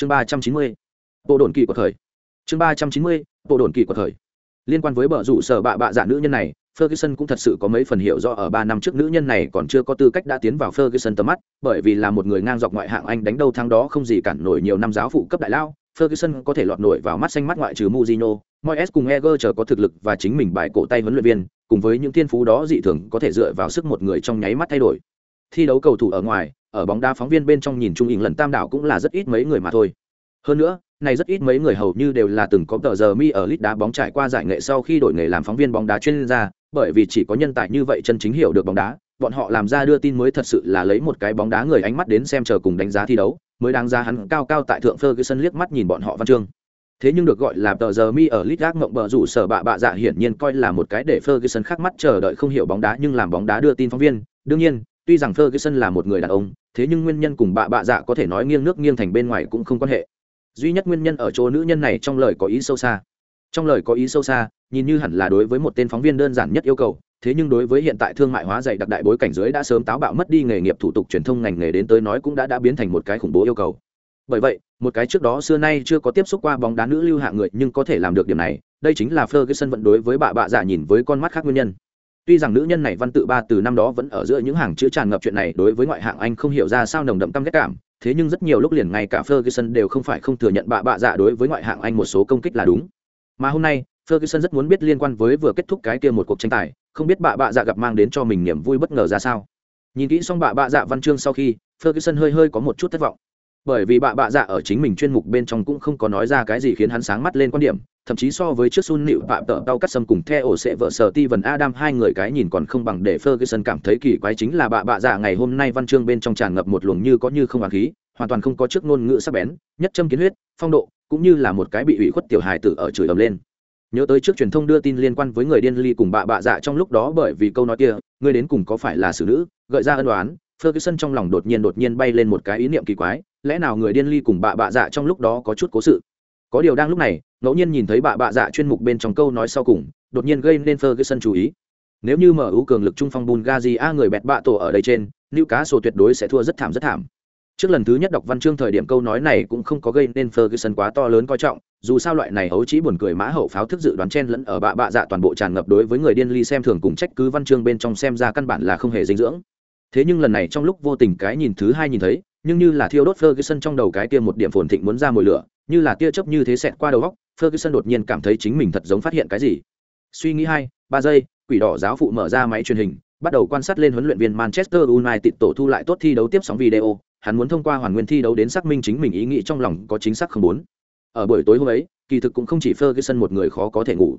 chương ba trăm chín mươi bộ đồn kỳ của thời chương ba trăm chín mươi bộ đồn kỳ của thời liên quan với bờ rủ sở bạ bạ dạ nữ nhân này Ferguson cũng thật sự có mấy phần hiểu do ở ba năm trước nữ nhân này còn chưa có tư cách đã tiến vào Ferguson tầm mắt, bởi vì là một người ngang dọc ngoại hạng Anh đánh đâu thắng đó không gì cản nổi nhiều năm giáo phụ cấp đại lao, Ferguson có thể lọt nổi vào mắt xanh mắt ngoại trừ muzino Moyes cùng Eger chờ có thực lực và chính mình bài cổ tay huấn luyện viên, cùng với những thiên phú đó dị thường có thể dựa vào sức một người trong nháy mắt thay đổi. Thi đấu cầu thủ ở ngoài, ở bóng đá phóng viên bên trong nhìn trung ỉn lần tam đảo cũng là rất ít mấy người mà thôi. Hơn nữa, này rất ít mấy người hầu như đều là từng có tờ giờ mi ở lít đá bóng trải qua giải nghệ sau khi đổi nghề làm phóng viên bóng đá chuyên gia, bởi vì chỉ có nhân tài như vậy chân chính hiểu được bóng đá, bọn họ làm ra đưa tin mới thật sự là lấy một cái bóng đá người ánh mắt đến xem chờ cùng đánh giá thi đấu, mới đáng ra hắn cao cao tại thượng Ferguson liếc mắt nhìn bọn họ văn chương. Thế nhưng được gọi là tờ giờ mi ở Leeds mộng bờ rủ sở bạ bạ dạ hiển nhiên coi là một cái để Ferguson khác mắt chờ đợi không hiểu bóng đá nhưng làm bóng đá đưa tin phóng viên. Đương nhiên, tuy rằng Ferguson là một người đàn ông, thế nhưng nguyên nhân cùng bạ bạ dạ có thể nói nghiêng nước nghiêng thành bên ngoài cũng không quan hệ. Duy nhất nguyên nhân ở chỗ nữ nhân này trong lời có ý sâu xa. Trong lời có ý sâu xa, nhìn như hẳn là đối với một tên phóng viên đơn giản nhất yêu cầu, thế nhưng đối với hiện tại thương mại hóa dày đặc đại bối cảnh dưới đã sớm táo bạo mất đi nghề nghiệp thủ tục truyền thông ngành nghề đến tới nói cũng đã đã biến thành một cái khủng bố yêu cầu bởi vậy một cái trước đó xưa nay chưa có tiếp xúc qua bóng đá nữ lưu hạng người nhưng có thể làm được điểm này đây chính là Ferguson vận đối với bà bạ dạ nhìn với con mắt khác nguyên nhân tuy rằng nữ nhân này văn tự ba từ năm đó vẫn ở giữa những hàng chữ tràn ngập chuyện này đối với ngoại hạng anh không hiểu ra sao nồng đậm căm ghét cảm, thế nhưng rất nhiều lúc liền ngay cả Ferguson đều không phải không thừa nhận bà bạ dạ đối với ngoại hạng anh một số công kích là đúng. Mà hôm nay, Ferguson rất muốn biết liên quan với vừa kết thúc cái kia một cuộc tranh tài, không biết bà bạ dạ gặp mang đến cho mình niềm vui bất ngờ ra sao. Nhìn kỹ xong bà bạ dạ văn chương sau khi, Ferguson hơi hơi có một chút thất vọng bởi vì bạ bạ dạ ở chính mình chuyên mục bên trong cũng không có nói ra cái gì khiến hắn sáng mắt lên quan điểm, thậm chí so với trước sun nịu bạ tợ tao cắt sâm cùng theo ổ sẽ vợ sở ti vần adam, hai người cái nhìn còn không bằng để ferguson cảm thấy kỳ quái chính là bạ bạ dạ ngày hôm nay văn chương bên trong tràn ngập một luồng như có như không hoàng khí, hoàn toàn không có trước ngôn ngữ sắc bén, nhất châm kiến huyết, phong độ, cũng như là một cái bị ủy khuất tiểu hài tử ở chửi ầm lên. Nhớ tới trước truyền thông đưa tin liên quan với người điên ly cùng bạ bạ dạ trong lúc đó bởi vì câu nói kia, người đến cùng có phải là xử nữ, gợi ra ân đoán ferguson trong lòng đột nhiên đột nhiên bay lên một cái ý niệm kỳ quái lẽ nào người điên ly cùng bạ bạ dạ trong lúc đó có chút cố sự? Có điều đang lúc này, ngẫu nhiên nhìn thấy bạ bạ dạ chuyên mục bên trong câu nói sau cùng, đột nhiên gây nên ferguson chú ý. Nếu như mở ưu cường lực trung phong bulgaria người bẹt bạ tổ ở đây trên nữ cá sổ tuyệt đối sẽ thua rất thảm rất thảm. Trước lần thứ nhất đọc văn chương thời điểm câu nói này cũng không có gây nên ferguson quá to lớn coi trọng, dù sao loại này ấu chỉ buồn cười mã hậu pháo thức dự đoán chen lẫn ở bạ bạ dạ toàn bộ tràn ngập đối với người điên ly xem thường cùng trách cứ văn chương bên trong xem ra căn bản là không hề dinh dưỡng. Thế nhưng lần này trong lúc vô tình cái nhìn thứ hai nhìn thấy nhưng như là thiêu đốt Ferguson trong đầu cái kia một điểm phồn thịnh muốn ra mùi lửa, như là tia chớp như thế xẹt qua đầu óc, Ferguson đột nhiên cảm thấy chính mình thật giống phát hiện cái gì. Suy nghĩ hai, ba giây, quỷ đỏ giáo phụ mở ra máy truyền hình, bắt đầu quan sát lên huấn luyện viên Manchester United tổ thu lại tốt thi đấu tiếp sóng video, hắn muốn thông qua hoàn nguyên thi đấu đến xác minh chính mình ý nghĩ trong lòng có chính xác không muốn. Ở buổi tối hôm ấy, kỳ thực cũng không chỉ Ferguson một người khó có thể ngủ.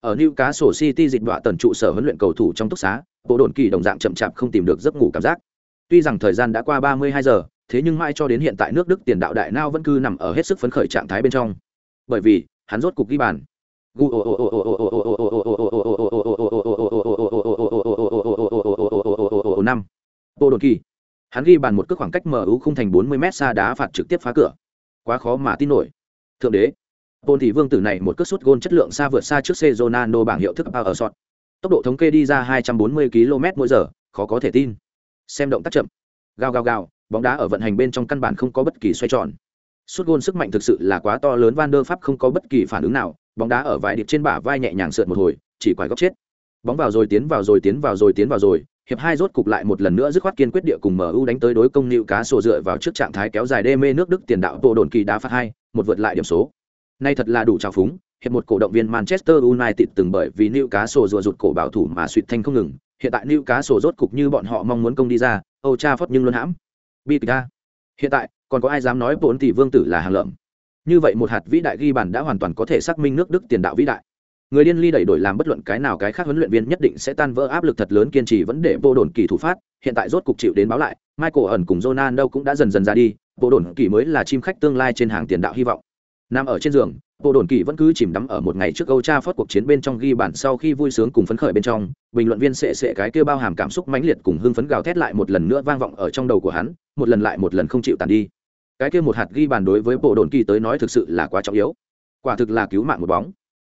Ở Newcastle City dịch đọa tần trụ sở huấn luyện cầu thủ trong túc xá, bộ đồn kỳ đồng dạng chậm chạp không tìm được giấc ngủ cảm giác. Tuy rằng thời gian đã qua 32 giờ, thế nhưng mãi cho đến hiện tại nước đức tiền đạo đại nao vẫn cứ nằm ở hết sức phấn khởi trạng thái bên trong bởi vì hắn rốt cục ghi bàn năm bộ đồn kỳ hắn ghi bàn một cước khoảng cách mu không thành 40 m xa đá phạt trực tiếp phá cửa quá khó mà tin nổi thượng đế Bồn thị vương tử này một cước sút gôn chất lượng xa vượt xa trước xe Ronaldo bảng hiệu thức power shot. Tốc độ thống kê đi ra 240 km mỗi giờ, khó có thể tin. Xem động tác chậm. Gào gào gào, bóng đá ở vận hành bên trong căn bản không có bất kỳ xoay tròn. Suốt gôn sức mạnh thực sự là quá to lớn, van der pháp không có bất kỳ phản ứng nào, bóng đá ở vài điệp trên bả vai nhẹ nhàng sượt một hồi, chỉ quải góc chết. Bóng vào rồi tiến vào rồi tiến vào rồi tiến vào rồi, hiệp hai rốt cục lại một lần nữa dứt khoát kiên quyết địa cùng mu đánh tới đối công nịu cá sổ dựa vào trước trạng thái kéo dài đê mê nước đức tiền đạo bộ đồn kỳ đá phạt hai, một vượt lại điểm số. Nay thật là đủ trào phúng, hiệp một cổ động viên manchester united từng bởi vì nịu cá sổ rùa rụt cổ bảo thủ mà suýt thanh không ngừng, hiện tại nịu cá sổ rốt cục như bọn họ mong muốn công đi ra âu cha nhưng luôn hãm bi kịch ta hiện tại, còn có ai dám nói bốn tỷ vương tử là hàng lợm? Như vậy một hạt vĩ đại ghi bàn đã hoàn toàn có thể xác minh nước đức tiền đạo vĩ đại. Người điên ly đẩy đổi làm bất luận cái nào cái khác huấn luyện viên nhất định sẽ tan vỡ áp lực thật lớn kiên trì vấn đề vô đồn kỳ thủ phát, hiện tại rốt cục chịu đến báo lại, michael ẩn cùng jonah đâu cũng đã dần dần ra đi, vô đồn kỳ mới là chim khách tương lai trên hàng tiền đạo hy vọng nằm ở trên giường bộ đồn kỳ vẫn cứ chìm đắm ở một ngày trước Âu Cha phót cuộc chiến bên trong ghi bản sau khi vui sướng cùng phấn khởi bên trong, bình luận viên sệ sệ cái kia bao hàm cảm xúc mãnh liệt cùng hưng phấn gào thét lại một lần nữa vang vọng ở trong đầu của hắn, một lần lại một lần không chịu tàn đi. Cái kia một hạt ghi bàn đối với bộ đồn kỳ tới nói thực sự là quá trọng yếu. Quả thực là cứu mạng một bóng.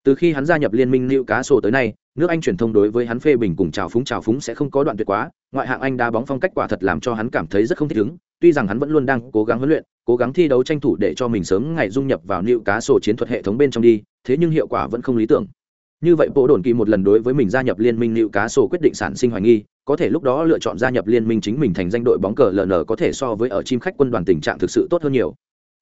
Từ khi hắn gia nhập liên minh nữ Cá Sổ tới nay, nước anh truyền thông đối với hắn phê bình cùng trào phúng trào phúng sẽ không có đoạn tuyệt quá. Ngoại hạng anh đá bóng phong cách quả thật làm cho hắn cảm thấy rất không thích ứng. Tuy rằng hắn vẫn luôn đang cố gắng huấn luyện, cố gắng thi đấu tranh thủ để cho mình sớm ngày dung nhập vào nịu cá sổ chiến thuật hệ thống bên trong đi, thế nhưng hiệu quả vẫn không lý tưởng. Như vậy, bộ đồn kỳ một lần đối với mình gia nhập liên minh nịu cá sổ quyết định sản sinh hoài nghi, có thể lúc đó lựa chọn gia nhập liên minh chính mình thành danh đội bóng cờ ln có thể so với ở chim khách quân đoàn tình trạng thực sự tốt hơn nhiều.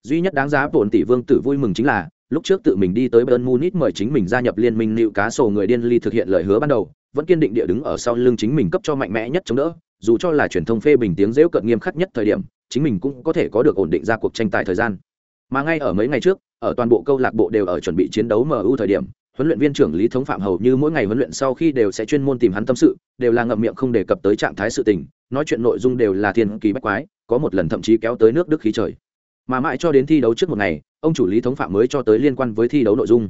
Duy nhất đáng giá bổn tỷ vương tử vui mừng chính là lúc trước tự mình đi tới Bayern Munich mời chính mình gia nhập liên minh nịu cá sổ người điên ly thực hiện lời hứa ban đầu, vẫn kiên định địa đứng ở sau lưng chính mình cấp cho mạnh mẽ nhất chống đỡ. Dù cho là truyền thông phê bình tiếng dễu cận nghiêm khắc nhất thời điểm, chính mình cũng có thể có được ổn định ra cuộc tranh tài thời gian. Mà ngay ở mấy ngày trước, ở toàn bộ câu lạc bộ đều ở chuẩn bị chiến đấu MU thời điểm, huấn luyện viên trưởng lý thống phạm hầu như mỗi ngày huấn luyện sau khi đều sẽ chuyên môn tìm hắn tâm sự, đều là ngậm miệng không đề cập tới trạng thái sự tình, nói chuyện nội dung đều là thiên kỳ bách quái, có một lần thậm chí kéo tới nước đức khí trời. Mà mãi cho đến thi đấu trước một ngày ông chủ lý thống phạm mới cho tới liên quan với thi đấu nội dung.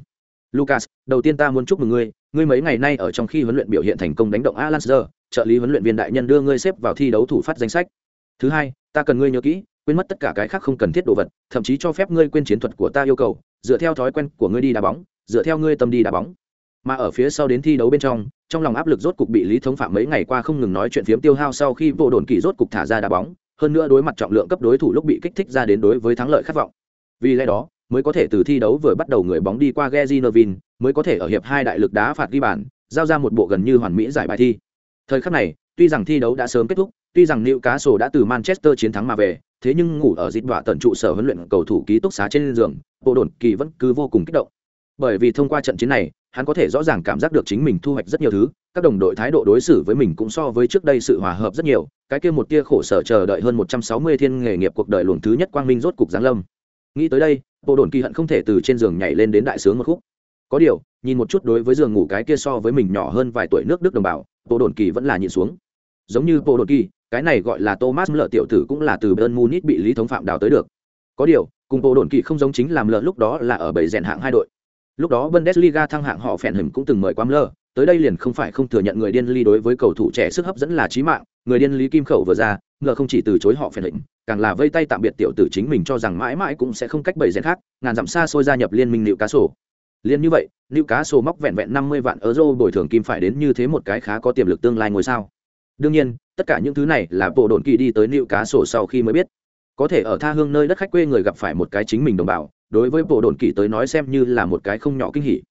Lucas, đầu tiên ta muốn chúc mừng ngươi. Ngươi mấy ngày nay ở trong khi huấn luyện biểu hiện thành công đánh động alan trợ lý huấn luyện viên đại nhân đưa ngươi xếp vào thi đấu thủ phát danh sách. Thứ hai, ta cần ngươi nhớ kỹ, quên mất tất cả cái khác không cần thiết đồ vật, thậm chí cho phép ngươi quên chiến thuật của ta yêu cầu, dựa theo thói quen của ngươi đi đá bóng, dựa theo ngươi tâm đi đá bóng. Mà ở phía sau đến thi đấu bên trong trong lòng áp lực rốt cục bị lý thống phạm mấy ngày qua không ngừng nói chuyện phiếm tiêu hao sau khi vô đồn kỳ rốt cục thả ra đá bóng, hơn nữa đối mặt trọng lượng cấp đối thủ lúc bị kích thích ra đến đối với thắng lợi khát vọng vì lẽ đó mới có thể từ thi đấu vừa bắt đầu người bóng đi qua Gezi Nervin, mới có thể ở hiệp hai đại lực đá phạt ghi bàn, giao ra một bộ gần như hoàn mỹ giải bài thi. Thời khắc này, tuy rằng thi đấu đã sớm kết thúc, tuy rằng Newcastle đã từ Manchester chiến thắng mà về, thế nhưng ngủ ở dịch đọa tận trụ sở huấn luyện cầu thủ ký túc xá trên giường, bộ đồn kỳ vẫn cứ vô cùng kích động. Bởi vì thông qua trận chiến này, hắn có thể rõ ràng cảm giác được chính mình thu hoạch rất nhiều thứ, các đồng đội thái độ đối xử với mình cũng so với trước đây sự hòa hợp rất nhiều, cái kia một tia khổ sở chờ đợi hơn 160 thiên nghề nghiệp cuộc đời luồng thứ nhất quang minh rốt cục giáng lâm. Nghĩ tới đây, bộ đồn kỳ hận không thể từ trên giường nhảy lên đến đại sướng một khúc. Có điều, nhìn một chút đối với giường ngủ cái kia so với mình nhỏ hơn vài tuổi nước Đức đồng bào, bộ đồn kỳ vẫn là nhìn xuống. Giống như bộ đồn kỳ, cái này gọi là Thomas lợ tiểu tử cũng là từ bern Munich bị Lý thống phạm đào tới được. Có điều, cùng bộ đồn kỳ không giống chính làm lợ lúc đó là ở bảy rèn hạng hai đội. Lúc đó Bundesliga thăng hạng họ phèn hình cũng từng mời quam lơ tới đây liền không phải không thừa nhận người điên ly đối với cầu thủ trẻ sức hấp dẫn là chí mạng, người điên lý kim khẩu vừa ra, ngờ không chỉ từ chối họ phèn hình, càng là vây tay tạm biệt tiểu tử chính mình cho rằng mãi mãi cũng sẽ không cách bảy rèn khác, ngàn dặm xa xôi gia nhập liên minh liệu cá sổ. Liên như vậy, liệu Cá Sổ móc vẹn vẹn năm mươi vạn euro bồi thường kim phải đến như thế một cái khá có tiềm lực tương lai ngôi sao. Đương nhiên, tất cả những thứ này là bộ đồn kỳ đi tới liệu Cá Sổ sau khi mới biết. Có thể ở tha hương nơi đất khách quê người gặp phải một cái chính mình đồng bào, đối với bộ đồn kỳ tới nói xem như là một cái không nhỏ kinh hỉ.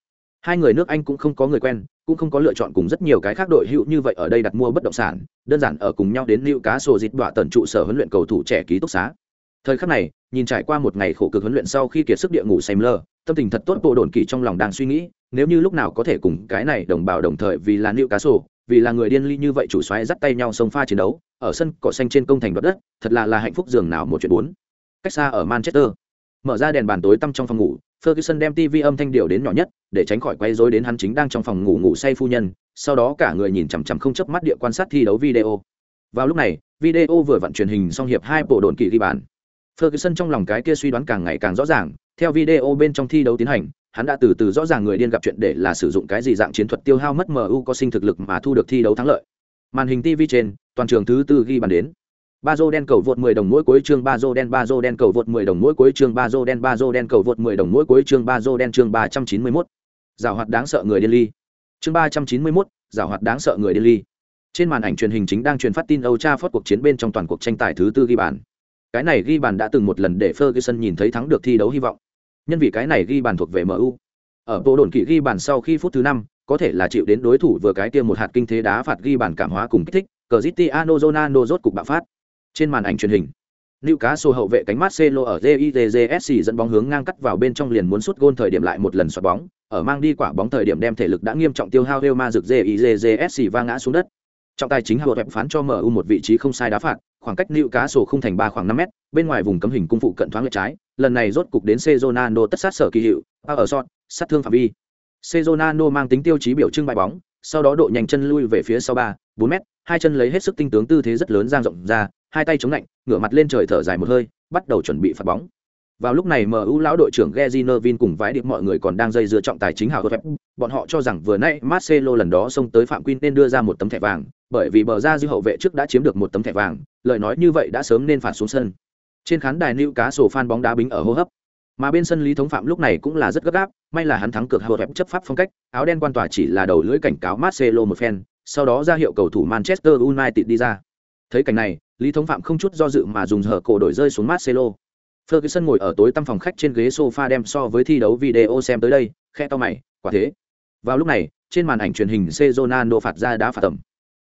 Hai người nước Anh cũng không có người quen, cũng không có lựa chọn cùng rất nhiều cái khác đội hữu như vậy ở đây đặt mua bất động sản, đơn giản ở cùng nhau đến Lưu Cá Sổ dịch đọa tần trụ sở huấn luyện cầu thủ trẻ ký túc xá. Thời khắc này, nhìn trải qua một ngày khổ cực huấn luyện sau khi kiệt sức địa ngủ xem lơ tâm tình thật tốt bộ đồn kỳ trong lòng đang suy nghĩ, nếu như lúc nào có thể cùng cái này đồng bào đồng thời vì là Lưu Cá Sổ, vì là người điên ly như vậy chủ xoáy dắt tay nhau sông pha chiến đấu, ở sân cỏ xanh trên công thành đoạt đất, thật là là hạnh phúc giường nào một chuyện bốn. Cách xa ở Manchester, mở ra đèn bàn tối tăm trong phòng ngủ, Ferguson đem TV âm thanh điều đến nhỏ nhất, để tránh khỏi quay rối đến hắn chính đang trong phòng ngủ ngủ say phu nhân, sau đó cả người nhìn chằm chằm không chớp mắt địa quan sát thi đấu video. Vào lúc này, video vừa vặn truyền hình xong hiệp hai bộ đồn kỳ ghi bàn. Ferguson trong lòng cái kia suy đoán càng ngày càng rõ ràng, theo video bên trong thi đấu tiến hành, hắn đã từ từ rõ ràng người điên gặp chuyện để là sử dụng cái gì dạng chiến thuật tiêu hao mất MU có sinh thực lực mà thu được thi đấu thắng lợi. Màn hình TV trên, toàn trường thứ tư ghi bàn đến. Ba dô đen cầu vượt 10 đồng mỗi cuối chương Bazo đen Bazo đen cầu vượt 10 đồng mỗi cuối chương Bazo đen Bazo đen cầu vượt 10 đồng mỗi cuối chương Bazo đen chương 391. Giảo hoạt đáng sợ người điên ly. Chương 391, giảo hoạt đáng sợ người điên ly. Trên màn ảnh truyền hình chính đang truyền phát tin Old Trafford cuộc chiến bên trong toàn cuộc tranh tài thứ tư ghi bàn. Cái này ghi bàn đã từng một lần để Ferguson nhìn thấy thắng được thi đấu hy vọng. Nhân vì cái này ghi bàn thuộc về MU. Ở bộ đồn kỵ ghi bàn sau khi phút thứ 5, có thể là chịu đến đối thủ vừa cái kia một hạt kinh thế đá phạt ghi bàn cảm hóa cùng kích thích, Cristiano Ronaldo rốt cục bạo phát. Trên màn ảnh truyền hình, Newcastle hậu vệ cánh Marcelo ở JITJSC dẫn bóng hướng ngang cắt vào bên trong liền muốn sút gôn thời điểm lại một lần xoạt bóng, ở mang đi quả bóng thời điểm đem thể lực đã nghiêm trọng tiêu hao Real Madrid JITJSC va ngã xuống đất. Trọng tài chính Howard vệ phán cho MU một vị trí không sai đá phạt, khoảng cách Newcastle không thành ba khoảng 5 mét, bên ngoài vùng cấm hình cung phụ cận thoáng lệch trái, lần này rốt cục đến Cezonano tất sát sở kỳ hiệu, ở sọt, sát thương phạm vi. Cezonano mang tính tiêu chí biểu trưng bài bóng, sau đó độ nhanh chân lui về phía sau 3, 4 mét, hai chân lấy hết sức tinh tướng tư thế rất lớn dang rộng ra, hai tay chống lạnh, ngửa mặt lên trời thở dài một hơi, bắt đầu chuẩn bị phạt bóng. Vào lúc này MU lão đội trưởng Gezi Nervin cùng vái điệp mọi người còn đang dây dưa trọng tài chính hào hợp. Bọn họ cho rằng vừa nãy Marcelo lần đó xông tới Phạm Quy nên đưa ra một tấm thẻ vàng, bởi vì bờ ra dư hậu vệ trước đã chiếm được một tấm thẻ vàng, lời nói như vậy đã sớm nên phạt xuống sân. Trên khán đài lưu cá sổ fan bóng đá bính ở hô hấp. Mà bên sân Lý Thống Phạm lúc này cũng là rất gấp gáp, may là hắn thắng cược hợp chấp pháp phong cách, áo đen quan tòa chỉ là đầu lưỡi cảnh cáo Marcelo một phen, sau đó ra hiệu cầu thủ Manchester United đi ra. Thấy cảnh này, Lý Thống Phạm không chút do dự mà dùng hở cổ đổi rơi xuống Marcelo. Ferguson ngồi ở tối tăm phòng khách trên ghế sofa đem so với thi đấu video xem tới đây, khe to mày, quả thế. Vào lúc này, trên màn ảnh truyền hình C Ronaldo phạt ra đá phạt tầm.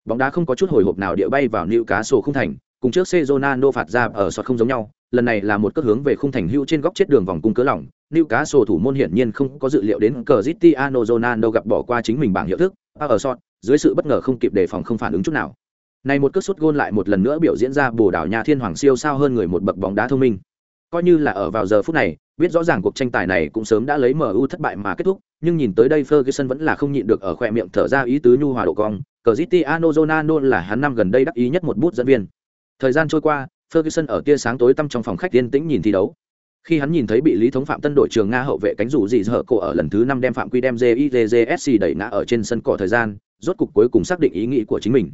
Bóng đá không có chút hồi hộp nào địa bay vào nữ cá sổ không thành, cùng trước C Ronaldo phạt ra ở sọt không giống nhau, lần này là một cước hướng về khung thành hưu trên góc chết đường vòng cung cớ lỏng, Newcastle thủ môn hiển nhiên không có dự liệu đến Cristiano Ronaldo gặp bỏ qua chính mình bảng hiệu thức, ở sọt, dưới sự bất ngờ không kịp đề phòng không phản ứng chút nào. Này một cước sút gôn lại một lần nữa biểu diễn ra Bồ Đào Nha Thiên Hoàng siêu sao hơn người một bậc bóng đá thông minh. Coi như là ở vào giờ phút này, biết rõ ràng cuộc tranh tài này cũng sớm đã lấy MU thất bại mà kết thúc, nhưng nhìn tới đây Ferguson vẫn là không nhịn được ở khóe miệng thở ra ý tứ nhu hòa độ cong, Cristiano Ronaldo là hắn năm gần đây đắc ý nhất một bút dẫn viên. Thời gian trôi qua, Ferguson ở tia sáng tối tăm trong phòng khách yên tĩnh nhìn thi đấu. Khi hắn nhìn thấy bị Lý Thống Phạm Tân đội trưởng Nga hậu vệ cánh rủ gì dở cổ ở lần thứ năm đem Phạm Quy đem JIJSC đẩy ngã ở trên sân cỏ thời gian, rốt cục cuối cùng xác định ý nghĩ của chính mình.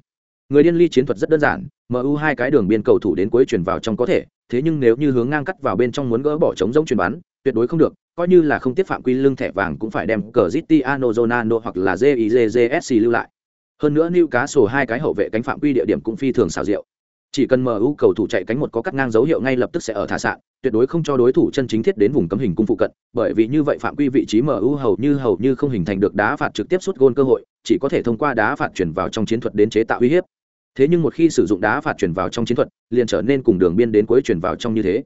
Người điên ly chiến thuật rất đơn giản, MU hai cái đường biên cầu thủ đến cuối chuyển vào trong có thể, thế nhưng nếu như hướng ngang cắt vào bên trong muốn gỡ bỏ chống giống chuyển bắn, tuyệt đối không được, coi như là không tiếp phạm quy lưng thẻ vàng cũng phải đem Cristiano Ronaldo hoặc là JIJSC lưu lại. Hơn nữa Niu cá sổ hai cái hậu vệ cánh phạm quy địa điểm cũng phi thường xảo diệu. Chỉ cần MU cầu thủ chạy cánh một có cắt ngang dấu hiệu ngay lập tức sẽ ở thả sạn, tuyệt đối không cho đối thủ chân chính thiết đến vùng cấm hình cung phụ cận, bởi vì như vậy phạm quy vị trí MU hầu như hầu như không hình thành được đá phạt trực tiếp sút gôn cơ hội, chỉ có thể thông qua đá phạt chuyển vào trong chiến thuật đến chế tạo uy hiếp. Thế nhưng một khi sử dụng đá phạt chuyển vào trong chiến thuật, liền trở nên cùng đường biên đến cuối chuyển vào trong như thế.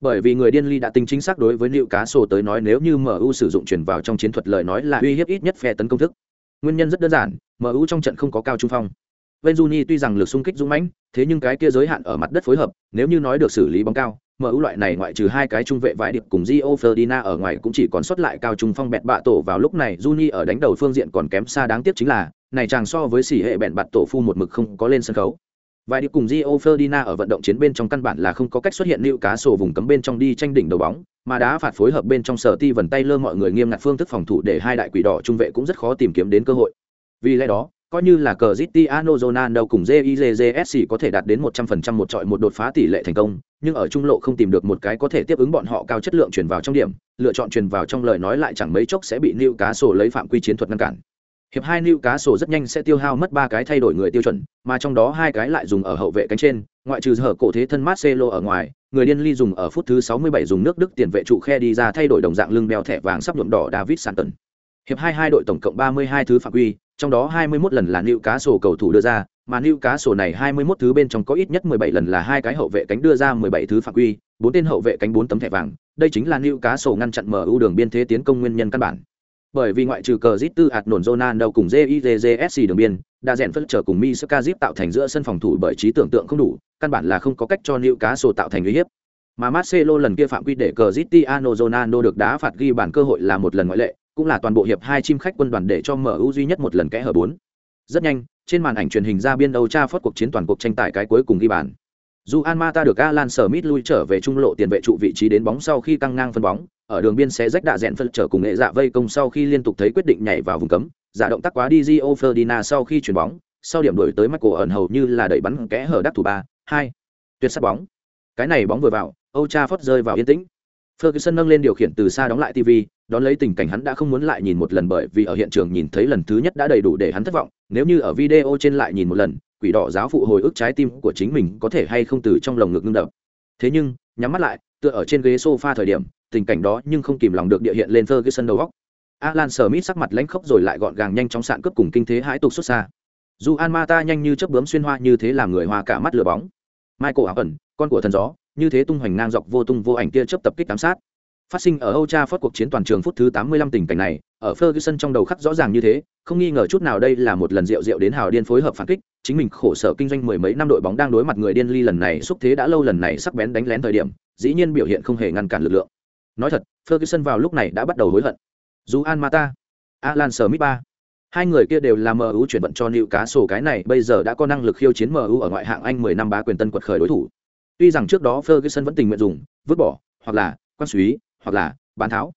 Bởi vì người điên ly đã tính chính xác đối với liệu cá sổ tới nói nếu như MU sử dụng chuyển vào trong chiến thuật lời nói là uy hiếp ít nhất phe tấn công thức. Nguyên nhân rất đơn giản, MU trong trận không có cao trung phong. Benzuni tuy rằng lực xung kích dũng mãnh, thế nhưng cái kia giới hạn ở mặt đất phối hợp, nếu như nói được xử lý bóng cao, mở ưu loại này ngoại trừ hai cái trung vệ vải điệp cùng Gio Ferdinand ở ngoài cũng chỉ còn sót lại cao trung phong bẹt bạ tổ vào lúc này Juni ở đánh đầu phương diện còn kém xa đáng tiếc chính là, này chàng so với sỉ hệ bẹn bạt tổ phu một mực không có lên sân khấu. Vài điệp cùng Gio Ferdinand ở vận động chiến bên trong căn bản là không có cách xuất hiện lưu cá sổ vùng cấm bên trong đi tranh đỉnh đầu bóng, mà đá phạt phối hợp bên trong sở ti vần tay lơ mọi người nghiêm ngặt phương thức phòng thủ để hai đại quỷ đỏ trung vệ cũng rất khó tìm kiếm đến cơ hội. Vì lẽ đó, coi như là cờ Cristiano Ronaldo cùng JIJJSC có thể đạt đến 100% một trọi một đột phá tỷ lệ thành công, nhưng ở trung lộ không tìm được một cái có thể tiếp ứng bọn họ cao chất lượng chuyển vào trong điểm, lựa chọn chuyển vào trong lời nói lại chẳng mấy chốc sẽ bị Newcastle lấy phạm quy chiến thuật ngăn cản. Hiệp hai Newcastle rất nhanh sẽ tiêu hao mất ba cái thay đổi người tiêu chuẩn, mà trong đó hai cái lại dùng ở hậu vệ cánh trên, ngoại trừ hở cổ thế thân Marcelo ở ngoài, người điên ly dùng ở phút thứ 67 dùng nước Đức tiền vệ trụ khe đi ra thay đổi đồng dạng lưng bèo thẻ vàng sắp nhuộm đỏ David Santon. Hiệp hai hai đội tổng cộng 32 thứ phạm quy, trong đó 21 lần là Newcastle cầu thủ đưa ra, mà Newcastle này 21 thứ bên trong có ít nhất 17 lần là hai cái hậu vệ cánh đưa ra 17 thứ phạm quy, bốn tên hậu vệ cánh bốn tấm thẻ vàng, đây chính là Newcastle ngăn chặn MU đường biên thế tiến công nguyên nhân căn bản. Bởi vì ngoại trừ cờ Zitu hạt nổn Ronaldo cùng JIJSC đường biên, đa rèn phân trở cùng Misaka Zip tạo thành giữa sân phòng thủ bởi trí tưởng tượng không đủ, căn bản là không có cách cho Newcastle tạo thành uy hiếp. Mà Marcelo lần kia phạm quy để cờ Cristiano Ronaldo được đá phạt ghi bàn cơ hội là một lần ngoại lệ, cũng là toàn bộ hiệp hai chim khách quân đoàn để cho MU duy nhất một lần kẽ hở bốn. Rất nhanh, trên màn ảnh truyền hình ra biên đầu tra phốt cuộc chiến toàn cuộc tranh tài cái cuối cùng ghi bàn. Dù Mata được Alan Smith lui trở về trung lộ tiền vệ trụ vị trí đến bóng sau khi căng ngang phân bóng, ở đường biên xé rách đạ dẹn phân trở cùng nghệ dạ vây công sau khi liên tục thấy quyết định nhảy vào vùng cấm, giả động tác quá đi Gio Ferdinand sau khi chuyển bóng, sau điểm đổi tới Michael ẩn hầu như là đẩy bắn kẽ hở đắc thủ ba, hai. Tuyệt sát bóng. Cái này bóng vừa vào, ultra Trafford rơi vào yên tĩnh. Ferguson nâng lên điều khiển từ xa đóng lại TV, đón lấy tình cảnh hắn đã không muốn lại nhìn một lần bởi vì ở hiện trường nhìn thấy lần thứ nhất đã đầy đủ để hắn thất vọng, nếu như ở video trên lại nhìn một lần, quỷ đỏ giáo phụ hồi ức trái tim của chính mình có thể hay không từ trong lồng ngực ngưng đập. Thế nhưng, nhắm mắt lại, tựa ở trên ghế sofa thời điểm, tình cảnh đó nhưng không kìm lòng được địa hiện lên Ferguson đầu óc. Alan Smith sắc mặt lãnh khốc rồi lại gọn gàng nhanh chóng sạn cướp cùng kinh thế hãi tục xuất xa. Dù An Mata nhanh như chớp bướm xuyên hoa như thế làm người hoa cả mắt lửa bóng. Michael ẩn, con của thần gió, như thế tung hoành ngang dọc vô tung vô ảnh kia chớp tập kích ám sát. Phát sinh ở Âu Trafford cuộc chiến toàn trường phút thứ 85 tình cảnh này, ở Ferguson trong đầu khắc rõ ràng như thế, không nghi ngờ chút nào đây là một lần rượu rượu đến hào điên phối hợp phản kích, chính mình khổ sở kinh doanh mười mấy năm đội bóng đang đối mặt người điên ly lần này xúc thế đã lâu lần này sắc bén đánh lén thời điểm, dĩ nhiên biểu hiện không hề ngăn cản lực lượng. Nói thật, Ferguson vào lúc này đã bắt đầu hối hận. Dù An Mata, Alan Smith ba, hai người kia đều là MU chuyển vận cho nịu cá sổ cái này bây giờ đã có năng lực khiêu chiến MU ở ngoại hạng Anh 10 năm bá quyền tân quật khởi đối thủ. Tuy rằng trước đó Ferguson vẫn tình nguyện dùng vứt bỏ hoặc là quan suý hoặc là bán tháo.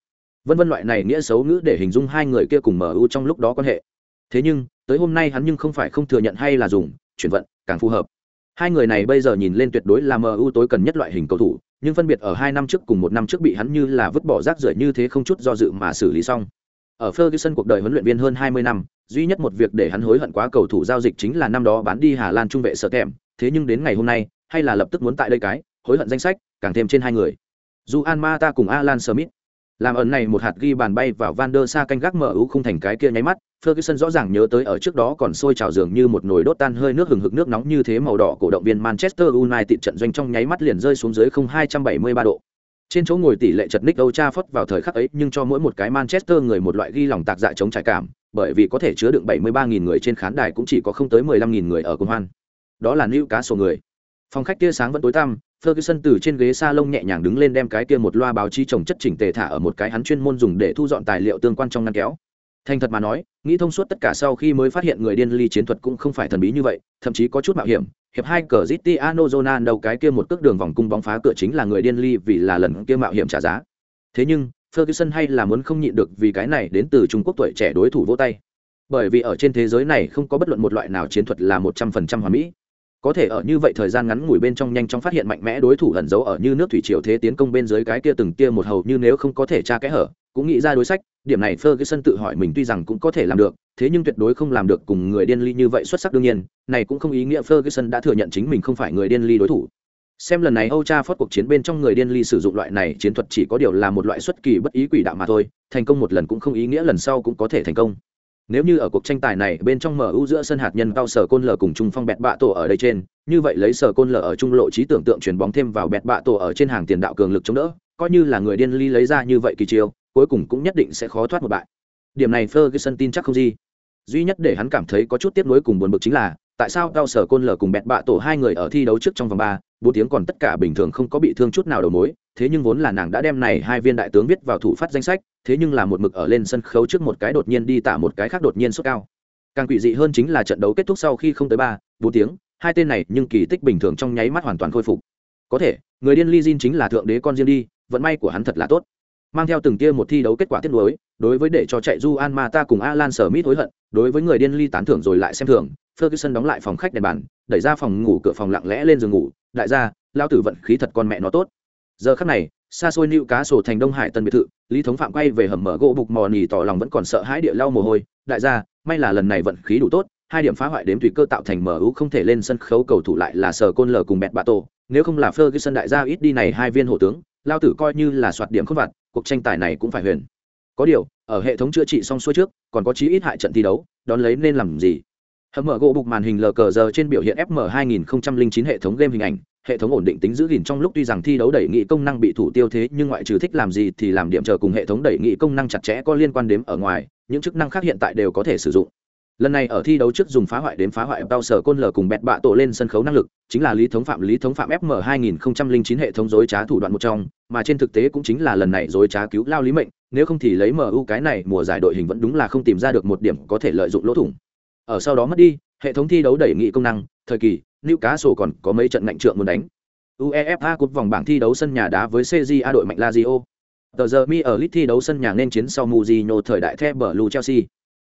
Vân vân loại này nghĩa xấu ngữ để hình dung hai người kia cùng mu trong lúc đó quan hệ. Thế nhưng tới hôm nay hắn nhưng không phải không thừa nhận hay là dùng chuyển vận càng phù hợp. Hai người này bây giờ nhìn lên tuyệt đối là mu tối cần nhất loại hình cầu thủ nhưng phân biệt ở hai năm trước cùng một năm trước bị hắn như là vứt bỏ rác rưởi như thế không chút do dự mà xử lý xong. Ở Ferguson cuộc đời huấn luyện viên hơn 20 năm, duy nhất một việc để hắn hối hận quá cầu thủ giao dịch chính là năm đó bán đi Hà Lan trung vệ sở kèm, thế nhưng đến ngày hôm nay, hay là lập tức muốn tại đây cái, hối hận danh sách, càng thêm trên hai người. Juan Mata cùng Alan Smith. Làm ẩn này một hạt ghi bàn bay vào Van der Sa canh gác mở ưu không thành cái kia nháy mắt, Ferguson rõ ràng nhớ tới ở trước đó còn sôi trào dường như một nồi đốt tan hơi nước hừng hực nước nóng như thế màu đỏ cổ động viên Manchester United trận doanh trong nháy mắt liền rơi xuống dưới 0273 độ. Trên chỗ ngồi tỷ lệ chật Nick Old Trafford vào thời khắc ấy nhưng cho mỗi một cái Manchester người một loại ghi lòng tạc dạ chống trải cảm, bởi vì có thể chứa đựng 73.000 người trên khán đài cũng chỉ có không tới 15.000 người ở cùng hoan. Đó là Newcastle người. Phòng khách kia sáng vẫn tối tăm, Ferguson từ trên ghế salon nhẹ nhàng đứng lên đem cái kia một loa báo chí trồng chất chỉnh tề thả ở một cái hắn chuyên môn dùng để thu dọn tài liệu tương quan trong ngăn kéo. Thành thật mà nói, nghĩ thông suốt tất cả sau khi mới phát hiện người điên ly chiến thuật cũng không phải thần bí như vậy, thậm chí có chút mạo hiểm. Hiệp hai cờ Cristiano đầu cái kia một cước đường vòng cung bóng phá cửa chính là người điên ly vì là lần kia mạo hiểm trả giá. Thế nhưng, Ferguson hay là muốn không nhịn được vì cái này đến từ Trung Quốc tuổi trẻ đối thủ vô tay. Bởi vì ở trên thế giới này không có bất luận một loại nào chiến thuật là một trăm phần trăm hoàn mỹ có thể ở như vậy thời gian ngắn ngủi bên trong nhanh chóng phát hiện mạnh mẽ đối thủ ẩn giấu ở như nước thủy triều thế tiến công bên dưới cái kia từng tia một hầu như nếu không có thể tra kẽ hở, cũng nghĩ ra đối sách, điểm này Ferguson tự hỏi mình tuy rằng cũng có thể làm được, thế nhưng tuyệt đối không làm được cùng người điên ly như vậy xuất sắc đương nhiên, này cũng không ý nghĩa Ferguson đã thừa nhận chính mình không phải người điên ly đối thủ. Xem lần này Âu Cha phát cuộc chiến bên trong người điên ly sử dụng loại này chiến thuật chỉ có điều là một loại xuất kỳ bất ý quỷ đạo mà thôi, thành công một lần cũng không ý nghĩa lần sau cũng có thể thành công nếu như ở cuộc tranh tài này bên trong MU giữa sân hạt nhân cao sở côn lở cùng trung phong bẹt bạ tổ ở đây trên, như vậy lấy sở côn lở ở trung lộ trí tưởng tượng chuyển bóng thêm vào bẹt bạ tổ ở trên hàng tiền đạo cường lực chống đỡ, coi như là người điên ly lấy ra như vậy kỳ chiêu, cuối cùng cũng nhất định sẽ khó thoát một bại. Điểm này Ferguson tin chắc không gì. Duy nhất để hắn cảm thấy có chút tiếc nuối cùng buồn bực chính là, tại sao cao sở côn lở cùng bẹt bạ tổ hai người ở thi đấu trước trong vòng ba, bốn tiếng còn tất cả bình thường không có bị thương chút nào đầu mối, thế nhưng vốn là nàng đã đem này hai viên đại tướng viết vào thủ phát danh sách thế nhưng là một mực ở lên sân khấu trước một cái đột nhiên đi tả một cái khác đột nhiên sốt cao. Càng quỷ dị hơn chính là trận đấu kết thúc sau khi không tới ba bốn tiếng hai tên này nhưng kỳ tích bình thường trong nháy mắt hoàn toàn khôi phục. Có thể người điên ly chính là thượng đế con riêng đi vận may của hắn thật là tốt. Mang theo từng tia một thi đấu kết quả tiếp nối đối với để cho chạy du an ma ta cùng alan sở mít hối hận đối với người điên ly tán thưởng rồi lại xem thường ferguson đóng lại phòng khách đèn bàn, đẩy ra phòng ngủ cửa phòng lặng lẽ lên giường ngủ. Đại gia, lao tử vận khí thật con mẹ nó tốt. Giờ khắc này, xa xôi nịu cá sổ thành đông hải tân biệt thự, lý thống phạm quay về hầm mở gỗ bục mò nỉ tỏ lòng vẫn còn sợ hãi địa lau mồ hôi. Đại gia, may là lần này vận khí đủ tốt, hai điểm phá hoại đếm tùy cơ tạo thành mở ưu không thể lên sân khấu cầu thủ lại là sờ côn lờ cùng bẹt bạ tổ nếu không là sân đại gia ít đi này hai viên hộ tướng, lao tử coi như là soạt điểm khôn vặt, cuộc tranh tài này cũng phải huyền. Có điều, ở hệ thống chữa trị xong xuôi trước, còn có chí ít hại trận thi đấu, đón lấy nên làm gì? Hầm mở gỗ bục màn hình lờ cờ giờ trên biểu hiện fm 2009 hệ thống game hình ảnh. Hệ thống ổn định tính giữ gìn trong lúc tuy rằng thi đấu đẩy nghị công năng bị thủ tiêu thế, nhưng ngoại trừ thích làm gì thì làm điểm chờ cùng hệ thống đẩy nghị công năng chặt chẽ có liên quan đến ở ngoài, những chức năng khác hiện tại đều có thể sử dụng. Lần này ở thi đấu trước dùng phá hoại đến phá hoại bao sở côn lờ cùng bẹt bạ tổ lên sân khấu năng lực, chính là lý thống phạm. Lý thống phạm fm 2009 hệ thống dối trá thủ đoạn một trong, mà trên thực tế cũng chính là lần này dối trá cứu lao lý mệnh, nếu không thì lấy mu cái này mùa giải đội hình vẫn đúng là không tìm ra được một điểm có thể lợi dụng lỗ thủng ở sau đó mất đi hệ thống thi đấu đẩy nghị công năng thời kỳ nữ cá sổ còn có mấy trận ngạnh trượng muốn đánh. UEFA cúp vòng bảng thi đấu sân nhà đá với CJA đội mạnh Lazio. Tờ giờ mi ở lit thi đấu sân nhà nên chiến sau muzino thời đại The Blue Chelsea.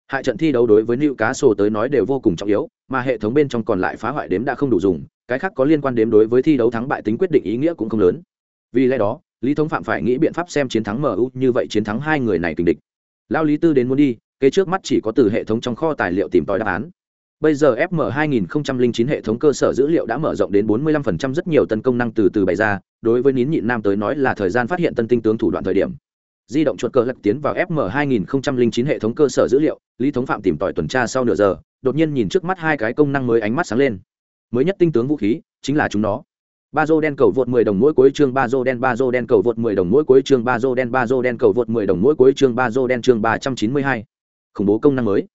hai trận thi đấu đối với nữ cá sổ tới nói đều vô cùng trọng yếu, mà hệ thống bên trong còn lại phá hoại đếm đã không đủ dùng, cái khác có liên quan đếm đối với thi đấu thắng bại tính quyết định ý nghĩa cũng không lớn. Vì lẽ đó, Lý Thống Phạm phải nghĩ biện pháp xem chiến thắng MU như vậy chiến thắng hai người này kình địch. Lao Lý Tư đến muốn đi, kế trước mắt chỉ có từ hệ thống trong kho tài liệu tìm tòi đáp án. Bây giờ FM 2009 hệ thống cơ sở dữ liệu đã mở rộng đến 45% rất nhiều tân công năng từ từ bày ra, đối với nín nhịn nam tới nói là thời gian phát hiện tân tinh tướng thủ đoạn thời điểm. Di động chuột cờ lật tiến vào FM 2009 hệ thống cơ sở dữ liệu, Lý Thống Phạm tìm tòi tuần tra sau nửa giờ, đột nhiên nhìn trước mắt hai cái công năng mới ánh mắt sáng lên. Mới nhất tinh tướng vũ khí, chính là chúng nó. Ba Bazo đen cầu vượt 10 đồng mỗi cuối chương Bazo đen Bazo đen cầu vượt 10 đồng mỗi cuối chương Bazo đen Bazo đen cầu vượt 10 đồng mỗi cuối chương Bazo đen chương 392. Khủng bố công năng mới.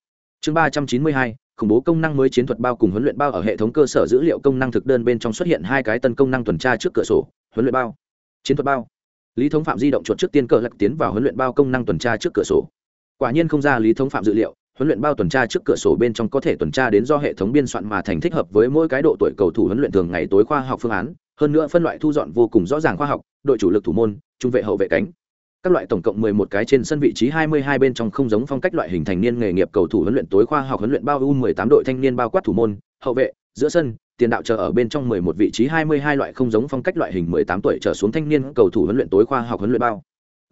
Chương 392, khủng bố công năng mới chiến thuật bao cùng huấn luyện bao ở hệ thống cơ sở dữ liệu công năng thực đơn bên trong xuất hiện hai cái tân công năng tuần tra trước cửa sổ huấn luyện bao. Chiến thuật bao. Lý thống phạm di động chuột trước tiên cờ lật tiến vào huấn luyện bao công năng tuần tra trước cửa sổ. Quả nhiên không ra lý thống phạm dữ liệu huấn luyện bao tuần tra trước cửa sổ bên trong có thể tuần tra đến do hệ thống biên soạn mà thành thích hợp với mỗi cái độ tuổi cầu thủ huấn luyện thường ngày tối khoa học phương án hơn nữa phân loại thu dọn vô cùng rõ ràng khoa học đội chủ lực thủ môn trung vệ hậu vệ cánh các loại tổng cộng 11 cái trên sân vị trí 22 bên trong không giống phong cách loại hình thành niên nghề nghiệp cầu thủ huấn luyện tối khoa học huấn luyện bao U18 đội thanh niên bao quát thủ môn, hậu vệ, giữa sân, tiền đạo chờ ở bên trong 11 vị trí 22 loại không giống phong cách loại hình 18 tuổi trở xuống thanh niên cầu thủ huấn luyện tối khoa học huấn luyện bao.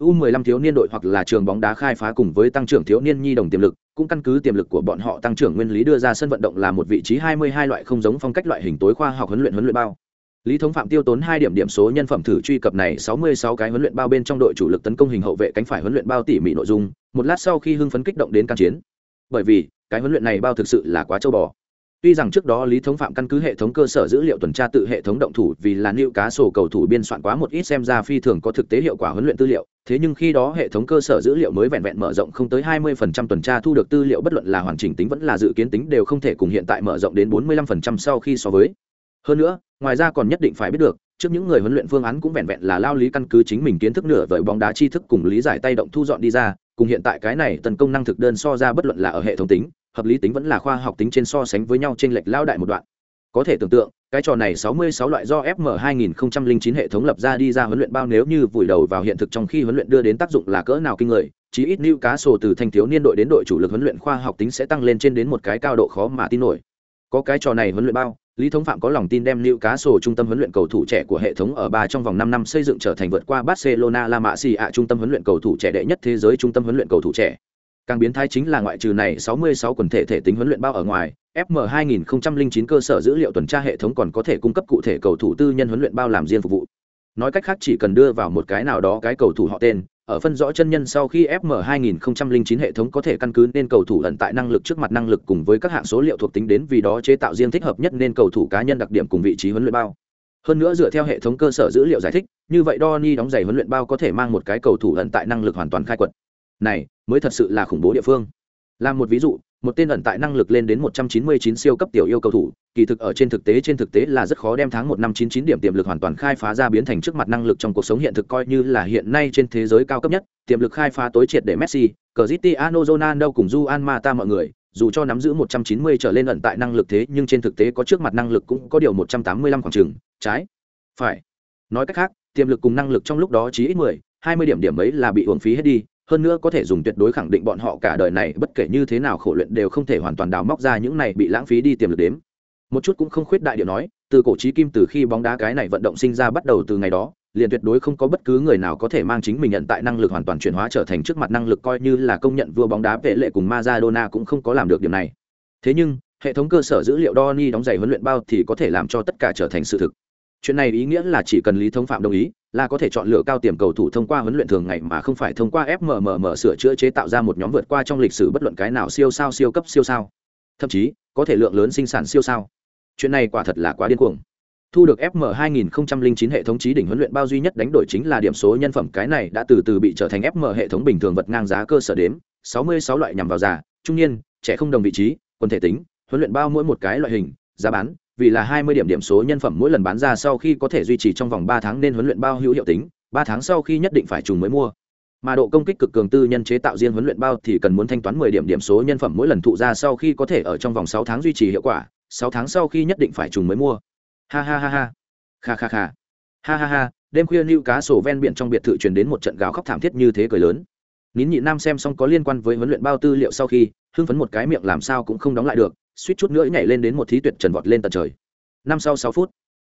U15 thiếu niên đội hoặc là trường bóng đá khai phá cùng với tăng trưởng thiếu niên nhi đồng tiềm lực, cũng căn cứ tiềm lực của bọn họ tăng trưởng nguyên lý đưa ra sân vận động là một vị trí 22 loại không giống phong cách loại hình tối khoa học huấn luyện huấn luyện bao. Lý Thống Phạm tiêu tốn 2 điểm điểm số nhân phẩm thử truy cập này 66 cái huấn luyện bao bên trong đội chủ lực tấn công hình hậu vệ cánh phải huấn luyện bao tỉ mỉ nội dung, một lát sau khi hưng phấn kích động đến can chiến. Bởi vì, cái huấn luyện này bao thực sự là quá châu bò. Tuy rằng trước đó Lý Thống Phạm căn cứ hệ thống cơ sở dữ liệu tuần tra tự hệ thống động thủ vì là nữu cá sổ cầu thủ biên soạn quá một ít xem ra phi thường có thực tế hiệu quả huấn luyện tư liệu, thế nhưng khi đó hệ thống cơ sở dữ liệu mới vẹn vẹn mở rộng không tới 20% tuần tra thu được tư liệu bất luận là hoàn chỉnh tính vẫn là dự kiến tính đều không thể cùng hiện tại mở rộng đến 45% sau khi so với. Hơn nữa, ngoài ra còn nhất định phải biết được, trước những người huấn luyện phương án cũng vẹn vẹn là lao lý căn cứ chính mình kiến thức nửa với bóng đá tri thức cùng lý giải tay động thu dọn đi ra, cùng hiện tại cái này tấn công năng thực đơn so ra bất luận là ở hệ thống tính, hợp lý tính vẫn là khoa học tính trên so sánh với nhau trên lệch lao đại một đoạn. Có thể tưởng tượng cái trò này 66 loại do FM 2009 hệ thống lập ra đi ra huấn luyện bao nếu như vùi đầu vào hiện thực trong khi huấn luyện đưa đến tác dụng là cỡ nào kinh người chí ít lưu cá sổ từ thanh thiếu niên đội đến đội chủ lực huấn luyện khoa học tính sẽ tăng lên trên đến một cái cao độ khó mà tin nổi. Có cái trò này huấn luyện bao lý thống phạm có lòng tin đem lưu cá sổ trung tâm huấn luyện cầu thủ trẻ của hệ thống ở ba trong vòng năm năm xây dựng trở thành vượt qua barcelona la Masia, trung tâm huấn luyện cầu thủ trẻ đệ nhất thế giới trung tâm huấn luyện cầu thủ trẻ. Càng biến thái chính là ngoại trừ này 66 quần thể thể tính huấn luyện bao ở ngoài fm 2009 cơ sở dữ liệu tuần tra hệ thống còn có thể cung cấp cụ thể cầu thủ tư nhân huấn luyện bao làm riêng phục vụ. Nói cách khác chỉ cần đưa vào một cái nào đó cái cầu thủ họ tên ở phân rõ chân nhân sau khi FM 2009 hệ thống có thể căn cứ nên cầu thủ ẩn tại năng lực trước mặt năng lực cùng với các hạng số liệu thuộc tính đến vì đó chế tạo riêng thích hợp nhất nên cầu thủ cá nhân đặc điểm cùng vị trí huấn luyện bao. Hơn nữa dựa theo hệ thống cơ sở dữ liệu giải thích, như vậy Donny đóng giày huấn luyện bao có thể mang một cái cầu thủ ẩn tại năng lực hoàn toàn khai quật. Này, mới thật sự là khủng bố địa phương làm một ví dụ một tên ẩn tại năng lực lên đến 199 siêu cấp tiểu yêu cầu thủ kỳ thực ở trên thực tế trên thực tế là rất khó đem tháng một năm 99 điểm tiềm lực hoàn toàn khai phá ra biến thành trước mặt năng lực trong cuộc sống hiện thực coi như là hiện nay trên thế giới cao cấp nhất tiềm lực khai phá tối triệt để Messi, Cristiano Ronaldo cùng Juan Mata mọi người dù cho nắm giữ 190 trở lên ẩn tại năng lực thế nhưng trên thực tế có trước mặt năng lực cũng có điều 185 khoảng chừng trái phải. Nói cách khác tiềm lực cùng năng lực trong lúc đó chỉ ít 10, 20 điểm điểm ấy là bị uổng phí hết đi hơn nữa có thể dùng tuyệt đối khẳng định bọn họ cả đời này bất kể như thế nào khổ luyện đều không thể hoàn toàn đào móc ra những này bị lãng phí đi tiềm lực đếm một chút cũng không khuyết đại điệu nói từ cổ trí kim từ khi bóng đá cái này vận động sinh ra bắt đầu từ ngày đó liền tuyệt đối không có bất cứ người nào có thể mang chính mình nhận tại năng lực hoàn toàn chuyển hóa trở thành trước mặt năng lực coi như là công nhận vua bóng đá vệ lệ cùng Maradona cũng không có làm được điểm này. Thế nhưng, hệ thống cơ sở dữ liệu Donny đóng giày huấn luyện bao thì có thể làm cho tất cả trở thành sự thực chuyện này ý nghĩa là chỉ cần lý thống phạm đồng ý là có thể chọn lựa cao tiềm cầu thủ thông qua huấn luyện thường ngày mà không phải thông qua fmmm sửa chữa chế tạo ra một nhóm vượt qua trong lịch sử bất luận cái nào siêu sao, siêu cấp, siêu sao. Thậm chí, có thể lượng lớn sinh sản siêu sao. Chuyện này quả thật là quá điên cuồng. Thu được fm 2009 hệ thống trí đỉnh huấn luyện bao duy nhất đánh đổi chính là điểm số nhân phẩm, cái này đã từ từ bị trở thành fm hệ thống bình thường vật ngang giá cơ sở đếm 66 loại nhằm vào già, trung niên, trẻ không đồng vị trí, quần thể tính, huấn luyện bao mỗi một cái loại hình, giá bán vì là 20 điểm điểm số nhân phẩm mỗi lần bán ra sau khi có thể duy trì trong vòng 3 tháng nên huấn luyện bao hữu hiệu tính, 3 tháng sau khi nhất định phải trùng mới mua. Mà độ công kích cực cường tư nhân chế tạo riêng huấn luyện bao thì cần muốn thanh toán 10 điểm điểm số nhân phẩm mỗi lần thụ ra sau khi có thể ở trong vòng 6 tháng duy trì hiệu quả, 6 tháng sau khi nhất định phải trùng mới mua. Ha ha ha ha. Kha kha kha. Ha ha ha, đêm khuya lưu cá sổ ven biển trong biệt thự truyền đến một trận gào khóc thảm thiết như thế cười lớn. Nín nhị nam xem xong có liên quan với huấn luyện bao tư liệu sau khi, hưng phấn một cái miệng làm sao cũng không đóng lại được, suýt chút nữa nhảy lên đến một thí tuyệt trần vọt lên tận trời. Năm sau sáu phút,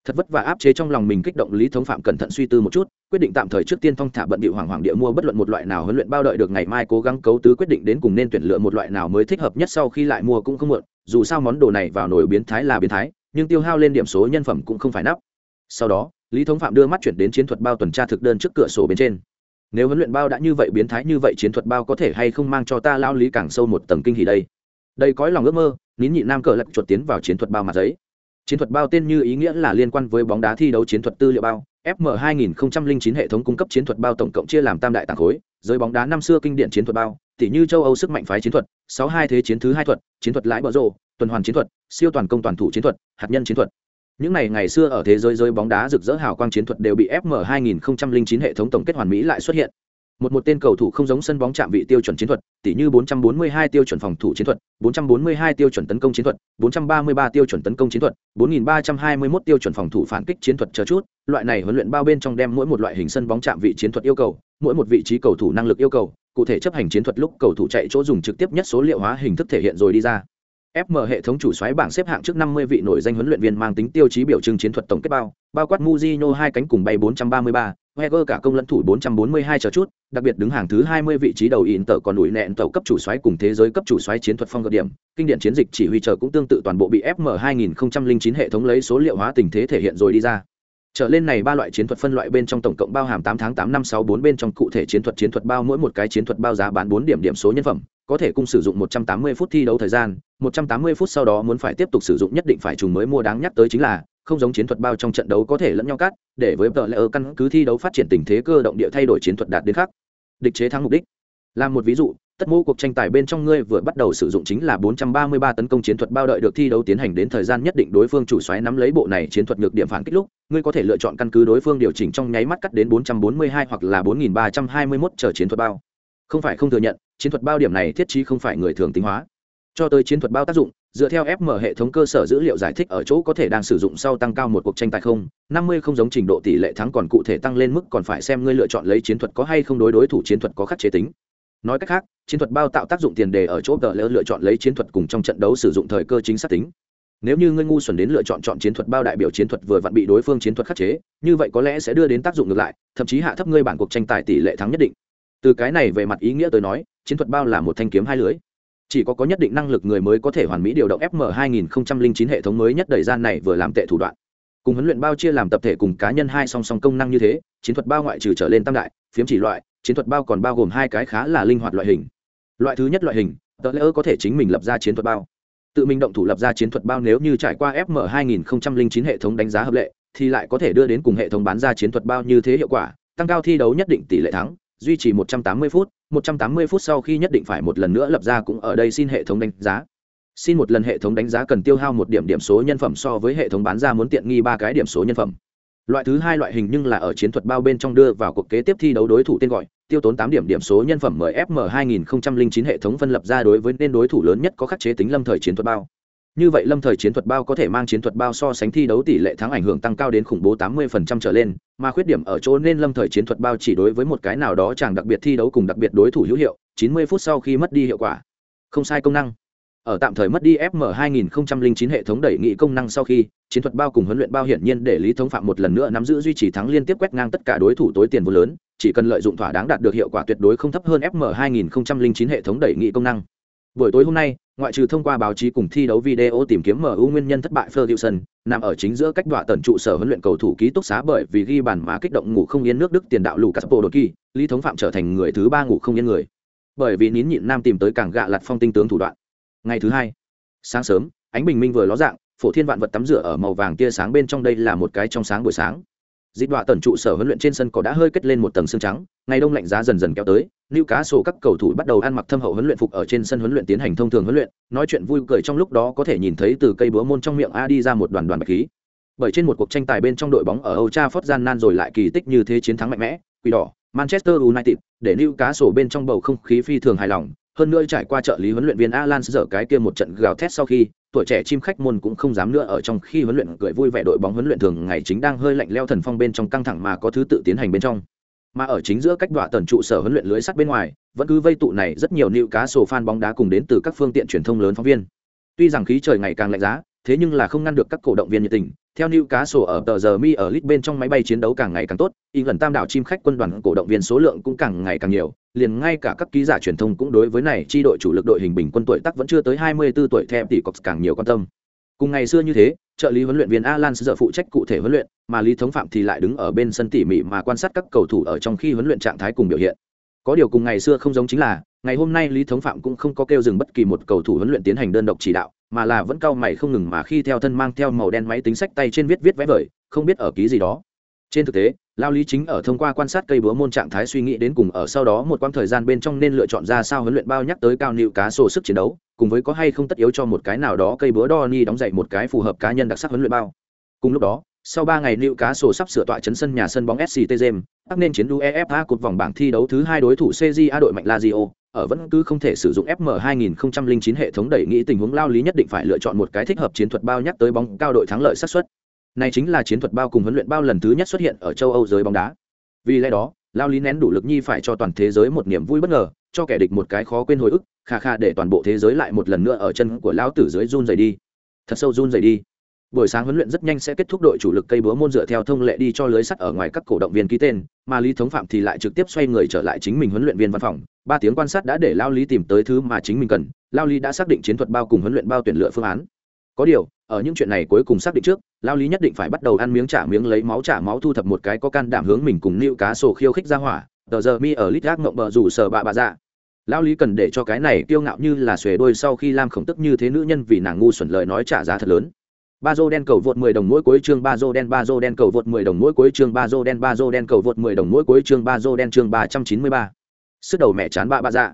thật vất vả áp chế trong lòng mình kích động lý thống phạm cẩn thận suy tư một chút, quyết định tạm thời trước tiên phong thả bận bịu hoàng hoàng địa mua bất luận một loại nào huấn luyện bao đợi được ngày mai cố gắng cấu tứ quyết định đến cùng nên tuyển lựa một loại nào mới thích hợp nhất sau khi lại mua cũng không muộn, dù sao món đồ này vào nổi biến thái là biến thái, nhưng tiêu hao lên điểm số nhân phẩm cũng không phải nắp. Sau đó, lý thống phạm đưa mắt chuyển đến chiến thuật bao tuần tra thực đơn trước cửa sổ bên trên. Nếu huấn luyện bao đã như vậy biến thái như vậy chiến thuật bao có thể hay không mang cho ta lao lý càng sâu một tầng kinh hỉ đây? Đây cõi lòng ước mơ nín nhị nam cờ lạch chuột tiến vào chiến thuật bao mặt giấy. Chiến thuật bao tên như ý nghĩa là liên quan với bóng đá thi đấu chiến thuật tư liệu bao. Fm 2009 hệ thống cung cấp chiến thuật bao tổng cộng chia làm tam đại tàng khối, giới bóng đá năm xưa kinh điển chiến thuật bao, tỷ như châu âu sức mạnh phái chiến thuật, sáu hai thế chiến thứ hai thuật, chiến thuật lãi bờ rộ tuần hoàn chiến thuật, siêu toàn công toàn thủ chiến thuật, hạt nhân chiến thuật. Những này ngày xưa ở thế giới giới bóng đá rực rỡ hào quang chiến thuật đều bị fm 2009 hệ thống tổng kết hoàn mỹ lại xuất hiện một một tên cầu thủ không giống sân bóng chạm vị tiêu chuẩn chiến thuật, tỉ như 442 tiêu chuẩn phòng thủ chiến thuật, 442 tiêu chuẩn tấn công chiến thuật, 433 tiêu chuẩn tấn công chiến thuật, 4321 tiêu chuẩn phòng thủ phản kích chiến thuật chờ chút, loại này huấn luyện bao bên trong đem mỗi một loại hình sân bóng chạm vị chiến thuật yêu cầu, mỗi một vị trí cầu thủ năng lực yêu cầu, cụ thể chấp hành chiến thuật lúc cầu thủ chạy chỗ dùng trực tiếp nhất số liệu hóa hình thức thể hiện rồi đi ra. FM hệ thống chủ xoáy bảng xếp hạng trước 50 vị nổi danh huấn luyện viên mang tính tiêu chí biểu trưng chiến thuật tổng kết bao, bao quát Mujino hai cánh cùng bay 433, Wenger cả công lẫn thủ 442 chờ chút, đặc biệt đứng hàng thứ 20 vị trí đầu Inter còn đuổi nẹn tàu cấp chủ xoáy cùng thế giới cấp chủ xoáy chiến thuật phong cơ điểm, kinh điển chiến dịch chỉ huy chờ cũng tương tự toàn bộ bị FM 2009 hệ thống lấy số liệu hóa tình thế thể hiện rồi đi ra. Trở lên này ba loại chiến thuật phân loại bên trong tổng cộng bao hàm 8 tháng 8 năm 64 bên trong cụ thể chiến thuật chiến thuật bao mỗi một cái chiến thuật bao giá bán 4 điểm điểm số nhân phẩm, có thể cung sử dụng 180 phút thi đấu thời gian, 180 phút sau đó muốn phải tiếp tục sử dụng nhất định phải trùng mới mua đáng nhắc tới chính là không giống chiến thuật bao trong trận đấu có thể lẫn nhau cắt, để với tờ lệ ở căn cứ thi đấu phát triển tình thế cơ động địa thay đổi chiến thuật đạt đến khác. Địch chế thắng mục đích. Làm một ví dụ, tất mô cuộc tranh tài bên trong ngươi vừa bắt đầu sử dụng chính là 433 tấn công chiến thuật bao đợi được thi đấu tiến hành đến thời gian nhất định đối phương chủ xoáy nắm lấy bộ này chiến thuật ngược điểm phản kích lúc, ngươi có thể lựa chọn căn cứ đối phương điều chỉnh trong nháy mắt cắt đến 442 hoặc là 4321 chờ chiến thuật bao. Không phải không thừa nhận, chiến thuật bao điểm này thiết trí không phải người thường tính hóa. Cho tới chiến thuật bao tác dụng, dựa theo FM hệ thống cơ sở dữ liệu giải thích ở chỗ có thể đang sử dụng sau tăng cao một cuộc tranh tài không, 50 không giống trình độ tỷ lệ thắng còn cụ thể tăng lên mức còn phải xem ngươi lựa chọn lấy chiến thuật có hay không đối đối thủ chiến thuật có khắc chế tính. Nói cách khác chiến thuật bao tạo tác dụng tiền đề ở chỗ tờ lỡ lựa chọn lấy chiến thuật cùng trong trận đấu sử dụng thời cơ chính xác tính. Nếu như ngươi ngu xuẩn đến lựa chọn chọn chiến thuật bao đại biểu chiến thuật vừa vặn bị đối phương chiến thuật khắc chế như vậy có lẽ sẽ đưa đến tác dụng ngược lại thậm chí hạ thấp ngươi bản cuộc tranh tài tỷ lệ thắng nhất định. Từ cái này về mặt ý nghĩa tôi nói chiến thuật bao là một thanh kiếm hai lưới. Chỉ có có nhất định năng lực người mới có thể hoàn mỹ điều động fm 2009 hệ thống mới nhất đời gian này vừa làm tệ thủ đoạn. Cùng huấn luyện bao chia làm tập thể cùng cá nhân hai song song công năng như thế, chiến thuật bao ngoại trừ trở lên tam đại, phiếm chỉ loại, chiến thuật bao còn bao gồm hai cái khá là linh hoạt loại hình. Loại thứ nhất loại hình, tờ lễ ơ có thể chính mình lập ra chiến thuật bao. Tự mình động thủ lập ra chiến thuật bao nếu như trải qua fm 2009 hệ thống đánh giá hợp lệ, thì lại có thể đưa đến cùng hệ thống bán ra chiến thuật bao như thế hiệu quả, tăng cao thi đấu nhất định tỷ lệ thắng, duy trì 180 phút 180 phút sau khi nhất định phải một lần nữa lập ra cũng ở đây xin hệ thống đánh giá. Xin một lần hệ thống đánh giá cần tiêu hao một điểm điểm số nhân phẩm so với hệ thống bán ra muốn tiện nghi ba cái điểm số nhân phẩm. Loại thứ hai loại hình nhưng là ở chiến thuật bao bên trong đưa vào cuộc kế tiếp thi đấu đối thủ tên gọi, tiêu tốn tám điểm điểm số nhân phẩm mời fm 2009 hệ thống phân lập ra đối với nên đối thủ lớn nhất có khắc chế tính lâm thời chiến thuật bao như vậy lâm thời chiến thuật bao có thể mang chiến thuật bao so sánh thi đấu tỷ lệ thắng ảnh hưởng tăng cao đến khủng bố 80% trở lên, mà khuyết điểm ở chỗ nên lâm thời chiến thuật bao chỉ đối với một cái nào đó chẳng đặc biệt thi đấu cùng đặc biệt đối thủ hữu hiệu 90 phút sau khi mất đi hiệu quả. Không sai công năng. Ở tạm thời mất đi fm 2009 hệ thống đẩy nghị công năng sau khi, chiến thuật bao cùng huấn luyện bao hiển nhiên để lý thống phạm một lần nữa nắm giữ duy trì thắng liên tiếp quét ngang tất cả đối thủ tối tiền vô lớn, chỉ cần lợi dụng thỏa đáng đạt được hiệu quả tuyệt đối không thấp hơn fm 2009 hệ thống đẩy nghị công năng buổi tối hôm nay, ngoại trừ thông qua báo chí cùng thi đấu video tìm kiếm mu nguyên nhân thất bại ferguson nằm ở chính giữa cách đoạn tần trụ sở huấn luyện cầu thủ ký túc xá bởi vì ghi bàn mà kích động ngủ không yên nước đức tiền đạo lucas podolski, lý thống phạm trở thành người thứ ba ngủ không yên người. Bởi vì nín nhịn nam tìm tới càng gạ lặt phong tinh tướng thủ đoạn. Ngày thứ hai, sáng sớm, ánh bình minh vừa ló dạng, phổ thiên vạn vật tắm rửa ở màu vàng tia sáng bên trong đây là một cái trong sáng buổi sáng dịch đọa tần trụ sở huấn luyện trên sân cỏ đã hơi kết lên một tầng xương trắng ngày đông lạnh giá dần dần kéo tới lưu cá sổ các cầu thủ bắt đầu ăn mặc thâm hậu huấn luyện phục ở trên sân huấn luyện tiến hành thông thường huấn luyện nói chuyện vui cười trong lúc đó có thể nhìn thấy từ cây búa môn trong miệng a đi ra một đoàn đoàn bạch khí. Bởi trên một cuộc tranh tài bên trong đội bóng ở Âu Trafford gian nan rồi lại kỳ tích như thế chiến thắng mạnh mẽ quỷ đỏ Manchester United để lưu cá sổ bên trong bầu không khí phi thường hài lòng hơn nữa trải qua trợ lý huấn luyện viên Alan dở cái kia một trận gào thét sau khi, tuổi trẻ chim khách môn cũng không dám nữa ở trong khi huấn luyện cười vui vẻ đội bóng huấn luyện thường ngày chính đang hơi lạnh leo thần phong bên trong căng thẳng mà có thứ tự tiến hành bên trong. Mà ở chính giữa cách đọa tần trụ sở huấn luyện lưới sắt bên ngoài, vẫn cứ vây tụ này rất nhiều nữ cá sổ fan bóng đá cùng đến từ các phương tiện truyền thông lớn phóng viên. Tuy rằng khí trời ngày càng lạnh giá, thế nhưng là không ngăn được các cổ động viên nhiệt tình. Theo Newcastle ở tờ giờ mi ở lit bên trong máy bay chiến đấu càng ngày càng tốt, Y lần tam đảo chim khách quân đoàn cổ động viên số lượng cũng càng ngày càng nhiều, liền ngay cả các ký giả truyền thông cũng đối với này chi đội chủ lực đội hình bình quân tuổi tác vẫn chưa tới 24 tuổi theo tỷ cọc càng nhiều quan tâm. Cùng ngày xưa như thế, trợ lý huấn luyện viên Alan giờ phụ trách cụ thể huấn luyện, mà Lý Thống Phạm thì lại đứng ở bên sân tỉ mỉ mà quan sát các cầu thủ ở trong khi huấn luyện trạng thái cùng biểu hiện. Có điều cùng ngày xưa không giống chính là, ngày hôm nay Lý Thống Phạm cũng không có kêu dừng bất kỳ một cầu thủ huấn luyện tiến hành đơn độc chỉ đạo, mà là vẫn cao mày không ngừng mà khi theo thân mang theo màu đen máy tính sách tay trên viết viết vẽ vời, không biết ở ký gì đó. Trên thực tế, lao lý chính ở thông qua quan sát cây búa môn trạng thái suy nghĩ đến cùng ở sau đó một quãng thời gian bên trong nên lựa chọn ra sao huấn luyện bao nhắc tới cao nịu cá sổ sức chiến đấu cùng với có hay không tất yếu cho một cái nào đó cây búa đo ni đóng dậy một cái phù hợp cá nhân đặc sắc huấn luyện bao cùng lúc đó sau ba ngày lưu cá sổ sắp sửa tọa chấn sân nhà sân bóng sct james bắc nên chiến uefa cột vòng bảng thi đấu thứ hai đối thủ cja đội mạnh lazio ở vẫn cứ không thể sử dụng fm 2009 hệ thống đẩy nghĩ tình huống lao lý nhất định phải lựa chọn một cái thích hợp chiến thuật bao nhắc tới bóng cao đội thắng lợi xác suất. Này chính là chiến thuật bao cùng huấn luyện bao lần thứ nhất xuất hiện ở châu Âu giới bóng đá. Vì lẽ đó, Lao Lý nén đủ lực nhi phải cho toàn thế giới một niềm vui bất ngờ, cho kẻ địch một cái khó quên hồi ức kha kha để toàn bộ thế giới lại một lần nữa ở chân của lão tử dưới run rẩy đi. Thật sâu run rẩy đi buổi sáng huấn luyện rất nhanh sẽ kết thúc đội chủ lực cây búa môn dựa theo thông lệ đi cho lưới sắt ở ngoài các cổ động viên ký tên, mà lý thống phạm thì lại trực tiếp xoay người trở lại chính mình huấn luyện viên văn phòng. Ba tiếng quan sát đã để lao lý tìm tới thứ mà chính mình cần. Lao lý đã xác định chiến thuật bao cùng huấn luyện bao tuyển lựa phương án. Có điều, ở những chuyện này cuối cùng xác định trước, lao lý nhất định phải bắt đầu ăn miếng trả miếng lấy máu trả máu thu thập một cái có can đảm hướng mình cùng nịu cá sổ khiêu khích ra hỏa. Tờ giờ mi ở lít gác ngộng bờ rủ sờ bạ bạ dạ. Lao lý cần để cho cái này kiêu ngạo như là xuề đôi sau khi lam khổng tức như thế nữ nhân vì nàng ngu xuẩn lời nói trả giá thật lớn ba dô đen cầu vượt 10 đồng mỗi cuối chương ba dô đen ba dô đen cầu vượt 10 đồng mỗi cuối chương ba dô đen ba dô đen cầu vượt 10 đồng mỗi cuối chương ba dô đen chương 393. Sức đầu mẹ chán bạ bạ dạ.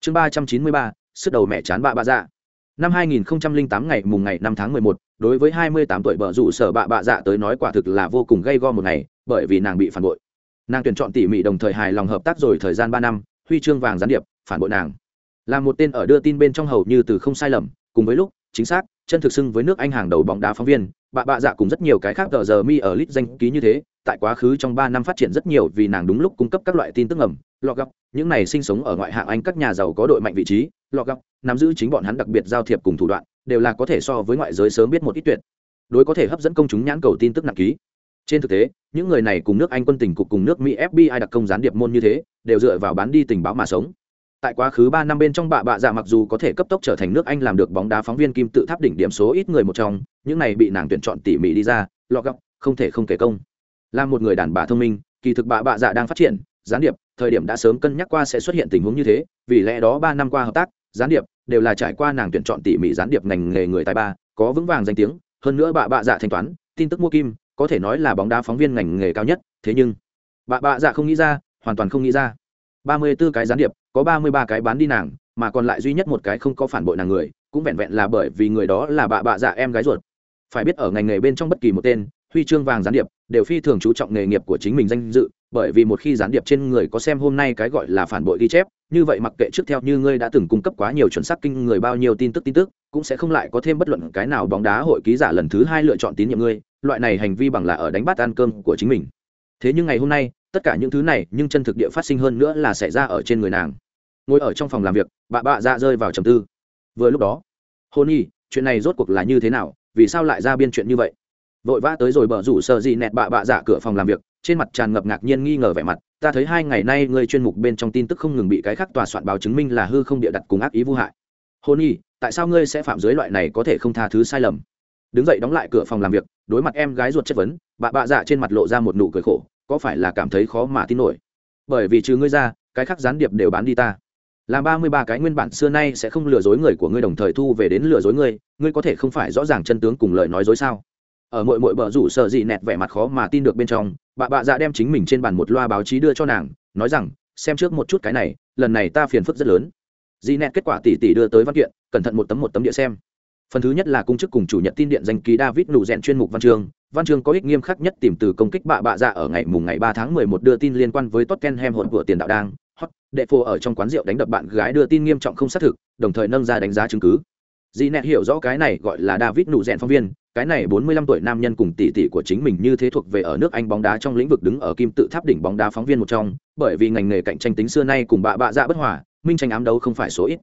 Chương 393, sức đầu mẹ chán bạ bạ dạ. Năm 2008 ngày mùng ngày 5 tháng 11, đối với 28 tuổi bợ rủ sở bạ bạ dạ tới nói quả thực là vô cùng gây go một ngày, bởi vì nàng bị phản bội. Nàng tuyển chọn tỉ mỉ đồng thời hài lòng hợp tác rồi thời gian 3 năm, huy chương vàng gián điệp, phản bội nàng. Là một tên ở đưa tin bên trong hầu như từ không sai lầm, cùng với lúc, chính xác, chân thực xưng với nước anh hàng đầu bóng đá phóng viên bạ bạ dạ cùng rất nhiều cái khác tờ giờ mi ở lit danh ký như thế, tại quá khứ trong ba năm phát triển rất nhiều vì nàng đúng lúc cung cấp các loại tin tức ngầm lọ gọc những này sinh sống ở ngoại hạng anh các nhà giàu có đội mạnh vị trí lọ gọc nắm giữ chính bọn hắn đặc biệt giao thiệp cùng thủ đoạn, đều là có thể so với ngoại giới sớm biết một ít tuyệt. Đối có thể hấp dẫn công chúng nhãn cầu tin tức nặng ký. Trên thực tế, những người này cùng nước anh quân tình cục cùng nước mỹ fbi đặc công gián điệp môn như thế, đều dựa vào bán đi tình báo mà sống tại quá khứ ba năm bên trong bạ bạ dạ mặc dù có thể cấp tốc trở thành nước anh làm được bóng đá phóng viên kim tự tháp đỉnh điểm số ít người một trong, những này bị nàng tuyển chọn tỉ mỉ đi ra lọ gọc không thể không kể công. Là một người đàn bà thông minh, kỳ thực bạ bạ dạ đang phát triển, gián điệp, thời điểm đã sớm cân nhắc qua sẽ xuất hiện tình huống như thế, vì lẽ đó ba năm qua hợp tác, gián điệp, đều là trải qua nàng tuyển chọn tỉ mỉ gián điệp ngành nghề người tài ba, có vững vàng danh tiếng, hơn nữa bạ bạ dạ thanh toán, tin tức mua kim, có thể nói là bóng đá phóng viên ngành nghề cao nhất, thế nhưng bạ bạ dạ không nghĩ ra, hoàn toàn không nghĩ ra. Ba mươi 34 cái gián điệp có ba mươi ba cái bán đi nàng, mà còn lại duy nhất một cái không có phản bội nàng người, cũng vẹn vẹn là bởi vì người đó là bà bạ dạ em gái ruột. Phải biết ở ngành nghề bên trong bất kỳ một tên, huy chương vàng gián điệp, đều phi thường chú trọng nghề nghiệp của chính mình danh dự, bởi vì một khi gián điệp trên người có xem hôm nay cái gọi là phản bội ghi chép, như vậy mặc kệ trước theo như ngươi đã từng cung cấp quá nhiều chuẩn xác kinh người bao nhiêu tin tức tin tức, cũng sẽ không lại có thêm bất luận cái nào bóng đá hội ký giả lần thứ hai lựa chọn tín nhiệm ngươi, loại này hành vi bằng là ở đánh bắt ăn cơm của chính mình. Thế nhưng ngày hôm nay, tất cả những thứ này, nhưng chân thực địa phát sinh hơn nữa là xảy ra ở trên người nàng ngồi ở trong phòng làm việc bà bạ dạ rơi vào trầm tư. Vừa lúc đó, hôn nhi chuyện này rốt cuộc là như thế nào, vì sao lại ra biên chuyện như vậy? Vội vã tới rồi bờ rủ sợ gì nẹt bạ bạ dạ cửa phòng làm việc, trên mặt tràn ngập ngạc nhiên nghi ngờ vẻ mặt. Ta thấy hai ngày nay ngươi chuyên mục bên trong tin tức không ngừng bị cái khác tòa soạn báo chứng minh là hư không địa đặt cùng ác ý vô hại. Hôn nhi tại sao ngươi sẽ phạm dưới loại này có thể không tha thứ sai lầm? Đứng dậy đóng lại cửa phòng làm việc, đối mặt em gái ruột chất vấn bà bạ dạ trên mặt lộ ra một nụ cười khổ, có phải là cảm thấy khó mà tin nổi? Bởi vì trừ ngươi ra, cái khác gián điệp đều bán đi ta làm ba mươi ba cái nguyên bản xưa nay sẽ không lừa dối người của ngươi đồng thời thu về đến lừa dối ngươi ngươi có thể không phải rõ ràng chân tướng cùng lời nói dối sao? Ở mỗi mỗi bờ rủ sợ dị nẹt vẻ mặt khó mà tin được bên trong, bà bạ dạ đem chính mình trên bàn một loa báo chí đưa cho nàng, nói rằng, xem trước một chút cái này, lần này ta phiền phức rất lớn. Dị nẹt kết quả tỷ tỷ đưa tới văn kiện, cẩn thận một tấm một tấm địa xem. Phần thứ nhất là cung chức cùng chủ nhật tin điện danh ký david nụ rèn chuyên mục văn chương. Văn chương có ích nghiêm khắc nhất tìm từ công kích bạ bạ dạ ở ngày mùng ngày ba tháng mười một đưa tin liên quan với tottenham hỗn của tiền đạo đang hot, đệ phô ở trong quán rượu đánh đập bạn gái đưa tin nghiêm trọng không xác thực, đồng thời nâng ra đánh giá chứng cứ. Dì nẹt hiểu rõ cái này gọi là david nụ rèn phóng viên, cái này bốn mươi lăm tuổi nam nhân cùng tỷ tỷ của chính mình như thế thuộc về ở nước anh bóng đá trong lĩnh vực đứng ở kim tự tháp đỉnh bóng đá phóng viên một trong, bởi vì ngành nghề cạnh tranh tính xưa nay cùng bạ bạ dạ bất hòa, minh tranh ám đấu không phải số ít.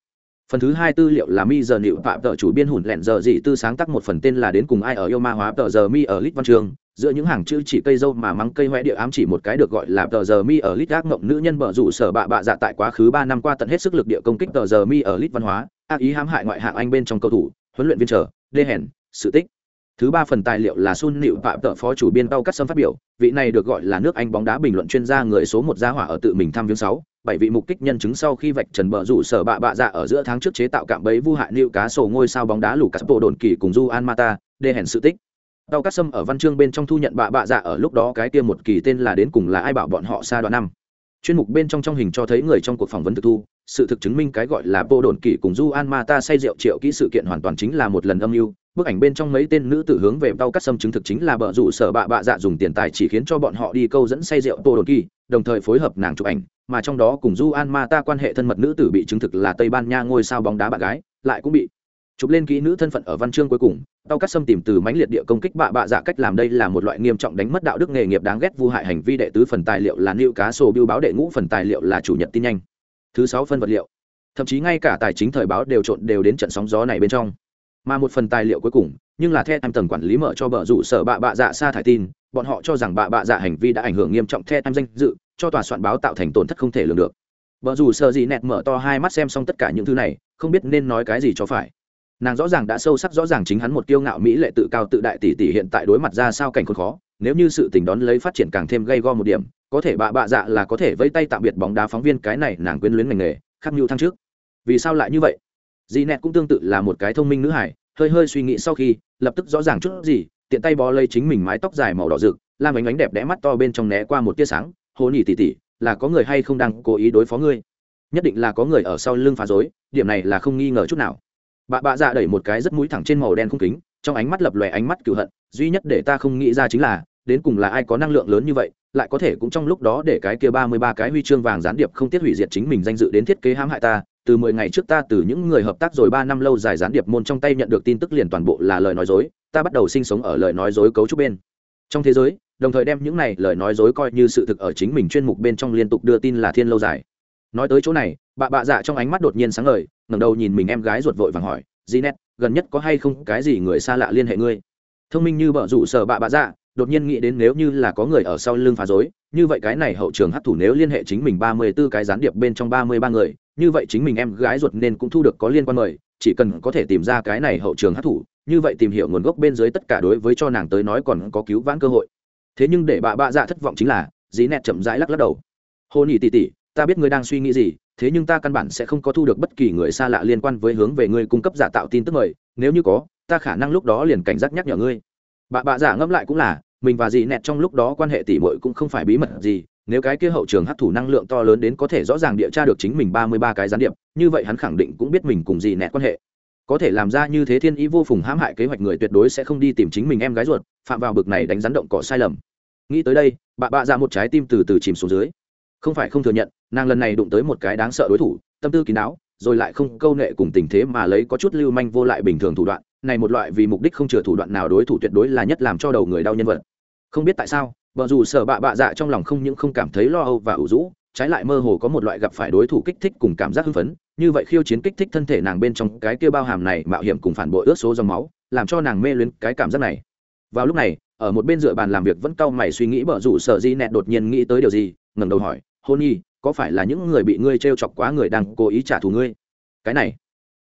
Phần thứ hai tư liệu là mi giờ nịu phạm tờ chủ biên hùn lẹn giờ dị tư sáng tác một phần tên là đến cùng ai ở yêu ma hóa tờ giờ mi ở Lít văn trường giữa những hàng chữ chỉ cây dâu mà mắng cây hoẹ địa ám chỉ một cái được gọi là tờ giờ mi ở lit gác mộng nữ nhân bở rủ sở bạ bạ dạ tại quá khứ ba năm qua tận hết sức lực địa công kích tờ giờ mi ở lit văn hóa, ác ý hãm hại ngoại hạng anh bên trong cầu thủ, huấn luyện viên trở đê hèn, sự tích. Thứ ba phần tài liệu là sun nịu phạm tờ phó chủ biên tàu cắt sâm phát biểu, vị này được gọi là nước anh bóng đá bình luận chuyên gia người số một gia hỏa ở tự mình thăm viếng sáu, bảy vị mục kích nhân chứng sau khi vạch trần bờ rủ sở bạ bạ dạ ở giữa tháng trước chế tạo cạm bẫy vu hại nịu cá sổ ngôi sao bóng đá lù cắt bộ đồn kỳ cùng du an mata, đê hèn sự tích tàu cắt sâm ở văn chương bên trong thu nhận bạ bạ dạ ở lúc đó cái kia một kỳ tên là đến cùng là ai bảo bọn họ xa đoạn năm. Chuyên mục bên trong trong hình cho thấy người trong cuộc phỏng vấn thực thu, sự thực chứng minh cái gọi là bộ đồn kỳ cùng du an mata say rượu triệu kỹ sự kiện hoàn toàn chính là một lần âm mưu. Bức ảnh bên trong mấy tên nữ tử hướng về tàu cắt sâm chứng thực chính là bợ rủ sở bạ bạ dạ dùng tiền tài chỉ khiến cho bọn họ đi câu dẫn say rượu tô đồn kỳ đồng thời phối hợp nàng chụp ảnh, mà trong đó cùng du an ma ta quan hệ thân mật nữ tử bị chứng thực là tây ban nha ngôi sao bóng đá bạn gái, lại cũng bị chụp lên kỹ nữ thân phận ở văn chương cuối cùng, tao cắt xâm tìm từ mãnh liệt địa công kích bạ bạ dạ cách làm đây là một loại nghiêm trọng đánh mất đạo đức nghề nghiệp đáng ghét vu hại hành vi đệ tứ phần tài liệu là nữ cá sổ biêu báo đệ ngũ phần tài liệu là chủ nhật tin nhanh. Thứ sáu phân vật liệu. Thậm chí ngay cả tài chính thời báo đều trộn đều đến trận sóng gió này bên trong. Mà một phần tài liệu cuối cùng, nhưng là the em tầng quản lý mở cho bờ rủ sở bạ bạ dạ sa thải tin, bọn họ cho rằng bạ bạ dạ hành vi đã ảnh hưởng nghiêm trọng the em danh dự, cho tòa soạn báo tạo thành tổn thất không thể lường được. Bờ rủ sở gì nẹt mở to hai mắt xem xong tất cả những thứ này, không biết nên nói cái gì cho phải nàng rõ ràng đã sâu sắc rõ ràng chính hắn một kiêu ngạo mỹ lệ tự cao tự đại tỷ tỷ hiện tại đối mặt ra sao cảnh khốn khó, nếu như sự tình đón lấy phát triển càng thêm gây go một điểm, có thể bạ bạ dạ là có thể vây tay tạm biệt bóng đá phóng viên cái này nàng quyến luyến ngành nghề, khắc nhu thăng trước. Vì sao lại như vậy? Dì nẹt cũng tương tự là một cái thông minh nữ hải, hơi hơi suy nghĩ sau khi, lập tức rõ ràng chút gì, tiện tay bó lấy chính mình mái tóc dài màu đỏ rực, làm ánh ánh đẹp đẽ mắt to bên trong né qua một tia sáng, hồ nhỉ tỉ tỉ là có người hay không đang cố ý đối phó ngươi? Nhất định là có người ở sau lưng phá dối điểm này là không nghi ngờ chút nào bà bạ dạ đẩy một cái rất mũi thẳng trên màu đen không kính, trong ánh mắt lập lòe ánh mắt cựu hận, duy nhất để ta không nghĩ ra chính là, đến cùng là ai có năng lượng lớn như vậy, lại có thể cũng trong lúc đó để cái kia ba mươi ba cái huy chương vàng gián điệp không tiết hủy diệt chính mình danh dự đến thiết kế hãm hại ta, từ mười ngày trước ta từ những người hợp tác rồi ba năm lâu dài gián điệp môn trong tay nhận được tin tức liền toàn bộ là lời nói dối, ta bắt đầu sinh sống ở lời nói dối cấu trúc bên. Trong thế giới, đồng thời đem những này lời nói dối coi như sự thực ở chính mình chuyên mục bên trong liên tục đưa tin là thiên lâu dài. Nói tới chỗ này bà bạ dạ trong ánh mắt đột nhiên sáng ngời, ngẩng đầu nhìn mình em gái ruột vội vàng hỏi dì nét gần nhất có hay không cái gì người xa lạ liên hệ ngươi? Thông minh như bợ rủ sở bà bạ dạ đột nhiên nghĩ đến nếu như là có người ở sau lưng phá dối như vậy cái này hậu trường hấp thủ nếu liên hệ chính mình ba mươi 34 cái gián điệp bên trong ba mươi ba người, như vậy chính mình em gái ruột nên cũng thu được có liên quan mời, chỉ cần có thể tìm ra cái này hậu trường hấp thủ như vậy tìm hiểu nguồn gốc bên dưới tất cả đối với cho nàng tới nói còn có cứu vãn cơ hội. Thế nhưng để bà bạ dạ thất vọng chính là dí nẹt chậm rãi lắc lắc đầu. Hôn nhỉ tỉ tỉ ta biết ngươi đang suy nghĩ gì thế nhưng ta căn bản sẽ không có thu được bất kỳ người xa lạ liên quan với hướng về ngươi cung cấp giả tạo tin tức mời, nếu như có, ta khả năng lúc đó liền cảnh giác nhắc nhở ngươi. Bà bạ giả ngẫm lại cũng là, mình và dì nẹt trong lúc đó quan hệ tỉ mội cũng không phải bí mật gì, nếu cái kia hậu trường hấp thủ năng lượng to lớn đến có thể rõ ràng địa tra được chính mình ba mươi ba cái gián điệp, như vậy hắn khẳng định cũng biết mình cùng dì nẹt quan hệ. Có thể làm ra như thế thiên ý vô phùng hãm hại kế hoạch người tuyệt đối sẽ không đi tìm chính mình em gái ruột, phạm vào bực này đánh rắn động cỏ sai lầm. Nghĩ tới đây, bà bạ ra một trái tim từ từ chìm xuống dưới. Không phải không thừa nhận nàng lần này đụng tới một cái đáng sợ đối thủ, tâm tư kín đáo, rồi lại không câu nệ cùng tình thế mà lấy có chút lưu manh vô lại bình thường thủ đoạn, này một loại vì mục đích không chừa thủ đoạn nào đối thủ tuyệt đối là nhất làm cho đầu người đau nhân vật. Không biết tại sao, vợ dù sợ bạ bạ dạ trong lòng không những không cảm thấy lo âu và ủ rũ, trái lại mơ hồ có một loại gặp phải đối thủ kích thích cùng cảm giác hưng phấn, như vậy khiêu chiến kích thích thân thể nàng bên trong cái kia bao hàm này mạo hiểm cùng phản bội ướt số dòng máu, làm cho nàng mê luyến cái cảm giác này. Vào lúc này, ở một bên dựa bàn làm việc vẫn cau mày suy nghĩ bở rủ sợ di nẹt đột nhiên nghĩ tới điều gì, ngẩng đầu hỏi hôn nhi có phải là những người bị ngươi t r e o chọc quá người đang cố ý trả thù ngươi? Cái này,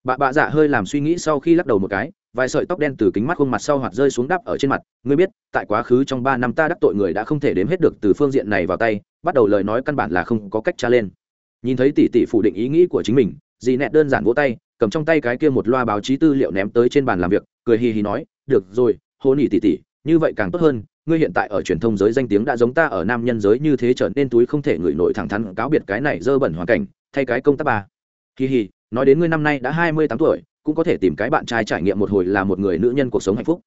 bà bạ dạ hơi làm suy nghĩ sau khi lắc đầu một cái, vài sợi tóc đen từ kính mắt khuôn mặt sau hoặc rơi xuống đắp ở trên mặt. Ngươi biết, tại quá khứ trong ba năm ta đắc tội người đã không thể đếm hết được từ phương diện này vào tay, bắt đầu lời nói căn bản là không có cách tra lên. Nhìn thấy tỷ tỷ phủ định ý nghĩ của chính mình, dì nẹt đơn giản vỗ tay, cầm trong tay cái kia một loa báo chí tư liệu ném tới trên bàn làm việc, cười hì hì nói, được rồi hô nỉ tỷ tỷ, như vậy càng tốt hơn ngươi hiện tại ở truyền thông giới danh tiếng đã giống ta ở nam nhân giới như thế trở nên túi không thể ngửi nổi thẳng thắn, cáo biệt cái này dơ bẩn hoàn cảnh, thay cái công tác ba. Kỳ hì, nói đến ngươi năm nay đã hai mươi tám tuổi, cũng có thể tìm cái bạn trai trải nghiệm một hồi là một người nữ nhân cuộc sống hạnh phúc.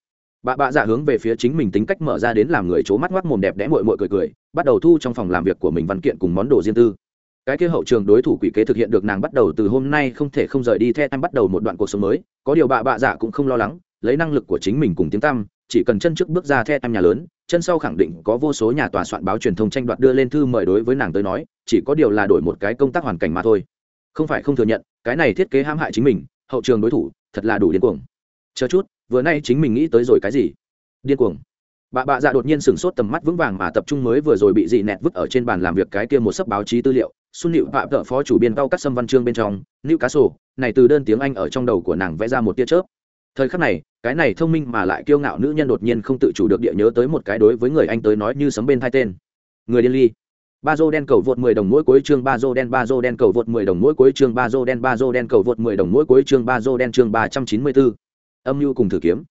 Bà bạ dạ hướng về phía chính mình tính cách mở ra đến làm người c mắt ngoác mồm đẹp đẽ mội mội cười cười, bắt đầu thu trong phòng làm việc của mình văn kiện cùng món đồ riêng tư. Cái kia hậu trường đối thủ quỷ kế thực hiện được nàng bắt đầu từ hôm nay không thể không rời đi theo em bắt đầu một đoạn cuộc sống mới, có điều bà bạ dạ cũng không lo lắng, lấy năng lực của chính mình cùng tiếng tăm chỉ cần chân trước bước ra the tam nhà lớn, chân sau khẳng định có vô số nhà tòa soạn báo truyền thông tranh đoạt đưa lên thư mời đối với nàng tới nói, chỉ có điều là đổi một cái công tác hoàn cảnh mà thôi. Không phải không thừa nhận, cái này thiết kế hãm hại chính mình, hậu trường đối thủ, thật là đủ điên cuồng. Chờ chút, vừa nay chính mình nghĩ tới rồi cái gì? Điên cuồng. Bà bạ dạ đột nhiên sửng sốt tầm mắt vững vàng mà tập trung mới vừa rồi bị dị nẹt vứt ở trên bàn làm việc cái kia một sấp báo chí tư liệu xuân nịu phạm tợ phó chủ biên cao cắt sâm văn chương bên trong nữ cá sổ này từ đơn tiếng anh ở trong đầu của nàng vẽ ra một tia chớp thời khắc này cái này thông minh mà lại kiêu ngạo nữ nhân đột nhiên không tự chủ được địa nhớ tới một cái đối với người anh tới nói như sấm bên hai tên. Người điên ly. Ba dô đen cầu vượt 10 đồng mỗi cuối chương ba dô đen ba dô đen cầu vượt 10 đồng mỗi cuối chương ba dô đen ba dô đen cầu vượt 10 đồng mỗi cuối chương ba dô đen chương 394. âm nhu cùng thử kiếm.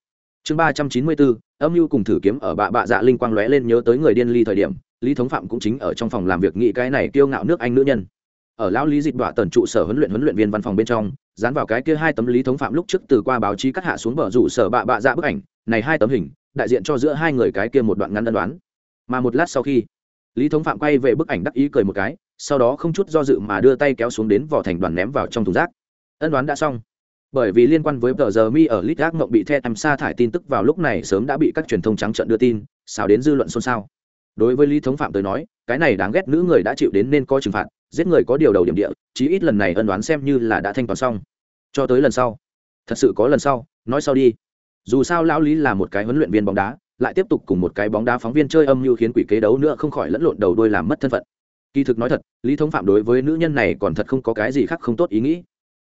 Chương 394, âm nhu cùng thử kiếm ở bạ bạ dạ linh quang lóe lên nhớ tới người điên ly thời điểm lý thống phạm cũng chính ở trong phòng làm việc nghĩ cái này kiêu ngạo nước anh nữ nhân ở lão lý dịch đọa tần trụ sở huấn luyện huấn luyện viên văn phòng bên trong, dán vào cái kia hai tấm lý thống phạm lúc trước từ qua báo chí cắt hạ xuống bờ rủ sở bạ bạ dạ bức ảnh, này hai tấm hình, đại diện cho giữa hai người cái kia một đoạn ngắn ân đoán. Mà một lát sau khi, lý thống phạm quay về bức ảnh đắc ý cười một cái, sau đó không chút do dự mà đưa tay kéo xuống đến vỏ thành đoàn ném vào trong thùng rác. Ân đoán đã xong. Bởi vì liên quan với tờ giờ mi ở lit gác mộng bị the em sa thải tin tức vào lúc này sớm đã bị các truyền thông trắng trận đưa tin, xào đến dư luận xôn xao. Đối với lý thống phạm tới nói, cái này đáng ghét nữ người đã chịu đến nên coi trừng phạt giết người có điều đầu điểm địa, chí ít lần này ân đoán xem như là đã thanh toán xong. Cho tới lần sau. Thật sự có lần sau, nói sau đi. Dù sao lão lý là một cái huấn luyện viên bóng đá, lại tiếp tục cùng một cái bóng đá phóng viên chơi âm mưu khiến quỷ kế đấu nữa không khỏi lẫn lộn đầu đôi làm mất thân phận. Kỳ thực nói thật, lý thống phạm đối với nữ nhân này còn thật không có cái gì khác không tốt ý nghĩ.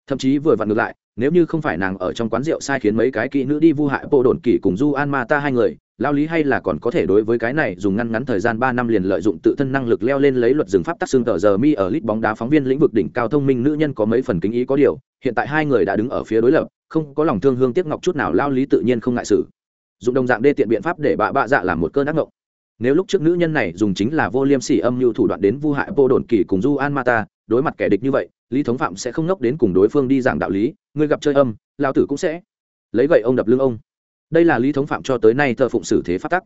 Thậm chí vừa vặn ngược lại, nếu như không phải nàng ở trong quán rượu sai khiến mấy cái kỹ nữ đi vu hại bộ đồn kỷ cùng du an ma ta hai người lao lý hay là còn có thể đối với cái này dùng ngăn ngắn thời gian ba năm liền lợi dụng tự thân năng lực leo lên lấy luật dừng pháp tác xương tờ giờ mi ở lít bóng đá phóng viên lĩnh vực đỉnh cao thông minh nữ nhân có mấy phần kính ý có điều, hiện tại hai người đã đứng ở phía đối lập, không có lòng thương hương tiếc ngọc chút nào lao lý tự nhiên không ngại sự dùng đồng dạng đê tiện biện pháp để bạ bạ dạ làm một cơn ác ngộng. Nếu lúc trước nữ nhân này dùng chính là vô liêm sỉ âm như thủ đoạn đến vu hại vô đồn kỳ cùng du an mata, đối mặt kẻ địch như vậy, lý thống phạm sẽ không ngốc đến cùng đối phương đi giảng đạo lý người gặp chơi âm lao tử cũng sẽ. Lấy vậy ông đập lưng ông đây là lý thống phạm cho tới nay thờ phụng xử thế phát tắc.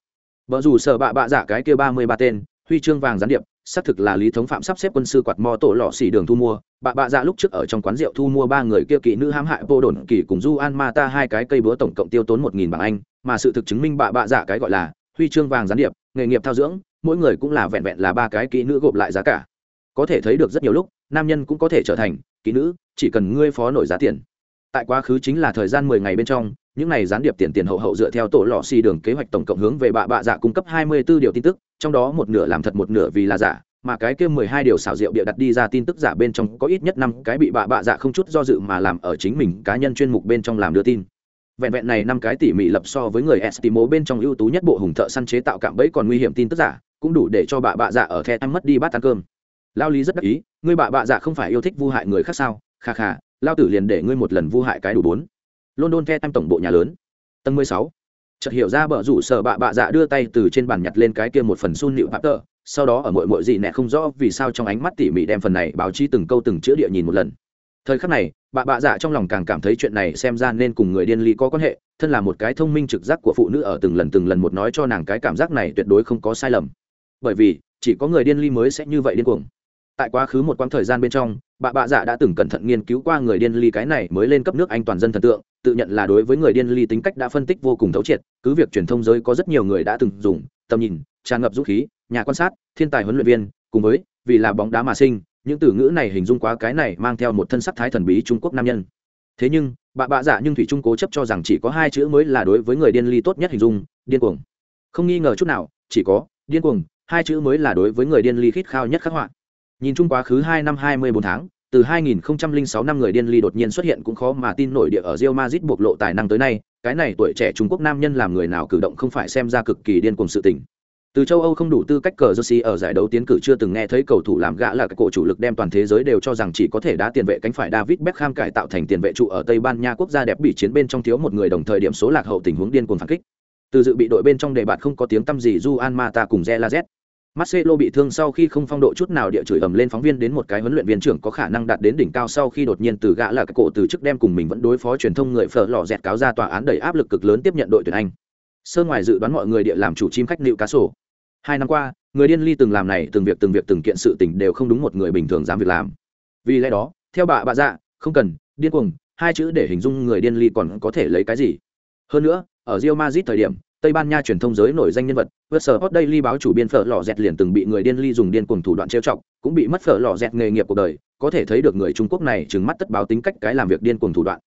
Vợ dù sợ bạ bạ giả cái kia ba mươi ba tên, huy chương vàng gián điệp, xác thực là lý thống phạm sắp xếp quân sư quạt mò tổ lọ xỉ đường thu mua. Bạ bạ dạ lúc trước ở trong quán rượu thu mua ba người kia kỵ nữ hãm hại vô đồn kỳ cùng du an ma ta hai cái cây búa tổng cộng tiêu tốn một nghìn bảng anh, mà sự thực chứng minh bạ bạ dạ cái gọi là huy chương vàng gián điệp, nghề nghiệp thao dưỡng, mỗi người cũng là vẹn vẹn là ba cái kỹ nữ gộp lại giá cả. Có thể thấy được rất nhiều lúc, nam nhân cũng có thể trở thành kỹ nữ, chỉ cần ngươi phó nổi giá tiền tại quá khứ chính là thời gian mười ngày bên trong, những này gián điệp tiền tiền hậu hậu dựa theo tổ lọ xì đường kế hoạch tổng cộng hướng về bạ bạ dạ cung cấp hai mươi 24 điều tin tức, trong đó một nửa làm thật một nửa vì là giả, mà cái kia mười hai điều xảo diệu bịa đặt đi ra tin tức giả bên trong có ít nhất năm cái bị bạ bạ dạ không chút do dự mà làm ở chính mình cá nhân chuyên mục bên trong làm đưa tin. Vẹn vẹn này năm cái tỉ mỉ lập so với người estimo bên trong ưu tú nhất bộ hùng thợ săn chế tạo cạm bẫy còn nguy hiểm tin tức giả, cũng đủ để cho bạ bạ dạ ở the Em mất đi bát ăn cơm. Lao lý rất đắc ý, người bạ bạ dạ không phải yêu thích vu hại người khác sao? Kha kha lao tử liền để ngươi một lần vu hại cái đủ bốn. London the tam tổng bộ nhà lớn. Tầng mười sáu. Chợt hiểu ra bờ rủ sở bạ bạ dạ đưa tay từ trên bàn nhặt lên cái kia một phần sun nịu papter sau đó ở mội mội gì nẹ không rõ vì sao trong ánh mắt tỉ mỉ đem phần này báo chí từng câu từng chữ địa nhìn một lần. Thời khắc này bà bạ dạ trong lòng càng cảm thấy chuyện này xem ra nên cùng người điên ly có quan hệ, thân là một cái thông minh trực giác của phụ nữ ở từng lần từng lần một nói cho nàng cái cảm giác này tuyệt đối không có sai lầm. Bởi vì, chỉ có người điên ly mới sẽ như vậy điên cuồng tại quá khứ một quãng thời gian bên trong, bà bạ dạ đã từng cẩn thận nghiên cứu qua người điên ly cái này mới lên cấp nước anh toàn dân thần tượng, tự nhận là đối với người điên ly tính cách đã phân tích vô cùng thấu triệt, cứ việc truyền thông giới có rất nhiều người đã từng dùng, tầm nhìn, tràn ngập dũng khí, nhà quan sát, thiên tài huấn luyện viên, cùng với, vì là bóng đá mà sinh, những từ ngữ này hình dung quá cái này mang theo một thân sắc thái thần bí trung quốc nam nhân. Thế nhưng, bà bạ dạ nhưng thủy trung cố chấp cho rằng chỉ có hai chữ mới là đối với người điên ly tốt nhất hình dung, điên cuồng. Không nghi ngờ chút nào, chỉ có, điên cuồng, hai chữ mới là đối với người điên ly khít khao nhất khắc họa nhìn chung quá khứ hai năm hai mươi bốn tháng từ 2006 năm người điên ly đột nhiên xuất hiện cũng khó mà tin nổi địa ở Real Madrid bộc lộ tài năng tới nay, cái này tuổi trẻ Trung Quốc nam nhân làm người nào cử động không phải xem ra cực kỳ điên cuồng sự tình. Từ châu Âu không đủ tư cách cờ Jersey ở giải đấu tiến cử chưa từng nghe thấy cầu thủ làm gã là cái cổ chủ lực đem toàn thế giới đều cho rằng chỉ có thể đá tiền vệ cánh phải David Beckham cải tạo thành tiền vệ trụ ở Tây Ban Nha quốc gia đẹp bị chiến bên trong thiếu một người đồng thời điểm số lạc hậu tình huống điên cuồng phản kích. Từ dự bị đội bên trong đề bạt không có tiếng tăm gì Juan Mata cùng Zelazet Marcelo bị thương sau khi không phong độ chút nào địa chửi ầm lên phóng viên đến một cái huấn luyện viên trưởng có khả năng đạt đến đỉnh cao sau khi đột nhiên từ gã là cái cổ từ chức đem cùng mình vẫn đối phó truyền thông người phở lò dẹt cáo ra tòa án đầy áp lực cực lớn tiếp nhận đội tuyển Anh. Sơ ngoài dự đoán mọi người địa làm chủ chim khách nịu cá sổ. Hai năm qua, người điên ly từng làm này từng việc từng việc từng kiện sự tình đều không đúng một người bình thường dám việc làm. Vì lẽ đó, theo bà bà dạ, không cần điên cuồng hai chữ để hình dung người điên ly còn có thể lấy cái gì. Hơn nữa, ở Real Madrid thời điểm, Tây Ban Nha truyền thông giới nổi danh nhân vật, Verser Hot Daily báo chủ biên phở Lọ dẹt liền từng bị người điên ly dùng điên cuồng thủ đoạn trêu chọc, cũng bị mất phở Lọ dẹt nghề nghiệp cuộc đời, có thể thấy được người Trung Quốc này trừng mắt tất báo tính cách cái làm việc điên cuồng thủ đoạn.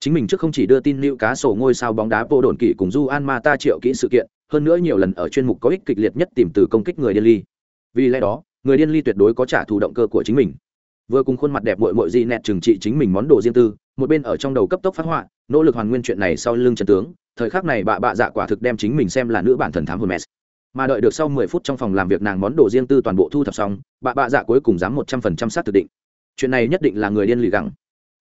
Chính mình trước không chỉ đưa tin lưu cá sổ ngôi sao bóng đá vô đồn kỷ cùng Du An Mata triệu kỹ sự kiện, hơn nữa nhiều lần ở chuyên mục có ích kịch liệt nhất tìm từ công kích người điên ly. Vì lẽ đó, người điên ly tuyệt đối có trả thù động cơ của chính mình. Vừa cùng khuôn mặt đẹp muội muội di nẹt trừng trị chính mình món đồ riêng tư, một bên ở trong đầu cấp tốc phát họa, nỗ lực hoàn nguyên chuyện này sau lưng trần tướng, thời khắc này bà bạ dạ quả thực đem chính mình xem là nữ bản thần thám Hermes. Mà đợi được sau mười phút trong phòng làm việc nàng món đồ riêng tư toàn bộ thu thập xong, bà bạ dạ cuối cùng dám một trăm phần trăm sát thực định. Chuyện này nhất định là người điên lì gặng.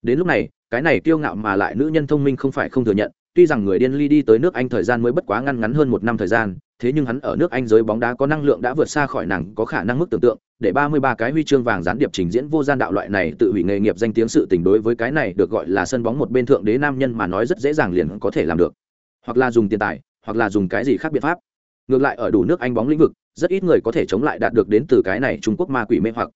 Đến lúc này, cái này kiêu ngạo mà lại nữ nhân thông minh không phải không thừa nhận, tuy rằng người điên ly đi tới nước Anh thời gian mới bất quá ngăn ngắn hơn một năm thời gian, thế nhưng hắn ở nước Anh giới bóng đá có năng lượng đã vượt xa khỏi nàng có khả năng mức tưởng tượng, để ba mươi ba cái huy chương vàng gián điệp trình diễn vô gian đạo loại này tự hủy nghề nghiệp danh tiếng sự tình đối với cái này được gọi là sân bóng một bên thượng đế nam nhân mà nói rất dễ dàng liền có thể làm được. Hoặc là dùng tiền tài hoặc là dùng cái gì khác biện pháp. Ngược lại ở đủ nước anh bóng lĩnh vực rất ít người có thể chống lại đạt được đến từ cái này trung quốc ma quỷ mê hoặc.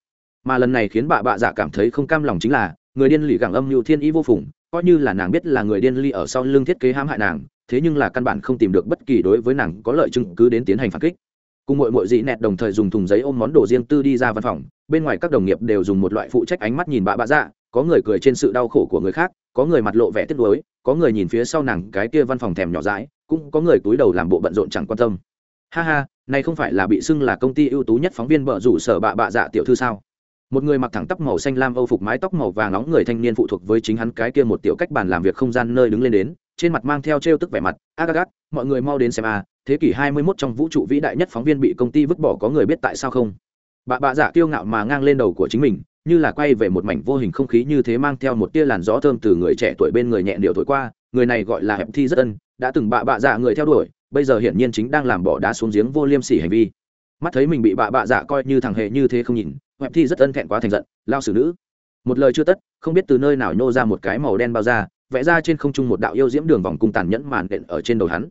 Mà lần này khiến bà bạ dạ cảm thấy không cam lòng chính là người điên lì gẳng âm nhu thiên ý vô phùng coi như là nàng biết là người điên ly ở sau lưng thiết kế hãm hại nàng thế nhưng là căn bản không tìm được bất kỳ đối với nàng có lợi chứng cứ đến tiến hành phản kích. Cùng mọi mọi dị nẹt đồng thời dùng thùng giấy ôm món đồ riêng tư đi ra văn phòng, bên ngoài các đồng nghiệp đều dùng một loại phụ trách ánh mắt nhìn bạ bạ dạ có người cười trên sự đau khổ của người khác, có người mặt lộ vẻ tiếc nuối, có người nhìn phía sau nàng cái kia văn phòng thèm nhỏ dãi, cũng có người túi đầu làm bộ bận rộn chẳng quan tâm. Ha ha, này không phải là bị xưng là công ty ưu tú nhất phóng viên bợ rủ sở bạ bạ dạ tiểu thư sao? Một người mặc thẳng tắp màu xanh lam âu phục mái tóc màu vàng nóng người thanh niên phụ thuộc với chính hắn cái kia một tiểu cách bàn làm việc không gian nơi đứng lên đến trên mặt mang theo trêu tức vẻ mặt agagat mọi người mau đến xem a, thế kỷ 21 trong vũ trụ vĩ đại nhất phóng viên bị công ty vứt bỏ có người biết tại sao không? Bà bạ giả kiêu ngạo mà ngang lên đầu của chính mình, như là quay về một mảnh vô hình không khí như thế mang theo một tia làn gió thơm từ người trẻ tuổi bên người nhẹ điệu thổi qua, người này gọi là hẹp thi rất ân, đã từng bà bạ giả người theo đuổi, bây giờ hiển nhiên chính đang làm bỏ đá xuống giếng vô liêm sỉ hành vi. Mắt thấy mình bị bà bạ giả coi như thằng hề như thế không nhìn, hẹp thi rất ân thẹn quá thành giận, lao xử nữ. Một lời chưa tất, không biết từ nơi nào nhô ra một cái màu đen bao ra vẽ ra trên không trung một đạo yêu diễm đường vòng cung tàn nhẫn màn đện ở trên đầu hắn.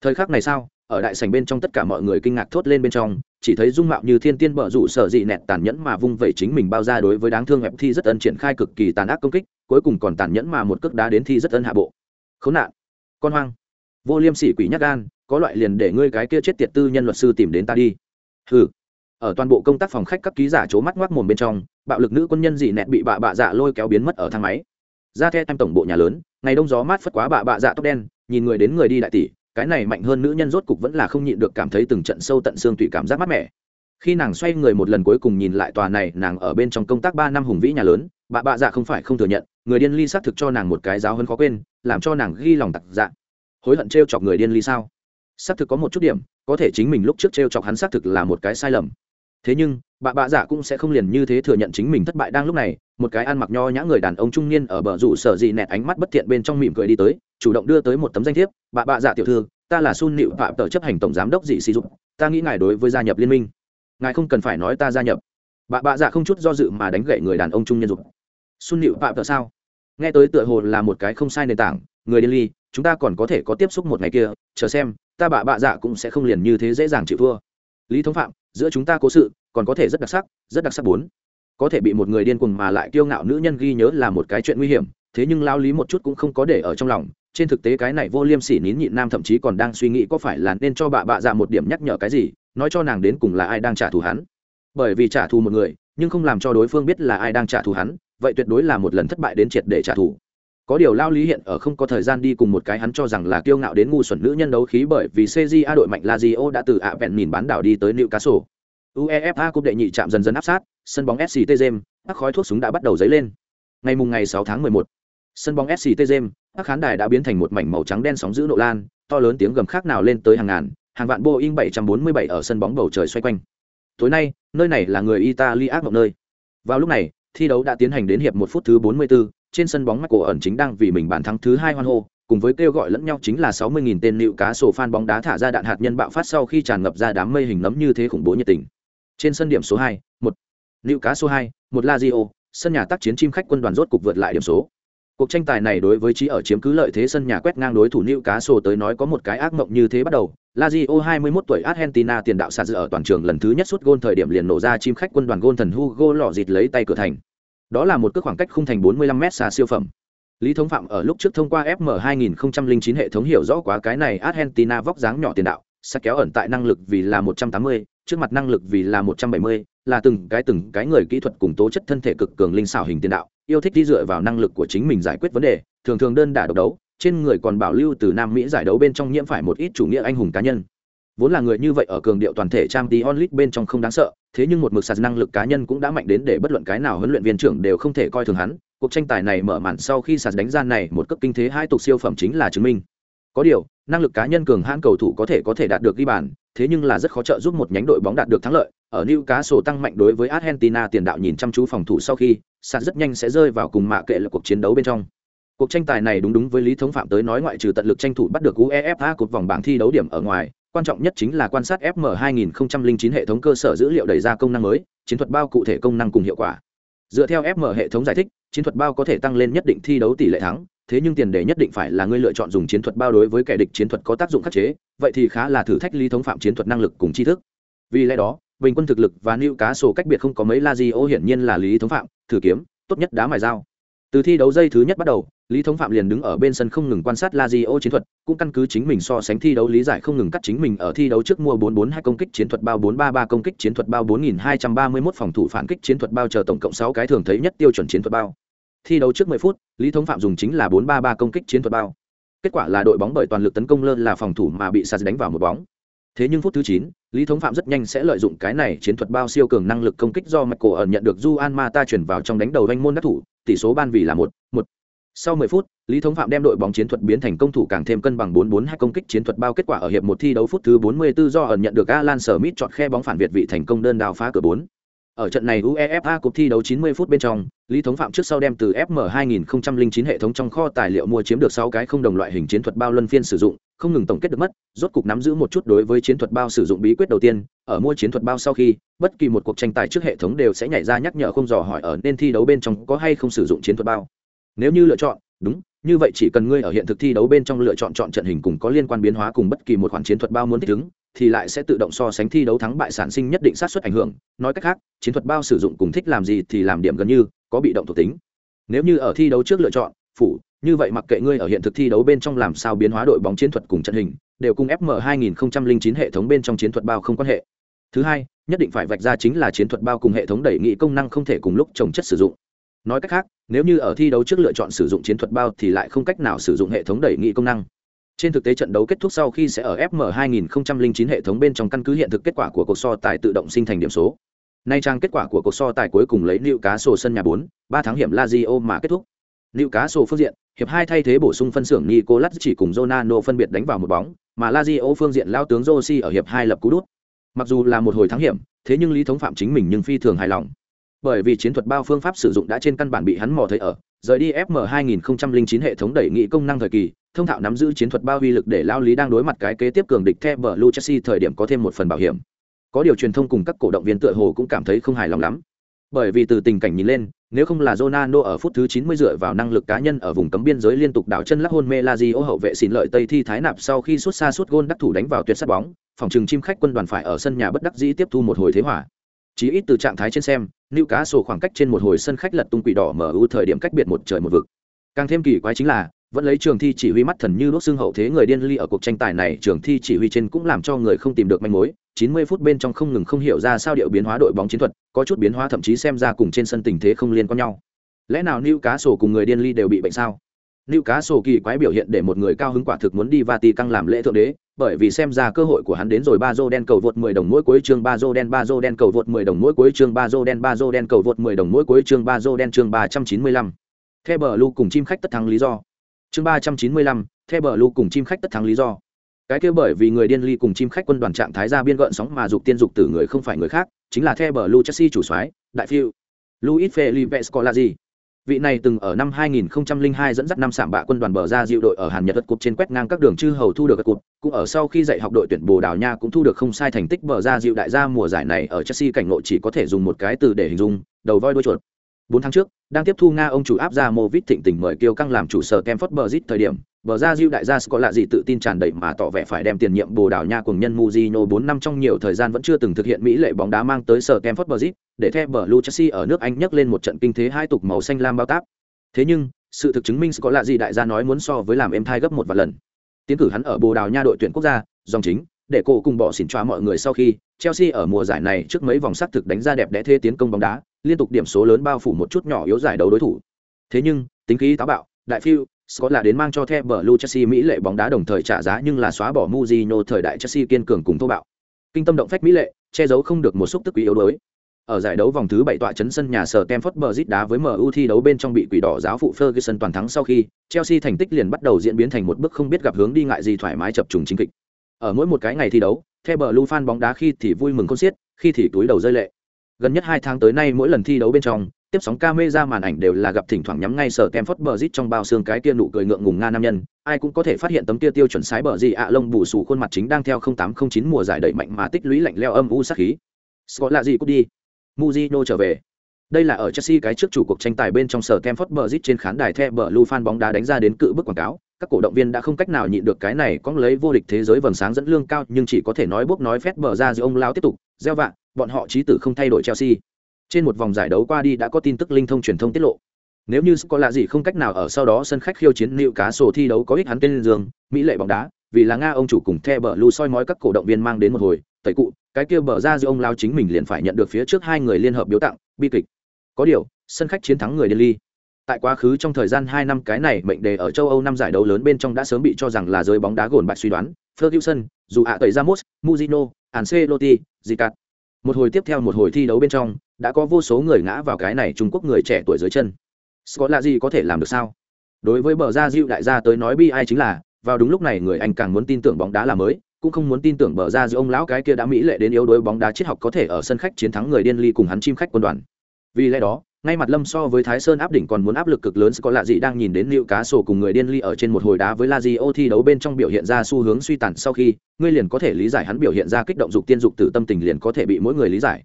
Thời khắc này sao? Ở đại sảnh bên trong tất cả mọi người kinh ngạc thốt lên bên trong, chỉ thấy dung mạo như thiên tiên bở rủ sở dị nẹt tàn nhẫn mà vung vẩy chính mình bao ra đối với đáng thương hẹp thi rất ân triển khai cực kỳ tàn ác công kích, cuối cùng còn tàn nhẫn mà một cước đá đến thi rất ân hạ bộ. Khốn nạn. Con hoang. Vô liêm sỉ quỷ nhắc gan, có loại liền để ngươi cái kia chết tiệt tư nhân luật sư tìm đến ta đi. Hừ. Ở toàn bộ công tác phòng khách các ký giả c mắt ngoác mồm bên trong, bạo lực nữ quân nhân dị nẹt bị bạ bạ dạ lôi kéo biến mất ở thang máy ra the em tổng bộ nhà lớn, ngày đông gió mát phất quá bạ bạ dạ tóc đen, nhìn người đến người đi đại tỷ, cái này mạnh hơn nữ nhân rốt cục vẫn là không nhịn được cảm thấy từng trận sâu tận xương tùy cảm giác mát mẻ. Khi nàng xoay người một lần cuối cùng nhìn lại tòa này, nàng ở bên trong công tác ba năm hùng vĩ nhà lớn bà bạ dạ không phải không thừa nhận, người điên ly xác thực cho nàng một cái giáo hơn khó quên, làm cho nàng ghi lòng tặc dạ. Hối hận t r e o chọc người điên ly sao? Xác thực có một chút điểm, có thể chính mình lúc trước t r e o chọc hắn xác thực là một cái sai lầm thế nhưng, bà bạ dạ cũng sẽ không liền như thế thừa nhận chính mình thất bại đang lúc này. Một cái ăn mặc nho nhã người đàn ông trung niên ở bờ rủ sở dị nẹt ánh mắt bất thiện bên trong mỉm cười đi tới, chủ động đưa tới một tấm danh thiếp. Bà bạ dạ tiểu thư, ta là sun nịu phạm, tờ chấp hành tổng giám đốc dị sử dụng ta nghĩ ngài đối với gia nhập liên minh, ngài không cần phải nói ta gia nhập. Bà bạ dạ không chút do dự mà đánh gậy người đàn ông trung niên dục. Sun nịu phạm, tờ sao? Nghe tới tựa hồ là một cái không sai nền tảng. Người điên ly, chúng ta còn có thể có tiếp xúc một ngày kia. Chờ xem, ta bà bạ dạ cũng sẽ không liền như thế dễ dàng chịu thua lý thống phạm giữa chúng ta cố sự còn có thể rất đặc sắc rất đặc sắc bốn có thể bị một người điên cuồng mà lại kiêu ngạo nữ nhân ghi nhớ là một cái chuyện nguy hiểm thế nhưng lao lý một chút cũng không có để ở trong lòng trên thực tế cái này vô liêm sỉ nín nhịn nam thậm chí còn đang suy nghĩ có phải là nên cho bà bạ dạ một điểm nhắc nhở cái gì nói cho nàng đến cùng là ai đang trả thù hắn bởi vì trả thù một người nhưng không làm cho đối phương biết là ai đang trả thù hắn vậy tuyệt đối là một lần thất bại đến triệt để trả thù có điều lao lý hiện ở không có thời gian đi cùng một cái hắn cho rằng là kiêu ngạo đến ngu xuẩn nữ nhân đấu khí bởi vì A đội mạnh lazio đã từ ạ vẹn mìn bán đảo đi tới newcastle. Uefa cúp đệ nhị chạm dần dần áp sát sân bóng sct james các khói thuốc súng đã bắt đầu dấy lên. Ngày mùng ngày 6 tháng 11, sân bóng sct james các khán đài đã biến thành một mảnh màu trắng đen sóng giữ nộ lan to lớn tiếng gầm khác nào lên tới hàng ngàn hàng vạn boeing 747 ở sân bóng bầu trời xoay quanh. Tối nay nơi này là người italy ác mộng nơi. Vào lúc này thi đấu đã tiến hành đến hiệp một phút thứ 44, trên sân bóng mắt cổ ẩn chính đang vì mình bàn thắng thứ hai hoan hô cùng với kêu gọi lẫn nhau chính là 60.000 tên nịu cá sổ fan bóng đá thả ra đạn hạt nhân bạo phát sau khi tràn ngập ra đám mây hình nấm như thế khủng bố nhiệt tình. Trên sân điểm số 2, 1. Nịu cá số 2, 1 Lazio, sân nhà tác chiến chim khách quân đoàn rốt cục vượt lại điểm số. Cuộc tranh tài này đối với trí ở chiếm cứ lợi thế sân nhà quét ngang đối thủ Nữu cá sổ tới nói có một cái ác mộng như thế bắt đầu. Lazio 21 tuổi Argentina tiền đạo sạt dự ở toàn trường lần thứ nhất suốt gôn thời điểm liền nổ ra chim khách quân đoàn gôn thần Hugo lọ dịt lấy tay cửa thành. Đó là một cước khoảng cách khung thành 45m xa siêu phẩm. Lý Thống Phạm ở lúc trước thông qua FM 2009 hệ thống hiểu rõ quá cái này Argentina vóc dáng nhỏ tiền đạo, sắc kéo ẩn tại năng lực vì là 180, trước mặt năng lực vì là 170, là từng cái từng cái người kỹ thuật cùng tố chất thân thể cực cường linh xảo hình tiền đạo, yêu thích đi dựa vào năng lực của chính mình giải quyết vấn đề thường thường đơn đả độc đấu trên người còn bảo lưu từ nam mỹ giải đấu bên trong nhiễm phải một ít chủ nghĩa anh hùng cá nhân vốn là người như vậy ở cường điệu toàn thể trang tí onlit bên trong không đáng sợ thế nhưng một mực sạt năng lực cá nhân cũng đã mạnh đến để bất luận cái nào huấn luyện viên trưởng đều không thể coi thường hắn. Cuộc tranh tài này mở màn sau khi sạt đánh gian này một cấp kinh thế hai tục siêu phẩm chính là chứng minh. Có điều năng lực cá nhân cường hãn cầu thủ có thể có thể đạt được ghi bàn thế nhưng là rất khó trợ giúp một nhánh đội bóng đạt được thắng lợi. Ở Newcastle tăng mạnh đối với Argentina tiền đạo nhìn chăm chú phòng thủ sau khi, sạt rất nhanh sẽ rơi vào cùng mạ kệ là cuộc chiến đấu bên trong. Cuộc tranh tài này đúng đúng với Lý Thống Phạm tới nói ngoại trừ tận lực tranh thủ bắt được UEFA cột vòng bảng thi đấu điểm ở ngoài, quan trọng nhất chính là quan sát FM 2009 hệ thống cơ sở dữ liệu đẩy ra công năng mới, chiến thuật bao cụ thể công năng cùng hiệu quả. Dựa theo FM hệ thống giải thích, chiến thuật bao có thể tăng lên nhất định thi đấu tỷ lệ thắng, thế nhưng tiền đề nhất định phải là ngươi lựa chọn dùng chiến thuật bao đối với kẻ địch chiến thuật có tác dụng khắc chế, vậy thì khá là thử thách Lý Thống Phạm chiến thuật năng lực cùng tri thức. Vì lẽ đó, bình quân thực lực và nữu cá sổ cách biệt không có mấy la di ô hiển nhiên là lý thống phạm thử kiếm tốt nhất đá mài dao từ thi đấu dây thứ nhất bắt đầu lý thống phạm liền đứng ở bên sân không ngừng quan sát lazio chiến thuật cũng căn cứ chính mình so sánh thi đấu lý giải không ngừng cắt chính mình ở thi đấu trước mua 442 công kích chiến thuật bao 433 công kích chiến thuật bao 4231 phòng thủ phản kích chiến thuật bao chờ tổng cộng 6 cái thường thấy nhất tiêu chuẩn chiến thuật bao. Thi đấu trước 10 phút lý thống phạm dùng chính là 433 công kích chiến thuật bao. Kết quả là đội bóng bởi toàn lực tấn công lơ là phòng thủ mà bị sạt đánh vào một bóng. Thế nhưng phút thứ 9, lý thống phạm rất nhanh sẽ lợi dụng cái này chiến thuật bao siêu cường năng lực công kích do michael ẩn nhận được Juan Mata chuyển vào trong đánh đầu vanh môn đắc thủ tỷ số ban vì là một một sau 10 phút, Lý Thống Phạm đem đội bóng chiến thuật biến thành công thủ càng thêm cân bằng 4-4-2 công kích chiến thuật bao kết quả ở hiệp một thi đấu phút thứ 44 do ẩn nhận được Alan Smith chọn khe bóng phản việt vị thành công đơn đào phá cửa 4. Ở trận này UEFA cuộc thi đấu 90 phút bên trong, Lý Thống Phạm trước sau đem từ FM 2009 hệ thống trong kho tài liệu mua chiếm được 6 cái không đồng loại hình chiến thuật bao luân phiên sử dụng, không ngừng tổng kết được mất, rốt cục nắm giữ một chút đối với chiến thuật bao sử dụng bí quyết đầu tiên, ở mua chiến thuật bao sau khi, bất kỳ một cuộc tranh tài trước hệ thống đều sẽ nhảy ra nhắc nhở không dò hỏi ở nên thi đấu bên trong có hay không sử dụng chiến thuật bao. Nếu như lựa chọn, đúng, như vậy chỉ cần ngươi ở hiện thực thi đấu bên trong lựa chọn chọn trận hình cùng có liên quan biến hóa cùng bất kỳ một khoản chiến thuật bao muốn thích ứng, thì lại sẽ tự động so sánh thi đấu thắng bại sản sinh nhất định sát xuất ảnh hưởng. Nói cách khác chiến thuật bao sử dụng cùng thích làm gì thì làm điểm gần như có bị động thuộc tính. Nếu như ở thi đấu trước lựa chọn phủ như vậy mặc kệ ngươi ở hiện thực thi đấu bên trong làm sao biến hóa đội bóng chiến thuật cùng trận hình đều cùng fm 2009 hệ thống bên trong chiến thuật bao không quan hệ. Thứ hai nhất định phải vạch ra chính là chiến thuật bao cùng hệ thống đẩy nghị công năng không thể cùng lúc trồng chất sử dụng nói cách khác nếu như ở thi đấu trước lựa chọn sử dụng chiến thuật bao thì lại không cách nào sử dụng hệ thống đẩy nghị công năng trên thực tế trận đấu kết thúc sau khi sẽ ở FM 2009 hệ thống bên trong căn cứ hiện thực kết quả của cuộc so tài tự động sinh thành điểm số. Nay trang kết quả của cuộc so tài cuối cùng lấy liệu Cá Sổ sân nhà bốn ba tháng hiểm Lazio mà kết thúc. Liệu Cá Sổ phương diện, hiệp hai thay thế bổ sung phân xưởng Nicolas chỉ cùng Ronaldo phân biệt đánh vào một bóng, mà Lazio phương diện lao tướng Rossi ở hiệp hai lập cú đút. Mặc dù là một hồi thắng hiểm, thế nhưng Lý Thống Phạm chính mình nhưng phi thường hài lòng. Bởi vì chiến thuật bao phương pháp sử dụng đã trên căn bản bị hắn mò thấy ở, rời đi FM 2009 hệ thống đẩy nghị công năng thời kỳ, thông thạo nắm giữ chiến thuật bao uy lực để lao lý đang đối mặt cái kế tiếp cường địch theo Blue Chelsea thời điểm có thêm một phần bảo hiểm. Có điều truyền thông cùng các cổ động viên tựa hồ cũng cảm thấy không hài lòng lắm. Bởi vì từ tình cảnh nhìn lên, nếu không là Ronaldo ở phút thứ 90 dựa vào năng lực cá nhân ở vùng cấm biên giới liên tục đảo chân lắc hôn mê Lazio hậu vệ xin lợi Tây thi thái nạp sau khi sút xa sút gôn đắc thủ đánh vào tuyệt sát bóng, phòng trừng chim khách quân đoàn phải ở sân nhà bất đắc dĩ tiếp thu một hồi thế hỏa. Chí ít từ trạng thái trên xem, Liễu Cá sổ khoảng cách trên một hồi sân khách lật tung quỷ đỏ mở ưu thời điểm cách biệt một trời một vực. Càng thêm kỳ quái chính là, vẫn lấy trường thi chỉ huy mắt thần như đốt xương hậu thế người điên ly ở cuộc tranh tài này trường thi chỉ huy trên cũng làm cho người không tìm được manh mối 90 phút bên trong không ngừng không hiểu ra sao điệu biến hóa đội bóng chiến thuật có chút biến hóa thậm chí xem ra cùng trên sân tình thế không liên quan nhau lẽ nào New cá sổ cùng người điên ly đều bị bệnh sao Lưu cá sổ kỳ quái biểu hiện để một người cao hứng quả thực muốn đi Vatican làm lễ thượng đế, bởi vì xem ra cơ hội của hắn đến rồi ba đen cầu vượt 10 đồng mỗi cuối chương ba đen ba đen cầu vượt 10 đồng mỗi cuối chương ba đen ba đen cầu vượt 10 đồng mỗi cuối chương ba đen chương 395. The bờ cùng chim khách tất thắng lý do. Chương ba trăm chín mươi lăm bờ lu cùng chim khách tất thắng lý do. Cái kia bởi vì người điên ly cùng chim khách quân đoàn trạng thái ra biên gợn sóng mà dục tiên dục tử người không phải người khác, chính là The bờ lu chelsea chủ soái, đại phiêu. Luis felipe scolari vị này từng ở năm 2002 dẫn dắt năm sạm bạ quân đoàn bờ ra dịu đội ở Hàn Nhật đất cục trên quét ngang các đường chư hầu thu được cục, cũng ở sau khi dạy học đội tuyển Bồ Đào Nha cũng thu được không sai thành tích bờ ra dịu đại gia mùa giải này ở Chelsea cảnh nội chỉ có thể dùng một cái từ để hình dung, đầu voi đuôi chuột. 4 tháng trước, đang tiếp thu Nga ông chủ áp ra Movit thịnh tình mời kêu căng làm chủ sở Kemford Bridge thời điểm, bờ ra Diệu đại gia có lạ gì tự tin tràn đầy mà tỏ vẻ phải đem tiền nhiệm Bồ Đào Nha cùng nhân Mujino 4 năm trong nhiều thời gian vẫn chưa từng thực hiện mỹ lệ bóng đá mang tới sở Kemford Bridge, để The Blue Chelsea ở nước Anh nhấc lên một trận kinh thế hai tục màu xanh lam bao táp. Thế nhưng, sự thực chứng minh có lạ gì đại gia nói muốn so với làm em thai gấp một vài lần. Tiến cử hắn ở Bồ Đào Nha đội tuyển quốc gia, dòng chính, để cổ cùng bỏ xỉn choa mọi người sau khi Chelsea ở mùa giải này trước mấy vòng sắc thực đánh ra đẹp đẽ thế tiến công bóng đá, liên tục điểm số lớn bao phủ một chút nhỏ yếu giải đấu đối thủ. Thế nhưng, tính khí táo bạo, đại phiêu, Scott là đến mang cho The Blue Chelsea Mỹ lệ bóng đá đồng thời trả giá nhưng là xóa bỏ Mourinho thời đại Chelsea kiên cường cùng thô bạo. Kinh tâm động phách mỹ lệ, che giấu không được một xúc tức quý yếu đuối. Ở giải đấu vòng thứ 7 tọa chấn sân nhà sở Stamford Bridge đá với MU thi đấu bên trong bị quỷ đỏ giáo phụ Ferguson toàn thắng sau khi, Chelsea thành tích liền bắt đầu diễn biến thành một bước không biết gặp hướng đi ngại gì thoải mái chập trùng chính kịch. Ở mỗi một cái ngày thi đấu, The Blue fan bóng đá khi thì vui mừng khôn xiết, khi thì túi đầu rơi lệ. Gần nhất hai tháng tới nay mỗi lần thi đấu bên trong tiếp sóng camera màn ảnh đều là gặp thỉnh thoảng nhắm ngay sở Stamford Bridge trong bao xương cái kia nụ cười ngượng ngùng nga nam nhân. Ai cũng có thể phát hiện tấm kia tiêu chuẩn sái bờ gì ạ lông bù xù khuôn mặt chính đang theo tám không chín mùa giải đẩy mạnh mà tích lũy lạnh leo âm u sát khí. Scott là gì cũng đi? Mujino trở về đây là ở Chelsea cái trước chủ cuộc tranh tài bên trong sở Kemford Bridge trên khán đài The Blue fan bóng đá đánh ra đến cự bức quảng cáo, các cổ động viên đã không cách nào nhịn được cái này có lấy vô địch thế giới vầng sáng dẫn lương cao nhưng chỉ có thể nói bốc nói phét bờ ra giữa ông lao tiếp tục, gieo vạ, bọn họ chí tử không thay đổi Chelsea. Trên một vòng giải đấu qua đi đã có tin tức linh thông truyền thông tiết lộ. nếu như có lạ gì không cách nào ở sau đó sân khách khiêu chiến liệu cá sổ thi đấu có ích hắn tên dương mỹ lệ bóng đá vì là nga ông chủ cùng the bờ lu soi mói các cổ động viên mang đến một hồi tẩy cụ cái kia bờ ra giữa ông lao chính mình liền phải nhận được phía trước hai người liên hợp biếu tặng, bi kịch. Có điều, sân khách chiến thắng người delhi tại quá khứ trong thời gian hai năm, cái này mệnh đề ở châu âu năm giải đấu lớn bên trong đã sớm bị cho rằng là giới bóng đá gồn bạch suy đoán. Ferguson dù ạ tẩy ramos muzino ancelotti zicat một hồi tiếp theo một hồi thi đấu bên trong, đã có vô số người ngã vào cái này trung quốc người trẻ tuổi dưới chân. Scott là gì có thể làm được sao? Đối với bờ ra diệu đại gia tới nói bi ai chính là, vào đúng lúc này người anh càng muốn tin tưởng bóng đá là mới cũng không muốn tin tưởng bờ ra giữa ông lão cái kia đã mỹ lệ đến yếu đuối bóng đá triết học có thể ở sân khách chiến thắng người điên ly cùng hắn chim khách quân đoàn. Vì lẽ đó ngay mặt lâm so với thái sơn áp đỉnh còn muốn áp lực cực lớn có lạ gì đang nhìn đến liệu cá sổ cùng người điên ly ở trên một hồi đá với la di ô thi đấu bên trong biểu hiện ra xu hướng suy tàn sau khi ngươi liền có thể lý giải hắn biểu hiện ra kích động dục tiên dục từ tâm tình liền có thể bị mỗi người lý giải.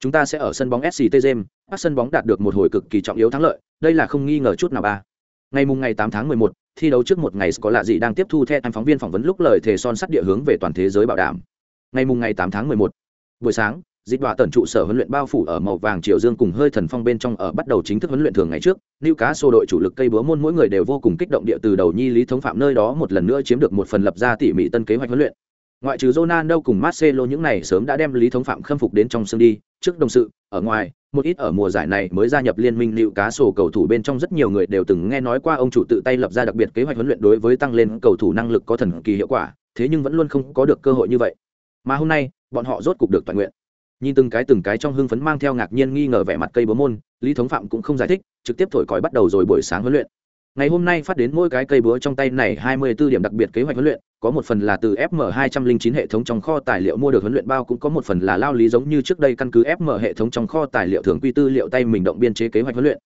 Chúng ta sẽ ở sân bóng sct james các sân bóng đạt được một hồi cực kỳ trọng yếu thắng lợi đây là không nghi ngờ chút nào ba. Ngày mùng ngày 8 tháng 11, thi đấu trước một ngày có lạ gì đang tiếp thu theo anh phóng viên phỏng vấn lúc lời thề son sắt địa hướng về toàn thế giới bảo đảm. Ngày mùng ngày 8 tháng 11, buổi sáng dịch đọa tần trụ sở huấn luyện bao phủ ở màu vàng triều dương cùng hơi thần phong bên trong ở bắt đầu chính thức huấn luyện thường ngày trước lưu cá sô đội chủ lực cây búa môn mỗi người đều vô cùng kích động địa từ đầu nhi lý thống phạm nơi đó một lần nữa chiếm được một phần lập ra tỉ mỉ tân kế hoạch huấn luyện ngoại trừ Ronaldo cùng Marcelo, những này sớm đã đem lý thống phạm khâm phục đến trong sân đi. Trước đồng sự, ở ngoài, một ít ở mùa giải này mới gia nhập liên minh lưu cá sổ cầu thủ bên trong rất nhiều người đều từng nghe nói qua ông chủ tự tay lập ra đặc biệt kế hoạch huấn luyện đối với tăng lên cầu thủ năng lực có thần kỳ hiệu quả, thế nhưng vẫn luôn không có được cơ hội như vậy. Mà hôm nay, bọn họ rốt cục được toàn nguyện. Nhìn từng cái từng cái trong hưng phấn mang theo ngạc nhiên nghi ngờ vẻ mặt cây búa môn, lý thống phạm cũng không giải thích, trực tiếp thổi còi bắt đầu rồi buổi sáng huấn luyện ngày hôm nay phát đến mỗi cái cây búa trong tay này 24 điểm đặc biệt kế hoạch huấn luyện, có một phần là từ fm 209 hệ thống trong kho tài liệu mua được huấn luyện bao, cũng có một phần là lao lý giống như trước đây căn cứ fm hệ thống trong kho tài liệu thường quy tư liệu tay mình động biên chế kế hoạch huấn luyện.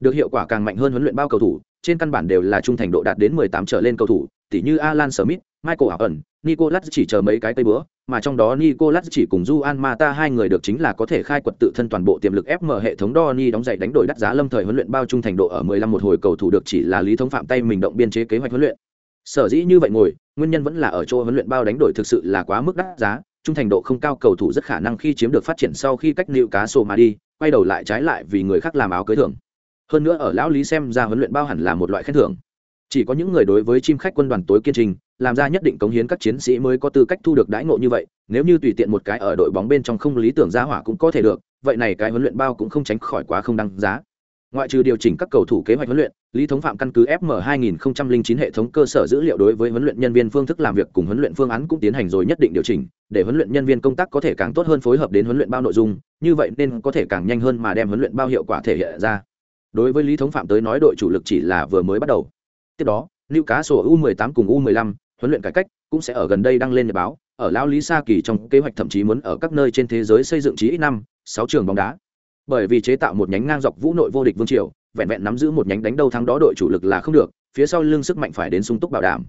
Được hiệu quả càng mạnh hơn huấn luyện bao cầu thủ, trên căn bản đều là trung thành độ đạt đến 18 trở lên cầu thủ tỷ như alan smith, michael ẩn nicolas chỉ chờ mấy cái cây búa mà trong đó Nicolas chỉ cùng Juan Mata hai người được chính là có thể khai quật tự thân toàn bộ tiềm lực FM hệ thống Doni đóng giày đánh đổi đắt giá lâm thời huấn luyện bao trung thành độ ở 15 một hồi cầu thủ được chỉ là lý thống phạm tay mình động biên chế kế hoạch huấn luyện. Sở dĩ như vậy ngồi, nguyên nhân vẫn là ở chỗ huấn luyện bao đánh đổi thực sự là quá mức đắt giá, trung thành độ không cao cầu thủ rất khả năng khi chiếm được phát triển sau khi cách nịu cá sổ mà đi, quay đầu lại trái lại vì người khác làm áo cưới thưởng. Hơn nữa ở lão lý xem ra huấn luyện bao hẳn là một loại khen thưởng chỉ có những người đối với chim khách quân đoàn tối kiên trình, làm ra nhất định cống hiến các chiến sĩ mới có tư cách thu được đãi ngộ như vậy, nếu như tùy tiện một cái ở đội bóng bên trong không lý tưởng giá hỏa cũng có thể được, vậy này cái huấn luyện bao cũng không tránh khỏi quá không đăng giá. Ngoại trừ điều chỉnh các cầu thủ kế hoạch huấn luyện, lý thống phạm căn cứ fm 2009 hệ thống cơ sở dữ liệu đối với huấn luyện nhân viên phương thức làm việc cùng huấn luyện phương án cũng tiến hành rồi nhất định điều chỉnh, để huấn luyện nhân viên công tác có thể càng tốt hơn phối hợp đến huấn luyện bao nội dung, như vậy nên có thể càng nhanh hơn mà đem huấn luyện bao hiệu quả thể hiện ra. Đối với lý thống phạm tới nói đội chủ lực chỉ là vừa mới bắt đầu tiếp đó lưu cá sổ u 18 cùng u 15 huấn luyện cải cách cũng sẽ ở gần đây đăng lên nhật báo, ở lão lý sa kỳ trong kế hoạch thậm chí muốn ở các nơi trên thế giới xây dựng chí ít năm, sáu trường bóng đá. Bởi vì chế tạo một nhánh ngang dọc vũ nội vô địch vương triều, vẹn vẹn nắm giữ một nhánh đánh đầu thắng đó đội chủ lực là không được, phía sau lưng sức mạnh phải đến sung túc bảo đảm.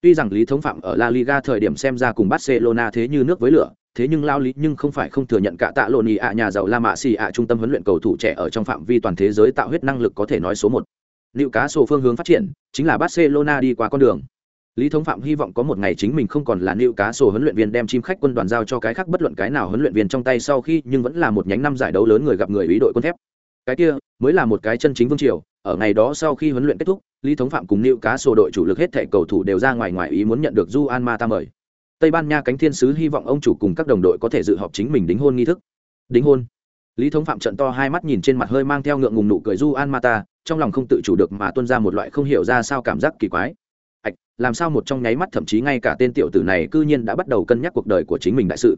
Tuy rằng lý thống phạm ở la liga thời điểm xem ra cùng barcelona thế như nước với lửa, thế nhưng lao lý nhưng không phải không thừa nhận cả tạ lộn ý ạ, nhà giàu la mạ xì ạ trung tâm huấn luyện cầu thủ trẻ ở trong phạm vi toàn thế giới tạo huyết năng lực có thể nói số một liệu cá sổ phương hướng phát triển, chính là barcelona đi qua con đường. Lý thống phạm hy vọng có một ngày chính mình không còn là liệu cá sổ huấn luyện viên đem chim khách quân đoàn giao cho cái khác bất luận cái nào huấn luyện viên trong tay sau khi, nhưng vẫn là một nhánh năm giải đấu lớn người gặp người ý đội quân thép. Cái kia, mới là một cái chân chính vương triều, ở ngày đó sau khi huấn luyện kết thúc, lý thống phạm cùng liệu cá sổ đội chủ lực hết thảy cầu thủ đều ra ngoài ngoài ý muốn nhận được Juan Mata mời. Tây ban nha cánh thiên sứ hy vọng ông chủ cùng các đồng đội có thể dự họp chính mình đính hôn nghi thức. Đính hôn. Lý thống phạm trận to hai mắt nhìn trên mặt hơi mang theo ngượng ngùng nụ cười Juan mata trong lòng không tự chủ được mà tuân ra một loại không hiểu ra sao cảm giác kỳ quái. Ạch, làm sao một trong nháy mắt thậm chí ngay cả tên tiểu tử này cư nhiên đã bắt đầu cân nhắc cuộc đời của chính mình đại sự.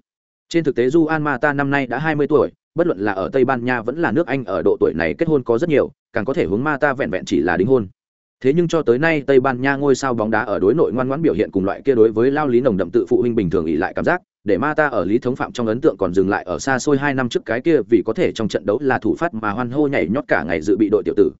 Trên thực tế du an mata năm nay đã hai mươi tuổi, bất luận là ở tây ban nha vẫn là nước anh ở độ tuổi này kết hôn có rất nhiều, càng có thể hướng mata vẹn vẹn chỉ là đính hôn. Thế nhưng cho tới nay tây ban nha ngôi sao bóng đá ở đối nội ngoan ngoãn biểu hiện cùng loại kia đối với lao lý nồng đậm tự phụ huynh bình thường ỉ lại cảm giác, để ma ta ở lý thống phạm trong ấn tượng còn dừng lại ở xa xôi hai năm trước cái kia vì có thể trong trận đấu là thủ phát mà hoan hô nhảy nhót cả ngày dự bị đội tiểu tử.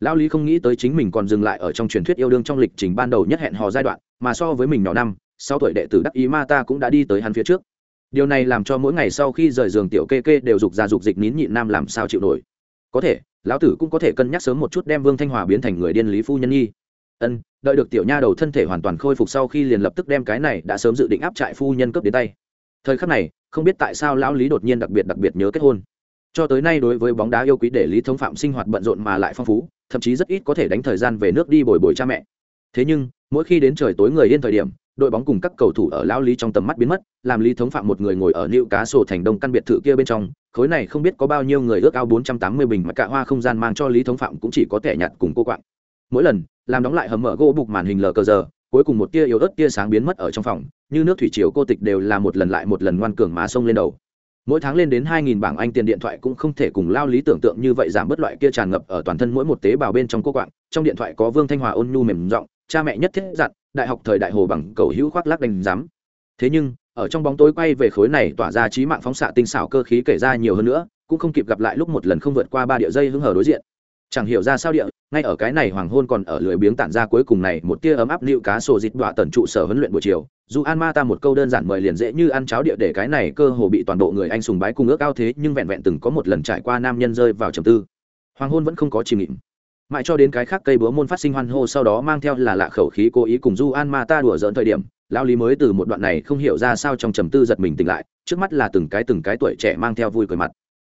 Lão lý không nghĩ tới chính mình còn dừng lại ở trong truyền thuyết yêu đương trong lịch trình ban đầu nhất hẹn hò giai đoạn, mà so với mình nhỏ năm sau tuổi đệ tử đắc ý ma ta cũng đã đi tới hắn phía trước. Điều này làm cho mỗi ngày sau khi rời giường tiểu kê kê đều dục ra dục dịch nín nhịn nam làm sao chịu nổi. Có thể, lão tử cũng có thể cân nhắc sớm một chút đem vương thanh hòa biến thành người điên lý phu nhân nhi. Ân, đợi được tiểu nha đầu thân thể hoàn toàn khôi phục sau khi liền lập tức đem cái này đã sớm dự định áp trại phu nhân cấp đến tay. Thời khắc này, không biết tại sao lão lý đột nhiên đặc biệt đặc biệt nhớ kết hôn cho tới nay đối với bóng đá yêu quý để lý thống phạm sinh hoạt bận rộn mà lại phong phú, thậm chí rất ít có thể đánh thời gian về nước đi bồi bồi cha mẹ. Thế nhưng, mỗi khi đến trời tối người yên thời điểm, đội bóng cùng các cầu thủ ở lao lý trong tầm mắt biến mất, làm lý thống phạm một người ngồi ở nịu cá sổ thành đông căn biệt thự kia bên trong, khối này không biết có bao nhiêu người ước ao 480 bình mà cả hoa không gian mang cho lý thống phạm cũng chỉ có thể nhặt cùng cô quạng. Mỗi lần, làm đóng lại hầm mở gỗ bục màn hình lờ cờ giờ, cuối cùng một tia yếu ớt tia sáng biến mất ở trong phòng, như nước thủy triều cô tịch đều là một lần lại một lần ngoan cường má xông lên đầu mỗi tháng lên đến 2.000 bảng anh tiền điện thoại cũng không thể cùng lao lý tưởng tượng như vậy giảm bớt loại kia tràn ngập ở toàn thân mỗi một tế bào bên trong cô quạng. Trong điện thoại có vương thanh hòa ôn nhu mềm giọng, cha mẹ nhất thiết dặn, đại học thời đại hồ bằng, cầu hữu khoác lác đành giám. Thế nhưng, ở trong bóng tối quay về khối này tỏa ra trí mạng phóng xạ tinh xảo cơ khí kể ra nhiều hơn nữa, cũng không kịp gặp lại lúc một lần không vượt qua ba địa dây hứng hở đối diện. Chẳng hiểu ra sao địa ngay ở cái này hoàng hôn còn ở lưỡi biếng tản ra cuối cùng này một tia ấm áp nịu cá sổ dịch đọa tần trụ sở huấn luyện buổi chiều, dù an ma ta một câu đơn giản mời liền dễ như ăn cháo địa để cái này cơ hồ bị toàn bộ người anh sùng bái cùng ước ao thế, nhưng vẹn vẹn từng có một lần trải qua nam nhân rơi vào trầm tư. Hoàng hôn vẫn không có chìm nghịm mãi cho đến cái khác cây búa môn phát sinh hoan hô sau đó mang theo là lạ khẩu khí cố ý cùng du an ma ta đùa dỡn thời điểm lao lý mới từ một đoạn này không hiểu ra sao trong trầm tư giật mình tỉnh lại, trước mắt là từng cái từng cái tuổi trẻ mang theo vui cười mặt.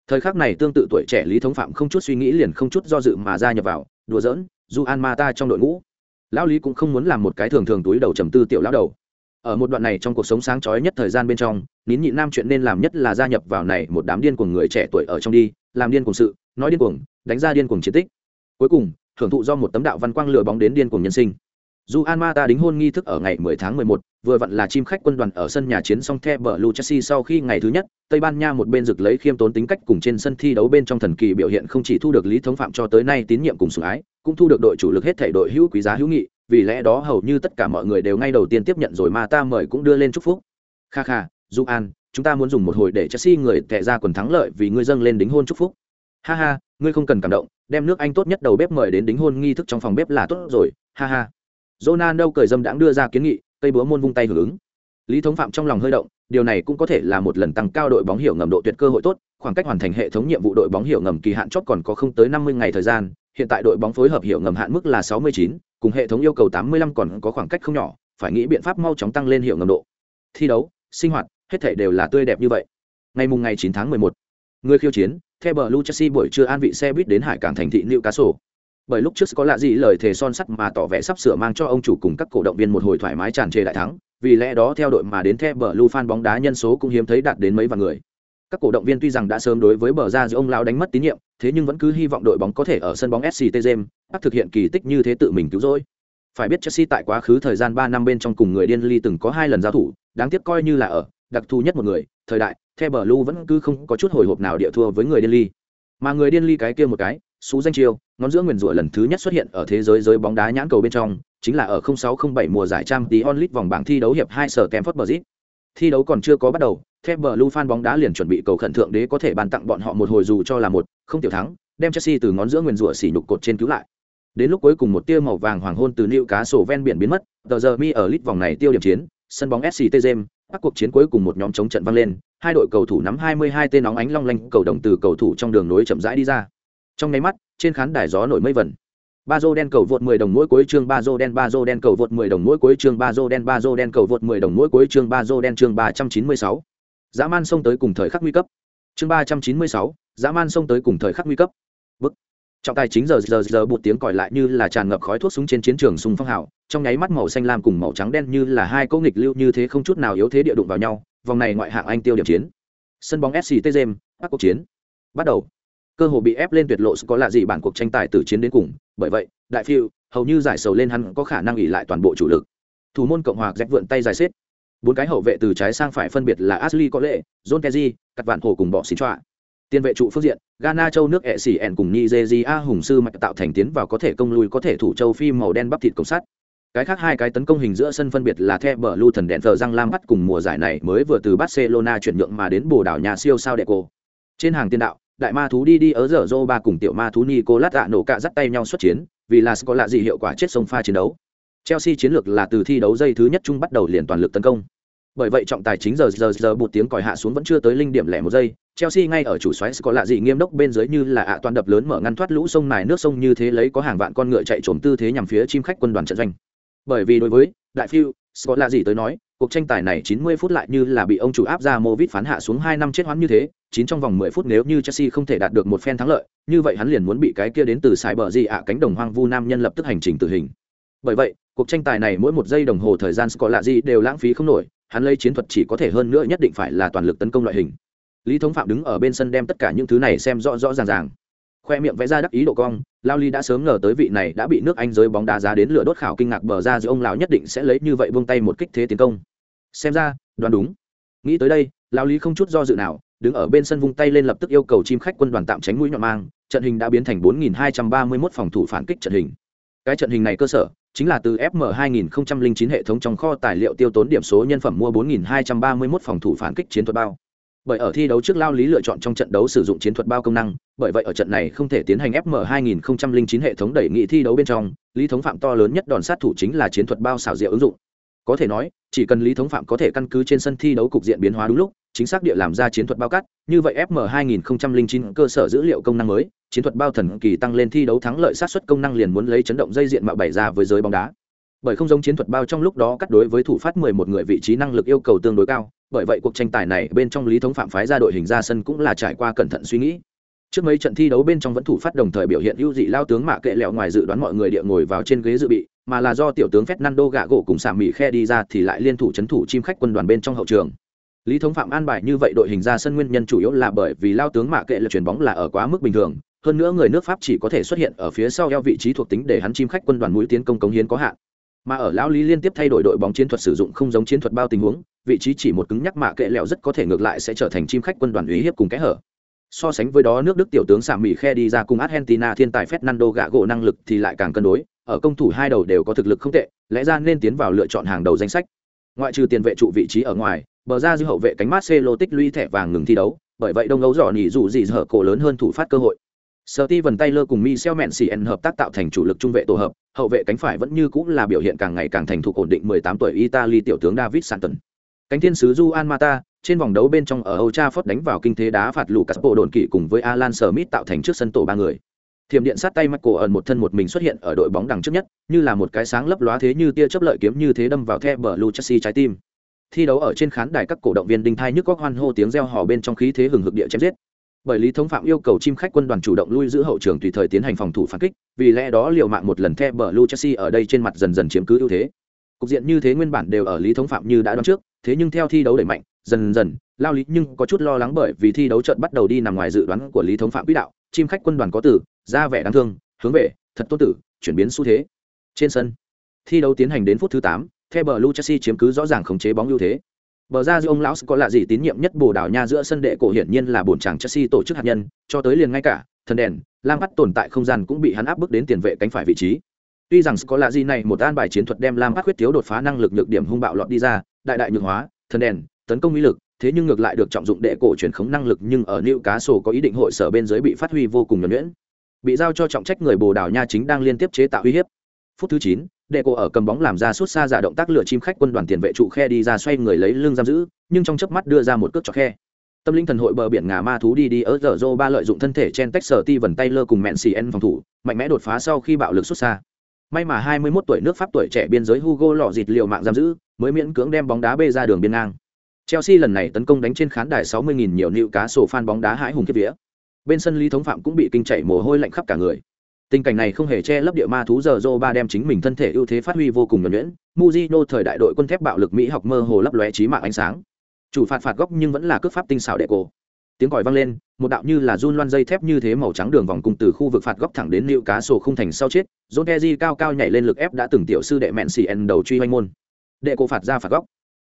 Thời khắc này tương tự tuổi trẻ lý thống phạm không chút suy nghĩ liền không chút do dự mà ra nhập vào đùa dỡn du an ma ta trong đội ngũ. Lão lý cũng không muốn làm một cái thường thường túi đầu trầm tư tiểu lão đầu. Ở một đoạn này trong cuộc sống sáng trói nhất thời gian bên trong, nín nhịn nam chuyện nên làm nhất là gia nhập vào này một đám điên của người trẻ tuổi ở trong đi, làm điên cuồng sự, nói điên cuồng, đánh ra điên cuồng chiến tích. Cuối cùng, hưởng thụ do một tấm đạo văn quang lừa bóng đến điên cuồng nhân sinh dù an ma ta đính hôn nghi thức ở ngày 10 tháng 11, vừa vặn là chim khách quân đoàn ở sân nhà chiến song the bờ chelsea sau khi ngày thứ nhất tây ban nha một bên rực lấy khiêm tốn tính cách cùng trên sân thi đấu bên trong thần kỳ biểu hiện không chỉ thu được lý thống phạm cho tới nay tín nhiệm cùng sủng ái cũng thu được đội chủ lực hết thể đội hữu quý giá hữu nghị vì lẽ đó hầu như tất cả mọi người đều ngay đầu tiên tiếp nhận rồi Ma ta mời cũng đưa lên chúc phúc. Kha kha du an chúng ta muốn dùng một hồi để chelsea người tệ ra quần thắng lợi vì ngươi dâng lên đính hôn chúc phúc. Ha ha ngươi không cần cảm động đem nước anh tốt nhất đầu bếp mời đến đính hôn nghi thức trong phòng bếp là tốt rồi ha ha. Ronaldo cười dâm đãng đưa ra kiến nghị, cây búa môn vung tay hưởng ứng. Lý Thống Phạm trong lòng hơi động, điều này cũng có thể là một lần tăng cao đội bóng hiểu ngầm độ tuyệt cơ hội tốt, khoảng cách hoàn thành hệ thống nhiệm vụ đội bóng hiểu ngầm kỳ hạn chót còn có không tới 50 ngày thời gian, hiện tại đội bóng phối hợp hiểu ngầm hạn mức là 69, cùng hệ thống yêu cầu 85 còn có khoảng cách không nhỏ, phải nghĩ biện pháp mau chóng tăng lên hiểu ngầm độ. Thi đấu, sinh hoạt, hết thảy đều là tươi đẹp như vậy. Ngày mùng ngày 9 tháng 11, người khiêu chiến, theo bờ Blue Chelsea buổi trưa an vị xe buýt đến hải cảng thành thị Newcastle bởi lúc trước có lạ gì lời thề son sắt mà tỏ vẻ sắp sửa mang cho ông chủ cùng các cổ động viên một hồi thoải mái tràn trề đại thắng, vì lẽ đó theo đội mà đến theo bờ lu fan bóng đá nhân số cũng hiếm thấy đạt đến mấy vạn người. Các cổ động viên tuy rằng đã sớm đối với bờ ra giữa ông lão đánh mất tín nhiệm, thế nhưng vẫn cứ hy vọng đội bóng có thể ở sân bóng sct james bắt thực hiện kỳ tích như thế tự mình cứu rỗi. Phải biết chelsea tại quá khứ thời gian ba năm bên trong cùng người điên ly từng có hai lần giao thủ, đáng tiếc coi như là ở, đặc thù nhất một người, thời đại theo bờ lu vẫn cứ không có chút hồi hộp nào địa thua với người điên ly. Mà người điên ly cái kia một cái xú danh chiêu ngón giữa nguyền rủa lần thứ nhất xuất hiện ở thế giới giới bóng đá nhãn cầu bên trong chính là ở 0607 mùa giải trang tí onlit vòng bảng thi đấu hiệp hai sở Stamford Bridge. Thi đấu còn chưa có bắt đầu, Thép bờ Lu fan bóng đá liền chuẩn bị cầu khẩn thượng đế có thể bàn tặng bọn họ một hồi dù cho là một, không tiểu thắng, đem Chelsea từ ngón giữa nguyền rủa xỉ nhục cột trên cứu lại. Đến lúc cuối cùng một tia màu vàng hoàng hôn từ lưu cá sổ ven biển biến mất, tờ giờ mi ở lít vòng này tiêu điểm chiến, sân bóng SCT Gem, các cuộc chiến cuối cùng một nhóm chống trận vang lên, hai đội cầu thủ nắm 22 tên nóng ánh long lanh cầu đồng từ cầu thủ trong đường nối chậm rãi đi ra. Trong nháy mắt, trên khán đài gió nổi mây vẩn ba dô đen cầu vượt 10 đồng mỗi cuối chương ba dô đen ba dô đen cầu vượt 10 đồng mỗi cuối chương ba dô đen ba dô đen cầu vượt 10 đồng mỗi cuối chương ba dô đen chương 396. Dã man xông tới cùng thời khắc nguy cấp. Chương 396, dã man xông tới cùng thời khắc nguy cấp. Bức. Trọng tài chính giờ giờ giờ bụt tiếng còi lại như là tràn ngập khói thuốc súng trên chiến trường xung phong hào, trong nháy mắt màu xanh lam cùng màu trắng đen như là hai cỗ nghịch lưu như thế không chút nào yếu thế địa đụng vào nhau, vòng này ngoại hạng Anh tiêu điểm chiến. Sân bóng SCT Gem, các cuộc chiến. Bắt đầu cơ hồ bị ép lên tuyệt lộ có lạ gì bản cuộc tranh tài từ chiến đến cùng. Bởi vậy, đại phiêu, hầu như giải sầu lên hắn có khả năng nghỉ lại toàn bộ chủ lực. Thủ môn cộng hòa dẹp vượn tay dài xếp bốn cái hậu vệ từ trái sang phải phân biệt là Ashley có lệ John Kezi cắt vạn hồ cùng bỏ xí trọa tiền vệ trụ phương diện, Ghana, châu nước ẹ xỉ ẻn cùng Nigeria hùng sư mạch tạo thành tiến vào có thể công lui có thể thủ châu phi màu đen bắp thịt công sát. Cái khác hai cái tấn công hình giữa sân phân biệt là The Blue thần đèn thờ răng lam bắt cùng mùa giải này mới vừa từ Barcelona chuyển nhượng mà đến bồ đảo nhà siêu sao đệ trên hàng tiền đạo đại ma thú đi đi ở giờ dô ba cùng tiểu ma thú Nicolas ạ nổ cạ dắt tay nhau xuất chiến, vì là có lạ gì hiệu quả chết sông pha chiến đấu. Chelsea chiến lược là từ thi đấu dây thứ nhất chung bắt đầu liền toàn lực tấn công. Bởi vậy trọng tài chính giờ giờ giờ một tiếng còi hạ xuống vẫn chưa tới linh điểm lẻ một giây, Chelsea ngay ở chủ xoáy có lạ gì nghiêm đốc bên dưới như là ạ toàn đập lớn mở ngăn thoát lũ sông này nước sông như thế lấy có hàng vạn con ngựa chạy trồm tư thế nhằm phía chim khách quân đoàn trận doanh. Bởi vì đối với đại phiêu, có lạ gì tới nói, cuộc tranh tài này 90 phút lại như là bị ông chủ áp ra Movit phán hạ xuống 2 năm chết hoãn như thế, Chín trong vòng 10 phút nếu như Chelsea không thể đạt được một phen thắng lợi, như vậy hắn liền muốn bị cái kia đến từ sải bờ gì ạ cánh đồng hoang vu nam nhân lập tức hành trình tử hình. Bởi vậy, cuộc tranh tài này mỗi một giây đồng hồ thời gian lạ gì đều lãng phí không nổi, hắn lấy chiến thuật chỉ có thể hơn nữa nhất định phải là toàn lực tấn công loại hình. Lý Thống Phạm đứng ở bên sân đem tất cả những thứ này xem rõ rõ ràng ràng khoe miệng vẽ ra đắc ý độ cong lao ly đã sớm ngờ tới vị này đã bị nước anh giới bóng đá giá đến lửa đốt khảo kinh ngạc bờ ra giữa ông lão nhất định sẽ lấy như vậy buông tay một kích thế tiến công xem ra, đoán đúng. Nghĩ tới đây lao Lý không chút do dự nào, đứng ở bên sân vung tay lên lập tức yêu cầu chim khách quân đoàn tạm tránh mũi nhọn mang, trận hình đã biến thành 4.231 phòng thủ phản kích trận hình. Cái trận hình này cơ sở, chính là từ FM 2009 hệ thống trong kho tài liệu tiêu tốn điểm số nhân phẩm mua 4.231 phòng thủ phản kích chiến thuật bao. Bởi ở thi đấu trước lao lý lựa chọn trong trận đấu sử dụng chiến thuật bao công năng, bởi vậy ở trận này không thể tiến hành fm 2009 hệ thống đẩy nghị thi đấu bên trong, lý thống phạm to lớn nhất đòn sát thủ chính là chiến thuật bao xảo diệu ứng dụng có thể nói, chỉ cần lý thống phạm có thể căn cứ trên sân thi đấu cục diện biến hóa đúng lúc, chính xác địa làm ra chiến thuật bao cắt như vậy fm 2009 cơ sở dữ liệu công năng mới, chiến thuật bao thần kỳ tăng lên thi đấu thắng lợi sát xuất công năng liền muốn lấy chấn động dây diện mạo bày ra với giới bóng đá. Bởi không giống chiến thuật bao trong lúc đó cắt đối với thủ phát 11 người vị trí năng lực yêu cầu tương đối cao, bởi vậy cuộc tranh tài này bên trong lý thống phạm phái ra đội hình ra sân cũng là trải qua cẩn thận suy nghĩ. Trước mấy trận thi đấu bên trong vẫn thủ phát đồng thời biểu hiện ưu dị lao tướng mạ kệ lẹo ngoài dự đoán mọi người địa ngồi vào trên ghế dự bị mà là do tiểu tướng fernando gạ gỗ cùng Sạm mỹ khe đi ra thì lại liên thủ chấn thủ chim khách quân đoàn bên trong hậu trường. Lý thống phạm an bài như vậy đội hình ra sân nguyên nhân chủ yếu là bởi vì lao tướng mạ kệ là chuyền bóng là ở quá mức bình thường, hơn nữa người nước pháp chỉ có thể xuất hiện ở phía sau eo vị trí thuộc tính để hắn chim khách quân đoàn mũi tiến công cống hiến có hạn. Mà ở lão lý liên tiếp thay đổi đội bóng chiến thuật sử dụng không giống chiến thuật bao tình huống, vị trí chỉ một cứng nhắc mạ kệ lẹo rất có thể ngược lại sẽ trở thành chim khách quân đoàn uy hiếp cùng kẽ hở. So sánh với đó, nước đức tiểu tướng sạm mỹ khe đi ra cùng argentina thiên tài fernando gạ gỗ năng lực thì lại càng cân đối ở công thủ hai đầu đều có thực lực không tệ lẽ ra nên tiến vào lựa chọn hàng đầu danh sách ngoại trừ tiền vệ trụ vị trí ở ngoài bờ ra dư hậu vệ cánh marcelo tích lũy thẻ vàng ngừng thi đấu bởi vậy đông ấu dò nỉ dù gì hở cổ lớn hơn thủ phát cơ hội Sở Ti vần Taylor cùng Michel Mensien hợp tác tạo thành chủ lực trung vệ tổ hợp, hậu vệ cánh phải vẫn như cũng là biểu hiện càng ngày càng thành thục ổn định 18 tuổi Italy tiểu tướng David Santon. Cánh thiên sứ Juan Mata, trên vòng đấu bên trong ở Old Trafford đánh vào kinh thế đá phạt Lucas Bộ đồn kỵ cùng với Alan Smith tạo thành trước sân tổ ba người. Thiểm điện sát tay Michael ẩn một thân một mình xuất hiện ở đội bóng đằng trước nhất, như là một cái sáng lấp lóa thế như tia chớp lợi kiếm như thế đâm vào the bờ Lu Chelsea trái tim. Thi đấu ở trên khán đài các cổ động viên đinh thai nhức góc hoan hô tiếng reo hò bên trong khí thế hừng hực địa chém giết bởi lý thống phạm yêu cầu chim khách quân đoàn chủ động lui giữ hậu trường tùy thời tiến hành phòng thủ phản kích vì lẽ đó liều mạng một lần the bờ lu chelsea ở đây trên mặt dần dần chiếm cứ ưu thế cục diện như thế nguyên bản đều ở lý thống phạm như đã đoán trước thế nhưng theo thi đấu đẩy mạnh dần dần lao lý nhưng có chút lo lắng bởi vì thi đấu trận bắt đầu đi nằm ngoài dự đoán của lý thống phạm quỹ đạo chim khách quân đoàn có tử ra vẻ đáng thương hướng về thật tốt tử chuyển biến xu thế trên sân thi đấu tiến hành đến phút thứ tám theo bờ lu chelsea chiếm cứ rõ ràng khống chế bóng ưu thế Bờ ra ông lão có lạ gì tín nhiệm nhất Bồ Đào Nha giữa sân đệ cổ hiển nhiên là bổn chàng Chelsea tổ chức hạt nhân, cho tới liền ngay cả thần đèn, lam bắt tồn tại không gian cũng bị hắn áp bức đến tiền vệ cánh phải vị trí. Tuy rằng có lạ gì này một an bài chiến thuật đem lam bắt khuyết thiếu đột phá năng lực nhược điểm hung bạo lọt đi ra, đại đại nhược hóa, thần đèn, tấn công uy lực, thế nhưng ngược lại được trọng dụng đệ cổ truyền khống năng lực nhưng ở New Cá Sổ có ý định hội sở bên dưới bị phát huy vô cùng nhuần nhuyễn. Bị giao cho trọng trách người Bồ Đào Nha chính đang liên tiếp chế tạo uy hiếp. Phút thứ chín, đệ cổ ở cầm bóng làm ra suốt xa giả động tác lửa chim khách quân đoàn tiền vệ trụ khe đi ra xoay người lấy lưng giam giữ nhưng trong chớp mắt đưa ra một cước cho khe. Tâm linh thần hội bờ biển ngà ma thú đi đi ở giờ dô ba lợi dụng thân thể chen tách sở ti vần tay lơ cùng mẹn xì en phòng thủ mạnh mẽ đột phá sau khi bạo lực xuất xa. May mà 21 tuổi nước pháp tuổi trẻ biên giới hugo lọ dịt liều mạng giam giữ mới miễn cưỡng đem bóng đá bê ra đường biên ngang. Chelsea lần này tấn công đánh trên khán đài 60.000 nhiều nịu cá sổ fan bóng đá hãi hùng kiếp vía bên sân lý thống phạm cũng bị kinh chảy mồ hôi lạnh khắp cả người. Tình cảnh này không hề che lấp địa ma thú giờ dô ba đem chính mình thân thể ưu thế phát huy vô cùng nhuẩn nhuyễn. Muzino thời đại đội quân thép bạo lực mỹ học mơ hồ lấp lóe trí mạng ánh sáng. Chủ phạt phạt góc nhưng vẫn là cước pháp tinh xảo đệ cổ. Tiếng còi vang lên, một đạo như là run loan dây thép như thế màu trắng đường vòng cung từ khu vực phạt góc thẳng đến liệu cá sổ không thành sau chết john keji cao cao nhảy lên lực ép đã từng tiểu sư đệ mẹn xì ăn đầu truy hoanh môn. Đệ cổ phạt ra phạt góc.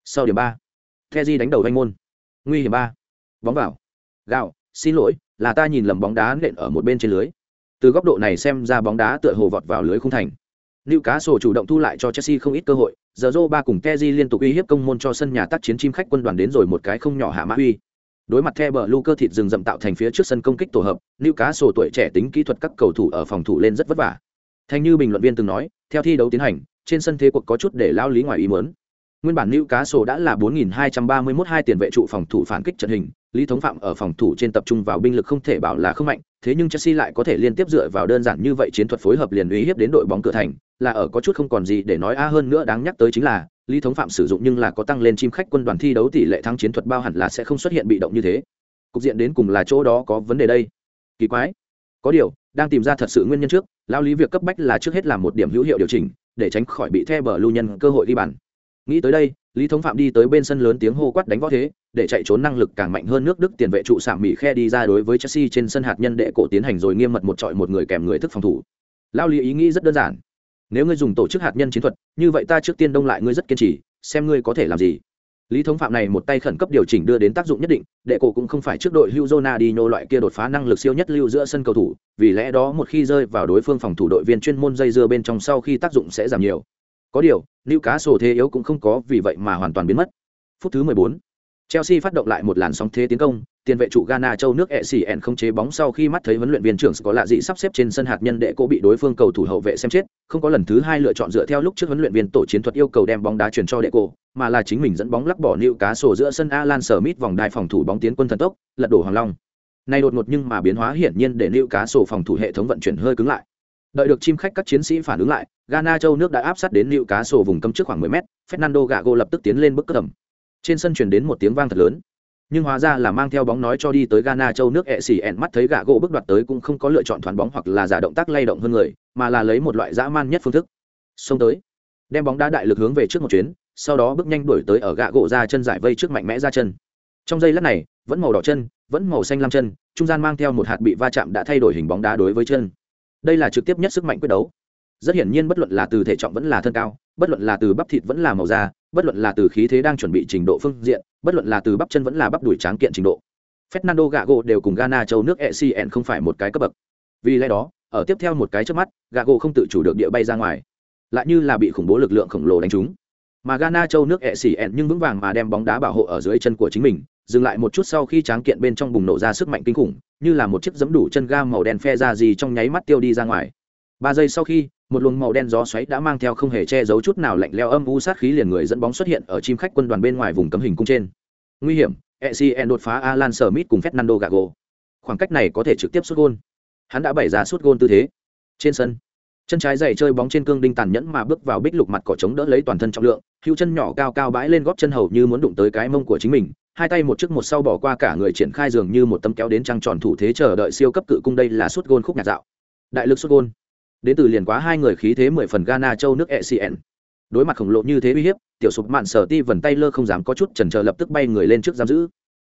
Sau điểm ba keji đánh đầu hoanh môn. Nguy hiểm ba. Bóng vào. Gạo, xin lỗi là ta nhìn lầm bóng đá nện ở một bên trên lưới từ góc độ này xem ra bóng đá tựa hồ vọt vào lưới không thành Newcastle chủ động thu lại cho Chelsea không ít cơ hội, giờ ba cùng Kessié liên tục uy hiếp công môn cho sân nhà tác chiến chim khách quân đoàn đến rồi một cái không nhỏ hạ mã uy. Đối mặt The Lu cơ thịt rừng rậm tạo thành phía trước sân công kích tổ hợp, Newcastle tuổi trẻ tính kỹ thuật các cầu thủ ở phòng thủ lên rất vất vả. Thành như bình luận viên từng nói, theo thi đấu tiến hành, trên sân thế cuộc có chút để lao lý ngoài ý muốn. Nguyên bản Newcastle đã là 4231 hai tiền vệ trụ phòng thủ phản kích trận hình, Lý Thống Phạm ở phòng thủ trên tập trung vào binh lực không thể bảo là không mạnh, thế nhưng Chelsea lại có thể liên tiếp dựa vào đơn giản như vậy chiến thuật phối hợp liền uy hiếp đến đội bóng cửa thành, là ở có chút không còn gì để nói a hơn nữa đáng nhắc tới chính là, lý thống phạm sử dụng nhưng là có tăng lên chim khách quân đoàn thi đấu tỷ lệ thắng chiến thuật bao hẳn là sẽ không xuất hiện bị động như thế. Cục diện đến cùng là chỗ đó có vấn đề đây. Kỳ quái. Có điều đang tìm ra thật sự nguyên nhân trước lao lý việc cấp bách là trước hết làm một điểm hữu hiệu điều chỉnh để tránh khỏi bị the bờ lưu nhân cơ hội đi bàn nghĩ tới đây, lý thống phạm đi tới bên sân lớn tiếng hô quát đánh võ thế, để chạy trốn năng lực càng mạnh hơn nước đức tiền vệ trụ sạm mỹ khe đi ra đối với chelsea trên sân hạt nhân đệ cổ tiến hành rồi nghiêm mật một trọi một người kèm người thức phòng thủ. Lao lý ý nghĩ rất đơn giản. Nếu ngươi dùng tổ chức hạt nhân chiến thuật, như vậy ta trước tiên đông lại ngươi rất kiên trì, xem ngươi có thể làm gì. Lý thống phạm này một tay khẩn cấp điều chỉnh đưa đến tác dụng nhất định, đệ cổ cũng không phải trước đội hưu zona đi nhô loại kia đột phá năng lực siêu nhất lưu giữa sân cầu thủ, vì lẽ đó một khi rơi vào đối phương phòng thủ đội viên chuyên môn dây dưa bên trong sau khi tác dụng sẽ giảm nhiều có điều lưu cá sổ thế yếu cũng không có vì vậy mà hoàn toàn biến mất phút thứ 14. Chelsea phát động lại một làn sóng thế tiến công, tiền vệ trụ Ghana châu nước ECN không chế bóng sau khi mắt thấy huấn luyện viên trưởng có lạ gì sắp xếp trên sân hạt nhân đệ cố bị đối phương cầu thủ hậu vệ xem chết, không có lần thứ hai lựa chọn dựa theo lúc trước huấn luyện viên tổ chiến thuật yêu cầu đem bóng đá chuyển cho đệ cổ, mà là chính mình dẫn bóng lắc bỏ nịu cá sổ giữa sân Alan Smith vòng đai phòng thủ bóng tiến quân thần tốc, lật đổ Hoàng Long. Này đột ngột nhưng mà biến hóa hiển nhiên để nịu cá sổ phòng thủ hệ thống vận chuyển hơi cứng lại. Đợi được chim khách các chiến sĩ phản ứng lại, Ghana châu nước đã áp sát đến nịu cá sổ vùng cấm trước khoảng 10 mét, Fernando Gago lập tức tiến lên bức cấm. Trên sân truyền đến một tiếng vang thật lớn nhưng hóa ra là mang theo bóng nói cho đi tới Ghana châu nước ẹ xỉ ẹn mắt thấy Gago gỗ bước đoạt tới cũng không có lựa chọn thoán bóng hoặc là giả động tác lay động hơn người, mà là lấy một loại dã man nhất phương thức. Xông tới, đem bóng đá đại lực hướng về trước một chuyến, sau đó bước nhanh đuổi tới ở Gago gỗ ra chân giải vây trước mạnh mẽ ra chân. Trong giây lát này, vẫn màu đỏ chân, vẫn màu xanh lam chân, trung gian mang theo một hạt bị va chạm đã thay đổi hình bóng đá đối với chân. Đây là trực tiếp nhất sức mạnh quyết đấu. Rất hiển nhiên bất luận là từ thể trọng vẫn là thân cao, bất luận là từ bắp thịt vẫn là màu da, bất luận là từ khí thế đang chuẩn bị trình độ phương diện, bất luận là từ bắp chân vẫn là bắp đùi tráng kiện trình độ. Fernando Gago đều cùng Ghana châu nước ECN không phải một cái cấp bậc. Vì lẽ đó, ở tiếp theo một cái trước mắt, Gago không tự chủ được địa bay ra ngoài, lại như là bị khủng bố lực lượng khổng lồ đánh trúng. Mà Ghana châu nước ECN nhưng vững vàng mà đem bóng đá bảo hộ ở dưới chân của chính mình, dừng lại một chút sau khi tráng kiện bên trong bùng nổ ra sức mạnh kinh khủng, như là một chiếc giấm đủ chân ga màu đen phe ra gì trong nháy mắt tiêu đi ra ngoài. Ba giây sau khi, một luồng màu đen gió xoáy đã mang theo không hề che giấu chút nào lạnh leo âm u sát khí liền người dẫn bóng xuất hiện ở chim khách quân đoàn bên ngoài vùng cấm hình cung trên. Nguy hiểm ecn đột phá alan smith cùng fernando gago. Khoảng cách này có thể trực tiếp xuất gôn. Hắn đã bày ra suốt gôn tư thế. Trên sân, chân trái dày chơi bóng trên cương đinh tàn nhẫn mà bước vào bích lục mặt cỏ chống đỡ lấy toàn thân trọng lượng, hữu chân nhỏ cao cao bãi lên góp chân hầu như muốn đụng tới cái mông của chính mình, hai tay một trước một sau bỏ qua cả người triển khai dường như một tấm kéo đến trăng tròn thủ thế chờ đợi siêu cấp cự cung đây là suốt gôn khúc nhạc dạo. Đại lực suốt gôn đến từ liền quá hai người khí thế mười phần ghana châu nước ecn đối mặt khổng lồ như thế uy hiếp, tiểu sụp mạn sở ti vần tay lơ không dám có chút chần chờ lập tức bay người lên trước giam giữ.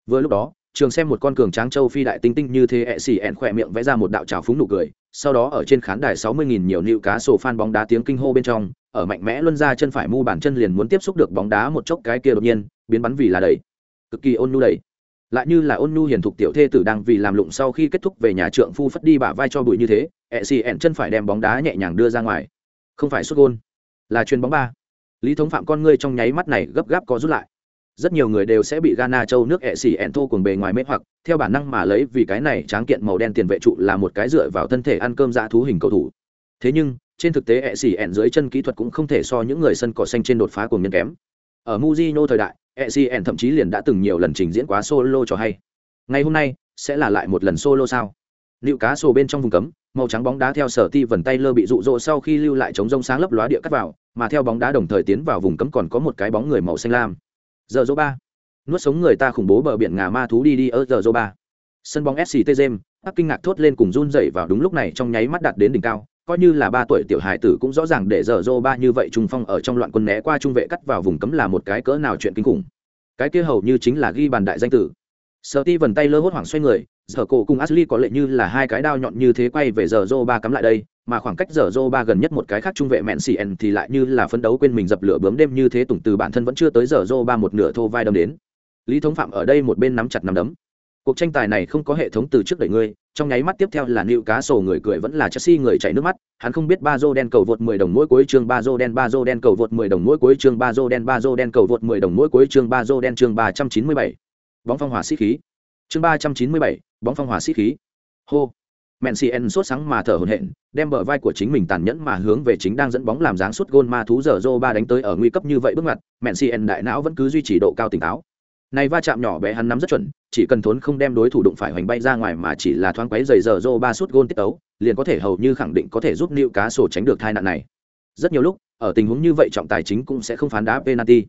Vừa lúc đó, trường xem một con cường tráng châu phi đại tinh tinh như thế ecn khỏe miệng vẽ ra một đạo trào phúng nụ cười, sau đó ở trên khán đài sáu mươi nghìn nhiều nịu cá sổ phan bóng đá tiếng kinh hô bên trong, ở mạnh mẽ luân ra chân phải mu bàn chân liền muốn tiếp xúc được bóng đá một chốc cái kia đột nhiên, biến bắn vì là đầy. Cực kỳ ôn nhu đầy lại như là ôn nhu hiền thục tiểu thê tử đang vì làm lụng sau khi kết thúc về nhà trượng phu phất đi bả vai cho bụi như thế, ẹ xì ẹn chân phải đem bóng đá nhẹ nhàng đưa ra ngoài. Không phải xuất gôn, là chuyền bóng ba. Lý thống phạm con ngươi trong nháy mắt này gấp gáp có rút lại. Rất nhiều người đều sẽ bị Ghana châu nước ẹ xì ẹn thô cuồng bề ngoài mê hoặc, theo bản năng mà lấy vì cái này tráng kiện màu đen tiền vệ trụ là một cái dựa vào thân thể ăn cơm dã thú hình cầu thủ. Thế nhưng, trên thực tế ẹ xì ẹn dưới chân kỹ thuật cũng không thể so những người sân cỏ xanh trên đột phá cùng nhân kém ở Mujino thời đại ECN thậm chí liền đã từng nhiều lần trình diễn quá solo cho hay. Ngày hôm nay sẽ là lại một lần solo sao? Liệu cá sổ bên trong vùng cấm, màu trắng bóng đá theo sở ti vần tay lơ bị dụ dỗ sau khi lưu lại chống rông sáng lấp lóa địa cắt vào, mà theo bóng đá đồng thời tiến vào vùng cấm còn có một cái bóng người màu xanh lam. Giờ dỗ ba, nuốt sống người ta khủng bố bờ biển ngà ma thú đi đi ở giờ dỗ ba. Sân bóng SCT Gem, các kinh ngạc thốt lên cùng run rẩy vào đúng lúc này trong nháy mắt đạt đến đỉnh cao, coi như là ba tuổi tiểu hài tử cũng rõ ràng để giờ dô ba như vậy trung phong ở trong loạn quân né qua trung vệ cắt vào vùng cấm là một cái cỡ nào chuyện kinh khủng. Cái kia hầu như chính là ghi bàn đại danh tử. Sợ ti vần tay lơ hốt hoảng xoay người, giờ cổ cùng ashley có lệ như là hai cái đao nhọn như thế quay về giờ dô ba cắm lại đây, mà khoảng cách giờ dô ba gần nhất một cái khác trung vệ mẹn xì n thì lại như là phấn đấu quên mình dập lửa bướm đêm như thế tùng từ bản thân vẫn chưa tới giờ dô ba một nửa thô vai đâm đến. Lý thống phạm ở đây một bên nắm chặt nắm đấm cuộc tranh tài này không có hệ thống từ trước đẩy ngươi trong nháy mắt tiếp theo là nịu cá sổ người cười vẫn là chelsea người chảy nước mắt. Hắn không biết ba dô đen cầu vượt 10 đồng mỗi cuối chương ba dô đen ba dô đen cầu vượt 10 đồng mỗi cuối chương ba dô đen ba dô đen cầu vượt 10 đồng mỗi cuối chương ba dô đen chương 397. bóng phong hỏa sĩ khí. Chương 397, bóng phong hỏa sĩ khí. Hô. Mencien sốt sáng mà thở hổn hển, đem bờ vai của chính mình tàn nhẫn mà hướng về chính đang dẫn bóng làm dáng suốt gôn ma thú giờ Zoro ba đánh tới ở nguy cấp như vậy bước ngoặt, Mencien đại não vẫn cứ duy trì độ cao tỉnh táo này va chạm nhỏ bé hắn nắm rất chuẩn chỉ cần thốn không đem đối thủ đụng phải hoành bay ra ngoài mà chỉ là thoáng quấy giày giờ rô ba suốt gôn tiết tấu liền có thể hầu như khẳng định có thể giúp nịu cá sổ tránh được tai nạn này rất nhiều lúc ở tình huống như vậy trọng tài chính cũng sẽ không phán đá penalty.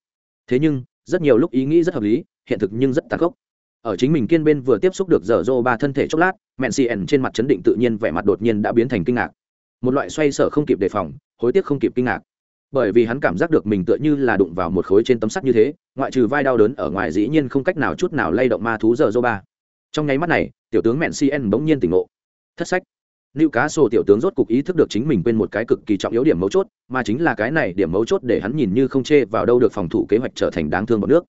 Thế nhưng, rất nhiều lúc ý nghĩ rất hợp lý, hiện thực nhưng rất tàn khốc. Ở chính mình kiên bên vừa tiếp xúc được giờ dô ba thân thể chốc lát, Mencien trên mặt chấn định tự nhiên vẻ mặt đột nhiên đã biến thành kinh ngạc. Một loại xoay sở không kịp đề phòng, hối tiếc không kịp kinh ngạc. Bởi vì hắn cảm giác được mình tựa như là đụng vào một khối trên tấm sắt như thế, ngoại trừ vai đau đớn ở ngoài dĩ nhiên không cách nào chút nào lay động ma thú dở dô ba. Trong nháy mắt này, tiểu tướng Mencien bỗng nhiên tỉnh ngộ. Thất sách nữ Cá Sổ tiểu tướng rốt cục ý thức được chính mình quên một cái cực kỳ trọng yếu điểm mấu chốt, mà chính là cái này điểm mấu chốt để hắn nhìn như không chê vào đâu được phòng thủ kế hoạch trở thành đáng thương bọn nước.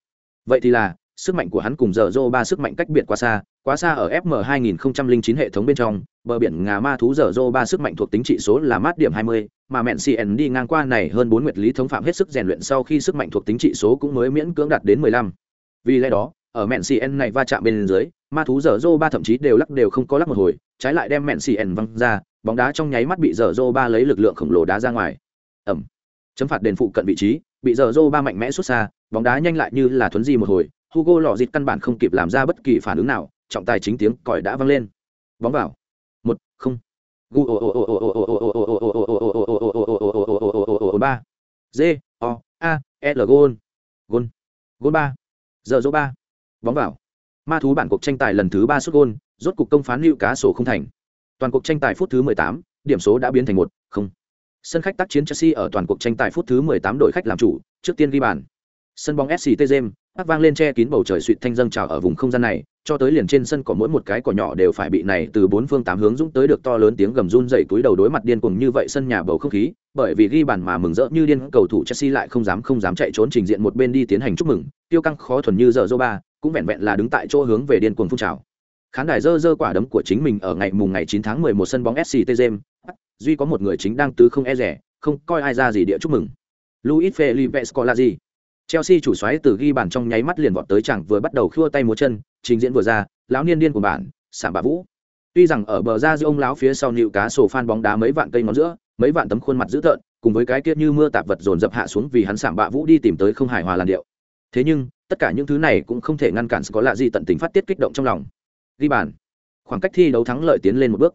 Vậy thì là, sức mạnh của hắn cùng giờ dô ba sức mạnh cách biệt quá xa, quá xa ở FM 2009 hệ thống bên trong, bờ biển ngà ma thú giờ dô ba sức mạnh thuộc tính trị số là mát điểm 20, mà mẹn CN đi ngang qua này hơn bốn nguyệt lý thống phạm hết sức rèn luyện sau khi sức mạnh thuộc tính trị số cũng mới miễn cưỡng đạt đến 15. Vì lẽ đó, ở mẹn CN này va chạm bên dưới, ma thú dở dô ba thậm chí đều lắc đều không có lắc một hồi, trái lại đem mẹn CN văng ra, bóng đá trong nháy mắt bị dở dô ba lấy lực lượng khổng lồ đá ra ngoài. Ẩm. Chấm phạt đền phụ cận vị trí, bị dở dô ba mạnh mẽ xuất xa, bóng đá nhanh lại như là thuấn di một hồi, Hugo lọ dịt căn bản không kịp làm ra bất kỳ phản ứng nào, trọng tài chính tiếng còi đã vang lên. Bóng vào. Một, không ba. G, O, A, e, L gol. Gol. Gol ba. Giờ dỗ ba. Bóng vào. Ma thú bản cuộc tranh tài lần thứ ba xuất gôn rốt cục công phán lưu cá sổ không thành. Toàn cuộc tranh tài phút thứ 18, điểm số đã biến thành một, không. Sân khách tác chiến Chelsea ở toàn cuộc tranh tài phút thứ 18 đội khách làm chủ, trước tiên ghi bàn. Sân bóng SCT Gem, hát vang lên che kín bầu trời suỵt thanh dâng trào ở vùng không gian này cho tới liền trên sân có mỗi một cái cỏ nhỏ đều phải bị này từ bốn phương tám hướng dũng tới được to lớn tiếng gầm run dậy túi đầu đối mặt điên cuồng như vậy sân nhà bầu không khí bởi vì ghi bàn mà mừng rỡ như điên cầu thủ chelsea lại không dám không dám chạy trốn trình diện một bên đi tiến hành chúc mừng. Tiêu căng khó thuần như giờ dô ba cũng vẹn vẹn là đứng tại chỗ hướng về điên cuồng phun trào. Khán đài dơ dơ quả đấm của chính mình ở ngày mùng ngày 9 tháng 11 sân bóng sct james duy có một người chính đang tứ không e rẻ không coi ai ra gì địa chúc mừng. Luis felipe scolari. Chelsea chủ xoáy từ ghi bàn trong nháy mắt liền vọt tới chẳng vừa bắt đầu khua tay múa chân, trình diễn vừa ra, lão niên điên của bản, sảng bà vũ. Tuy rằng ở bờ ra giữa ông lão phía sau nịu cá sổ fan bóng đá mấy vạn cây ngón giữa, mấy vạn tấm khuôn mặt dữ tợn, cùng với cái kia như mưa tạp vật dồn dập hạ xuống vì hắn sảng bạ vũ đi tìm tới không hài hòa làn điệu. Thế nhưng, tất cả những thứ này cũng không thể ngăn cản có lạ gì tận tình phát tiết kích động trong lòng. Ghi bàn. Khoảng cách thi đấu thắng lợi tiến lên một bước.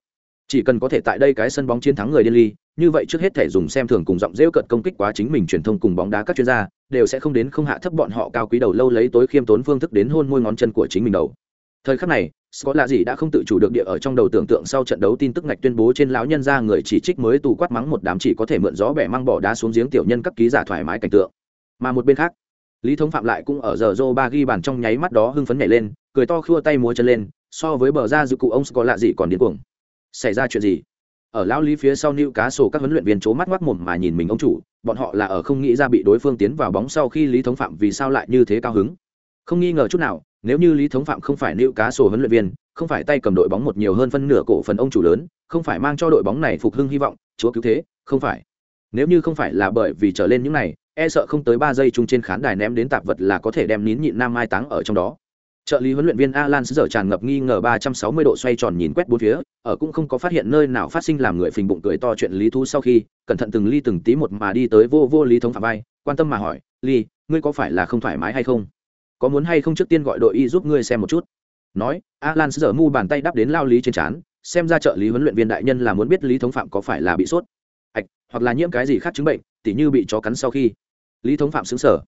Chỉ cần có thể tại đây cái sân bóng chiến thắng người điên ly, như vậy trước hết thể dùng xem thường cùng giọng rêu cận công kích quá chính mình truyền thông cùng bóng đá các chuyên gia đều sẽ không đến không hạ thấp bọn họ cao quý đầu lâu lấy tối khiêm tốn phương thức đến hôn môi ngón chân của chính mình đầu thời khắc này, Scott lạ gì đã không tự chủ được địa ở trong đầu tưởng tượng sau trận đấu tin tức ngạch tuyên bố trên lão nhân ra người chỉ trích mới tù quát mắng một đám chỉ có thể mượn gió bẻ mang bỏ đá xuống giếng tiểu nhân các ký giả thoải mái cảnh tượng. Mà một bên khác, lý thống phạm lại cũng ở giờ Joe ba ghi bàn trong nháy mắt đó hưng phấn nhảy lên, cười to khua tay múa chân lên, so với bờ ra dự cụ ông Scott lạ gì còn điên cuồng. Xảy ra chuyện gì? Ở lão lý phía sau nữ cá sổ các huấn luyện viên c mắt ngoác mồm mà nhìn mình ông chủ, bọn họ là ở không nghĩ ra bị đối phương tiến vào bóng sau khi lý thống phạm vì sao lại như thế cao hứng. Không nghi ngờ chút nào nếu như lý thống phạm không phải nữ cá sổ huấn luyện viên, không phải tay cầm đội bóng một nhiều hơn phân nửa cổ phần ông chủ lớn, không phải mang cho đội bóng này phục hưng hy vọng, chúa cứu thế, không phải. Nếu như không phải là bởi vì trở lên những này e sợ không tới ba giây chung trên khán đài ném đến tạp vật là có thể đem nín nhịn nam mai táng ở trong đó. Trợ lý huấn luyện viên alan giờ tràn ngập nghi ngờ 360 độ xoay tròn nhìn quét bốn phía, ở cũng không có phát hiện nơi nào phát sinh làm người phình bụng cười to chuyện lý thú sau khi, cẩn thận từng ly từng tí một mà đi tới vô vô lý thống phạm vai, quan tâm mà hỏi ly ngươi có phải là không thoải mái hay không? Có muốn hay không trước tiên gọi đội y giúp ngươi xem một chút? Nói, alan giờ mu bàn tay đắp đến lao lý trên trán, xem ra trợ lý huấn luyện viên đại nhân là muốn biết lý thống phạm có phải là bị sốt, ạch, hoặc là nhiễm cái gì khác chứng bệnh, tỉ như bị chó cắn sau khi. Lý thống phạm xứng sở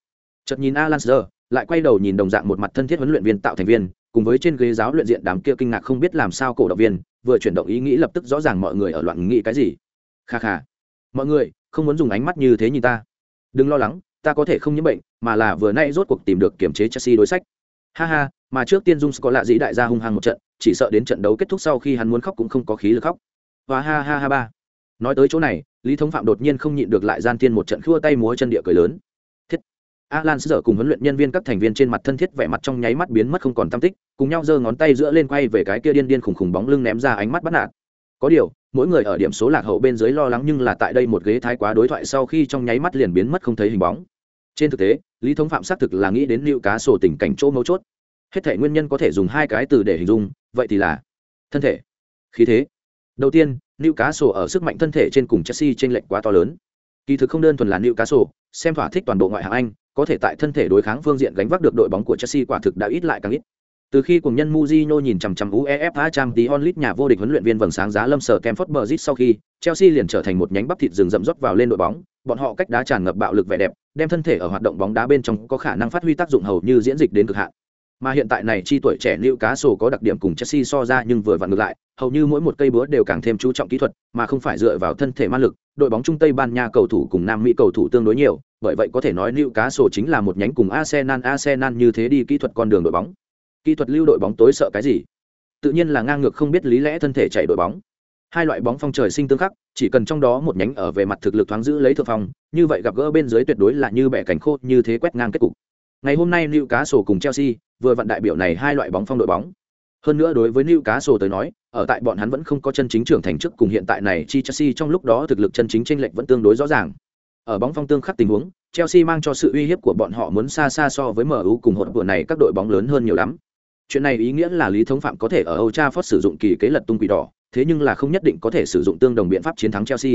chợt nhìn alan giờ lại quay đầu nhìn đồng dạng một mặt thân thiết huấn luyện viên tạo thành viên, cùng với trên ghế giáo luyện diện đám kia kinh ngạc không biết làm sao cổ động viên, vừa chuyển động ý nghĩ lập tức rõ ràng mọi người ở loạn nghĩ cái gì. Kha kha, mọi người, không muốn dùng ánh mắt như thế nhìn ta. Đừng lo lắng, ta có thể không nhiễm bệnh mà là vừa nay rốt cuộc tìm được kiểm chế chelsea đối sách. Ha ha mà trước tiên dung có lạ dĩ đại gia hung hăng một trận chỉ sợ đến trận đấu kết thúc sau khi hắn muốn khóc cũng không có khí lực khóc. Và ha ha ha ba. Nói tới chỗ này lý thống phạm đột nhiên không nhịn được lại gian tiên một trận khua tay múa chân địa cười lớn. Alan giờ cùng huấn luyện nhân viên các thành viên trên mặt thân thiết vẻ mặt trong nháy mắt biến mất không còn tâm tích, cùng nhau giơ ngón tay giữa lên quay về cái kia điên điên khủng khủng bóng lưng ném ra ánh mắt bắt nạt. Có điều, mỗi người ở điểm số lạc hậu bên dưới lo lắng nhưng là tại đây một ghế thái quá đối thoại sau khi trong nháy mắt liền biến mất không thấy hình bóng. Trên thực tế, Lý Thống Phạm xác thực là nghĩ đến lưu cá sổ tình cảnh chỗ mấu chốt. Hết thể nguyên nhân có thể dùng hai cái từ để hình dung, vậy thì là thân thể, khí thế. Đầu tiên, lưu cá sổ ở sức mạnh thân thể trên cùng Chelsea trên lệnh quá to lớn. Kỳ thực không đơn thuần là lưu cá sổ, xem thỏa thích toàn bộ ngoại hạng Anh, có thể tại thân thể đối kháng phương diện gánh vác được đội bóng của Chelsea quả thực đã ít lại càng ít. Từ khi cùng nhân Mujino nhìn chằm chằm UEFA Champions League nhà vô địch huấn luyện viên vầng sáng giá Lâm Sở Kemford Bridge sau khi, Chelsea liền trở thành một nhánh bắp thịt rừng rậm rót vào lên đội bóng, bọn họ cách đá tràn ngập bạo lực vẻ đẹp, đem thân thể ở hoạt động bóng đá bên trong có khả năng phát huy tác dụng hầu như diễn dịch đến cực hạn. Mà hiện tại này chi tuổi trẻ Newcastle có đặc điểm cùng Chelsea so ra nhưng vừa vặn ngược lại, hầu như mỗi một cây búa đều càng thêm chú trọng kỹ thuật, mà không phải dựa vào thân thể ma lực. Đội bóng Trung Tây Ban Nha cầu thủ cùng Nam Mỹ cầu thủ tương đối nhiều, bởi vậy có thể nói Newcastle chính là một nhánh cùng Arsenal Arsenal như thế đi kỹ thuật con đường đội bóng. Kỹ thuật lưu đội bóng tối sợ cái gì? Tự nhiên là ngang ngược không biết lý lẽ thân thể chạy đội bóng. Hai loại bóng phong trời sinh tương khắc, chỉ cần trong đó một nhánh ở về mặt thực lực thoáng giữ lấy thượng phong, như vậy gặp gỡ bên dưới tuyệt đối là như bẻ cảnh khô như thế quét ngang kết cục. Ngày hôm nay lưu cá sổ cùng Chelsea vừa vận đại biểu này hai loại bóng phong đội bóng. Hơn nữa đối với lưu cá sổ tới nói, ở tại bọn hắn vẫn không có chân chính trưởng thành trước cùng hiện tại này chi Chelsea trong lúc đó thực lực chân chính chênh lệch vẫn tương đối rõ ràng. Ở bóng phong tương khắc tình huống, Chelsea mang cho sự uy hiếp của bọn họ muốn xa xa so với MU cùng hỗn vừa này các đội bóng lớn hơn nhiều lắm. Chuyện này ý nghĩa là Lý Thống Phạm có thể ở Old Trafford sử dụng kỳ kế lật tung quỷ đỏ, thế nhưng là không nhất định có thể sử dụng tương đồng biện pháp chiến thắng Chelsea.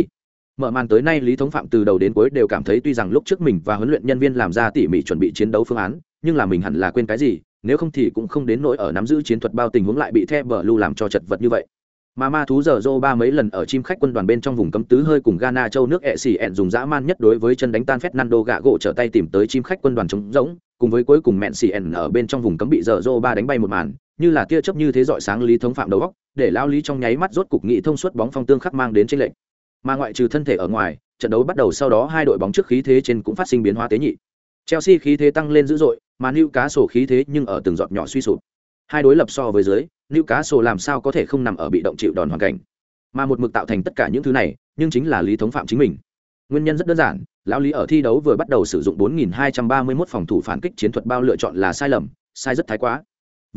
Mở màn tới nay Lý Thống Phạm từ đầu đến cuối đều cảm thấy tuy rằng lúc trước mình và huấn luyện nhân viên làm ra tỉ mỉ chuẩn bị chiến đấu phương án, nhưng là mình hẳn là quên cái gì, nếu không thì cũng không đến nỗi ở nắm giữ chiến thuật bao tình huống lại bị The lưu làm cho chật vật như vậy. Mà ma thú giờ dô ba mấy lần ở chim khách quân đoàn bên trong vùng cấm tứ hơi cùng Ghana châu nước ẹ xì ẹn dùng dã man nhất đối với chân đánh tan Fernando gạ gỗ trở tay tìm tới chim khách quân đoàn trống rỗng, cùng với cuối cùng mẹn xì ẹn ở bên trong vùng cấm bị giờ dô ba đánh bay một màn, như là tia chớp như thế dọi sáng lý thống phạm đầu góc, để lao lý trong nháy mắt rốt cục nghị thông suốt bóng phong tương khắc mang đến trên lệnh. Mà ngoại trừ thân thể ở ngoài, trận đấu bắt đầu sau đó hai đội bóng trước khí thế trên cũng phát sinh biến hóa tế nhị. Chelsea khí thế tăng lên dữ dội, mà liệu cá sổ khí thế nhưng ở từng giọt nhỏ suy sụp. Hai đối lập so với dưới, Newcastle làm sao có thể không nằm ở bị động chịu đòn hoàn cảnh. Mà một mực tạo thành tất cả những thứ này, nhưng chính là Lý Thống Phạm chính mình. Nguyên nhân rất đơn giản, lão Lý ở thi đấu vừa bắt đầu sử dụng 4231 phòng thủ phản kích chiến thuật bao lựa chọn là sai lầm, sai rất thái quá.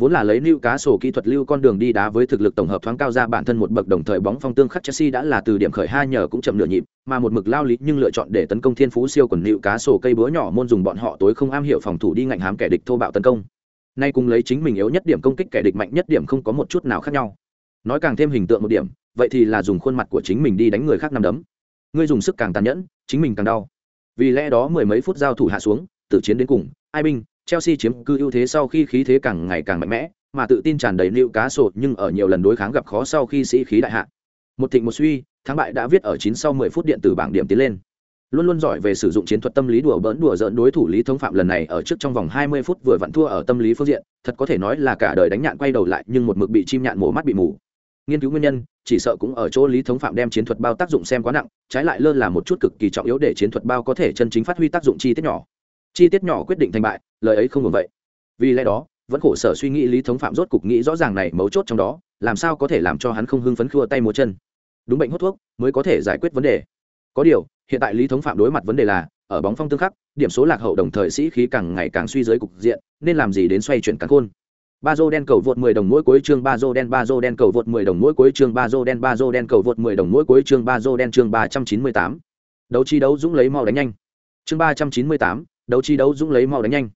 Vốn là lấy lưu cá sổ kỹ thuật lưu con đường đi đá với thực lực tổng hợp thoáng cao ra bản thân một bậc đồng thời bóng phong tương khắc Chelsea đã là từ điểm khởi hai nhờ cũng chậm nửa nhịp, mà một mực lao lý nhưng lựa chọn để tấn công thiên phú siêu quần lưu cá sổ cây búa nhỏ môn dùng bọn họ tối không am hiểu phòng thủ đi ngạnh hám kẻ địch thô bạo tấn công. Nay cùng lấy chính mình yếu nhất điểm công kích kẻ địch mạnh nhất điểm không có một chút nào khác nhau. Nói càng thêm hình tượng một điểm, vậy thì là dùng khuôn mặt của chính mình đi đánh người khác nằm đấm. Ngươi dùng sức càng tàn nhẫn, chính mình càng đau. Vì lẽ đó mười mấy phút giao thủ hạ xuống, tử chiến đến cùng, ai binh, Chelsea chiếm cư ưu thế sau khi khí thế càng ngày càng mạnh mẽ, mà tự tin tràn đầy nịu cá sổ nhưng ở nhiều lần đối kháng gặp khó sau khi sĩ khí đại hạ. Một thịnh một suy, thắng bại đã viết ở chín sau mười phút điện tử bảng điểm tiến lên. Luôn luôn giỏi về sử dụng chiến thuật tâm lý đùa bỡn đùa giỡn đối thủ Lý Thống Phạm lần này ở trước trong vòng hai mươi phút vừa vặn thua ở tâm lý phương diện, thật có thể nói là cả đời đánh nhạn quay đầu lại nhưng một mực bị chim nhạn mổ mắt bị mù. Nghiên cứu nguyên nhân, chỉ sợ cũng ở chỗ Lý Thống Phạm đem chiến thuật bao tác dụng xem quá nặng, trái lại lơ là một chút cực kỳ trọng yếu để chiến thuật bao có thể chân chính phát huy tác dụng chi tiết nhỏ. Chi tiết nhỏ quyết định thành bại, lời ấy không ngừng vậy. Vì lẽ đó, vẫn khổ sở suy nghĩ lý thống phạm rốt cục nghĩ rõ ràng này mấu chốt trong đó làm sao có thể làm cho hắn không hưng phấn khua tay múa chân đúng bệnh hút thuốc mới có thể giải quyết vấn đề có điều hiện tại lý thống phạm đối mặt vấn đề là ở bóng phong tương khắc điểm số lạc hậu đồng thời sĩ khí càng ngày càng suy dưới cục diện nên làm gì đến xoay chuyển cắn khôn ba dô đen cầu vượt 10 đồng mỗi cuối chương ba dô đen ba dô đen cầu vượt 10 đồng mỗi cuối chương ba dô đen ba dô đen cầu vượt 10 đồng mỗi cuối chương ba dô đen chương 398. đấu chi đấu dũng lấy mau đánh nhanh chương 398, đấu chi đấu dũng lấy mau đánh nhanh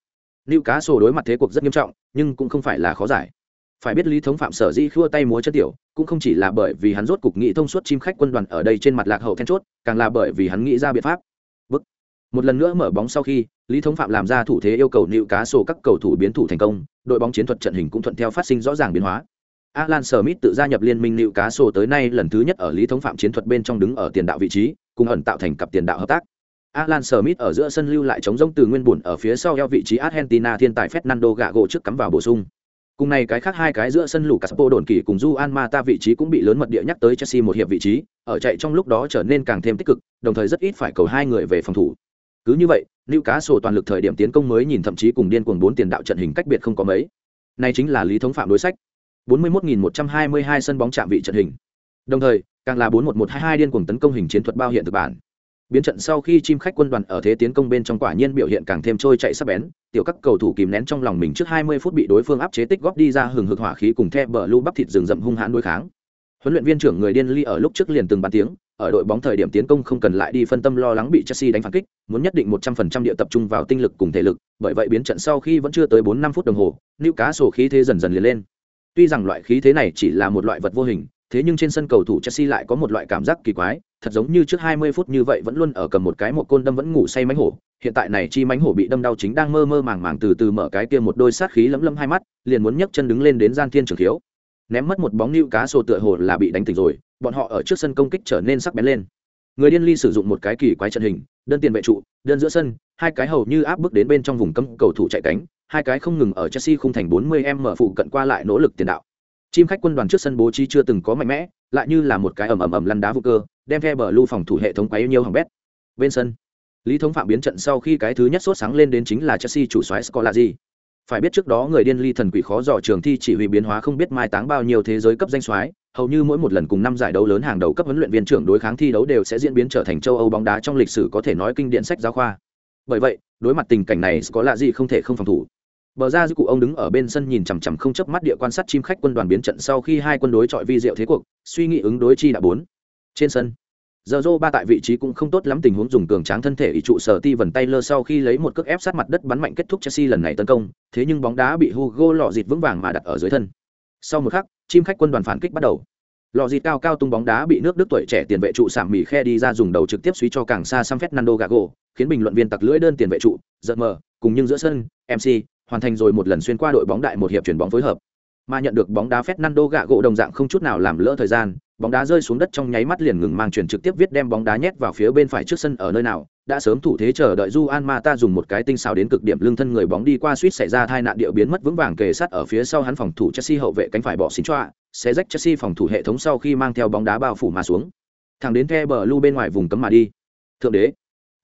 Lưu Cá Sổ đối mặt thế cuộc rất nghiêm trọng, nhưng cũng không phải là khó giải. Phải biết Lý Thống Phạm sở dĩ khua tay múa chân tiểu, cũng không chỉ là bởi vì hắn rốt cục nghĩ thông suốt chim khách quân đoàn ở đây trên mặt lạc hậu then chốt, càng là bởi vì hắn nghĩ ra biện pháp. Bức. Một lần nữa mở bóng sau khi, Lý Thống Phạm làm ra thủ thế yêu cầu nịu Cá Sổ các cầu thủ biến thủ thành công, đội bóng chiến thuật trận hình cũng thuận theo phát sinh rõ ràng biến hóa. Alan Smith tự gia nhập liên minh nịu Cá Sổ tới nay lần thứ nhất ở Lý Thống Phạm chiến thuật bên trong đứng ở tiền đạo vị trí, cùng ẩn tạo thành cặp tiền đạo hợp tác. Alan Smith ở giữa sân lưu lại chống rông từ nguyên bùn ở phía sau eo vị trí Argentina thiên tài Fernando Gago trước cắm vào bổ sung. Cùng này cái khác hai cái giữa sân lũ Caspo đồn kỳ cùng Juan Mata vị trí cũng bị lớn mật địa nhắc tới Chelsea một hiệp vị trí, ở chạy trong lúc đó trở nên càng thêm tích cực, đồng thời rất ít phải cầu hai người về phòng thủ. Cứ như vậy, Newcastle toàn lực thời điểm tiến công mới nhìn thậm chí cùng điên cuồng bốn tiền đạo trận hình cách biệt không có mấy. Này chính là lý thống phạm đối sách. 41.122 sân bóng chạm vị trận hình. Đồng thời, càng là 41122 điên cuồng tấn công hình chiến thuật bao hiện thực bản biến trận sau khi chim khách quân đoàn ở thế tiến công bên trong quả nhiên biểu hiện càng thêm trôi chạy sắc bén tiểu các cầu thủ kìm nén trong lòng mình trước 20 phút bị đối phương áp chế tích góp đi ra hừng hực hỏa khí cùng the bờ lưu bắp thịt rừng rậm hung hãn đối kháng huấn luyện viên trưởng người điên ly ở lúc trước liền từng bàn tiếng ở đội bóng thời điểm tiến công không cần lại đi phân tâm lo lắng bị Chelsea đánh phản kích, muốn nhất định 100% địa tập trung vào tinh lực cùng thể lực, bởi vậy biến trận sau khi vẫn chưa tới 4 năm phút đồng hồ, Newcastle khí thế dần dần liền lên. Tuy rằng loại khí thế này chỉ là một loại vật vô hình, thế nhưng trên sân cầu thủ Chelsea lại có một loại cảm giác kỳ quái, thật giống như trước 20 phút như vậy vẫn luôn ở cầm một cái một côn đâm vẫn ngủ say mánh hổ, hiện tại này chi mánh hổ bị đâm đau chính đang mơ mơ màng màng từ từ mở cái kia một đôi sát khí lấm lấm hai mắt liền muốn nhấc chân đứng lên đến gian thiên trường thiếu. Ném mất một bóng lưu cá sổ tựa hồ là bị đánh tỉnh rồi bọn họ ở trước sân công kích trở nên sắc bén lên. Người điên ly sử dụng một cái kỳ quái trận hình đơn tiền vệ trụ đơn giữa sân hai cái hầu như áp bức đến bên trong vùng cấm cầu thủ chạy cánh hai cái không ngừng ở chelsea khung thành 40 m mở phụ cận qua lại nỗ lực tiền đạo chim khách quân đoàn trước sân bố trí chưa từng có mạnh mẽ, lại như là một cái ầm ầm ầm lăn đá vô cơ, đem theo bờ lưu phòng thủ hệ thống quấy nhiều hỏng bét. Bên sân, lý thống phạm biến trận sau khi cái thứ nhất sốt sáng lên đến chính là chelsea chủ soái scolazi phải biết trước đó người điên ly thần quỷ khó dò trường thi chỉ huy biến hóa không biết mai táng bao nhiêu thế giới cấp danh soái, hầu như mỗi một lần cùng năm giải đấu lớn hàng đầu cấp huấn luyện viên trưởng đối kháng thi đấu đều sẽ diễn biến trở thành châu âu bóng đá trong lịch sử có thể nói kinh điển sách giáo khoa. Bởi vậy, đối mặt tình cảnh này có lạ gì không thể không phòng thủ bờ ra dư cụ ông đứng ở bên sân nhìn chằm chằm không chớp mắt địa quan sát chim khách quân đoàn biến trận sau khi hai quân đối chọi vi diệu thế cuộc suy nghĩ ứng đối chi đã bốn. Trên sân giờ dô ba tại vị trí cũng không tốt lắm tình huống dùng cường tráng thân thể ý trụ sở ti vần tay lơ sau khi lấy một cước ép sát mặt đất bắn mạnh kết thúc chelsea lần này tấn công thế nhưng bóng đá bị hugo lọ dịt vững vàng mà đặt ở dưới thân. Sau một khắc chim khách quân đoàn phản kích bắt đầu. Lọ dịt cao cao tung bóng đá bị nước đức tuổi trẻ tiền vệ trụ sảm mì khe đi ra dùng đầu trực tiếp suy cho càng xa sang Fernando Gago, khiến bình luận viên tặc lưỡi đơn tiền vệ trụ, giật mờ, cùng nhưng giữa sân, MC, hoàn thành rồi một lần xuyên qua đội bóng đại một hiệp chuyển bóng phối hợp. Mà nhận được bóng đá Fernando gỗ đồng dạng không chút nào làm lỡ thời gian, bóng đá rơi xuống đất trong nháy mắt liền ngừng mang chuyển trực tiếp viết đem bóng đá nhét vào phía bên phải trước sân ở nơi nào, đã sớm thủ thế chờ đợi Juan Mata dùng một cái tinh xảo đến cực điểm lưng thân người bóng đi qua suýt xảy ra tai nạn địa biến mất vững vàng kề sát ở phía sau hắn phòng thủ Chelsea hậu vệ cánh phải bỏ xin choa, sẽ rách Chelsea phòng thủ hệ thống sau khi mang theo bóng đá bao phủ mà xuống. Thẳng đến The bờ lưu bên ngoài vùng cấm mà đi. Thượng đế.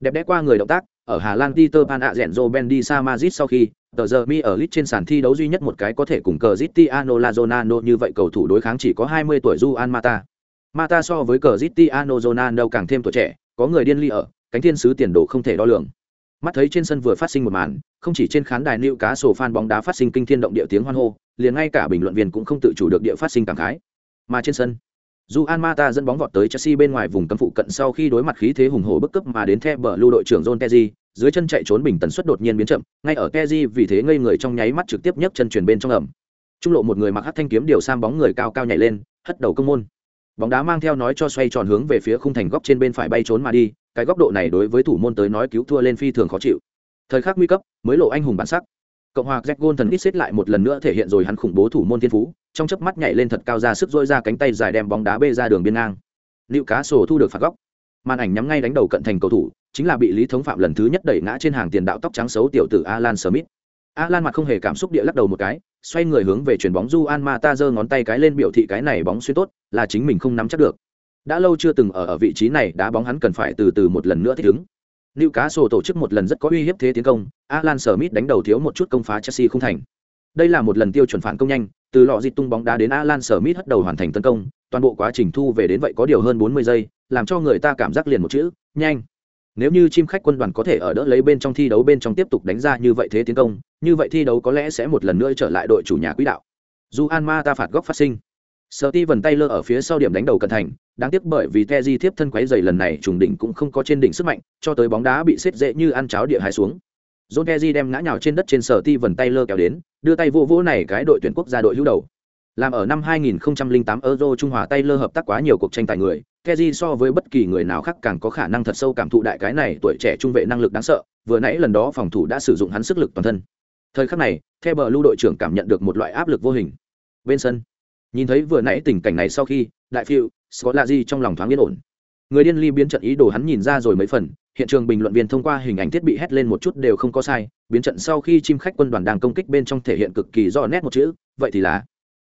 Đẹp đẽ qua người động tác, ở Hà Lan Peter Pan ạ rèn Bendy Sa Madrid sau khi, tờ giờ mi ở lit trên sàn thi đấu duy nhất một cái có thể cùng cờ Cristiano Ronaldo như vậy cầu thủ đối kháng chỉ có 20 tuổi Juan Mata. Mata so với cờ Cristiano Ronaldo càng thêm tuổi trẻ, có người điên ly ở, cánh thiên sứ tiền đồ không thể đo lường. Mắt thấy trên sân vừa phát sinh một màn, không chỉ trên khán đài cá sổ fan bóng đá phát sinh kinh thiên động địa tiếng hoan hô, liền ngay cả bình luận viên cũng không tự chủ được địa phát sinh cảm khái. Mà trên sân, Juan Mata dẫn bóng vọt tới Chelsea bên ngoài vùng cấm phụ cận sau khi đối mặt khí thế hùng hổ bức cấp mà đến theo bờ lưu đội trưởng John Terry, dưới chân chạy trốn bình tần suất đột nhiên biến chậm, ngay ở keji vì thế ngây người trong nháy mắt trực tiếp nhấc chân truyền bên trong ẩm. Trung lộ một người mặc hát thanh kiếm điều sam bóng người cao cao nhảy lên, hất đầu công môn. Bóng đá mang theo nói cho xoay tròn hướng về phía khung thành góc trên bên phải bay trốn mà đi cái góc độ này đối với thủ môn tới nói cứu thua lên phi thường khó chịu. Thời khắc nguy cấp mới lộ anh hùng bản sắc. Cộng hòa jack gôn thần ít xếp lại một lần nữa thể hiện rồi hắn khủng bố thủ môn thiên phú trong chớp mắt nhảy lên thật cao ra sức dôi ra cánh tay dài đem bóng đá bê ra đường biên ngang. Liệu cá sổ thu được phạt góc. Màn ảnh nhắm ngay đánh đầu cận thành cầu thủ chính là bị lý thống phạm lần thứ nhất đẩy ngã trên hàng tiền đạo tóc trắng xấu tiểu tử alan smith alan mặt không hề cảm xúc địa lắc đầu một cái xoay người hướng về chuyền bóng Juan Mata giơ ngón tay cái lên biểu thị cái này bóng xuyên tốt, là chính mình không nắm chắc được. Đã lâu chưa từng ở ở vị trí này, đá bóng hắn cần phải từ từ một lần nữa thích ứng. Lưu Cá Sổ tổ chức một lần rất có uy hiếp thế tiến công, Alan Smith đánh đầu thiếu một chút công phá Chelsea không thành. Đây là một lần tiêu chuẩn phản công nhanh, từ lọ dịch tung bóng đá đến Alan Smith hất đầu hoàn thành tấn công, toàn bộ quá trình thu về đến vậy có điều hơn 40 giây, làm cho người ta cảm giác liền một chữ, nhanh. Nếu như chim khách quân đoàn có thể ở đỡ lấy bên trong thi đấu bên trong tiếp tục đánh ra như vậy thế tiến công, như vậy thi đấu có lẽ sẽ một lần nữa trở lại đội chủ nhà quỹ đạo. Dù An ta phạt góc phát sinh. Steven Taylor ở phía sau điểm đánh đầu cẩn thành, đáng tiếc bởi vì Teji tiếp thân quấy giày lần này trùng đỉnh cũng không có trên đỉnh sức mạnh, cho tới bóng đá bị xếp dễ như ăn cháo địa hai xuống. John di đem ngã nhào trên đất trên Steven Taylor kéo đến, đưa tay vô vỗ này cái đội tuyển quốc gia đội hữu đầu. Làm ở năm 2008 Euro Trung Hòa Taylor hợp tác quá nhiều cuộc tranh tài người, Teji so với bất kỳ người nào khác càng có khả năng thật sâu cảm thụ đại cái này tuổi trẻ trung vệ năng lực đáng sợ, vừa nãy lần đó phòng thủ đã sử dụng hắn sức lực toàn thân. Thời khắc này The Blue đội trưởng cảm nhận được một loại áp lực vô hình. Bên sân nhìn thấy vừa nãy tình cảnh này sau khi đại phiêu scott trong lòng thoáng yên ổn. Người điên ly biến trận ý đồ hắn nhìn ra rồi mấy phần hiện trường bình luận viên thông qua hình ảnh thiết bị hét lên một chút đều không có sai biến trận sau khi chim khách quân đoàn đang công kích bên trong thể hiện cực kỳ rõ nét một chữ vậy thì là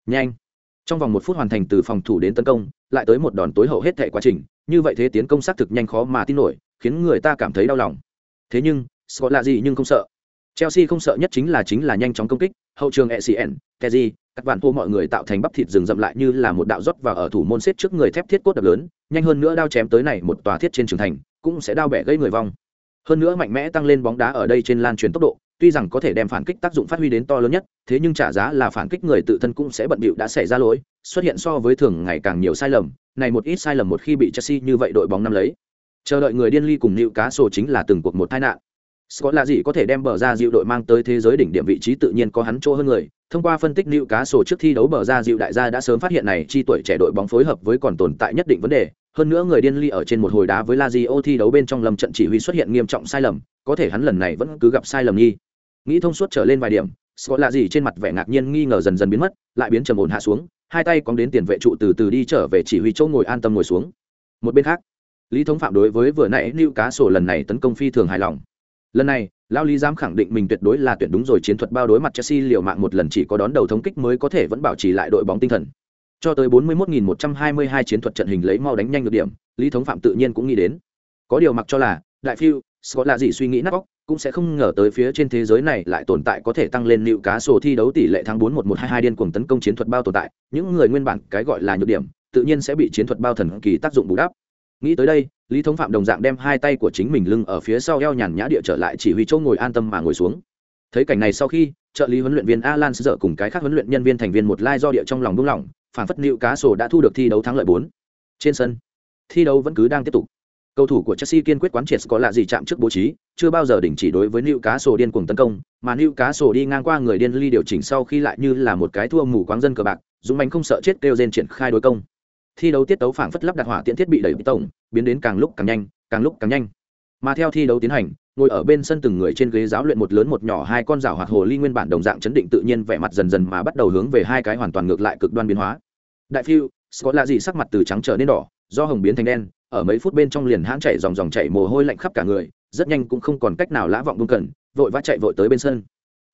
nhanh trong vòng một phút hoàn thành từ phòng thủ đến tấn công lại tới một đòn tối hậu hết thể quá trình như vậy thế tiến công xác thực nhanh khó mà tin nổi khiến người ta cảm thấy đau lòng thế nhưng scott là gì nhưng không sợ Chelsea không sợ nhất chính là chính là nhanh chóng công kích, hậu trường ECN, Kezi, các bạn thua mọi người tạo thành bắp thịt rừng rậm lại như là một đạo rót vào ở thủ môn xếp trước người thép thiết cốt đập lớn, nhanh hơn nữa đao chém tới này một tòa thiết trên trường thành, cũng sẽ đao bẻ gây người vong. Hơn nữa mạnh mẽ tăng lên bóng đá ở đây trên lan truyền tốc độ, tuy rằng có thể đem phản kích tác dụng phát huy đến to lớn nhất, thế nhưng trả giá là phản kích người tự thân cũng sẽ bận bịu đã xảy ra lỗi, xuất hiện so với thường ngày càng nhiều sai lầm, này một ít sai lầm một khi bị Chelsea như vậy đội bóng nắm lấy. Chờ đợi người điên ly cùng nịu cá sổ chính là từng cuộc một tai nạn. Scott là gì có thể đem bờ ra dịu đội mang tới thế giới đỉnh điểm vị trí tự nhiên có hắn chỗ hơn người. Thông qua phân tích lưu cá sổ trước thi đấu bờ ra dịu đại gia đã sớm phát hiện này chi tuổi trẻ đội bóng phối hợp với còn tồn tại nhất định vấn đề, hơn nữa người điên ly ở trên một hồi đá với Lazio thi đấu bên trong lầm trận chỉ huy xuất hiện nghiêm trọng sai lầm, có thể hắn lần này vẫn cứ gặp sai lầm nghi. Nghĩ thông suốt trở lên vài điểm, Scott là gì trên mặt vẻ ngạc nhiên nghi ngờ dần dần biến mất, lại biến trầm ổn hạ xuống, hai tay cóng đến tiền vệ trụ từ từ đi trở về chỉ huy chỗ ngồi an tâm ngồi xuống. Một bên khác, Lý Thống Phạm đối với vừa nãy Lưu Cá Sổ lần này tấn công phi thường hài lòng. Lần này, Lao Lý dám khẳng định mình tuyệt đối là tuyển đúng rồi chiến thuật bao đối mặt Chelsea liều mạng một lần chỉ có đón đầu thống kích mới có thể vẫn bảo trì lại đội bóng tinh thần. Cho tới 41.122 chiến thuật trận hình lấy mau đánh nhanh được điểm, Lý Thống Phạm tự nhiên cũng nghĩ đến. Có điều mặc cho là, đại phiêu, Scott là gì suy nghĩ nát óc, cũng sẽ không ngờ tới phía trên thế giới này lại tồn tại có thể tăng lên liệu cá sổ thi đấu tỷ lệ thắng 4-1-1-2-2 điên cuồng tấn công chiến thuật bao tồn tại, những người nguyên bản cái gọi là nhược điểm, tự nhiên sẽ bị chiến thuật bao thần kỳ tác dụng bù đắp. Nghĩ tới đây, Lý Thống Phạm đồng dạng đem hai tay của chính mình lưng ở phía sau eo nhàn nhã địa trở lại chỉ huy chỗ ngồi an tâm mà ngồi xuống. Thấy cảnh này sau khi, trợ lý huấn luyện viên Alan dở cùng cái khác huấn luyện nhân viên thành viên một lai do địa trong lòng bùng lòng, phản phất liệu cá sổ đã thu được thi đấu thắng lợi 4. Trên sân, thi đấu vẫn cứ đang tiếp tục. Cầu thủ của Chelsea kiên quyết quán triệt có lạ gì chạm trước bố trí, chưa bao giờ đình chỉ đối với Newcastle điên cuồng tấn công, mà Newcastle đi ngang qua người điên ly điều chỉnh sau khi lại như là một cái thua mù quáng dân cờ bạc, dũng mãnh không sợ chết kêu rên triển khai đối công. Thi đấu tiết tấu phảng phất lắp đặt hỏa tiện thiết bị đẩy tổng, biến đến càng lúc càng nhanh, càng lúc càng nhanh. Mà theo thi đấu tiến hành, ngồi ở bên sân từng người trên ghế giáo luyện một lớn một nhỏ hai con rào hoạt hồ ly nguyên bản đồng dạng chấn định tự nhiên vẻ mặt dần dần mà bắt đầu hướng về hai cái hoàn toàn ngược lại cực đoan biến hóa. Đại phiêu, có là gì sắc mặt từ trắng trở nên đỏ, do hồng biến thành đen, ở mấy phút bên trong liền hãn chạy dòng dòng chạy mồ hôi lạnh khắp cả người, rất nhanh cũng không còn cách nào lã vọng buông cần, vội vã chạy vội tới bên sân.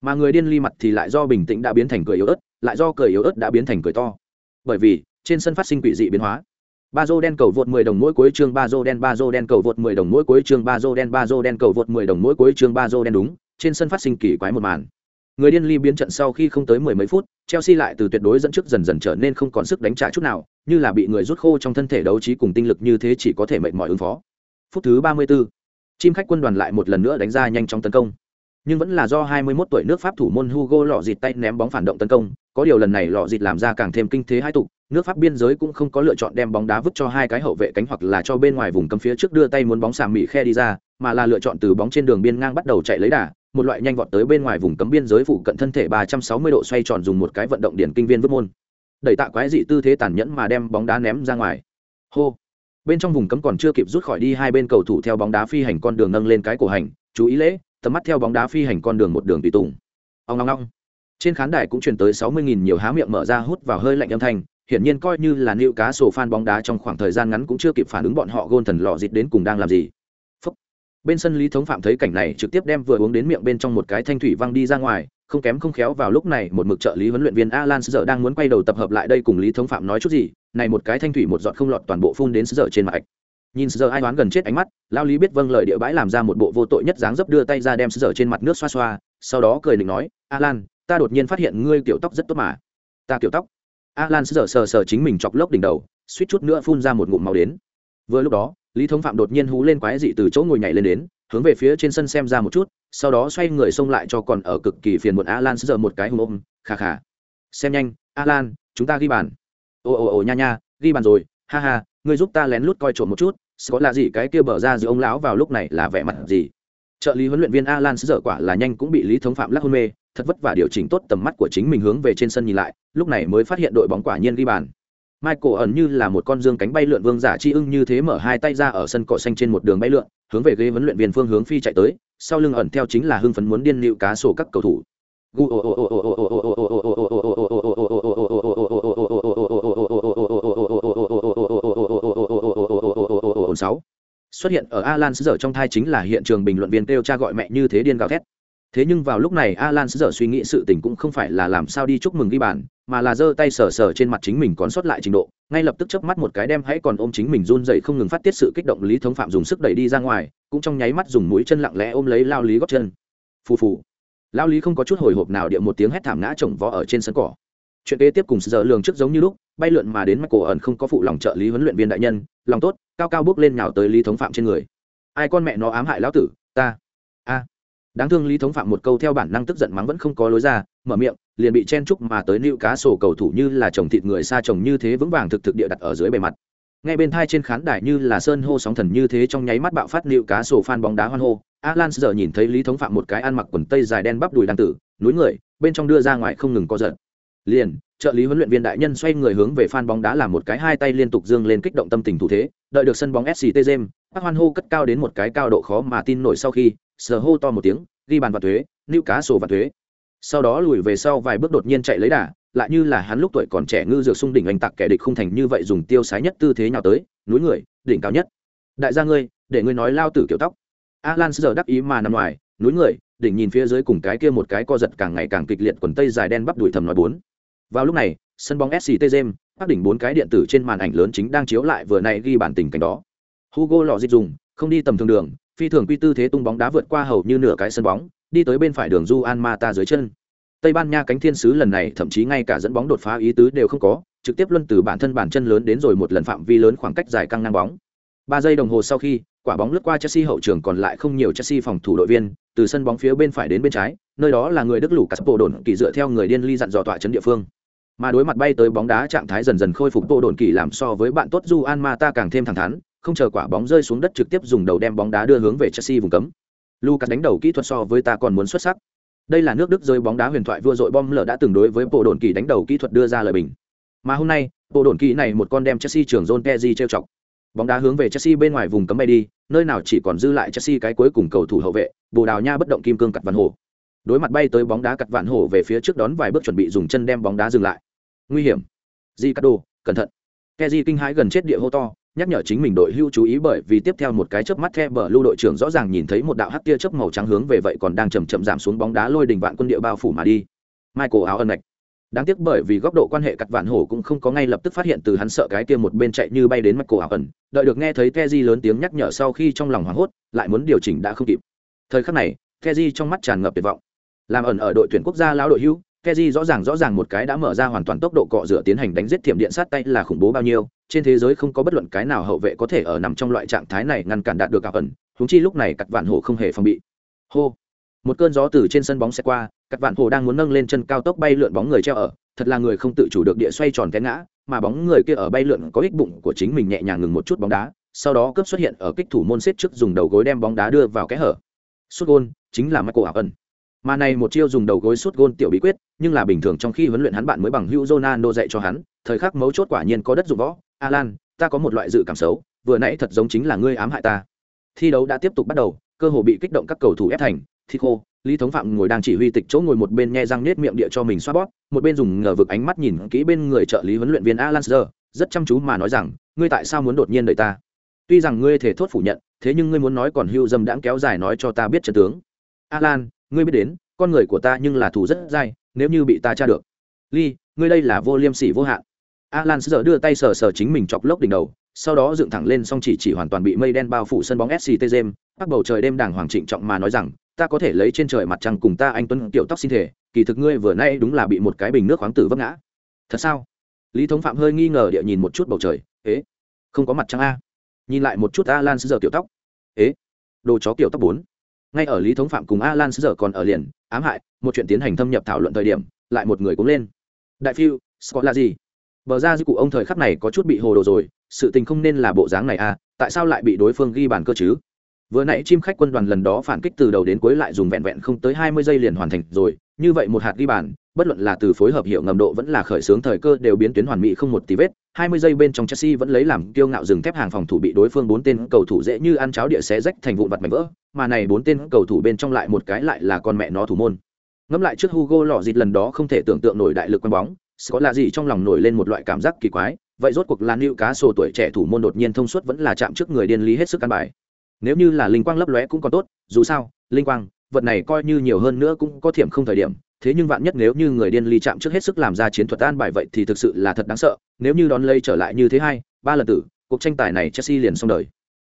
Mà người điên ly mặt thì lại do bình tĩnh đã biến thành cười yếu ớt, lại do cười yếu ớt đã biến thành cười to. Bởi vì, trên sân phát sinh quỷ dị biến hóa. Ba dô đen cầu vượt 10 đồng mỗi cuối chương, ba dô đen, ba dô đen cầu vượt 10 đồng mỗi cuối chương, ba dô đen, ba dô đen cầu vượt 10 đồng mỗi cuối chương, ba dô đen đúng, trên sân phát sinh kỳ quái một màn. Người điên ly biến trận sau khi không tới mười mấy phút, chelsea lại từ tuyệt đối dẫn trước dần dần trở nên không còn sức đánh trả chút nào như là bị người rút khô trong thân thể đấu trí cùng tinh lực như thế chỉ có thể mệt mỏi ứng phó. Phút thứ ba mươi 34, chim khách quân đoàn lại một lần nữa đánh ra nhanh chóng tấn công. Nhưng vẫn là do 21 tuổi nước pháp thủ môn Hugo lọ dịt tay ném bóng phản động tấn công có điều lần này lọ dịt làm ra càng thêm kinh thế hai tục nước pháp biên giới cũng không có lựa chọn đem bóng đá vứt cho hai cái hậu vệ cánh hoặc là cho bên ngoài vùng cấm phía trước đưa tay muốn bóng xàm mị khe đi ra mà là lựa chọn từ bóng trên đường biên ngang bắt đầu chạy lấy đà một loại nhanh vọt tới bên ngoài vùng cấm biên giới phụ cận thân thể 360 độ xoay tròn dùng một cái vận động điển kinh viên vứt môn đẩy tạ quái dị tư thế tàn nhẫn mà đem bóng đá ném ra ngoài. Hô. Bên trong vùng cấm còn chưa kịp rút khỏi đi, hai bên cầu thủ theo bóng đá phi hành con đường nâng lên cái cổ hành, chú ý lễ, tầm mắt theo bóng đá phi hành con đường một đường tùy tùng. Ông long long trên khán đài cũng truyền tới 60.000 nhiều há miệng mở ra hút vào hơi lạnh âm thanh, hiển nhiên coi như là nịu cá sổ fan bóng đá trong khoảng thời gian ngắn cũng chưa kịp phản ứng bọn họ gôn thần lọ dịt đến cùng đang làm gì bên sân lý thống phạm thấy cảnh này trực tiếp đem vừa uống đến miệng bên trong một cái thanh thủy văng đi ra ngoài, không kém không khéo vào lúc này một mực trợ lý huấn luyện viên alan giờ đang muốn quay đầu tập hợp lại đây cùng lý thống phạm nói chút gì, này một cái thanh thủy một giọt không lọt toàn bộ phun đến giờ trên mặt. Nhìn giờ ai đoán gần chết ánh mắt lao lý biết vâng lời địa bãi làm ra một bộ vô tội nhất dáng dấp đưa tay ra đem giờ trên mặt nước xoa xoa, sau đó cười định nói, alan, ta đột nhiên phát hiện ngươi kiểu tóc rất tốt mà. Ta kiểu tóc? Alan giờ sờ sờ chính mình chọc lốc đỉnh đầu, suýt chút nữa phun ra một ngụm màu đến. Vừa lúc đó lý thống phạm đột nhiên hú lên quái dị từ chỗ ngồi nhảy lên đến, hướng về phía trên sân xem ra một chút, sau đó xoay người xông lại cho còn ở cực kỳ phiền muộn alan giờ một cái hùng ôm khà khà xem nhanh, alan, chúng ta ghi bàn. Ồ ồ ồ nha nha, ghi bàn rồi, ha ha, ngươi giúp ta lén lút coi trộm một chút có là gì, cái kia bở ra giữa ông lão vào lúc này là vẻ mặt gì? Trợ lý huấn luyện viên alan dở quả là nhanh cũng bị lý thống phạm lắc hôn mê, thật vất vả điều chỉnh tốt tầm mắt của chính mình hướng về trên sân nhìn lại, lúc này mới phát hiện đội bóng quả nhiên ghi bàn. Michael ẩn như là một con dương cánh bay lượn vương giả chi ưng như thế mở hai tay ra ở sân cỏ xanh trên một đường bay lượn, hướng về ghế huấn luyện viên phương hướng phi chạy tới, sau lưng ẩn theo chính là hưng phấn muốn điên nịu cá sổ các cầu thủ. sáu xuất hiện ở Alan giờ trong thai chính là hiện trường bình luận viên kêu cha gọi mẹ như thế điên gào thét thế nhưng vào lúc này, alan giờ suy nghĩ sự tình cũng không phải là làm sao đi chúc mừng ghi bàn, mà là giơ tay sờ sờ trên mặt chính mình còn sót lại trình độ, ngay lập tức chớp mắt một cái đem hãy còn ôm chính mình run dậy không ngừng phát tiết sự kích động lý thống phạm dùng sức đẩy đi ra ngoài, cũng trong nháy mắt dùng mũi chân lặng lẽ ôm lấy lao lý gót chân. Phù phù. Lao lý không có chút hồi hộp nào điệu một tiếng hét thảm ngã chồng vó ở trên sân cỏ. Chuyện kế tiếp cùng giờ lường trước giống như lúc, bay lượn mà đến mắt cổ ẩn không có phụ lòng trợ lý huấn luyện viên đại nhân, lòng tốt, cao cao bước lên nhào tới lý thống phạm trên người. Ai con mẹ nó ám hại lão tử, ta. A đáng thương lý thống phạm một câu theo bản năng tức giận mắng vẫn không có lối ra mở miệng liền bị chen chúc mà tới nịu cá sổ cầu thủ như là chồng thịt người xa chồng như thế vững vàng thực thực địa đặt ở dưới bề mặt. Ngay bên thai trên khán đài như là sơn hô sóng thần như thế trong nháy mắt bạo phát nịu cá sổ phan bóng đá hoan hô. Alan giờ nhìn thấy lý thống phạm một cái ăn mặc quần tây dài đen bắp đùi đang tử núi người bên trong đưa ra ngoài không ngừng co giật. Liền trợ lý huấn luyện viên đại nhân xoay người hướng về phan bóng đá làm một cái hai tay liên tục dương lên kích động tâm tình thủ thế, đợi được sân bóng SCT Gem, các hoan hô cất cao đến một cái cao độ khó mà tin nổi sau khi, sờ hô to một tiếng, ghi bàn và thuế, nữ cá sổ và thuế. Sau đó lùi về sau vài bước đột nhiên chạy lấy đà, lại như là hắn lúc tuổi còn trẻ ngư dược xung đỉnh anh tặc kẻ địch không thành như vậy dùng tiêu sái nhất tư thế nhào tới, núi người, đỉnh cao nhất. Đại gia ngươi, để ngươi nói lao tử kiểu tóc. Alan giờ đắc ý mà nằm ngoài, núi người, đỉnh nhìn phía dưới cùng cái kia một cái co giật càng ngày càng kịch liệt quần tây dài đen bắp đuổi thầm nói bốn vào lúc này sân bóng sct james các đỉnh bốn cái điện tử trên màn ảnh lớn chính đang chiếu lại vừa nay ghi bản tình cảnh đó hugo lò dịch dùng không đi tầm thường đường phi thường quy tư thế tung bóng đá vượt qua hầu như nửa cái sân bóng, đi tới bên phải đường du an mata dưới chân. Tây ban nha cánh thiên sứ lần này, thậm chí ngay cả dẫn bóng đột phá ý tứ đều không có, trực tiếp luân từ bản thân bản chân lớn đến rồi một lần phạm vi lớn khoảng cách dài căng ngang bóng. Ba giây đồng hồ sau khi, quả bóng lướt qua chelsea hậu trường còn lại không nhiều chelsea phòng thủ đội viên, từ sân bóng phía bên phải đến bên trái, nơi đó là người đức lũ caspo đồn kỳ dựa theo người điên ly dặn dò tọa chấn địa phương. Mà đối mặt bay tới bóng đá trạng thái dần dần khôi phục bộ đồn kỳ làm so với bạn tốt Ju an ta càng thêm thẳng thắn không chờ quả bóng rơi xuống đất trực tiếp dùng đầu đem bóng đá đưa hướng về chelsea vùng cấm. Lucas đánh đầu kỹ thuật so với ta còn muốn xuất sắc. Đây là nước đức rơi bóng đá huyền thoại vua dội bom lở đã từng đối với bộ đồn kỳ đánh đầu kỹ thuật đưa ra lời bình. Mà hôm nay, bộ đồn kỳ này một con đem chelsea trưởng john Terry trêu chọc. Bóng đá hướng về chelsea bên ngoài vùng cấm bay đi, nơi nào chỉ còn dư lại chelsea cái cuối cùng cầu thủ hậu vệ, bồ đào nha bất động kim cương cặt vạn hổ. Đối mặt bay tới bóng đá cặt vạn hổ về phía trước đón vài bước chuẩn bị dùng chân đem bóng đá dừng lại. Nguy hiểm. Di cắt đồ cẩn thận. Keji kinh hãi gần chết địa hô to nhắc nhở chính mình đội hưu chú ý bởi vì tiếp theo một cái chớp mắt theo bờ lưu đội trưởng rõ ràng nhìn thấy một đạo hắc tia chớp màu trắng hướng về vậy còn đang chậm chậm giảm xuống bóng đá lôi đình vạn quân địa bao phủ mà đi. Michael áo ân lạch đáng tiếc bởi vì góc độ quan hệ cặt vạn hổ cũng không có ngay lập tức phát hiện từ hắn sợ cái kia một bên chạy như bay đến mắt áo ẩn đợi được nghe thấy keji lớn tiếng nhắc nhở sau khi trong lòng hoảng hốt, lại muốn điều chỉnh đã không kịp. Thời khắc này, keji trong mắt tràn ngập tuyệt vọng. Làm ẩn ở đội tuyển quốc gia lão đội hưu keji rõ ràng rõ ràng một cái đã mở ra hoàn toàn tốc độ cọ rửa tiến hành đánh giết thiểm điện sát tay là khủng bố bao nhiêu, trên thế giới không có bất luận cái nào hậu vệ có thể ở nằm trong loại trạng thái này ngăn cản đạt được cả ẩn huống chi lúc này Cắt vạn hổ không hề phòng bị. Hô! Một cơn gió từ trên sân bóng sẽ qua, Cắt vạn hổ đang muốn nâng lên chân cao tốc bay lượn bóng người treo ở, thật là người không tự chủ được địa xoay tròn té ngã, mà bóng người kia ở bay lượn có ích bụng của chính mình nhẹ nhàng ngừng một chút bóng đá, sau đó cướp xuất hiện ở kích thủ môn xếp trước dùng đầu gối đem bóng đá đưa vào kẽ hở. Sút gôn, chính là michael ẩn mà này một chiêu dùng đầu gối sút gôn tiểu bí quyết, nhưng là bình thường trong khi huấn luyện hắn bạn mới bằng hữu Ronaldo dạy cho hắn, thời khắc mấu chốt quả nhiên có đất dụng võ. Alan, ta có một loại dự cảm xấu, vừa nãy thật giống chính là ngươi ám hại ta. Thi đấu đã tiếp tục bắt đầu, cơ hồ bị kích động các cầu thủ ép thành thi khô, lý thống phạm ngồi đang chỉ huy tịch chỗ ngồi một bên nghe răng nết miệng địa cho mình xoa bóp, một bên dùng ngờ vực ánh mắt nhìn kỹ bên người trợ lý huấn luyện viên alan sơ rất chăm chú mà nói rằng, ngươi tại sao muốn đột nhiên đợi ta? Tuy rằng ngươi thể thốt phủ nhận, thế nhưng ngươi muốn nói còn hưu dâm đãng kéo dài nói cho ta biết trận tướng. Alan ngươi biết đến, con người của ta nhưng là thù rất dai, nếu như bị ta tra được. Ly, ngươi đây là vô liêm sỉ vô hạn. Alan giờ đưa tay sờ sờ chính mình chọc lốc đỉnh đầu, sau đó dựng thẳng lên xong chỉ chỉ hoàn toàn bị mây đen bao phủ sân bóng sct james bắt bầu trời đêm đàng hoàng trịnh trọng mà nói rằng, ta có thể lấy trên trời mặt trăng cùng ta anh tuấn tiểu tóc xin thể, kỳ thực ngươi vừa nay đúng là bị một cái bình nước khoáng tử vấp ngã. Thật sao? Lý thống phạm hơi nghi ngờ địa nhìn một chút bầu trời. Ế, không có mặt trăng a. Nhìn lại một chút Alan giờ tiểu tóc. Ế, đồ chó kiểu tóc bốn ngay ở lý thống phạm cùng a lan sứ giờ còn ở liền, ám hại, một chuyện tiến hành thâm nhập thảo luận thời điểm, lại một người cũng lên. Đại phiêu, scott là gì? Bờ ra dư cụ ông thời khắc này có chút bị hồ đồ rồi, sự tình không nên là bộ dáng này à tại sao lại bị đối phương ghi bàn cơ chứ? Vừa nãy chim khách quân đoàn lần đó phản kích từ đầu đến cuối lại dùng vẹn vẹn không tới hai mươi giây liền hoàn thành rồi, như vậy một hạt ghi bàn, bất luận là từ phối hợp hiệu ngầm độ vẫn là khởi xướng thời cơ đều biến tuyến hoàn mỹ không một tí vết. Hai mươi giây bên trong chelsea vẫn lấy làm kiêu ngạo dừng thép hàng phòng thủ bị đối phương bốn tên cầu thủ dễ như ăn cháo địa xé rách thành vụn vặt mảnh vỡ, mà này bốn tên cầu thủ bên trong lại một cái lại là con mẹ nó thủ môn. Ngẫm lại trước hugo lọ dịt lần đó không thể tưởng tượng nổi đại lực quanh bóng có là gì trong lòng nổi lên một loại cảm giác kỳ quái, vậy rốt cuộc là liệu cá sổ tuổi trẻ thủ môn đột nhiên thông suốt vẫn là chạm trước người điên lý hết sức căn bài nếu như là linh quang lấp lóe cũng còn tốt dù sao linh quang vật này coi như nhiều hơn nữa cũng có thiểm không thời điểm thế nhưng vạn nhất nếu như người điên ly chạm trước hết sức làm ra chiến thuật an bài vậy thì thực sự là thật đáng sợ nếu như đón lây trở lại như thế hai ba lần tử cuộc tranh tài này chelsea liền xong đời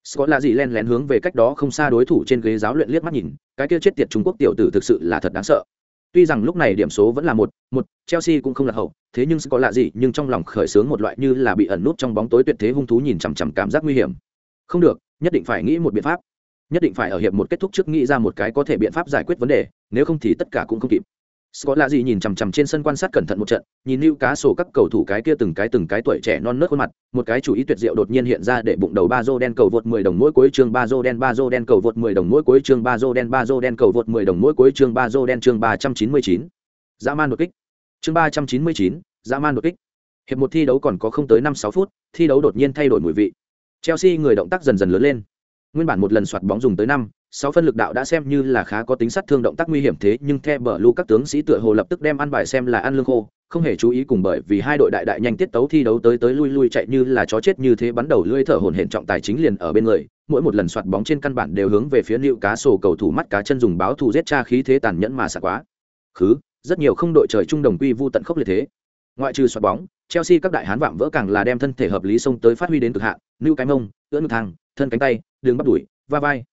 Scott là gì len lén hướng về cách đó không xa đối thủ trên ghế giáo luyện liếc mắt nhìn, cái kia chết tiệt Trung Quốc tiểu tử thực sự là thật đáng sợ. Tuy rằng lúc này điểm số vẫn là một, một, Chelsea cũng không là hậu, thế nhưng Scott là gì, nhưng trong lòng khởi sướng một loại như là bị ẩn nút trong bóng tối tuyệt thế hung thú nhìn chằm chằm cảm giác nguy hiểm. Không được, nhất định phải nghĩ một biện pháp. Nhất định phải ở hiệp một kết thúc trước nghĩ ra một cái có thể biện pháp giải quyết vấn đề, nếu không thì tất cả cũng không kịp. Scott lạ gì nhìn chằm chằm trên sân quan sát cẩn thận một trận, nhìn lưu cá sổ các cầu thủ cái kia từng cái từng cái tuổi trẻ non nớt khuôn mặt, một cái chủ ý tuyệt diệu đột nhiên hiện ra để bụng đầu ba rô đen cầu vượt 10 đồng mỗi cuối chương ba rô đen ba rô đen cầu vượt 10 đồng mỗi cuối chương ba rô đen ba rô đen cầu vượt 10 đồng mỗi cuối chương ba rô đen chương 399. Dã man đột kích. Chương 399, dã man đột kích hiệp một thi đấu còn có không tới năm sáu phút thi đấu đột nhiên thay đổi mùi vị chelsea người động tác dần dần lớn lên. Nguyên bản một lần soạt bóng dùng tới năm, sáu phân lực đạo đã xem như là khá có tính sát thương động tác nguy hiểm thế, nhưng theo bờ các tướng sĩ tựa hồ lập tức đem ăn bài xem là ăn lương khô, không hề chú ý cùng bởi vì hai đội đại đại nhanh tiết tấu thi đấu tới tới lui lui chạy như là chó chết như thế bắn đầu lưỡi thở hổn hển trọng tài chính liền ở bên người, mỗi một lần soạt bóng trên căn bản đều hướng về phía Lưu cá sổ cầu thủ mắt cá chân dùng báo thù giết cha khí thế tàn nhẫn mà sạc quá. Khứ, rất nhiều không đội trời chung đồng quy vu tận khốc liệt thế. Ngoại trừ soạt bóng, chelsea các đại hán vạm vỡ càng là đem thân thể hợp lý xông tới phát huy đến cực hạn nưu cái mông ưỡn ngực thang thân cánh tay đường bắp đùi va vai.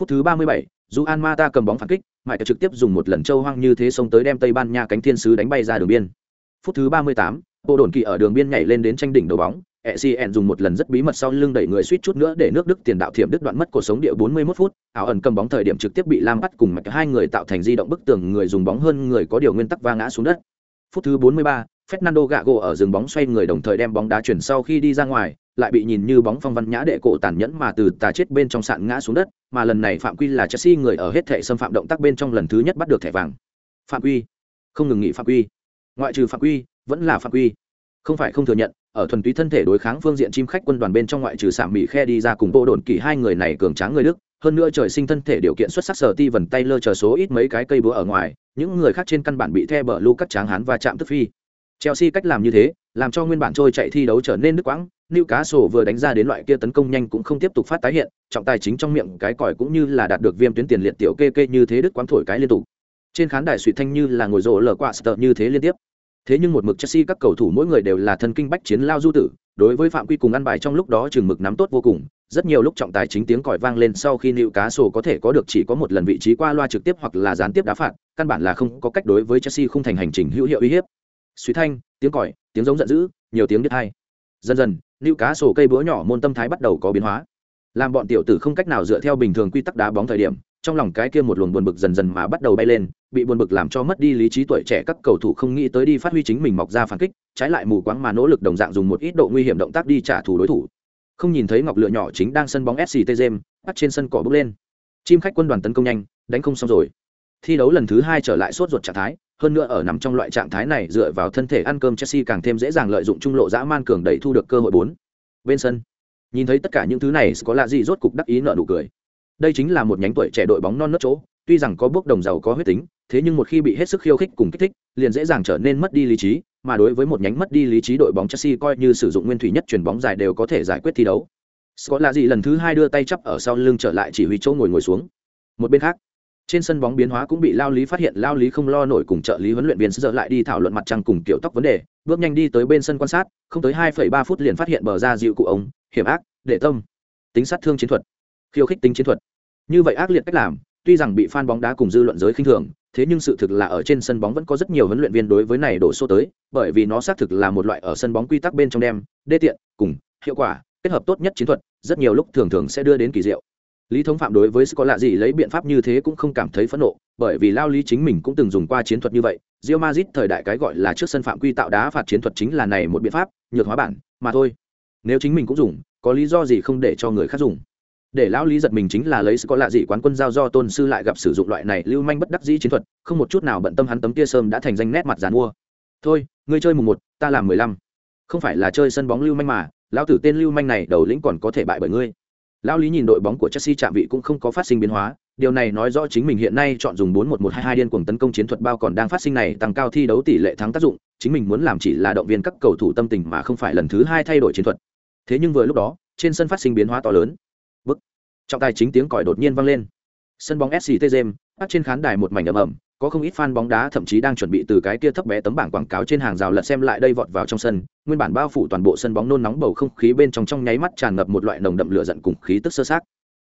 Phút thứ ba mươi bảy, dù an mata cầm bóng phản kích mãi trực tiếp dùng một lần châu hoang như thế xông tới đem tây ban nha cánh thiên sứ đánh bay ra đường biên. Phút thứ ba mươi tám, bộ đồn kỳ ở đường biên nhảy lên đến tranh đỉnh đầu bóng. ECN dùng một lần rất bí mật sau lưng đẩy người suýt chút nữa để nước Đức tiền đạo thiểm đứt đoạn mất cuộc sống địa 41 phút, ảo ẩn cầm bóng thời điểm trực tiếp bị Lam bắt cùng mạch hai người tạo thành di động bức tường người dùng bóng hơn người có điều nguyên tắc va ngã xuống đất. Phút thứ 43, Fernando Gago ở rừng bóng xoay người đồng thời đem bóng đá chuyển sau khi đi ra ngoài, lại bị nhìn như bóng phong văn nhã đệ cổ tàn nhẫn mà từ tà chết bên trong sạn ngã xuống đất, mà lần này phạm quy là Chelsea người ở hết thể xâm phạm động tác bên trong lần thứ nhất bắt được thẻ vàng. Phạm quy, không ngừng nghỉ phạm quy. Ngoại trừ phạm quy, vẫn là phạm quy. Không phải không thừa nhận, ở thuần túy thân thể đối kháng phương diện chim khách quân đoàn bên trong ngoại trừ sạm mỹ khe đi ra cùng bộ đồn kỳ hai người này cường tráng người đức hơn nữa trời sinh thân thể điều kiện xuất sắc sở ti vần tay lơ chờ số ít mấy cái cây búa ở ngoài những người khác trên căn bản bị the bờ lu cắt tráng hán và chạm tức phi chelsea cách làm như thế làm cho nguyên bản trôi chạy thi đấu trở nên nước quãng Lưu Cá Sổ vừa đánh ra đến loại kia tấn công nhanh cũng không tiếp tục phát tái hiện, trọng tài chính trong miệng cái còi cũng như là đạt được viêm tuyến tiền liệt tiểu kê kê như thế đứt quãng thổi cái liên tục. Trên khán đài suy thanh như là ngồi rồ lở quạ sợ như thế liên tiếp. Thế nhưng một mực Chelsea các cầu thủ mỗi người đều là thân kinh bách chiến lao du tử, đối với phạm quy cùng ăn bài trong lúc đó chừng mực nắm tốt vô cùng, rất nhiều lúc trọng tài chính tiếng còi vang lên sau khi Lưu Cá Sổ có thể có được chỉ có một lần vị trí qua loa trực tiếp hoặc là gián tiếp đá phạt, căn bản là không có cách đối với Chelsea không thành hành trình hữu hiệu uy hiếp. Suy thanh, tiếng còi, tiếng giống giận dữ, nhiều tiếng đứt hai. Dần dần, Lưu Cá Sổ cây búa nhỏ môn tâm thái bắt đầu có biến hóa. Làm bọn tiểu tử không cách nào dựa theo bình thường quy tắc đá bóng thời điểm, trong lòng cái kia một luồng buồn bực dần dần mà bắt đầu bay lên, bị buồn bực làm cho mất đi lý trí tuổi trẻ các cầu thủ không nghĩ tới đi phát huy chính mình mọc ra phản kích, trái lại mù quáng mà nỗ lực đồng dạng dùng một ít độ nguy hiểm động tác đi trả thù đối thủ. Không nhìn thấy Ngọc Lựa nhỏ chính đang sân bóng SCT Gem, bắt trên sân cỏ bước lên. Chim khách quân đoàn tấn công nhanh, đánh không xong rồi. Thi đấu lần thứ hai trở lại sốt ruột trạng thái, hơn nữa ở nằm trong loại trạng thái này dựa vào thân thể ăn cơm Chelsea càng thêm dễ dàng lợi dụng trung lộ dã man cường đẩy thu được cơ hội bốn. Bên sân, nhìn thấy tất cả những thứ này có lạ gì rốt cục đắc ý nợ nụ cười. Đây chính là một nhánh tuổi trẻ đội bóng non nớt chỗ tuy rằng có bước đồng giàu có huyết tính thế nhưng một khi bị hết sức khiêu khích cùng kích thích liền dễ dàng trở nên mất đi lý trí mà đối với một nhánh mất đi lý trí đội bóng chelsea coi như sử dụng nguyên thủy nhất chuyền bóng dài đều có thể giải quyết thi đấu. Scott là gì lần thứ hai đưa tay chắp ở sau lưng trở lại chỉ huy chỗ ngồi ngồi xuống. Một bên khác trên sân bóng biến hóa cũng bị lao lý phát hiện lao lý không lo nổi cùng trợ lý huấn luyện viên dở lại đi thảo luận mặt trăng cùng kiểu tóc vấn đề bước nhanh đi tới bên sân quan sát không tới 2,3 phút liền phát hiện bờ ra dịu cụ ống hiểm ác đệ tâm. Tính sát thương chiến thuật. Khiêu khích tính chiến thuật. Như vậy ác liệt cách làm tuy rằng bị fan bóng đá cùng dư luận giới khinh thường thế nhưng sự thực là ở trên sân bóng vẫn có rất nhiều huấn luyện viên đối với này đổ số tới bởi vì nó xác thực là một loại ở sân bóng quy tắc bên trong đem đê tiện cùng hiệu quả kết hợp tốt nhất chiến thuật rất nhiều lúc thường thường sẽ đưa đến kỳ diệu lý thống phạm đối với có lạ gì lấy biện pháp như thế cũng không cảm thấy phẫn nộ, bởi vì lao lý chính mình cũng từng dùng qua chiến thuật như vậy. Rio mazit thời đại cái gọi là trước sân phạm quy tạo đá phạt chiến thuật chính là này một biện pháp, nhược hóa bản, mà thôi. Nếu chính mình cũng dùng, có lý do gì không để cho người khác dùng? Để lão lý giật mình chính là lấy có lạ gì quán quân giao do tôn sư lại gặp sử dụng loại này lưu manh bất đắc dĩ chiến thuật, không một chút nào bận tâm hắn tấm tia sơm đã thành danh nét mặt dàn mua. Thôi, ngươi chơi mùng một, ta làm mười lăm. Không phải là chơi sân bóng lưu manh mà, lão tử tên lưu manh này đầu lĩnh còn có thể bại bởi ngươi lão lý nhìn đội bóng của chelsea chạm vị cũng không có phát sinh biến hóa, điều này nói rõ chính mình hiện nay chọn dùng bốn một một hai hai điên cuồng tấn công chiến thuật bao còn đang phát sinh này tăng cao thi đấu tỷ lệ thắng tác dụng, chính mình muốn làm chỉ là động viên các cầu thủ tâm tình mà không phải lần thứ hai thay đổi chiến thuật. Thế nhưng vừa lúc đó, trên sân phát sinh biến hóa to lớn. Bức. Trọng tài chính tiếng còi đột nhiên vang lên. Sân bóng sct james bắt trên khán đài một mảnh ầm ầm có không ít fan bóng đá thậm chí đang chuẩn bị từ cái kia thấp bé tấm bảng quảng cáo trên hàng rào lật xem lại đây vọt vào trong sân. Nguyên bản bao phủ toàn bộ sân bóng nôn nóng bầu không khí bên trong trong nháy mắt tràn ngập một loại nồng đậm lửa giận cùng khí tức sơ sát.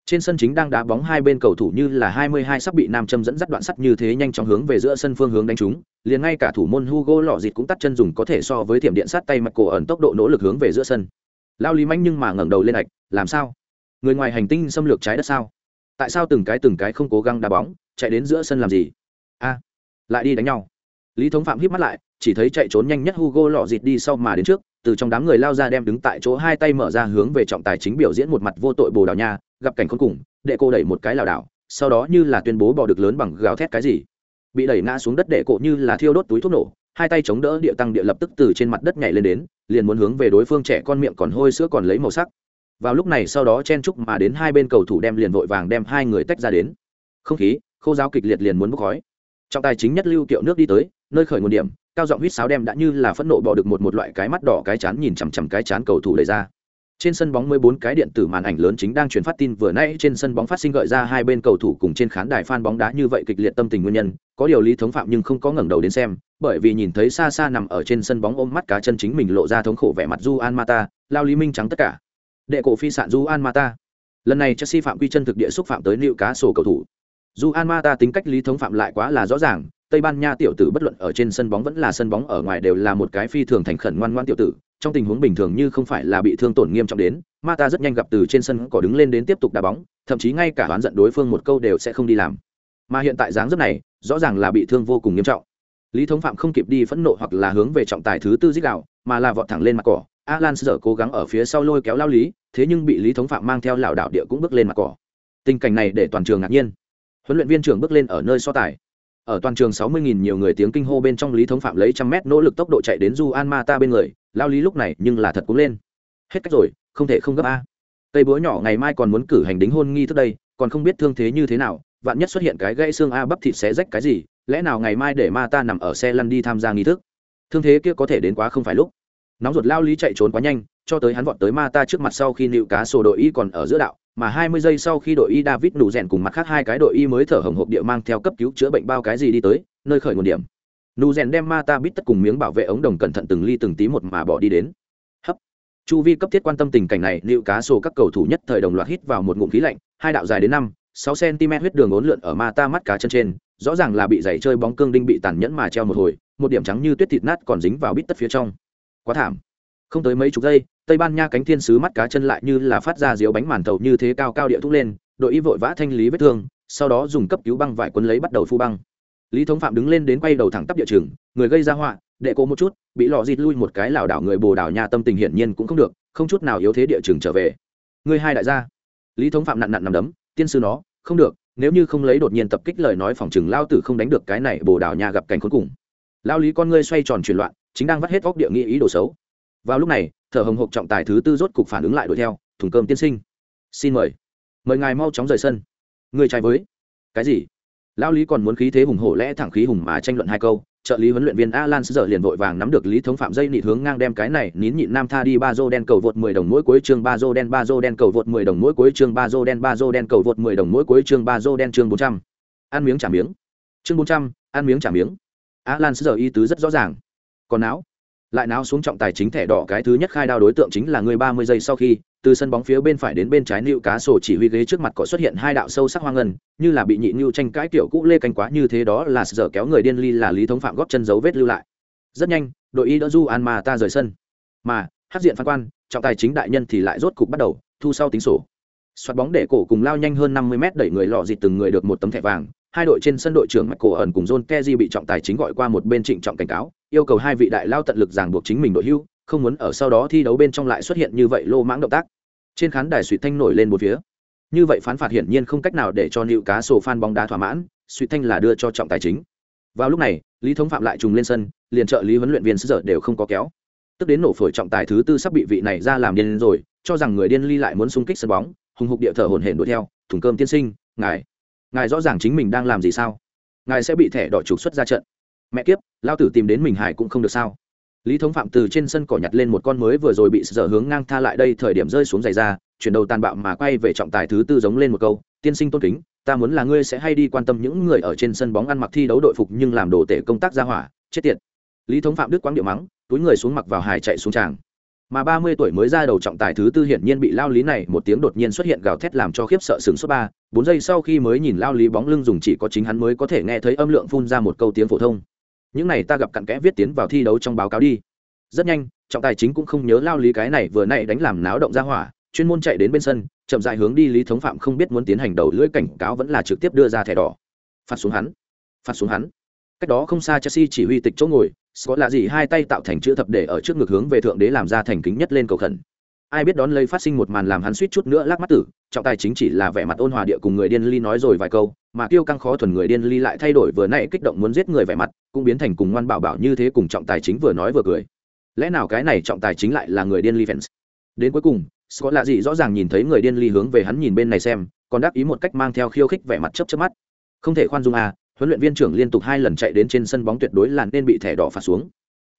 Trên sân chính đang đá bóng hai bên cầu thủ như là 22 sắp bị nam châm dẫn dắt đoạn sắt như thế nhanh chóng hướng về giữa sân phương hướng đánh trúng. Liền ngay cả thủ môn Hugo lọ dịt cũng tắt chân dùng có thể so với tiệm điện sát tay mặt cổ ẩn tốc độ nỗ lực hướng về giữa sân. Lao lý manh nhưng mà ngẩng đầu lên ạch, làm sao? Người ngoài hành tinh xâm lược trái đất sao? Tại sao từng cái từng cái không cố gắng đá bóng, chạy đến giữa sân làm gì? A, lại đi đánh nhau. Lý thống phạm hít mắt lại, chỉ thấy chạy trốn nhanh nhất hugo lọ dịt đi sau mà đến trước, từ trong đám người lao ra đem đứng tại chỗ hai tay mở ra hướng về trọng tài chính biểu diễn một mặt vô tội bồ đào nha, gặp cảnh khốn cùng, đệ cô đẩy một cái lảo đảo, sau đó như là tuyên bố bỏ được lớn bằng gào thét cái gì. Bị đẩy ngã xuống đất đệ cổ như là thiêu đốt túi thuốc nổ, hai tay chống đỡ địa tăng địa lập tức từ trên mặt đất nhảy lên đến, liền muốn hướng về đối phương trẻ con miệng còn hôi sữa còn lấy màu sắc. Vào lúc này sau đó chen chúc mà đến hai bên cầu thủ đem liền vội vàng đem hai người tách ra đến. Không khí, khô giáo kịch liệt liền muốn bốc khói trọng tài chính nhất lưu kiệu nước đi tới nơi khởi nguồn điểm cao giọng huýt sáo đem đã như là phẫn nộ bỏ được một một loại cái mắt đỏ cái chán nhìn chằm chằm cái chán cầu thủ đẩy ra trên sân bóng 14 cái điện tử màn ảnh lớn chính đang truyền phát tin vừa nãy trên sân bóng phát sinh gợi ra hai bên cầu thủ cùng trên khán đài fan bóng đá như vậy kịch liệt tâm tình nguyên nhân, có điều lý thống phạm nhưng không có ngẩng đầu đến xem, bởi vì nhìn thấy xa xa nằm ở trên sân bóng ôm mắt cá chân chính mình lộ ra thống khổ vẻ mặt Juan Mata, lao lý minh trắng tất cả. Đệ cổ phi sạn Juan Mata. Lần này Chelsea phạm quy chân thực địa xúc phạm tới liệu cá sổ cầu thủ. Juan Mata tính cách lý thống phạm lại quá là rõ ràng, Tây Ban Nha tiểu tử bất luận ở trên sân bóng vẫn là sân bóng ở ngoài đều là một cái phi thường thành khẩn ngoan ngoãn tiểu tử, trong tình huống bình thường như không phải là bị thương tổn nghiêm trọng đến, Mata rất nhanh gặp từ trên sân cỏ đứng lên đến tiếp tục đá bóng, thậm chí ngay cả đoán giận đối phương một câu đều sẽ không đi làm. Mà hiện tại dáng dấp này, rõ ràng là bị thương vô cùng nghiêm trọng. Lý Thống Phạm không kịp đi phẫn nộ hoặc là hướng về trọng tài thứ tư dích đạo, mà là vọt thẳng lên mặt cỏ. Alan sợ cố gắng ở phía sau lôi kéo lao lý, thế nhưng bị Lý Thống Phạm mang theo lảo đạo địa cũng bước lên mặt cỏ. Tình cảnh này để toàn trường ngạc nhiên. Huấn luyện viên trưởng bước lên ở nơi so tài. Ở toàn trường 60.000 nhiều người tiếng kinh hô bên trong lý thống phạm lấy trăm mét nỗ lực tốc độ chạy đến du an ma ta bên người, lao lý lúc này nhưng là thật cũng lên. Hết cách rồi, không thể không gấp a. Cây búa nhỏ ngày mai còn muốn cử hành đính hôn nghi thức đây, còn không biết thương thế như thế nào, vạn nhất xuất hiện cái gãy xương a bắp thịt xé rách cái gì, lẽ nào ngày mai để ma ta nằm ở xe lăn đi tham gia nghi thức? Thương thế kia có thể đến quá không phải lúc. Nóng ruột lao lý chạy trốn quá nhanh, cho tới hắn vọt tới ma ta trước mặt sau khi nịu cá sổ đội y còn ở giữa đạo mà 20 giây sau khi đội y David đủ rèn cùng mặt khác hai cái đội y mới thở hồng hộc địa mang theo cấp cứu chữa bệnh bao cái gì đi tới, nơi khởi nguồn điểm. Nụ rèn đem Mata bít tất cùng miếng bảo vệ ống đồng cẩn thận từng ly từng tí một mà bỏ đi đến. Hấp. Chu Vi cấp thiết quan tâm tình cảnh này, liệu cá sổ các cầu thủ nhất thời đồng loạt hít vào một ngụm khí lạnh, hai đạo dài đến 5, 6 cm huyết đường uốn lượn ở Mata mắt cá chân trên, rõ ràng là bị giày chơi bóng cương đinh bị tàn nhẫn mà treo một hồi, một điểm trắng như tuyết thịt nát còn dính vào bít tất phía trong. Quá thảm. Không tới mấy chục giây, tây ban nha cánh thiên sứ mắt cá chân lại như là phát ra diếu bánh màn thầu như thế cao cao địa thúc lên, đội y vội vã thanh lý vết thương, sau đó dùng cấp cứu băng vải quấn lấy bắt đầu phu băng. Lý thống phạm đứng lên đến quay đầu thẳng tắp địa trường, người gây ra họa, đệ cố một chút, bị lò dịt lui một cái lảo đảo người bồ đảo nhà tâm tình hiển nhiên cũng không được, không chút nào yếu thế địa trường trở về. Người hai đại gia. Lý thống phạm nặn nặn nằm đấm, tiên sư nó, không được, nếu như không lấy đột nhiên tập kích lời nói phòng chừng lao tử không đánh được cái này bồ đảo nhà gặp cảnh khốn cùng. Lao lý con ngươi xoay tròn chuyển loạn, chính đang vắt hết góc địa nghĩ ý đồ xấu. Vào lúc này thở hồng hộc trọng tài thứ tư rốt cục phản ứng lại đuổi theo thùng cơm tiên sinh xin mời mời ngài mau chóng rời sân người trai với cái gì lão lý còn muốn khí thế hùng hổ lẽ thẳng khí hùng mà tranh luận hai câu trợ lý huấn luyện viên Alan giờ liền vội vàng nắm được lý thống phạm dây nị hướng ngang đem cái này nín nhịn nam tha đi ba dô đen cầu vượt 10 đồng mỗi cuối chương ba dô đen ba dô đen cầu vượt 10 đồng mỗi cuối chương ba dô đen ba dô đen cầu vượt 10 đồng mỗi cuối chương ba dô đen chương 400. Ăn miếng trả miếng. Chương 400, ăn miếng trả miếng. Alan giờ ý tứ rất rõ ràng. Còn não, lại náo xuống trọng tài chính thẻ đỏ cái thứ nhất khai đao đối tượng chính là người ba mươi giây sau khi, từ sân bóng phía bên phải đến bên trái nịu cá sổ chỉ huy ghế trước mặt có xuất hiện hai đạo sâu sắc hoang ngân, như là bị nhị nhu tranh cãi tiểu cũ lê canh quá như thế đó là giờ kéo người điên ly là lý thống phạm góp chân dấu vết lưu lại. Rất nhanh, đội y đỡ du an mà ta rời sân. Mà, hát diện phán quan, trọng tài chính đại nhân thì lại rốt cục bắt đầu, thu sau tính sổ. Xoát bóng để cổ cùng lao nhanh hơn năm mươi mét đẩy người lọ dịt từng người được một tấm thẻ vàng, hai đội trên sân đội trưởng mạch cổ ẩn cùng john keji bị trọng tài chính gọi qua một bên trịnh trọng cảnh cáo yêu cầu hai vị đại lao tận lực ràng buộc chính mình đội hưu, không muốn ở sau đó thi đấu bên trong lại xuất hiện như vậy lô mãng động tác. Trên khán đài suy thanh nổi lên một phía. Như vậy phán phạt hiển nhiên không cách nào để cho nịu cá sổ fan bóng đá thỏa mãn suy thanh là đưa cho trọng tài chính. Vào lúc này, lý thống phạm lại trùng lên sân, liền trợ lý huấn luyện viên sứ giờ đều không có kéo. Tức đến nổ phổi trọng tài thứ tư sắp bị vị này ra làm điên rồi, cho rằng người điên ly lại muốn xung kích sân bóng, hùng hục địa thở hổn hển đuổi theo, thùng cơm tiên sinh, ngài ngài rõ ràng chính mình đang làm gì sao? Ngài sẽ bị thẻ đỏ trục xuất ra trận mẹ kiếp, lao tử tìm đến mình hải cũng không được sao? Lý thống phạm từ trên sân cỏ nhặt lên một con mới vừa rồi bị dở hướng ngang tha lại đây thời điểm rơi xuống giày ra, chuyển đầu tàn bạo mà quay về trọng tài thứ tư giống lên một câu, tiên sinh tôn kính, ta muốn là ngươi sẽ hay đi quan tâm những người ở trên sân bóng ăn mặc thi đấu đội phục nhưng làm đồ tể công tác ra hỏa, chết tiệt. Lý thống phạm đức quáng điệu mắng, túi người xuống mặc vào hải chạy xuống tràng. Mà ba mươi tuổi mới ra đầu trọng tài thứ tư hiển nhiên bị lao lý này một tiếng đột nhiên xuất hiện gào thét làm cho khiếp sợ sừng suốt ba, bốn giây sau khi mới nhìn lao lý bóng lưng dùng chỉ có chính hắn mới có thể nghe thấy âm lượng phun ra một câu tiếng phổ thông những này ta gặp cặn kẽ viết tiến vào thi đấu trong báo cáo đi. Rất nhanh trọng tài chính cũng không nhớ lao lý cái này vừa nay đánh làm náo động ra hỏa chuyên môn chạy đến bên sân chậm dại hướng đi lý thống phạm không biết muốn tiến hành đầu lưỡi cảnh cáo vẫn là trực tiếp đưa ra thẻ đỏ. Phạt xuống hắn. Phạt xuống hắn. Cách đó không xa chelsea chỉ huy tịch chỗ ngồi Scott là gì hai tay tạo thành chữ thập để ở trước ngực hướng về thượng đế làm ra thành kính nhất lên cầu khẩn. Ai biết đón lấy phát sinh một màn làm hắn suýt chút nữa lắc mắt tử, trọng tài chính chỉ là vẻ mặt ôn hòa địa cùng người điên ly nói rồi vài câu, mà kiêu căng khó thuần người điên ly lại thay đổi vừa nãy kích động muốn giết người vẻ mặt cũng biến thành cùng ngoan bảo bảo như thế cùng trọng tài chính vừa nói vừa cười. Lẽ nào cái này trọng tài chính lại là người điên ly fans? Đến cuối cùng scott lạ gì rõ ràng nhìn thấy người điên ly hướng về hắn nhìn bên này xem còn đáp ý một cách mang theo khiêu khích vẻ mặt chấp chấp mắt. Không thể khoan dung à huấn luyện viên trưởng liên tục hai lần chạy đến trên sân bóng tuyệt đối là nên bị thẻ đỏ phạt xuống.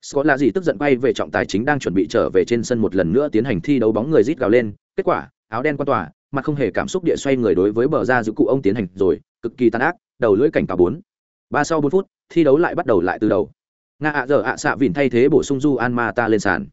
Scott là gì tức giận quay về trọng tài chính đang chuẩn bị trở về trên sân một lần nữa tiến hành thi đấu bóng người rít gào lên, kết quả, áo đen quan tòa, mặt không hề cảm xúc địa xoay người đối với bờ ra giữ cụ ông tiến hành rồi, cực kỳ tàn ác, đầu lưỡi cảnh cả bốn. Ba sau bốn phút, thi đấu lại bắt đầu lại từ đầu. Nga ạ giờ ạ xạ vìn thay thế bổ sung Du An Mata lên sàn.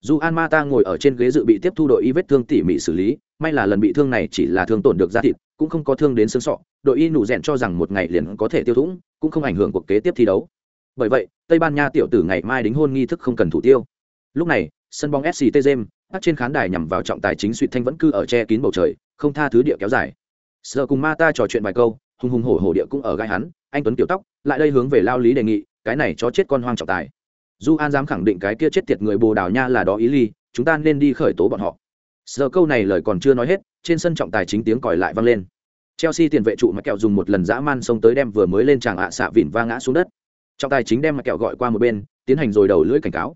Du An Mata ngồi ở trên ghế dự bị tiếp thu đội y vết thương tỉ mỉ xử lý, may là lần bị thương này chỉ là thương tổn được da thịt, cũng không có thương đến xương sọ, đội y nụ rèn cho rằng một ngày liền có thể tiêu thủng, cũng không ảnh hưởng cuộc kế tiếp thi đấu bởi vậy tây ban nha tiểu tử ngày mai đính hôn nghi thức không cần thủ tiêu lúc này sân bóng sct james các trên khán đài nhằm vào trọng tài chính suy thanh vẫn cư ở che kín bầu trời không tha thứ địa kéo dài. Sợ cùng ma ta trò chuyện vài câu, hùng hùng hổ hổ địa cũng ở gai hắn, anh tuấn tiểu tóc, lại đây hướng về lao lý đề nghị, cái này cho chết con hoang trọng tài. Du an dám khẳng định cái kia chết tiệt người bồ đào nha là đó ý ly, chúng ta nên đi khởi tố bọn họ. Sợ câu này lời còn chưa nói hết, trên sân trọng tài chính tiếng còi lại vang lên. Chelsea tiền vệ trụ mặc kẹo dùng một lần dã man xông tới đem vừa mới lên tràng ạ xạ vỉn va ngã xuống đất. Trọng tài chính đem mặt kẹo gọi qua một bên, tiến hành rồi đầu lưỡi cảnh cáo.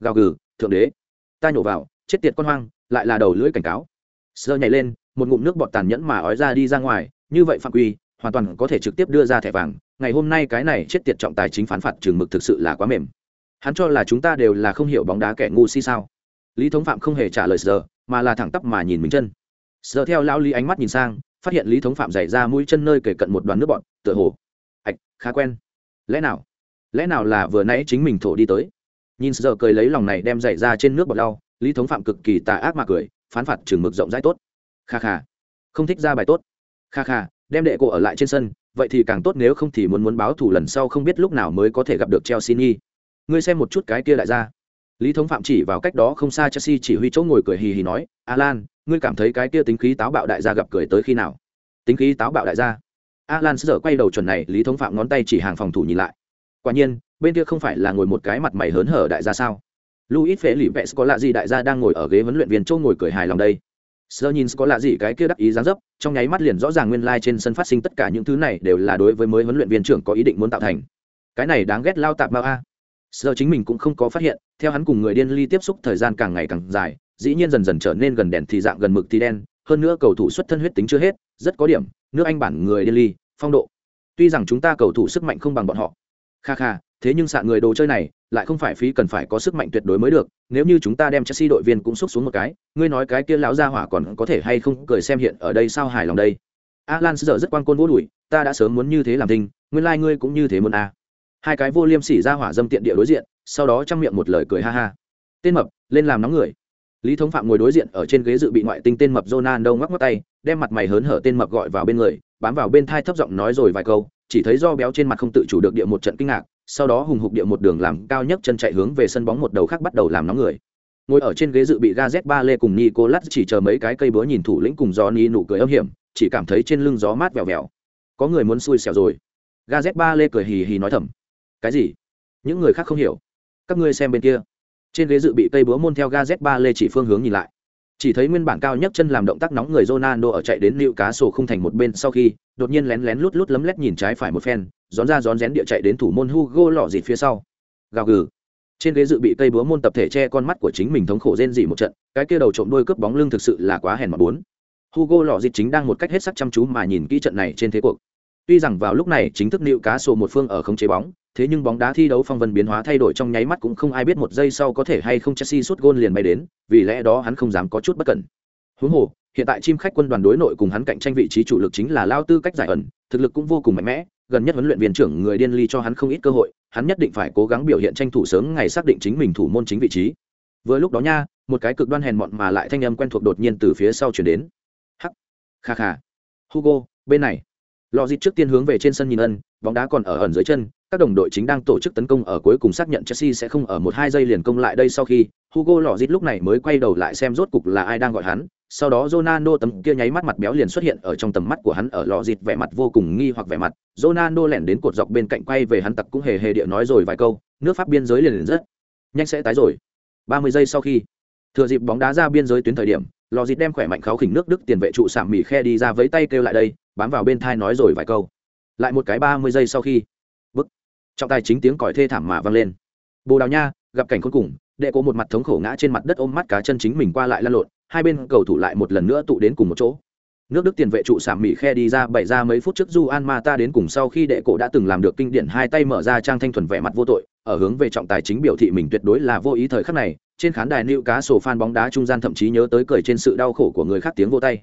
Gào gừ, thượng đế. Ta nhổ vào, chết tiệt con hoang, lại là đầu lưỡi cảnh cáo. Sơ nhảy lên một ngụm nước bọt tàn nhẫn mà ói ra đi ra ngoài, như vậy phạm quy, hoàn toàn có thể trực tiếp đưa ra thẻ vàng. Ngày hôm nay cái này chết tiệt trọng tài chính phán phạt trường mực thực sự là quá mềm. Hắn cho là chúng ta đều là không hiểu bóng đá kẻ ngu si sao? Lý thống phạm không hề trả lời giờ mà là thẳng tắp mà nhìn mình chân. Giờ theo lão lý ánh mắt nhìn sang, phát hiện lý thống phạm dày ra mũi chân nơi kể cận một đoàn nước bọt, tựa hồ. Ạch, khá quen. Lẽ nào? Lẽ nào là vừa nãy chính mình thổ đi tới? Nhìn giờ cười lấy lòng này đem dày ra trên nước bọt lau, lý thống phạm cực kỳ tà ác mà cười, phán phạt trường mực rộng rãi tốt kha kha. Không thích ra bài tốt. Kha kha, đem đệ cổ ở lại trên sân, vậy thì càng tốt nếu không thì muốn muốn báo thủ lần sau không biết lúc nào mới có thể gặp được chelsea nhi. Ngươi xem một chút cái kia lại ra lý thống phạm chỉ vào cách đó không xa chelsea chỉ huy chỗ ngồi cười hì hì nói, alan, ngươi cảm thấy cái kia tính khí táo bạo đại gia gặp cười tới khi nào? Tính khí táo bạo đại gia? Alan sợ quay đầu chuẩn này, lý thống phạm ngón tay chỉ hàng phòng thủ nhìn lại. Quả nhiên, bên kia không phải là ngồi một cái mặt mày hớn hở đại gia sao? Luis phế lì vẹt có lạ gì đại gia đang ngồi ở ghế huấn luyện viên chỗ ngồi cười hài lòng đây? Sơ nhìn có lạ gì cái kia đắc ý dáng dấp, trong nháy mắt liền rõ ràng nguyên lai、like、trên sân phát sinh tất cả những thứ này đều là đối với mới huấn luyện viên trưởng có ý định muốn tạo thành. Cái này đáng ghét lao tạp mao a. Sơ chính mình cũng không có phát hiện, theo hắn cùng người điên ly tiếp xúc thời gian càng ngày càng dài, dĩ nhiên dần dần trở nên gần đèn thì dạng gần mực thì đen, hơn nữa cầu thủ xuất thân huyết tính chưa hết, rất có điểm, nước anh bản người điên ly, phong độ. Tuy rằng chúng ta cầu thủ sức mạnh không bằng bọn họ. Kha kha, thế nhưng sạ người đồ chơi này lại không phải phí cần phải có sức mạnh tuyệt đối mới được, nếu như chúng ta đem chelsea đội viên cũng xúc xuống một cái, ngươi nói cái kia lão gia hỏa còn có thể hay không cười xem hiện ở đây sao hài lòng đây? Alan giờ rất quan côn vô đùi, ta đã sớm muốn như thế làm thinh, nguyên lai、like、ngươi cũng như thế muốn à. hai cái vô liêm sỉ ra hỏa dâm tiện địa đối diện, sau đó chăm miệng một lời cười ha ha. Tên mập, lên làm nóng người. Lý thống phạm ngồi đối diện ở trên ghế dự bị ngoại tinh tên mập jonan đâu ngoắc ngoắc tay, đem mặt mày hớn hở tên mập gọi vào bên người, bám vào bên thai thấp giọng nói rồi vài câu, chỉ thấy do béo trên mặt không tự chủ được địa một trận kinh ngạc sau đó hùng hục địa một đường làm cao nhất chân chạy hướng về sân bóng một đầu khác bắt đầu làm nóng người. Ngồi ở trên ghế dự bị ga z ba lê cùng nicolas chỉ chờ mấy cái cây búa nhìn thủ lĩnh cùng gió ni nụ cười âm hiểm, chỉ cảm thấy trên lưng gió mát vèo vèo. Có người muốn xui xẻo rồi. Ga z ba lê cười hì hì nói thầm. Cái gì? Những người khác không hiểu. Các ngươi xem bên kia. Trên ghế dự bị cây búa môn theo ga z ba lê chỉ phương hướng nhìn lại chỉ thấy nguyên bản cao nhất chân làm động tác nóng người Ronaldo ở chạy đến liệu cá sổ không thành một bên sau khi, đột nhiên lén lén lút lút lấm lét nhìn trái phải một phen, gión ra gión rén địa chạy đến thủ môn Hugo lọ dịt phía sau. Gào gừ. Trên ghế dự bị cây búa môn tập thể che con mắt của chính mình thống khổ rên dị một trận, cái kia đầu trộm đôi cướp bóng lưng thực sự là quá hèn mà bốn. Hugo lọ dịt chính đang một cách hết sắc chăm chú mà nhìn kỹ trận này trên thế cuộc. Tuy rằng vào lúc này chính thức liệu cá sổ một phương ở không chế bóng thế nhưng bóng đá thi đấu phong vân biến hóa thay đổi trong nháy mắt cũng không ai biết một giây sau có thể hay không Chelsea sút gôn liền bay đến, vì lẽ đó hắn không dám có chút bất cẩn. Huống hồ, hiện tại chim khách quân đoàn đối nội cùng hắn cạnh tranh vị trí chủ lực chính là lao tư cách giải ẩn, thực lực cũng vô cùng mạnh mẽ, gần nhất huấn luyện viên trưởng người điên ly cho hắn không ít cơ hội, hắn nhất định phải cố gắng biểu hiện tranh thủ sớm ngày xác định chính mình thủ môn chính vị trí. Vừa lúc đó nha, một cái cực đoan hèn mọn mà lại thanh âm quen thuộc đột nhiên từ phía sau truyền đến. Hắc, kha kha. Hugo, bên này. Lọ dịt trước tiên hướng về trên sân nhìn ân, bóng đá còn ở ẩn dưới chân, các đồng đội chính đang tổ chức tấn công ở cuối cùng xác nhận Chelsea sẽ không ở một hai giây liền công lại đây sau khi Hugo Lloris dít lúc này mới quay đầu lại xem rốt cục là ai đang gọi hắn. Sau đó Ronaldo tấm kia nháy mắt mặt béo liền xuất hiện ở trong tầm mắt của hắn ở lọ dịt vẻ mặt vô cùng nghi hoặc vẻ mặt. Ronaldo lẻn đến cột dọc bên cạnh quay về hắn tặc cũng hề hề địa nói rồi vài câu, nước pháp biên giới liền, liền rất nhanh sẽ tái rồi. 30 giây sau khi thừa dịp bóng đá ra biên giới tuyến thời điểm, lọ dịt đem khỏe mạnh kháo khỉnh nước Đức tiền vệ trụ sạm mỉ khe đi ra với tay kêu lại đây, bám vào bên thai nói rồi vài câu lại một cái ba mươi giây sau khi trọng tài chính tiếng còi thê thảm mà vang lên. Bồ đào nha, gặp cảnh cuối cùng, đệ cổ một mặt thống khổ ngã trên mặt đất ôm mắt cá chân chính mình qua lại lăn lộn, hai bên cầu thủ lại một lần nữa tụ đến cùng một chỗ. Nước đức tiền vệ trụ sảm mỹ khe đi ra bày ra mấy phút trước du an ma ta đến cùng sau khi đệ cổ đã từng làm được kinh điển hai tay mở ra trang thanh thuần vẻ mặt vô tội, ở hướng về trọng tài chính biểu thị mình tuyệt đối là vô ý thời khắc này, trên khán đài nữ cá sổ phan bóng đá trung gian thậm chí nhớ tới cười trên sự đau khổ của người khác tiếng vô tay.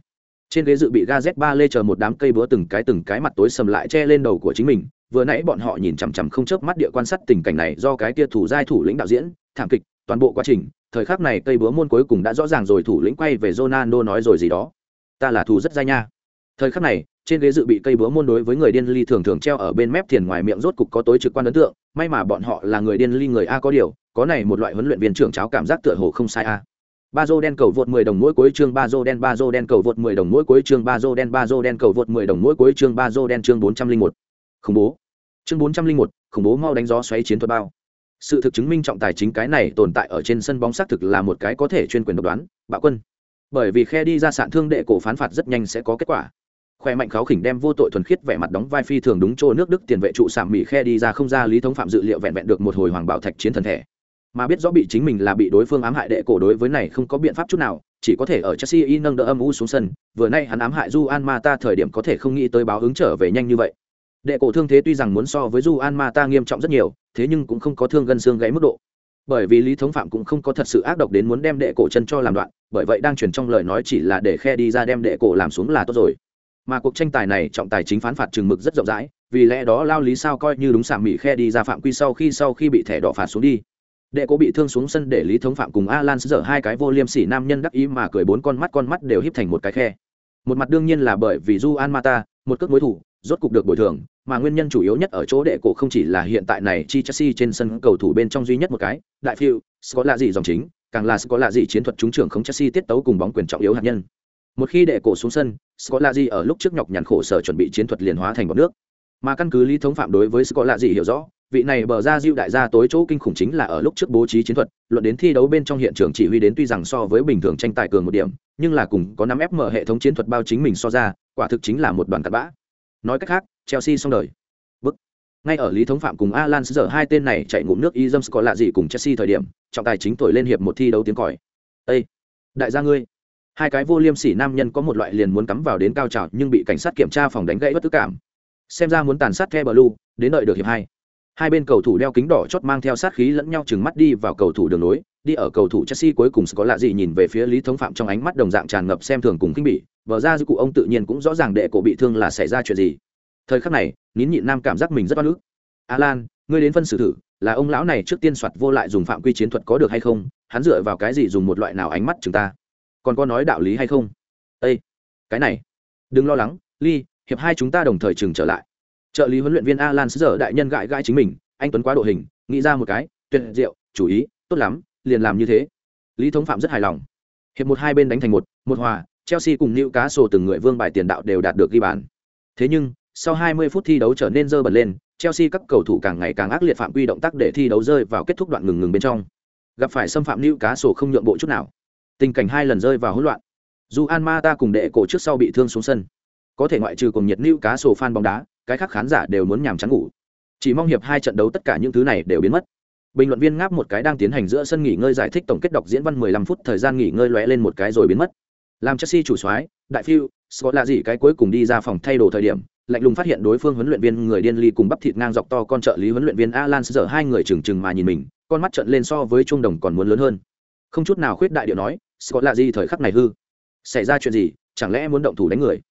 Trên ghế dự bị ga z ba lê chờ một đám cây búa từng cái từng cái mặt tối sầm lại che lên đầu của chính mình vừa nãy bọn họ nhìn chằm chằm không chớp mắt địa quan sát tình cảnh này do cái kia thủ giai thủ lĩnh đạo diễn, thảm kịch, toàn bộ quá trình, thời khắc này cây búa môn cuối cùng đã rõ ràng rồi thủ lĩnh quay về Ronaldo nói rồi gì đó. Ta là thủ rất dai nha. Thời khắc này, trên ghế dự bị cây búa môn đối với người điên ly thường thường treo ở bên mép thiền ngoài miệng rốt cục có tối trực quan ấn tượng, may mà bọn họ là người điên ly người a có điều, có này một loại huấn luyện viên trưởng cháo cảm giác tựa hồ không sai a. Ba dô đen cầu vượt 10 đồng mỗi cuối chương ba dô đen ba dô đen cầu vượt 10 đồng mỗi cuối chương ba dô đen ba dô đen cầu vượt 10 đồng mỗi cuối chương ba dô đen chương 401 khủng bố. Chương 401, khủng bố mau đánh gió xoáy chiến thuật bao. Sự thực chứng minh trọng tài chính cái này tồn tại ở trên sân bóng xác thực là một cái có thể chuyên quyền độc đoán bạo quân. Bởi vì khe đi ra sạn thương đệ cổ phán phạt rất nhanh sẽ có kết quả. Khoe mạnh kháo khỉnh đem vô tội thuần khiết vẻ mặt đóng vai phi thường đúng chỗ nước đức tiền vệ trụ sảm mỹ khe đi ra không ra lý thống phạm dự liệu vẹn vẹn được một hồi hoàng bảo thạch chiến thần thể. Mà biết rõ bị chính mình là bị đối phương ám hại đệ cổ đối với này không có biện pháp chút nào chỉ có thể ở chelsea y nâng đỡ âm u xuống sân. Vừa nay hắn ám hại du an ma ta thời điểm có thể không nghĩ tới báo ứng trở về nhanh như vậy đệ cổ thương thế tuy rằng muốn so với du an ma ta nghiêm trọng rất nhiều, thế nhưng cũng không có thương gân xương gãy mức độ. Bởi vì lý thống phạm cũng không có thật sự ác độc đến muốn đem đệ cổ chân cho làm đoạn, bởi vậy đang truyền trong lời nói chỉ là để khe đi ra đem đệ cổ làm xuống là tốt rồi. Mà cuộc tranh tài này trọng tài chính phán phạt chừng mực rất rộng rãi, vì lẽ đó lao lý sao coi như đúng sảm mỹ khe đi ra phạm quy sau khi sau khi bị thẻ đỏ phạt xuống đi. Đệ cổ bị thương xuống sân để lý thống phạm cùng alan dở hai cái vô liêm sỉ nam nhân đắc ý mà cười bốn con mắt con mắt đều híp thành một cái khe. Một mặt đương nhiên là bởi vì du an mata, một cước mối thủ rốt cục được bồi thường mà nguyên nhân chủ yếu nhất ở chỗ đệ cổ không chỉ là hiện tại này chi Chelsea trên sân cầu thủ bên trong duy nhất một cái, đại phiêu, có là gì dòng chính, càng là có là gì chiến thuật trúng trưởng không Chelsea tiết tấu cùng bóng quyền trọng yếu hạt nhân. Một khi đệ cổ xuống sân, Scolazi ở lúc trước nhọc nhằn khổ sở chuẩn bị chiến thuật liền hóa thành bọt nước. Mà căn cứ lý thống phạm đối với Scolazi hiểu rõ, vị này bờ ra diêu đại gia tối chỗ kinh khủng chính là ở lúc trước bố trí chiến thuật, luận đến thi đấu bên trong hiện trường chỉ huy đến tuy rằng so với bình thường tranh tài cường một điểm, nhưng là cùng có năm FM hệ thống chiến thuật bao chính mình so ra, quả thực chính là một đoàn cặn bã. Nói cách khác, Chelsea xong đời. Bức. Ngay ở Lý Thống Phạm cùng Alan giờ hai tên này chạy ngụm nước Izum có lạ gì cùng Chelsea thời điểm, trọng tài chính thổi lên hiệp một thi đấu tiếng còi. Ê! Đại gia ngươi! Hai cái vô liêm sỉ nam nhân có một loại liền muốn cắm vào đến cao trào nhưng bị cảnh sát kiểm tra phòng đánh gãy bất tức cảm. Xem ra muốn tàn sát The Blue, đến đợi được hiệp hai. Hai bên cầu thủ đeo kính đỏ chót mang theo sát khí lẫn nhau chừng mắt đi vào cầu thủ đường nối, đi ở cầu thủ Chelsea cuối cùng có lạ gì nhìn về phía Lý Thống Phạm trong ánh mắt đồng dạng tràn ngập xem thường cùng kinh bỉ, vở ra dư cụ ông tự nhiên cũng rõ ràng đệ cổ bị thương là xảy ra chuyện gì. Thời khắc này nín nhịn nam cảm giác mình rất oan ức alan ngươi đến phân xử thử là ông lão này trước tiên soạt vô lại dùng phạm quy chiến thuật có được hay không? Hắn dựa vào cái gì dùng một loại nào ánh mắt chúng ta? Còn có nói đạo lý hay không? Ê cái này đừng lo lắng ly hiệp hai chúng ta đồng thời chừng trở lại trợ lý huấn luyện viên alan giờ đại nhân gãi gãi chính mình anh tuấn quá độ hình nghĩ ra một cái tuyệt diệu chủ ý tốt lắm liền làm như thế lý thống phạm rất hài lòng hiệp một hai bên đánh thành một một hòa chelsea cùng nữ cá sổ từng người vương bài tiền đạo đều đạt được ghi bàn thế nhưng sau 20 phút thi đấu trở nên dơ bẩn lên, Chelsea các cầu thủ càng ngày càng ác liệt phạm quy động tác để thi đấu rơi vào kết thúc đoạn ngừng ngừng bên trong. Gặp phải xâm phạm cá sổ không nhượng bộ chút nào. Tình cảnh hai lần rơi vào hỗn loạn. Dù Mata cùng đệ cổ trước sau bị thương xuống sân. Có thể ngoại trừ cùng nhiệt cá sổ fan bóng đá, cái khác khán giả đều muốn nhàm chán ngủ. Chỉ mong hiệp hai trận đấu tất cả những thứ này đều biến mất. Bình luận viên ngáp một cái đang tiến hành giữa sân nghỉ ngơi giải thích tổng kết đọc diễn văn 15 phút thời gian nghỉ ngơi lóe lên một cái rồi biến mất. Làm Chelsea chủ soái, đại phiêu, Scott là gì cái cuối cùng đi ra phòng thay đồ thời điểm, lạnh lùng phát hiện đối phương huấn luyện viên người điên ly cùng bắp thịt ngang dọc to con trợ lý huấn luyện viên Alan giờ hai người chừng chừng mà nhìn mình, con mắt trợn lên so với trung đồng còn muốn lớn hơn. Không chút nào khuyết đại điệu nói, Scott là gì thời khắc này hư? Xảy ra chuyện gì, chẳng lẽ muốn động thủ đánh người?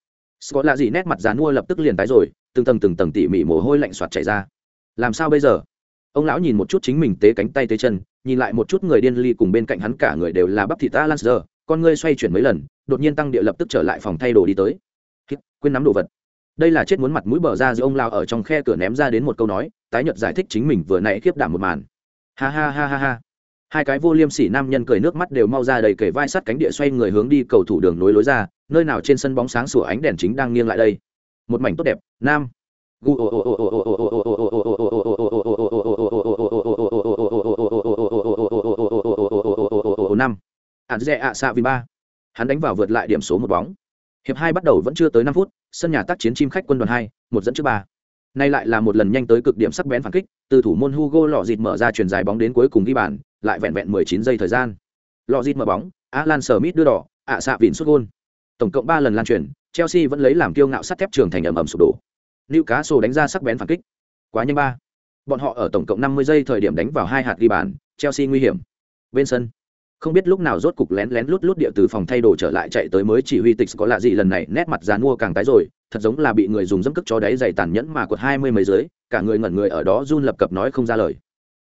Scott là gì nét mặt già nua lập tức liền tái rồi, từng tầng từng tầng tỉ mỉ mồ hôi lạnh soạt chảy ra. Làm sao bây giờ? Ông lão nhìn một chút chính mình tế cánh tay tế chân, nhìn lại một chút người điên ly cùng bên cạnh hắn cả người đều là bắp thịt lan giờ, con ngươi xoay chuyển mấy lần, đột nhiên tăng địa lập tức trở lại phòng thay đồ đi tới. Quên nắm đồ vật đây là chết muốn mặt mũi bờ ra giữa ông lao ở trong khe cửa ném ra đến một câu nói tái nhật giải thích chính mình vừa nãy khiếp đảm một màn ha ha ha ha ha hai cái vô liêm sỉ nam nhân cười nước mắt đều mau ra đầy kể vai sắt cánh địa xoay người hướng đi cầu thủ đường nối lối ra nơi nào trên sân bóng sáng sủa ánh đèn chính đang nghiêng lại đây một mảnh tốt đẹp nam năm hạn dẹ ạ xạ vì ba hắn đánh vào vượt lại điểm số một bóng hiệp hai bắt đầu vẫn chưa tới năm phút sân nhà tác chiến chim khách quân đoàn hai một dẫn trước ba Nay lại là một lần nhanh tới cực điểm sắc bén phản kích, từ thủ môn Hugo lọ dịt mở ra chuyền dài bóng đến cuối cùng ghi bàn, lại vẹn vẹn 19 giây thời gian. Lọ dịt mở bóng, Alan Smith đưa đỏ, ạ xạ vịn sút gôn, Tổng cộng ba lần lan truyền, Chelsea vẫn lấy làm kiêu ngạo sắt thép trường thành ầm ầm sụp đổ. Newcastle đánh ra sắc bén phản kích. Quá nhanh ba. Bọn họ ở tổng cộng 50 giây thời điểm đánh vào hai hạt ghi bàn, Chelsea nguy hiểm. Bên sân, không biết lúc nào rốt cục lén lén lút lút địa từ phòng thay đồ trở lại chạy tới mới chỉ huy tịch có lạ gì lần này nét mặt dàn mua càng tái rồi thật giống là bị người dùng dẫm cức cho đáy dày tàn nhẫn mà quật hai mươi mấy dưới cả người ngẩn người ở đó run lập cập nói không ra lời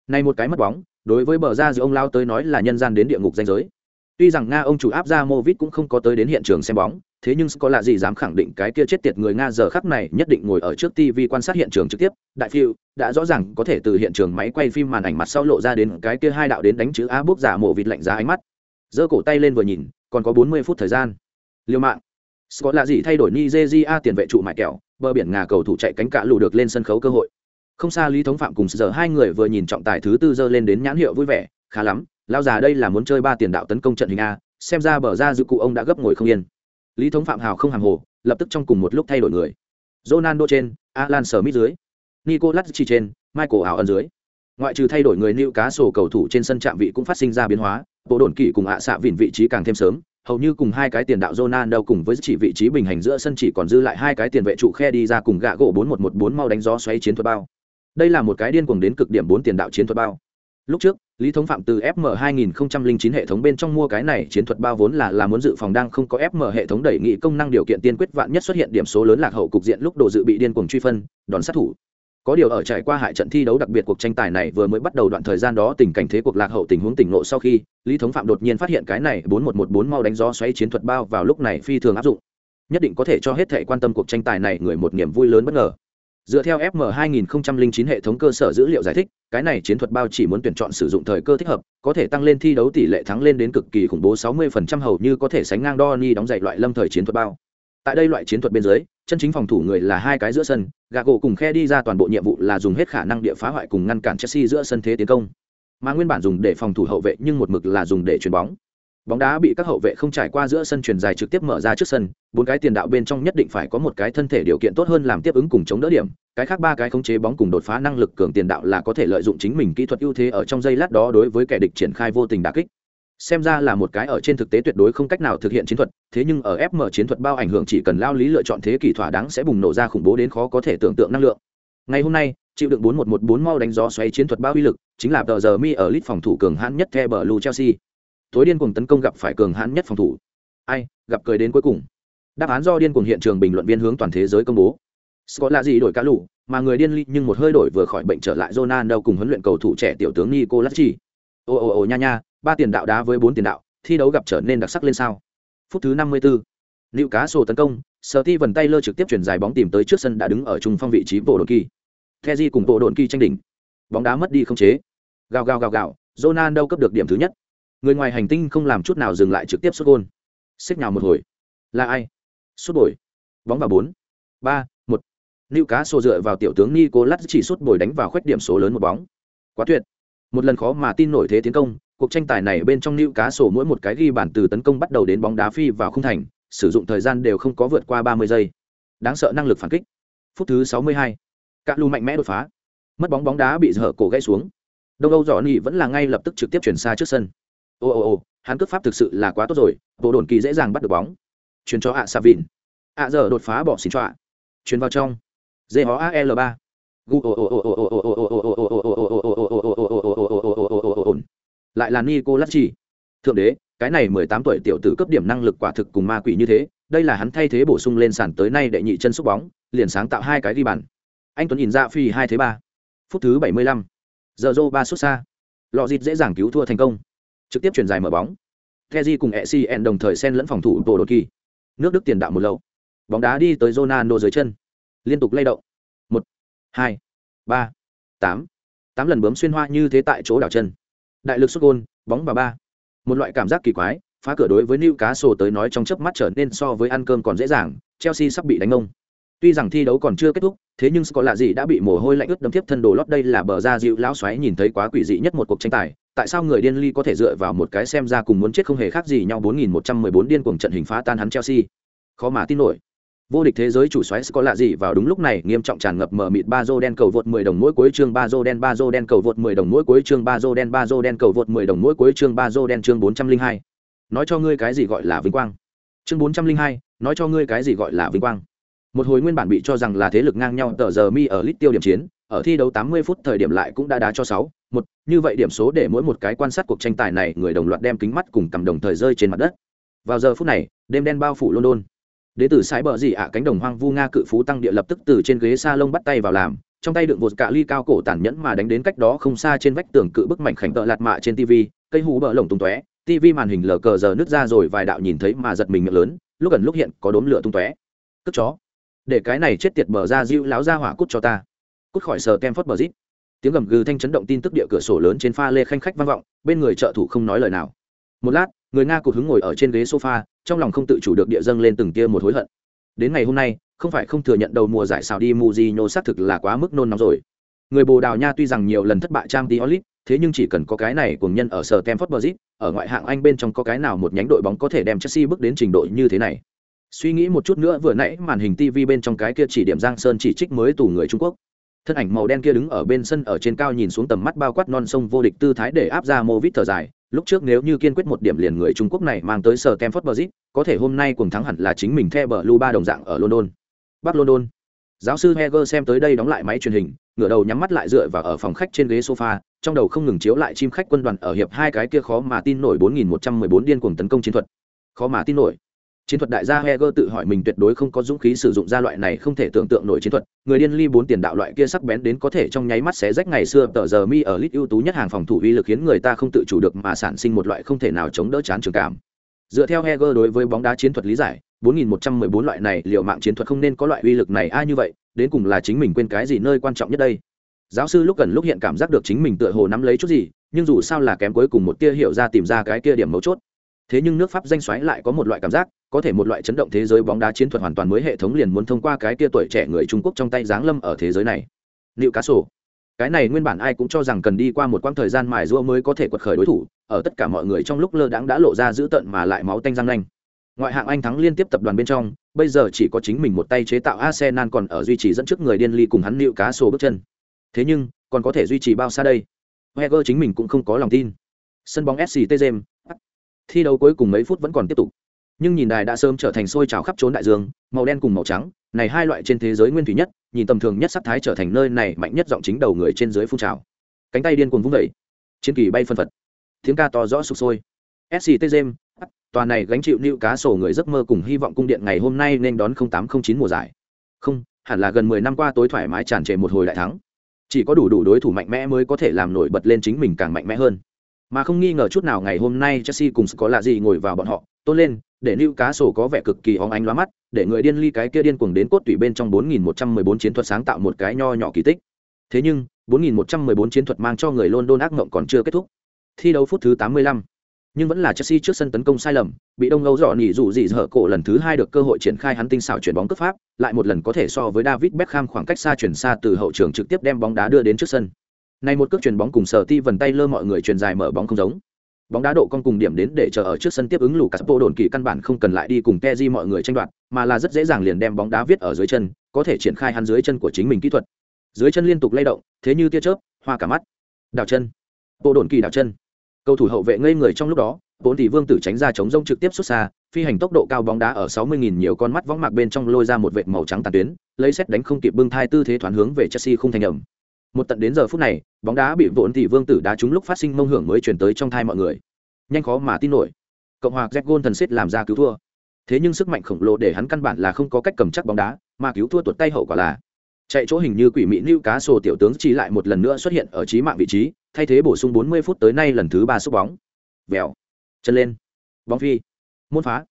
này một cái mất bóng đối với bờ ra giữa ông lao tới nói là nhân gian đến địa ngục danh giới tuy rằng nga ông chủ áp ra movit cũng không có tới đến hiện trường xem bóng, thế nhưng có lạ gì dám khẳng định cái kia chết tiệt người nga giờ khắc này nhất định ngồi ở trước tv quan sát hiện trường trực tiếp. Đại phiêu, đã rõ ràng có thể từ hiện trường máy quay phim màn ảnh mặt sau lộ ra đến cái kia hai đạo đến đánh chữ a bốc giả mộ vịt lạnh giá ánh mắt. Giơ cổ tay lên vừa nhìn, còn có bốn mươi phút thời gian. Liêu mạng. Scott lạ gì thay đổi nigeria tiền vệ trụ mại kẹo, bờ biển ngà cầu thủ chạy cánh cạ lù được lên sân khấu cơ hội. Không xa lý thống phạm cùng giờ hai người vừa nhìn trọng tài thứ tư dơ lên đến nhãn hiệu vui vẻ, khá lắm lao già đây là muốn chơi ba tiền đạo tấn công trận hình a xem ra bờ ra dự cụ ông đã gấp ngồi không yên lý thống phạm hào không hàng hồ lập tức trong cùng một lúc thay đổi người ronaldo trên alan sở mít dưới nicolas chi trên michael ảo ẩn dưới ngoại trừ thay đổi người nữ cá sổ cầu thủ trên sân trạm vị cũng phát sinh ra biến hóa bộ đồn kỷ cùng ạ xạ vịn vị trí càng thêm sớm hầu như cùng hai cái tiền đạo Ronaldo cùng với chỉ vị trí bình hành giữa sân chỉ còn dư lại hai cái tiền vệ trụ khe đi ra cùng gạ gỗ 4114 mau đánh gió xoáy chiến thuật bao. Đây là một cái điên cuồng đến cực điểm bốn tiền đạo chiến thuật bao. Lúc trước, Lý Thống Phạm từ FM 2009 hệ thống bên trong mua cái này chiến thuật bao vốn là là muốn dự phòng đang không có FM hệ thống đẩy nghị công năng điều kiện tiên quyết vạn nhất xuất hiện điểm số lớn lạc hậu cục diện lúc đồ dự bị điên cuồng truy phân, đòn sát thủ. Có điều ở trải qua hại trận thi đấu đặc biệt cuộc tranh tài này vừa mới bắt đầu đoạn thời gian đó tình cảnh thế cuộc lạc hậu tình huống tỉnh ngộ sau khi lý thống phạm đột nhiên phát hiện cái này bốn một một bốn mau đánh gió xoáy chiến thuật bao vào lúc này phi thường áp dụng. Nhất định có thể cho hết thể quan tâm cuộc tranh tài này người một niềm vui lớn bất ngờ dựa theo fm 2009 hệ thống cơ sở dữ liệu giải thích, cái này chiến thuật bao chỉ muốn tuyển chọn sử dụng thời cơ thích hợp, có thể tăng lên thi đấu tỷ lệ thắng lên đến cực kỳ khủng bố 60% hầu như có thể sánh ngang đo ni đóng dạy loại lâm thời chiến thuật bao. Tại đây loại chiến thuật bên dưới, chân chính phòng thủ người là hai cái giữa sân gà gỗ cùng khe đi ra toàn bộ nhiệm vụ là dùng hết khả năng địa phá hoại cùng ngăn cản chelsea giữa sân thế tiến công. Mà nguyên bản dùng để phòng thủ hậu vệ nhưng một mực là dùng để chuyền bóng bóng đá bị các hậu vệ không trải qua giữa sân truyền dài trực tiếp mở ra trước sân, bốn cái tiền đạo bên trong nhất định phải có một cái thân thể điều kiện tốt hơn làm tiếp ứng cùng chống đỡ điểm, cái khác ba cái khống chế bóng cùng đột phá năng lực cường tiền đạo là có thể lợi dụng chính mình kỹ thuật ưu thế ở trong giây lát đó đối với kẻ địch triển khai vô tình đà kích. Xem ra là một cái ở trên thực tế tuyệt đối không cách nào thực hiện chiến thuật, thế nhưng ở fm chiến thuật bao ảnh hưởng chỉ cần lao lý lựa chọn thế kỷ thỏa đáng sẽ bùng nổ ra khủng bố đến khó có thể tưởng tượng năng lượng. Ngày hôm nay, chịu đựng 4114 mau đánh gió xoáy chiến thuật bao uy lực, chính là tờ giờ mi ở lit phòng thủ cường hãn nhất The lu Chelsea tối điên cuồng tấn công gặp phải cường hãn nhất phòng thủ ai gặp cười đến cuối cùng đáp án do điên cuồng hiện trường bình luận viên hướng toàn thế giới công bố Scott là gì đổi cá lũ mà người điên ly nhưng một hơi đổi vừa khỏi bệnh trở lại Ronaldo cùng huấn luyện cầu thủ trẻ tiểu tướng Nicolas Chi. Ô ô ô nha nha, ba tiền đạo đá với bốn tiền đạo thi đấu gặp trở nên đặc sắc lên sao phút thứ năm mươi 54. Lưu cá sổ tấn công, Sở Ti vần tay lơ trực tiếp chuyển dài bóng tìm tới trước sân đã đứng ở trung phong vị trí bộ đồn kỳ. Kezi cùng bộ đồn kỳ tranh đỉnh. Bóng đá mất đi không chế. Gào gào gào gào, Ronaldo cấp được điểm thứ nhất. Người ngoài hành tinh không làm chút nào dừng lại trực tiếp xuất gôn Xích nhào một hồi. Là ai? Sút bồi. Bóng vào bốn, ba, một. Liệu cá sổ dựa vào tiểu tướng Nicolas chỉ sút bồi đánh vào khoét điểm số lớn một bóng. Quá tuyệt. Một lần khó mà tin nổi thế tiến công, cuộc tranh tài này bên trong nữ cá sổ mỗi một cái ghi bàn từ tấn công bắt đầu đến bóng đá phi vào không thành, sử dụng thời gian đều không có vượt qua 30 giây. Đáng sợ năng lực phản kích. Phút thứ 62, Cạ Lu mạnh mẽ đột phá. Mất bóng bóng đá bị dở cổ gãy xuống. Đông Âu dọn nhị vẫn là ngay lập tức trực tiếp chuyển xa trước sân. Ô ô ô, hắn cướp pháp thực sự là quá tốt rồi, bộ đồn kỳ dễ dàng bắt được bóng. Chuyển cho ạ Savin. ạ giờ đột phá bỏ xỉn trọa. Chuyển vào trong. Dê hó AL3 lại là nico lacci thượng đế cái này mười tám tuổi tiểu tử cấp điểm năng lực quả thực cùng ma quỷ như thế đây là hắn thay thế bổ sung lên sàn tới nay đệ nhị chân xúc bóng liền sáng tạo hai cái ghi bàn anh tuấn nhìn ra phi hai thế ba phút thứ bảy mươi lăm giờ rô ba xuất xa lò dịt dễ dàng cứu thua thành công trực tiếp chuyển dài mở bóng Kezi cùng Essien đồng thời xen lẫn phòng thủ tổ đột kỳ. Nước Đức tiền đạo một lâu. Bóng đá đi tới Ronaldo dưới chân. Liên tục lay động. một, hai, ba, tám tám lần bướm xuyên hoa như thế tại chỗ đảo chân đại lực sút gôn, bóng vào ba một loại cảm giác kỳ quái, phá cửa đối với Newcastle tới nói trong chớp mắt trở nên so với ăn cơm còn dễ dàng, Chelsea sắp bị đánh ngông. tuy rằng thi đấu còn chưa kết thúc, thế nhưng có lạ gì đã bị mồ hôi lạnh ướt đấm tiếp thân đồ lót đây là bờ ra dịu lão xoáy nhìn thấy quá quỷ dị nhất một cuộc tranh tài tại sao người điên ly có thể dựa vào một cái xem ra cùng muốn chết không hề khác gì nhau 4114 điên cuồng trận hình phá tan hắn Chelsea khó mà tin nổi Vô địch thế giới chủ soái có lạ gì vào đúng lúc này nghiêm trọng tràn ngập mở mịt ba đen cầu vượt 10 đồng mỗi cuối chương ba đen ba đen cầu vượt 10 đồng mỗi cuối chương ba đen ba đen cầu vượt 10 đồng mỗi cuối chương ba đen chương 402. Nói cho ngươi cái gì gọi là vinh quang. Chương 402, nói cho ngươi cái gì gọi là vinh quang. Một hồi nguyên bản bị cho rằng là thế lực ngang nhau tờ giờ mi ở lít tiêu điểm chiến, ở thi đấu 80 phút thời điểm lại cũng đã đá cho 6, một, như vậy điểm số để mỗi một cái quan sát cuộc tranh tài này người đồng loạt đem kính mắt cùng cầm đồng thời rơi trên mặt đất. Vào giờ phút này, đêm đen bao phủ London. Đế tử sải bờ gì ạ cánh đồng hoang vu nga cự phú tăng địa lập tức từ trên ghế salon bắt tay vào làm trong tay đựng vột cạ ly cao cổ tàn nhẫn mà đánh đến cách đó không xa trên vách tường cự bức mảnh khảnh tợ lạt mạ trên tv cây hú bờ lồng tung tóe tv màn hình lờ cờ giờ nứt ra rồi vài đạo nhìn thấy mà giật mình miệng lớn lúc gần lúc hiện có đốm lửa tung tóe. Cất chó. Để cái này chết tiệt bờ ra dịu láo ra hỏa cút cho ta cút khỏi sờ kem phớt bờ rít tiếng gầm gừ thanh chấn động tin tức địa cửa sổ lớn trên pha lê khanh khách vang vọng bên người trợ thủ không nói lời nào một lát người nga cụt hứng ngồi ở trên ghế sofa trong lòng không tự chủ được địa dâng lên từng tia một hối hận đến ngày hôm nay không phải không thừa nhận đầu mùa giải xào đi Mujinho xác thực là quá mức nôn nóng rồi người bồ đào nha tuy rằng nhiều lần thất bại trang Diolit, thế nhưng chỉ cần có cái này cùng nhân ở sở Stamford Bridge, ở ngoại hạng Anh bên trong có cái nào một nhánh đội bóng có thể đem Chelsea bước đến trình độ như thế này. Suy nghĩ một chút nữa vừa nãy màn hình TV bên trong cái kia chỉ điểm Giang Sơn chỉ trích mới tù người Trung Quốc. Thân ảnh màu đen kia đứng ở bên sân ở trên cao nhìn xuống tầm mắt bao quát non sông vô địch tư thái để áp ra mô vít thở dài, lúc trước nếu như kiên quyết một điểm liền người Trung Quốc này mang tới sở Stamford Bridge, có thể hôm nay cuồng thắng hẳn là chính mình the bờ Lu ba đồng dạng ở London. Bắc London. Giáo sư Heger xem tới đây đóng lại máy truyền hình, ngửa đầu nhắm mắt lại dựa vào ở phòng khách trên ghế sofa, trong đầu không ngừng chiếu lại chim khách quân đoàn ở hiệp hai cái kia khó mà tin nổi 4114 điên cuồng tấn công chiến thuật. Khó mà tin nổi. Chiến thuật đại gia Heger tự hỏi mình tuyệt đối không có dũng khí sử dụng ra loại này không thể tưởng tượng nổi chiến thuật, người điên ly bốn tiền đạo loại kia sắc bén đến có thể trong nháy mắt xé rách ngày xưa tờ giờ mi ở lit ưu tú nhất hàng phòng thủ uy lực khiến người ta không tự chủ được mà sản sinh một loại không thể nào chống đỡ chán trường cảm. Dựa theo Heger đối với bóng đá chiến thuật lý giải, 4114 loại này liệu mạng chiến thuật không nên có loại uy lực này ai như vậy, đến cùng là chính mình quên cái gì nơi quan trọng nhất đây. Giáo sư lúc gần lúc hiện cảm giác được chính mình tựa hồ nắm lấy chút gì, nhưng dù sao là kém cuối cùng một tia hiểu ra tìm ra cái kia điểm mấu chốt. Thế nhưng nước Pháp danh xoáy lại có một loại cảm giác, có thể một loại chấn động thế giới bóng đá chiến thuật hoàn toàn mới hệ thống liền muốn thông qua cái tia tuổi trẻ người Trung Quốc trong tay giáng lâm ở thế giới này. Liệu cá sổ. Cái này nguyên bản ai cũng cho rằng cần đi qua một quãng thời gian mài rua mới có thể quật khởi đối thủ, ở tất cả mọi người trong lúc lơ đãng đã lộ ra dữ tợn mà lại máu tanh răng nanh ngoại hạng anh thắng liên tiếp tập đoàn bên trong bây giờ chỉ có chính mình một tay chế tạo arsenal còn ở duy trì dẫn trước người điên ly cùng hắn liệu cá sổ bước chân thế nhưng còn có thể duy trì bao xa đây heger chính mình cũng không có lòng tin sân bóng sct james thi đấu cuối cùng mấy phút vẫn còn tiếp tục. Nhưng nhìn đài đã sớm trở thành sôi trào khắp trốn đại dương, màu đen cùng màu trắng, này hai loại trên thế giới nguyên thủy nhất, nhìn tầm thường nhất sắc thái trở thành nơi này mạnh nhất giọng chính đầu người trên dưới phun trào. Cánh tay điên cuồng vung vẩy chiến kỳ bay phân phật. Tiếng ca to rõ sụp sôi. Sct james tòa này gánh chịu nịu cá sổ người giấc mơ cùng hy vọng cung điện ngày hôm nay nên đón 0809 mùa giải. Không, hẳn là gần 10 năm qua tối thoải mái tràn trề một hồi đại thắng. Chỉ có đủ đủ đối thủ mạnh mẽ mới có thể làm nổi bật lên chính mình càng mạnh mẽ hơn mà không nghi ngờ chút nào ngày hôm nay Chelsea cùng có lạ gì ngồi vào bọn họ tôn lên để lưu cá sổ có vẻ cực kỳ óng ánh lóa mắt để người điên ly cái kia điên cuồng đến cốt tủy bên trong 4114 chiến thuật sáng tạo một cái nho nhỏ kỳ tích. Thế nhưng 4114 chiến thuật mang cho người London ác mộng còn chưa kết thúc. Thi đấu phút thứ 85 nhưng vẫn là Chelsea trước sân tấn công sai lầm, bị Đông Âu dọ nhỉ dụ gì dở cổ lần thứ hai được cơ hội triển khai hắn tinh xảo chuyển bóng cấp pháp, lại một lần có thể so với David Beckham khoảng cách xa chuyển xa từ hậu trường trực tiếp đem bóng đá đưa đến trước sân. Này một cước chuyền bóng cùng sở ti vần tay lơ mọi người truyền dài mở bóng không giống. Bóng đá độ con cùng điểm đến để chờ ở trước sân tiếp ứng Lucas Bộ đồn kỳ căn bản không cần lại đi cùng Pepe mọi người tranh đoạt, mà là rất dễ dàng liền đem bóng đá viết ở dưới chân, có thể triển khai hắn dưới chân của chính mình kỹ thuật. Dưới chân liên tục lay động, thế như tia chớp, hoa cả mắt. Đảo chân. Bộ đồn kỳ đảo chân. Cầu thủ hậu vệ ngây người trong lúc đó, bốn tỷ vương tử tránh ra chống rông trực tiếp xuất xa phi hành tốc độ cao bóng đá ở 60.000 nhiều con mắt võng mạc bên trong lôi ra một vệt màu trắng tàn tuyến lấy xét đánh không kịp bưng thai tư thế thoán hướng về chelsea không thành ẩm một tận đến giờ phút này, bóng đá bị vốn thì vương tử đá trúng lúc phát sinh mông hưởng mới chuyển tới trong thai mọi người. Nhanh khó mà tin nổi. Cộng hòa jack gôn thần xếp làm ra cứu thua. Thế nhưng sức mạnh khổng lồ để hắn căn bản là không có cách cầm chắc bóng đá, mà cứu thua tuột tay hậu quả là chạy chỗ hình như quỷ mỹ lưu cá sổ tiểu tướng chỉ lại một lần nữa xuất hiện ở trí mạng vị trí, thay thế bổ sung 40 phút tới nay lần thứ ba xúc bóng. Vèo. Chân lên. Bóng phi. Môn phá.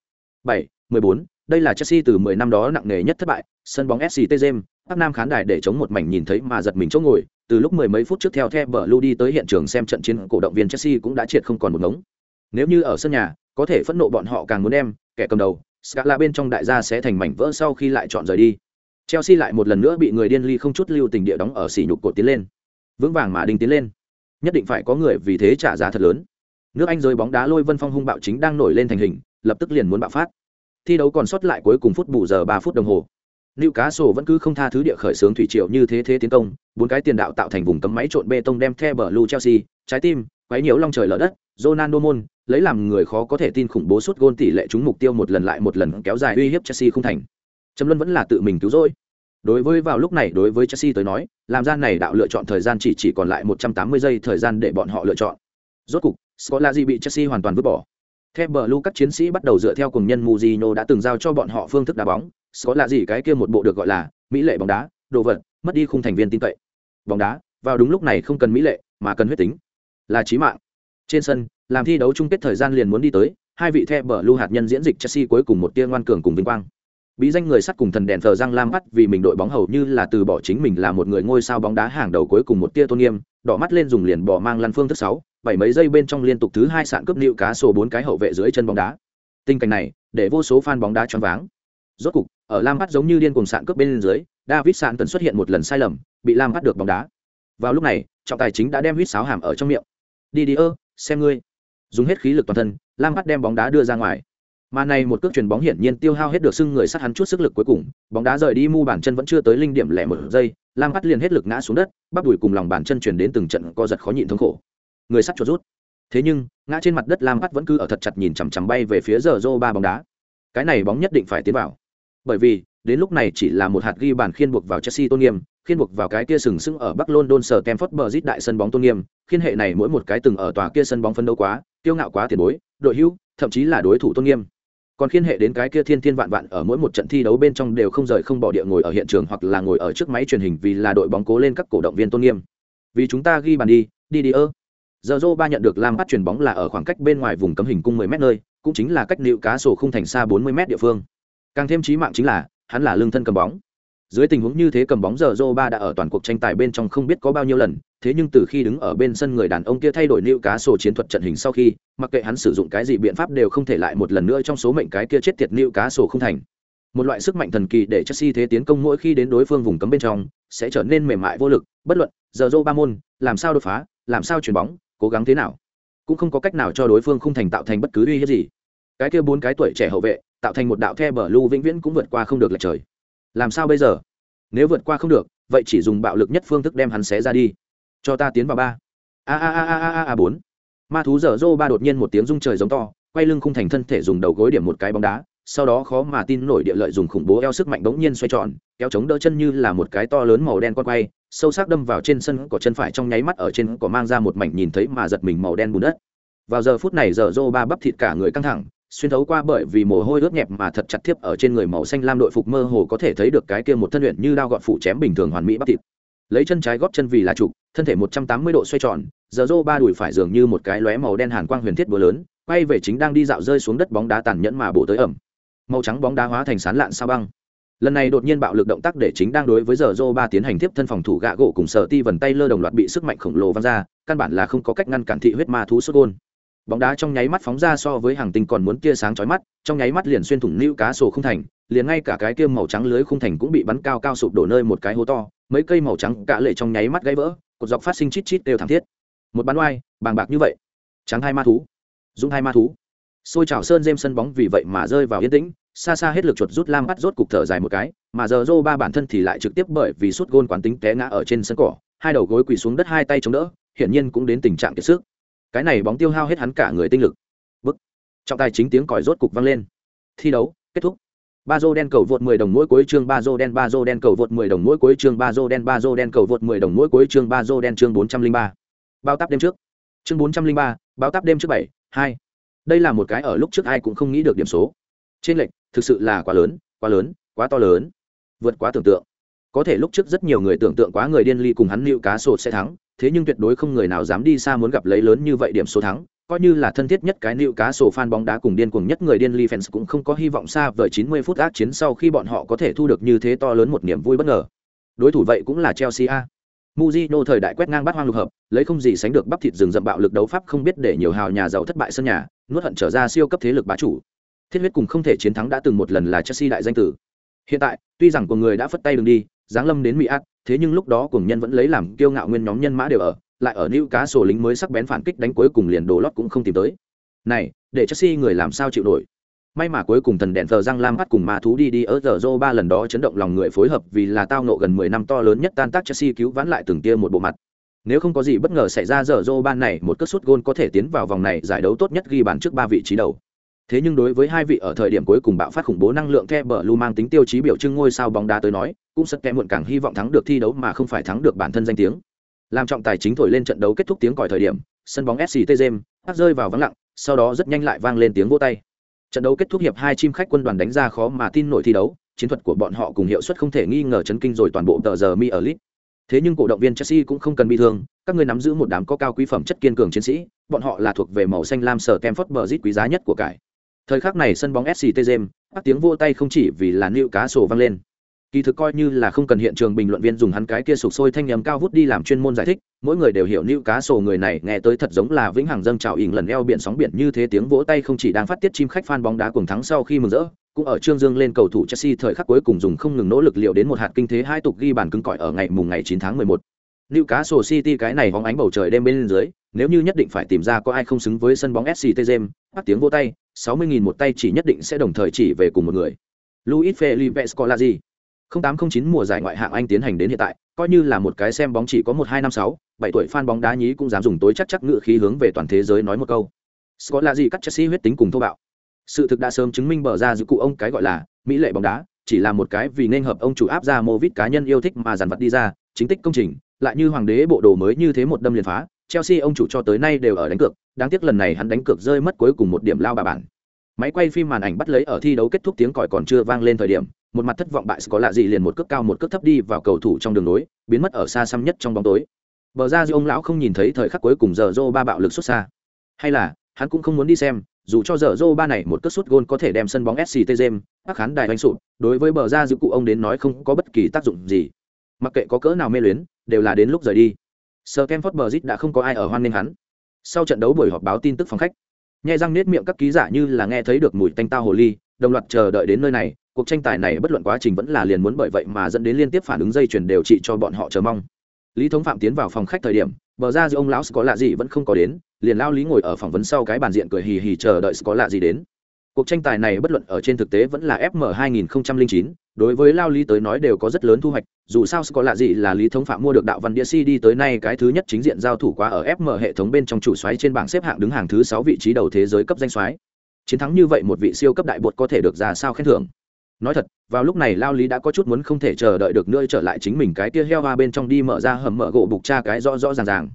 Bảy, mười bốn. Đây là chelsea từ mười năm đó nặng nề nhất thất bại, sân bóng sct james bắc nam khán đài để chống một mảnh nhìn thấy mà giật mình chỗ ngồi, từ lúc mười mấy phút trước theo theo bờ lưu đi tới hiện trường xem trận chiến, cổ động viên chelsea cũng đã triệt không còn một ngống. Nếu như ở sân nhà, có thể phẫn nộ bọn họ càng muốn đem, kẻ cầm đầu, scala bên trong đại gia sẽ thành mảnh vỡ sau khi lại chọn rời đi. Chelsea lại một lần nữa bị người điên ly không chút lưu tình địa đóng ở xỉ nhục cột tiến lên. Vững vàng mà đinh tiến lên. Nhất định phải có người vì thế trả giá thật lớn. Nước anh rơi bóng đá lôi vân phong hung bạo chính đang nổi lên thành hình, lập tức liền muốn bạo phát. Thi đấu còn sót lại cuối cùng phút bù giờ ba phút đồng hồ. Lưu Cá Sổ vẫn cứ không tha thứ địa khởi sướng thủy triều như thế thế tiến công, bốn cái tiền đạo tạo thành vùng cấm máy trộn bê tông đem The Blue Chelsea, trái tim, quấy nhiễu long trời lở đất, Ronaldo môn, lấy làm người khó có thể tin khủng bố suốt gôn tỷ lệ trúng mục tiêu một lần lại một lần kéo dài uy hiếp Chelsea không thành. Trầm Luân vẫn là tự mình cứu rỗi. Đối với vào lúc này đối với Chelsea tới nói, làm ra này đạo lựa chọn thời gian chỉ chỉ còn lại 180 giây thời gian để bọn họ lựa chọn. Rốt cục, Scolari bị Chelsea hoàn toàn vứt bỏ. Theo bờ lưu các chiến sĩ bắt đầu dựa theo cùng nhân Mujino đã từng giao cho bọn họ phương thức đá bóng, có lạ gì cái kia một bộ được gọi là mỹ lệ bóng đá, đồ vật, mất đi khung thành viên tin cậy. Bóng đá, vào đúng lúc này không cần mỹ lệ, mà cần huyết tính. Là chí mạng. Trên sân, làm thi đấu chung kết thời gian liền muốn đi tới, hai vị The Blue hạt nhân diễn dịch Chelsea cuối cùng một tia ngoan cường cùng vinh quang bí danh người sắt cùng thần đèn thờ răng lam bắt vì mình đội bóng hầu như là từ bỏ chính mình là một người ngôi sao bóng đá hàng đầu cuối cùng một tia tôn nghiêm đỏ mắt lên dùng liền bỏ mang lăn phương thứ sáu bảy mấy giây bên trong liên tục thứ hai sạn cướp nịu cá sổ bốn cái hậu vệ dưới chân bóng đá tình cảnh này để vô số fan bóng đá choáng váng rốt cục ở lam bắt giống như điên cùng sạn cướp bên dưới, david sạn tần xuất hiện một lần sai lầm, bị lam bắt được bóng đá. Vào lúc này, trọng tài chính đã đem huýt sáo hàm ở trong miệng. Đi đi ơ, xem ngươi. Dùng hết khí lực toàn thân, lam bắt đem bóng đá đưa ra ngoài. Mà này một cước chuyền bóng hiển nhiên tiêu hao hết được sưng người sát hắn chút sức lực cuối cùng, bóng đá rời đi mu bàn chân vẫn chưa tới linh điểm lẻ một giây, lam bắt liền hết lực ngã xuống đất, bắp đùi cùng lòng bàn chân chuyển đến từng trận co giật khó nhịn thống khổ. Người sắt chuột rút. Thế nhưng, ngã trên mặt đất lam bắt vẫn cứ ở thật chặt nhìn chằm chằm bay về phía giờ rô ba bóng đá. Cái này bóng nhất định phải tiến vào bởi vì, đến lúc này chỉ là một hạt ghi bàn khiên buộc vào chelsea tôn nghiêm, khiên buộc vào cái kia sừng sững ở bắc london sở Stamford Bridge đại sân bóng tôn nghiêm, khiên hệ này mỗi một cái từng ở tòa kia sân bóng phân đấu quá, kiêu ngạo quá tiền bối, đội hữu, thậm chí là đối thủ tôn nghiêm. Còn khiên hệ đến cái kia thiên thiên vạn vạn ở mỗi một trận thi đấu bên trong đều không rời không bỏ địa ngồi ở hiện trường hoặc là ngồi ở trước máy truyền hình vì là đội bóng cố lên các cổ động viên tôn nghiêm. Vì chúng ta ghi bàn đi đi đi ơ. Giờ dô ba nhận được lam bắt chuyền bóng là ở khoảng cách bên ngoài vùng cấm hình cung 10 mét nơi, cũng chính là cách nịu cá sổ không thành xa 40 mét địa phương càng thêm trí mạng chính là hắn là lương thân cầm bóng dưới tình huống như thế cầm bóng giờ Zô ba đã ở toàn cuộc tranh tài bên trong không biết có bao nhiêu lần, thế nhưng từ khi đứng ở bên sân người đàn ông kia thay đổi nịu cá sổ chiến thuật trận hình sau khi, mặc kệ hắn sử dụng cái gì biện pháp đều không thể lại một lần nữa trong số mệnh cái kia chết tiệt nịu cá sổ không thành. Một loại sức mạnh thần kỳ để Chelsea thế tiến công mỗi khi đến đối phương vùng cấm bên trong, sẽ trở nên mềm mại vô lực, bất luận giờ Zô ba môn, làm sao đột phá, làm sao chuyển bóng, cố gắng thế nào, cũng không có cách nào cho đối phương không thành tạo thành bất cứ uy hiếp gì. Cái kia bốn cái tuổi trẻ hậu vệ, tạo thành một đạo the bờ lưu vĩnh viễn cũng vượt qua không được lệch trời. Làm sao bây giờ? Nếu vượt qua không được, vậy chỉ dùng bạo lực nhất phương thức đem hắn xé ra đi. Cho ta tiến vào ba. A a a a a a bốn. Ma thú dở dô ba đột nhiên một tiếng rung trời giống to, quay lưng khung thành thân thể dùng đầu gối điểm một cái bóng đá, sau đó khó mà tin nổi địa lợi dùng khủng bố eo sức mạnh bỗng nhiên xoay tròn, kéo chống đỡ chân như là một cái to lớn màu đen con quay, sâu sắc đâm vào trên sân của chân phải trong nháy mắt ở trên cỏ mang ra một mảnh nhìn thấy mà giật mình màu đen bùn đất. Vào giờ phút này giờ dô ba bắp thịt cả người căng thẳng xuyên thấu qua bởi vì mồ hôi ướt nhẹp mà thật chặt tiếp ở trên người màu xanh lam đội phục mơ hồ có thể thấy được cái kia một thân luyện như đao gọn phụ chém bình thường hoàn mỹ bắp thịt. Lấy chân trái góp chân vì là trục, thân thể một trăm tám mươi độ xoay tròn, giờ rô ba đùi phải dường như một cái lóe màu đen hàn quang huyền thiết búa lớn, quay về chính đang đi dạo rơi xuống đất bóng đá tàn nhẫn mà bổ tới ẩm. Màu trắng bóng đá hóa thành sán lạn sao băng. Lần này đột nhiên bạo lực động tác để chính đang đối với giờ rô ba tiến hành tiếp thân phòng thủ gạ gỗ cùng sở ti vần tay lơ đồng loạt bị sức mạnh khổng lồ văng ra, căn bản là không có cách ngăn cản thị huyết ma thú xuất gôn bóng đá trong nháy mắt phóng ra so với hàng tinh còn muốn tia sáng chói mắt, trong nháy mắt liền xuyên thủng nữ cá sổ không thành, liền ngay cả cái kia màu trắng lưới không thành cũng bị bắn cao cao sụp đổ nơi một cái hố to, mấy cây màu trắng cả lệ trong nháy mắt gãy vỡ, cột dọc phát sinh chít chít đều thảm thiết. Một bắn oai, bàng bạc như vậy. Trắng hai ma thú, dũng hai ma thú. Xôi trào sơn dêm sân bóng vì vậy mà rơi vào yên tĩnh, xa xa hết lực chuột rút lam bắt rốt cục thở dài một cái, mà giờ rô ba bản thân thì lại trực tiếp bởi vì suốt gôn quán tính té ngã ở trên sân cỏ, hai đầu gối quỳ xuống đất hai tay chống đỡ, hiển nhiên cũng đến tình trạng kiệt sức cái này bóng tiêu hao hết hắn cả người tinh lực. Bức. Trọng tài chính tiếng còi rốt cục vang lên. Thi đấu kết thúc. Ba dô đen cầu vượt 10 đồng mỗi cuối chương ba dô đen ba dô đen cầu vượt 10 đồng mỗi cuối chương ba dô đen ba dô đen cầu vượt 10 đồng mỗi cuối chương ba dô đen chương 403. bao táp đêm trước. Chương 403, bao táp đêm trước bảy hai. Đây là một cái ở lúc trước ai cũng không nghĩ được điểm số. Trên lệnh thực sự là quá lớn quá lớn quá to lớn. Vượt quá tưởng tượng có thể lúc trước rất nhiều người tưởng tượng quá người điên ly cùng hắn nịu cá sổ sẽ thắng thế nhưng tuyệt đối không người nào dám đi xa muốn gặp lấy lớn như vậy điểm số thắng coi như là thân thiết nhất cái nịu cá sổ fan bóng đá cùng điên cuồng nhất người điên ly fans cũng không có hy vọng xa vời 90 phút ác chiến sau khi bọn họ có thể thu được như thế to lớn một niềm vui bất ngờ đối thủ vậy cũng là chelsea a Mujino thời đại quét ngang bát hoang lục hợp, lấy không gì sánh được bắp thịt rừng rậm bạo lực đấu pháp không biết để nhiều hào nhà giàu thất bại sân nhà, nuốt hận trở ra siêu cấp thế lực bá chủ. Thiết huyết cùng không thể chiến thắng đã từng một lần là Chelsea đại danh tử. Hiện tại, tuy rằng của người đã phất tay đường đi, giáng lâm đến Mỹ Ác, thế nhưng lúc đó cùng nhân vẫn lấy làm kiêu ngạo nguyên nhóm nhân mã đều ở, lại ở nữ cá sổ lính mới sắc bén phản kích đánh cuối cùng liền đồ lót cũng không tìm tới. Này, để Chelsea người làm sao chịu nổi. may mà cuối cùng thần đèn thờ răng lam bắt cùng ma thú đi đi ở giờ Zô ba lần đó chấn động lòng người phối hợp vì là tao nộ gần mười năm to lớn nhất tan tác Chelsea cứu vãn lại từng tia một bộ mặt. Nếu không có gì bất ngờ xảy ra giờ Zô ban này một cất sút gôn có thể tiến vào vòng này giải đấu tốt nhất ghi bàn trước ba vị trí đầu. Thế nhưng đối với hai vị ở thời điểm cuối cùng bạo phát khủng bố năng lượng The Lu mang tính tiêu chí biểu trưng ngôi sao bóng đá tới nói, cũng rất kém muộn càng hy vọng thắng được thi đấu mà không phải thắng được bản thân danh tiếng. Làm trọng tài chính thổi lên trận đấu kết thúc tiếng còi thời điểm, sân bóng SCT Gem rơi vào vắng lặng, sau đó rất nhanh lại vang lên tiếng vỗ tay. Trận đấu kết thúc hiệp hai chim khách quân đoàn đánh ra khó mà tin nổi thi đấu, chiến thuật của bọn họ cùng hiệu suất không thể nghi ngờ chấn kinh rồi toàn bộ tờ giờ mi ở lit. Thế nhưng cổ động viên Chelsea cũng không cần bị thương, các người nắm giữ một đám có cao quý phẩm chất kiên cường chiến sĩ, bọn họ là thuộc về màu xanh lam sở kem phất bờ rít quý giá nhất của cải. Thời khắc này sân bóng SCT Gem, các tiếng vô tay không chỉ vì là nịu cá sổ vang lên. Kỳ thực coi như là không cần hiện trường bình luận viên dùng hắn cái kia sục sôi thanh nhầm cao vút đi làm chuyên môn giải thích, mỗi người đều hiểu nữ cá sổ người này nghe tới thật giống là vĩnh hằng dâng trào ỉn lần eo biển sóng biển như thế tiếng vỗ tay không chỉ đang phát tiết chim khách phan bóng đá cuồng thắng sau khi mừng rỡ, cũng ở trương dương lên cầu thủ Chelsea thời khắc cuối cùng dùng không ngừng nỗ lực liệu đến một hạt kinh thế hai tục ghi bàn cứng cỏi ở ngày mùng ngày 9 tháng 11. Newcastle City cái này hóng ánh bầu trời đêm bên dưới, nếu như nhất định phải tìm ra có ai không xứng với sân bóng SCT Gem, bắt tiếng vỗ tay, 60.000 một tay chỉ nhất định sẽ đồng thời chỉ về cùng một người. Luis Felipe Scolari. 0809 mùa giải ngoại hạng Anh tiến hành đến hiện tại, coi như là một cái xem bóng chỉ có 1256, 7 tuổi fan bóng đá nhí cũng dám dùng tối chắc chắc ngựa khí hướng về toàn thế giới nói một câu. Score là gì? cắt Chelsea huyết tính cùng thô bạo. Sự thực đã sớm chứng minh bờ ra giữ cụ ông cái gọi là mỹ lệ bóng đá, chỉ là một cái vì nên hợp ông chủ áp ra Movit cá nhân yêu thích mà dàn vật đi ra, chính tích công trình, lại như hoàng đế bộ đồ mới như thế một đâm liền phá, Chelsea ông chủ cho tới nay đều ở đánh cược, đáng tiếc lần này hắn đánh cược rơi mất cuối cùng một điểm lao bà bản. Máy quay phim màn ảnh bắt lấy ở thi đấu kết thúc tiếng còi còn chưa vang lên thời điểm, một mặt thất vọng bại có lạ gì liền một cước cao một cước thấp đi vào cầu thủ trong đường nối, biến mất ở xa xăm nhất trong bóng tối. Bờ ra ông lão không nhìn thấy thời khắc cuối cùng giờ dô ba bạo lực xuất xa. Hay là, hắn cũng không muốn đi xem, dù cho giờ dô ba này một cước sút gôn có thể đem sân bóng SCT jem các khán đài đánh sụp, đối với bờ ra giữ cụ ông đến nói không có bất kỳ tác dụng gì. Mặc kệ có cỡ nào mê luyến, đều là đến lúc rời đi. Sir Kemford Bridge đã không có ai ở hoan nghênh hắn. Sau trận đấu buổi họp báo tin tức phòng khách, nhai răng nết miệng các ký giả như là nghe thấy được mùi tanh tao hồ ly, đồng loạt chờ đợi đến nơi này, cuộc tranh tài này bất luận quá trình vẫn là liền muốn bởi vậy mà dẫn đến liên tiếp phản ứng dây chuyển đều trị cho bọn họ chờ mong. Lý Thống Phạm tiến vào phòng khách thời điểm, bờ ra giữa ông lão có lạ gì vẫn không có đến, liền lao lý ngồi ở phỏng vấn sau cái bàn diện cười hì hì chờ đợi có lạ gì đến. Cuộc tranh tài này bất luận ở trên thực tế vẫn là FM 2009, đối với lao lý tới nói đều có rất lớn thu hoạch dù sao có lạ gì là lý thống phạm mua được đạo văn đĩa cd tới nay cái thứ nhất chính diện giao thủ quá ở fm hệ thống bên trong chủ xoáy trên bảng xếp hạng đứng hàng thứ sáu vị trí đầu thế giới cấp danh xoáy chiến thắng như vậy một vị siêu cấp đại bột có thể được ra sao khen thưởng? Nói thật, vào lúc này lao lý đã có chút muốn không thể chờ đợi được nữa trở lại chính mình cái kia heo hoa bên trong đi mở ra hầm mở gỗ bục cha cái rõ rõ ràng ràng.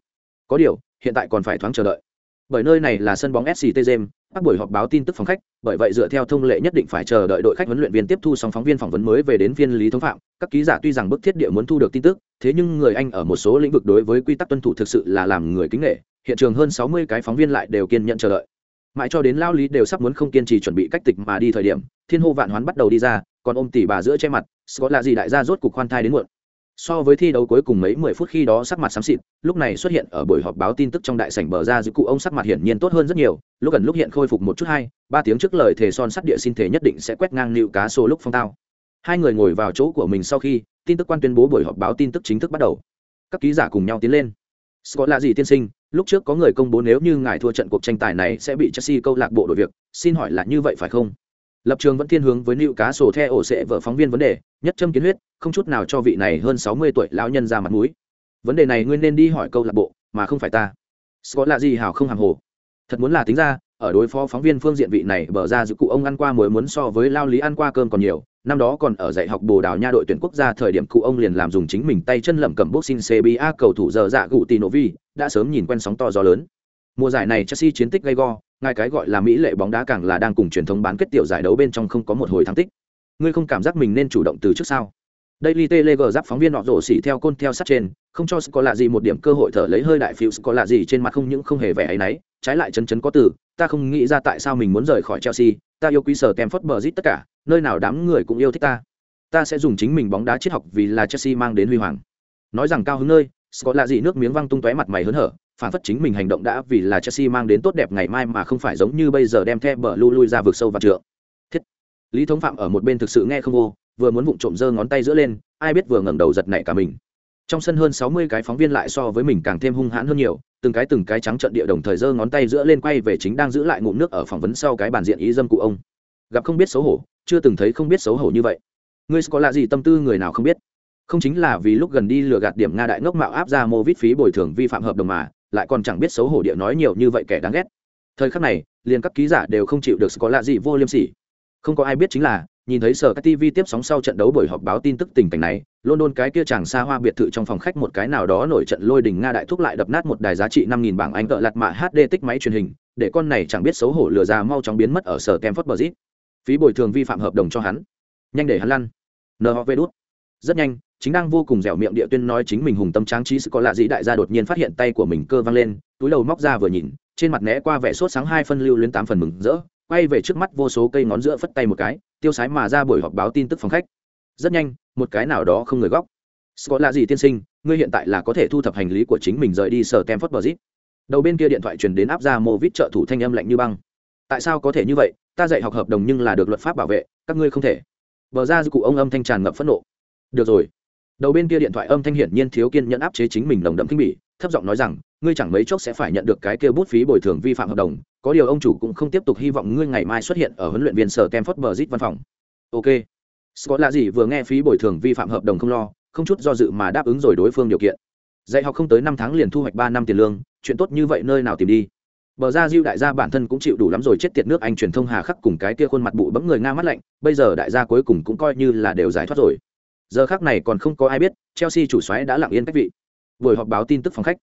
Có điều, hiện tại còn phải thoáng chờ đợi. Bởi nơi này là sân bóng sct gem các buổi họp báo tin tức phòng khách, bởi vậy dựa theo thông lệ nhất định phải chờ đợi đội khách huấn luyện viên tiếp thu xong phóng viên phỏng vấn mới về đến viên lý thống phạm. Các ký giả tuy rằng bức thiết địa muốn thu được tin tức, thế nhưng người anh ở một số lĩnh vực đối với quy tắc tuân thủ thực sự là làm người kính nghệ hiện trường hơn sáu mươi cái phóng viên lại đều kiên nhận chờ đợi mãi cho đến lao lý đều sắp muốn không kiên trì chuẩn bị cách tịch mà đi thời điểm thiên hô vạn hoán bắt đầu đi ra còn ôm tỷ bà giữa che mặt scott là gì đại gia rốt cục khoan thai đến muộn. So với thi đấu cuối cùng mấy mười phút khi đó sắc mặt xám xịt lúc này xuất hiện ở buổi họp báo tin tức trong đại sảnh bờ ra giữa cụ ông sắc mặt hiển nhiên tốt hơn rất nhiều lúc gần lúc hiện khôi phục một chút hai ba tiếng trước lời thề son sắt địa xin thể nhất định sẽ quét ngang nịu cá sô lúc phong tao. Hai người ngồi vào chỗ của mình sau khi tin tức quan tuyên bố buổi họp báo tin tức chính thức bắt đầu. Các ký giả cùng nhau tiến lên. Scott là gì tiên sinh, lúc trước có người công bố nếu như ngài thua trận cuộc tranh tài này sẽ bị Chelsea câu lạc bộ đội việc, xin hỏi là như vậy phải không? lập trường vẫn thiên hướng với nữ cá sổ the ổ sẽ vợ phóng viên vấn đề nhất châm kiến huyết không chút nào cho vị này hơn sáu mươi tuổi lão nhân ra mặt mũi. Vấn đề này ngươi nên đi hỏi câu lạc bộ mà không phải ta. Scott là gì hảo không hàng hồ. Thật muốn là tính ra ở đối phó phóng viên phương diện vị này bở ra giữa cụ ông ăn qua muối muốn so với lao lý ăn qua cơm còn nhiều năm đó còn ở dạy học bồ đào nha đội tuyển quốc gia thời điểm cụ ông liền làm dùng chính mình tay chân lẩm cẩm boxing cba cầu thủ giờ dạ gụ tì vi đã sớm nhìn quen sóng to gió lớn. Mùa giải này chelsea chiến tích gay go ngay cái gọi là mỹ lệ bóng đá càng là đang cùng truyền thống bán kết tiểu giải đấu bên trong không có một hồi thắng tích. Ngươi không cảm giác mình nên chủ động từ trước sao? Daily Telegraph giáp phóng viên nọ rổ xỉ theo côn theo sát trên, không cho có lạ gì một điểm cơ hội thở lấy hơi đại phiêu có lạ gì trên mặt không những không hề vẻ ấy nấy, trái lại chấn chấn có từ, ta không nghĩ ra tại sao mình muốn rời khỏi Chelsea, ta yêu quý sở Kemford Bridge tất cả, nơi nào đám người cũng yêu thích ta. Ta sẽ dùng chính mình bóng đá triết học vì là Chelsea mang đến huy hoàng. Nói rằng cao hứng nơi, Scott lạ gì nước miếng văng tung tóe mặt mày hớn hở, phản phất chính mình hành động đã vì là Chelsea mang đến tốt đẹp ngày mai mà không phải giống như bây giờ đem theo bờ lui lui ra vực sâu và trượng. Thiết. Lý Thống Phạm ở một bên thực sự nghe không vô, vừa muốn vụng trộm giơ ngón tay giữa lên, ai biết vừa ngẩng đầu giật nảy cả mình. Trong sân hơn sáu mươi cái phóng viên lại so với mình càng thêm hung hãn hơn nhiều, từng cái từng cái trắng trận địa đồng thời giơ ngón tay giữa lên quay về chính đang giữ lại ngụm nước ở phỏng vấn sau cái bàn diện ý dâm cụ ông. gặp không biết xấu hổ chưa từng thấy không biết xấu hổ như vậy. Ngươi có là gì tâm tư người nào không biết? Không chính là vì lúc gần đi lừa gạt điểm nga đại ngốc mạo áp ra mô vít phí bồi thường vi phạm hợp đồng mà, lại còn chẳng biết xấu hổ địa nói nhiều như vậy kẻ đáng ghét. Thời khắc này, liền các ký giả đều không chịu được có lạ gì vô liêm sỉ. Không có ai biết chính là, nhìn thấy sở các tv tiếp sóng sau trận đấu buổi họp báo tin tức tình cảnh này, london cái kia chàng xa hoa biệt thự trong phòng khách một cái nào đó nổi trận lôi đình nga đại thúc lại đập nát một đài giá trị năm nghìn bảng anh cỡ lạt mạ hd tích máy truyền hình, để con này chẳng biết xấu hổ lừa ra mau chóng biến mất ở sở kem phất bờ zit phí bồi thường vi phạm hợp đồng cho hắn. Nhanh để hắn lăn. Nờ họ vê đút. Rất nhanh, chính đang vô cùng dẻo miệng địa tuyên nói chính mình hùng tâm tráng trí sự có lạ dĩ đại gia đột nhiên phát hiện tay của mình cơ văng lên, túi đầu móc ra vừa nhìn, trên mặt né qua vẻ sốt sáng hai phân lưu lên tám phần mừng rỡ, quay về trước mắt vô số cây ngón giữa phất tay một cái, tiêu sái mà ra buổi họp báo tin tức phòng khách. Rất nhanh, một cái nào đó không người góc. Có lạ gì tiên sinh, ngươi hiện tại là có thể thu thập hành lý của chính mình rời đi sở tem phất bờ zit đầu bên kia điện thoại truyền đến áp ra mô vít trợ thủ thanh âm lạnh như băng. Tại sao có thể như vậy? Ta dạy học hợp đồng nhưng là được luật pháp bảo vệ, các ngươi không thể. Bờ ra cụ ông âm thanh tràn ngập phẫn nộ. Được rồi. Đầu bên kia điện thoại âm thanh hiển nhiên thiếu kiên nhẫn áp chế chính mình nồng đậm kinh bỉ, thấp giọng nói rằng, ngươi chẳng mấy chốc sẽ phải nhận được cái kia bút phí bồi thường vi phạm hợp đồng, có điều ông chủ cũng không tiếp tục hy vọng ngươi ngày mai xuất hiện ở huấn luyện viên sở kem phất bờ zit văn phòng. Ok. Scott là gì vừa nghe phí bồi thường vi phạm hợp đồng không lo, không chút do dự mà đáp ứng rồi đối phương điều kiện. Dạy học không tới năm tháng liền thu hoạch ba năm tiền lương, chuyện tốt như vậy nơi nào tìm đi bờ ra diêu đại gia bản thân cũng chịu đủ lắm rồi, chết tiệt nước anh truyền thông hà khắc cùng cái kia khuôn mặt bụi bấm người nga mắt lạnh, bây giờ đại gia cuối cùng cũng coi như là đều giải thoát rồi. Giờ khác này còn không có ai biết, chelsea chủ xoáy đã lặng yên cách vị. Buổi họp báo tin tức phòng khách.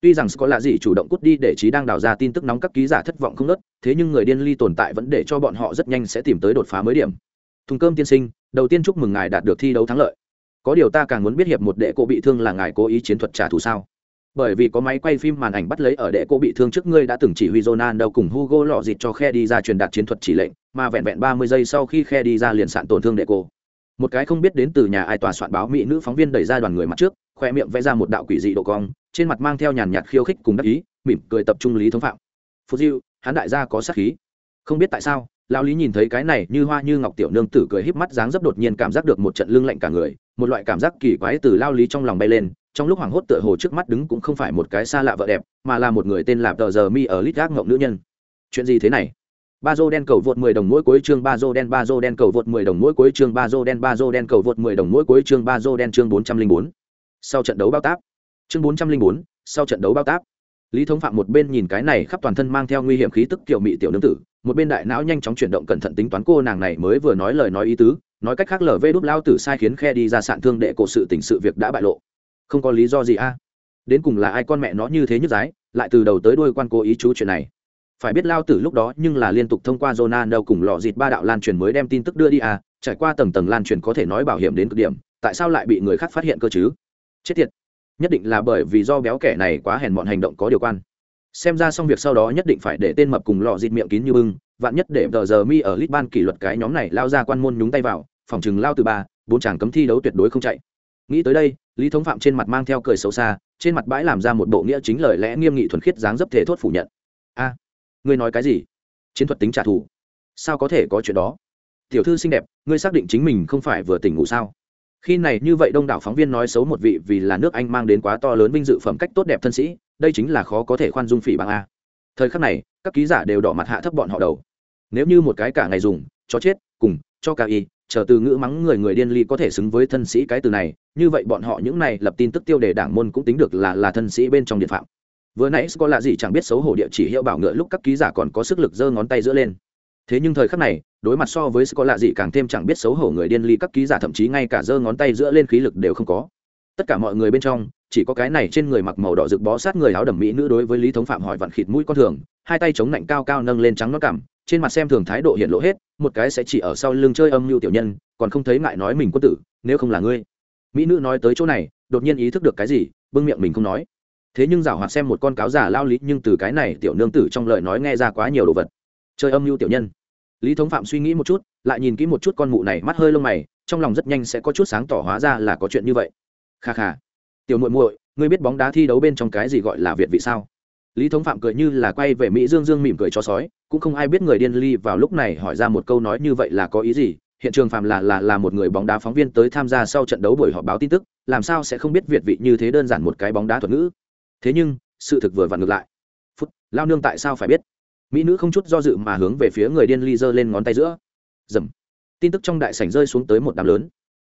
Tuy rằng có lạ gì chủ động cút đi để trí đang đào ra tin tức nóng các ký giả thất vọng không nớt thế nhưng người điên ly tồn tại vẫn để cho bọn họ rất nhanh sẽ tìm tới đột phá mới điểm. Thùng cơm tiên sinh, đầu tiên chúc mừng ngài đạt được thi đấu thắng lợi. Có điều ta càng muốn biết hiệp một đệ cô bị thương là ngài cố ý chiến thuật trả thù sao? Bởi vì có máy quay phim màn ảnh bắt lấy ở đệ cô bị thương trước ngươi đã từng chỉ huy Ronaldo cùng Hugo lọ dịt cho khe đi ra truyền đạt chiến thuật chỉ lệnh, mà vẹn vẹn 30 giây sau khi khe đi ra liền sạn tổn thương đệ cô. Một cái không biết đến từ nhà ai tòa soạn báo mỹ nữ phóng viên đẩy ra đoàn người mặt trước, khoe miệng vẽ ra một đạo quỷ dị độ cong, trên mặt mang theo nhàn nhạt khiêu khích cùng đắc ý, mỉm cười tập trung lý thống phạm. phù Diêu, hắn đại gia có sát khí. Không biết tại sao, lão lý nhìn thấy cái này như hoa như ngọc tiểu nương tử cười híp mắt dáng dấp đột nhiên cảm giác được một trận lưng lạnh cả người, một loại cảm giác kỳ quái từ lao lý trong lòng bay lên, trong lúc hoảng hốt tựa hồ trước mắt đứng cũng không phải một cái xa lạ vợ đẹp mà là một người tên là tờ giờ mi ở lít gác ngộng nữ nhân. Chuyện gì thế này? Ba dô đen cầu vượt 10 đồng mỗi cuối chương ba dô đen ba dô đen cầu vượt 10 đồng mỗi cuối chương ba dô đen ba dô đen cầu vượt 10 đồng mỗi cuối chương ba dô đen chương 404. sau trận đấu bao táp. Chương 404, sau trận đấu bao táp. Lý thống phạm một bên nhìn cái này khắp toàn thân mang theo nguy hiểm khí tức kiểu mị tiểu nương tử một bên đại não nhanh chóng chuyển động cẩn thận tính toán cô nàng này mới vừa nói lời nói ý tứ nói cách khác lở vê đút lao tử sai khiến khe đi ra sạn thương đệ cổ sự tình sự việc đã bại lộ không có lý do gì a đến cùng là ai con mẹ nó như thế nhất giái lại từ đầu tới đuôi quan cố ý chú chuyện này phải biết lao tử lúc đó nhưng là liên tục thông qua Ronaldo cùng lò dịt ba đạo lan truyền mới đem tin tức đưa đi à, trải qua tầng tầng lan truyền có thể nói bảo hiểm đến cực điểm, tại sao lại bị người khác phát hiện cơ chứ? Chết tiệt. Nhất định là bởi vì do béo kẻ này quá hèn mọn hành động có điều quan. Xem ra xong việc sau đó nhất định phải để tên mập cùng lò dịt miệng kín như bưng, vạn nhất để tờ giờ mi ở lit ban kỷ luật cái nhóm này lao ra quan môn nhúng tay vào, phòng chừng lao từ ba, bốn chàng cấm thi đấu tuyệt đối không chạy. Nghĩ tới đây, lý thống phạm trên mặt mang theo cười xấu xa trên mặt bãi làm ra một bộ nghĩa chính lời lẽ nghiêm nghị thuần khiết dáng dấp thể thốt phủ nhận. A à, ngươi nói cái gì? Chiến thuật tính trả thù. Sao có thể có chuyện đó? Tiểu thư xinh đẹp ngươi xác định chính mình không phải vừa tỉnh ngủ sao? Khi này như vậy đông đảo phóng viên nói xấu một vị vì là nước anh mang đến quá to lớn vinh dự phẩm cách tốt đẹp thân sĩ đây chính là khó có thể khoan dung phỉ bằng a. Thời khắc này các ký giả đều đỏ mặt hạ thấp bọn họ đầu. Nếu như một cái cả ngày dùng cho chết cùng cho cả y chờ từ ngữ mắng người người điên ly có thể xứng với thân sĩ cái từ này, như vậy bọn họ những này lập tin tức tiêu đề đảng môn cũng tính được là là thân sĩ bên trong điện phạm. Vừa nãy có là gì chẳng biết xấu hổ địa chỉ hiệu bảo ngựa lúc các ký giả còn có sức lực giơ ngón tay giữa lên. Thế nhưng thời khắc này, đối mặt so với có lạ gì càng thêm chẳng biết xấu hổ người điên ly các ký giả thậm chí ngay cả giơ ngón tay giữa lên khí lực đều không có. Tất cả mọi người bên trong, chỉ có cái này trên người mặc màu đỏ rực bó sát người áo đầm mỹ nữ đối với lý thống phạm hỏi vặn khịt mũi con thường hai tay chống lạnh cao cao nâng lên trắng nó cảm, trên mặt xem thường thái độ hiện lộ hết, một cái sẽ chỉ ở sau lưng chơi âm mưu tiểu nhân, còn không thấy ngại nói mình quân tử, nếu không là ngươi. Mỹ nữ nói tới chỗ này, đột nhiên ý thức được cái gì, bưng miệng mình không nói. Thế nhưng giảo hoạt xem một con cáo giả lao lý, nhưng từ cái này tiểu nương tử trong lời nói nghe ra quá nhiều đồ vật. Chơi âm mưu tiểu nhân. Lý thống phạm suy nghĩ một chút, lại nhìn kỹ một chút con mụ này, mắt hơi lông mày, trong lòng rất nhanh sẽ có chút sáng tỏ hóa ra là có chuyện như vậy. Kha kha. Tiểu muội muội, ngươi biết bóng đá thi đấu bên trong cái gì gọi là việt vị sao? Lý thống phạm cười như là quay về mỹ dương dương mỉm cười cho sói, cũng không ai biết người điên ly vào lúc này hỏi ra một câu nói như vậy là có ý gì. Hiện trường phạm là là là một người bóng đá phóng viên tới tham gia sau trận đấu buổi họp báo tin tức, làm sao sẽ không biết việt vị như thế đơn giản một cái bóng đá thuật ngữ. Thế nhưng, sự thực vừa vặn ngược lại. Phút, lao nương tại sao phải biết? Mỹ nữ không chút do dự mà hướng về phía người điên ly giơ lên ngón tay giữa. Dầm. Tin tức trong đại sảnh rơi xuống tới một đám lớn.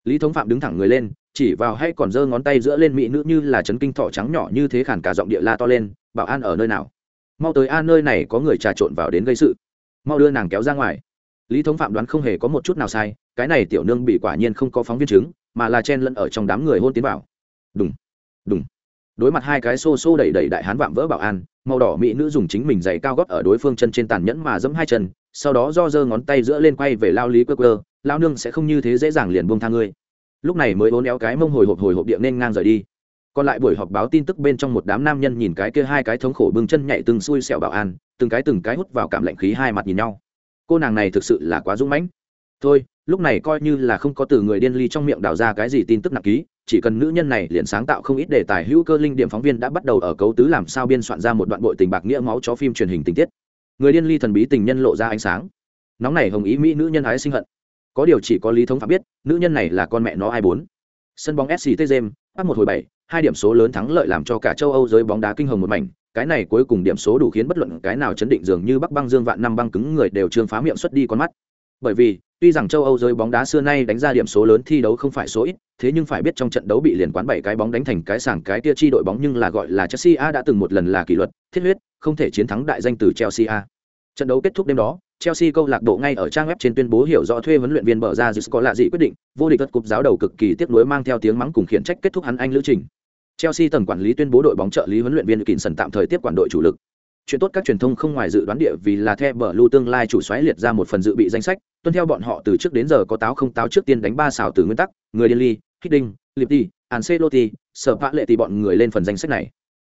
Lý thống phạm đứng thẳng người lên chỉ vào hay còn giơ ngón tay giữa lên mỹ nữ như là chấn kinh thỏ trắng nhỏ như thế khản cả giọng địa la to lên, bảo an ở nơi nào? Mau tới a, nơi này có người trà trộn vào đến gây sự. Mau đưa nàng kéo ra ngoài. Lý thống phạm đoán không hề có một chút nào sai, cái này tiểu nương bị quả nhiên không có phóng viên chứng, mà là chen lẫn ở trong đám người hôn tiến vào. Đúng đúng đối mặt hai cái xô xô đẩy đẩy đại hán vạm vỡ bảo an, màu đỏ mỹ nữ dùng chính mình giày cao gót ở đối phương chân trên tàn nhẫn mà giẫm hai chân, sau đó do giơ ngón tay giữa lên quay về lao lý quơ quơ, lao nương sẽ không như thế dễ dàng liền buông tha ngươi lúc này mới ốn éo cái mông hồi hộp hồi hộp điện nên ngang rời đi. Còn lại buổi họp báo tin tức bên trong một đám nam nhân nhìn cái kia hai cái thống khổ bưng chân nhảy từng xui xẻo bảo an, từng cái từng cái hút vào cảm lạnh khí hai mặt nhìn nhau. Cô nàng này thực sự là quá dũng mãnh. Thôi, lúc này coi như là không có từ người điên ly trong miệng đào ra cái gì tin tức nặng ký, chỉ cần nữ nhân này liền sáng tạo không ít đề tài hữu cơ linh điểm phóng viên đã bắt đầu ở cấu tứ làm sao biên soạn ra một đoạn bội tình bạc nghĩa máu cho phim truyền hình tình tiết. Người điên ly thần bí tình nhân lộ ra ánh sáng. Nóng này hồng ý mỹ nữ nhân ái sinh hận có điều chỉ có lý thống phạm biết, nữ nhân này là con mẹ nó ai bốn. Sân bóng sct james bắt một hồi bảy, hai điểm số lớn thắng lợi làm cho cả châu âu giới bóng đá kinh hồng một mảnh. Cái này cuối cùng điểm số đủ khiến bất luận cái nào chấn định dường như bắc băng dương vạn năm băng cứng người đều trương phá miệng xuất đi con mắt. Bởi vì, tuy rằng châu âu giới bóng đá xưa nay đánh ra điểm số lớn thi đấu không phải số ít, thế nhưng phải biết trong trận đấu bị liền quán bảy cái bóng đánh thành cái sảng cái tia chi đội bóng nhưng là gọi là chelsea a đã từng một lần là kỷ luật, thiết huyết, không thể chiến thắng đại danh từ chelsea a trận đấu kết thúc đêm đó chelsea câu lạc bộ ngay ở trang web trên tuyên bố hiểu rõ thuê huấn luyện viên bờ ra dứt có lạ gì quyết định vô địch tất cục giáo đầu cực kỳ tiếc nuối mang theo tiếng mắng cùng khiển trách kết thúc hắn anh lữ trình. Chelsea tầng quản lý tuyên bố đội bóng trợ lý huấn luyện viên kỳn sẩn tạm thời tiếp quản đội chủ lực. Chuyện tốt các truyền thông không ngoài dự đoán địa vì là theo Blue tương lai chủ xoáy liệt ra một phần dự bị danh sách tuân theo bọn họ từ trước đến giờ có táo không táo trước tiên đánh ba xào từ nguyên tắc người Delhi, ly lipti ancelotti sở Phạ lệ thì bọn người lên phần danh sách này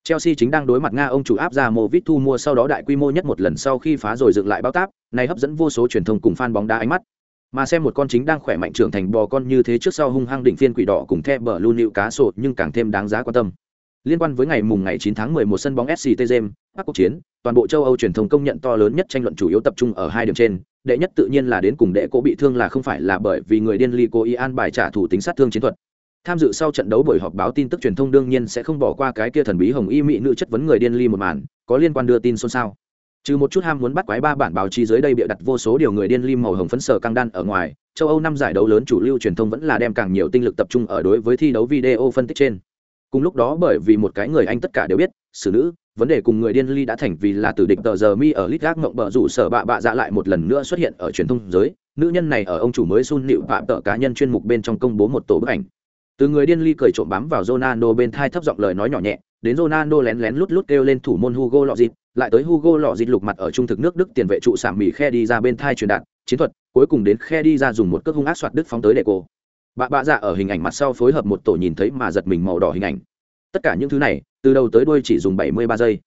chelsea chính đang đối mặt nga ông chủ áp ra movit thu mua sau đó đại quy mô nhất một lần sau khi phá rồi dựng lại bao táp này hấp dẫn vô số truyền thông cùng fan bóng đá ánh mắt. Mà xem một con chính đang khỏe mạnh trưởng thành bò con như thế trước sau hung hăng đỉnh phiên quỷ đỏ cùng theo bờ lưu cá sột nhưng càng thêm đáng giá quan tâm. Liên quan với ngày mùng ngày 9 tháng 11 sân bóng SCT Gem, các cuộc chiến, toàn bộ châu Âu truyền thông công nhận to lớn nhất tranh luận chủ yếu tập trung ở hai điểm trên, đệ nhất tự nhiên là đến cùng đệ cố bị thương là không phải là bởi vì người điên ly cố ý an bài trả thủ tính sát thương chiến thuật. Tham dự sau trận đấu buổi họp báo tin tức truyền thông đương nhiên sẽ không bỏ qua cái kia thần bí hồng y mỹ nữ chất vấn người điên ly một màn, có liên quan đưa tin xôn xao. Trừ một chút ham muốn bắt quái ba bản báo chí dưới đây bịa đặt vô số điều người điên ly màu hồng phấn sở căng đan ở ngoài, châu Âu năm giải đấu lớn chủ lưu truyền thông vẫn là đem càng nhiều tinh lực tập trung ở đối với thi đấu video phân tích trên. Cùng lúc đó bởi vì một cái người anh tất cả đều biết xử nữ vấn đề cùng người điên ly đã thành vì là tử địch tờ giờ mi ở lit gác mộng bờ rủ sở bạ bạ dạ lại một lần nữa xuất hiện ở truyền thông giới. Nữ nhân này ở ông chủ mới sun nịu bạ tờ cá nhân chuyên mục bên trong công bố một tổ bức ảnh từ người điên ly cười trộm bám vào Ronaldo bên thai thấp giọng lời nói nhỏ nhẹ, đến Ronaldo lén lén lút lút kêu lên thủ môn Hugo lọ dịt lại tới Hugo lọ dịt lục mặt ở trung thực nước Đức tiền vệ trụ sạm mỉ khe đi ra bên thai truyền đạn chiến thuật, cuối cùng đến khe đi ra dùng một cước hung ác xoát đức phóng tới đệ cô bạ bạ dạ ở hình ảnh mặt sau phối hợp một tổ nhìn thấy mà giật mình màu đỏ hình ảnh. Tất cả những thứ này, từ đầu tới đuôi chỉ dùng bảy mươi ba giây.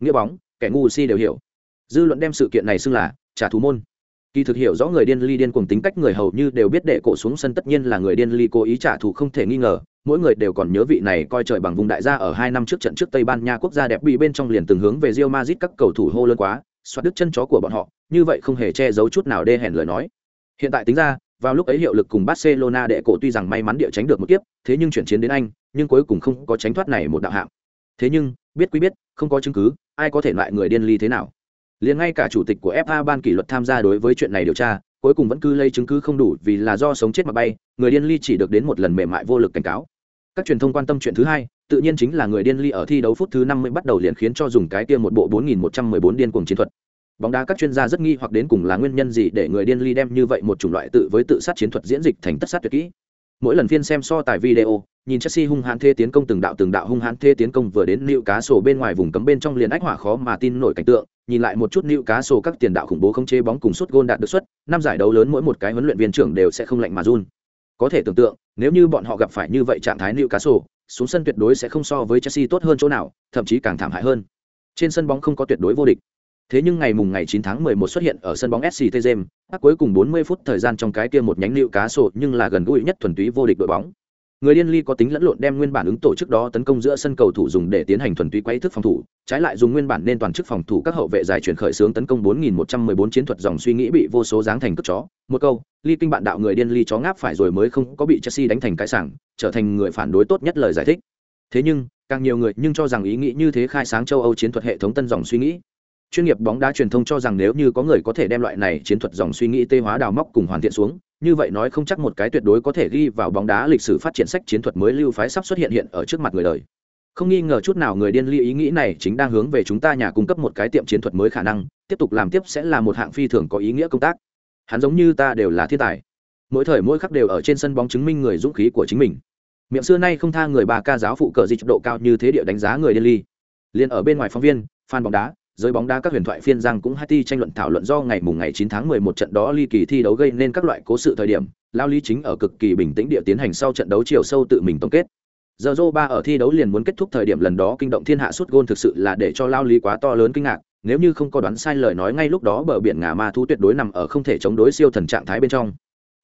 Nghĩa bóng, kẻ ngu si đều hiểu. Dư luận đem sự kiện này xưng là trả thù môn kỳ thực hiểu rõ người điên ly điên cùng tính cách người hầu như đều biết đệ cổ xuống sân tất nhiên là người điên ly cố ý trả thù không thể nghi ngờ, mỗi người đều còn nhớ vị này coi trời bằng vùng đại gia ở hai năm trước trận trước tây ban nha quốc gia đẹp bị bên trong liền từng hướng về rio mazit các cầu thủ hô lớn quá xoát đứt chân chó của bọn họ, như vậy không hề che giấu chút nào đê hèn lời nói. Hiện tại tính ra, vào lúc ấy hiệu lực cùng barcelona đệ cổ tuy rằng may mắn địa tránh được một kiếp, thế nhưng chuyển chiến đến anh, nhưng cuối cùng không có tránh thoát này một đạo hạng. Thế nhưng, biết quý biết, không có chứng cứ, ai có thể loại người điên ly thế nào? Liền ngay cả chủ tịch của fa ban kỷ luật tham gia đối với chuyện này điều tra, cuối cùng vẫn cứ lấy chứng cứ không đủ vì là do sống chết mà bay, người điên ly chỉ được đến một lần mềm mại vô lực cảnh cáo. Các truyền thông quan tâm chuyện thứ hai, tự nhiên chính là người điên ly ở thi đấu phút thứ năm mươi bắt đầu liền khiến cho dùng cái kia một bộ bốn nghìn một trăm mười bốn điên cuồng chiến thuật. Bóng đá các chuyên gia rất nghi hoặc đến cùng là nguyên nhân gì để người điên ly đem như vậy một chủng loại tự với tự sát chiến thuật diễn dịch thành tất sát tuyệt kỹ mỗi lần phiên xem so tài video, nhìn chelsea hung hãn thế tiến công từng đạo từng đạo hung hãn thế tiến công vừa đến nịu cá sổ bên ngoài vùng cấm bên trong liền ách hỏa khó mà tin nổi cảnh tượng, nhìn lại một chút nịu cá sổ các tiền đạo khủng bố không chế bóng cùng suốt gôn đạt được suất, năm giải đấu lớn mỗi một cái huấn luyện viên trưởng đều sẽ không lạnh mà run. Có thể tưởng tượng, nếu như bọn họ gặp phải như vậy trạng thái nịu cá sổ xuống sân tuyệt đối sẽ không so với chelsea tốt hơn chỗ nào, thậm chí càng thảm hại hơn. Trên sân bóng không có tuyệt đối vô địch. Thế nhưng ngày mùng ngày 9 tháng 11 xuất hiện ở sân bóng SC Gem, các cuối cùng 40 phút thời gian trong cái kia một nhánh liệu cá sổ nhưng là gần gũi nhất thuần túy vô địch đội bóng. Người điên ly có tính lẫn lộn đem nguyên bản ứng tổ chức đó tấn công giữa sân cầu thủ dùng để tiến hành thuần túy quấy thức phòng thủ, trái lại dùng nguyên bản nên toàn chức phòng thủ các hậu vệ giải chuyển khởi sướng tấn công 4114 chiến thuật dòng suy nghĩ bị vô số dáng thành cất chó. Một câu, ly kinh bạn đạo người điên ly chó ngáp phải rồi mới không có bị Chelsea đánh thành cái sảng, trở thành người phản đối tốt nhất lời giải thích. Thế nhưng, càng nhiều người nhưng cho rằng ý nghĩ như thế khai sáng châu Âu chiến thuật hệ thống tân dòng suy nghĩ chuyên nghiệp bóng đá truyền thông cho rằng nếu như có người có thể đem loại này chiến thuật dòng suy nghĩ tê hóa đào móc cùng hoàn thiện xuống, như vậy nói không chắc một cái tuyệt đối có thể ghi vào bóng đá lịch sử phát triển sách chiến thuật mới lưu phái sắp xuất hiện hiện ở trước mặt người đời. Không nghi ngờ chút nào người điên ly ý nghĩ này chính đang hướng về chúng ta nhà cung cấp một cái tiệm chiến thuật mới khả năng, tiếp tục làm tiếp sẽ là một hạng phi thường có ý nghĩa công tác. Hắn giống như ta đều là thiên tài. Mỗi thời mỗi khắc đều ở trên sân bóng chứng minh người dũng khí của chính mình. Miệng xưa nay không tha người bà ca giáo phụ cờ dịch độ cao như thế địa đánh giá người điên ly. Liền ở bên ngoài phóng viên, fan bóng đá giới bóng đá các huyền thoại phiên giang cũng hay ti tranh luận thảo luận do ngày mùng ngày 9 tháng 11 trận đó ly kỳ thi đấu gây nên các loại cố sự thời điểm, lao lý chính ở cực kỳ bình tĩnh địa tiến hành sau trận đấu chiều sâu tự mình tổng kết. Giờ Zoro ba ở thi đấu liền muốn kết thúc thời điểm lần đó kinh động thiên hạ suốt gôn thực sự là để cho lao lý quá to lớn kinh ngạc, nếu như không có đoán sai lời nói ngay lúc đó bờ biển ngà ma thú tuyệt đối nằm ở không thể chống đối siêu thần trạng thái bên trong.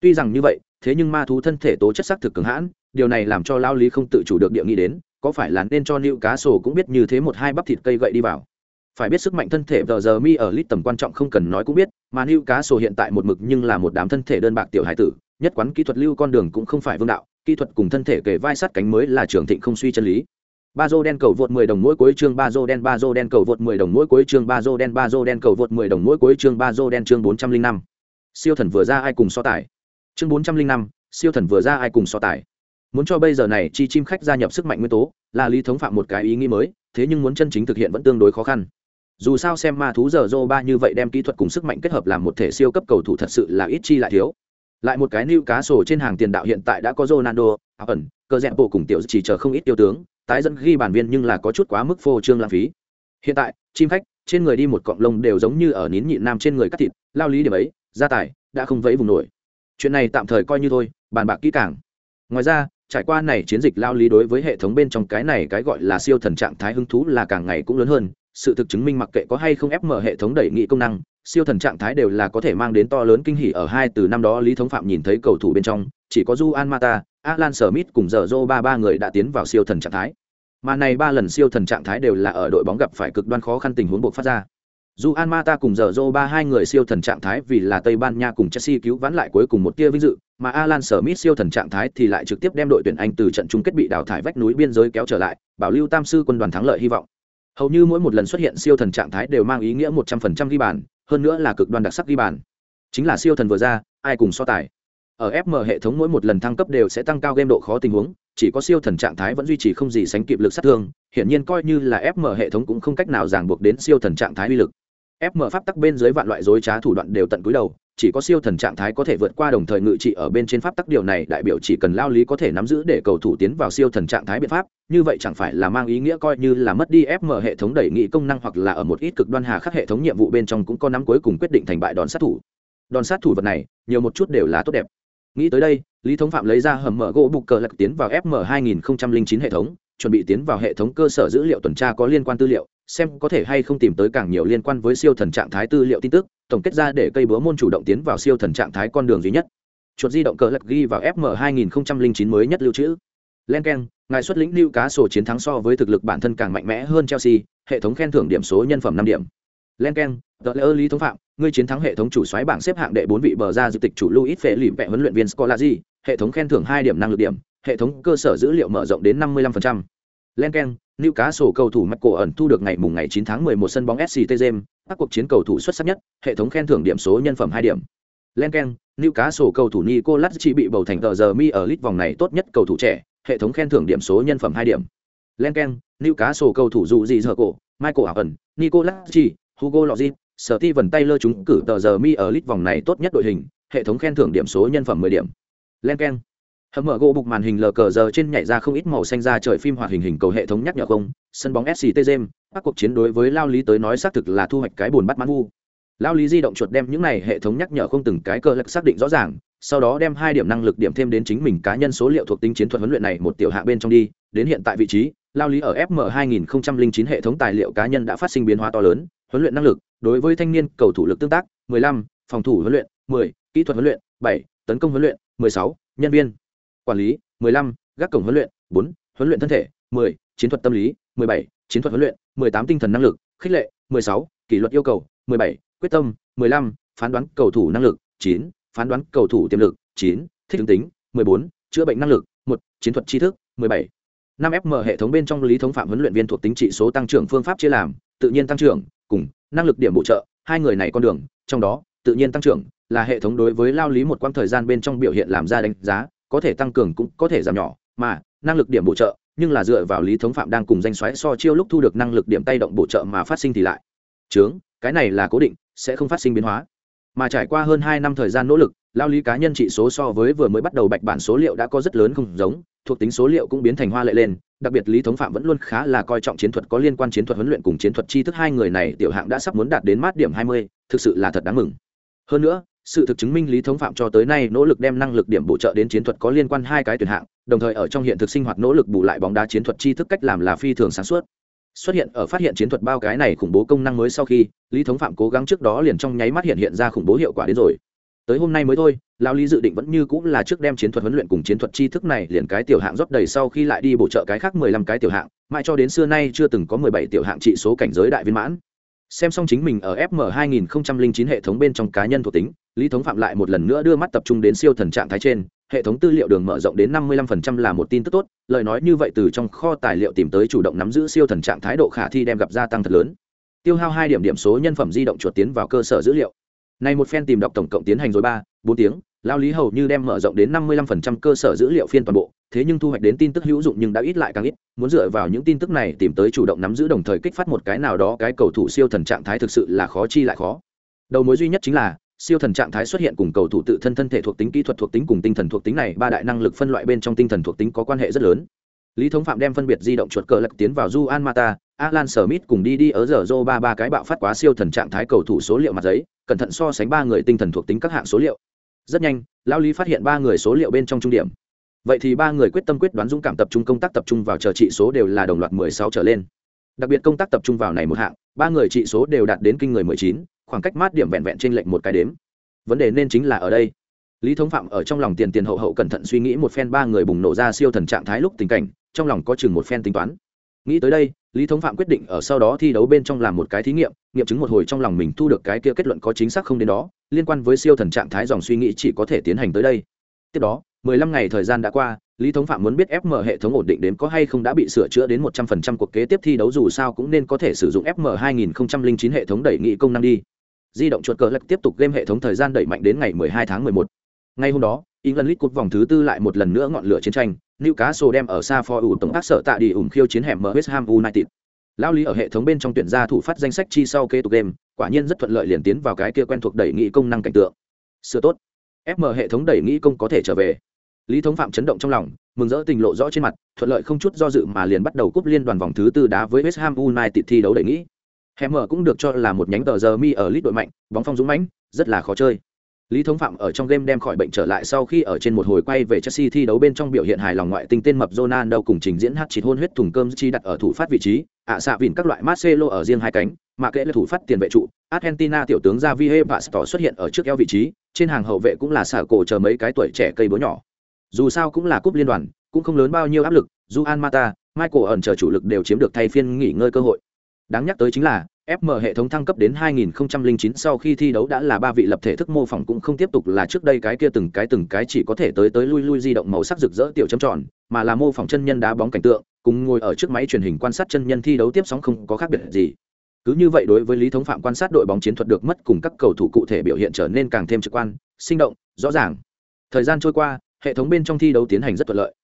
Tuy rằng như vậy, thế nhưng ma thú thân thể tố chất sắc thực cường hãn, điều này làm cho lao lý không tự chủ được địa nghĩ đến, có phải là nên cho Newcastle cá sổ cũng biết như thế một hai bắp thịt cây gậy đi vào phải biết sức mạnh thân thể tờ giờ mi ở lít tầm quan trọng không cần nói cũng biết mà nữ cá sổ hiện tại một mực nhưng là một đám thân thể đơn bạc tiểu hải tử nhất quán kỹ thuật lưu con đường cũng không phải vương đạo kỹ thuật cùng thân thể kể vai sát cánh mới là trường thịnh không suy chân lý. Ba dô đen cầu vượt 10 đồng mỗi cuối chương ba dô đen ba dô đen cầu vượt 10 đồng mỗi cuối chương ba dô đen ba dô đen cầu vượt 10 đồng mỗi cuối chương ba dô đen chương 405. siêu thần vừa ra ai cùng so tài? Chương 405, siêu thần vừa ra ai cùng so tài? Muốn cho bây giờ này chi chim khách gia nhập sức mạnh nguyên tố là lý thống phạm một cái ý nghĩ mới thế nhưng muốn chân chính thực hiện vẫn tương đối khó khăn dù sao xem ma thú giờ dô ba như vậy đem kỹ thuật cùng sức mạnh kết hợp làm một thể siêu cấp cầu thủ thật sự là ít chi lại thiếu lại một cái lưu cá sổ trên hàng tiền đạo hiện tại đã có Ronaldo, ẩn, cơ dẹp bộ cùng tiểu chỉ chờ không ít tiêu tướng, tái dẫn ghi bàn viên nhưng là có chút quá mức phô trương lãng phí. Hiện tại, chim khách, trên người đi một cọng lông đều giống như ở nín nhịn nam trên người cắt thịt, lao lý điểm ấy, gia tài, đã không vẫy vùng nổi. Chuyện này tạm thời coi như thôi, bàn bạc kỹ càng. Ngoài ra, trải qua này chiến dịch lao lý đối với hệ thống bên trong cái này cái gọi là siêu thần trạng thái hứng thú là càng ngày cũng lớn hơn, sự thực chứng minh mặc kệ có hay không ép mở hệ thống đẩy nghị công năng, siêu thần trạng thái đều là có thể mang đến to lớn kinh hỉ ở hai từ năm đó lý thống phạm nhìn thấy cầu thủ bên trong chỉ có Juan Mata, Alan Smith cùng giờ Zô ba ba người đã tiến vào siêu thần trạng thái. Mà này ba lần siêu thần trạng thái đều là ở đội bóng gặp phải cực đoan khó khăn tình huống buộc phát ra. Juan Mata cùng giờ Zô ba hai người siêu thần trạng thái vì là Tây Ban Nha cùng Chelsea cứu vãn lại cuối cùng một tia vinh dự mà Alan Smith siêu thần trạng thái thì lại trực tiếp đem đội tuyển Anh từ trận chung kết bị đào thải vách núi biên giới kéo trở lại bảo lưu tam sư quân đoàn thắng lợi hy vọng hầu như mỗi một lần xuất hiện siêu thần trạng thái đều mang ý nghĩa một trăm phần trăm ghi bàn, hơn nữa là cực đoan đặc sắc ghi bàn. Chính là siêu thần vừa ra, ai cùng so tài? Ở fm hệ thống mỗi một lần thăng cấp đều sẽ tăng cao game độ khó tình huống, chỉ có siêu thần trạng thái vẫn duy trì không gì sánh kịp lực sát thương, hiển nhiên coi như là fm hệ thống cũng không cách nào ràng buộc đến siêu thần trạng thái uy lực. Fm pháp tắc bên dưới vạn loại dối trá thủ đoạn đều tận cúi đầu chỉ có siêu thần trạng thái có thể vượt qua đồng thời ngự trị ở bên trên pháp tắc. Điều này đại biểu chỉ cần lao lý có thể nắm giữ để cầu thủ tiến vào siêu thần trạng thái biện pháp, như vậy chẳng phải là mang ý nghĩa coi như là mất đi fm hệ thống đẩy nghị công năng hoặc là ở một ít cực đoan hà khắc hệ thống nhiệm vụ bên trong cũng có nắm cuối cùng quyết định thành bại đòn sát thủ. Đòn sát thủ vật này, nhiều một chút đều là tốt đẹp. Nghĩ tới đây, lý thống phạm lấy ra hầm mở gỗ bục cờ lạc tiến vào fm 2009 hệ thống, chuẩn bị tiến vào hệ thống cơ sở dữ liệu tuần tra có liên quan tư liệu xem có thể hay không tìm tới càng nhiều liên quan với siêu thần trạng thái tư liệu tin tức, tổng kết ra để cây búa môn chủ động tiến vào siêu thần trạng thái con đường duy nhất. Chuột di động cờ lật ghi vào fm 2009 mới nhất lưu trữ. Len k e n ngài xuất lĩnh lưu cá sổ chiến thắng so với thực lực bản thân càng mạnh mẽ hơn chelsea, hệ thống khen thưởng điểm số nhân phẩm năm điểm. Len k e n tờ lễ lý thống phạm, ngươi chiến thắng hệ thống chủ xoáy bảng xếp hạng đệ bốn vị bờ ra dự tịch chủ luis phệ lìm vẹ huấn luyện viên scolazi hệ thống khen thưởng hai điểm năng lực điểm, hệ thống cơ sở dữ liệu mở rộng đến năm mươi 55%. trăm. Len keng, Lưu cá sổ cầu thủ Michael ẩn thu được ngày mùng ngày 9 tháng 11 sân bóng SCT Gem, các cuộc chiến cầu thủ xuất sắc nhất, hệ thống khen thưởng điểm số nhân phẩm 2 điểm. Lenken, Lưu cá sổ cầu thủ Nicolas chỉ bị bầu thành tờ giờ mi ở list vòng này tốt nhất cầu thủ trẻ, hệ thống khen thưởng điểm số nhân phẩm 2 điểm. Lenken, Lưu cá sổ cầu thủ dù gì giờ cổ, Michael ẩn, Nicolas chỉ, Hugo Lloris, Steven Taylor chúng cử tờ giờ mi ở list vòng này tốt nhất đội hình, hệ thống khen thưởng điểm số nhân phẩm 10 điểm. Lenken hầm mở gỗ bục màn hình lờ cờ giờ trên nhảy ra không ít màu xanh ra trời phim hoạt hình hình cầu hệ thống nhắc nhở không sân bóng sct gem các cuộc chiến đối với lao lý tới nói xác thực là thu hoạch cái buồn bắt mãn vu. Lao lý di động chuột đem những này hệ thống nhắc nhở không từng cái cơ lực xác định rõ ràng sau đó đem hai điểm năng lực điểm thêm đến chính mình cá nhân số liệu thuộc tính chiến thuật huấn luyện này một tiểu hạ bên trong đi đến hiện tại vị trí lao lý ở fm 2009 hệ thống tài liệu cá nhân đã phát sinh biến hóa to lớn huấn luyện năng lực đối với thanh niên cầu thủ lực tương tác 15, phòng thủ huấn luyện 10, kỹ thuật huấn luyện 7, tấn công huấn luyện 16, nhân viên quản lý 15, gác cổng huấn luyện 4, huấn luyện thân thể 10, chiến thuật tâm lý 17, chiến thuật huấn luyện 18 tinh thần năng lực khích lệ 16, kỷ luật yêu cầu 17, quyết tâm 15, phán đoán cầu thủ năng lực 9, phán đoán cầu thủ tiềm lực 9, thích ứng tính 14, chữa bệnh năng lực 1, chiến thuật tri thức 17. 5 fm hệ thống bên trong lý thống phạm huấn luyện viên thuộc tính trị số tăng trưởng phương pháp chia làm tự nhiên tăng trưởng cùng năng lực điểm bổ trợ hai người này con đường trong đó tự nhiên tăng trưởng là hệ thống đối với lao lý một quãng thời gian bên trong biểu hiện làm ra đánh giá có thể tăng cường cũng có thể giảm nhỏ, mà, năng lực điểm bổ trợ, nhưng là dựa vào lý thống phạm đang cùng danh xoáy so chiêu lúc thu được năng lực điểm tay động bổ trợ mà phát sinh thì lại. Chướng, cái này là cố định, sẽ không phát sinh biến hóa. Mà trải qua hơn hai năm thời gian nỗ lực, lao lý cá nhân trị số so với vừa mới bắt đầu bạch bản số liệu đã có rất lớn không giống, thuộc tính số liệu cũng biến thành hoa lệ lên, đặc biệt lý thống phạm vẫn luôn khá là coi trọng chiến thuật có liên quan chiến thuật huấn luyện cùng chiến thuật tri thức hai người này, tiểu hạng đã sắp muốn đạt đến mát điểm hai mươi, thực sự là thật đáng mừng. Hơn nữa sự thực chứng minh lý thống phạm cho tới nay nỗ lực đem năng lực điểm bổ trợ đến chiến thuật có liên quan hai cái tuyển hạng, đồng thời ở trong hiện thực sinh hoạt nỗ lực bù lại bóng đá chiến thuật tri thức cách làm là phi thường sáng suốt. Xuất hiện ở phát hiện chiến thuật bao cái này khủng bố công năng mới sau khi, lý thống phạm cố gắng trước đó liền trong nháy mắt hiện hiện ra khủng bố hiệu quả đến rồi. Tới hôm nay mới thôi lao lý dự định vẫn như cũng là trước đem chiến thuật huấn luyện cùng chiến thuật tri thức này liền cái tiểu hạng rót đầy sau khi lại đi bổ trợ cái khác mười lăm cái tiểu hạng, mãi cho đến xưa nay chưa từng có mười bảy tiểu hạng trị số cảnh giới đại viên mãn. Xem xong chính mình ở fm 2009 hệ thống bên trong cá nhân thuộc tính lý thống phạm lại một lần nữa đưa mắt tập trung đến siêu thần trạng thái trên, hệ thống tư liệu đường mở rộng đến 55% là một tin tức tốt, lời nói như vậy từ trong kho tài liệu tìm tới chủ động nắm giữ siêu thần trạng thái độ khả thi đem gặp gia tăng thật lớn. Tiêu hao hai điểm điểm số nhân phẩm di động chuột tiến vào cơ sở dữ liệu. Này một phen tìm đọc tổng cộng tiến hành rồi ba, bốn tiếng lao lý hầu như đem mở rộng đến 55% cơ sở dữ liệu phiên toàn bộ, thế nhưng thu hoạch đến tin tức hữu dụng nhưng đã ít lại càng ít, muốn dựa vào những tin tức này tìm tới chủ động nắm giữ đồng thời kích phát một cái nào đó cái cầu thủ siêu thần trạng thái thực sự là khó chi lại khó. Đầu mối duy nhất chính là siêu thần trạng thái xuất hiện cùng cầu thủ tự thân thân thể thuộc tính kỹ thuật thuộc tính cùng tinh thần thuộc tính này ba đại năng lực phân loại bên trong tinh thần thuộc tính có quan hệ rất lớn lý thống phạm đem phân biệt di động chuột cờ lật tiến vào Juan Mata, Alan Smith cùng đi đi ở giờ Zô ba ba cái bạo phát quá siêu thần trạng thái cầu thủ số liệu mặt giấy, cẩn thận so sánh ba người tinh thần thuộc tính các hạng số liệu. Rất nhanh, lão Lý phát hiện ba người số liệu bên trong trung điểm. Vậy thì ba người quyết tâm quyết đoán dũng cảm tập trung công tác tập trung vào chờ trị số đều là đồng loạt 16 trở lên. Đặc biệt công tác tập trung vào này một hạng, ba người trị số đều đạt đến kinh người 19, khoảng cách mát điểm vẹn vẹn trên lệnh một cái đếm. Vấn đề nên chính là ở đây. Lý Thống Phạm ở trong lòng tiền tiền hậu hậu cẩn thận suy nghĩ một phen ba người bùng nổ ra siêu thần trạng thái lúc tình cảnh, trong lòng có chừng một phen tính toán nghĩ tới đây lý thống phạm quyết định ở sau đó thi đấu bên trong làm một cái thí nghiệm nghiệm chứng một hồi trong lòng mình thu được cái kia kết luận có chính xác không đến đó liên quan với siêu thần trạng thái dòng suy nghĩ chỉ có thể tiến hành tới đây tiếp đó 15 ngày thời gian đã qua lý thống phạm muốn biết fm hệ thống ổn định đến có hay không đã bị sửa chữa đến 100% cuộc kế tiếp thi đấu dù sao cũng nên có thể sử dụng fm 2009 hệ thống đẩy nghị công năng đi di động chuột cờ lật tiếp tục game hệ thống thời gian đẩy mạnh đến ngày 12 tháng 11. ngày hôm đó England League Cup vòng thứ tư lại một lần nữa ngọn lửa chiến tranh, Newcastle đem ở xa for ủ tổng tác sở tạ đi ủng khiêu chiến hẻm West Ham United. Lao lý ở hệ thống bên trong tuyển ra thủ phát danh sách chi sau kế tục game, quả nhiên rất thuận lợi liền tiến vào cái kia quen thuộc đẩy nghị công năng cảnh tượng. Sửa tốt. FM hệ thống đẩy nghị công có thể trở về. Lý Thống Phạm chấn động trong lòng, mừng rỡ tình lộ rõ trên mặt, thuận lợi không chút do dự mà liền bắt đầu cúp liên đoàn vòng thứ tư đá với West Ham United thi đấu đẩy nghị. Hẻm cũng được cho là một nhánh tờ giờ mi ở lít đội mạnh, bóng phong dũng mãnh, rất là khó chơi. Lý Thống Phạm ở trong game đem khỏi bệnh trở lại sau khi ở trên một hồi quay về Chelsea thi đấu bên trong biểu hiện hài lòng ngoại tình tên mập Ronaldo cùng trình diễn hát chỉ hôn huyết thùng cơm chi đặt ở thủ phát vị trí, ạ xạ vìn các loại Marcelo ở riêng hai cánh, mà kệ là thủ phát tiền vệ trụ, Argentina tiểu tướng Javier Pastor xuất hiện ở trước eo vị trí, trên hàng hậu vệ cũng là xả cổ chờ mấy cái tuổi trẻ cây búa nhỏ. Dù sao cũng là cúp liên đoàn, cũng không lớn bao nhiêu áp lực, Juan Mata, Michael ẩn chờ chủ lực đều chiếm được thay phiên nghỉ ngơi cơ hội. Đáng nhắc tới chính là FM hệ thống thăng cấp đến 2009 sau khi thi đấu đã là ba vị lập thể thức mô phỏng cũng không tiếp tục là trước đây cái kia từng cái từng cái chỉ có thể tới tới lui lui di động màu sắc rực rỡ tiểu chấm tròn, mà là mô phỏng chân nhân đá bóng cảnh tượng, cùng ngồi ở trước máy truyền hình quan sát chân nhân thi đấu tiếp sóng không có khác biệt gì. Cứ như vậy đối với Lý Thống Phạm quan sát đội bóng chiến thuật được mất cùng các cầu thủ cụ thể biểu hiện trở nên càng thêm trực quan, sinh động, rõ ràng. Thời gian trôi qua, hệ thống bên trong thi đấu tiến hành rất thuận lợi.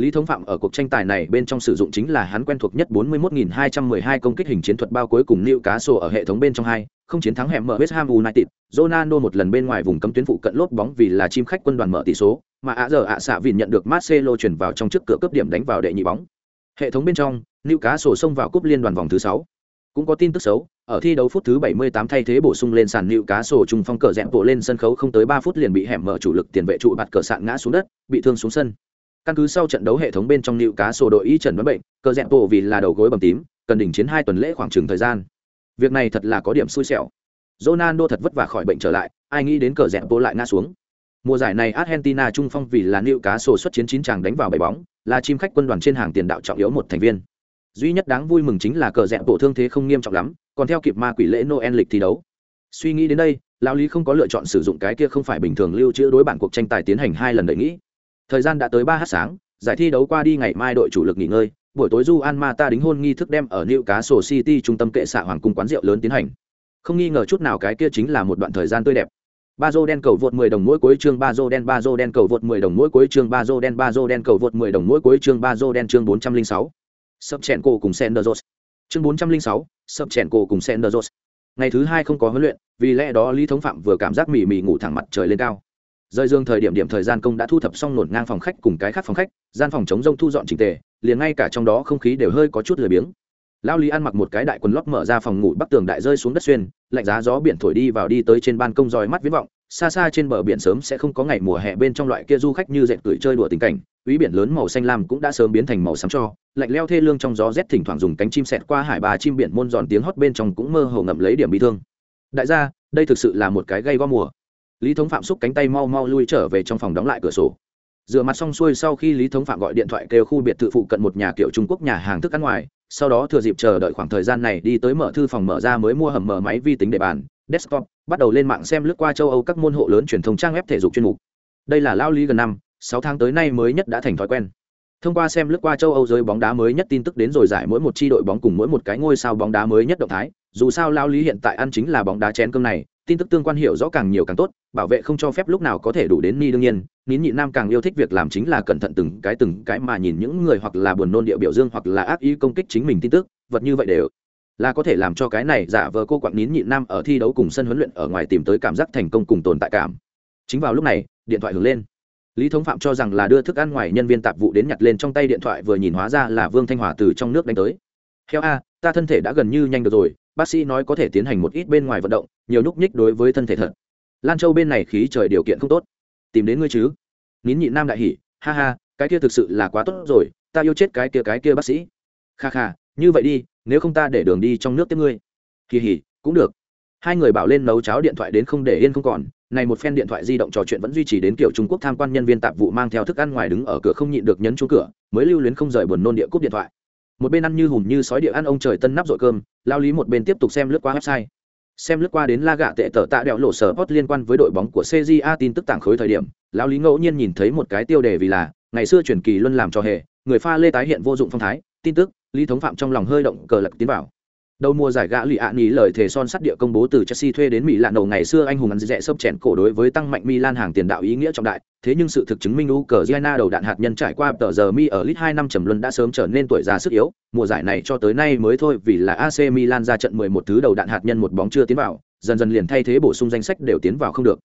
Lý Thống Phạm ở cuộc tranh tài này bên trong sử dụng chính là hắn quen thuộc nhất 41.212 công kích hình chiến thuật bao cuối cùng Newcastle ở hệ thống bên trong hai, không chiến thắng hẻm mở West Ham United. Ronaldo một lần bên ngoài vùng cấm tuyến phụ cận lốp bóng vì là chim khách quân đoàn mở tỷ số, mà ạ giờ ạ xạ vịn nhận được Marcelo chuyển vào trong trước cửa cấp điểm đánh vào đệ nhị bóng. Hệ thống bên trong, Newcastle xông vào cúp liên đoàn vòng thứ 6. Cũng có tin tức xấu, ở thi đấu phút thứ 78 thay thế bổ sung lên sàn Newcastle trung phong cờ rẽ bộ lên sân khấu không tới 3 phút liền bị hẻm mở chủ lực tiền vệ trụ bạt cờ sạn ngã xuống đất, bị thương xuống sân căn cứ sau trận đấu hệ thống bên trong nịu cá sổ đội y trần đoán bệnh cờ dẹp bộ vì là đầu gối bầm tím, cần đỉnh chiến hai tuần lễ khoảng trừng thời gian. Việc này thật là có điểm xui xẻo. Ronaldo thật vất vả khỏi bệnh trở lại, ai nghĩ đến cờ dẹp bộ lại ngã xuống. Mùa giải này Argentina trung phong vì là nịu cá sổ xuất chiến chín chàng đánh vào bảy bóng, là chim khách quân đoàn trên hàng tiền đạo trọng yếu một thành viên. Duy nhất đáng vui mừng chính là cờ dẹp bộ thương thế không nghiêm trọng lắm, còn theo kịp ma quỷ lễ noel lịch thi đấu. Suy nghĩ đến đây, lão lý không có lựa chọn sử dụng cái kia không phải bình thường lưu trữ đối bản cuộc tranh tài tiến hành hai lần đợi nghĩ thời gian đã tới ba h sáng giải thi đấu qua đi ngày mai đội chủ lực nghỉ ngơi buổi tối du an ma ta đính hôn nghi thức đem ở new cá sổ city trung tâm kệ xạ hoàng cung quán rượu lớn tiến hành Không nghi ngờ chút nào cái kia chính là một đoạn thời gian tươi đẹp. Ba dô đen cầu vượt 10 đồng mỗi cuối chương ba dô đen ba dô đen cầu vượt 10 đồng mỗi cuối chương ba dô đen ba dô đen cầu vượt 10 đồng mỗi cuối chương ba dô đen chương 406. Sập chèn cổ cùng Senderos. Chương 406, sập chèn cổ cùng Senderos. Ngày thứ hai không có huấn luyện, vì lẽ đó Lý Thống Phạm vừa cảm giác mỉ mỉ ngủ thẳng mặt trời lên cao rời dương thời điểm điểm thời gian công đã thu thập xong nổn ngang phòng khách cùng cái khác phòng khách, gian phòng chống rông thu dọn chỉnh tề, liền ngay cả trong đó không khí đều hơi có chút lười biếng. Lao lý ăn mặc một cái đại quần lót mở ra phòng ngủ bắc tường đại rơi xuống đất xuyên lạnh giá gió biển thổi đi vào đi tới trên ban công dòi mắt viễn vọng xa xa trên bờ biển sớm sẽ không có ngày mùa hè bên trong loại kia du khách như dệt cười chơi đùa tình cảnh quý biển lớn màu xanh lam cũng đã sớm biến thành màu xám cho lạnh leo thê lương trong gió rét thỉnh thoảng dùng cánh chim sẹt qua hải bà chim biển môn giòn tiếng hót bên trong cũng mơ hồ ngậm lấy điểm bị thương. Đại gia đây thực sự là một cái gây go mùa lý thống phạm xúc cánh tay mau mau lui trở về trong phòng đóng lại cửa sổ. Rửa mặt xong xuôi sau khi lý thống phạm gọi điện thoại kêu khu biệt thự phụ cận một nhà kiểu trung quốc nhà hàng thức ăn ngoài, sau đó thừa dịp chờ đợi khoảng thời gian này đi tới mở thư phòng mở ra mới mua hầm mở máy vi tính để bàn, desktop, bắt đầu lên mạng xem lướt qua châu âu các môn hộ lớn truyền thông trang web thể dục chuyên mục. Đây là lao lý gần năm, sáu tháng tới nay mới nhất đã thành thói quen. Thông qua xem lướt qua châu âu giới bóng đá mới nhất tin tức đến rồi giải mỗi một chi đội bóng cùng mỗi một cái ngôi sao bóng đá mới nhất động thái, dù sao lao lý hiện tại ăn chính là bóng đá chén cơm này tin tức tương quan hiểu rõ càng nhiều càng tốt, bảo vệ không cho phép lúc nào có thể đủ đến ni đương nhiên, nín nhị nam càng yêu thích việc làm chính là cẩn thận từng cái từng cái mà nhìn những người hoặc là buồn nôn địa biểu dương hoặc là ác ý công kích chính mình tin tức, vật như vậy đều là có thể làm cho cái này giả vờ cô quặng nín nhị nam ở thi đấu cùng sân huấn luyện ở ngoài tìm tới cảm giác thành công cùng tồn tại cảm. Chính vào lúc này, điện thoại hướng lên. Lý thống phạm cho rằng là đưa thức ăn ngoài nhân viên tạp vụ đến nhặt lên trong tay điện thoại vừa nhìn hóa ra là vương thanh hòa từ trong nước đánh tới. Heo a, ta thân thể đã gần như nhanh được rồi bác sĩ nói có thể tiến hành một ít bên ngoài vận động, nhiều nhúc nhích đối với thân thể thật. Lan châu bên này khí trời điều kiện không tốt. Tìm đến ngươi chứ. Nín nhị nam đại hỉ ha ha, cái kia thực sự là quá tốt rồi, ta yêu chết cái kia cái kia bác sĩ. Kha kha, như vậy đi, nếu không ta để đường đi trong nước tiếp ngươi. Kỳ hỉ, cũng được. Hai người bảo lên nấu cháo điện thoại đến không để yên không còn, này một phen điện thoại di động trò chuyện vẫn duy trì đến kiểu trung quốc tham quan nhân viên tạp vụ mang theo thức ăn ngoài đứng ở cửa không nhịn được nhấn chuông cửa, mới lưu luyến không rời buồn nôn địa cúp điện thoại một bên ăn như hùm như sói địa ăn ông trời tân nắp dội cơm, lao lý một bên tiếp tục xem lướt qua website. Xem lướt qua đến la gạ tệ tờ tạ đẹo lộ sở post liên quan với đội bóng của cja tin tức tảng khối thời điểm, lao lý ngẫu nhiên nhìn thấy một cái tiêu đề vì là, ngày xưa truyền kỳ luân làm cho hề, người pha lê tái hiện vô dụng phong thái. Tin tức, lý thống phạm trong lòng hơi động cờ lật tiến vào. Đầu mùa giải gã lì ạ nghỉ lời thề son sắt địa công bố từ Chelsea thuê đến Mỹ lạ đầu ngày xưa anh hùng ăn rẻ sấp chèn cổ đối với tăng mạnh Milan hàng tiền đạo ý nghĩa trọng đại, thế nhưng sự thực chứng minh Ukraine đầu đạn hạt nhân trải qua tờ giờ mi ở lit 2 năm trầm luân đã sớm trở nên tuổi già sức yếu, mùa giải này cho tới nay mới thôi vì là AC Milan ra trận 11 thứ đầu đạn hạt nhân một bóng chưa tiến vào, dần dần liền thay thế bổ sung danh sách đều tiến vào không được.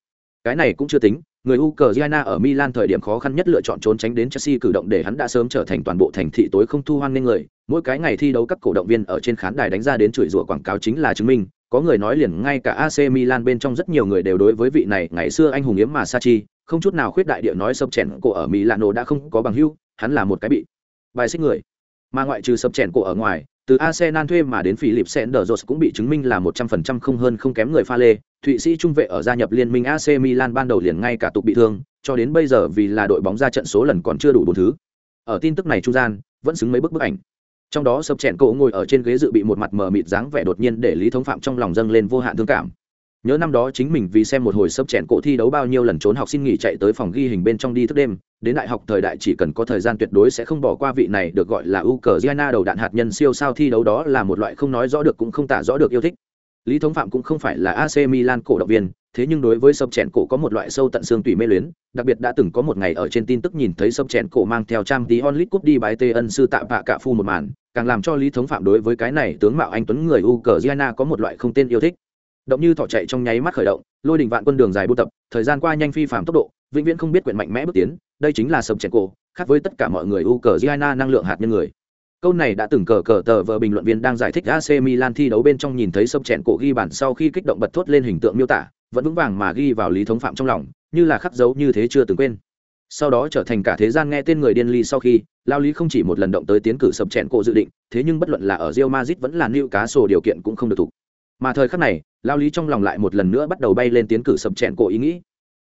Cái này cũng chưa tính, người Ukraine ở Milan thời điểm khó khăn nhất lựa chọn trốn tránh đến Chelsea cử động để hắn đã sớm trở thành toàn bộ thành thị tối không thu hoan nên người, mỗi cái ngày thi đấu các cổ động viên ở trên khán đài đánh ra đến chửi rủa quảng cáo chính là chứng minh, có người nói liền ngay cả AC Milan bên trong rất nhiều người đều đối với vị này ngày xưa anh hùng yếm mà Sachi, không chút nào khuyết đại địa nói sập chèn cổ ở Milano đã không có bằng hữu, hắn là một cái bị bài xích người. Mà ngoại trừ sập chèn cổ ở ngoài, từ Arsenal thuê mà đến Philip Senderos cũng bị chứng minh là 100% không hơn không kém người pha lê, Thụy Sĩ trung vệ ở gia nhập liên minh AC Milan ban đầu liền ngay cả tục bị thương, cho đến bây giờ vì là đội bóng ra trận số lần còn chưa đủ bốn thứ. Ở tin tức này trung gian, vẫn xứng mấy bức bức ảnh. Trong đó sập chèn cổ ngồi ở trên ghế dự bị một mặt mờ mịt dáng vẻ đột nhiên để Lý Thống Phạm trong lòng dâng lên vô hạn thương cảm. Nhớ năm đó chính mình vì xem một hồi sấp chèn cổ thi đấu bao nhiêu lần trốn học xin nghỉ chạy tới phòng ghi hình bên trong đi thức đêm, đến đại học thời đại chỉ cần có thời gian tuyệt đối sẽ không bỏ qua vị này được gọi là Ukraine đầu đạn hạt nhân siêu sao thi đấu đó là một loại không nói rõ được cũng không tả rõ được yêu thích. Lý Thống Phạm cũng không phải là AC Milan cổ động viên, thế nhưng đối với sập chèn cổ có một loại sâu tận xương tùy mê luyến, đặc biệt đã từng có một ngày ở trên tin tức nhìn thấy sập chèn cổ mang theo trang tí onlit cúp đi bái tê ân sư tạ vạ cả phu một màn, càng làm cho Lý Thống Phạm đối với cái này tướng mạo anh tuấn người Ukraine có một loại không tên yêu thích. Động như thỏ chạy trong nháy mắt khởi động, lôi đỉnh vạn quân đường dài buôn tập, thời gian qua nhanh phi phàm tốc độ, vĩnh viễn không biết quyện mạnh mẽ bước tiến, đây chính là sầm chèn cổ, khác với tất cả mọi người u cờ giana năng lượng hạt nhân người câu này đã từng cờ cờ tờ vờ bình luận viên đang giải thích AC Milan thi đấu bên trong nhìn thấy sầm chèn cổ ghi bản sau khi kích động bật thốt lên hình tượng miêu tả, vẫn vững vàng mà ghi vào lý thống phạm trong lòng, như là khắc dấu như thế chưa từng quên. Sau đó trở thành cả thế gian nghe tên người điên ly sau khi, Lao Lý không chỉ một lần động tới tiến cử sập chèn cổ dự định, thế nhưng bất luận là ở Real Madrid vẫn là liệu cá sổ điều kiện cũng không được thủ. Mà thời khắc này, Lao Lý trong lòng lại một lần nữa bắt đầu bay lên tiến cử sập chẹn cổ ý nghĩ.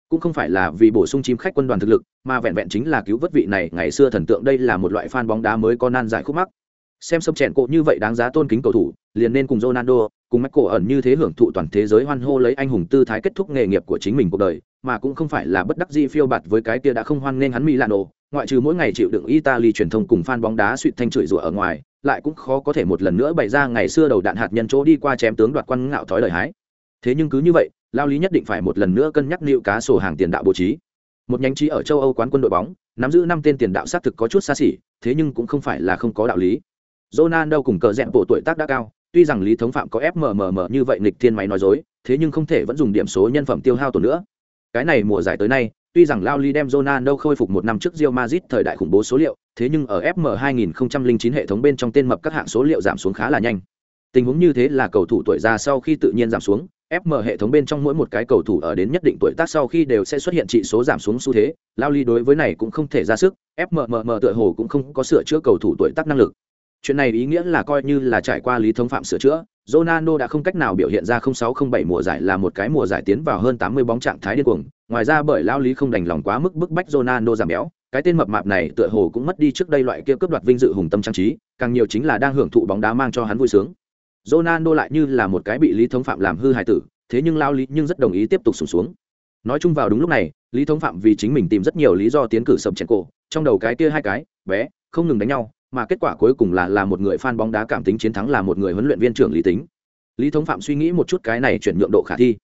Cũng không phải là vì bổ sung chim khách quân đoàn thực lực mà vẹn vẹn chính là cứu vớt vị này ngày xưa thần tượng đây là một loại fan bóng đá mới có nan giải khúc mắc xem sâm chèn cộ như vậy đáng giá tôn kính cầu thủ, liền nên cùng ronaldo, cùng michael ẩn như thế hưởng thụ toàn thế giới hoan hô lấy anh hùng tư thái kết thúc nghề nghiệp của chính mình cuộc đời, mà cũng không phải là bất đắc dĩ phiêu bạt với cái kia đã không hoan nghênh hắn milano, ngoại trừ mỗi ngày chịu đựng italy truyền thông cùng fan bóng đá suỵt thanh chửi rủa ở ngoài, lại cũng khó có thể một lần nữa bày ra ngày xưa đầu đạn hạt nhân chỗ đi qua chém tướng đoạt quan ngạo thói lời hái. Thế nhưng cứ như vậy, lao lý nhất định phải một lần nữa cân nhắc liệu cá sổ hàng tiền đạo bố trí. Một nhánh trí ở châu âu quán quân đội bóng, nắm giữ năm tên tiền đạo xác thực có chút xa xỉ, thế nhưng cũng không phải là không có đạo lý. Ronaldo cùng cờ dẹp bộ tuổi tác đã cao tuy rằng lý thống phạm có fmmm như vậy nghịch thiên máy nói dối thế nhưng không thể vẫn dùng điểm số nhân phẩm tiêu hao tổn nữa cái này mùa giải tới nay tuy rằng Lao Li đem Ronaldo khôi phục một năm trước Real Madrid thời đại khủng bố số liệu, thế nhưng ở FM 2009 hệ thống bên trong tên mập các hạng số liệu giảm xuống khá là nhanh. Tình huống như thế là cầu thủ tuổi già sau khi tự nhiên giảm xuống, FM hệ thống bên trong mỗi một cái cầu thủ ở đến nhất định tuổi tác sau khi đều sẽ xuất hiện trị số giảm xuống xu thế, Lao Li đối với này cũng không thể ra sức, FMMM tựa hồ cũng không có sửa chữa cầu thủ tuổi tác năng lực. Chuyện này ý nghĩa là coi như là trải qua lý thống phạm sửa chữa, Ronaldo đã không cách nào biểu hiện ra 0607 mùa giải là một cái mùa giải tiến vào hơn 80 bóng trạng thái điên cuồng, ngoài ra bởi lao lý không đành lòng quá mức bức bách Ronaldo giảm béo, cái tên mập mạp này tựa hồ cũng mất đi trước đây loại kia cướp đoạt vinh dự hùng tâm trang trí, càng nhiều chính là đang hưởng thụ bóng đá mang cho hắn vui sướng. Ronaldo lại như là một cái bị lý thống phạm làm hư hại tử, thế nhưng lao lý nhưng rất đồng ý tiếp tục sụp xuống. Nói chung vào đúng lúc này, lý thống phạm vì chính mình tìm rất nhiều lý do tiến cử sập chèn cổ, trong đầu cái kia hai cái, bé, không ngừng đánh nhau, mà kết quả cuối cùng là là một người fan bóng đá cảm tính chiến thắng là một người huấn luyện viên trưởng lý tính. Lý thống phạm suy nghĩ một chút cái này chuyển nhượng độ khả thi.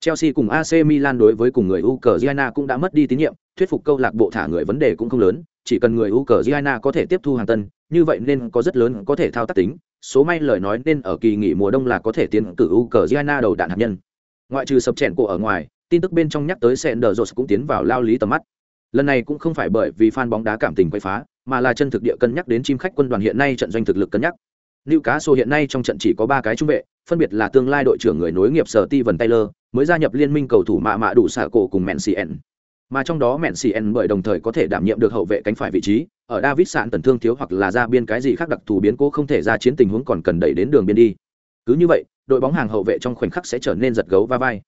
Chelsea cùng AC Milan đối với cùng người Ukraine cũng đã mất đi tín nhiệm, thuyết phục câu lạc bộ thả người vấn đề cũng không lớn, chỉ cần người Ukraine có thể tiếp thu hàng tân, như vậy nên có rất lớn có thể thao tác tính, số may lời nói nên ở kỳ nghỉ mùa đông là có thể tiến cử Ukraine đầu đạn hạt nhân. Ngoại trừ sập chèn cổ ở ngoài, tin tức bên trong nhắc tới Sender Rose cũng tiến vào lao lý tầm mắt. Lần này cũng không phải bởi vì fan bóng đá cảm tình quay phá, mà là chân thực địa cân nhắc đến chim khách quân đoàn hiện nay trận doanh thực lực cân nhắc. Lưu cá sô hiện nay trong trận chỉ có ba cái trung vệ, phân biệt là tương lai đội trưởng người nối nghiệp sở Steven Taylor, mới gia nhập liên minh cầu thủ mạ mạ đủ xả cổ cùng Mencien. Mà trong đó Mencien bởi đồng thời có thể đảm nhiệm được hậu vệ cánh phải vị trí, ở David sạn tần thương thiếu hoặc là ra biên cái gì khác đặc thù biến cố không thể ra chiến tình huống còn cần đẩy đến đường biên đi. Cứ như vậy, đội bóng hàng hậu vệ trong khoảnh khắc sẽ trở nên giật gấu va vai.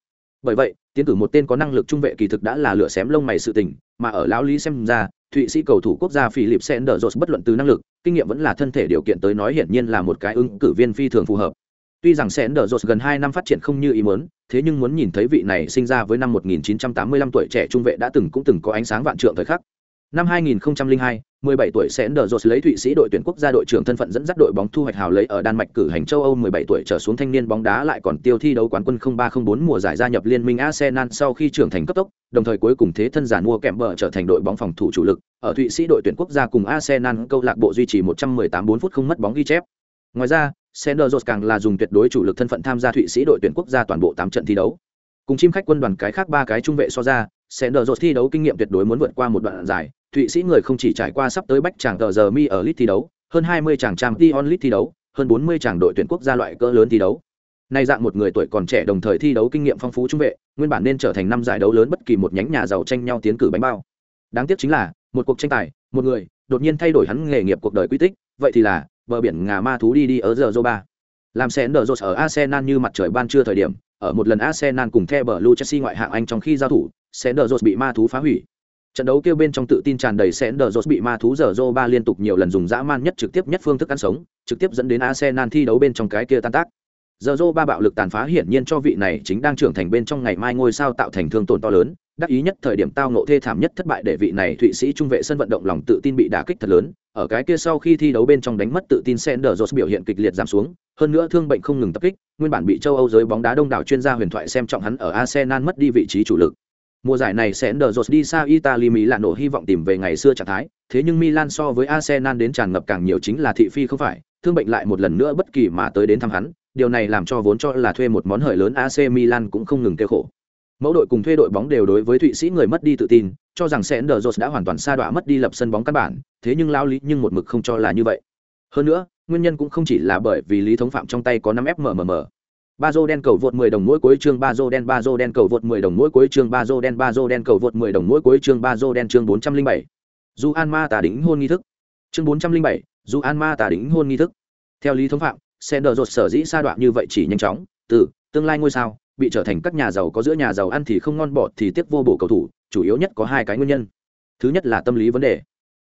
Bởi vậy, tiến cử một tên có năng lực trung vệ kỳ thực đã là lửa xém lông mày sự tình, mà ở lão lý xem ra, Thụy Sĩ cầu thủ quốc gia Philip Senderos bất luận từ năng lực, kinh nghiệm vẫn là thân thể điều kiện tới nói hiển nhiên là một cái ứng cử viên phi thường phù hợp. Tuy rằng Senderos gần hai năm phát triển không như ý muốn, thế nhưng muốn nhìn thấy vị này sinh ra với năm 1985 tuổi trẻ trung vệ đã từng cũng từng có ánh sáng vạn trượng thời khắc. Năm 2002, 17 tuổi Senderos lấy Thụy Sĩ đội tuyển quốc gia đội trưởng thân phận dẫn dắt đội bóng thu hoạch hào lấy ở Đan Mạch cử hành châu Âu 17 tuổi trở xuống thanh niên bóng đá lại còn tiêu thi đấu quán quân 0304 mùa giải gia nhập liên minh Arsenal sau khi trưởng thành cấp tốc, đồng thời cuối cùng thế thân giản mua kèm bờ trở thành đội bóng phòng thủ chủ lực, ở Thụy Sĩ đội tuyển quốc gia cùng Arsenal câu lạc bộ duy trì 118 4 phút không mất bóng ghi chép. Ngoài ra, Senderos càng là dùng tuyệt đối chủ lực thân phận tham gia Thụy Sĩ đội tuyển quốc gia toàn bộ 8 trận thi đấu. Cùng chim khách quân đoàn cái khác ba cái trung vệ so ra, sẽ đờ Senderos thi đấu kinh nghiệm tuyệt đối muốn vượt qua một đoạn dài, Thụy Sĩ người không chỉ trải qua sắp tới bách chàng tờ giờ mi ở lit thi đấu, hơn 20 chàng trang Tion lit thi đấu, hơn 40 chàng đội tuyển quốc gia loại cỡ lớn thi đấu. Nay dạng một người tuổi còn trẻ đồng thời thi đấu kinh nghiệm phong phú trung vệ, nguyên bản nên trở thành năm giải đấu lớn bất kỳ một nhánh nhà giàu tranh nhau tiến cử bánh bao. Đáng tiếc chính là, một cuộc tranh tài, một người, đột nhiên thay đổi hắn nghề nghiệp cuộc đời quy tích, vậy thì là bờ biển ngà ma thú đi đi ở giờ Zoba. Làm sen đờ ở Arsenal như mặt trời ban trưa thời điểm, ở một lần Arsenal cùng The Blue Chelsea ngoại hạng Anh trong khi giao thủ, sen đờ bị ma thú phá hủy. Trận đấu kêu bên trong tự tin tràn đầy sen đờ bị ma thú giờ ba liên tục nhiều lần dùng dã man nhất trực tiếp nhất phương thức ăn sống, trực tiếp dẫn đến Arsenal thi đấu bên trong cái kia tan tác. Giờ ba bạo lực tàn phá hiển nhiên cho vị này chính đang trưởng thành bên trong ngày mai ngôi sao tạo thành thương tổn to lớn, đắc ý nhất thời điểm tao nộ thê thảm nhất thất bại để vị này thụy sĩ trung vệ sân vận động lòng tự tin bị đả kích thật lớn ở cái kia sau khi thi đấu bên trong đánh mất tự tin Sender Jones biểu hiện kịch liệt giảm xuống hơn nữa thương bệnh không ngừng tập kích nguyên bản bị châu âu giới bóng đá đông đảo chuyên gia huyền thoại xem trọng hắn ở arsenal mất đi vị trí chủ lực mùa giải này sẽ đỡ rột đi xa italy mỹ là nổ hy vọng tìm về ngày xưa trạng thái. Thế nhưng milan so với arsenal đến tràn ngập càng nhiều chính là thị phi không phải. Thương bệnh lại một lần nữa bất kỳ mà tới đến thăm hắn. Điều này làm cho vốn cho là thuê một món hời lớn ac milan cũng không ngừng kêu khổ. Mẫu đội cùng thuê đội bóng đều đối với thụy sĩ người mất đi tự tin, cho rằng sẽ đờ đã hoàn toàn sa đọa mất đi lập sân bóng căn bản. Thế nhưng lao lý nhưng một mực không cho là như vậy. Hơn nữa, nguyên nhân cũng không chỉ là bởi vì lý thống phạm trong tay có năm fmmm ba dô đen cầu vượt 10 đồng mỗi cuối chương ba dô đen ba dô đen cầu vượt 10 đồng mỗi cuối chương ba dô đen ba dô đen cầu vượt 10 đồng mỗi cuối chương ba dô đen chương 407. Du An Ma tà đỉnh hôn nghi thức. Chương 407, Du An Ma tà đỉnh hôn nghi thức. Theo lý thống phạm, Sender sở dĩ sa đoạn như vậy chỉ nhanh chóng, từ tương lai ngôi sao, bị trở thành các nhà giàu có giữa nhà giàu ăn thì không ngon bọt thì tiếc vô bổ cầu thủ chủ yếu nhất có hai cái nguyên nhân thứ nhất là tâm lý vấn đề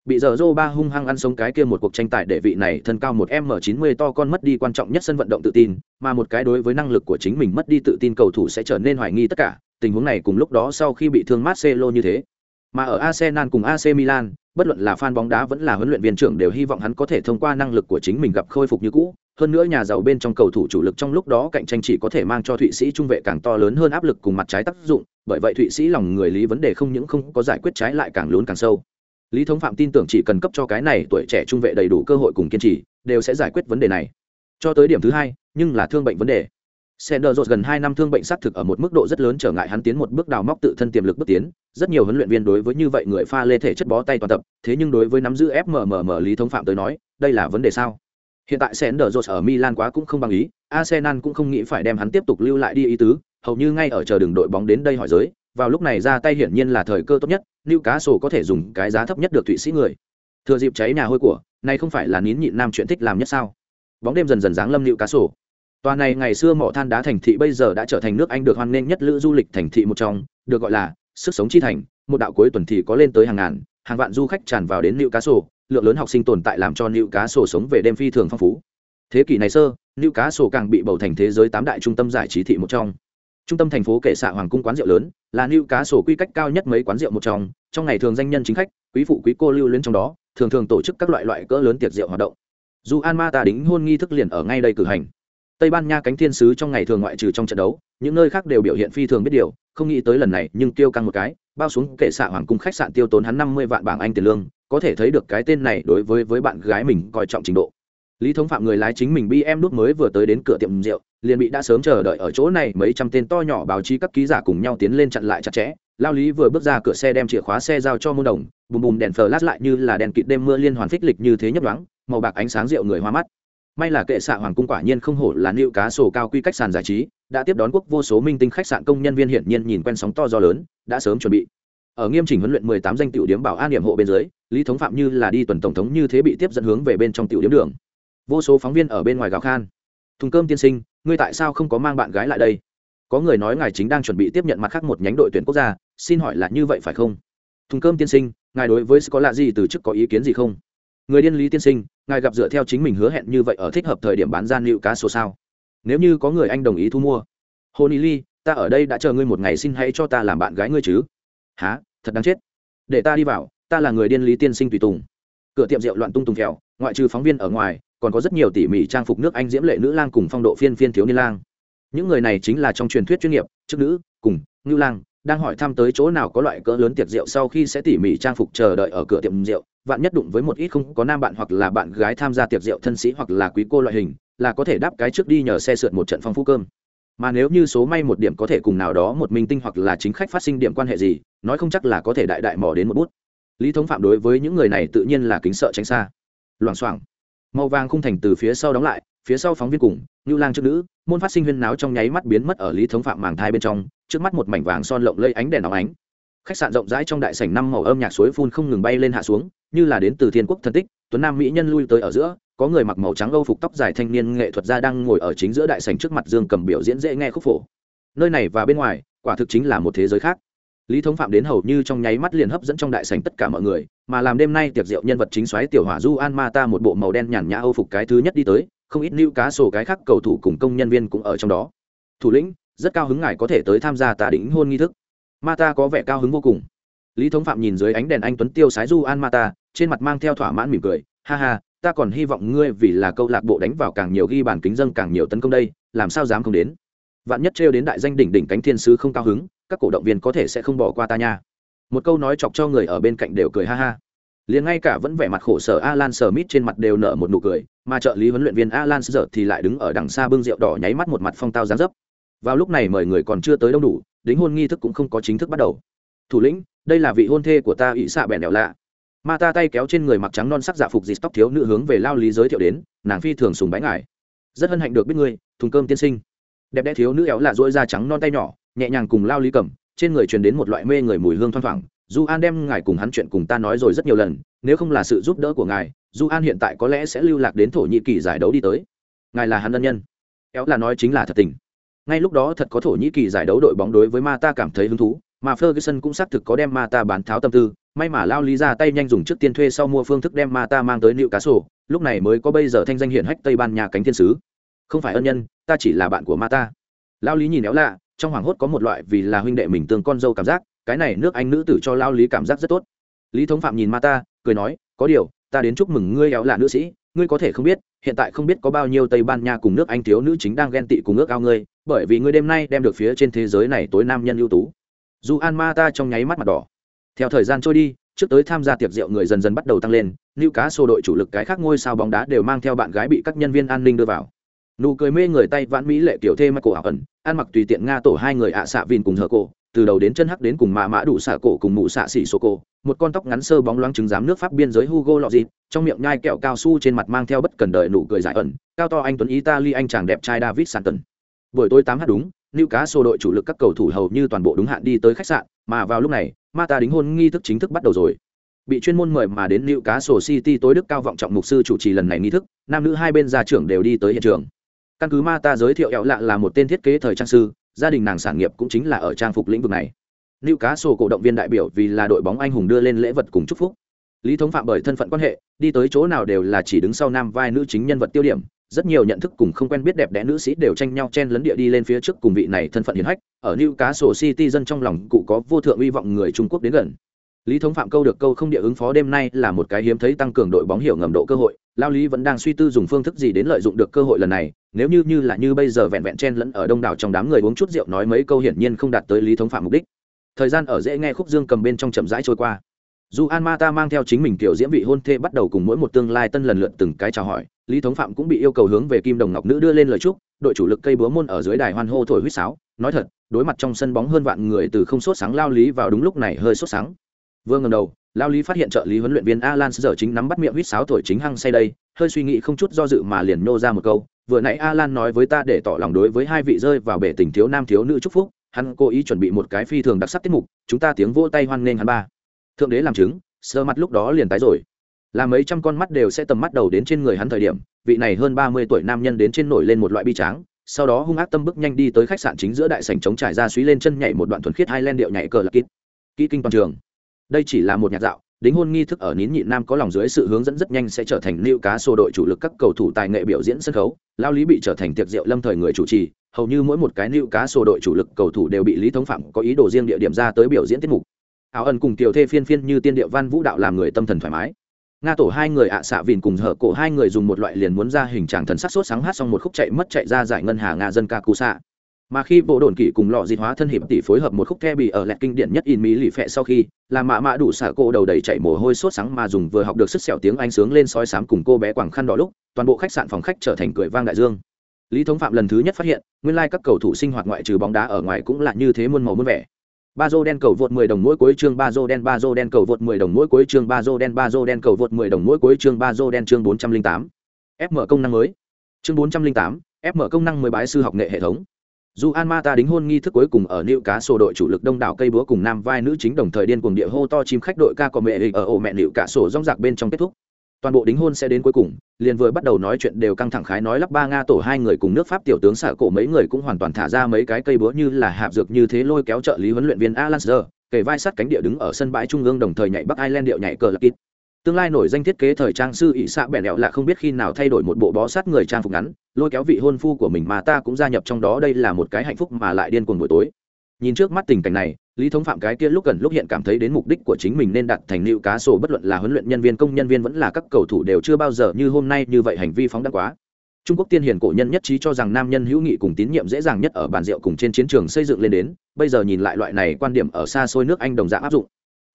bị giờ dô ba hung hăng ăn sống cái kia một cuộc tranh tài để vị này thân cao một m chín mươi to con mất đi quan trọng nhất sân vận động tự tin, mà một cái đối với năng lực của chính mình mất đi tự tin cầu thủ sẽ trở nên hoài nghi tất cả, tình huống này cùng lúc đó sau khi bị thương Marcelo như thế. Mà ở Arsenal cùng AC Milan, bất luận là fan bóng đá vẫn là huấn luyện viên trưởng đều hy vọng hắn có thể thông qua năng lực của chính mình gặp khôi phục như cũ. Hơn nữa nhà giàu bên trong cầu thủ chủ lực trong lúc đó cạnh tranh chỉ có thể mang cho thụy sĩ trung vệ càng to lớn hơn áp lực cùng mặt trái tác dụng, bởi vậy thụy sĩ lòng người lý vấn đề không những không có giải quyết trái lại càng lún càng sâu lý thống phạm tin tưởng chỉ cần cấp cho cái này tuổi trẻ trung vệ đầy đủ cơ hội cùng kiên trì đều sẽ giải quyết vấn đề này. Cho tới điểm thứ hai nhưng là thương bệnh vấn đề. Sender gần hai năm thương bệnh xác thực ở một mức độ rất lớn trở ngại hắn tiến một bước đào móc tự thân tiềm lực bước tiến, rất nhiều huấn luyện viên đối với như vậy người pha lê thể chất bó tay toàn tập, thế nhưng đối với nắm giữ FMMM Lý Thống Phạm tới nói, đây là vấn đề sao? Hiện tại Sender ở Milan quá cũng không bằng ý, Arsenal cũng không nghĩ phải đem hắn tiếp tục lưu lại đi ý tứ, hầu như ngay ở chờ đường đội bóng đến đây hỏi giới, vào lúc này ra tay hiển nhiên là thời cơ tốt nhất, Newcastle có thể dùng cái giá thấp nhất được thụy sĩ người. Thừa dịp cháy nhà hôi của, này không phải là nín nhịn nam chuyện thích làm nhất sao? Bóng đêm dần dần giáng lâm Newcastle Tòa này ngày xưa mỏ than đá thành thị bây giờ đã trở thành nước Anh được hoan nghênh nhất lữ du lịch thành thị một trong, được gọi là sức sống chi thành, một đạo cuối tuần thì có lên tới hàng ngàn, hàng vạn du khách tràn vào đến Cá Sổ, lượng lớn học sinh tồn tại làm cho Cá Sổ sống về đêm phi thường phong phú. Thế kỷ này sơ, Cá Sổ càng bị bầu thành thế giới tám đại trung tâm giải trí thị một trong. Trung tâm thành phố kệ xạ hoàng cung quán rượu lớn, là Cá Sổ quy cách cao nhất mấy quán rượu một trong, trong ngày thường danh nhân chính khách, quý phụ quý cô lưu luyến trong đó, thường thường tổ chức các loại loại cỡ lớn tiệc rượu hoạt động. Dù An Ma ta đính hôn nghi thức liền ở ngay đây cử hành. Tây ban nha cánh thiên sứ trong ngày thường ngoại trừ trong trận đấu những nơi khác đều biểu hiện phi thường biết điều không nghĩ tới lần này nhưng tiêu căng một cái bao xuống kệ xạ hoàng cung khách sạn tiêu tốn hắn năm mươi vạn bảng anh tiền lương có thể thấy được cái tên này đối với với bạn gái mình coi trọng trình độ lý thống phạm người lái chính mình bm đúc mới vừa tới đến cửa tiệm rượu, liền bị đã sớm chờ đợi ở chỗ này mấy trăm tên to nhỏ báo chí các ký giả cùng nhau tiến lên chặn lại chặt chẽ. Lao lý vừa bước ra cửa xe đem chìa khóa xe giao cho môn đồng, bùm bùm đèn phờ lát lại như là đèn kịt đêm mưa liên hoàn phích lịch như thế nhấp đoán màu bạc ánh sáng rượu người hoa mắt. May là kệ xạ hoàng cung quả nhiên không hổ là nịu cá sổ cao quy cách sàn giải trí, đã tiếp đón quốc vô số minh tinh khách sạn công nhân viên hiển nhiên nhìn quen sóng to do lớn, đã sớm chuẩn bị. Ở nghiêm chỉnh huấn luyện 18 danh tiểu điếm bảo an điểm hộ bên dưới, lý thống phạm như là đi tuần tổng thống như thế bị tiếp dẫn hướng về bên trong tiểu điếm đường vô số phóng viên ở bên ngoài gào khan. Thùng cơm tiên sinh, ngươi tại sao không có mang bạn gái lại đây? Có người nói ngài chính đang chuẩn bị tiếp nhận mặt khác một nhánh đội tuyển quốc gia, xin hỏi là như vậy phải không? Thùng cơm tiên sinh, ngài đối với có lạ gì từ chức có ý kiến gì không? Người điên lý tiên sinh, ngài gặp dựa theo chính mình hứa hẹn như vậy ở thích hợp thời điểm bán gian nịu cá số sao? Nếu như có người anh đồng ý thu mua. Hồ ni ly ta ở đây đã chờ ngươi một ngày xin hãy cho ta làm bạn gái ngươi chứ. Há thật đáng chết. Để ta đi vào, ta là người điên lý tiên sinh tùy tùng. Cửa tiệm rượu loạn tung tùng kẹo, ngoại trừ phóng viên ở ngoài còn có rất nhiều tỉ mỉ trang phục nước anh diễm lệ nữ lang cùng phong độ phiên phiên thiếu niên lang. Những người này chính là trong truyền thuyết chuyên nghiệp, chức nữ, cùng, ngưu lang, đang hỏi thăm tới chỗ nào có loại cỡ lớn tiệc rượu sau khi sẽ tỉ mỉ trang phục chờ đợi ở cửa tiệm rượu. Vạn nhất đụng với một ít không có nam bạn hoặc là bạn gái tham gia tiệc rượu thân sĩ hoặc là quý cô loại hình, là có thể đáp cái trước đi nhờ xe sượt một trận phong phú cơm. Mà nếu như số may một điểm có thể cùng nào đó một minh tinh hoặc là chính khách phát sinh điểm quan hệ gì, nói không chắc là có thể đại đại mò đến một bút. Lý thống phạm đối với những người này tự nhiên là kính sợ tránh xa. Loảng xoảng màu vàng khung thành từ phía sau đóng lại, phía sau phóng viên cùng như lang trước nữ, môn phát sinh huyên náo trong nháy mắt biến mất ở lý thống phạm màng thai bên trong, trước mắt một mảnh vàng son lộng lây ánh đèn óng ánh. Khách sạn rộng rãi trong đại sảnh năm màu âm nhạc suối phun không ngừng bay lên hạ xuống, như là đến từ thiên quốc thân tích, tuấn nam mỹ nhân lui tới ở giữa, có người mặc màu trắng âu phục tóc dài thanh niên nghệ thuật gia đang ngồi ở chính giữa đại sảnh trước mặt dương cầm biểu diễn dễ nghe khúc phổ. Nơi này và bên ngoài, quả thực chính là một thế giới khác lý thống phạm đến hầu như trong nháy mắt liền hấp dẫn trong đại sảnh tất cả mọi người, mà làm đêm nay tiệc rượu nhân vật chính xoáy tiểu hỏa du an ma ta một bộ màu đen nhàn nhã âu phục cái thứ nhất đi tới, không ít lưu cá sổ cái khác cầu thủ cùng công nhân viên cũng ở trong đó. Thủ lĩnh, rất cao hứng ngài có thể tới tham gia tà đỉnh hôn nghi thức. Ma ta có vẻ cao hứng vô cùng. Lý thống phạm nhìn dưới ánh đèn anh tuấn tiêu sái du an ma ta, trên mặt mang theo thỏa mãn mỉm cười, ha ha, ta còn hy vọng ngươi vì là câu lạc bộ đánh vào càng nhiều ghi bàn kính dân càng nhiều tấn công đây, làm sao dám không đến? Vạn nhất trêu đến đại danh đỉnh đỉnh cánh thiên sứ không cao hứng các cổ động viên có thể sẽ không bỏ qua ta nha. Một câu nói chọc cho người ở bên cạnh đều cười ha ha. Liền ngay cả vẫn vẻ mặt khổ sở alan smith trên mặt đều nở một nụ cười, mà trợ lý huấn luyện viên alan giờ thì lại đứng ở đằng xa bưng rượu đỏ nháy mắt một mặt phong tao gián dấp. Vào lúc này mời người còn chưa tới đông đủ, đính hôn nghi thức cũng không có chính thức bắt đầu. Thủ lĩnh, đây là vị hôn thê của ta ỵ xạ bèn đèo lạ. Mà ta tay kéo trên người mặc trắng non sắc dạ phục dịt tóc thiếu nữ hướng về lao lý giới thiệu đến, nàng phi thường sùng bánh ngải rất hân hạnh được biết ngươi, thùng cơm tiên sinh. Đẹp đẽ thiếu nữ éo lạ dỗi da trắng non tay nhỏ nhẹ nhàng cùng lao lý cầm, trên người truyền đến một loại mê người mùi hương thoang thoảng. Du an đem ngài cùng hắn chuyện cùng ta nói rồi rất nhiều lần, nếu không là sự giúp đỡ của ngài du an hiện tại có lẽ sẽ lưu lạc đến thổ nhĩ kỳ giải đấu đi tới. Ngài là hắn ân nhân. Éo là nói chính là thật tình. Ngay lúc đó thật có thổ nhĩ kỳ giải đấu đội bóng đối với ma ta cảm thấy hứng thú, mà ferguson cũng xác thực có đem ma ta bán tháo tâm tư. May mà lao lý ra tay nhanh dùng trước tiên thuê sau mua phương thức đem ma ta mang tới nịu cá sổ lúc này mới có bây giờ thanh danh hiển hách tây ban nha cánh thiên sứ. Không phải ân nhân, ta chỉ là bạn của ma ta lao lý nhìn éo lạ trong hoảng hốt có một loại vì là huynh đệ mình tương con dâu cảm giác, cái này nước anh nữ tử cho lao lý cảm giác rất tốt. Lý thống phạm nhìn mata cười nói, có điều, ta đến chúc mừng ngươi éo là nữ sĩ, ngươi có thể không biết, hiện tại không biết có bao nhiêu tây ban nha cùng nước anh thiếu nữ chính đang ghen tị cùng ước ao ngươi, bởi vì ngươi đêm nay đem được phía trên thế giới này tối nam nhân ưu tú. Dù an mata trong nháy mắt mặt đỏ. Theo thời gian trôi đi, trước tới tham gia tiệc rượu người dần dần bắt đầu tăng lên lưu cá sô đội chủ lực cái khác ngôi sao bóng đá đều mang theo bạn gái bị các nhân viên an ninh đưa vào nụ cười mê người tay vãn mỹ lệ kiểu thê cổ ảo ẩn, ăn mặc tùy tiện nga tổ hai người ạ xạ vìn cùng hờ cổ, từ đầu đến chân hắc đến cùng mạ mã đủ xạ cổ cùng mụ xạ xỉ sô cổ, một con tóc ngắn sơ bóng loáng trứng giám nước pháp biên giới hugo lọ dịp trong miệng nhai kẹo cao su trên mặt mang theo bất cần đời nụ cười giải ẩn, cao to anh tuấn italy anh chàng đẹp trai david santon buổi tối tám h đúng nữ cá sô đội chủ lực các cầu thủ hầu như toàn bộ đúng hạn đi tới khách sạn, mà vào lúc này, Mata đính hôn nghi thức chính thức bắt đầu rồi. Bị chuyên môn mời mà đến nữ cá sổ city tối đức cao vọng trọng mục sư chủ trì lần này nghi thức, nam nữ hai bên gia trưởng đều đi tới hiện trường căn cứ ma ta giới thiệu ẹo lạ là một tên thiết kế thời trang sư, gia đình nàng sản nghiệp cũng chính là ở trang phục lĩnh vực này nữ cá sổ cổ động viên đại biểu vì là đội bóng anh hùng đưa lên lễ vật cùng chúc phúc lý thống phạm bởi thân phận quan hệ, đi tới chỗ nào đều là chỉ đứng sau nam vai nữ chính nhân vật tiêu điểm, rất nhiều nhận thức cùng không quen biết đẹp đẽ nữ sĩ đều tranh nhau chen lấn địa đi lên phía trước cùng vị này thân phận hiền hách, ở New Cá City dân trong lòng cụ có vô thượng uy vọng người Trung Quốc đến gần. Lý Thống Phạm câu được câu không địa ứng phó đêm nay là một cái hiếm thấy tăng cường đội bóng hiểu ngầm độ cơ hội, Lao Lý vẫn đang suy tư dùng phương thức gì đến lợi dụng được cơ hội lần này, nếu như như là như bây giờ vẹn vẹn chen lẫn ở đông đảo trong đám người uống chút rượu nói mấy câu hiển nhiên không đạt tới Lý Thống Phạm mục đích. Thời gian ở dễ nghe khúc dương cầm bên trong chậm rãi trôi qua. Dù An Mata mang theo chính mình tiểu diễm vị hôn thê bắt đầu cùng mỗi một tương lai tân lần lượt từng cái chào hỏi, Lý Thống Phạm cũng bị yêu cầu hướng về Kim Đồng Ngọc Nữ đưa lên lời chúc, đội chủ lực cây búa môn ở dưới đài hoan hô thổi huýt sáo, nói thật, đối mặt trong sân bóng hơn vạn người từ không sốt sáng lao lý vào đúng lúc này hơi sốt sáng vừa ngẩng đầu, lao lý phát hiện trợ lý huấn luyện viên Alan giờ chính nắm bắt miệng huýt sáo thổi chính hăng say đây, hơi suy nghĩ không chút do dự mà liền nô ra một câu, vừa nãy Alan nói với ta để tỏ lòng đối với hai vị rơi vào bể tình thiếu nam thiếu nữ chúc phúc, hắn cố ý chuẩn bị một cái phi thường đặc sắc tiết mục, chúng ta tiếng vỗ tay hoan nghênh hắn ba. Thượng đế làm chứng, sơ mặt lúc đó liền tái rồi. Là mấy trăm con mắt đều sẽ tầm mắt đầu đến trên người hắn thời điểm vị này hơn ba mươi tuổi nam nhân đến trên nổi lên một loại bi tráng sau đó hung ác tâm bước nhanh đi tới khách sạn chính giữa đại sảnh chống trải ra suý lên chân nhảy một đoạn thuần khiết hai len điệu nhảy cờ lạc kít. Kỹ kinh toàn trường đây chỉ là một nhạc dạo, đính hôn nghi thức ở nín Nhị nam có lòng dưới sự hướng dẫn rất nhanh sẽ trở thành lưu cá sô đội chủ lực các cầu thủ tài nghệ biểu diễn sân khấu, lao lý bị trở thành tiệc rượu lâm thời người chủ trì, hầu như mỗi một cái lưu cá sô đội chủ lực cầu thủ đều bị lý thống phạm có ý đồ riêng địa điểm ra tới biểu diễn tiết mục. Áo ẩn cùng tiểu thê phiên phiên như tiên điệu văn vũ đạo làm người tâm thần thoải mái. Nga tổ hai người ạ xạ vìn cùng hở cổ hai người dùng một loại liền muốn ra hình trạng thần sắc sốt sáng hát xong một khúc chạy mất chạy ra giải ngân hà nga dân ca cú xạ mà khi bộ đồn kỷ cùng lọ dịt hóa thân hiệp tỷ phối hợp một khúc the bị ở lẹt kinh điển nhất in mỹ lì phẹ sau khi làm mạ mạ đủ xả cô đầu đầy chạy mồ hôi sốt sáng mà dùng vừa học được sức sẹo tiếng anh sướng lên soi sám cùng cô bé quảng khăn đỏ lúc toàn bộ khách sạn phòng khách trở thành cười vang đại dương lý thống phạm lần thứ nhất phát hiện nguyên lai các cầu thủ sinh hoạt ngoại trừ bóng đá ở ngoài cũng là như thế muôn màu muôn vẻ ba dô đen cầu vượt 10 đồng mỗi cuối chương ba dô đen ba dô đen cầu vượt 10 đồng mỗi cuối chương ba dô đen ba dô đen cầu vượt 10 đồng mỗi cuối chương ba dô đen chương 408. F mở công năng mới. Chương 408, F mở công năng mới bái sư học nghệ hệ thống. Dù An Mata đính hôn nghi thức cuối cùng ở nữ Cá sổ đội chủ lực đông đảo cây búa cùng nam vai nữ chính đồng thời điên cuồng địa hô to chim khách đội ca có mẹ ở ổ mẹ nữ Cá sổ rong rạc bên trong kết thúc. Toàn bộ đính hôn sẽ đến cuối cùng, liền vừa bắt đầu nói chuyện đều căng thẳng khái nói lắp ba nga tổ hai người cùng nước pháp tiểu tướng xả cổ mấy người cũng hoàn toàn thả ra mấy cái cây búa như là hạp dược như thế lôi kéo trợ lý huấn luyện viên alan kể vai sắt cánh địa đứng ở sân bãi trung ương đồng thời nhảy bắc ireland điệu nhảy cờ lạc kít tương lai nổi danh thiết kế thời trang sư ỷ xạ bẹn đẹo là không biết khi nào thay đổi một bộ bó sát người trang phục ngắn, lôi kéo vị hôn phu của mình mà ta cũng gia nhập trong đó, đây là một cái hạnh phúc mà lại điên cuồng buổi tối. Nhìn trước mắt tình cảnh này, lý thống phạm cái kia lúc gần lúc hiện cảm thấy đến mục đích của chính mình nên đặt thành nịu cá sổ, bất luận là huấn luyện nhân viên, công nhân viên vẫn là các cầu thủ đều chưa bao giờ như hôm nay như vậy hành vi phóng đắc quá. Trung quốc tiên hiền cổ nhân nhất trí cho rằng nam nhân hữu nghị cùng tín nhiệm dễ dàng nhất ở bàn rượu cùng trên chiến trường xây dựng lên đến, bây giờ nhìn lại loại này quan điểm ở xa xôi nước anh đồng dạng áp dụng.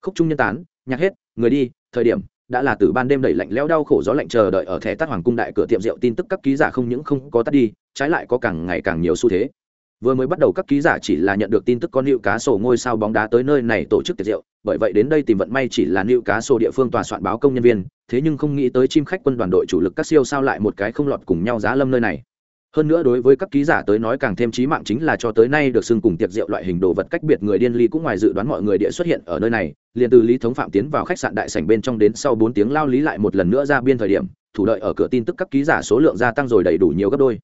Khúc trung nhân tán, nhạc hết, người đi, thời điểm đã là từ ban đêm đẩy lạnh lẽo đau khổ gió lạnh chờ đợi ở thẻ tắt hoàng cung đại cửa tiệm rượu tin tức các ký giả không những không có tắt đi, trái lại có càng ngày càng nhiều xu thế. Vừa mới bắt đầu các ký giả chỉ là nhận được tin tức con nữ cá sổ ngôi sao bóng đá tới nơi này tổ chức tiệc rượu, bởi vậy đến đây tìm vận may chỉ là nữ cá sổ địa phương tòa soạn báo công nhân viên, thế nhưng không nghĩ tới chim khách quân đoàn đội chủ lực các siêu sao lại một cái không lọt cùng nhau giá lâm nơi này hơn nữa đối với các ký giả tới nói càng thêm trí mạng chính là cho tới nay được xưng cùng tiệc rượu loại hình đồ vật cách biệt người điên ly cũng ngoài dự đoán mọi người địa xuất hiện ở nơi này, liền từ lý thống phạm tiến vào khách sạn đại sảnh bên trong đến sau bốn tiếng lao lý lại một lần nữa ra biên thời điểm, thủ đợi ở cửa tin tức các ký giả số lượng gia tăng rồi đầy đủ nhiều gấp đôi.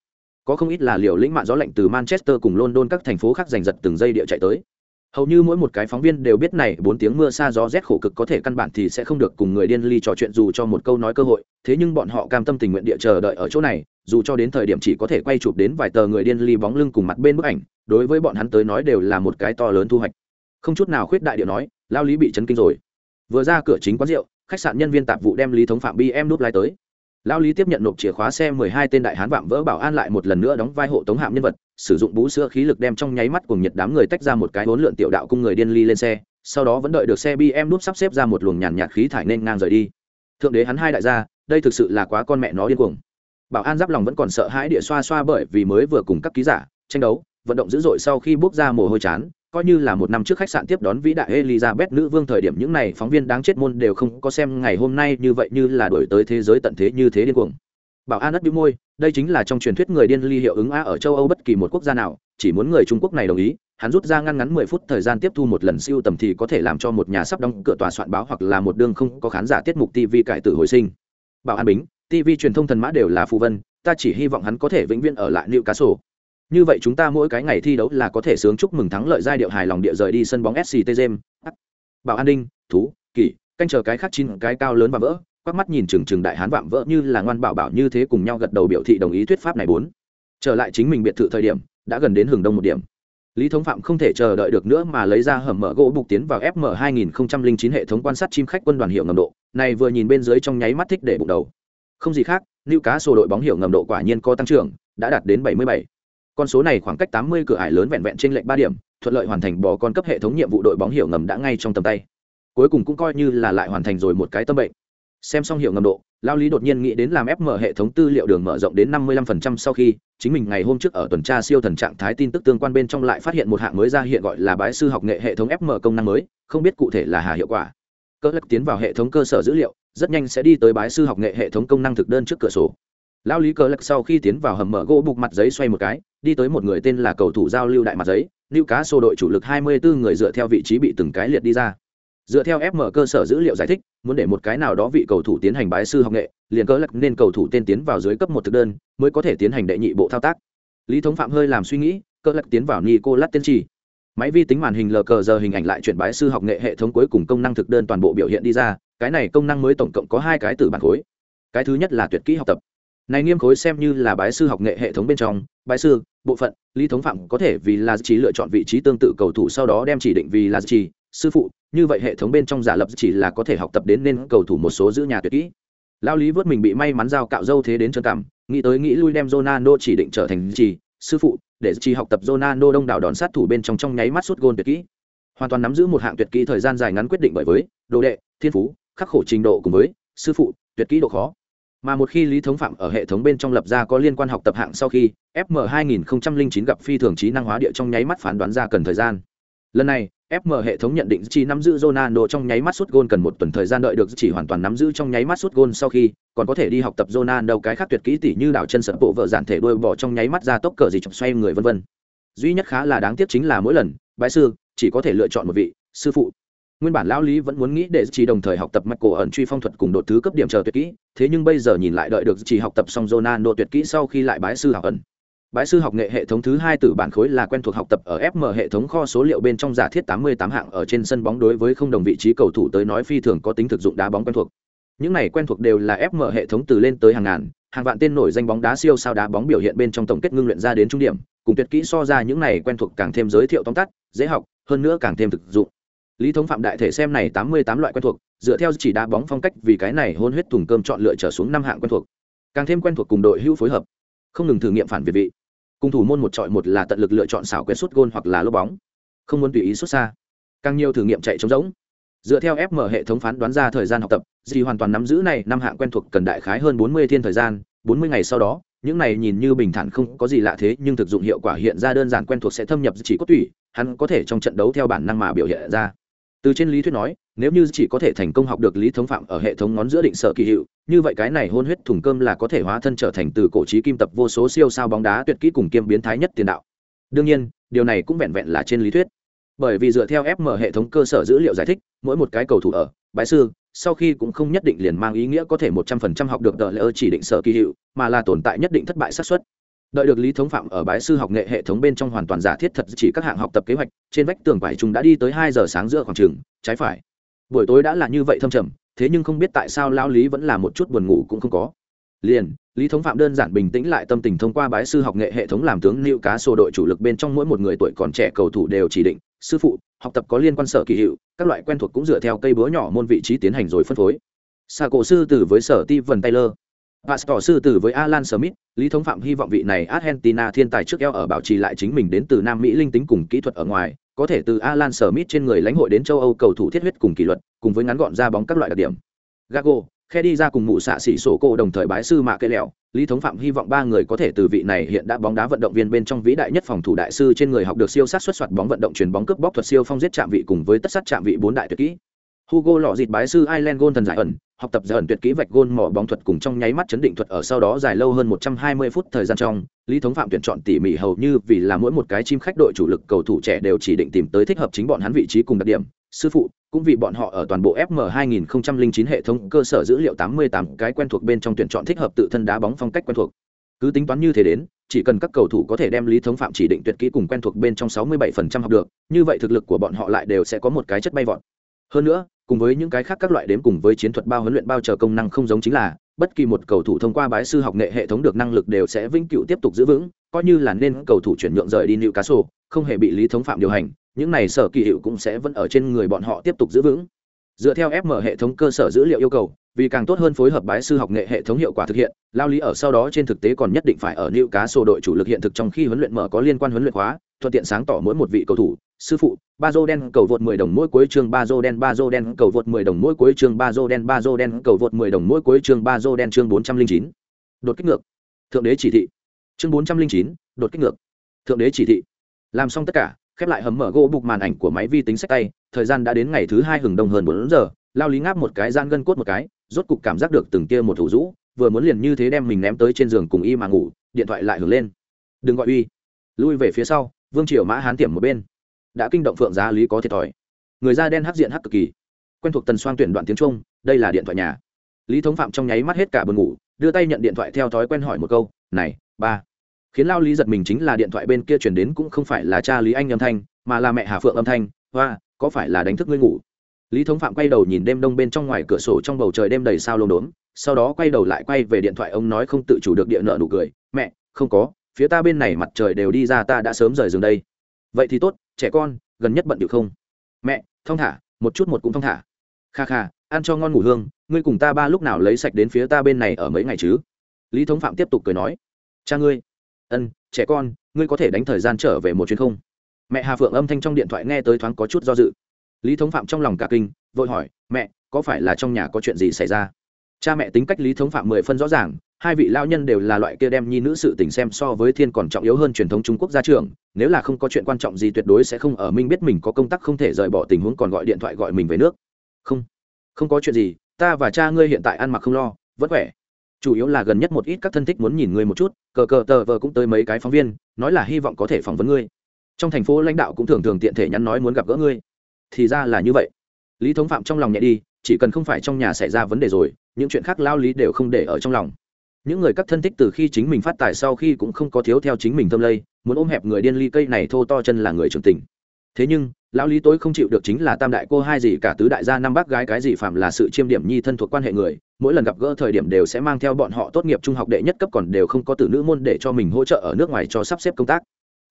Có không ít là liều lĩnh mạng gió lạnh từ manchester cùng london các thành phố khác giành giật từng giây địa chạy tới hầu như mỗi một cái phóng viên đều biết này bốn tiếng mưa xa gió rét khổ cực có thể căn bản thì sẽ không được cùng người điên ly trò chuyện dù cho một câu nói cơ hội. Thế nhưng bọn họ cam tâm tình nguyện địa chờ đợi ở chỗ này, dù cho đến thời điểm chỉ có thể quay chụp đến vài tờ người điên ly bóng lưng cùng mặt bên bức ảnh, đối với bọn hắn tới nói đều là một cái to lớn thu hoạch. Không chút nào khuyết đại địa nói, lao lý bị chấn kinh rồi. Vừa ra cửa chính quán rượu, khách sạn nhân viên tạp vụ đem lý thống phạm bm núp lai tới lao lý tiếp nhận nộp chìa khóa xe mười hai tên đại hán vạm vỡ bảo an lại một lần nữa đóng vai hộ tống hạm nhân vật, sử dụng bú sữa khí lực đem trong nháy mắt cùng nhiệt đám người tách ra một cái hỗn lượn tiểu đạo cung người điên ly lên xe, sau đó vẫn đợi được xe bm núp sắp xếp ra một luồng nhàn nhạt khí thải nên ngang rời đi. Thượng đế hắn hai đại gia, đây thực sự là quá con mẹ nó điên cuồng. Bảo an giáp lòng vẫn còn sợ hãi địa xoa xoa bởi vì mới vừa cùng các ký giả tranh đấu, vận động dữ dội sau khi bước ra mồ hôi chán coi như là một năm trước khách sạn tiếp đón vĩ đại Elizabeth nữ vương thời điểm những này phóng viên đáng chết môn đều không có xem ngày hôm nay như vậy như là đổi tới thế giới tận thế như thế điên cuồng. Bảo An đất bĩu môi, đây chính là trong truyền thuyết người điên ly hiệu ứng a ở châu Âu bất kỳ một quốc gia nào, chỉ muốn người Trung Quốc này đồng ý, hắn rút ra ngăn ngắn mười phút thời gian tiếp thu một lần siêu tầm thì có thể làm cho một nhà sắp đóng cửa tòa soạn báo hoặc là một đương không có khán giả tiết mục TV cải tử hồi sinh. Bảo An Bính, TV truyền thông thần mã đều là phù vân, ta chỉ hy vọng hắn có thể vĩnh viễn ở lại Newcastle như vậy chúng ta mỗi cái ngày thi đấu là có thể sướng chúc mừng thắng lợi giai điệu hài lòng địa rời đi sân bóng sct gem bảo an ninh, thú, kỷ, canh chờ cái khác chín cái cao lớn và vỡ. Quắc mắt nhìn chừng chừng đại hán vạm vỡ như là ngoan bảo bảo như thế cùng nhau gật đầu biểu thị đồng ý thuyết pháp này bốn. Trở lại chính mình biệt thự thời điểm, đã gần đến hừng đông một điểm. Lý thống phạm không thể chờ đợi được nữa mà lấy ra hầm mở gỗ bục tiến vào fm 2009 hệ thống quan sát chim khách quân đoàn hiệu ngầm độ. Này vừa nhìn bên dưới trong nháy mắt thích để bụng đầu. Không gì khác lưu cá sổ đội bóng hiệu ngầm độ quả nhiên có tăng trưởng, đã đạt đến 77 con số này khoảng cách 80 cửa ải lớn vẹn vẹn trên lệnh ba điểm, thuận lợi hoàn thành bỏ con cấp hệ thống nhiệm vụ đội bóng hiệu ngầm đã ngay trong tầm tay. Cuối cùng cũng coi như là lại hoàn thành rồi một cái tâm bệnh. Xem xong hiệu ngầm độ, lao lý đột nhiên nghĩ đến làm ép mở hệ thống tư liệu đường mở rộng đến 55% sau khi, chính mình ngày hôm trước ở tuần tra siêu thần trạng thái tin tức tương quan bên trong lại phát hiện một hạng mới ra hiện gọi là bái sư học nghệ hệ thống fm công năng mới, không biết cụ thể là hà hiệu quả. Cơ lắc tiến vào hệ thống cơ sở dữ liệu, rất nhanh sẽ đi tới bái sư học nghệ hệ thống công năng thực đơn trước cửa sổ lao lý cờ lắc sau khi tiến vào hầm mở gỗ bục mặt giấy xoay một cái, đi tới một người tên là cầu thủ giao lưu đại mặt giấy lưu cá sô đội chủ lực 24 người dựa theo vị trí bị từng cái liệt đi ra. Dựa theo fm cơ sở dữ liệu giải thích, muốn để một cái nào đó vị cầu thủ tiến hành bái sư học nghệ, liền cờ lắc nên cầu thủ tên tiến vào dưới cấp một thực đơn, mới có thể tiến hành đệ nhị bộ thao tác. Lý thống phạm hơi làm suy nghĩ, cờ lắc tiến vào nicolas tiên trì máy vi tính màn hình lờ cờ giờ hình ảnh lại chuyển bái sư học nghệ hệ thống cuối cùng công năng thực đơn toàn bộ biểu hiện đi ra, cái này công năng mới tổng cộng có hai cái từ bản khối. Cái thứ nhất là tuyệt kỹ học tập này nghiêm khối xem như là bái sư học nghệ hệ thống bên trong, bái sư, bộ phận, lý thống phạm có thể vì là chỉ lựa chọn vị trí tương tự cầu thủ sau đó đem chỉ định vì là chỉ sư phụ, như vậy hệ thống bên trong giả lập chỉ là có thể học tập đến nên cầu thủ một số giữ nhà tuyệt kỹ. Lao lý vớt mình bị may mắn giao cạo dâu thế đến chân cảm nghĩ tới nghĩ lui đem Ronaldo chỉ định trở thành chỉ sư phụ, để chỉ học tập Ronaldo đông đảo đòn sát thủ bên trong trong nháy mắt suốt gôn tuyệt kỹ. Hoàn toàn nắm giữ một hạng tuyệt kỹ thời gian dài ngắn quyết định bởi với đồ đệ, thiên phú, khắc khổ trình độ cùng với sư phụ, tuyệt kỹ độ khó mà một khi lý thống phạm ở hệ thống bên trong lập ra có liên quan học tập hạng sau khi fm 2009 gặp phi thường trí năng hóa địa trong nháy mắt phán đoán ra cần thời gian. Lần này fm hệ thống nhận định chỉ nắm giữ Ronaldo trong nháy mắt sút gôn cần một tuần thời gian đợi được chỉ hoàn toàn nắm giữ trong nháy mắt sút gôn sau khi, còn có thể đi học tập Ronaldo cái khác tuyệt kỹ tỷ như đảo chân sập bộ vợ giản thể đuôi bỏ trong nháy mắt ra tốc cờ gì chọc xoay người vân vân. Duy nhất khá là đáng tiếc chính là mỗi lần, bãi sư, chỉ có thể lựa chọn một vị, sư phụ nguyên bản lão lý vẫn muốn nghĩ để chỉ đồng thời học tập mạch cổ ẩn truy phong thuật cùng đột thứ cấp điểm chờ tuyệt kỹ, thế nhưng bây giờ nhìn lại đợi được chỉ học tập xong Ronaldo tuyệt kỹ sau khi lại bái sư học ẩn. Bái sư học nghệ hệ thống thứ hai từ bản khối là quen thuộc học tập ở fm hệ thống kho số liệu bên trong giả thiết 88 hạng ở trên sân bóng đối với không đồng vị trí cầu thủ tới nói phi thường có tính thực dụng đá bóng quen thuộc. Những này quen thuộc đều là fm hệ thống từ lên tới hàng ngàn, hàng vạn tên nổi danh bóng đá siêu sao đá bóng biểu hiện bên trong tổng kết ngưng luyện ra đến trung điểm, cùng tuyệt kỹ so ra những này quen thuộc càng thêm giới thiệu tóm tắt, dễ học, hơn nữa càng thêm thực dụng lý thống phạm đại thể xem này tám mươi tám loại quen thuộc, dựa theo chỉ đá bóng phong cách vì cái này hôn huyết thùng cơm chọn lựa trở xuống năm hạng quen thuộc. Càng thêm quen thuộc cùng đội hữu phối hợp. Không ngừng thử nghiệm phản việt vị. Cùng thủ môn một trọi một là tận lực lựa chọn xảo quen sút gôn hoặc là lốp bóng. Không muốn tùy ý xuất xa. Càng nhiều thử nghiệm chạy trống rỗng. Dựa theo fm hệ thống phán đoán ra thời gian học tập gì hoàn toàn nắm giữ này năm hạng quen thuộc cần đại khái hơn bốn mươi thiên thời gian, bốn mươi ngày sau đó, những này nhìn như bình thản không có gì lạ thế nhưng thực dụng hiệu quả hiện ra đơn giản quen thuộc sẽ thâm nhập chỉ cốt tủy, hắn có thể trong trận đấu theo bản năng mà biểu hiện ra từ trên lý thuyết nói, nếu như chỉ có thể thành công học được lý thống phạm ở hệ thống ngón giữa định sở kỳ hiệu, như vậy cái này hôn huyết thùng cơm là có thể hóa thân trở thành từ cổ trí kim tập vô số siêu sao bóng đá tuyệt kỹ cùng kiêm biến thái nhất tiền đạo. Đương nhiên, điều này cũng vẹn vẹn là trên lý thuyết. Bởi vì dựa theo fm hệ thống cơ sở dữ liệu giải thích, mỗi một cái cầu thủ ở bãi sư, sau khi cũng không nhất định liền mang ý nghĩa có thể một trăm phần trăm học được đợi lỡ chỉ định sở kỳ hiệu, mà là tồn tại nhất định thất bại xác suất đợi được lý thống phạm ở bái sư học nghệ hệ thống bên trong hoàn toàn giả thiết thật chỉ các hạng học tập kế hoạch, trên vách tường vải chúng đã đi tới hai giờ sáng giữa khoảng trường, trái phải. Buổi tối đã là như vậy thâm trầm, thế nhưng không biết tại sao lao lý vẫn là một chút buồn ngủ cũng không có. Liền, lý thống phạm đơn giản bình tĩnh lại tâm tình thông qua bái sư học nghệ hệ thống làm tướng nịu cá sổ đội chủ lực bên trong mỗi một người tuổi còn trẻ cầu thủ đều chỉ định, sư phụ, học tập có liên quan sở kỳ hiệu, các loại quen thuộc cũng dựa theo cây búa nhỏ môn vị trí tiến hành rồi phân phối. Xà cổ sư tử với sở ti vần taylor. Pastor sư tử với Alan Smith, Lý Thống Phạm hy vọng vị này Argentina thiên tài trước eo ở bảo trì lại chính mình đến từ Nam Mỹ linh tính cùng kỹ thuật ở ngoài, có thể từ Alan Smith trên người lãnh hội đến châu Âu cầu thủ thiết huyết cùng kỷ luật, cùng với ngắn gọn ra bóng các loại đặc điểm. Gago, khe đi ra cùng mụ xạ sĩ sổ cô đồng thời bái sư mạ cây lẹo lý thống phạm hy vọng ba người có thể từ vị này hiện đã bóng đá vận động viên bên trong vĩ đại nhất phòng thủ đại sư trên người học được siêu sát xuất soạt bóng vận động truyền bóng cướp bóc thuật siêu phong giết chạm vị cùng với tất sát chạm vị bốn đại tuyệt kỹ hugo lọ dịt bái sư ireland gôn thần giải ẩn học tập giải ẩn tuyệt kỹ vạch gôn mỏ bóng thuật cùng trong nháy mắt chấn định thuật ở sau đó dài lâu hơn 120 phút thời gian trong lý thống phạm tuyển chọn tỉ mỉ hầu như vì là mỗi một cái chim khách đội chủ lực cầu thủ trẻ đều chỉ định tìm tới thích hợp chính bọn hắn vị trí cùng đặc điểm sư phụ cũng vì bọn họ ở toàn bộ FM 2009 hệ thống cơ sở dữ liệu 88 cái quen thuộc bên trong tuyển chọn thích hợp tự thân đá bóng phong cách quen thuộc. Cứ tính toán như thế đến, chỉ cần các cầu thủ có thể đem lý thống phạm chỉ định tuyệt kỹ cùng quen thuộc bên trong 67% học được, như vậy thực lực của bọn họ lại đều sẽ có một cái chất bay vọt. Hơn nữa, cùng với những cái khác các loại đếm cùng với chiến thuật bao huấn luyện bao chờ công năng không giống chính là, bất kỳ một cầu thủ thông qua bái sư học nghệ hệ thống được năng lực đều sẽ vĩnh cửu tiếp tục giữ vững, coi như là nên cầu thủ chuyển nhượng rời đi liệu cá sổ không hề bị lý thống phạm điều hành, những này sở kỳ hiệu cũng sẽ vẫn ở trên người bọn họ tiếp tục giữ vững dựa theo fm hệ thống cơ sở dữ liệu yêu cầu vì càng tốt hơn phối hợp bái sư học nghệ hệ thống hiệu quả thực hiện lao lý ở sau đó trên thực tế còn nhất định phải ở nữ cá sổ đội chủ lực hiện thực trong khi huấn luyện mở có liên quan huấn luyện hóa thuận tiện sáng tỏ mỗi một vị cầu thủ sư phụ ba dô đen cầu vượt 10 đồng mỗi cuối chương ba dô đen ba dô đen cầu vượt 10 đồng mỗi cuối chương ba dô đen ba dô đen cầu vượt 10 đồng mỗi cuối chương ba dô đen chương 409. đột kích ngược. Thượng đế chỉ thị. Chương 409, đột kích ngược. Thượng đế chỉ thị. Làm xong tất cả khép lại hầm mở gỗ bục màn ảnh của máy vi tính sách tay, thời gian đã đến ngày thứ hai hừng đông hơn bốn giờ, lao lý ngáp một cái gian gân cốt một cái, rốt cục cảm giác được từng tia một thủ rũ, vừa muốn liền như thế đem mình ném tới trên giường cùng y mà ngủ, điện thoại lại hưởng lên. Đừng gọi uy. Lui về phía sau, vương triều mã hán tiệm một bên. Đã kinh động phượng giá lý có thiệt thòi. Người da đen hắc diện hắc cực kỳ. Quen thuộc tần xoang tuyển đoạn tiếng trung, đây là điện thoại nhà. Lý thống phạm trong nháy mắt hết cả buồn ngủ, đưa tay nhận điện thoại theo thói quen hỏi một câu, này, ba khiến lao lý giật mình chính là điện thoại bên kia chuyển đến cũng không phải là cha lý anh âm thanh, mà là mẹ hà phượng âm thanh, hoa, có phải là đánh thức ngươi ngủ? Lý thống phạm quay đầu nhìn đêm đông bên trong ngoài cửa sổ trong bầu trời đêm đầy sao lông đốm, sau đó quay đầu lại quay về điện thoại ông nói không tự chủ được địa nợ nụ cười, mẹ, không có, phía ta bên này mặt trời đều đi ra ta đã sớm rời giường đây. Vậy thì tốt, trẻ con, gần nhất bận điệu không? Mẹ, thong thả, một chút một cũng thong thả. Kha kha, ăn cho ngon ngủ hương, ngươi cùng ta ba lúc nào lấy sạch đến phía ta bên này ở mấy ngày chứ? Lý thống phạm tiếp tục cười nói. Cha ngươi ân, trẻ con, ngươi có thể đánh thời gian trở về một chuyến không? Mẹ hà phượng âm thanh trong điện thoại nghe tới thoáng có chút do dự. Lý thống phạm trong lòng cả kinh, vội hỏi, mẹ, có phải là trong nhà có chuyện gì xảy ra? Cha mẹ tính cách lý thống phạm mười phân rõ ràng, hai vị lao nhân đều là loại kia đem nhi nữ sự tình xem so với thiên còn trọng yếu hơn truyền thống trung quốc gia trường nếu là không có chuyện quan trọng gì tuyệt đối sẽ không ở minh biết mình có công tác không thể rời bỏ tình huống còn gọi điện thoại gọi mình về nước. Không không có chuyện gì, ta và cha ngươi hiện tại ăn mặc không lo vất khỏe chủ yếu là gần nhất một ít các thân thích muốn nhìn ngươi một chút, cờ cờ tờ vờ cũng tới mấy cái phóng viên, nói là hy vọng có thể phỏng vấn ngươi. Trong thành phố lãnh đạo cũng thường thường tiện thể nhắn nói muốn gặp gỡ ngươi. Thì ra là như vậy. Lý thống phạm trong lòng nhẹ đi, chỉ cần không phải trong nhà xảy ra vấn đề rồi, những chuyện khác lao lý đều không để ở trong lòng. Những người các thân thích từ khi chính mình phát tài sau khi cũng không có thiếu theo chính mình tâm lây, muốn ôm hẹp người điên ly cây này thô to chân là người trưởng tình. Thế nhưng, lão lý tối không chịu được chính là tam đại cô hai gì cả tứ đại gia năm bác gái cái gì phạm là sự chiêm điểm nhi thân thuộc quan hệ người mỗi lần gặp gỡ thời điểm đều sẽ mang theo bọn họ tốt nghiệp trung học đệ nhất cấp còn đều không có từ nữ môn để cho mình hỗ trợ ở nước ngoài cho sắp xếp công tác.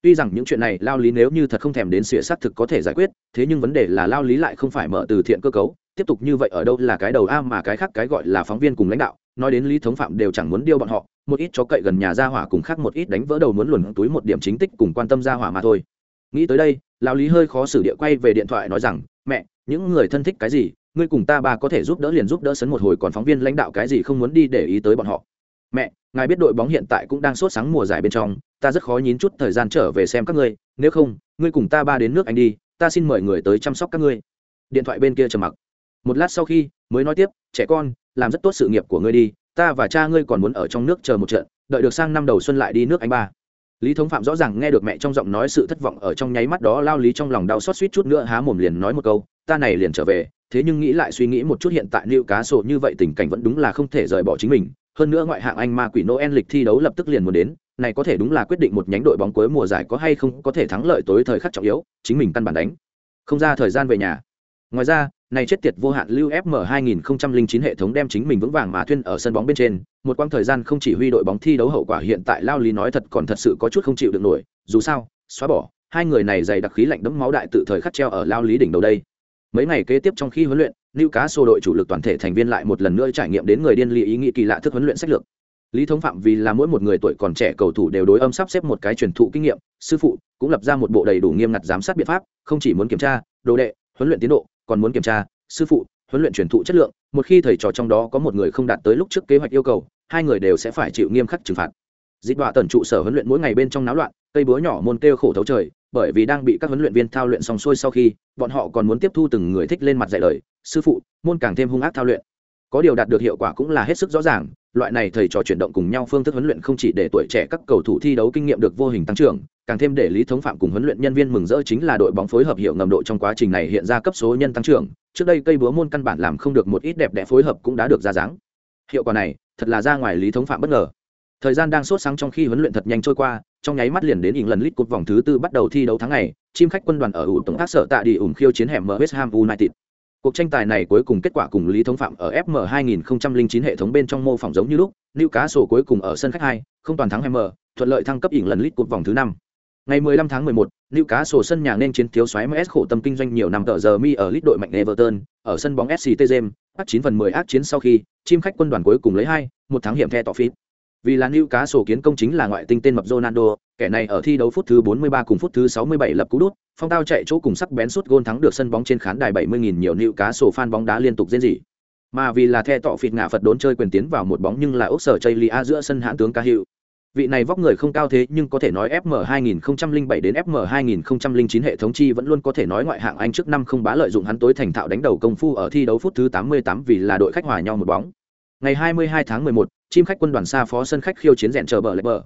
Tuy rằng những chuyện này lao lý nếu như thật không thèm đến sỉa xác thực có thể giải quyết, thế nhưng vấn đề là lao lý lại không phải mở từ thiện cơ cấu, tiếp tục như vậy ở đâu là cái đầu a mà cái khác cái gọi là phóng viên cùng lãnh đạo, nói đến lý thống phạm đều chẳng muốn điêu bọn họ, một ít cho cậy gần nhà ra hỏa cùng khác một ít đánh vỡ đầu muốn luồn túi một điểm chính tích cùng quan tâm ra hỏa mà thôi. Nghĩ tới đây, lao lý hơi khó xử địa quay về điện thoại nói rằng, mẹ, những người thân thích cái gì ngươi cùng ta bà có thể giúp đỡ liền giúp đỡ sấn một hồi còn phóng viên lãnh đạo cái gì không muốn đi để ý tới bọn họ. Mẹ, ngài biết đội bóng hiện tại cũng đang sốt sáng mùa giải bên trong, ta rất khó nhín chút thời gian trở về xem các ngươi, nếu không, ngươi cùng ta ba đến nước anh đi, ta xin mời người tới chăm sóc các ngươi. Điện thoại bên kia trầm mặc. Một lát sau khi, mới nói tiếp, trẻ con, làm rất tốt sự nghiệp của ngươi đi, ta và cha ngươi còn muốn ở trong nước chờ một trận, đợi được sang năm đầu xuân lại đi nước anh ba. Lý thống phạm rõ ràng nghe được mẹ trong giọng nói sự thất vọng ở trong nháy mắt đó lao lý trong lòng đau xót suýt chút nữa há mồm liền nói một câu, ta này liền trở về thế nhưng nghĩ lại suy nghĩ một chút hiện tại liệu cá sổ như vậy tình cảnh vẫn đúng là không thể rời bỏ chính mình. Hơn nữa ngoại hạng anh ma quỷ noel lịch thi đấu lập tức liền muốn đến này có thể đúng là quyết định một nhánh đội bóng cuối mùa giải có hay không có thể thắng lợi tối thời khắc trọng yếu chính mình căn bản đánh không ra thời gian về nhà. Ngoài ra này chết tiệt vô hạn lưu FM 2009 hệ thống đem chính mình vững vàng mà thuyên ở sân bóng bên trên, một quãng thời gian không chỉ huy đội bóng thi đấu hậu quả hiện tại Lao Lý nói thật còn thật sự có chút không chịu được nổi, dù sao, xóa bỏ, hai người này dày đặc khí lạnh đẫm máu đại tự thời khắc treo ở lao lý đỉnh đầu đây mấy ngày kế tiếp trong khi huấn luyện lưu cá sô đội chủ lực toàn thể thành viên lại một lần nữa trải nghiệm đến người điên lý ý nghĩ kỳ lạ thức huấn luyện sách lược. Lý thống phạm vì là mỗi một người tuổi còn trẻ cầu thủ đều đối âm sắp xếp một cái truyền thụ kinh nghiệm, sư phụ cũng lập ra một bộ đầy đủ nghiêm ngặt giám sát biện pháp, không chỉ muốn kiểm tra, đồ đệ, huấn luyện tiến độ, còn muốn kiểm tra, sư phụ, huấn luyện truyền thụ chất lượng. Một khi thầy trò trong đó có một người không đạt tới lúc trước kế hoạch yêu cầu, hai người đều sẽ phải chịu nghiêm khắc trừng phạt. Dịch đọa tần trụ sở huấn luyện mỗi ngày bên trong náo loạn, cây búa nhỏ môn kêu khổ thấu trời bởi vì đang bị các huấn luyện viên thao luyện xong xuôi sau khi, bọn họ còn muốn tiếp thu từng người thích lên mặt dạy lời, sư phụ, môn càng thêm hung ác thao luyện. Có điều đạt được hiệu quả cũng là hết sức rõ ràng, loại này thầy trò chuyển động cùng nhau phương thức huấn luyện không chỉ để tuổi trẻ các cầu thủ thi đấu kinh nghiệm được vô hình tăng trưởng, càng thêm để lý thống phạm cùng huấn luyện nhân viên mừng rỡ chính là đội bóng phối hợp hiệu ngầm độ trong quá trình này hiện ra cấp số nhân tăng trưởng, trước đây cây búa môn căn bản làm không được một ít đẹp đẽ phối hợp cũng đã được ra dáng. Hiệu quả này, thật là ra ngoài lý thống phạm bất ngờ thời gian đang sốt sáng trong khi huấn luyện thật nhanh trôi qua trong nháy mắt liền đến ỉng lần lít cột vòng thứ tư bắt đầu thi đấu tháng này chim khách quân đoàn ở ủ tổng tác sở tạ đi ủng khiêu chiến hẻm mở west ham united cuộc tranh tài này cuối cùng kết quả cùng lý thống phạm ở fm 2009 hệ thống bên trong mô phỏng giống như lúc lưu cá sổ cuối cùng ở sân khách hai không toàn thắng hẻm thuận lợi thăng cấp ỉng lần lít cột vòng thứ năm ngày 15 tháng 11, Newcastle sân nhà nên chiến thiếu xoáy MS khổ tâm kinh doanh nhiều năm tờ giờ mi ở lít đội mạnh Everton, ở sân bóng SCT James, bắt 9 phần 10 ác chiến sau khi, chim khách quân đoàn cuối cùng lấy hai, một thắng hiểm the tỏ phít. Vì là cá sổ kiến công chính là ngoại tinh tên mập Ronaldo, kẻ này ở thi đấu phút thứ 43 cùng phút thứ 67 lập cú đút, phong tao chạy chỗ cùng sắc bén sút gôn thắng được sân bóng trên khán đài 70.000 nhiều liệu cá sổ fan bóng đá liên tục diễn dị. Mà vì là the tọ phịt ngạ Phật đốn chơi quyền tiến vào một bóng nhưng là ốc sở Chaylia giữa sân hãn tướng ca hiệu, vị này vóc người không cao thế nhưng có thể nói fm 2007 đến fm 2009 hệ thống chi vẫn luôn có thể nói ngoại hạng anh trước năm không bá lợi dụng hắn tối thành thạo đánh đầu công phu ở thi đấu phút thứ 88 vì là đội khách hòa nhau một bóng ngày 22 tháng 11, chim khách quân đoàn xa phó sân khách khiêu chiến rèn chờ bờ lạch bờ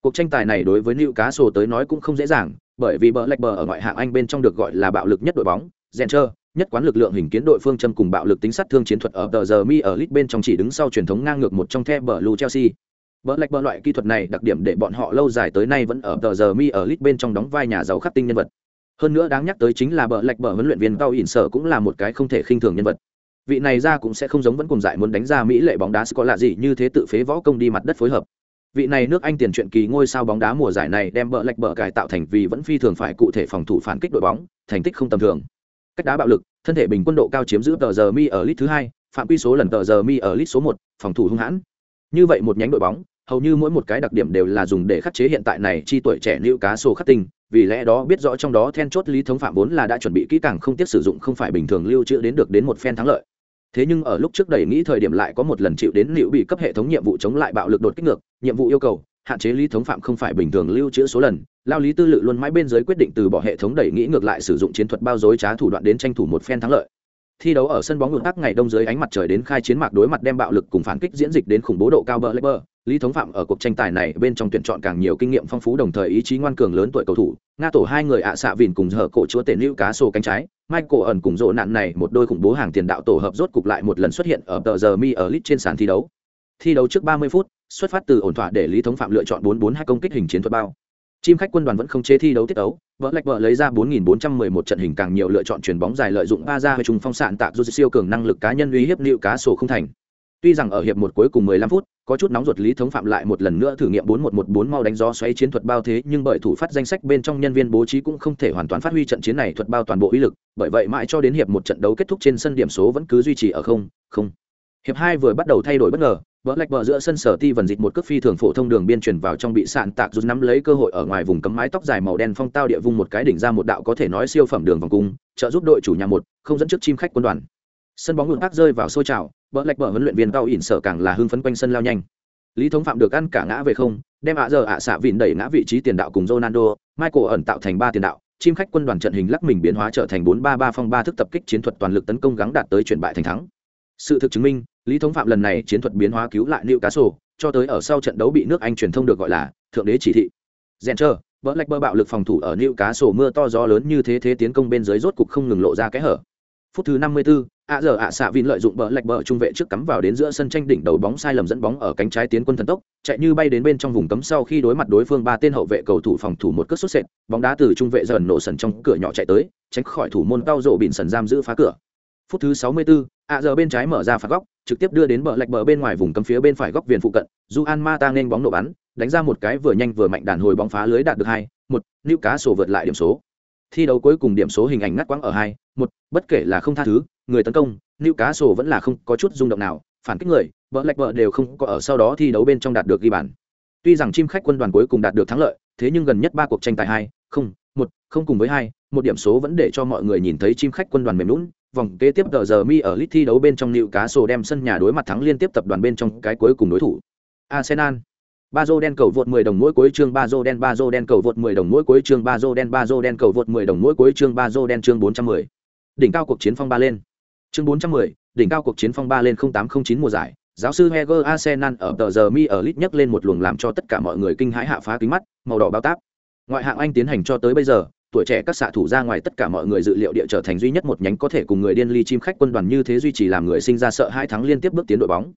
cuộc tranh tài này đối với nữ cá sổ tới nói cũng không dễ dàng, bởi vì bờ lạch bờ ở ngoại hạng anh bên trong được gọi là bạo lực nhất đội bóng, rèn chờ, nhất quán lực lượng hình kiến đội phương châm cùng bạo lực tính sát thương chiến thuật ở tờ giờ mi ở lit bên trong chỉ đứng sau truyền thống ngang ngược một trong the bờ lu chelsea Bờ lạch bờ loại kỹ thuật này đặc điểm để bọn họ lâu dài tới nay vẫn ở tờ giờ mi ở lit bên trong đóng vai nhà giàu khắc tinh nhân vật. Hơn nữa đáng nhắc tới chính là bờ lạch bờ huấn luyện viên Cao ỉn sở cũng là một cái không thể khinh thường nhân vật. Vị này ra cũng sẽ không giống vẫn cùng dại muốn đánh ra mỹ lệ bóng đá có lạ gì như thế tự phế võ công đi mặt đất phối hợp. Vị này nước Anh tiền truyện kỳ ngôi sao bóng đá mùa giải này đem bờ lạch bờ cải tạo thành vì vẫn phi thường phải cụ thể phòng thủ phản kích đội bóng, thành tích không tầm thường. Cách đá bạo lực, thân thể bình quân độ cao chiếm giữ tờ giờ mi ở lit thứ hai, phạm quy số lần tờ giờ mi ở lit số một, phòng thủ hung hãn. Như vậy một nhánh đội bóng, hầu như mỗi một cái đặc điểm đều là dùng để khắc chế hiện tại này chi tuổi trẻ nữ cá sổ khắc tinh vì lẽ đó biết rõ trong đó then chốt lý thống phạm vốn là đã chuẩn bị kỹ càng không tiếc sử dụng không phải bình thường lưu trữ đến được đến một phen thắng lợi thế nhưng ở lúc trước đẩy nghĩ thời điểm lại có một lần chịu đến liệu bị cấp hệ thống nhiệm vụ chống lại bạo lực đột kích ngược, nhiệm vụ yêu cầu, hạn chế lý thống phạm không phải bình thường lưu trữ số lần, lao lý tư lự luôn mãi bên dưới quyết định từ bỏ hệ thống đẩy nghĩ ngược lại sử dụng chiến thuật bao dối trá thủ đoạn đến tranh thủ một phen thắng lợi. Thi đấu ở sân bóng ngược ác ngày đông dưới ánh mặt trời đến khai chiến mạc đối mặt đem bạo lực cùng phản kích diễn dịch đến khủng bố độ cao bờ lê bờ, lý thống phạm ở cuộc tranh tài này bên trong tuyển chọn càng nhiều kinh nghiệm phong phú đồng thời ý chí ngoan cường lớn tuổi cầu thủ, nga tổ hai người ạ à xạ vìn cùng hở cổ chúa tiền lưu cá sổ cánh trái michael ẩn cùng rộ nạn này một đôi khủng bố hàng tiền đạo tổ hợp rốt cục lại một lần xuất hiện ở tờ giờ mi ở lit trên sàn thi đấu. Thi đấu trước 30 phút, xuất phát từ ổn thỏa để lý thống phạm lựa chọn 442 công kích hình chiến thuật bao. Chim khách quân đoàn vẫn không chế thi đấu tiết đấu vỡ lệch vợ lấy ra 4.411 trận hình càng nhiều lựa chọn chuyển bóng dài lợi dụng ba ra với trùng phong sạn tạc dù siêu cường năng lực cá nhân uy hiếp liệu cá sổ không thành tuy rằng ở hiệp một cuối cùng 15 phút, có chút nóng ruột lý thống phạm lại một lần nữa thử nghiệm 4114 mau đánh gió xoáy chiến thuật bao thế, nhưng bởi thủ phát danh sách bên trong nhân viên bố trí cũng không thể hoàn toàn phát huy trận chiến này thuật bao toàn bộ uy lực, bởi vậy mãi cho đến hiệp một trận đấu kết thúc trên sân điểm số vẫn cứ duy trì ở không không. Hiệp hai vừa bắt đầu thay đổi bất ngờ, vỡ lệch bờ giữa sân sở ti vần dịch một cước phi thường phổ thông đường biên chuyển vào trong bị sạn tạc rút nắm lấy cơ hội ở ngoài vùng cấm mái tóc dài màu đen phong tao địa vung một cái đỉnh ra một đạo có thể nói siêu phẩm đường vòng cung, trợ giúp đội chủ nhà một, không dẫn trước chim khách quân đoàn. Sân bóng ngưỡng tác rơi vào sôi trào vỡ lạch vợ huấn luyện viên cao ỉn sở càng là hưng phấn quanh sân lao nhanh. Lý thống phạm được ăn cả ngã về không đem ạ giờ ạ xạ vịn đẩy ngã vị trí tiền đạo cùng ronaldo michael ẩn tạo thành ba tiền đạo chim khách quân đoàn trận hình lắc mình biến hóa trở thành bốn ba ba phong ba thức tập kích chiến thuật toàn lực tấn công gắng đạt tới chuyển bại thành thắng. Sự thực chứng minh lý thống phạm lần này chiến thuật biến hóa cứu lại nữ cá sổ cho tới ở sau trận đấu bị nước anh truyền thông được gọi là thượng đế chỉ thị. Rèn trơ vỡ lạch bơ bạo lực phòng thủ ở nữ cá sổ mưa to gió lớn như thế thế tiến công bên dưới rốt cục không ngừng lộ ra kẽ hở. Phút thứ năm mươi 54, ạ giờ ạ xạ vin lợi dụng bờ lạch bờ trung vệ trước cắm vào đến giữa sân tranh đỉnh đầu bóng sai lầm dẫn bóng ở cánh trái tiến quân thần tốc chạy như bay đến bên trong vùng cấm sau khi đối mặt đối phương ba tên hậu vệ cầu thủ phòng thủ một cất xuất sệt bóng đá từ trung vệ dần nổ sần trong cửa nhỏ chạy tới tránh khỏi thủ môn cao rộ bịn sần giam giữ phá cửa. Phút thứ 64, ạ giờ bên trái mở ra phạt góc trực tiếp đưa đến bờ lạch bờ bên ngoài vùng cấm phía bên phải góc viền phụ cận du an ma ta nên bóng nổ bắn đánh ra một cái vừa nhanh vừa mạnh đàn hồi bóng phá lưới đạt được hai một nữ cá sổ vượt lại điểm số. Thi đấu cuối cùng điểm số hình ảnh ngắt quãng ở hai một bất kể là không tha thứ người tấn công Newcastle cá vẫn là không có chút rung động nào phản kích người vợ lệch vợ đều không có ở sau đó thi đấu bên trong đạt được ghi bàn. Tuy rằng chim khách quân đoàn cuối cùng đạt được thắng lợi thế nhưng gần nhất ba cuộc tranh tài hai không một không cùng với hai một điểm số vẫn để cho mọi người nhìn thấy chim khách quân đoàn mềm nhũn, vòng kế tiếp tờ giờ mi ở lit thi đấu bên trong Newcastle cá đem sân nhà đối mặt thắng liên tiếp tập đoàn bên trong cái cuối cùng đối thủ. Arsenal. Bazo đen cầu vượt 10 đồng mỗi cuối chương Bazo đen Bazo đen cầu vượt 10 đồng mỗi cuối chương Bazo đen Bazo đen cầu vượt 10 đồng mỗi cuối chương Bazo đen chương 410. đỉnh cao cuộc chiến phong ba lên chương 410, đỉnh cao cuộc chiến phong ba lên 0809 mùa giải giáo sư Heger Arsenal ở tờ giờ mi ở lit nhấc lên một luồng làm cho tất cả mọi người kinh hãi hạ phá kính mắt màu đỏ bao táp. Ngoại hạng anh tiến hành cho tới bây giờ tuổi trẻ các xạ thủ ra ngoài tất cả mọi người dự liệu địa trở thành duy nhất một nhánh có thể cùng người điên ly chim khách quân đoàn như thế duy trì làm người sinh ra sợ hai thắng liên tiếp bước tiến đội bóng.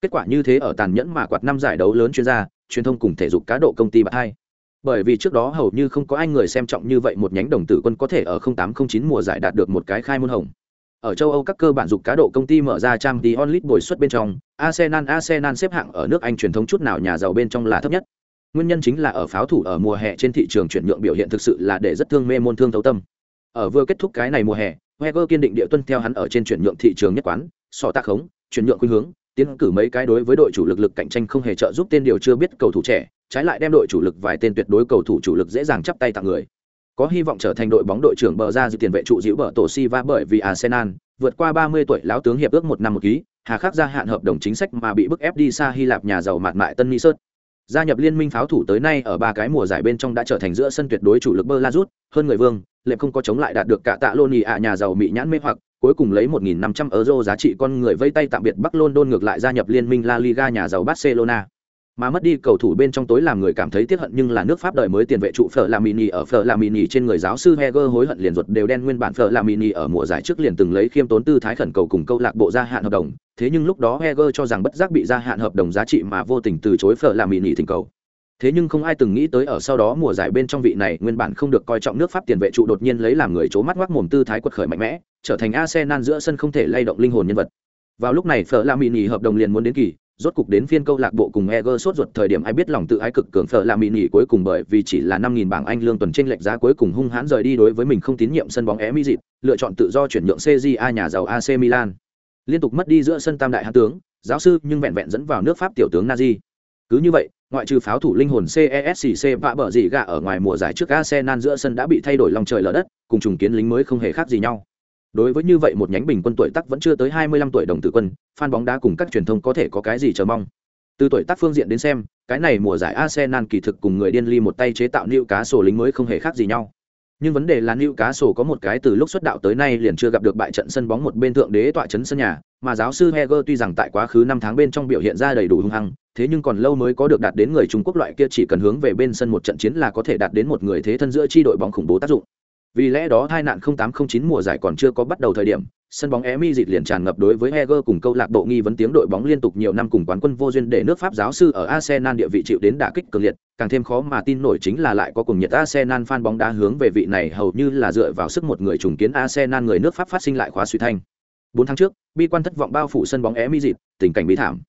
Kết quả như thế ở tàn nhẫn mà quạt năm giải đấu lớn chuyên gia truyền thông cùng thể dục cá độ công ty bạc hai. Bởi vì trước đó hầu như không có ai người xem trọng như vậy một nhánh đồng tử quân có thể ở 0809 mùa giải đạt được một cái khai môn hồng ở châu Âu các cơ bản dục cá độ công ty mở ra trang tí onlit bồi suất bên trong, Arsenal Arsenal xếp hạng ở nước Anh truyền thống chút nào nhà giàu bên trong là thấp nhất. Nguyên nhân chính là ở pháo thủ ở mùa hè trên thị trường chuyển nhượng biểu hiện thực sự là để rất thương mê môn thương thấu tâm. Ở vừa kết thúc cái này mùa hè, Wenger kiên định địa tuân theo hắn ở trên chuyển nhượng thị trường nhất quán, sọ tác khống, chuyển nhượng khuynh hướng, tiến cử mấy cái đối với đội chủ lực lực cạnh tranh không hề trợ giúp tên điều chưa biết cầu thủ trẻ, trái lại đem đội chủ lực vài tên tuyệt đối cầu thủ chủ lực dễ dàng chắp tay tặng người có hy vọng trở thành đội bóng đội trưởng bờ ra dự tiền vệ trụ giữ bờ tổ si va bởi vì arsenal vượt qua 30 tuổi lão tướng hiệp ước một năm một ký, hà khắc gia hạn hợp đồng chính sách mà bị bức ép đi xa hy lạp nhà giàu mạt mại tân ni sơn. Gia nhập liên minh pháo thủ tới nay ở ba cái mùa giải bên trong đã trở thành giữa sân tuyệt đối chủ lực bơ la rút, hơn người vương lệ không có chống lại đạt được cả tạ lô ạ nhà giàu mỹ nhãn mê hoặc, cuối cùng lấy 1.500 euro giá trị con người vây tay tạm biệt bắc london ngược lại gia nhập liên minh la liga nhà giàu barcelona mà mất đi cầu thủ bên trong tối làm người cảm thấy tiếc hận nhưng là nước pháp đời mới tiền vệ trụ phở Lamini mini ở phở Lamini mini trên người giáo sư Heger hối hận liền ruột đều đen nguyên bản phở Lamini mini ở mùa giải trước liền từng lấy khiêm tốn tư thái khẩn cầu cùng câu lạc bộ gia hạn hợp đồng. Thế nhưng lúc đó Heger cho rằng bất giác bị gia hạn hợp đồng giá trị mà vô tình từ chối phở Lamini mini thỉnh cầu. Thế nhưng không ai từng nghĩ tới ở sau đó mùa giải bên trong vị này nguyên bản không được coi trọng nước pháp tiền vệ trụ đột nhiên lấy làm người chố mắt ngoác mồm tư thái quật khởi mạnh mẽ, trở thành arsenal giữa sân không thể lay động linh hồn nhân vật. Vào lúc này phở Lamini mini hợp đồng liền muốn đến kỳ rốt cục đến phiên câu lạc bộ cùng Eger sốt ruột thời điểm ai biết lòng tự ái cực cường phở là mịn nghỉ cuối cùng bởi vì chỉ là 5000 bảng Anh lương tuần trên lệch giá cuối cùng hung hãn rời đi đối với mình không tín nhiệm sân bóng Emi dịp, lựa chọn tự do chuyển nhượng CJA nhà giàu AC Milan. Liên tục mất đi giữa sân tam đại hãn tướng, giáo sư nhưng vẹn vẹn dẫn vào nước Pháp tiểu tướng Nazi. Cứ như vậy, ngoại trừ pháo thủ linh hồn Cesc vạ bở gì gạ ở ngoài mùa giải trước Arsenal giữa sân đã bị thay đổi lòng trời lở đất, cùng trùng kiến lính mới không hề khác gì nhau. Đối với như vậy một nhánh bình quân tuổi tác vẫn chưa tới 25 tuổi đồng tử quân, fan bóng đá cùng các truyền thông có thể có cái gì chờ mong. Từ tuổi tác phương diện đến xem, cái này mùa giải Arsenal kỳ thực cùng người điên ly một tay chế tạo lưu cá sổ lính mới không hề khác gì nhau. Nhưng vấn đề là lưu cá sổ có một cái từ lúc xuất đạo tới nay liền chưa gặp được bại trận sân bóng một bên thượng đế tọa chấn sân nhà, mà giáo sư Heger tuy rằng tại quá khứ năm tháng bên trong biểu hiện ra đầy đủ hung hăng, thế nhưng còn lâu mới có được đạt đến người Trung Quốc loại kia chỉ cần hướng về bên sân một trận chiến là có thể đạt đến một người thế thân giữa chi đội bóng khủng bố tác dụng. Vì lẽ đó tai nạn 0809 mùa giải còn chưa có bắt đầu thời điểm, sân bóng Emi dịt liền tràn ngập đối với Heger cùng câu lạc bộ nghi vấn tiếng đội bóng liên tục nhiều năm cùng quán quân vô duyên để nước Pháp giáo sư ở Arsenal địa vị chịu đến đả kích cường liệt, càng thêm khó mà tin nổi chính là lại có cùng nhiệt Arsenal fan bóng đá hướng về vị này hầu như là dựa vào sức một người trùng kiến Arsenal người nước Pháp phát sinh lại khóa suy thanh. 4 tháng trước, bi quan thất vọng bao phủ sân bóng Emi dịt, tình cảnh bí thảm.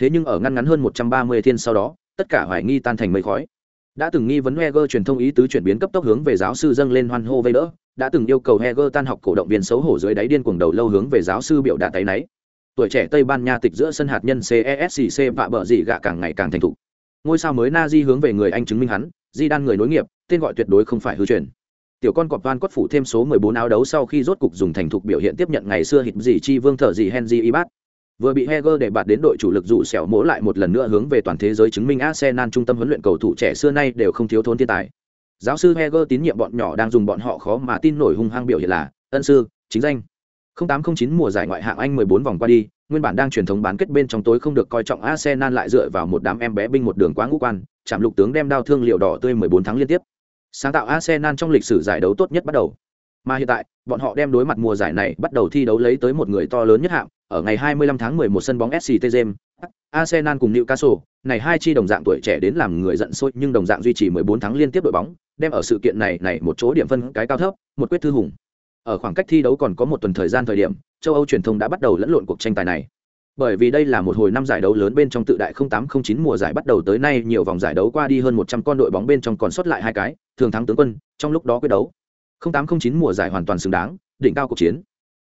Thế nhưng ở ngăn ngắn hơn 130 thiên sau đó, tất cả hoài nghi tan thành mây khói. Đã từng nghi vấn Heger truyền thông ý tứ chuyển biến cấp tốc hướng về giáo sư dâng lên hoan hô vây đỡ, đã từng yêu cầu Heger tan học cổ động viên xấu hổ dưới đáy điên cuồng đầu lâu hướng về giáo sư biểu đạt tay náy. Tuổi trẻ Tây Ban Nha tịch giữa sân hạt nhân Cesc vạ bờ dị gạ càng ngày càng thành thục. Ngôi sao mới na di hướng về người Anh chứng minh hắn, Di đan người nối nghiệp, tên gọi tuyệt đối không phải hư truyền. Tiểu con cọp van quất phủ thêm số 14 áo đấu sau khi rốt cục dùng thành thục biểu hiện tiếp nhận ngày xưa hịt gì chi vương thở gì Henry Ibat. Vừa bị Heger để bạt đến đội chủ lực dụ xẻo mỗ lại một lần nữa hướng về toàn thế giới chứng minh Arsenal trung tâm huấn luyện cầu thủ trẻ xưa nay đều không thiếu thốn thiên tài giáo sư heger tín nhiệm bọn nhỏ đang dùng bọn họ khó mà tin nổi hung hăng biểu hiện là ân sư chính danh 0809 mùa giải ngoại hạng Anh 14 vòng qua đi, nguyên bản đang truyền thống bán kết bên trong tối không được coi trọng Arsenal lại dựa vào một đám em bé binh một đường quá ngũ quan, chạm lục tướng đem đao thương liệu đỏ tươi 14 tháng liên tiếp. Sáng tạo Arsenal trong lịch sử giải đấu tốt nhất bắt đầu. Mà hiện tại, bọn họ đem đối mặt mùa giải này bắt đầu thi đấu lấy tới một người to lớn nhất hạng, ở ngày 25 tháng 11 sân bóng SCT James, Arsenal cùng Newcastle, này hai chi đồng dạng tuổi trẻ đến làm người giận sôi nhưng đồng dạng duy trì 14 tháng liên tiếp đội bóng, đem ở sự kiện này này một chỗ điểm phân cái cao thấp, một quyết thư hùng. Ở khoảng cách thi đấu còn có một tuần thời gian thời điểm, châu Âu truyền thông đã bắt đầu lẫn lộn cuộc tranh tài này. Bởi vì đây là một hồi năm giải đấu lớn bên trong tự đại 0809 mùa giải bắt đầu tới nay nhiều vòng giải đấu qua đi hơn 100 con đội bóng bên trong còn sót lại hai cái, thường thắng tướng quân, trong lúc đó quyết đấu. 0809 mùa giải hoàn toàn xứng đáng, đỉnh cao cuộc chiến.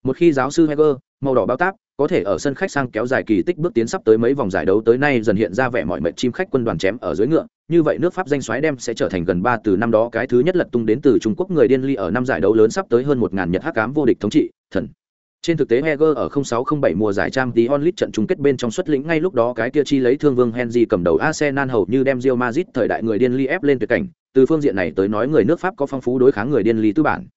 Một khi giáo sư Heger, màu đỏ bao táp, có thể ở sân khách sang kéo dài kỳ tích bước tiến sắp tới mấy vòng giải đấu tới nay dần hiện ra vẻ mọi mệt chim khách quân đoàn chém ở dưới ngựa, như vậy nước Pháp danh xoáy đem sẽ trở thành gần ba từ năm đó cái thứ nhất lật tung đến từ Trung Quốc người điên ly ở năm giải đấu lớn sắp tới hơn 1000 nhật hắc ám vô địch thống trị, thần. Trên thực tế Heger ở 0607 mùa giải trang tí onlit trận chung kết bên trong xuất lĩnh ngay lúc đó cái kia chi lấy thương vương Henry cầm đầu Arsenal hầu như đem Real Madrid thời đại người điên ly ép lên tuyệt cảnh, từ phương diện này tới nói người nước Pháp có phong phú đối kháng người điên ly tư bản.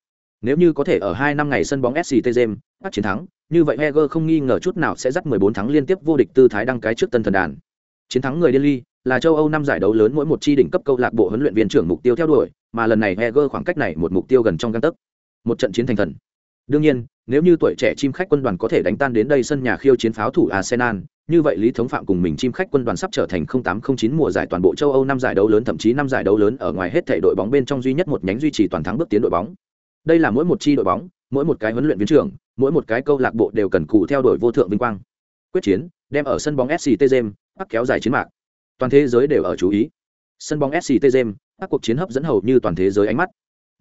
Nếu như có thể ở hai năm ngày sân bóng SCT Gem bắt chiến thắng, như vậy Heger không nghi ngờ chút nào sẽ dắt 14 thắng liên tiếp vô địch tư thái đăng cái trước tân thần đàn. Chiến thắng người điên ly là châu Âu năm giải đấu lớn mỗi một chi đỉnh cấp câu lạc bộ huấn luyện viên trưởng mục tiêu theo đuổi, mà lần này Heger khoảng cách này một mục tiêu gần trong găng tấc. Một trận chiến thành thần. Đương nhiên, nếu như tuổi trẻ chim khách quân đoàn có thể đánh tan đến đây sân nhà khiêu chiến pháo thủ Arsenal, như vậy Lý Thống Phạm cùng mình chim khách quân đoàn sắp trở thành 0809 mùa giải toàn bộ châu Âu năm giải đấu lớn thậm chí năm giải đấu lớn ở ngoài hết thảy đội bóng bên trong duy nhất một nhánh duy trì toàn thắng bước tiến đội bóng. Đây là mỗi một chi đội bóng, mỗi một cái huấn luyện viên trưởng, mỗi một cái câu lạc bộ đều cần cù theo đuổi vô thượng vinh quang. Quyết chiến, đem ở sân bóng SCT Gem, bắt kéo dài chiến mạc. Toàn thế giới đều ở chú ý. Sân bóng SCT Gem, các cuộc chiến hấp dẫn hầu như toàn thế giới ánh mắt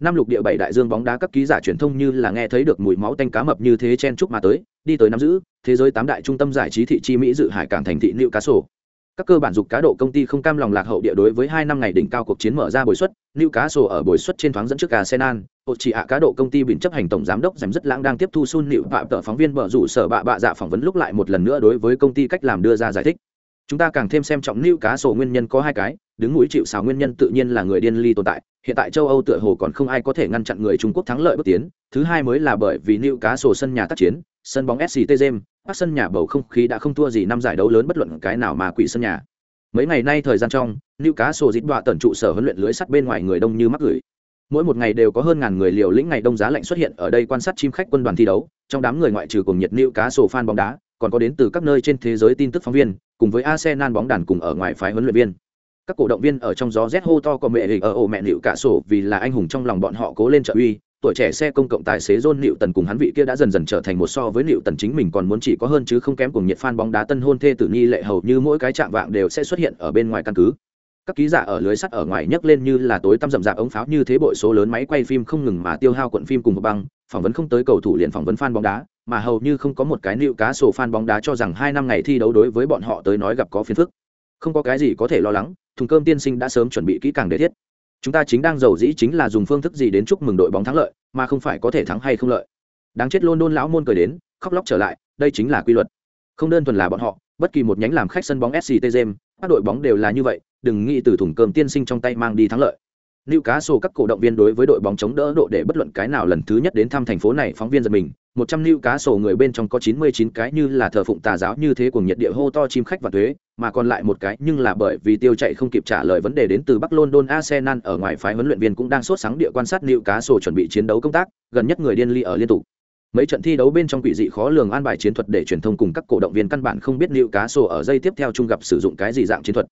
năm lục địa bảy đại dương bóng đá các ký giả truyền thông như là nghe thấy được mùi máu tanh cá mập như thế chen chúc mà tới, đi tới nắm giữ, thế giới tám đại trung tâm giải trí thị chi mỹ dự hải cảng thành thị nữ cá sổ các cơ bản dục cá độ công ty không cam lòng lạc hậu địa đối với hai năm ngày đỉnh cao cuộc chiến mở ra bồi xuất nữ cá sổ ở bồi xuất trên thoáng dẫn trước arsenal hộ chỉ ạ cá độ công ty bình chấp hành tổng giám đốc giảm rất lãng đang tiếp thu sun nịu phạm tờ phóng viên bờ rủ sở bạ bạ dạ phỏng vấn lúc lại một lần nữa đối với công ty cách làm đưa ra giải thích chúng ta càng thêm xem trọng lưu cá sổ nguyên nhân có hai cái, đứng mũi chịu xào nguyên nhân tự nhiên là người điên ly tồn tại, hiện tại châu âu tựa hồ còn không ai có thể ngăn chặn người trung quốc thắng lợi bước tiến, thứ hai mới là bởi vì lưu cá sổ sân nhà tác chiến, sân bóng sct james các sân nhà bầu không khí đã không thua gì năm giải đấu lớn bất luận cái nào mà quỷ sân nhà. Mấy ngày nay thời gian trong lưu cá sổ dít đọa tần trụ sở huấn luyện lưới sắt bên ngoài người đông như mắc gửi. Mỗi một ngày đều có hơn ngàn người liều lĩnh ngày đông giá lạnh xuất hiện ở đây quan sát chim khách quân đoàn thi đấu, trong đám người ngoại trừ cùng nhiệt lưu cá sổ fan bóng đá, còn có đến từ các nơi trên thế giới tin tức phóng viên cùng với arsenal bóng đàn cùng ở ngoài phái huấn luyện viên. Các cổ động viên ở trong gió rét hô to có mẹ hình ở ổ mẹ nịu cả sổ vì là anh hùng trong lòng bọn họ cố lên trợ uy. Tuổi trẻ xe công cộng tài xế John Nịu Tần cùng hắn vị kia đã dần dần trở thành một so với Nịu Tần chính mình còn muốn chỉ có hơn chứ không kém cùng nhiệt fan bóng đá tân hôn thê tử nhi lệ hầu như mỗi cái chạm vạng đều sẽ xuất hiện ở bên ngoài căn cứ. Các ký giả ở lưới sắt ở ngoài nhấc lên như là tối tăm rậm rạp ống pháo như thế bội số lớn máy quay phim không ngừng mà tiêu hao cuộn phim cùng một băng, phỏng vấn không tới cầu thủ liền phỏng vấn fan bóng đá, mà hầu như không có một cái nịu cá sổ fan bóng đá cho rằng hai năm ngày thi đấu đối với bọn họ tới nói gặp có phiền phức. Không có cái gì có thể lo lắng, thùng cơm tiên sinh đã sớm chuẩn bị kỹ càng để thiết. Chúng ta chính đang giàu dĩ chính là dùng phương thức gì đến chúc mừng đội bóng thắng lợi mà không phải có thể thắng hay không lợi. Đáng chết London lão môn cười đến khóc lóc trở lại đây chính là quy luật. Không đơn thuần là bọn họ bất kỳ một nhánh làm khách sân bóng sct james các đội bóng đều là như vậy đừng nghĩ từ thùng cơm tiên sinh trong tay mang đi thắng lợi. Lưu cá sổ các cổ động viên đối với đội bóng chống đỡ độ để bất luận cái nào lần thứ nhất đến thăm thành phố này phóng viên giật mình, một trăm lưu cá sổ người bên trong có chín mươi chín cái như là thờ phụng tà giáo như thế của nhiệt địa hô to chim khách và thuế, mà còn lại một cái nhưng là bởi vì tiêu chạy không kịp trả lời vấn đề đến từ Bắc London Arsenal ở ngoài phái huấn luyện viên cũng đang sốt sáng địa quan sát lưu cá sổ chuẩn bị chiến đấu công tác, gần nhất người điên ly ở liên tục. Mấy trận thi đấu bên trong quỷ dị khó lường an bài chiến thuật để truyền thông cùng các cổ động viên căn bản không biết lưu cá sổ ở dây tiếp theo chung gặp sử dụng cái gì dạng chiến thuật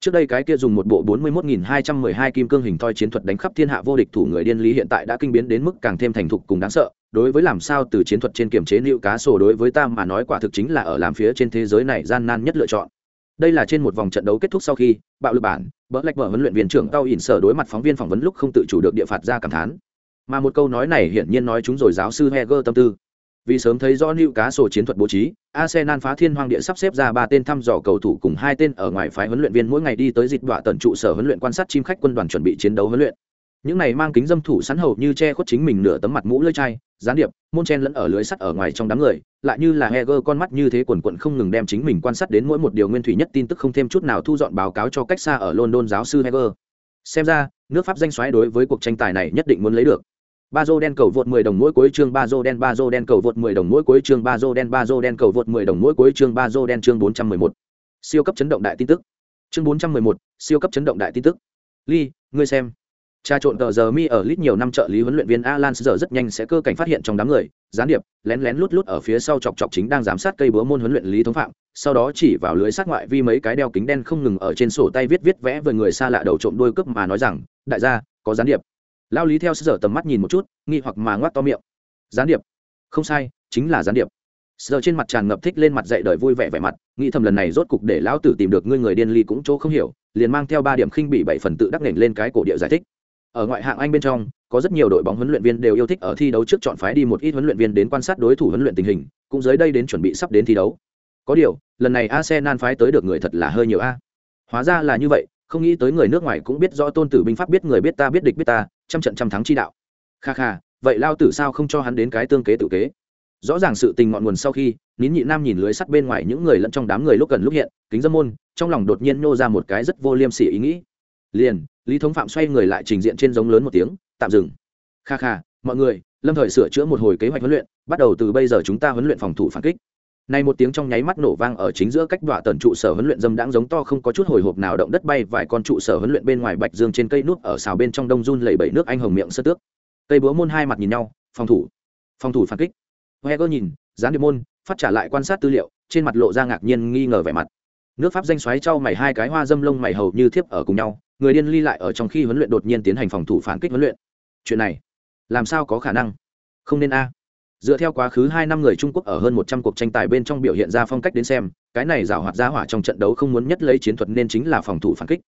trước đây cái kia dùng một bộ 41.212 kim cương hình thoi chiến thuật đánh khắp thiên hạ vô địch thủ người điên lý hiện tại đã kinh biến đến mức càng thêm thành thục cùng đáng sợ. Đối với làm sao từ chiến thuật trên kiểm chế liệu cá sổ đối với ta mà nói quả thực chính là ở làm phía trên thế giới này gian nan nhất lựa chọn. Đây là trên một vòng trận đấu kết thúc sau khi, bạo lực bản, bỡ lách vợ huấn luyện viên trưởng tao ỉn sở đối mặt phóng viên phỏng vấn lúc không tự chủ được địa phạt ra cảm thán. Mà một câu nói này hiển nhiên nói chúng rồi giáo sư heger tâm tư vì sớm thấy rõ lưu cá sổ chiến thuật bố trí, arsenal phá thiên hoang địa sắp xếp ra ba tên thăm dò cầu thủ cùng hai tên ở ngoài phái huấn luyện viên mỗi ngày đi tới dịch đọa tận trụ sở huấn luyện quan sát chim khách quân đoàn chuẩn bị chiến đấu huấn luyện. Những này mang kính dâm thủ sẵn hầu như che khuất chính mình nửa tấm mặt mũ lưỡi chai, gián điệp, môn chen lẫn ở lưới sắt ở ngoài trong đám người, lại như là heger con mắt như thế quần quận không ngừng đem chính mình quan sát đến mỗi một điều nguyên thủy nhất tin tức không thêm chút nào thu dọn báo cáo cho cách xa ở london giáo sư heger. Xem ra, nước pháp danh xoáy đối với cuộc tranh tài này nhất định muốn lấy được ba dô đen cầu vượt 10 đồng mỗi cuối chương ba dô đen ba dô đen cầu vượt 10 đồng mỗi cuối chương ba dô đen ba dô đen cầu vượt 10 đồng mỗi cuối chương ba dô đen chương 411. siêu cấp chấn động đại tin tức. Chương 411, siêu cấp chấn động đại tin tức. Ly ngươi xem. Cha trộn tờ giờ mi ở lít nhiều năm trợ lý huấn luyện viên Alan giờ rất nhanh sẽ cơ cảnh phát hiện trong đám người, gián điệp, lén lén lút lút ở phía sau chọc chọc chính đang giám sát cây búa môn huấn luyện lý thống phạm, sau đó chỉ vào lưới sát ngoại vi mấy cái đeo kính đen không ngừng ở trên sổ tay viết viết vẽ với người xa lạ đầu trộm đuôi cướp mà nói rằng, đại gia, có gián điệp lao lý theo giờ tầm mắt nhìn một chút, nghi hoặc mà ngoác to miệng. Gián điệp. Không sai, chính là gián điệp. Giờ trên mặt tràn ngập thích lên mặt dậy đời vui vẻ vẻ mặt, nghĩ thầm lần này rốt cục để lão tử tìm được ngươi người điên ly cũng chỗ không hiểu, liền mang theo ba điểm khinh bị bảy phần tự đắc nền lên cái cổ địa giải thích. Ở ngoại hạng anh bên trong, có rất nhiều đội bóng huấn luyện viên đều yêu thích ở thi đấu trước chọn phái đi một ít huấn luyện viên đến quan sát đối thủ huấn luyện tình hình, cũng dưới đây đến chuẩn bị sắp đến thi đấu. Có điều, lần này arsenal phái tới được người thật là hơi nhiều a. Hóa ra là như vậy, không nghĩ tới người nước ngoài cũng biết rõ tôn tử binh pháp biết người biết ta biết địch biết ta trăm trận trăm thắng chi đạo. Kha kha, vậy lao tử sao không cho hắn đến cái tương kế tự kế? Rõ ràng sự tình ngọn nguồn sau khi, nín nhị nam nhìn lưới sắt bên ngoài những người lẫn trong đám người lúc gần lúc hiện, kính dâm môn, trong lòng đột nhiên nô ra một cái rất vô liêm sỉ ý nghĩ. Liền, lý thống phạm xoay người lại trình diện trên giống lớn một tiếng, tạm dừng. Kha kha, mọi người, lâm thời sửa chữa một hồi kế hoạch huấn luyện, bắt đầu từ bây giờ chúng ta huấn luyện phòng thủ phản kích này một tiếng trong nháy mắt nổ vang ở chính giữa cách đọa tần trụ sở huấn luyện dâm đãng giống to không có chút hồi hộp nào động đất bay vài con trụ sở huấn luyện bên ngoài bạch dương trên cây nút ở xào bên trong đông run lẩy bẩy nước anh hồng miệng sơ tước. Cây búa môn hai mặt nhìn nhau, phòng thủ. Phòng thủ phản kích. Heger nhìn, gián điệp môn, phát trả lại quan sát tư liệu, trên mặt lộ ra ngạc nhiên nghi ngờ vẻ mặt. Nước pháp danh xoáy trao mày hai cái hoa dâm lông mày hầu như thiếp ở cùng nhau, người điên ly lại ở trong khi huấn luyện đột nhiên tiến hành phòng thủ phản kích huấn luyện. Chuyện này, làm sao có khả năng? Không nên a dựa theo quá khứ hai năm người trung quốc ở hơn một trăm cuộc tranh tài bên trong biểu hiện ra phong cách đến xem, cái này giảo hoạt ra hỏa trong trận đấu không muốn nhất lấy chiến thuật nên chính là phòng thủ phản kích.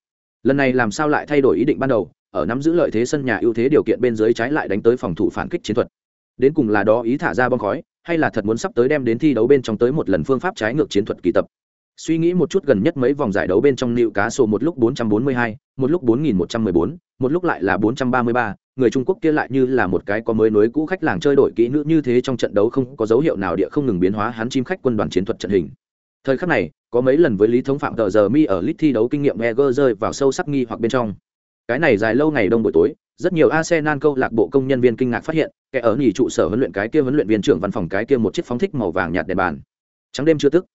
Lần này làm sao lại thay đổi ý định ban đầu, ở nắm giữ lợi thế sân nhà ưu thế điều kiện bên dưới trái lại đánh tới phòng thủ phản kích chiến thuật. Đến cùng là đó ý thả ra bom khói, hay là thật muốn sắp tới đem đến thi đấu bên trong tới một lần phương pháp trái ngược chiến thuật kỳ tập suy nghĩ một chút gần nhất mấy vòng giải đấu bên trong nịu cá sổ một lúc 442, một lúc 4114, một lúc lại là 433, người Trung Quốc kia lại như là một cái có mới nối cũ khách làng chơi đổi kỹ nữ như thế trong trận đấu không có dấu hiệu nào địa không ngừng biến hóa hắn chim khách quân đoàn chiến thuật trận hình. Thời khắc này, có mấy lần với Lý Thống Phạm tờ giờ mi ở lit thi đấu kinh nghiệm Eger rơi vào sâu sắc nghi hoặc bên trong. Cái này dài lâu ngày đông buổi tối, rất nhiều Arsenal câu lạc bộ công nhân viên kinh ngạc phát hiện, kẻ ở nghỉ trụ sở huấn luyện cái kia huấn luyện viên trưởng văn phòng cái kia một chiếc phóng thích màu vàng nhạt đèn bàn. Trắng đêm chưa tức.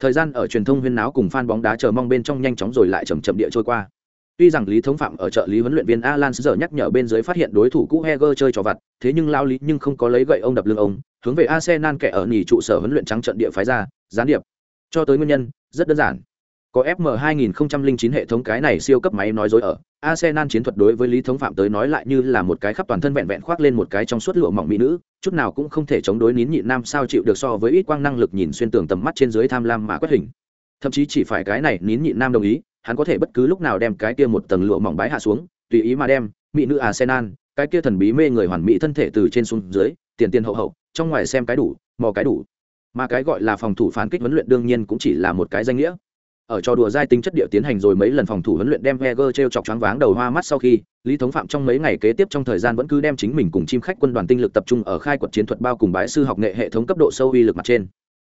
Thời gian ở truyền thông huyên náo cùng fan bóng đá chờ mong bên trong nhanh chóng rồi lại chậm chậm địa trôi qua. Tuy rằng Lý Thống Phạm ở trợ lý huấn luyện viên Alan giờ nhắc nhở bên dưới phát hiện đối thủ cũ Heger chơi trò vặt, thế nhưng lao lý nhưng không có lấy gậy ông đập lưng ông, hướng về Arsenal kẻ ở nhì trụ sở huấn luyện trắng trận địa phái ra, gián điệp. Cho tới nguyên nhân, rất đơn giản. Có FM 2009 hệ thống cái này siêu cấp máy nói dối ở, Arsenal chiến thuật đối với Lý Thống Phạm tới nói lại như là một cái khắp toàn thân vẹn vẹn khoác lên một cái trong suốt lụa mỏng mỹ nữ, chút nào cũng không thể chống đối nín nhịn nam sao chịu được so với ít quang năng lực nhìn xuyên tường tầm mắt trên dưới tham lam mà quét hình. Thậm chí chỉ phải cái này nín nhịn nam đồng ý, hắn có thể bất cứ lúc nào đem cái kia một tầng lụa mỏng bái hạ xuống, tùy ý mà đem mỹ nữ Arsenal, cái kia thần bí mê người hoàn mỹ thân thể từ trên xuống dưới, tiền tiền hậu hậu, trong ngoài xem cái đủ, mò cái đủ. Mà cái gọi là phòng thủ phán kích huấn luyện đương nhiên cũng chỉ là một cái danh nghĩa ở trò đùa giai tính chất địa tiến hành rồi mấy lần phòng thủ huấn luyện đem Heger treo chọc choáng váng đầu hoa mắt sau khi, Lý Thống Phạm trong mấy ngày kế tiếp trong thời gian vẫn cứ đem chính mình cùng chim khách quân đoàn tinh lực tập trung ở khai quật chiến thuật bao cùng bái sư học nghệ hệ thống cấp độ sâu uy lực mặt trên.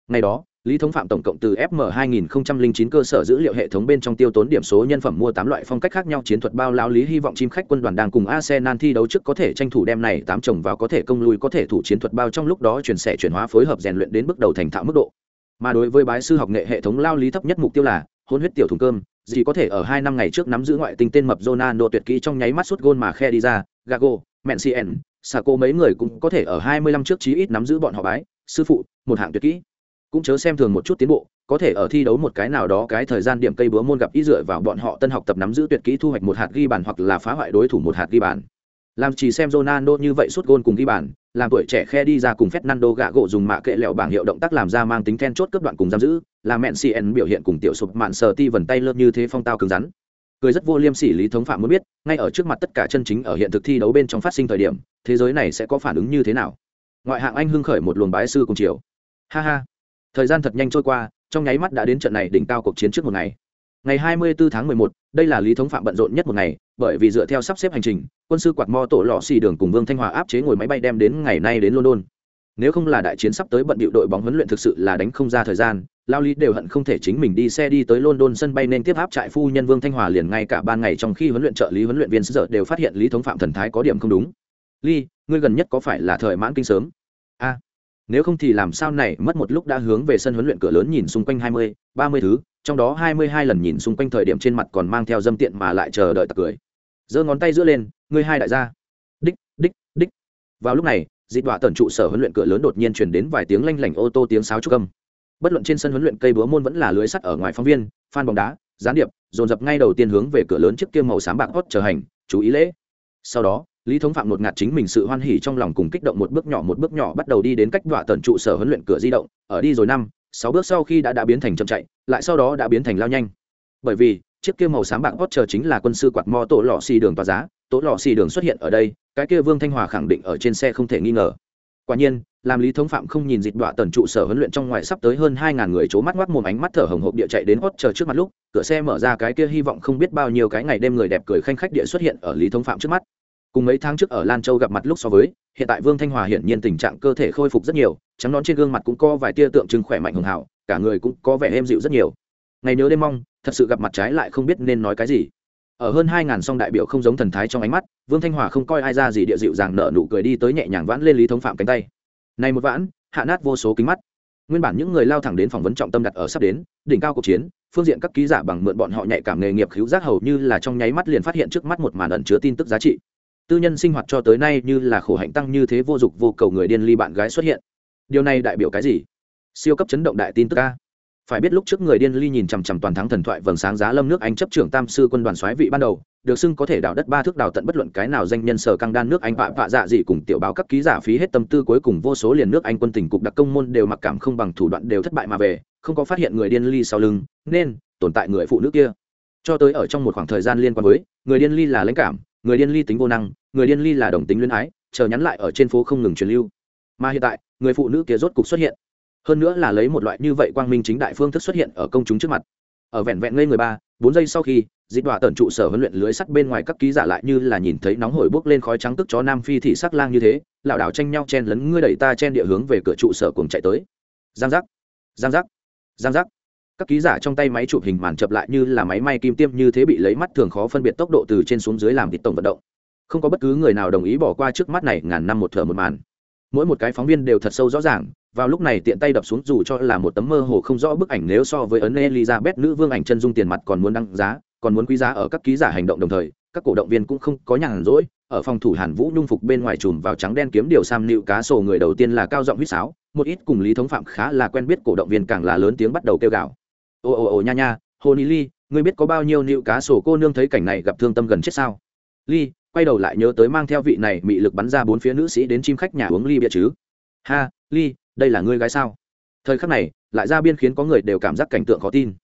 Ngày đó, Lý Thống Phạm tổng cộng từ FM 2009 cơ sở dữ liệu hệ thống bên trong tiêu tốn điểm số nhân phẩm mua 8 loại phong cách khác nhau chiến thuật bao lão lý hy vọng chim khách quân đoàn đang cùng Arsenal thi đấu trước có thể tranh thủ đem này tám chồng vào có thể công lui có thể thủ chiến thuật bao trong lúc đó chuyển sẻ chuyển hóa phối hợp rèn luyện đến bước đầu thành thạo mức độ. Mà đối với bái sư học nghệ hệ thống lao lý thấp nhất mục tiêu là hôn huyết tiểu thùng cơm gì có thể ở hai năm ngày trước nắm giữ ngoại tình tên mập Ronaldo tuyệt kỹ trong nháy mắt suốt gôn mà khe đi ra, Gago, Mencien, Saco mấy người cũng có thể ở 25 trước chí ít nắm giữ bọn họ bái, sư phụ, một hạng tuyệt kỹ. Cũng chớ xem thường một chút tiến bộ, có thể ở thi đấu một cái nào đó cái thời gian điểm cây búa môn gặp ý dựa vào bọn họ tân học tập nắm giữ tuyệt kỹ thu hoạch một hạt ghi bàn hoặc là phá hoại đối thủ một hạt ghi bàn. Làm chỉ xem Ronaldo như vậy suốt gôn cùng ghi bàn, làm tuổi trẻ khe đi ra cùng Fernando gạ gỗ dùng mạ kệ lẹo bảng hiệu động tác làm ra mang tính then chốt cấp đoạn cùng giam giữ, là mẹn CN biểu hiện cùng tiểu sụp mạn sờ ti vần tay lớp như thế phong tao cứng rắn. Cười rất vô liêm sỉ lý thống phạm muốn biết, ngay ở trước mặt tất cả chân chính ở hiện thực thi đấu bên trong phát sinh thời điểm, thế giới này sẽ có phản ứng như thế nào? Ngoại hạng Anh hưng khởi một luồng bái sư cùng chiều. Ha ha. Thời gian thật nhanh trôi qua, trong nháy mắt đã đến trận này đỉnh cao cuộc chiến trước một ngày. Ngày 24 tháng 11, đây là lý thống phạm bận rộn nhất một ngày, bởi vì dựa theo sắp xếp hành trình, quân sư quạt mo tổ lọ xì đường cùng Vương Thanh Hòa áp chế ngồi máy bay đem đến ngày nay đến London. Nếu không là đại chiến sắp tới bận bịu đội bóng huấn luyện thực sự là đánh không ra thời gian, Lao Lý đều hận không thể chính mình đi xe đi tới London sân bay nên tiếp áp trại phu nhân Vương Thanh Hòa liền ngay cả ban ngày trong khi huấn luyện trợ lý huấn luyện viên giờ đều phát hiện Lý thống phạm thần thái có điểm không đúng. "Ly, ngươi gần nhất có phải là thời mãn kinh sớm?" "A, nếu không thì làm sao này mất một lúc đã hướng về sân huấn luyện cửa lớn nhìn xung quanh hai mươi, ba mươi thứ, trong đó hai mươi hai lần nhìn xung quanh thời điểm trên mặt còn mang theo dâm tiện mà lại chờ đợi tặc cười. Giơ ngón tay giữa lên, ngươi hai đại gia. Đích đích đích. Vào lúc này dị đọa tần trụ sở huấn luyện cửa lớn đột nhiên chuyển đến vài tiếng lanh lảnh ô tô tiếng sáo trúc âm. Bất luận trên sân huấn luyện cây búa môn vẫn là lưới sắt ở ngoài phóng viên phan bóng đá, gián điệp, dồn dập ngay đầu tiên hướng về cửa lớn trước kia màu xám bạc hót chờ hành, chú ý lễ. Sau đó, lý thống phạm ngột ngạt chính mình sự hoan hỉ trong lòng cùng kích động một bước nhỏ một bước nhỏ bắt đầu đi đến cách đọa tần trụ sở huấn luyện cửa di động, ở đi rồi năm sáu bước sau khi đã đã biến thành chậm chạy, lại sau đó đã biến thành lao nhanh. Bởi vì, chiếc kia màu sáng bạc hot chờ chính là quân sư quạt mo tổ lò xì đường tòa giá, tổ lò xì đường xuất hiện ở đây, cái kia vương thanh hòa khẳng định ở trên xe không thể nghi ngờ. Quả nhiên, làm lý thống phạm không nhìn dịch đọa tần trụ sở huấn luyện trong ngoài sắp tới hơn hai ngàn người c mắt ngoác mồm ánh mắt thở hồng hộc địa chạy đến hot chờ trước mặt lúc, cửa xe mở ra cái kia hy vọng không biết bao nhiêu cái ngày đêm người đẹp cười khanh khách địa xuất hiện ở lý thống phạm trước mắt. Cùng mấy tháng trước ở lan châu gặp mặt lúc so với hiện tại vương thanh hòa hiển nhiên tình trạng cơ thể khôi phục rất nhiều, trắng nón trên gương mặt cũng có vài tia tượng trưng khỏe mạnh hùng hảo, cả người cũng có vẻ êm dịu rất nhiều. Ngày nhớ đêm mong, thật sự gặp mặt trái lại không biết nên nói cái gì. Ở hơn hai ngàn song đại biểu không giống thần thái trong ánh mắt, vương thanh hòa không coi ai ra gì địa dịu dàng nợ nụ cười đi tới nhẹ nhàng vãn lên lý thống phạm cánh tay. Này một vãn, hạ nát vô số kính mắt. Nguyên bản những người lao thẳng đến phỏng vấn trọng tâm đặt ở sắp đến, đỉnh cao cuộc chiến, phương diện các ký giả bằng mượn bọn họ nhạy cảm nghề nghiệp khiếu giác hầu như là trong nháy mắt liền phát hiện trước mắt một màn ẩn chứa tin tức giá trị tư nhân sinh hoạt cho tới nay như là khổ hạnh tăng như thế vô dụng, vô cầu người điên ly bạn gái xuất hiện. Điều này đại biểu cái gì? Siêu cấp chấn động đại tin tức ca phải biết lúc trước người điên ly nhìn chằm chằm toàn thắng thần thoại vầng sáng giá lâm nước anh chấp trưởng tam sư quân đoàn soái vị ban đầu, được xưng có thể đào đất ba thước đào tận bất luận cái nào danh nhân sở căng đan nước anh vạ vạ dạ gì cùng tiểu báo các ký giả phí hết tâm tư cuối cùng vô số liền nước anh quân tình cục đặc công môn đều mặc cảm không bằng thủ đoạn đều thất bại mà về, không có phát hiện người điên ly sau lưng, nên tồn tại người phụ nữ kia. Cho tới ở trong một khoảng thời gian liên quan với, người điên ly là lãnh cảm người điên ly tính vô năng, người điên ly là đồng tính luyến ái, chờ nhắn lại ở trên phố không ngừng truyền lưu. Mà hiện tại, người phụ nữ kia rốt cục xuất hiện. Hơn nữa là lấy một loại như vậy quang minh chính đại phương thức xuất hiện ở công chúng trước mặt. Ở vẹn vẹn ngây người ba, bốn giây sau khi, dịch đọa tần trụ sở huấn luyện lưới sắt bên ngoài các ký giả lại như là nhìn thấy nóng hổi bốc lên khói trắng tức chó nam phi thị sắc lang như thế, lảo đảo tranh nhau chen lấn, ngươi đẩy ta chen địa hướng về cửa trụ sở cùng chạy tới. Giang giác. Giang giác. Giang giác các ký giả trong tay máy chụp hình màn chập lại như là máy may kim tiêm như thế bị lấy mắt thường khó phân biệt tốc độ từ trên xuống dưới làm thịt tổng vận động. Không có bất cứ người nào đồng ý bỏ qua trước mắt này ngàn năm một thở một màn. Mỗi một cái phóng viên đều thật sâu rõ ràng, vào lúc này tiện tay đập xuống dù cho là một tấm mơ hồ không rõ bức ảnh nếu so với ấn elizabeth nữ vương ảnh chân dung tiền mặt còn muốn đăng giá, còn muốn quý giá ở các ký giả hành động đồng thời, các cổ động viên cũng không có nhàn rỗi, ở phòng thủ hàn vũ nhung phục bên ngoài chùm vào trắng đen kiếm điều sam nịu cá sổ người đầu tiên là cao giọng huýt sáo, một ít cùng lý thống phạm khá là quen biết cổ động viên càng là lớn tiếng bắt đầu kêu gào ồ ồ ồ, nha nha, hồ ni ly, ngươi biết có bao nhiêu nịu cá sổ cô nương thấy cảnh này gặp thương tâm gần chết sao? Ly, quay đầu lại nhớ tới mang theo vị này bị lực bắn ra bốn phía nữ sĩ đến chim khách nhà uống ly bia chứ. Ha, ly, đây là ngươi gái sao? Thời khắc này, lại ra biên khiến có người đều cảm giác cảnh tượng khó tin.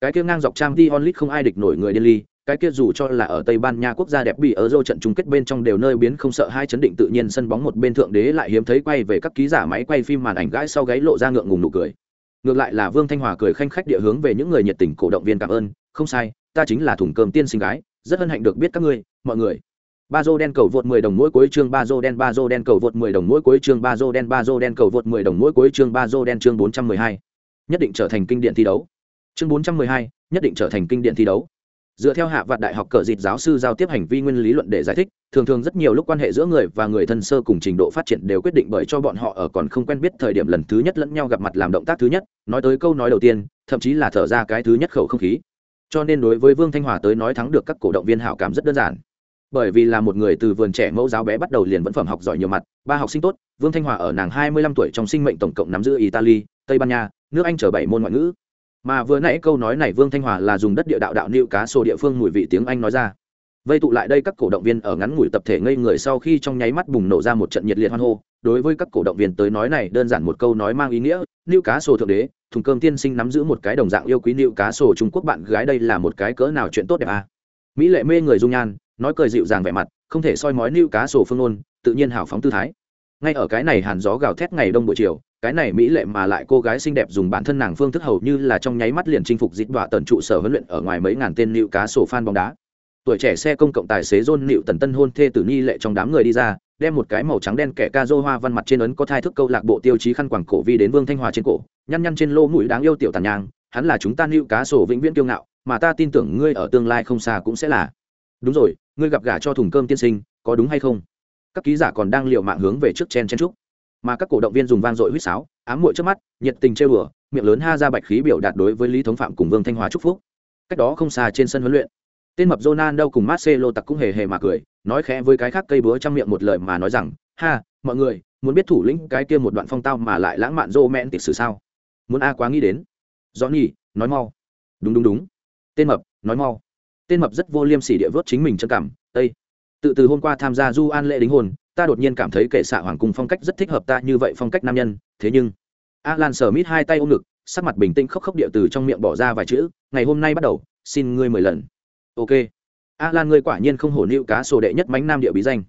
Cái kia ngang dọc trang đi onlit không ai địch nổi người điên ly, cái kia dù cho là ở tây ban nha quốc gia đẹp bị ở dâu trận chung kết bên trong đều nơi biến không sợ hai chấn định tự nhiên sân bóng một bên thượng đế lại hiếm thấy quay về các ký giả máy quay phim màn ảnh gãi sau gáy lộ ra ngượng ngùng nụ cười ngược lại là vương thanh hòa cười khanh khách địa hướng về những người nhiệt tình cổ động viên cảm ơn không sai ta chính là thùng cơm tiên sinh gái rất hân hạnh được biết các ngươi mọi người. Ba dô đen cầu vượt 10 đồng mỗi cuối chương ba dô đen ba dô đen cầu vượt 10 đồng mỗi cuối chương ba dô đen ba dô đen cầu vượt 10 đồng mỗi cuối chương ba dô đen chương 412. nhất định trở thành kinh điển thi đấu. Chương 412, nhất định trở thành kinh điển thi đấu dựa theo hạ vạn đại học cờ dịt giáo sư giao tiếp hành vi nguyên lý luận để giải thích, thường thường rất nhiều lúc quan hệ giữa người và người thân sơ cùng trình độ phát triển đều quyết định bởi cho bọn họ ở còn không quen biết thời điểm lần thứ nhất lẫn nhau gặp mặt làm động tác thứ nhất, nói tới câu nói đầu tiên, thậm chí là thở ra cái thứ nhất khẩu không khí. Cho nên đối với vương thanh hòa tới nói thắng được các cổ động viên hảo cảm rất đơn giản. Bởi vì là một người từ vườn trẻ mẫu giáo bé bắt đầu liền vẫn phẩm học giỏi nhiều mặt, ba học sinh tốt, vương thanh hòa ở nàng hai mươi lăm tuổi trong sinh mệnh tổng cộng nắm giữ italy, tây ban nha, nước anh chở bảy môn ngoại ngữ mà vừa nãy câu nói này vương thanh hòa là dùng đất địa đạo đạo nịu cá sổ địa phương mùi vị tiếng anh nói ra. Vây tụ lại đây các cổ động viên ở ngắn ngủi tập thể ngây người sau khi trong nháy mắt bùng nổ ra một trận nhiệt liệt hoan hô. Đối với các cổ động viên tới nói này đơn giản một câu nói mang ý nghĩa, nịu cá sổ thượng đế, thùng cơm tiên sinh nắm giữ một cái đồng dạng yêu quý nịu cá sổ trung quốc bạn gái đây là một cái cỡ nào chuyện tốt đẹp à. mỹ lệ mê người dung nhan, nói cười dịu dàng vẻ mặt, không thể soi mói nịu cá sổ phương ôn tự nhiên hào phóng tư thái ngay ở cái này hàn gió gào thét ngày đông buổi chiều, cái này mỹ lệ mà lại cô gái xinh đẹp dùng bản thân nàng phương thức hầu như là trong nháy mắt liền chinh phục dịch đọa tần trụ sở huấn luyện ở ngoài mấy ngàn tên nịu cá sổ phan bóng đá. Tuổi trẻ xe công cộng tài xế john nịu tần tân hôn thê tử nhi lệ trong đám người đi ra, đem một cái màu trắng đen kẻ ca dô hoa văn mặt trên ấn có thai thức câu lạc bộ tiêu chí khăn quảng cổ vi đến vương thanh hòa trên cổ, nhăn nhăn trên lô mũi đáng yêu tiểu tàn nhang, hắn là chúng ta nịu cá sổ vĩnh viễn kiêu ngạo, mà ta tin tưởng ngươi ở tương lai không xa cũng sẽ là. Đúng rồi, ngươi gặp gả cho thùng cơm tiên sinh, có đúng hay không? Các ký giả còn đang liều mạng hướng về trước chen chen trúc. Mà các cổ động viên dùng vang dội huýt sáo, ám muội trước mắt, nhiệt tình chơi bừa miệng lớn ha ra bạch khí biểu đạt đối với lý thống phạm cùng vương thanh hóa chúc phúc. Cách đó không xa trên sân huấn luyện, tên mập đâu cùng Marcelo tặc cũng hề hề mà cười, nói khẽ với cái khác cây búa trong miệng một lời mà nói rằng, ha, mọi người, muốn biết thủ lĩnh cái kia một đoạn phong tao mà lại lãng mạn rô mẹn tịch sử sao? Muốn a quá nghĩ đến. Johnny, nói mau. Đúng đúng đúng. Tên mập, nói mau. Tên mập rất vô liêm sỉ địa vớt chính mình chân cảm tây tự từ hôm qua tham gia du an lễ đính hôn, ta đột nhiên cảm thấy kệ xạ hoàng cung phong cách rất thích hợp ta như vậy phong cách nam nhân, thế nhưng, alan sờ mít hai tay ôm ngực, sắc mặt bình tĩnh khóc khóc địa từ trong miệng bỏ ra vài chữ, ngày hôm nay bắt đầu, xin ngươi mười lần. Ok. Alan ngươi quả nhiên không hổ nịu cá sổ đệ nhất mánh nam địa bí danh.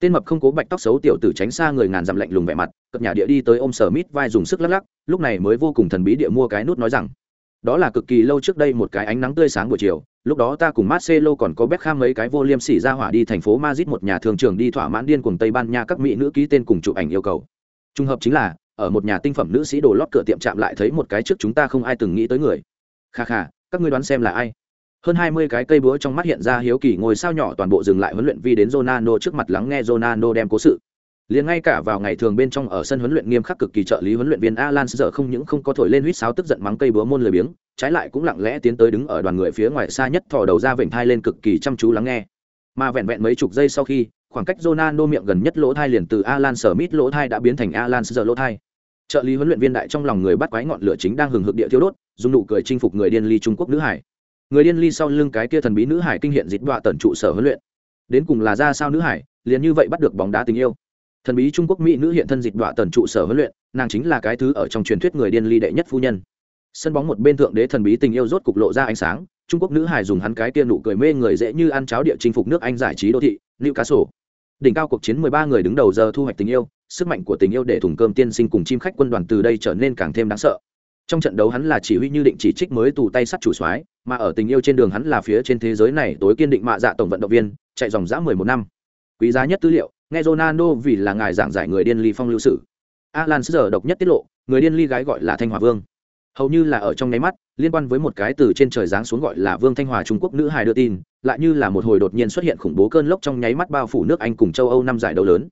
Tên mập không cố bạch tóc xấu tiểu tử tránh xa người ngàn dặm lạnh lùng vẻ mặt cập nhà địa đi tới ôm sở mít vai dùng sức lắc lắc, lúc này mới vô cùng thần bí địa mua cái nút nói rằng đó là cực kỳ lâu trước đây một cái ánh nắng tươi sáng buổi chiều lúc đó ta cùng Marcelo còn có Beckham mấy cái vô liêm sỉ ra hỏa đi thành phố Madrid một nhà thường trường đi thỏa mãn điên cùng Tây Ban Nha các mỹ nữ ký tên cùng chụp ảnh yêu cầu. trùng hợp chính là, ở một nhà tinh phẩm nữ sĩ đồ lót cửa tiệm chạm lại thấy một cái trước chúng ta không ai từng nghĩ tới người. Kha kha, các ngươi đoán xem là ai? Hơn hai mươi cái cây búa trong mắt hiện ra hiếu kỳ ngồi sao nhỏ toàn bộ dừng lại huấn luyện vi đến Ronaldo trước mặt lắng nghe Ronaldo đem cố sự. Liền ngay cả vào ngày thường bên trong ở sân huấn luyện nghiêm khắc cực kỳ trợ lý huấn luyện viên Alan giờ không những không có thổi lên huýt sáo tức giận mắng cây búa môn lười biếng, trái lại cũng lặng lẽ tiến tới đứng ở đoàn người phía ngoài xa nhất thò đầu ra vểnh thai lên cực kỳ chăm chú lắng nghe. Mà vẹn vẹn mấy chục giây sau khi, khoảng cách Ronaldo miệng gần nhất lỗ thai liền từ Alan Smith lỗ thai đã biến thành Alan giờ lỗ thai. Trợ lý huấn luyện viên đại trong lòng người bắt quái ngọn lửa chính đang hừng hực địa thiêu đốt, dùng nụ cười chinh phục người điên ly Trung Quốc nữ hải. Người điên ly sau lưng cái kia thần bí nữ hải kinh hiện dịch đọa tận trụ sở huấn luyện. Đến cùng là ra sao nữ hải, liền như vậy bắt được bóng đá tình yêu thần bí trung quốc mỹ nữ hiện thân dịch đọa tần trụ sở huấn luyện, nàng chính là cái thứ ở trong truyền thuyết người điên ly đệ nhất phu nhân. Sân bóng một bên thượng đế thần bí tình yêu rốt cục lộ ra ánh sáng, trung quốc nữ hài dùng hắn cái tiên nụ cười mê người dễ như ăn cháo địa chinh phục nước anh giải trí đô thị nữ cá sổ đỉnh cao cuộc chiến 13 người đứng đầu giờ thu hoạch tình yêu, sức mạnh của tình yêu để thùng cơm tiên sinh cùng chim khách quân đoàn từ đây trở nên càng thêm đáng sợ. Trong trận đấu hắn là chỉ huy như định chỉ trích mới tù tay sắt chủ soái, mà ở tình yêu trên đường hắn là phía trên thế giới này tối kiên định mạ dạ tổng vận động viên, chạy dòng dã 11 năm. Quý giá nhất tư liệu nghe Ronaldo vì là ngài giảng giải người điên ly phong lưu sử, Alan giờ độc nhất tiết lộ, người điên ly gái gọi là Thanh Hòa Vương. Hầu như là ở trong nháy mắt, liên quan với một cái từ trên trời giáng xuống gọi là Vương Thanh Hòa Trung Quốc nữ hài đưa tin, lại như là một hồi đột nhiên xuất hiện khủng bố cơn lốc trong nháy mắt bao phủ nước Anh cùng châu Âu năm giải đấu lớn.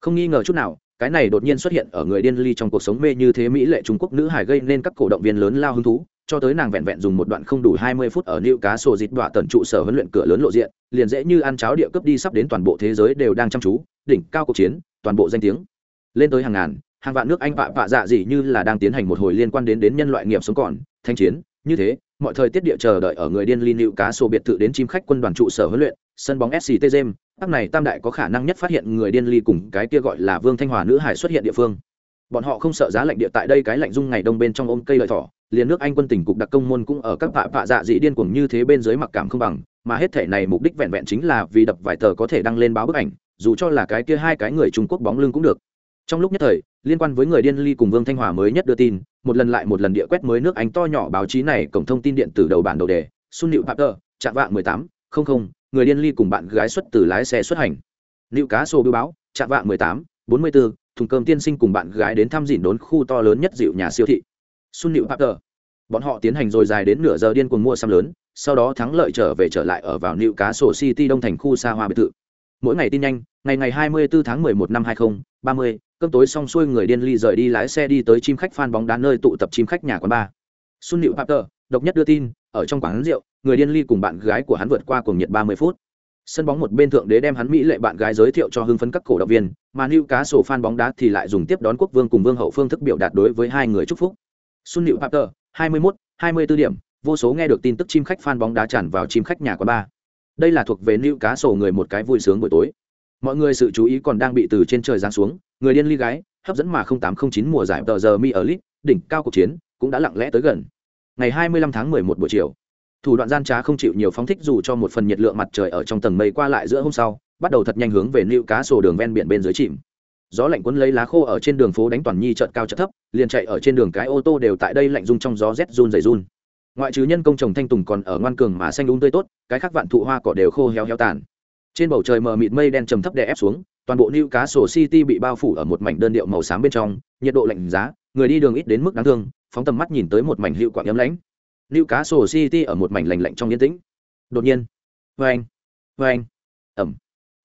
Không nghi ngờ chút nào, cái này đột nhiên xuất hiện ở người điên ly trong cuộc sống mê như thế mỹ lệ Trung Quốc nữ hài gây nên các cổ động viên lớn lao hứng thú cho tới nàng vẹn vẹn dùng một đoạn không đủ hai mươi phút ở New Cá sổ dịch đoạn tần trụ sở huấn luyện cửa lớn lộ diện, liền dễ như ăn cháo địa cấp đi sắp đến toàn bộ thế giới đều đang chăm chú, đỉnh cao cuộc chiến, toàn bộ danh tiếng. Lên tới hàng ngàn, hàng vạn nước Anh vạ vạ dạ gì như là đang tiến hành một hồi liên quan đến đến nhân loại nghiệp sống còn, thanh chiến, như thế, mọi thời tiết địa chờ đợi ở người điên ly New Cá sổ biệt thự đến chim khách quân đoàn trụ sở huấn luyện, sân bóng SCT Gem, các này tam đại có khả năng nhất phát hiện người điên ly cùng cái kia gọi là Vương Thanh Hòa nữ hải xuất hiện địa phương. Bọn họ không sợ giá lạnh địa tại đây cái lạnh dung ngày đông bên trong ôm cây lợi thỏ liền nước anh quân tỉnh cục đặc công môn cũng ở các vạ vạ dạ dị điên cuồng như thế bên dưới mặc cảm không bằng, mà hết thể này mục đích vẹn vẹn chính là vì đập vài tờ có thể đăng lên báo bức ảnh, dù cho là cái kia hai cái người trung quốc bóng lưng cũng được. Trong lúc nhất thời, liên quan với người điên ly cùng vương thanh hòa mới nhất đưa tin, một lần lại một lần địa quét mới nước anh to nhỏ báo chí này, cổng thông tin điện tử đầu bản đầu đề xuân nịu papter chạm vạng mười tám, không không, người điên ly cùng bạn gái xuất từ lái xe xuất hành. Nịu cá sổ bưu báo chạm vạng mười tám, bốn mươi bốn thùng cơm tiên sinh cùng bạn gái đến thăm dìn đốn khu to lớn nhất dịu nhà siêu thị. Sun nịu papter. Bọn họ tiến hành rồi dài đến nửa giờ điên cuồng mua sắm lớn sau đó thắng lợi trở về trở lại ở vào nịu cá sổ city đông thành khu xa hoa biệt thự. Mỗi ngày tin nhanh ngày ngày 24 tháng 11 năm 2030, 30, cơm tối xong xuôi người điên ly rời đi lái xe đi tới chim khách fan bóng đá nơi tụ tập chim khách nhà quán bar. Sun Nịu Papter, độc nhất đưa tin, ở trong quán rượu, người điên ly cùng bạn gái của hắn vượt qua cuồng nhiệt 30 phút. Sân bóng một bên thượng đế đem hắn mỹ lệ bạn gái giới thiệu cho hưng phấn các cổ động viên mà lưu cá sổ fan bóng đá thì lại dùng tiếp đón quốc vương cùng vương hậu phương thức biểu đạt đối với hai người chúc phúc xuân Liễu papter 21, 24 điểm. Vô số nghe được tin tức chim khách fan bóng đá tràn vào chim khách nhà quán ba đây là thuộc về lưu cá sổ người một cái vui sướng buổi tối. Mọi người sự chú ý còn đang bị từ trên trời giáng xuống người điên ly gái hấp dẫn mà 0809 mùa giải tờ giờ mi ở lit đỉnh cao cuộc chiến cũng đã lặng lẽ tới gần. Ngày 25 tháng 11 buổi chiều thủ đoạn gian trá không chịu nhiều phóng thích dù cho một phần nhiệt lượng mặt trời ở trong tầng mây qua lại giữa hôm sau bắt đầu thật nhanh hướng về lưu cá sổ đường ven biển bên dưới chìm gió lạnh quấn lấy lá khô ở trên đường phố đánh toàn nhi trận cao trận thấp liền chạy ở trên đường cái ô tô đều tại đây lạnh rung trong gió rét run dày run ngoại trừ nhân công trồng thanh tùng còn ở ngoan cường mà xanh đúng tươi tốt cái khác vạn thụ hoa cỏ đều khô héo héo tàn trên bầu trời mờ mịt mây đen trầm thấp đè ép xuống toàn bộ New Cá Sổ City bị bao phủ ở một mảnh đơn điệu màu xám bên trong, nhiệt độ lạnh giá, người đi đường ít đến mức đáng thương, phóng tầm mắt nhìn tới một mảnh hiệu quạng ấm lãnh. liễu cá sổ City ở một mảnh lạnh lạnh trong yên tĩnh. Đột nhiên, vâng, vâng, oeng,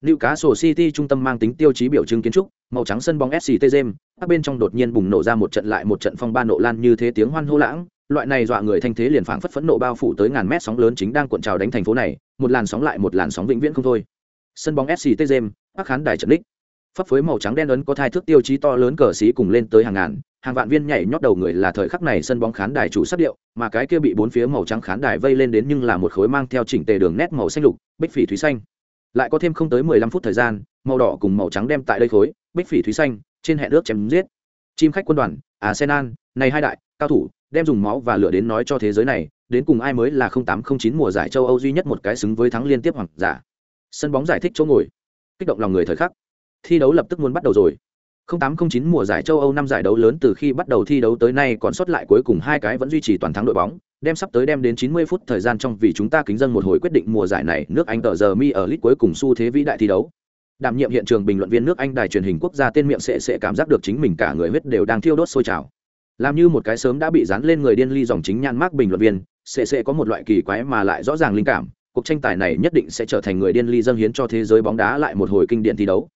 Lưu Cá Sổ City trung tâm mang tính tiêu chí biểu trưng kiến trúc, màu trắng sân bóng SCT Gem, các bên trong đột nhiên bùng nổ ra một trận lại một trận phong ba nộ lan như thế tiếng hoan hô lãng, loại này dọa người thanh thế liền phảng phất phẫn nộ bao phủ tới ngàn mét sóng lớn chính đang cuộn trào đánh thành phố này, một làn sóng lại một làn sóng vĩnh viễn không thôi. Sân bóng SCT Gem, các khán đài trận đích. Phấp phối màu trắng đen ấn có thai thước tiêu chí to lớn cờ xí cùng lên tới hàng ngàn, hàng vạn viên nhảy nhót đầu người là thời khắc này sân bóng khán đài chủ sắc điệu mà cái kia bị bốn phía màu trắng khán đài vây lên đến nhưng là một khối mang theo chỉnh tề đường nét màu xanh lục bích phỉ thúy xanh lại có thêm không tới mười lăm phút thời gian, màu đỏ cùng màu trắng đem tại đây khối, bích phỉ thúy xanh, trên hẹn nước chém giết. Chim khách quân đoàn, arsenal, này hai đại, cao thủ, đem dùng máu và lửa đến nói cho thế giới này, đến cùng ai mới là tám không chín mùa giải châu âu duy nhất một cái xứng với thắng liên tiếp hoàng giả. Sân bóng giải thích chỗ ngồi. Kích động lòng người thời khắc. Thi đấu lập tức muốn bắt đầu rồi. 0809 mùa giải châu Âu năm giải đấu lớn từ khi bắt đầu thi đấu tới nay còn sót lại cuối cùng hai cái vẫn duy trì toàn thắng đội bóng, đem sắp tới đem đến 90 phút thời gian trong vì chúng ta kính dân một hồi quyết định mùa giải này, nước Anh tờ giờ mi ở lit cuối cùng xu thế vĩ đại thi đấu. Đảm nhiệm hiện trường bình luận viên nước Anh đài truyền hình quốc gia tên miệng sẽ sẽ cảm giác được chính mình cả người huyết đều đang thiêu đốt sôi trào. Làm như một cái sớm đã bị dán lên người điên ly dòng chính nhan mác bình luận viên, sẽ sẽ có một loại kỳ quái mà lại rõ ràng linh cảm, cuộc tranh tài này nhất định sẽ trở thành người điên ly dâng hiến cho thế giới bóng đá lại một hồi kinh điển thi đấu.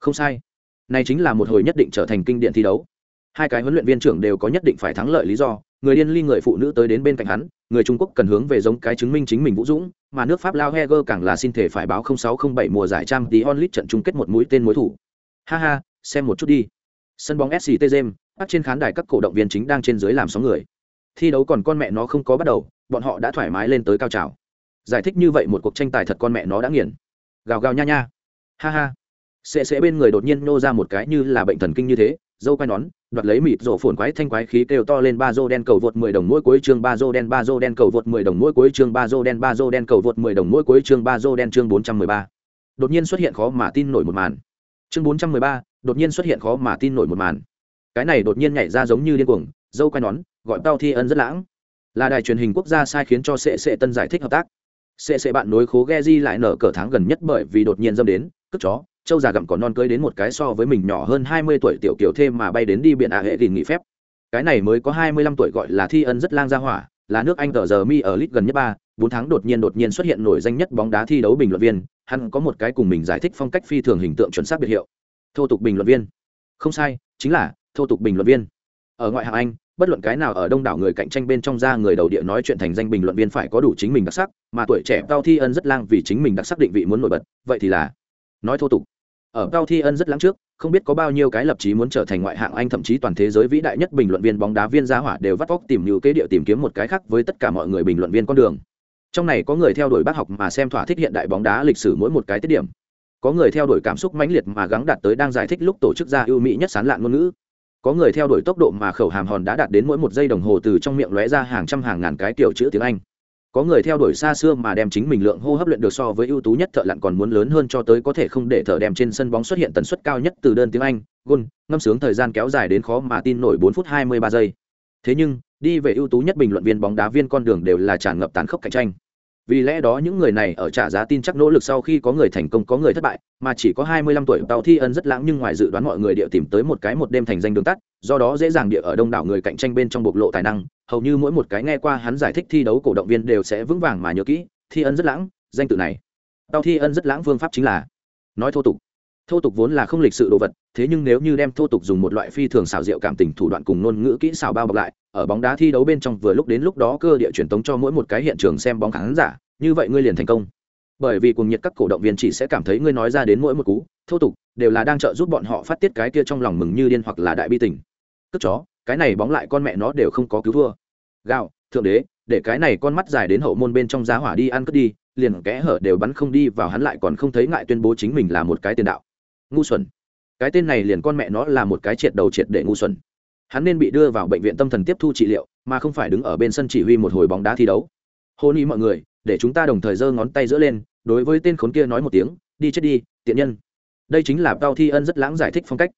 Không sai này chính là một hồi nhất định trở thành kinh điển thi đấu. Hai cái huấn luyện viên trưởng đều có nhất định phải thắng lợi lý do, người điên ly người phụ nữ tới đến bên cạnh hắn, người trung quốc cần hướng về giống cái chứng minh chính mình vũ dũng, mà nước pháp lao heger càng là xin thể phải báo 0607 mùa giải trang tí onlit trận chung kết một mũi tên mối thủ. Ha ha, xem một chút đi. Sân bóng sct james bắt trên khán đài các cổ động viên chính đang trên dưới làm sóng người. Thi đấu còn con mẹ nó không có bắt đầu, bọn họ đã thoải mái lên tới cao trào. Giải thích như vậy một cuộc tranh tài thật con mẹ nó đã nghiền. Gào gào nha nha. Ha ha sẽ sẽ bên người đột nhiên nô ra một cái như là bệnh thần kinh như thế, dâu quai nón, đoạt lấy mịt rổ phồn quái thanh quái khí kêu to lên ba dô đen cầu vượt mười đồng mỗi cuối chương, ba dô đen, ba dô đen cầu vượt mười đồng mỗi cuối chương, ba dô đen, ba dô đen cầu vượt mười đồng mỗi cuối chương, ba dô đen chương bốn trăm mười ba. Đột nhiên xuất hiện khó mà tin nổi một màn. Chương bốn trăm mười ba, đột nhiên xuất hiện khó mà tin nổi một màn. Cái này đột nhiên nhảy ra giống như điên cuồng, dâu quai nón, gọi tao thi ân rất lãng. Là đài truyền hình quốc gia sai khiến cho sệ sệ tân giải thích hợp tác. Sệ sệ bạn nối khố ghe di lại nở cờ tháng gần nhất bởi vì đột nhiên dâm đến, cất chó châu già gặm cỏ non cưới đến một cái so với mình nhỏ hơn hai mươi tuổi tiểu kiểu thêm mà bay đến đi biển ả hệ đình nghỉ phép. Cái này mới có hai mươi lăm tuổi gọi là thi ân rất lang gia hỏa, là nước anh tờ giờ mi ở lit gần nhất ba, bốn tháng đột nhiên đột nhiên xuất hiện nổi danh nhất bóng đá thi đấu bình luận viên, hắn có một cái cùng mình giải thích phong cách phi thường hình tượng chuẩn xác biệt hiệu. Thô tục bình luận viên. Không sai, chính là thô tục bình luận viên. Ở ngoại hạng anh, bất luận cái nào ở đông đảo người cạnh tranh bên trong ra người đầu địa nói chuyện thành danh bình luận viên phải có đủ chính mình đặc sắc, mà tuổi trẻ cao thi ân rất lang vì chính mình đặc sắc định vị muốn nổi bật, vậy thì là nói thô tục ở cao thi ân rất lắng trước, không biết có bao nhiêu cái lập chí muốn trở thành ngoại hạng anh, thậm chí toàn thế giới vĩ đại nhất bình luận viên bóng đá viên gia hỏa đều vắt vóc tìm như kế điệu tìm kiếm một cái khác với tất cả mọi người bình luận viên con đường. Trong này có người theo đuổi bác học mà xem thỏa thích hiện đại bóng đá lịch sử mỗi một cái tiết điểm. Có người theo đuổi cảm xúc mãnh liệt mà gắng đạt tới đang giải thích lúc tổ chức ra ưu mỹ nhất sán lạn ngôn ngữ. Có người theo đuổi tốc độ mà khẩu hàm hòn đã đạt đến mỗi một giây đồng hồ từ trong miệng lóe ra hàng trăm hàng ngàn cái kiểu chữ tiếng anh có người theo đuổi xa xưa mà đem chính mình lượng hô hấp luyện được so với ưu tú nhất thợ lặn còn muốn lớn hơn cho tới có thể không để thợ đem trên sân bóng xuất hiện tần suất cao nhất từ đơn tiếng anh, gôn, ngâm sướng thời gian kéo dài đến khó mà tin nổi bốn phút hai mươi ba giây. Thế nhưng, đi về ưu tú nhất bình luận viên bóng đá viên con đường đều là tràn ngập tán khốc cạnh tranh. Vì lẽ đó những người này ở trả giá tin chắc nỗ lực sau khi có người thành công, có người thất bại, mà chỉ có hai mươi lăm tuổi tàu thi ân rất lãng nhưng ngoài dự đoán mọi người địa tìm tới một cái một đêm thành danh đường tắt do đó dễ dàng địa ở đông đảo người cạnh tranh bên trong bộc lộ tài năng. Hầu như mỗi một cái nghe qua hắn giải thích thi đấu cổ động viên đều sẽ vững vàng mà nhớ kỹ, thi ân rất lãng, danh tự này. Tao thi ân rất lãng phương pháp chính là nói thô tục. Thô tục vốn là không lịch sự đồ vật, thế nhưng nếu như đem thô tục dùng một loại phi thường xảo diệu cảm tình thủ đoạn cùng ngôn ngữ kỹ xảo bao bọc lại, ở bóng đá thi đấu bên trong vừa lúc đến lúc đó cơ địa truyền tống cho mỗi một cái hiện trường xem bóng khán giả, như vậy ngươi liền thành công. Bởi vì cùng nhiệt các cổ động viên chỉ sẽ cảm thấy ngươi nói ra đến mỗi một cú, thô tục, đều là đang trợ giúp bọn họ phát tiết cái kia trong lòng mừng như điên hoặc là đại bi tình tức chó, cái này bóng lại con mẹ nó đều không có cứu thua gạo, thượng đế, để cái này con mắt dài đến hậu môn bên trong giá hỏa đi ăn cất đi, liền kẽ hở đều bắn không đi vào hắn lại còn không thấy ngại tuyên bố chính mình là một cái tiền đạo. Ngu xuẩn. Cái tên này liền con mẹ nó là một cái triệt đầu triệt để ngu xuẩn. Hắn nên bị đưa vào bệnh viện tâm thần tiếp thu trị liệu, mà không phải đứng ở bên sân chỉ huy một hồi bóng đá thi đấu. Hôn ý mọi người, để chúng ta đồng thời giơ ngón tay giữa lên, đối với tên khốn kia nói một tiếng, đi chết đi, tiện nhân. Đây chính là cao thi ân rất lãng giải thích phong cách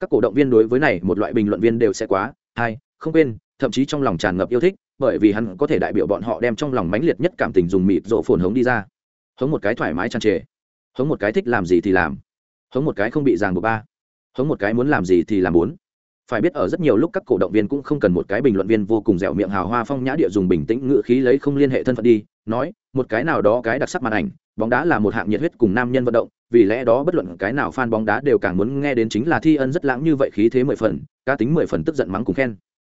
các cổ động viên đối với này một loại bình luận viên đều sẽ quá hay không quên, thậm chí trong lòng tràn ngập yêu thích, bởi vì hắn có thể đại biểu bọn họ đem trong lòng mãnh liệt nhất cảm tình dùng mịt rộ phồn hống đi ra. Hống một cái thoải mái tràn trề. Hống một cái thích làm gì thì làm. Hống một cái không bị ràng buộc ba. Hống một cái muốn làm gì thì làm bốn. Phải biết ở rất nhiều lúc các cổ động viên cũng không cần một cái bình luận viên vô cùng dẻo miệng hào hoa phong nhã địa dùng bình tĩnh ngự khí lấy không liên hệ thân phận đi, nói, một cái nào đó cái đặc sắc màn ảnh, bóng đá là một hạng nhiệt huyết cùng nam nhân vận động vì lẽ đó bất luận cái nào fan bóng đá đều càng muốn nghe đến chính là thi ân rất lãng như vậy khí thế mười phần, cá tính mười phần tức giận mắng cùng khen.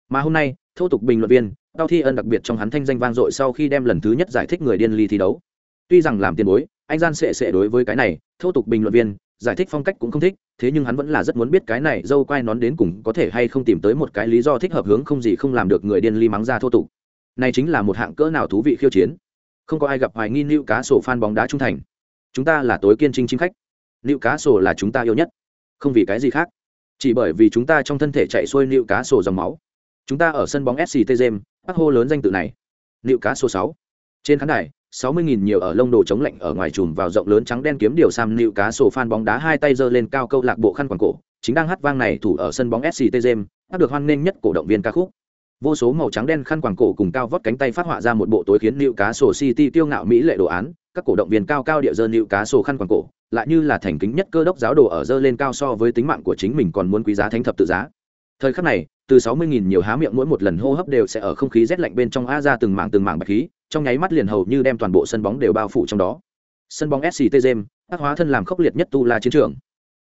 Mà hôm nay, thô tục bình luận viên cao thi ân đặc biệt trong hắn thanh danh vang dội sau khi đem lần thứ nhất giải thích người điên ly thi đấu. Tuy rằng làm tiền bối, anh gian sệ sệ đối với cái này, thô tục bình luận viên, giải thích phong cách cũng không thích, thế nhưng hắn vẫn là rất muốn biết cái này dâu quai nón đến cùng có thể hay không tìm tới một cái lý do thích hợp hướng không gì không làm được người điên ly mắng ra thô tục. Này chính là một hạng cỡ nào thú vị khiêu chiến. Không có ai gặp hoài nghi lưu cá sổ fan bóng đá trung thành chúng ta là tối kiên trinh chính khách. Nịu cá sổ là chúng ta yêu nhất. Không vì cái gì khác. Chỉ bởi vì chúng ta trong thân thể chạy xuôi nịu cá sổ dòng máu. Chúng ta ở sân bóng sct james bác hô lớn danh tự này. Nịu cá sổ sáu. Trên khán đài, sáu mươi nghìn nhiều ở lông đồ chống lạnh ở ngoài chùm vào rộng lớn trắng đen kiếm điều sam nịu cá sổ phan bóng đá hai tay giơ lên cao câu lạc bộ khăn quàng cổ, chính đang hát vang này thủ ở sân bóng sct james bác được hoan nghênh nhất cổ động viên ca khúc. Vô số màu trắng đen khăn quàng cổ cùng cao vót cánh tay phát họa ra một bộ tối khiến nịu cá sổ city tiêu ngạo mỹ lệ đồ án các cổ động viên cao cao địa dơ nịu cá sổ khăn quàng cổ, lại như là thành kính nhất cơ đốc giáo đồ ở dơ lên cao so với tính mạng của chính mình còn muốn quý giá thánh thập tự giá. Thời khắc này, từ sáu mươi nghìn nhiều há miệng mỗi một lần hô hấp đều sẽ ở không khí rét lạnh bên trong a ra từng mảng từng mảng bạch khí, trong nháy mắt liền hầu như đem toàn bộ sân bóng đều bao phủ trong đó. Sân bóng sct james các hóa thân làm khốc liệt nhất tu la chiến trường.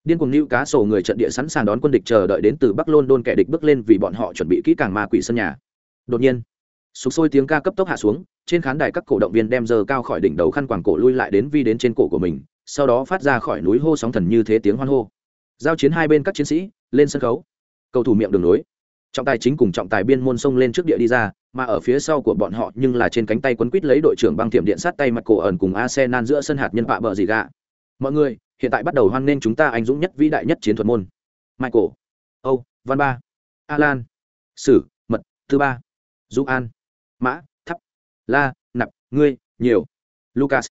Điên cuồng lưu cá sổ người trận địa sẵn sàng đón quân địch chờ đợi đến từ bắc london kẻ địch bước lên vì bọn họ chuẩn bị kỹ càng ma quỷ sân nhà. Đột nhiên sục sôi tiếng ca cấp tốc hạ xuống, trên khán đài các cổ động viên đem giờ cao khỏi đỉnh đầu khăn quàng cổ lui lại đến vi đến trên cổ của mình, sau đó phát ra khỏi núi hô sóng thần như thế tiếng hoan hô. Giao chiến hai bên các chiến sĩ, lên sân khấu. Cầu thủ miệng đường nối trọng tài chính cùng trọng tài biên môn sông lên trước địa đi ra, mà ở phía sau của bọn họ nhưng là trên cánh tay quấn quít lấy đội trưởng băng tiệm điện sát tay mặt cổ ẩn cùng arsenal giữa sân hạt nhân bạ bờ gì gạ. Mọi người, hiện tại bắt đầu hoan nghênh chúng ta anh dũng nhất, vĩ đại nhất chiến thuật môn. Michael, âu văn ba, alan, sử, mật, thứ ba du an mã, thắp, la, nạp, ngươi, nhiều, lucas,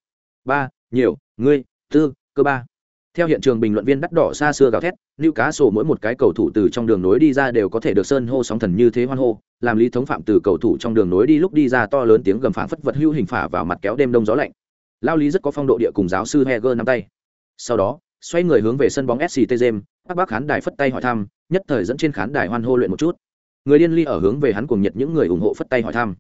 ba, nhiều, ngươi, tư, cơ ba. Theo hiện trường bình luận viên đắt đỏ xa xưa gào thét lưu cá sổ mỗi một cái cầu thủ từ trong đường nối đi ra đều có thể được sơn hô sóng thần như thế hoan hô, làm lý thống phạm từ cầu thủ trong đường nối đi lúc đi ra to lớn tiếng gầm phảng phất vật hưu hình phả vào mặt kéo đêm đông gió lạnh. Lao lý rất có phong độ địa cùng giáo sư heger nắm tay. Sau đó, xoay người hướng về sân bóng sct james bác bác khán đài phất tay hỏi thăm, nhất thời dẫn trên khán đài hoan hô luyện một chút. Người điên ly ở hướng về hắn cùng nhật những người ủng hộ phất tay hỏi thăm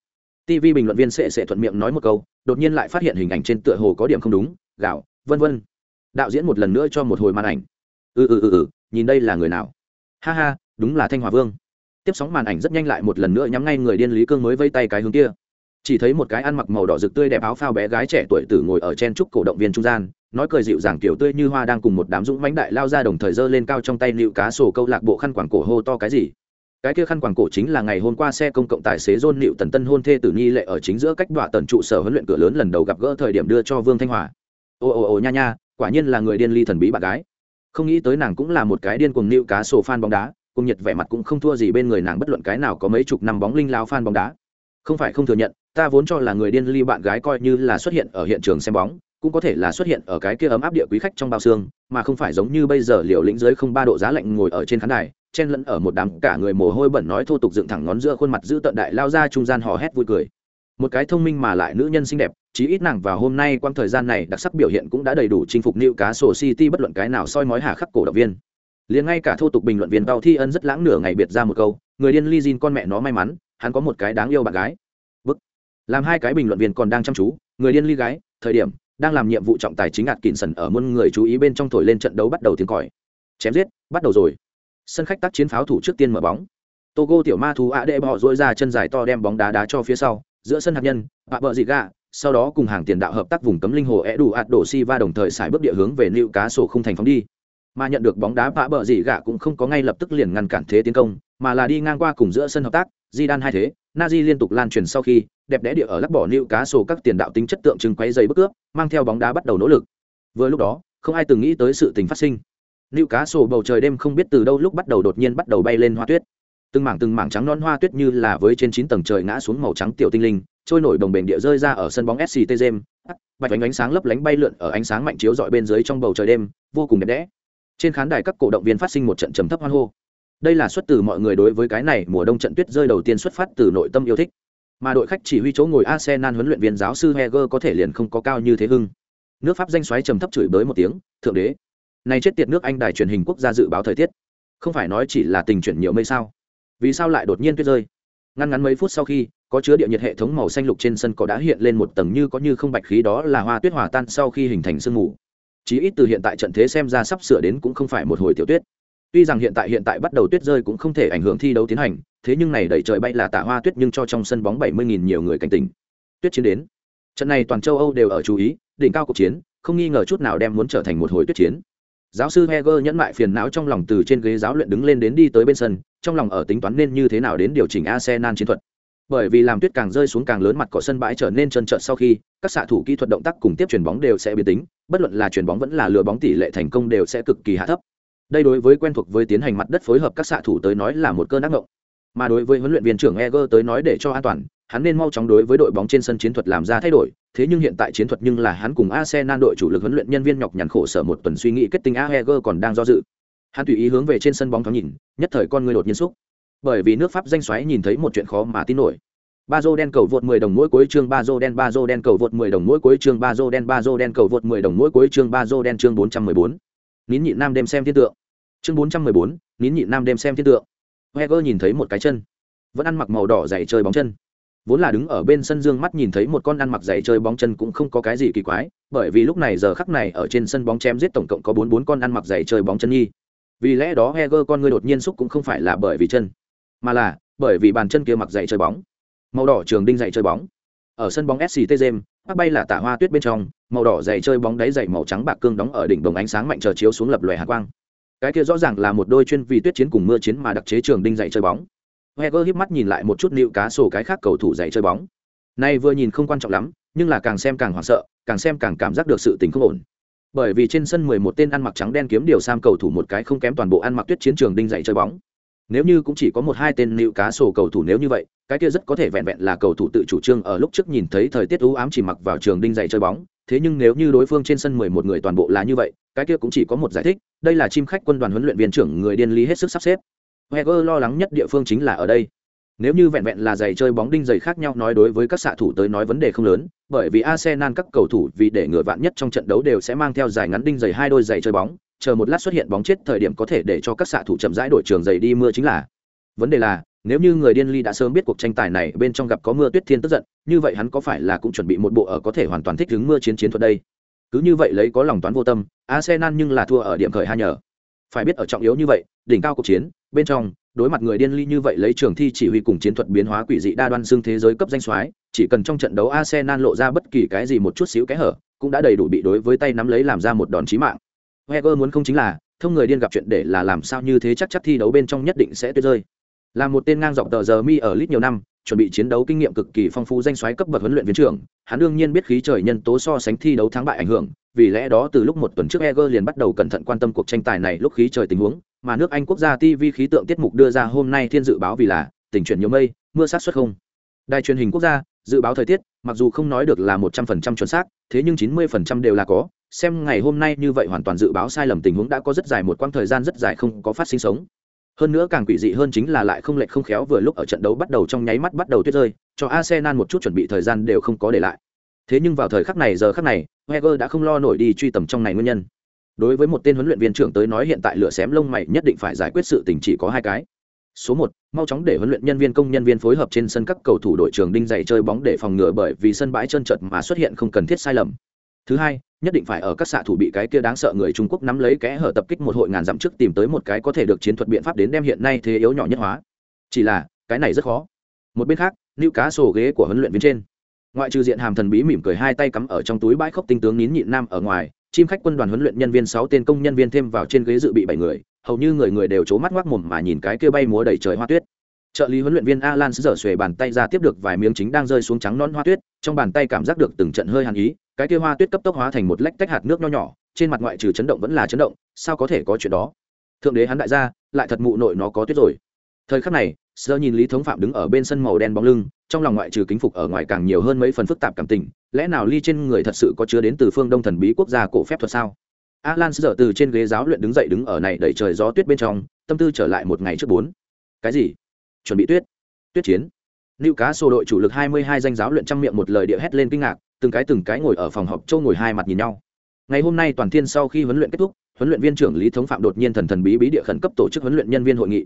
tv bình luận viên sẽ sẽ thuận miệng nói một câu, đột nhiên lại phát hiện hình ảnh trên tựa hồ có điểm không đúng, gạo, vân vân. Đạo diễn một lần nữa cho một hồi màn ảnh. Ừ ừ ừ ừ nhìn đây là người nào? Ha ha, đúng là thanh hòa vương. Tiếp sóng màn ảnh rất nhanh lại một lần nữa nhắm ngay người điên lý cương mới vây tay cái hướng kia. Chỉ thấy một cái ăn mặc màu đỏ rực tươi đẹp áo phao bé gái trẻ tuổi tử ngồi ở trên trúc cổ động viên trung gian, nói cười dịu dàng kiểu tươi như hoa đang cùng một đám dũng mãnh đại lao ra đồng thời giơ lên cao trong tay nịu cá sổ câu lạc bộ khăn quàng cổ hô to cái gì? Cái kia khăn quàng cổ chính là ngày hôm qua xe công cộng tài xế dôn nịu tần tân hôn thê tử nhi lệ ở chính giữa cách đọa tần trụ sở huấn luyện cửa lớn lần đầu gặp gỡ thời điểm đưa cho vương thanh hòa. Ồ ồ ồ nha nha, quả nhiên là người điên ly thần bí bạn gái. Không nghĩ tới nàng cũng là một cái điên cuồng nịu cá sổ fan bóng đá, cùng nhiệt vẻ mặt cũng không thua gì bên người nàng bất luận cái nào có mấy chục năm bóng linh lao fan bóng đá. Không phải không thừa nhận, ta vốn cho là người điên ly bạn gái coi như là xuất hiện ở hiện trường xem bóng, cũng có thể là xuất hiện ở cái kia ấm áp địa quý khách trong bao xương, mà không phải giống như bây giờ liều lĩnh dưới không ba độ giá lạnh ngồi ở trên khán đài chen lẫn ở một đám cả người mồ hôi bẩn nói thô tục dựng thẳng ngón giữa khuôn mặt giữ tận đại lao ra trung gian hò hét vui cười. Một cái thông minh mà lại nữ nhân xinh đẹp, chí ít nàng vào hôm nay quang thời gian này đặc sắc biểu hiện cũng đã đầy đủ chinh phục nữ cá sổ city bất luận cái nào soi mói hà khắc cổ động viên. Liền ngay cả thô tục bình luận viên bao thi ân rất lãng nửa ngày biệt ra một câu, người điên ly con mẹ nó may mắn, hắn có một cái đáng yêu bạn gái. Bức. Làm hai cái bình luận viên còn đang chăm chú, người điên ly gái, thời điểm, đang làm nhiệm vụ trọng tài chính ạt kỳn sần ở muôn người chú ý bên trong thổi lên trận đấu bắt đầu tiếng còi. Chém giết, bắt đầu rồi sân khách tác chiến pháo thủ trước tiên mở bóng. Togo tiểu ma thú ạ đệ bỏ dỗi ra chân dài to đem bóng đá đá cho phía sau, giữa sân hạt nhân, ạ bờ dị gạ, sau đó cùng hàng tiền đạo hợp tác vùng cấm linh hồ é đủ ạt đổ si va đồng thời xài bước địa hướng về nịu cá sổ không thành phóng đi. Mà nhận được bóng đá bạ bờ dị gạ cũng không có ngay lập tức liền ngăn cản thế tiến công, mà là đi ngang qua cùng giữa sân hợp tác di đan hai thế na di liên tục lan truyền sau khi, đẹp đẽ địa ở lắc bỏ nịu cá sổ các tiền đạo tính chất tượng trưng quấy dày bức cướp, mang theo bóng đá bắt đầu nỗ lực. Vừa lúc đó, không ai từng nghĩ tới sự tình phát sinh nịu cá sổ bầu trời đêm không biết từ đâu lúc bắt đầu đột nhiên bắt đầu bay lên hoa tuyết. Từng mảng từng mảng trắng non hoa tuyết như là với trên chín tầng trời ngã xuống màu trắng tiểu tinh linh, trôi nổi đồng bền địa rơi ra ở sân bóng sct Jem. bạch ánh ánh sáng lấp lánh bay lượn ở ánh sáng mạnh chiếu dọi bên dưới trong bầu trời đêm, vô cùng đẹp đẽ. Trên khán đài các cổ động viên phát sinh một trận trầm thấp hoan hô. Đây là xuất từ mọi người đối với cái này mùa đông trận tuyết rơi đầu tiên xuất phát từ nội tâm yêu thích. Mà đội khách chỉ huy chỗ ngồi arsenal huấn luyện viên giáo sư heger có thể liền không có cao như thế hưng. Nước pháp danh xoáy trầm thấp chửi bới một tiếng, thượng đế này chết tiệt nước anh đài truyền hình quốc gia dự báo thời tiết. Không phải nói chỉ là tình chuyển nhiều mây sao? Vì sao lại đột nhiên tuyết rơi? Ngăn ngắn mấy phút sau khi, có chứa địa nhiệt hệ thống màu xanh lục trên sân cỏ đã hiện lên một tầng như có như không bạch khí đó là hoa tuyết hòa tan sau khi hình thành sương mù. Chí ít từ hiện tại trận thế xem ra sắp sửa đến cũng không phải một hồi tiểu tuyết. Tuy rằng hiện tại hiện tại bắt đầu tuyết rơi cũng không thể ảnh hưởng thi đấu tiến hành, thế nhưng này đẩy trời bay là tạ hoa tuyết nhưng cho trong sân bóng 70.000 nhiều người cảnh tỉnh. Tuyết chiến đến. Trận này toàn châu âu đều ở chú ý, đỉnh cao cuộc chiến, không nghi ngờ chút nào đem muốn trở thành một hồi tuyết chiến giáo sư heger nhẫn mại phiền não trong lòng từ trên ghế giáo luyện đứng lên đến đi tới bên sân, trong lòng ở tính toán nên như thế nào đến điều chỉnh arsenal chiến thuật. Bởi vì làm tuyết càng rơi xuống càng lớn mặt cỏ sân bãi trở nên trơn trợn sau khi, các xạ thủ kỹ thuật động tác cùng tiếp chuyền bóng đều sẽ biến tính, bất luận là chuyền bóng vẫn là lừa bóng tỷ lệ thành công đều sẽ cực kỳ hạ thấp. Đây đối với quen thuộc với tiến hành mặt đất phối hợp các xạ thủ tới nói là một cơn ác ngộng mà đối với huấn luyện viên trưởng Eger tới nói để cho an toàn hắn nên mau chóng đối với đội bóng trên sân chiến thuật làm ra thay đổi thế nhưng hiện tại chiến thuật nhưng là hắn cùng Arsenal đội chủ lực huấn luyện nhân viên nhọc nhằn khổ sở một tuần suy nghĩ kết tinh Aheger còn đang do dự. Hắn tùy ý hướng về trên sân bóng thoáng nhìn nhất thời con người đột nhiên xúc bởi vì nước pháp danh xoáy nhìn thấy một chuyện khó mà tin nổi. Bazo đen cầu vượt 10 đồng mỗi cuối chương Bazo đen Bazo đen cầu vượt 10 đồng mỗi cuối chương Bazo đen Bazo đen cầu vượt 10 đồng mỗi cuối chương Bazo đen chương 414. nín nhịn nam đêm xem thiên tượng. Chương 414, nín nhịn nam đêm xem thiên tượng. Heger nhìn thấy một cái chân. Vẫn ăn mặc màu đỏ dày chơi bóng chân vốn là đứng ở bên sân dương mắt nhìn thấy một con ăn mặc giày chơi bóng chân cũng không có cái gì kỳ quái, bởi vì lúc này giờ khắc này ở trên sân bóng chém giết tổng cộng có bốn bốn con ăn mặc giày chơi bóng chân nhi vì lẽ đó heger con người đột nhiên xúc cũng không phải là bởi vì chân, mà là bởi vì bàn chân kia mặc giày chơi bóng. Màu đỏ trường đinh giày chơi bóng. Ở sân bóng sct james bác bay là tả hoa tuyết bên trong, màu đỏ giày chơi bóng đáy giày màu trắng bạc cương đóng ở đỉnh đồng ánh sáng mạnh chờ chiếu xuống lập lòe hạ quang. Cái kia rõ ràng là một đôi chuyên vì tuyết chiến cùng mưa chiến mà đặc chế trường đinh giày chơi bóng. Wenger híp mắt nhìn lại một chút nịu cá sổ cái khác cầu thủ dạy chơi bóng. Nay vừa nhìn không quan trọng lắm, nhưng là càng xem càng hoảng sợ, càng xem càng cảm giác được sự tình không ổn. Bởi vì trên sân 11 tên ăn mặc trắng đen kiếm điều sam cầu thủ một cái không kém toàn bộ ăn mặc tuyết chiến trường đinh dạy chơi bóng. Nếu như cũng chỉ có một hai tên nịu cá sổ cầu thủ nếu như vậy, cái kia rất có thể vẹn vẹn là cầu thủ tự chủ trương ở lúc trước nhìn thấy thời tiết u ám chỉ mặc vào trường đinh dạy chơi bóng. Thế nhưng nếu như đối phương trên sân 11 người toàn bộ là như vậy, cái kia cũng chỉ có một giải thích, đây là chim khách quân đoàn huấn luyện viên trưởng người điên lý hết sức sắp xếp. Heger lo lắng nhất địa phương chính là ở đây. Nếu như vẹn vẹn là giày chơi bóng đinh giày khác nhau nói đối với các xạ thủ tới nói vấn đề không lớn, bởi vì Arsenal các cầu thủ vì để ngừa vạn nhất trong trận đấu đều sẽ mang theo giày ngắn đinh giày hai đôi giày chơi bóng, chờ một lát xuất hiện bóng chết thời điểm có thể để cho các xạ thủ chậm rãi đổi trường giày đi mưa chính là. Vấn đề là, nếu như người điên ly đã sớm biết cuộc tranh tài này bên trong gặp có mưa tuyết thiên tức giận, như vậy hắn có phải là cũng chuẩn bị một bộ ở có thể hoàn toàn thích ứng mưa chiến chiến thuật đây? Cứ như vậy lấy có lòng toán vô tâm, arsenal nhưng là thua ở điểm khởi hai nhờ. Phải biết ở trọng yếu như vậy, đỉnh cao cuộc chiến bên trong, đối mặt người điên ly như vậy lấy trường thi chỉ huy cùng chiến thuật biến hóa quỷ dị đa đoan xương thế giới cấp danh soái, chỉ cần trong trận đấu arsenal lộ ra bất kỳ cái gì một chút xíu kẽ hở, cũng đã đầy đủ bị đối với tay nắm lấy làm ra một đòn chí mạng. Heger muốn không chính là, thông người điên gặp chuyện để là làm sao như thế chắc chắc thi đấu bên trong nhất định sẽ tuyệt rơi. Là một tên ngang dọc tờ giờ mi ở lit nhiều năm, chuẩn bị chiến đấu kinh nghiệm cực kỳ phong phú danh soái cấp bậc huấn luyện viên trưởng, hắn đương nhiên biết khí trời nhân tố so sánh thi đấu thắng bại ảnh hưởng, vì lẽ đó từ lúc một tuần trước Eger liền bắt đầu cẩn thận quan tâm cuộc tranh tài này lúc khí trời tình huống mà nước Anh quốc gia TV khí tượng tiết mục đưa ra hôm nay thiên dự báo vì là tình chuyển nhiều mây, mưa sát xuất không. Đài truyền hình quốc gia, dự báo thời tiết, mặc dù không nói được là một trăm phần trăm chuẩn xác, thế nhưng chín mươi phần trăm đều là có. Xem ngày hôm nay như vậy hoàn toàn dự báo sai lầm tình huống đã có rất dài một quãng thời gian rất dài không có phát sinh sống. Hơn nữa càng quỷ dị hơn chính là lại không lệch không khéo vừa lúc ở trận đấu bắt đầu trong nháy mắt bắt đầu tuyết rơi, cho arsenal một chút chuẩn bị thời gian đều không có để lại. Thế nhưng vào thời khắc này, giờ khắc này, Wenger đã không lo nổi đi truy tầm trong này nguyên nhân đối với một tên huấn luyện viên trưởng tới nói hiện tại lửa xém lông mày nhất định phải giải quyết sự tình chỉ có hai cái. Số một, mau chóng để huấn luyện nhân viên công nhân viên phối hợp trên sân các cầu thủ đội trường đinh dày chơi bóng để phòng ngừa bởi vì sân bãi trơn trượt mà xuất hiện không cần thiết sai lầm. Thứ hai, nhất định phải ở các xạ thủ bị cái kia đáng sợ người trung quốc nắm lấy kẽ hở tập kích một hội ngàn dặm trước tìm tới một cái có thể được chiến thuật biện pháp đến đem hiện nay thế yếu nhỏ nhất hóa. Chỉ là, cái này rất khó. Một bên khác lưu cá sổ ghế của huấn luyện viên trên. Ngoại trừ diện hàm thần bí mỉm cười hai tay cắm ở trong túi bãi khốc tinh tướng nín nhịn nam ở ngoài chim khách quân đoàn huấn luyện nhân viên sáu tên công nhân viên thêm vào trên ghế dự bị bảy người, hầu như người người đều c mắt ngoác mồm mà nhìn cái kia bay múa đầy trời hoa tuyết. Trợ lý huấn luyện viên alan giở xuề bàn tay ra tiếp được vài miếng chính đang rơi xuống trắng non hoa tuyết, trong bàn tay cảm giác được từng trận hơi hàn ý, cái kia hoa tuyết cấp tốc hóa thành một lách tách hạt nước nho nhỏ, trên mặt ngoại trừ chấn động vẫn là chấn động, sao có thể có chuyện đó? Thượng đế hắn đại gia, lại thật mụ nội nó có tuyết rồi. Thời khắc này sơ nhìn lý thống phạm đứng ở bên sân màu đen bóng lưng, trong lòng ngoại trừ kính phục ở ngoài càng nhiều hơn mấy phần phức tạp cảm tình lẽ nào ly trên người thật sự có chứa đến từ phương đông thần bí quốc gia cổ phép thuật sao? Alan dở từ trên ghế giáo luyện đứng dậy đứng ở này đẩy trời gió tuyết bên trong tâm tư trở lại một ngày trước bốn. Cái gì? Chuẩn bị tuyết. Tuyết chiến. Nữ cá sổ đội chủ lực 22 danh giáo luyện trăm miệng một lời địa hét lên kinh ngạc, từng cái từng cái ngồi ở phòng họp châu ngồi hai mặt nhìn nhau. Ngày hôm nay toàn thiên sau khi huấn luyện kết thúc, huấn luyện viên trưởng Lý Thống Phạm đột nhiên thần thần bí bí địa khẩn cấp tổ chức huấn luyện nhân viên hội nghị.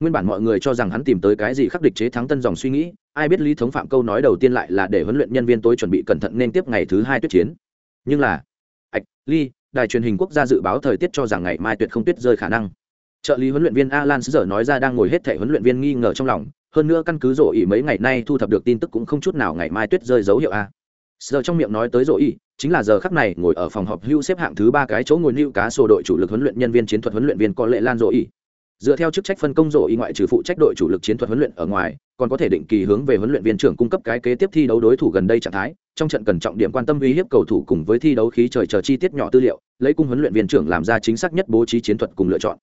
Nguyên bản mọi người cho rằng hắn tìm tới cái gì khắc địch chế thắng tân dòng suy nghĩ, ai biết Lý Thống Phạm câu nói đầu tiên lại là để huấn luyện nhân viên tối chuẩn bị cẩn thận nên tiếp ngày thứ hai tuyết chiến. Nhưng là, ạch, Ly, đài truyền hình quốc gia dự báo thời tiết cho rằng ngày mai tuyệt không tuyết rơi khả năng. Trợ lý huấn luyện viên Alan giờ nói ra đang ngồi hết thể huấn luyện viên nghi ngờ trong lòng, hơn nữa căn cứ rổ ý mấy ngày nay thu thập được tin tức cũng không chút nào ngày mai tuyết rơi dấu hiệu a giờ trong miệng nói tới rổ ý chính là giờ khắc này ngồi ở phòng họp hưu xếp hạng thứ ba cái chỗ ngồi lưu cá sổ đội chủ lực huấn luyện nhân viên chiến thuật huấn luyện viên có lệ lan rổ ý dựa theo chức trách phân công rổ y ngoại trừ phụ trách đội chủ lực chiến thuật huấn luyện ở ngoài, còn có thể định kỳ hướng về huấn luyện viên trưởng cung cấp cái kế tiếp thi đấu đối thủ gần đây trạng thái, trong trận cần trọng điểm quan tâm uy hiếp cầu thủ cùng với thi đấu khí trời chờ chi tiết nhỏ tư liệu, lấy cung huấn luyện viên trưởng làm ra chính xác nhất bố trí chiến thuật cùng lựa chọn.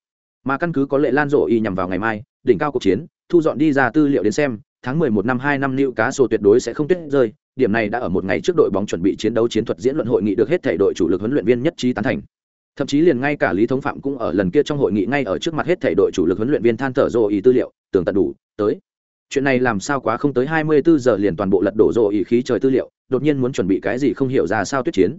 Mà căn cứ có lệ lan rổ y nhằm vào ngày mai, đỉnh cao cuộc chiến, thu dọn đi ra tư liệu đến xem, tháng 11 năm 2 năm lưu cá sổ tuyệt đối sẽ không tuyết rơi, điểm này đã ở một ngày trước đội bóng chuẩn bị chiến đấu chiến thuật diễn luận hội nghị được hết thể đội chủ lực huấn luyện viên nhất trí tán thành thậm chí liền ngay cả lý thống phạm cũng ở lần kia trong hội nghị ngay ở trước mặt hết thể đội chủ lực huấn luyện viên than thở dô ý tư liệu tường tận đủ, tới. Chuyện này làm sao quá không tới 24 giờ liền toàn bộ lật đổ dô ý khí trời tư liệu, đột nhiên muốn chuẩn bị cái gì không hiểu ra sao tuyết chiến.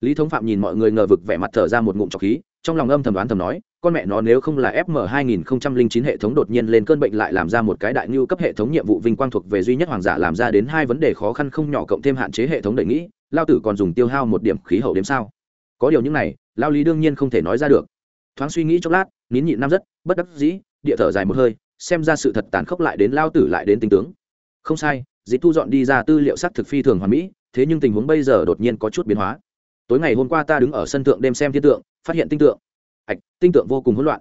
Lý thống phạm nhìn mọi người ngờ vực vẻ mặt thở ra một ngụm trọc khí, trong lòng âm thầm đoán thầm nói, con mẹ nó nếu không là fm 2009 hệ thống đột nhiên lên cơn bệnh lại làm ra một cái đại ngưu cấp hệ thống nhiệm vụ vinh quang thuộc về duy nhất hoàng giả làm ra đến hai vấn đề khó khăn không nhỏ cộng thêm hạn chế hệ thống đề nghĩ, lao tử còn dùng tiêu hao một điểm khí hậu đếm sao? Có điều những này lao lý đương nhiên không thể nói ra được. Thoáng suy nghĩ chốc lát, nín nhịn Nam rất bất đắc dĩ, địa thở dài một hơi, xem ra sự thật tàn khốc lại đến lao tử lại đến tinh tướng. Không sai, dịch thu dọn đi ra tư liệu sắc thực phi thường hoàn mỹ, thế nhưng tình huống bây giờ đột nhiên có chút biến hóa. Tối ngày hôm qua ta đứng ở sân thượng đêm xem thiên tượng, phát hiện tinh tượng. Ạch, tinh tượng vô cùng hỗn loạn.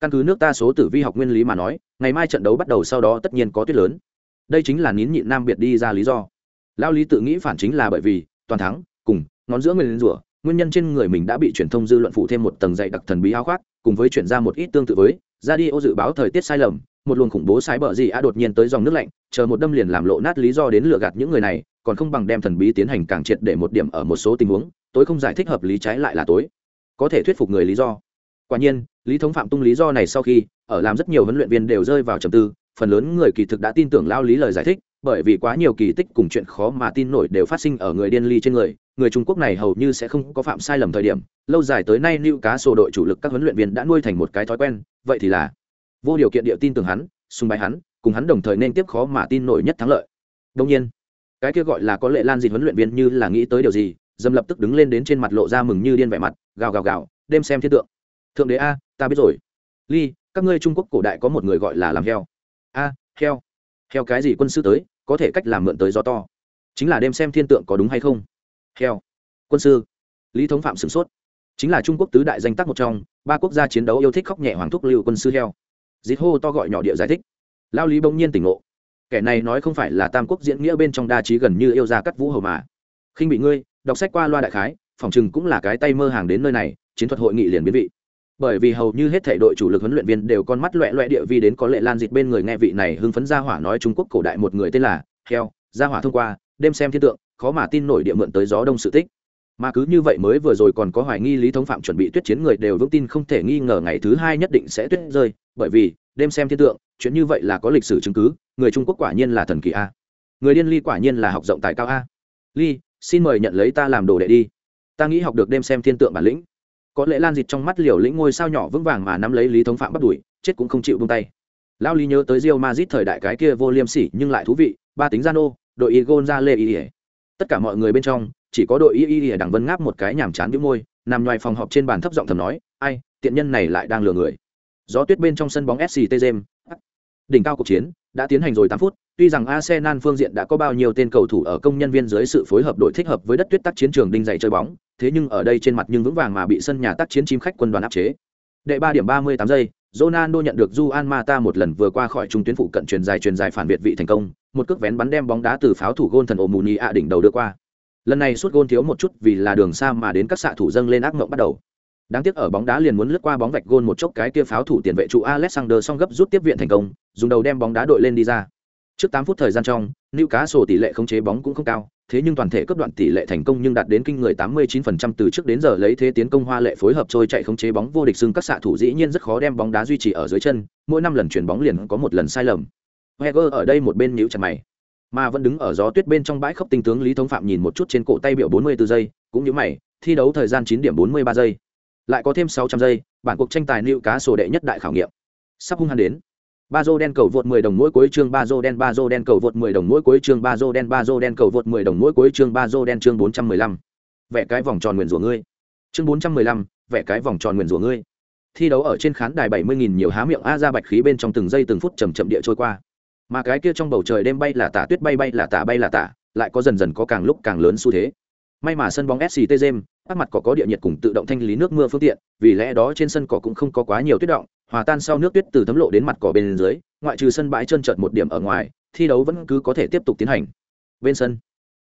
Căn cứ nước ta số tử vi học nguyên lý mà nói, ngày mai trận đấu bắt đầu sau đó tất nhiên có tuyết lớn. Đây chính là nín nhịn nam biệt đi ra lý do. Lao lý tự nghĩ phản chính là bởi vì, toàn thắng, cùng, ngón giữa người lên rủa nguyên nhân trên người mình đã bị truyền thông dư luận phụ thêm một tầng dày đặc thần bí áo khoác, cùng với chuyển ra một ít tương tự với, ra đi ô dự báo thời tiết sai lầm, một luồng khủng bố sai bờ gì a đột nhiên tới dòng nước lạnh, chờ một đâm liền làm lộ nát lý do đến lừa gạt những người này, còn không bằng đem thần bí tiến hành càng triệt để một điểm ở một số tình huống, tối không giải thích hợp lý trái lại là tối. Có thể thuyết phục người lý do. Quả nhiên, lý thống phạm tung lý do này sau khi, ở làm rất nhiều huấn luyện viên đều rơi vào trầm tư, phần lớn người kỳ thực đã tin tưởng lao lý lời giải thích, bởi vì quá nhiều kỳ tích cùng chuyện khó mà tin nổi đều phát sinh ở người điên ly trên người người trung quốc này hầu như sẽ không có phạm sai lầm thời điểm, lâu dài tới nay lưu cá sổ đội chủ lực các huấn luyện viên đã nuôi thành một cái thói quen, vậy thì là vô điều kiện địa tin tưởng hắn sùng bái hắn, cùng hắn đồng thời nên tiếp khó mà tin nổi nhất thắng lợi. Đương nhiên, cái kia gọi là có lệ lan gì huấn luyện viên như là nghĩ tới điều gì, dâm lập tức đứng lên đến trên mặt lộ ra mừng như điên vẻ mặt, gào gào gào, đêm xem thiên tượng. Thượng đế a, ta biết rồi. Ly, các ngươi trung quốc cổ đại có một người gọi là làm heo. A, heo. Heo cái gì quân sư tới, có thể cách làm mượn tới gió to. Chính là đêm xem thiên tượng có đúng hay không? Heo. Quân sư. Lý thống phạm sửng sốt. Chính là trung quốc tứ đại danh tác một trong, ba quốc gia chiến đấu yêu thích khóc nhẹ hoàng thúc lưu quân sư heo. Dít hô to gọi nhỏ địa giải thích. Lao lý bỗng nhiên tỉnh ngộ. Kẻ này nói không phải là tam quốc diễn nghĩa bên trong đa trí gần như yêu ra cắt vũ hầu mà. Khinh bị ngươi, đọc sách qua loa đại khái, phòng chừng cũng là cái tay mơ hàng đến nơi này, chiến thuật hội nghị liền biến vị. Bởi vì hầu như hết thể đội chủ lực huấn luyện viên đều con mắt loẹ loẹ địa vi đến có lệ lan dịch bên người nghe vị này hưng phấn gia hỏa nói trung quốc cổ đại một người tên là heo gia hỏa thông qua, đêm xem thiên tượng khó mà tin nổi địa mượn tới gió đông sự tích. Mà cứ như vậy mới vừa rồi còn có hoài nghi lý thống phạm chuẩn bị tuyết chiến người đều vững tin không thể nghi ngờ ngày thứ hai nhất định sẽ tuyết rơi, bởi vì, đêm xem thiên tượng, chuyện như vậy là có lịch sử chứng cứ, người trung quốc quả nhiên là thần kỳ a. Người điên ly quả nhiên là học rộng tài cao a. Ly, xin mời nhận lấy ta làm đồ đệ đi. Ta nghĩ học được đêm xem thiên tượng bản lĩnh. Có lẽ lan dịt trong mắt liều lĩnh ngôi sao nhỏ vững vàng mà nắm lấy lý thống phạm bắt đuổi, chết cũng không chịu buông tay. Lao lý nhớ tới rio mazit thời đại cái kia vô liêm sỉ nhưng lại thú vị, ba tính gian ô đội y gôn ra lê y tất cả mọi người bên trong, chỉ có đội y y đằng vân ngáp một cái nhàm chán đĩu môi, nằm ngoài phòng họp trên bàn thấp giọng thầm nói, ai, tiện nhân này lại đang lừa người. Gió tuyết bên trong sân bóng sct james đỉnh cao cuộc chiến đã tiến hành rồi tám phút, tuy rằng arsenal phương diện đã có bao nhiêu tên cầu thủ ở công nhân viên dưới sự phối hợp đội thích hợp với đất tuyết tác chiến trường đinh dày chơi bóng, thế nhưng ở đây trên mặt nhưng vững vàng mà bị sân nhà tác chiến chim khách quân đoàn áp chế. Đệ ba điểm ba mươi tám giây Ronaldo nhận được Juan Mata một lần vừa qua khỏi trung tuyến phụ cận truyền dài truyền dài phản biệt vị thành công, một cước vén bắn đem bóng đá từ pháo thủ gôn thần Omuni ạ đỉnh đầu đưa qua. Lần này suốt gôn thiếu một chút vì là đường xa mà đến các xạ thủ dâng lên ác mộng bắt đầu. Đáng tiếc ở bóng đá liền muốn lướt qua bóng vạch gôn một chốc cái kia pháo thủ tiền vệ trụ Alexander song gấp rút tiếp viện thành công, dùng đầu đem bóng đá đội lên đi ra. Trước 8 phút thời gian trong, Newcastle tỷ lệ khống chế bóng cũng không cao, thế nhưng toàn thể cấp đoạn tỷ lệ thành công nhưng đạt đến kinh người 89% từ trước đến giờ lấy thế tiến công hoa lệ phối hợp trôi chạy khống chế bóng vô địch xưng các xạ thủ dĩ nhiên rất khó đem bóng đá duy trì ở dưới chân, mỗi năm lần chuyển bóng liền có một lần sai lầm. Heger ở đây một bên nhíu chặt mày, mà vẫn đứng ở gió tuyết bên trong bãi khốc tinh tướng Lý Thống Phạm nhìn một chút trên cổ tay biểu 44 giây, cũng như mày, thi đấu thời gian 9 điểm 43 giây. Lại có thêm 600 giây, bản cuộc tranh tài Newcastle cá đệ nhất đại khảo nghiệm. Sắp hung hăng đến ba dô đen cầu vượt 10 đồng mỗi cuối chương ba dô đen ba dô đen cầu vượt 10 đồng mỗi cuối chương ba dô đen ba dô đen cầu vượt 10 đồng mỗi cuối chương ba dô đen chương 415. Vẽ cái vòng tròn nguyền rủa ngươi. Chương 415, vẽ cái vòng tròn nguyền rủa ngươi. Thi đấu ở trên khán đài 70.000 nhiều há miệng a ra bạch khí bên trong từng giây từng phút chậm chậm địa trôi qua. Mà cái kia trong bầu trời đêm bay là tả tuyết bay bay là tả bay là tả, lại có dần dần có càng lúc càng lớn xu thế. May mà sân bóng SCT Gem, các mặt cỏ có địa nhiệt cùng tự động thanh lý nước mưa phương tiện, vì lẽ đó trên sân cỏ cũng không có quá nhiều tuyết động, hòa tan sau nước tuyết từ thấm lộ đến mặt cỏ bên dưới, ngoại trừ sân bãi chân trợt một điểm ở ngoài, thi đấu vẫn cứ có thể tiếp tục tiến hành. Bên sân,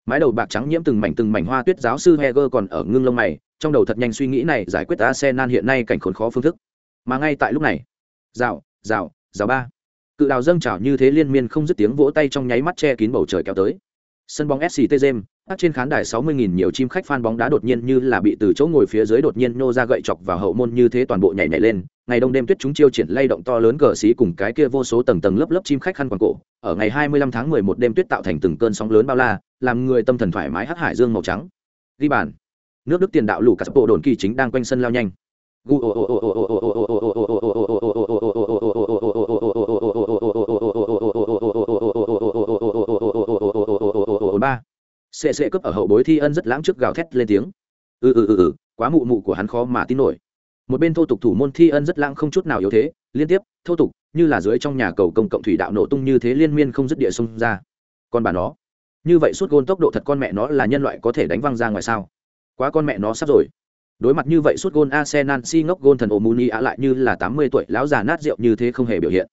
mái đầu bạc trắng nhiễm từng mảnh từng mảnh hoa tuyết giáo sư heger còn ở ngưng lông mày, trong đầu thật nhanh suy nghĩ này giải quyết arsenal hiện nay cảnh khốn khó phương thức. Mà ngay tại lúc này, rào rào rào ba. Cự đào dâng trào như thế liên miên không dứt tiếng vỗ tay trong nháy mắt che kín bầu trời kéo tới sân bóng sct Gem. các trên khán đài 60.000 nhiều chim khách fan bóng đá đột nhiên như là bị từ chỗ ngồi phía dưới đột nhiên nô ra gậy chọc vào hậu môn như thế toàn bộ nhảy nhảy lên. Ngày đông đêm tuyết chúng chiêu triển lay động to lớn cờ xí cùng cái kia vô số tầng tầng lớp lớp chim khách khăn quàng cổ. Ở ngày 25 tháng 11 đêm tuyết tạo thành từng cơn sóng lớn bao la, làm người tâm thần thoải mái hắc hải dương màu trắng. Ghi bàn. Nước đức tiền đạo lũ cả bộ đồn kỳ chính đang quanh sân lao nhanh. Ba sệ sệ cướp ở hậu bối thi ân rất lãng trước gào thét lên tiếng. Ừ ừ ừ ừ quá mụ mụ của hắn khó mà tin nổi. Một bên thô tục thủ môn thi ân rất lãng không chút nào yếu thế, liên tiếp, thô tục, như là dưới trong nhà cầu công cộng thủy đạo nổ tung như thế liên miên không dứt địa xông ra. Còn bà nó, như vậy suốt gôn tốc độ thật con mẹ nó là nhân loại có thể đánh văng ra ngoài sao? Quá con mẹ nó sắp rồi. Đối mặt như vậy suốt gôn arsenal si ngốc gôn thần omuni ạ lại như là tám mươi tuổi lão già nát rượu như thế không hề biểu hiện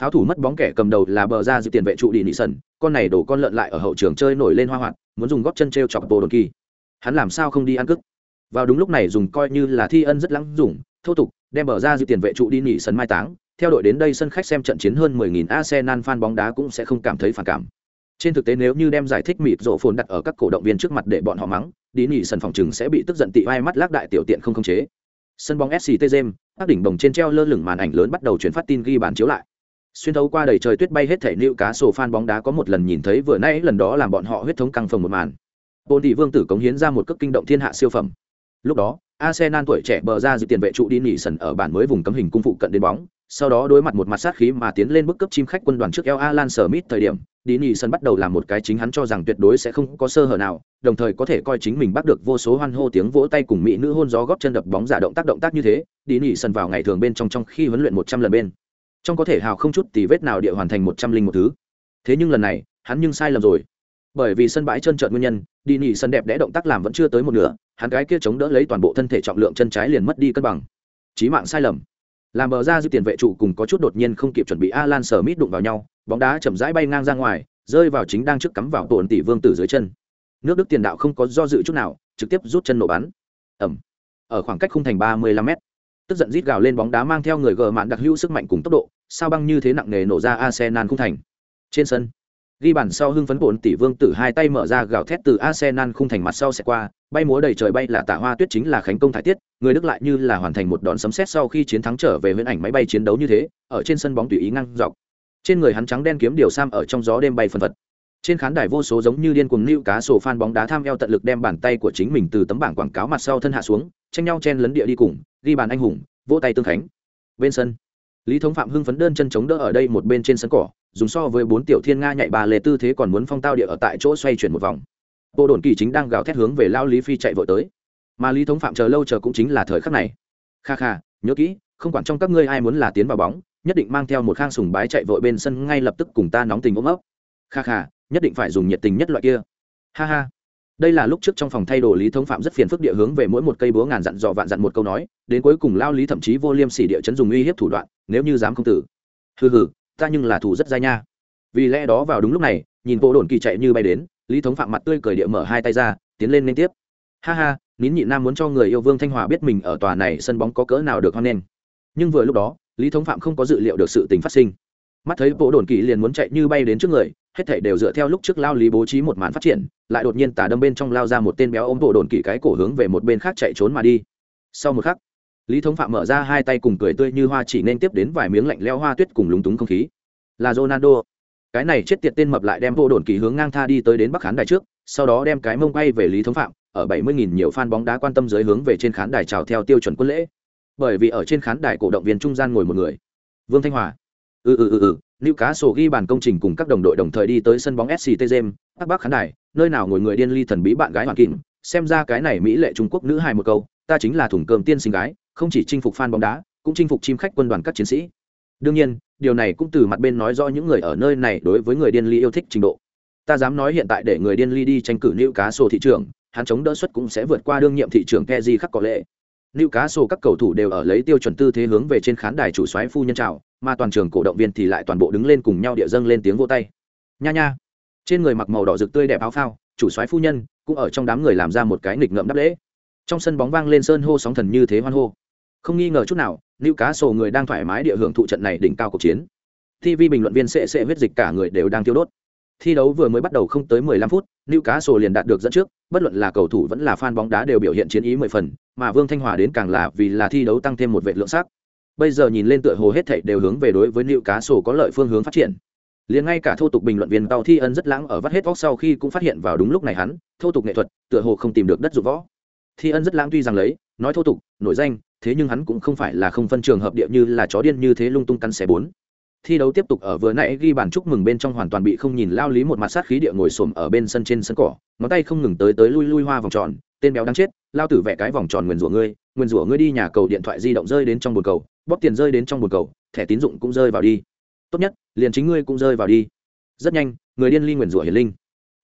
pháo thủ mất bóng kẻ cầm đầu là bờ ra dự tiền vệ trụ đi nị sân con này đổ con lợn lại ở hậu trường chơi nổi lên hoa hoạt muốn dùng góp chân t r e o chọc bồ đồn kỳ hắn làm sao không đi ăn cức vào đúng lúc này dùng coi như là thi ân rất lắng dùng thô tục đem bờ ra dự tiền vệ trụ đi nị sân mai táng theo đội đến đây sân khách xem trận chiến hơn 10.000 Arsenal fan bóng đá cũng sẽ không cảm thấy phản cảm. Trên thực tế nếu như đem giải thích mịt rộ phồn đặt ở các cổ động viên trước mặt để bọn họ mắng, đi nỉ sân phòng trừng sẽ bị tức giận tị vai mắt lác đại tiểu tiện không khống chế. Sân bóng SCT Gem, các đỉnh đồng trên treo lơ lửng màn ảnh lớn bắt đầu truyền phát tin ghi bàn chiếu lại xuyên thấu qua đầy trời tuyết bay hết thể nữ cá sổ fan bóng đá có một lần nhìn thấy vừa nãy lần đó làm bọn họ huyết thống căng phồng một màn. Bồn thị vương tử cống hiến ra một cước kinh động thiên hạ siêu phẩm. Lúc đó, arsenal tuổi trẻ bờ ra dự tiền vệ trụ đi nỉ sần ở bản mới vùng cấm hình cung phụ cận đến bóng, sau đó đối mặt một mặt sát khí mà tiến lên bức cấp chim khách quân đoàn trước eo alan smith thời điểm, đi nỉ sân bắt đầu làm một cái chính hắn cho rằng tuyệt đối sẽ không có sơ hở nào, đồng thời có thể coi chính mình bắt được vô số hoan hô tiếng vỗ tay cùng mỹ nữ hôn gió góp chân đập bóng giả động tác động tác như thế, đi nỉ sân vào ngày thường bên trong trong khi huấn luyện một trăm lần bên trong có thể hào không chút tì vết nào địa hoàn thành một trăm linh một thứ. Thế nhưng lần này, hắn nhưng sai lầm rồi. Bởi vì sân bãi chân trợn nguyên nhân, đi nhỉ sân đẹp đẽ động tác làm vẫn chưa tới một nửa, hắn gái kia chống đỡ lấy toàn bộ thân thể trọng lượng chân trái liền mất đi cân bằng. Chí mạng sai lầm. Làm bờ ra dư tiền vệ trụ cùng có chút đột nhiên không kịp chuẩn bị alan sờ mít đụng vào nhau, bóng đá chậm rãi bay ngang ra ngoài, rơi vào chính đang trước cắm vào tổn tỷ vương tử dưới chân. Nước đức tiền đạo không có do dự chút nào, trực tiếp rút chân nổ bắn. Ẩm. Ở khoảng cách khung thành ba mươi lăm mét tức giận rít gào lên bóng đá mang theo người gờ mạn đặc hữu sức mạnh cùng tốc độ, sao băng như thế nặng nề nổ ra arsenal khung thành. Trên sân, ghi bàn sau hưng phấn bổn tỷ vương tử hai tay mở ra gào thét từ arsenal khung thành mặt sau sẽ qua, bay múa đầy trời bay là tạ hoa tuyết chính là khánh công thái tiết, người đức lại như là hoàn thành một đòn sấm sét sau khi chiến thắng trở về huyễn ảnh máy bay chiến đấu như thế, ở trên sân bóng tùy ý ngăn dọc. Trên người hắn trắng đen kiếm điều sam ở trong gió đêm bay phân vật trên khán đài vô số giống như điên cuồng lưu cá sổ fan bóng đá tham eo tận lực đem bàn tay của chính mình từ tấm bảng quảng cáo mặt sau thân hạ xuống, tranh nhau chen lấn địa đi cùng, ghi bàn anh hùng, vỗ tay tương khánh. Bên sân, lý thống phạm hưng phấn đơn chân chống đỡ ở đây một bên trên sân cỏ, dùng so với bốn tiểu thiên nga nhạy bà lê tư thế còn muốn phong tao địa ở tại chỗ xoay chuyển một vòng. Bộ đồn kỳ chính đang gào thét hướng về lao lý phi chạy vội tới. Mà lý thống phạm chờ lâu chờ cũng chính là thời khắc này. Kha kha, nhớ kỹ, không quản trong các ngươi ai muốn là tiến vào bóng, nhất định mang theo một khang sùng bái chạy vội bên sân ngay lập tức cùng ta nóng tình ôm ấp. Kha kha nhất định phải dùng nhiệt tình nhất loại kia. Ha ha. Đây là lúc trước trong phòng thay đồ lý thống phạm rất phiền phức địa hướng về mỗi một cây búa ngàn dặn dò vạn dặn một câu nói, đến cuối cùng lao lý thậm chí vô liêm sỉ địa chấn dùng uy hiếp thủ đoạn, nếu như dám không tử. Hừ hừ, ta nhưng là thủ rất dai nha. Vì lẽ đó vào đúng lúc này, nhìn bộ đồn kỳ chạy như bay đến, lý thống phạm mặt tươi cười địa mở hai tay ra, tiến lên liên tiếp. Ha ha, nín nhị nam muốn cho người yêu vương thanh hòa biết mình ở tòa này sân bóng có cỡ nào được hoan nghênh. Nhưng vừa lúc đó, lý thống phạm không có dự liệu được sự tình phát sinh. Mắt thấy bộ đồn kỳ liền muốn chạy như bay đến trước người hết thảy đều dựa theo lúc trước lao lý bố trí một màn phát triển, lại đột nhiên tả đâm bên trong lao ra một tên béo ôm bộ đồn kỳ cái cổ hướng về một bên khác chạy trốn mà đi. Sau một khắc, lý thống phạm mở ra hai tay cùng cười tươi như hoa chỉ nên tiếp đến vài miếng lạnh leo hoa tuyết cùng lúng túng không khí. Là ronaldo. Cái này chết tiệt tên mập lại đem bộ đồn kỳ hướng ngang tha đi tới đến bắc khán đài trước, sau đó đem cái mông bay về lý thống phạm, ở bảy mươi nghìn nhiều fan bóng đá quan tâm dưới hướng về trên khán đài chào theo tiêu chuẩn quân lễ. Bởi vì ở trên khán đài cổ động viên trung gian ngồi một người. Vương thanh hòa ừ ừ ừ ừ Lưu Cá sổ ghi bàn công trình cùng các đồng đội đồng thời đi tới sân bóng SCT Gem, Bắc Bắc khán đài, nơi nào ngồi người điên ly thần bí bạn gái Hoàng Kim, xem ra cái này mỹ lệ Trung Quốc nữ hài một câu, ta chính là thủng cơm tiên sinh gái, không chỉ chinh phục fan bóng đá, cũng chinh phục chim khách quân đoàn các chiến sĩ. Đương nhiên, điều này cũng từ mặt bên nói rõ những người ở nơi này đối với người điên ly yêu thích trình độ. Ta dám nói hiện tại để người điên ly đi tranh cử Lưu Cá sổ thị trường, hắn chống đỡ suất cũng sẽ vượt qua đương nhiệm thị trường Keji khắc có lệ. Lưu cá sổ các cầu thủ đều ở lấy tiêu chuẩn tư thế hướng về trên khán đài chủ soái phu nhân chào, mà toàn trường cổ động viên thì lại toàn bộ đứng lên cùng nhau địa dâng lên tiếng vỗ tay. Nha nha. Trên người mặc màu đỏ rực tươi đẹp áo phao, chủ soái phu nhân cũng ở trong đám người làm ra một cái nghịch ngợm đáp lễ. Trong sân bóng vang lên sơn hô sóng thần như thế hoan hô. Không nghi ngờ chút nào, Lưu cá sổ người đang thoải mái địa hưởng thụ trận này đỉnh cao cuộc chiến. TV bình luận viên sẽ sẽ huyết dịch cả người đều đang tiêu đốt. Thi đấu vừa mới bắt đầu không tới 15 phút, Newcastle liền đạt được dẫn trước, bất luận là cầu thủ vẫn là fan bóng đá đều biểu hiện chiến ý mười phần, mà Vương Thanh Hòa đến càng là vì là thi đấu tăng thêm một vệ lượng sắc. Bây giờ nhìn lên tựa hồ hết thảy đều hướng về đối với liệu cá sổ có lợi phương hướng phát triển. Liền ngay cả thô tục bình luận viên tàu Thi Ân rất lãng ở vắt hết vóc sau khi cũng phát hiện vào đúng lúc này hắn, thô tục nghệ thuật, tựa hồ không tìm được đất dụng võ. Thi Ân rất lãng tuy rằng lấy, nói thô tục, nổi danh, thế nhưng hắn cũng không phải là không phân trường hợp địa như là chó điên như thế lung tung căn xẻ bốn thi đấu tiếp tục ở vừa nãy ghi bàn chúc mừng bên trong hoàn toàn bị không nhìn lao lý một mặt sát khí địa ngồi xổm ở bên sân trên sân cỏ ngón tay không ngừng tới tới lui lui hoa vòng tròn tên béo đang chết lao tử vẽ cái vòng tròn nguyền rủa ngươi nguyền rủa ngươi đi nhà cầu điện thoại di động rơi đến trong bồn cầu bóp tiền rơi đến trong bồn cầu thẻ tín dụng cũng rơi vào đi tốt nhất liền chính ngươi cũng rơi vào đi rất nhanh người điên ly nguyền rủa hiền linh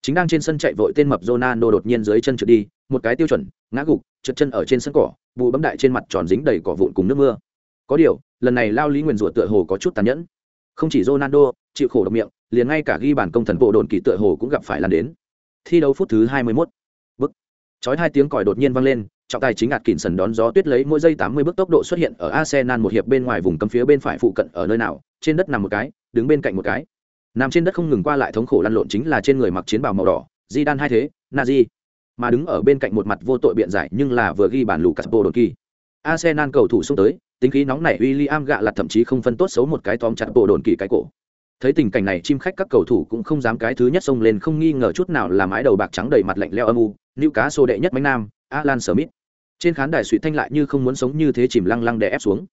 chính đang trên sân chạy vội tên mập Ronaldo đột nhiên dưới chân trượt đi một cái tiêu chuẩn ngã gục trượt chân ở trên sân cỏ bù bấm đại trên mặt tròn dính đầy cỏ vụn cùng nước mưa có điều lần này lao lý nguyền rủa tựa hồ có chút tàn nhẫn không chỉ Ronaldo chịu khổ độc miệng, liền ngay cả ghi bàn công thần bộ đồn kỳ tựa hồ cũng gặp phải lan đến. Thi đấu phút thứ 21. Bức. Chói hai tiếng còi đột nhiên vang lên, trọng tài chính ạt kỉnh sần đón gió tuyết lấy mỗi giây 80 bước tốc độ xuất hiện ở Arsenal một hiệp bên ngoài vùng cấm phía bên phải phụ cận ở nơi nào, trên đất nằm một cái, đứng bên cạnh một cái. Nằm trên đất không ngừng qua lại thống khổ lăn lộn chính là trên người mặc chiến bào màu đỏ, Zidane hai thế, Nazi. Mà đứng ở bên cạnh một mặt vô tội biện giải nhưng là vừa ghi bàn Lucas Podolski. Arsenal cầu thủ xung tới, tính khí nóng nảy William gạ lật thậm chí không phân tốt xấu một cái tóm chặt bộ đồn kỳ cái cổ. Thấy tình cảnh này chim khách các cầu thủ cũng không dám cái thứ nhất xông lên không nghi ngờ chút nào là mái đầu bạc trắng đầy mặt lạnh leo âm u, Newcastle đệ nhất mấy nam, Alan Smith. Trên khán đài suy thanh lại như không muốn sống như thế chìm lăng lăng đè ép xuống.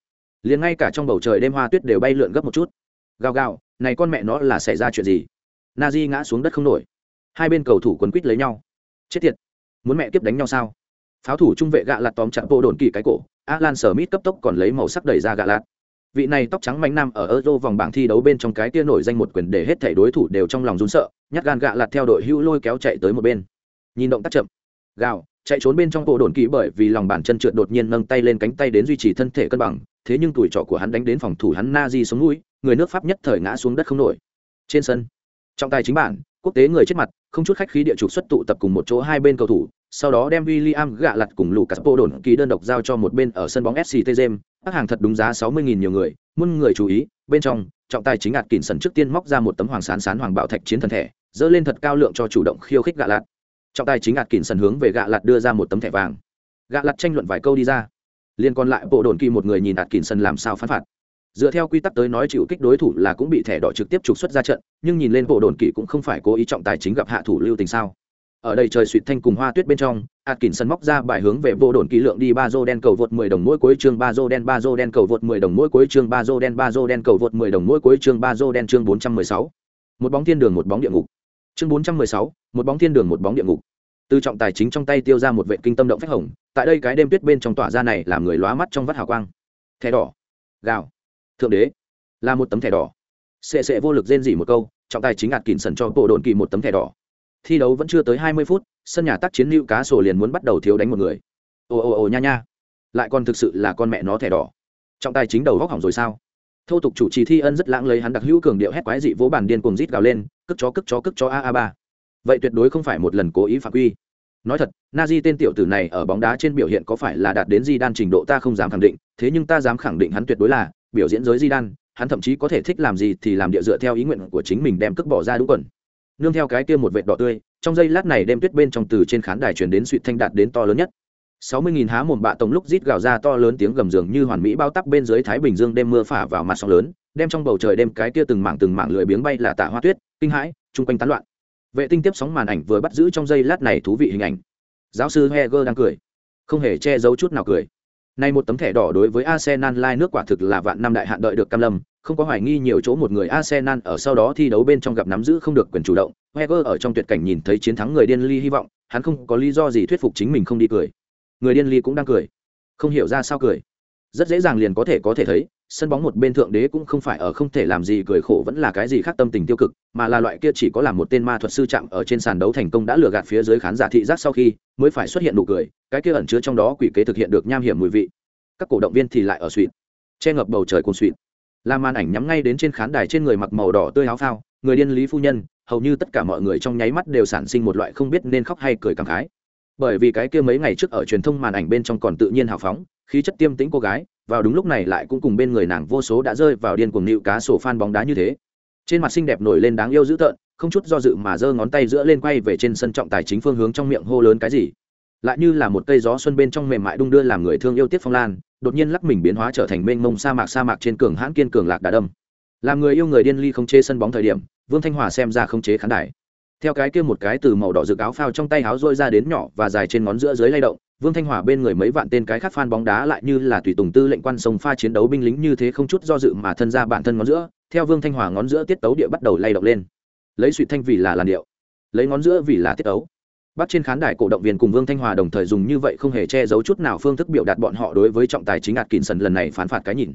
Liền ngay cả trong bầu trời đêm hoa tuyết đều bay lượn gấp một chút. Gào gào, này con mẹ nó là xảy ra chuyện gì? Nazi ngã xuống đất không nổi. Hai bên cầu thủ quấn quýt lấy nhau. Chết tiệt, muốn mẹ tiếp đánh nhau sao? Pháo thủ trung vệ gạ lạt tóm chặt bộ đồn kỳ cái cổ, Alan Smith cấp tốc còn lấy màu sắc đẩy ra gạ lạt. Vị này tóc trắng mạnh nam ở Euro vòng bảng thi đấu bên trong cái tia nổi danh một quyền để hết thảy đối thủ đều trong lòng run sợ, nhát gan gạ lạt theo đội hưu lôi kéo chạy tới một bên. Nhìn động tác chậm, gào, chạy trốn bên trong bộ đồn kỳ bởi vì lòng bàn chân trượt đột nhiên nâng tay lên cánh tay đến duy trì thân thể cân bằng, thế nhưng tuổi trọ của hắn đánh đến phòng thủ hắn Nazi xuống mũi, người nước Pháp nhất thời ngã xuống đất không nổi. Trên sân, trọng tài chính bản, quốc tế người chết mặt, không chút khách khí địa trục xuất tụ tập cùng một chỗ hai bên cầu thủ, sau đó đem William gạ lặt cùng Lucas đồn ký đơn độc giao cho một bên ở sân bóng SCT James, các hàng thật đúng giá 60.000 nhiều người, muôn người chú ý, bên trong, trọng tài chính ạt kỉn sần trước tiên móc ra một tấm hoàng sán sán hoàng bảo thạch chiến thần thẻ, dỡ lên thật cao lượng cho chủ động khiêu khích gạ lặt. Trọng tài chính ạt kỉnh sần hướng về gạ lặt đưa ra một tấm thẻ vàng. Gạ lặt tranh luận vài câu đi ra. Liên còn lại bộ đồn kỳ một người nhìn ạt kỉnh sần làm sao phán phạt. Dựa theo quy tắc tới nói chịu kích đối thủ là cũng bị thẻ đỏ trực tiếp trục xuất ra trận, nhưng nhìn lên bộ đồn kỳ cũng không phải cố ý trọng tài chính gặp hạ thủ lưu tình sao ở đây trời suỵt thanh cùng hoa tuyết bên trong Atkinson móc ra bài hướng về vô đồn ký lượng đi ba dô đen cầu vượt 10 đồng mỗi cuối chương ba dô đen ba dô đen cầu vượt 10 đồng mỗi cuối chương ba dô đen ba dô đen cầu vượt 10 đồng mỗi cuối chương ba dô đen chương 416. Một bóng thiên đường một bóng địa ngục. Chương 416, một bóng thiên đường một bóng địa ngục. Từ trọng tài chính trong tay tiêu ra một vệ kinh tâm động phách hồng, tại đây cái đêm tuyết bên trong tỏa ra này làm người lóa mắt trong vắt hào quang. Thẻ đỏ. Gào. Thượng đế. Là một tấm thẻ đỏ. Sệ sệ vô lực rên dỉ một câu, trọng tài chính Atkinson cho bộ đồn kỳ một tấm thẻ đỏ thi đấu vẫn chưa tới hai mươi phút sân nhà tác chiến lưu cá sổ liền muốn bắt đầu thiếu đánh một người ồ ồ ồ nha nha lại còn thực sự là con mẹ nó thẻ đỏ trọng tài chính đầu góc hỏng rồi sao thô tục chủ trì thi ân rất lãng lấy hắn đặc hữu cường điệu hét quái dị vỗ bàn điên cuồng rít gào lên cất chó cất chó cất chó a a ba vậy tuyệt đối không phải một lần cố ý phạm quy. Nói thật, nazi tên tiểu tử này ở bóng đá trên biểu hiện có phải là đạt đến di đan trình độ ta không dám khẳng định, thế nhưng ta dám khẳng định hắn tuyệt đối là biểu diễn giới di đan hắn thậm chí có thể thích làm gì thì làm địa dựa theo ý nguyện của chính mình đem cước bỏ ra đúng quần. Nương theo cái kia một vệt đỏ tươi, trong giây lát này đem tuyết bên trong từ trên khán đài truyền đến suy thanh đạt đến to lớn nhất. Sáu mươi nghìn há mồm bạ tổng lúc rít gào ra to lớn tiếng gầm giường như hoàn mỹ bao tắp bên dưới thái bình dương đem mưa phả vào mặt sóng lớn, đem trong bầu trời đem cái kia từng mảng từng mảng lưỡi biếng bay là tạ hoa tuyết, kinh hãi, chung quanh tán loạn vệ tinh tiếp sóng màn ảnh vừa bắt giữ trong giây lát này thú vị hình ảnh giáo sư heger đang cười không hề che giấu chút nào cười Nay một tấm thẻ đỏ đối với Arsenal lai nước quả thực là vạn năm đại hạn đợi được cam lâm, không có hoài nghi nhiều chỗ một người Arsenal ở sau đó thi đấu bên trong gặp nắm giữ không được quyền chủ động. heger ở trong tuyệt cảnh nhìn thấy chiến thắng người điên ly hy vọng, hắn không có lý do gì thuyết phục chính mình không đi cười. Người điên ly cũng đang cười. Không hiểu ra sao cười. Rất dễ dàng liền có thể có thể thấy, sân bóng một bên thượng đế cũng không phải ở không thể làm gì, cười khổ vẫn là cái gì khác tâm tình tiêu cực, mà là loại kia chỉ có làm một tên ma thuật sư chạm ở trên sàn đấu thành công đã lừa gạt phía dưới khán giả thị giác sau khi mới phải xuất hiện nụ cười, cái kia ẩn chứa trong đó quỷ kế thực hiện được nham hiểm mùi vị. Các cổ động viên thì lại ở suỵt, che ngập bầu trời cuồng suỵt. Làm màn ảnh nhắm ngay đến trên khán đài trên người mặc màu đỏ tươi áo phao, người điên lý phu nhân, hầu như tất cả mọi người trong nháy mắt đều sản sinh một loại không biết nên khóc hay cười cảm khái. Bởi vì cái kia mấy ngày trước ở truyền thông màn ảnh bên trong còn tự nhiên hào phóng, khí chất tiêm tĩnh cô gái vào đúng lúc này lại cũng cùng bên người nàng vô số đã rơi vào điên cuồng nịu cá sổ phan bóng đá như thế. Trên mặt xinh đẹp nổi lên đáng yêu dữ tợn, không chút do dự mà giơ ngón tay giữa lên quay về trên sân trọng tài chính phương hướng trong miệng hô lớn cái gì. Lại như là một cây gió xuân bên trong mềm mại đung đưa làm người thương yêu tiết phong lan, đột nhiên lắc mình biến hóa trở thành mênh mông sa mạc sa mạc trên cường hãn kiên cường lạc đà đâm. Làm người yêu người điên ly không chế sân bóng thời điểm, vương thanh hòa xem ra không chế khán đài. Theo cái kia một cái từ màu đỏ rực áo phao trong tay áo rôi ra đến nhỏ và dài trên ngón giữa dưới lay động vương thanh hòa bên người mấy vạn tên cái khác fan bóng đá lại như là tùy tùng tư lệnh quan sông pha chiến đấu binh lính như thế không chút do dự mà thân ra bản thân ngón giữa, theo vương thanh hòa ngón giữa tiết tấu địa bắt đầu lay động lên. Lấy suy thanh vì là làn điệu, lấy ngón giữa vì là tiết tấu. Bắt trên khán đài cổ động viên cùng vương thanh hòa đồng thời dùng như vậy không hề che giấu chút nào phương thức biểu đạt bọn họ đối với trọng tài chính ạt kín sần lần này phán phạt cái nhìn.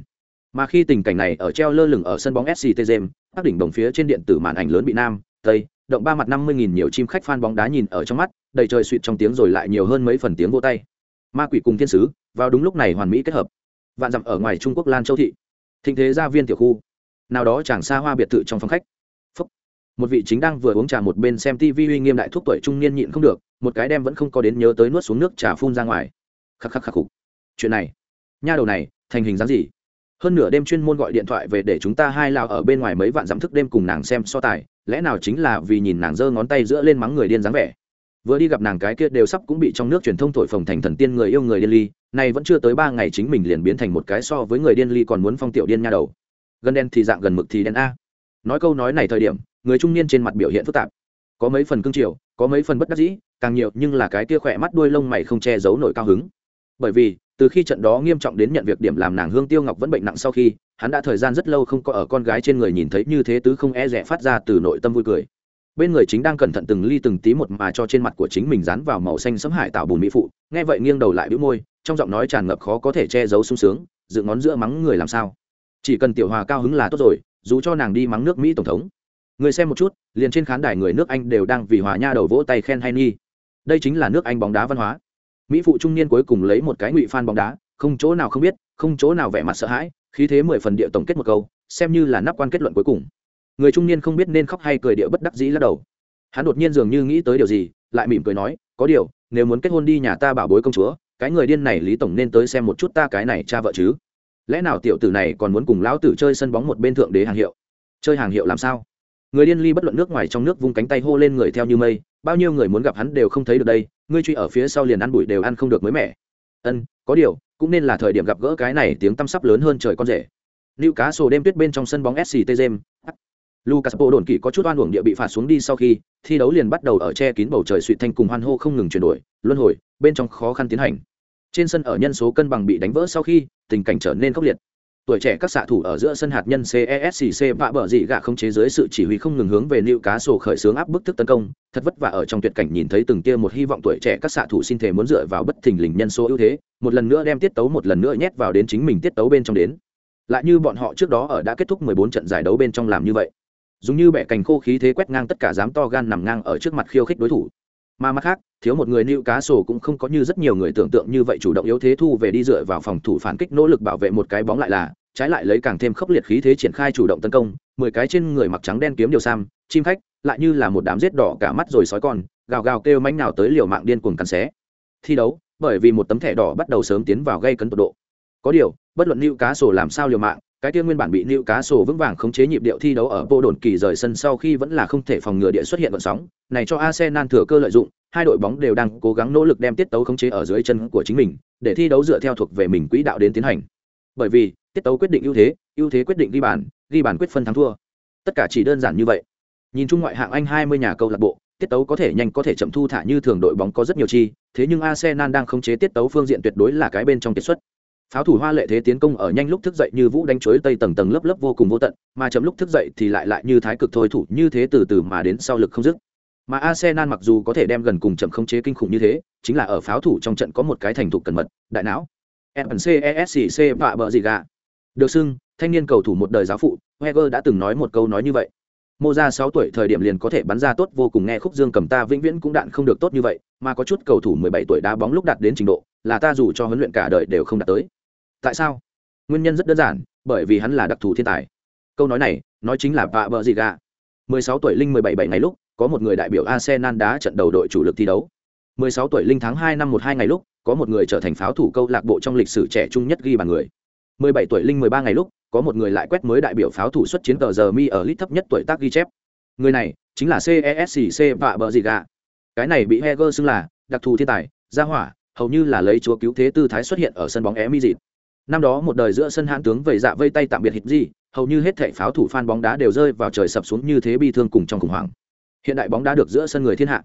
Mà khi tình cảnh này ở treo lơ lửng ở sân bóng sct james các đỉnh đồng phía trên điện tử màn ảnh lớn bị nam tây, động ba mặt năm mươi nghìn nhiều chim khách fan bóng đá nhìn ở trong mắt, đầy trời suỵt trong tiếng rồi lại nhiều hơn mấy phần tiếng vô tay. Ma quỷ cùng thiên sứ, vào đúng lúc này hoàn mỹ kết hợp. Vạn dặm ở ngoài trung quốc lan châu thị. Thịnh thế gia viên tiểu khu. Nào đó chẳng xa hoa biệt thự trong phòng khách. Phúc. một vị chính đang vừa uống trà một bên xem tv uy nghiêm đại thuốc tuổi trung niên nhịn không được, một cái đem vẫn không có đến nhớ tới nuốt xuống nước trà phun ra ngoài. Khắc khắc khắc khục. Chuyện này. Nha đầu này, thành hình dáng gì? Hơn nửa đêm chuyên môn gọi điện thoại về để chúng ta hai lao ở bên ngoài mấy vạn dặm thức đêm cùng nàng xem so tài lẽ nào chính là vì nhìn nàng giơ ngón tay giữa lên mắng người điên dáng vẻ? Vừa đi gặp nàng cái kia đều sắp cũng bị trong nước truyền thông thổi phồng thành thần tiên người yêu người điên ly này vẫn chưa tới ba ngày chính mình liền biến thành một cái so với người điên ly còn muốn phong tiểu điên nha đầu. Gần đen thì dạng gần mực thì đen a. Nói câu nói này thời điểm, người trung niên trên mặt biểu hiện phức tạp. Có mấy phần cương triều có mấy phần bất đắc dĩ, càng nhiều nhưng là cái kia khỏe mắt đuôi lông mày không che giấu nổi cao hứng. Bởi vì từ khi trận đó nghiêm trọng đến nhận việc điểm làm nàng hương tiêu ngọc vẫn bệnh nặng sau khi, hắn đã thời gian rất lâu không có ở con gái trên người nhìn thấy như thế tứ không e rẻ phát ra từ nội tâm vui cười. Bên người chính đang cẩn thận từng ly từng tí một mà cho trên mặt của chính mình dán vào màu xanh sấm hải tạo bùn mỹ phụ, nghe vậy nghiêng đầu lại bĩu môi, trong giọng nói tràn ngập khó có thể che giấu sung sướng, dựng ngón giữa mắng người làm sao? Chỉ cần tiểu hòa cao hứng là tốt rồi, dù cho nàng đi mắng nước mỹ tổng thống. Người xem một chút, liền trên khán đài người nước anh đều đang vì hòa nha đầu vỗ tay khen hay nghi đây chính là nước anh bóng đá văn hóa mỹ phụ trung niên cuối cùng lấy một cái ngụy phan bóng đá, không chỗ nào không biết, không chỗ nào vẻ mặt sợ hãi, khí thế mười phần địa tổng kết một câu, xem như là nắp quan kết luận cuối cùng. Người trung niên không biết nên khóc hay cười địa bất đắc dĩ lắc đầu. Hắn đột nhiên dường như nghĩ tới điều gì, lại mỉm cười nói, có điều, nếu muốn kết hôn đi nhà ta bảo bối công chúa, cái người điên này lý tổng nên tới xem một chút ta cái này cha vợ chứ. Lẽ nào tiểu tử này còn muốn cùng lão tử chơi sân bóng một bên thượng đế hàng hiệu? Chơi hàng hiệu làm sao? Người điên ly bất luận nước ngoài trong nước vung cánh tay hô lên người theo như mây bao nhiêu người muốn gặp hắn đều không thấy được đây ngươi truy ở phía sau liền ăn bụi đều ăn không được mới mẻ ân có điều cũng nên là thời điểm gặp gỡ cái này tiếng tăm sắp lớn hơn trời con rể Lưu cá sổ đêm tuyết bên trong sân bóng SCT Gem. Lucas Bộ đồn kỳ có chút oan uổng địa bị phạt xuống đi sau khi thi đấu liền bắt đầu ở che kín bầu trời suy thanh cùng hoan hô không ngừng chuyển đổi, luân hồi, bên trong khó khăn tiến hành. Trên sân ở nhân số cân bằng bị đánh vỡ sau khi, tình cảnh trở nên khốc liệt tuổi trẻ các xạ thủ ở giữa sân hạt nhân CESCC vạ bờ dị gạ không chế dưới sự chỉ huy không ngừng hướng về lưu cá sổ khởi xướng áp bức thức tấn công, thật vất vả ở trong tuyệt cảnh nhìn thấy từng kia một hy vọng tuổi trẻ các xạ thủ xin thể muốn dựa vào bất thình lình nhân số ưu thế, một lần nữa đem tiết tấu một lần nữa nhét vào đến chính mình tiết tấu bên trong đến. Lại như bọn họ trước đó ở đã kết thúc 14 trận giải đấu bên trong làm như vậy. Dùng như bẻ cành khô khí thế quét ngang tất cả dám to gan nằm ngang ở trước mặt khiêu khích đối thủ. Mà mặt khác, thiếu một người nịu cá sổ cũng không có như rất nhiều người tưởng tượng như vậy chủ động yếu thế thu về đi dựa vào phòng thủ phản kích nỗ lực bảo vệ một cái bóng lại là trái lại lấy càng thêm khốc liệt khí thế triển khai chủ động tấn công, mười cái trên người mặc trắng đen kiếm điều sam, chim khách, lại như là một đám rết đỏ cả mắt rồi sói con, gào gào kêu mánh nào tới liều mạng điên cuồng cắn xé. Thi đấu, bởi vì một tấm thẻ đỏ bắt đầu sớm tiến vào gây cấn tột độ. Có điều, bất luận lưu cá sổ làm sao liều mạng, cái kia nguyên bản bị lưu cá sổ vững vàng khống chế nhịp điệu thi đấu ở bộ đồn kỳ rời sân sau khi vẫn là không thể phòng ngừa địa xuất hiện vận sóng, này cho arsenal thừa cơ lợi dụng, hai đội bóng đều đang cố gắng nỗ lực đem tiết tấu khống chế ở dưới chân của chính mình, để thi đấu dựa theo thuộc về mình quỹ đạo đến tiến hành. Bởi vì tiết tấu quyết định ưu thế ưu thế quyết định ghi bàn ghi bàn quyết phân thắng thua. Tất cả chỉ đơn giản như vậy. Nhìn chung ngoại hạng anh hai mươi nhà câu lạc bộ, tiết tấu có thể nhanh, có thể chậm thu thả như thường đội bóng có rất nhiều chi, thế nhưng arsenal đang khống chế tiết tấu phương diện tuyệt đối là cái bên trong kiệt xuất. Pháo thủ hoa lệ thế tiến công ở nhanh lúc thức dậy như vũ đánh chuối tây tầng tầng lớp lớp vô cùng vô tận, mà chậm lúc thức dậy thì lại lại như thái cực thôi thủ, như thế từ từ mà đến sau lực không dứt. Mà arsenal mặc dù có thể đem gần cùng chậm khống chế kinh khủng như thế, chính là ở pháo thủ trong trận có một cái thành thục cẩn mật, đại não. FNCESCC và bờ gì gà được xưng, thanh niên cầu thủ một đời giáo phụ heger đã từng nói một câu nói như vậy. Mô ra sáu tuổi thời điểm liền có thể bắn ra tốt vô cùng nghe khúc dương cầm ta vĩnh viễn cũng đạn không được tốt như vậy, mà có chút cầu thủ mười bảy tuổi đá bóng lúc đạt đến trình độ, là ta dù cho huấn luyện cả đời đều không đạt tới. Tại sao? Nguyên nhân rất đơn giản, bởi vì hắn là đặc thù thiên tài. Câu nói này, nói chính là vạ bờ gì gà mười sáu tuổi linh mười bảy bảy ngày lúc, có một người đại biểu arsenal đá trận đầu đội chủ lực thi đấu. mười sáu tuổi linh tháng hai năm một hai ngày lúc, có một người trở thành pháo thủ câu lạc bộ trong lịch sử trẻ trung nhất ghi bàn người mười bảy tuổi linh mười ba ngày lúc, có một người lại quét mới đại biểu pháo thủ xuất chiến tờ giờ mi ở lít thấp nhất tuổi tác ghi chép. Người này chính là cesc và bờ gì gà. Cái này bị heger xưng là đặc thù thiên tài, gia hỏa, hầu như là lấy chúa cứu thế tư thái xuất hiện ở sân bóng é mi dịt. Năm đó một đời giữa sân hãn tướng vầy dạ vây tay tạm biệt hít gì hầu như hết thảy pháo thủ fan bóng đá đều rơi vào trời sập xuống như thế bi thương cùng trong khủng hoảng. Hiện đại bóng đá được giữa sân người thiên hạ.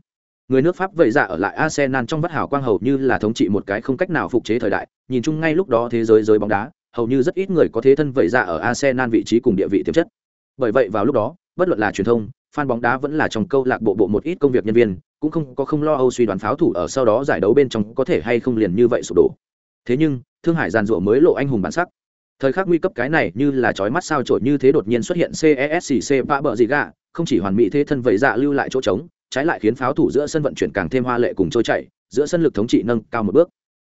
Người nước pháp vây dạ ở lại arsenal trong vắt hào quang hầu như là thống trị một cái không cách nào phục chế thời đại, nhìn chung ngay lúc đó thế giới giới bóng đá hầu như rất ít người có thế thân vẩy dạ ở arsenal vị trí cùng địa vị tiềm chất. Bởi vậy vào lúc đó, bất luận là truyền thông, fan bóng đá vẫn là trong câu lạc bộ bộ một ít công việc nhân viên, cũng không có không lo âu suy đoán pháo thủ ở sau đó giải đấu bên trong có thể hay không liền như vậy sụp đổ. Thế nhưng, thương hải giàn rủa mới lộ anh hùng bản sắc. Thời khắc nguy cấp cái này như là chói mắt sao chổi như thế đột nhiên xuất hiện cesc vạ bờ gì gạ không chỉ hoàn mỹ thế thân vậy dạ lưu lại chỗ trống, trái lại khiến pháo thủ giữa sân vận chuyển càng thêm hoa lệ cùng trôi chảy, giữa sân lực thống trị nâng cao một bước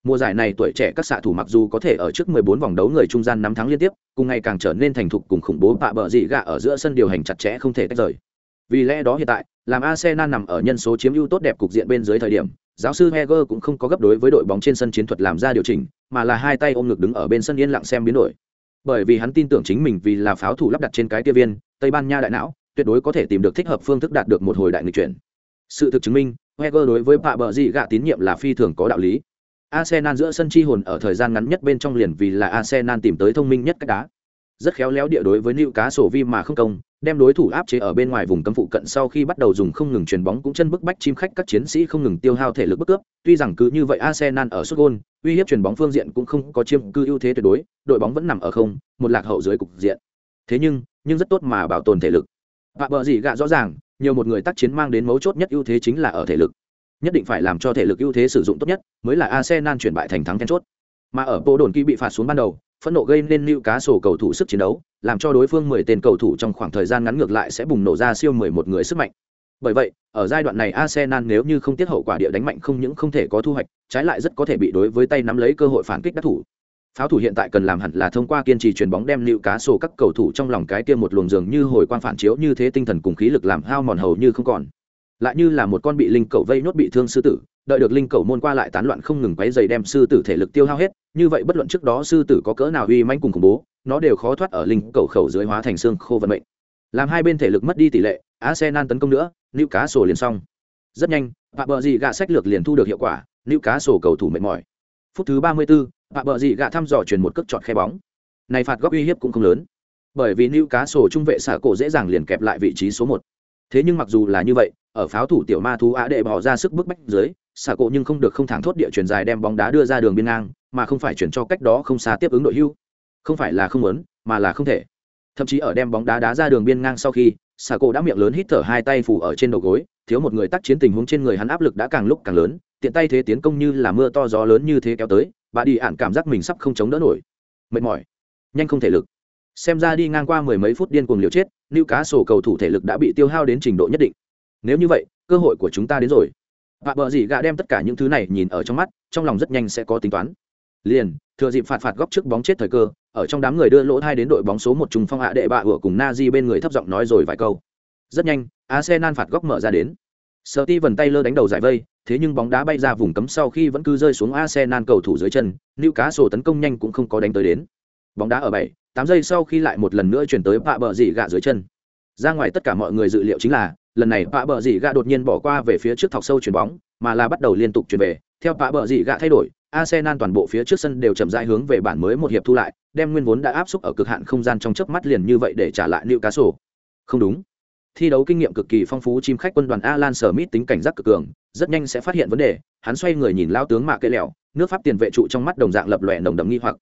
mùa giải này tuổi trẻ các xạ thủ mặc dù có thể ở trước 14 vòng đấu người trung gian năm tháng liên tiếp, cùng ngày càng trở nên thành thục cùng khủng bố bạ bờ dị gạ ở giữa sân điều hành chặt chẽ không thể tách rời. Vì lẽ đó hiện tại, làm arsenal nằm ở nhân số chiếm ưu tốt đẹp cục diện bên dưới thời điểm, giáo sư heger cũng không có gấp đối với đội bóng trên sân chiến thuật làm ra điều chỉnh, mà là hai tay ôm ngực đứng ở bên sân yên lặng xem biến đổi. Bởi vì hắn tin tưởng chính mình vì là pháo thủ lắp đặt trên cái kia viên, tây ban nha đại não, tuyệt đối có thể tìm được thích hợp phương thức đạt được một hồi đại nghịch chuyển. Sự thực chứng minh, heger đối với bạ bờ dị gạ tín nhiệm là phi thường có đạo lý arsenal giữa sân chi hồn ở thời gian ngắn nhất bên trong liền vì là arsenal tìm tới thông minh nhất cách đá. Rất khéo léo địa đối với Newcastle cá sổ vi mà không công, đem đối thủ áp chế ở bên ngoài vùng cấm phụ cận sau khi bắt đầu dùng không ngừng chuyền bóng cũng chân bức bách chim khách các chiến sĩ không ngừng tiêu hao thể lực bức cướp. Tuy rằng cứ như vậy Arsenal ở sút gôn, uy hiếp chuyền bóng phương diện cũng không có chiếm cư ưu thế tuyệt đối, đội bóng vẫn nằm ở không, một lạc hậu dưới cục diện. Thế nhưng nhưng rất tốt mà bảo tồn thể lực. Và bờ gì gạ rõ ràng, nhiều một người tác chiến mang đến mấu chốt nhất ưu thế chính là ở thể lực nhất định phải làm cho thể lực ưu thế sử dụng tốt nhất, mới là Arsenal chuyển bại thành thắng then chốt. Mà ở bộ đồn kỳ bị phạt xuống ban đầu, phẫn nộ gây nên lưu cá sổ cầu thủ sức chiến đấu, làm cho đối phương mười tên cầu thủ trong khoảng thời gian ngắn ngược lại sẽ bùng nổ ra siêu mười một người sức mạnh. Bởi vậy, ở giai đoạn này arsenal nếu như không tiết hậu quả địa đánh mạnh không những không thể có thu hoạch, trái lại rất có thể bị đối với tay nắm lấy cơ hội phản kích đắc thủ. Pháo thủ hiện tại cần làm hẳn là thông qua kiên trì chuyền bóng đem lưu cá sổ các cầu thủ trong lòng cái kia một luồng dường như hồi quang phản chiếu như thế tinh thần cùng khí lực làm hao mòn hầu như không còn lại như là một con bị linh cầu vây nốt bị thương sư tử đợi được linh cầu môn qua lại tán loạn không ngừng quấy dày đem sư tử thể lực tiêu hao hết như vậy bất luận trước đó sư tử có cỡ nào uy manh cùng khủng bố nó đều khó thoát ở linh cầu khẩu dưới hóa thành xương khô vận mệnh. Làm hai bên thể lực mất đi tỷ lệ arsenal tấn công nữa nữ cá sổ liền xong. Rất nhanh bạ bờ dị gạ sách lược liền thu được hiệu quả nữ cá sổ cầu thủ mệt mỏi. Phút thứ ba mươi 34, bạ bờ dị gạ thăm dò truyền một cước chọn khe bóng. Này phạt góc uy hiếp cũng không lớn bởi vì nữ cá sổ trung vệ xả cổ dễ dàng liền kẹp lại vị trí số một. Thế nhưng mặc dù là như vậy ở pháo thủ tiểu ma thú á đệ bỏ ra sức bức bách dưới xả cộ nhưng không được không thẳng thốt địa chuyển dài đem bóng đá đưa ra đường biên ngang, mà không phải chuyển cho cách đó không xa tiếp ứng đội hưu. Không phải là không muốn, mà là không thể. Thậm chí ở đem bóng đá đá ra đường biên ngang sau khi, xà cổ đã miệng lớn hít thở hai tay phủ ở trên đầu gối, thiếu một người tác chiến tình huống trên người hắn áp lực đã càng lúc càng lớn, tiện tay thế tiến công như là mưa to gió lớn như thế kéo tới, bà đi ạn cảm giác mình sắp không chống đỡ nổi. Mệt mỏi. Nhanh không thể lực. Xem ra đi ngang qua mười mấy phút điên cuồng liều chết nữ cá sổ cầu thủ thể lực đã bị tiêu hao đến trình độ nhất định nếu như vậy cơ hội của chúng ta đến rồi vạ bờ gì gạ đem tất cả những thứ này nhìn ở trong mắt, trong lòng rất nhanh sẽ có tính toán. Liền, thừa dịp phạt phạt góc trước bóng chết thời cơ, ở trong đám người đưa lỗ hai đến đội bóng số một trùng phong hạ đệ bạ vừa cùng Na Di bên người thấp giọng nói rồi vài câu. Rất nhanh, Arsenal phạt góc mở ra đến. Steven Taylor đánh đầu giải vây, thế nhưng bóng đá bay ra vùng cấm sau khi vẫn cứ rơi xuống Arsenal cầu thủ dưới chân, nữ cá sổ tấn công nhanh cũng không có đánh tới đến. Bóng đá ở 7, 8 giây sau khi lại một lần nữa chuyển tới bạ bờ gì gạ dưới chân. Ra ngoài tất cả mọi người dự liệu chính là, lần này bạ bờ dị gạ đột nhiên bỏ qua về phía trước thọc sâu chuyền bóng, mà là bắt đầu liên tục chuyển về. Theo bạ bờ dị gạ thay đổi, arsenal toàn bộ phía trước sân đều chậm rãi hướng về bản mới một hiệp thu lại, đem nguyên vốn đã áp xúc ở cực hạn không gian trong chớp mắt liền như vậy để trả lại liệu cá sổ không đúng. Thi đấu kinh nghiệm cực kỳ phong phú, chim khách quân đoàn alan smith tính cảnh giác cực cường, rất nhanh sẽ phát hiện vấn đề, hắn xoay người nhìn lao tướng mạ cây lẹo, nước pháp tiền vệ trụ trong mắt đồng dạng lập lòe nồng đậm nghi hoặc.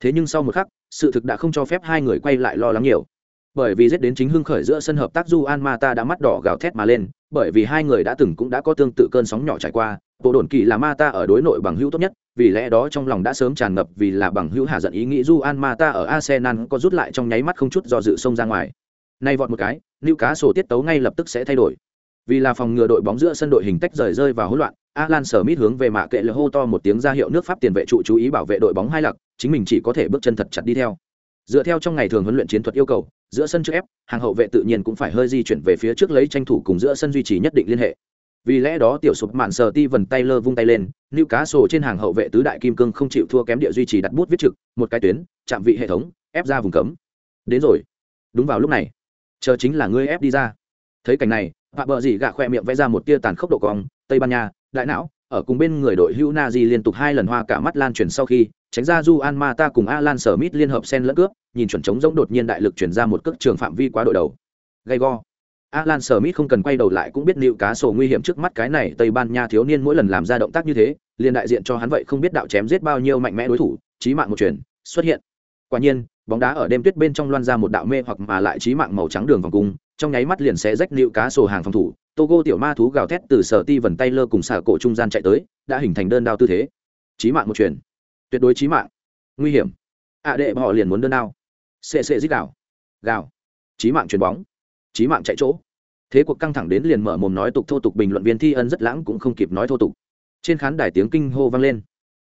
Thế nhưng sau một khắc, sự thực đã không cho phép hai người quay lại lo lắng nhiều bởi vì giết đến chính hưng khởi giữa sân hợp tác du an mata đã mắt đỏ gào thét mà lên, bởi vì hai người đã từng cũng đã có tương tự cơn sóng nhỏ trải qua, bộ đồn kỳ là Ma Ta ở đối nội bằng hữu tốt nhất, vì lẽ đó trong lòng đã sớm tràn ngập vì là bằng hữu hạ giận ý nghĩ du an mata ở arsenal có rút lại trong nháy mắt không chút do dự xông ra ngoài. Nay vọt một cái lưu cá sổ tiết tấu ngay lập tức sẽ thay đổi. Vì là phòng ngừa đội bóng giữa sân đội hình tách rời rơi vào hỗn loạn, alan smith hướng về mạ kệ lỡ hô to một tiếng ra hiệu nước pháp tiền vệ trụ chú ý bảo vệ đội bóng hai lặc, chính mình chỉ có thể bước chân thật chặt đi theo. Dựa theo trong ngày thường huấn luyện chiến thuật yêu cầu giữa sân trước ép, hàng hậu vệ tự nhiên cũng phải hơi di chuyển về phía trước lấy tranh thủ cùng giữa sân duy trì nhất định liên hệ. Vì lẽ đó tiểu sụp mạn sờ ti vần tay lơ vung tay lên nữ cá sổ trên hàng hậu vệ tứ đại kim cương không chịu thua kém địa duy trì đặt bút viết trực, một cái tuyến, chạm vị hệ thống, ép ra vùng cấm. Đến rồi. Đúng vào lúc này. Chờ chính là ngươi ép đi ra. Thấy cảnh này vạ bờ dì gạ khoe miệng vẽ ra một tia tàn khốc độ cong, tây ban nha, đại não, ở cùng bên người đội hữu na di liên tục hai lần hoa cả mắt lan truyền sau khi tránh ra du an ma ta cùng alan sở mít liên hợp sen lẫn cướp, nhìn chuẩn trống giống đột nhiên đại lực chuyển ra một cước trường phạm vi quá đội đầu. Gay go. Alan sở mít không cần quay đầu lại cũng biết nịu cá sổ nguy hiểm trước mắt cái này tây ban nha thiếu niên mỗi lần làm ra động tác như thế, liền đại diện cho hắn vậy không biết đạo chém giết bao nhiêu mạnh mẽ đối thủ trí mạng một chuyển xuất hiện. Quả nhiên, bóng đá ở đêm tuyết bên trong loan ra một đạo mê hoặc mà lại trí mạng màu trắng đường vòng cung, trong nháy mắt liền sẽ rách nịu cá sổ hàng phòng thủ, togo tiểu ma thú gào thét từ sở ti vần tay lơ cùng xả cổ trung gian chạy tới, đã hình thành đơn đao tư thế. Trí mạng một chuyển tuyệt đối chí mạng. Nguy hiểm. Ạ đệ họ liền muốn đơn đao. Xệ xệ dích đảo gào. Chí mạng chuyền bóng. Chí mạng chạy chỗ. Thế cuộc căng thẳng đến liền mở mồm nói tục thô tục bình luận viên thi ân rất lãng cũng không kịp nói thô tục. Trên khán đài tiếng kinh hô vang lên.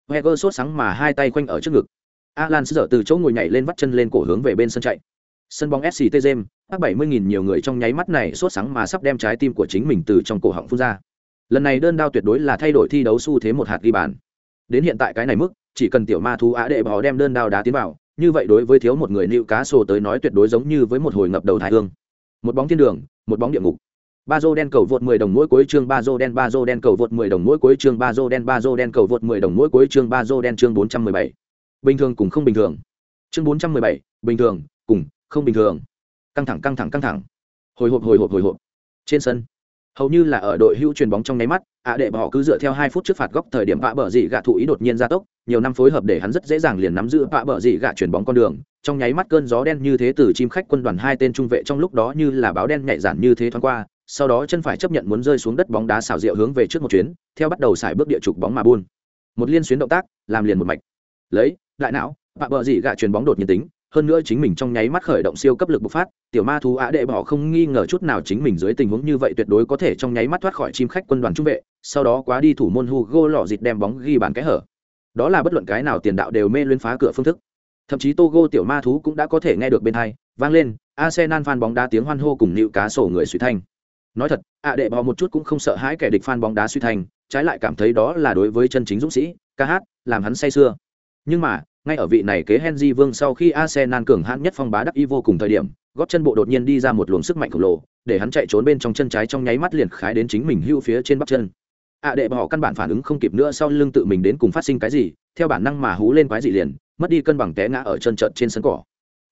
Heger sốt sáng mà hai tay quanh ở trước ngực. Alan sợ từ chỗ ngồi nhảy lên vắt chân lên cổ hướng về bên sân chạy. Sân bóng sct james các bảy mươi nghìn nhiều người trong nháy mắt này sốt sáng mà sắp đem trái tim của chính mình từ trong cổ họng phun ra. Lần này đơn đao tuyệt đối là thay đổi thi đấu xu thế một hạt ghi bàn. Đến hiện tại cái này mức chỉ cần tiểu ma thú á đệ bỏ đem đơn đao đá tiến vào như vậy đối với thiếu một người nịu cá sổ tới nói tuyệt đối giống như với một hồi ngập đầu thái hương. Một bóng thiên đường một bóng địa ngục. Ba dô đen cầu vượt 10 đồng mỗi cuối chương ba dô đen ba dô đen cầu vượt 10 đồng mỗi cuối chương ba dô đen ba dô đen cầu vượt 10 đồng mỗi cuối chương ba dô đen chương 417. bình thường cùng không bình thường. Chương 417, bình thường cùng không bình thường. Căng thẳng căng thẳng căng thẳng. Hồi hộp hồi hộp hồi hộp. Trên sân hầu như là ở đội hữu chuyền bóng trong nháy mắt, ạ đệ họ cứ dựa theo hai phút trước phạt góc thời điểm vạ bờ dị gạ thụ ý đột nhiên ra tốc, nhiều năm phối hợp để hắn rất dễ dàng liền nắm giữ vạ bờ dị gạ chuyền bóng con đường. Trong nháy mắt cơn gió đen như thế từ chim khách quân đoàn hai tên trung vệ trong lúc đó như là báo đen nhạy giản như thế thoáng qua, sau đó chân phải chấp nhận muốn rơi xuống đất bóng đá xảo diệu hướng về trước một chuyến, theo bắt đầu xài bước địa trục bóng mà buôn. Một liên xuyến động tác, làm liền một mạch. Lấy đại não, vạ bờ dị gạ chuyền bóng đột nhiên tính hơn nữa chính mình trong nháy mắt khởi động siêu cấp lực bộc phát, tiểu ma thú á đệ bỏ không nghi ngờ chút nào chính mình dưới tình huống như vậy tuyệt đối có thể trong nháy mắt thoát khỏi chim khách quân đoàn trung vệ, sau đó quá đi thủ môn hugo lọ dịt đem bóng ghi bàn cái hở. Đó là bất luận cái nào tiền đạo đều mê luyến phá cửa phương thức. Thậm chí togo tiểu ma thú cũng đã có thể nghe được bên hai, vang lên, arsenal fan bóng đá tiếng hoan hô cùng nịu cá sổ người suy thanh nói thật ạ đệ bỏ một chút cũng không sợ hãi kẻ địch fan bóng đá suy thanh trái lại cảm thấy đó là đối với chân chính dũng sĩ, ca hát, làm hắn say sưa. Nhưng mà ngay ở vị này kế Henry Vương sau khi Arsenal cường hãn nhất phong bá đắc y vô cùng thời điểm, gót chân bộ đột nhiên đi ra một luồng sức mạnh khổng lồ, để hắn chạy trốn bên trong chân trái trong nháy mắt liền khái đến chính mình hưu phía trên bắp chân. À đệ họ căn bản phản ứng không kịp nữa sau lưng tự mình đến cùng phát sinh cái gì, theo bản năng mà hú lên quái dị liền, mất đi cân bằng té ngã ở chân trận trên sân cỏ.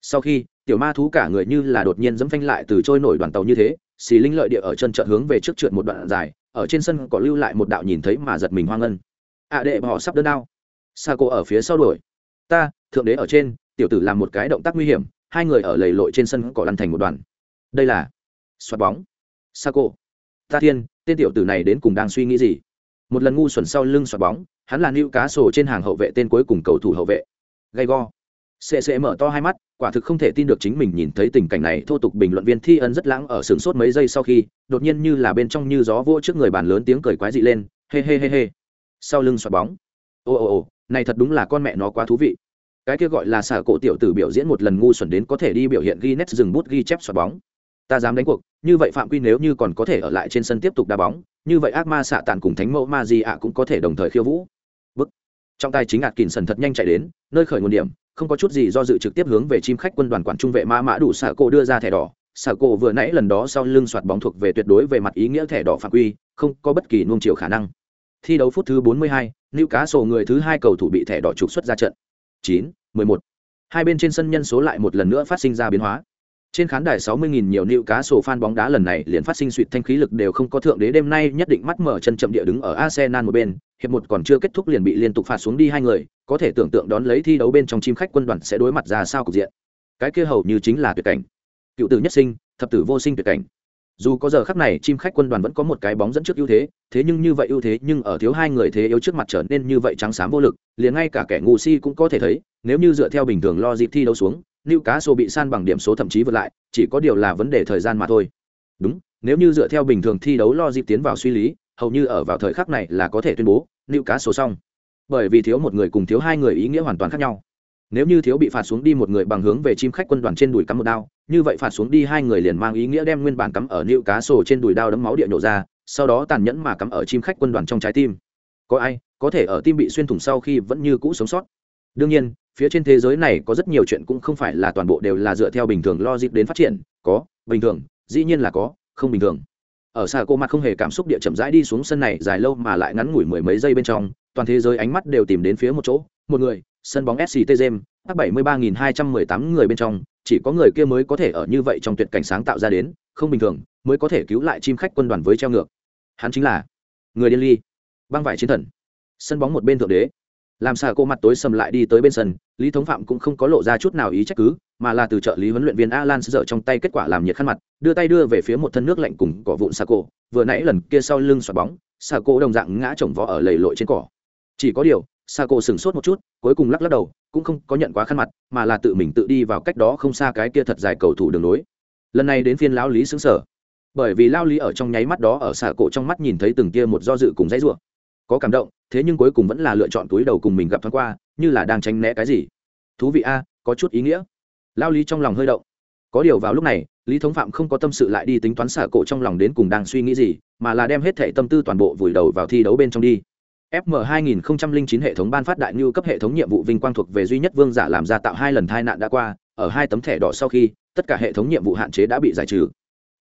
Sau khi, tiểu ma thú cả người như là đột nhiên dẫm phanh lại từ trôi nổi đoàn tàu như thế, xì linh lợi địa ở chân trận hướng về trước trượt một đoạn dài, ở trên sân cỏ lưu lại một đạo nhìn thấy mà giật mình hoang ngân. À đệ họ sắp đơn đao. Sa cô ở phía sau đuổi ta thượng đế ở trên tiểu tử làm một cái động tác nguy hiểm hai người ở lầy lội trên sân cỏ lăn thành một đoàn đây là xoạt bóng Saco. Ta thiên, tên tiểu tử này đến cùng đang suy nghĩ gì? Một lần ngu xuẩn sau lưng xoạt bóng, hắn là nữ cá sổ trên hàng hậu vệ tên cuối cùng cầu thủ hậu vệ. Gay go. CC mở to hai mắt, quả thực không thể tin được chính mình nhìn thấy tình cảnh này. Thô tục bình luận viên Thi Ân rất lãng ở sừng sốt mấy giây sau khi, đột nhiên như là bên trong như gió vô trước người bàn lớn tiếng cười quái dị lên, he he he he. Sau lưng xoạt bóng. ồ ồ ồ này thật đúng là con mẹ nó quá thú vị. Cái kia gọi là xả cổ tiểu tử biểu diễn một lần ngu xuẩn đến có thể đi biểu hiện ghi nét dừng bút ghi chép xoạt bóng. Ta dám đánh cuộc, như vậy phạm quy nếu như còn có thể ở lại trên sân tiếp tục đá bóng, như vậy ác ma xạ tàn cùng thánh mẫu ma di ạ cũng có thể đồng thời khiêu vũ. Bức. Trong tay chính ạt kỳn sần thật nhanh chạy đến, nơi khởi nguồn điểm, không có chút gì do dự trực tiếp hướng về chim khách quân đoàn quản trung vệ ma mã đủ xả cổ đưa ra thẻ đỏ. Xả cổ vừa nãy lần đó sau lưng soạt bóng thuộc về tuyệt đối về mặt ý nghĩa thẻ đỏ phạm quy, không có bất kỳ nuông chiều khả năng thi đấu phút thứ 42, Lưu Cá sổ người thứ hai cầu thủ bị thẻ đỏ trục xuất ra trận. 9, 11. Hai bên trên sân nhân số lại một lần nữa phát sinh ra biến hóa. Trên khán đài 60.000 nhiều Lưu Cá sổ fan bóng đá lần này liền phát sinh suýt thanh khí lực đều không có thượng đế đêm nay nhất định mắt mở chân chậm địa đứng ở Arsenal một bên, hiệp một còn chưa kết thúc liền bị liên tục phạt xuống đi hai người, có thể tưởng tượng đón lấy thi đấu bên trong chim khách quân đoàn sẽ đối mặt ra sao cục diện. Cái kia hầu như chính là tuyệt cảnh. cựu tử nhất sinh thập tử vô sinh tuyệt cảnh dù có giờ khắc này chim khách quân đoàn vẫn có một cái bóng dẫn trước ưu thế thế nhưng như vậy ưu thế nhưng ở thiếu hai người thế yếu trước mặt trở nên như vậy trắng xám vô lực, liền ngay cả kẻ ngu si cũng có thể thấy, nếu như dựa theo bình thường lo dịp thi đấu xuống lưu cá sổ bị san bằng điểm số thậm chí vượt lại, chỉ có điều là vấn đề thời gian mà thôi. Đúng, nếu như dựa theo bình thường thi đấu lo dịp tiến vào suy lý, hầu như ở vào thời khắc này là có thể tuyên bố lưu cá sổ xong. Bởi vì thiếu một người cùng thiếu hai người ý nghĩa hoàn toàn khác nhau nếu như thiếu bị phạt xuống đi một người bằng hướng về chim khách quân đoàn trên đùi cắm một đao, như vậy phạt xuống đi hai người liền mang ý nghĩa đem nguyên bản cắm ở nịu cá sổ trên đùi đao đấm máu địa nổ ra, sau đó tàn nhẫn mà cắm ở chim khách quân đoàn trong trái tim. Có ai, có thể ở tim bị xuyên thủng sau khi vẫn như cũ sống sót. Đương nhiên, phía trên thế giới này có rất nhiều chuyện cũng không phải là toàn bộ đều là dựa theo bình thường logic đến phát triển. Có, bình thường, dĩ nhiên là có, không bình thường. Ở xa cô mặt không hề cảm xúc địa chậm rãi đi xuống sân này dài lâu mà lại ngắn ngủi mười mấy giây bên trong, toàn thế giới ánh mắt đều tìm đến phía một chỗ một người, sân bóng sct gem các bảy mươi ba nghìn hai trăm mười tám người bên trong, chỉ có người kia mới có thể ở như vậy trong tuyệt cảnh sáng tạo ra đến, không bình thường, mới có thể cứu lại chim khách quân đoàn với treo ngược. Hắn chính là người điên ly, băng vải chiến thần. Sân bóng một bên thượng đế. Làm sao cô mặt tối sầm lại đi tới bên sân, lý thống phạm cũng không có lộ ra chút nào ý trách cứ, mà là từ trợ lý huấn luyện viên alan dở trong tay kết quả làm nhiệt khăn mặt, đưa tay đưa về phía một thân nước lạnh cùng cỏ vụn xa cô. Vừa nãy lần kia sau lưng xoạt bóng xa cô đồng dạng ngã chồng vó ở lầy lội trên cỏ. Chỉ có điều xa cô sửng sốt một chút, cuối cùng lắc lắc đầu, cũng không có nhận quá khăn mặt, mà là tự mình tự đi vào cách đó không xa cái kia thật dài cầu thủ đường nối lần này đến phiên lão lý xứng sở. Bởi vì lao lý ở trong nháy mắt đó ở xà cổ trong mắt nhìn thấy từng kia một do dự cùng dãy ruộng có cảm động, thế nhưng cuối cùng vẫn là lựa chọn túi đầu cùng mình gặp thoáng qua, như là đang tránh né cái gì. Thú vị a, có chút ý nghĩa. Lao lý trong lòng hơi động. Có điều vào lúc này, lý thống phạm không có tâm sự lại đi tính toán xạ cổ trong lòng đến cùng đang suy nghĩ gì, mà là đem hết thệ tâm tư toàn bộ vùi đầu vào thi đấu bên trong đi. FM 2009 hệ thống ban phát đại nhu cấp hệ thống nhiệm vụ vinh quang thuộc về duy nhất vương giả làm ra tạo hai lần tai nạn đã qua, ở hai tấm thẻ đỏ sau khi, tất cả hệ thống nhiệm vụ hạn chế đã bị giải trừ.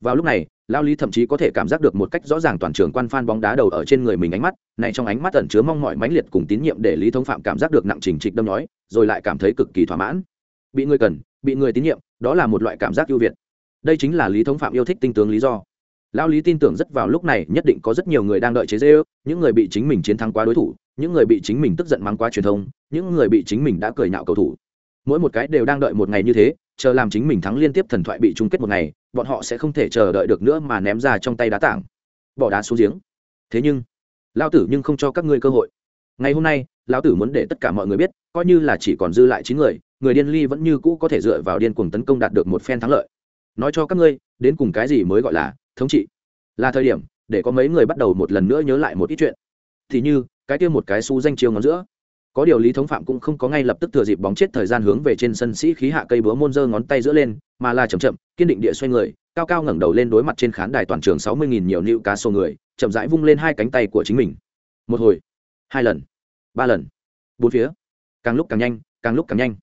Vào lúc này, Lao Lý thậm chí có thể cảm giác được một cách rõ ràng toàn trường quan fan bóng đá đầu ở trên người mình ánh mắt, này trong ánh mắt ẩn chứa mong mỏi mãnh liệt cùng tín nhiệm để Lý Thống Phạm cảm giác được nặng trình trịch đâm nói, rồi lại cảm thấy cực kỳ thỏa mãn. Bị người cần, bị người tín nhiệm, đó là một loại cảm giác ưu việt. Đây chính là Lý Thống Phạm yêu thích tinh tướng lý do lao lý tin tưởng rất vào lúc này nhất định có rất nhiều người đang đợi chế dê ư những người bị chính mình chiến thắng quá đối thủ, những người bị chính mình tức giận mắng quá truyền thông, những người bị chính mình đã cười nhạo cầu thủ. Mỗi một cái đều đang đợi một ngày như thế, chờ làm chính mình thắng liên tiếp thần thoại bị chung kết một ngày, bọn họ sẽ không thể chờ đợi được nữa mà ném ra trong tay đá tảng. Bỏ đá xuống giếng. Thế nhưng lao tử nhưng không cho các ngươi cơ hội. Ngày hôm nay lao tử muốn để tất cả mọi người biết, coi như là chỉ còn dư lại chín người người điên ly vẫn như cũ có thể dựa vào điên cuồng tấn công đạt được một phen thắng lợi. Nói cho các ngươi, đến cùng cái gì mới gọi là thống trị. Là thời điểm, để có mấy người bắt đầu một lần nữa nhớ lại một ít chuyện. Thì như, cái kia một cái xu danh chiêu ngón giữa. Có điều lý thống phạm cũng không có ngay lập tức thừa dịp bóng chết thời gian hướng về trên sân sĩ khí hạ cây búa môn giơ ngón tay giữa lên, mà là chậm chậm, kiên định địa xoay người, cao cao ngẩng đầu lên đối mặt trên khán đài toàn trường sáu mươi nghìn nhiều nữ cá sổ người, chậm rãi vung lên hai cánh tay của chính mình. Một hồi, hai lần, ba lần, bốn phía. Càng lúc càng nhanh, càng lúc càng nhanh.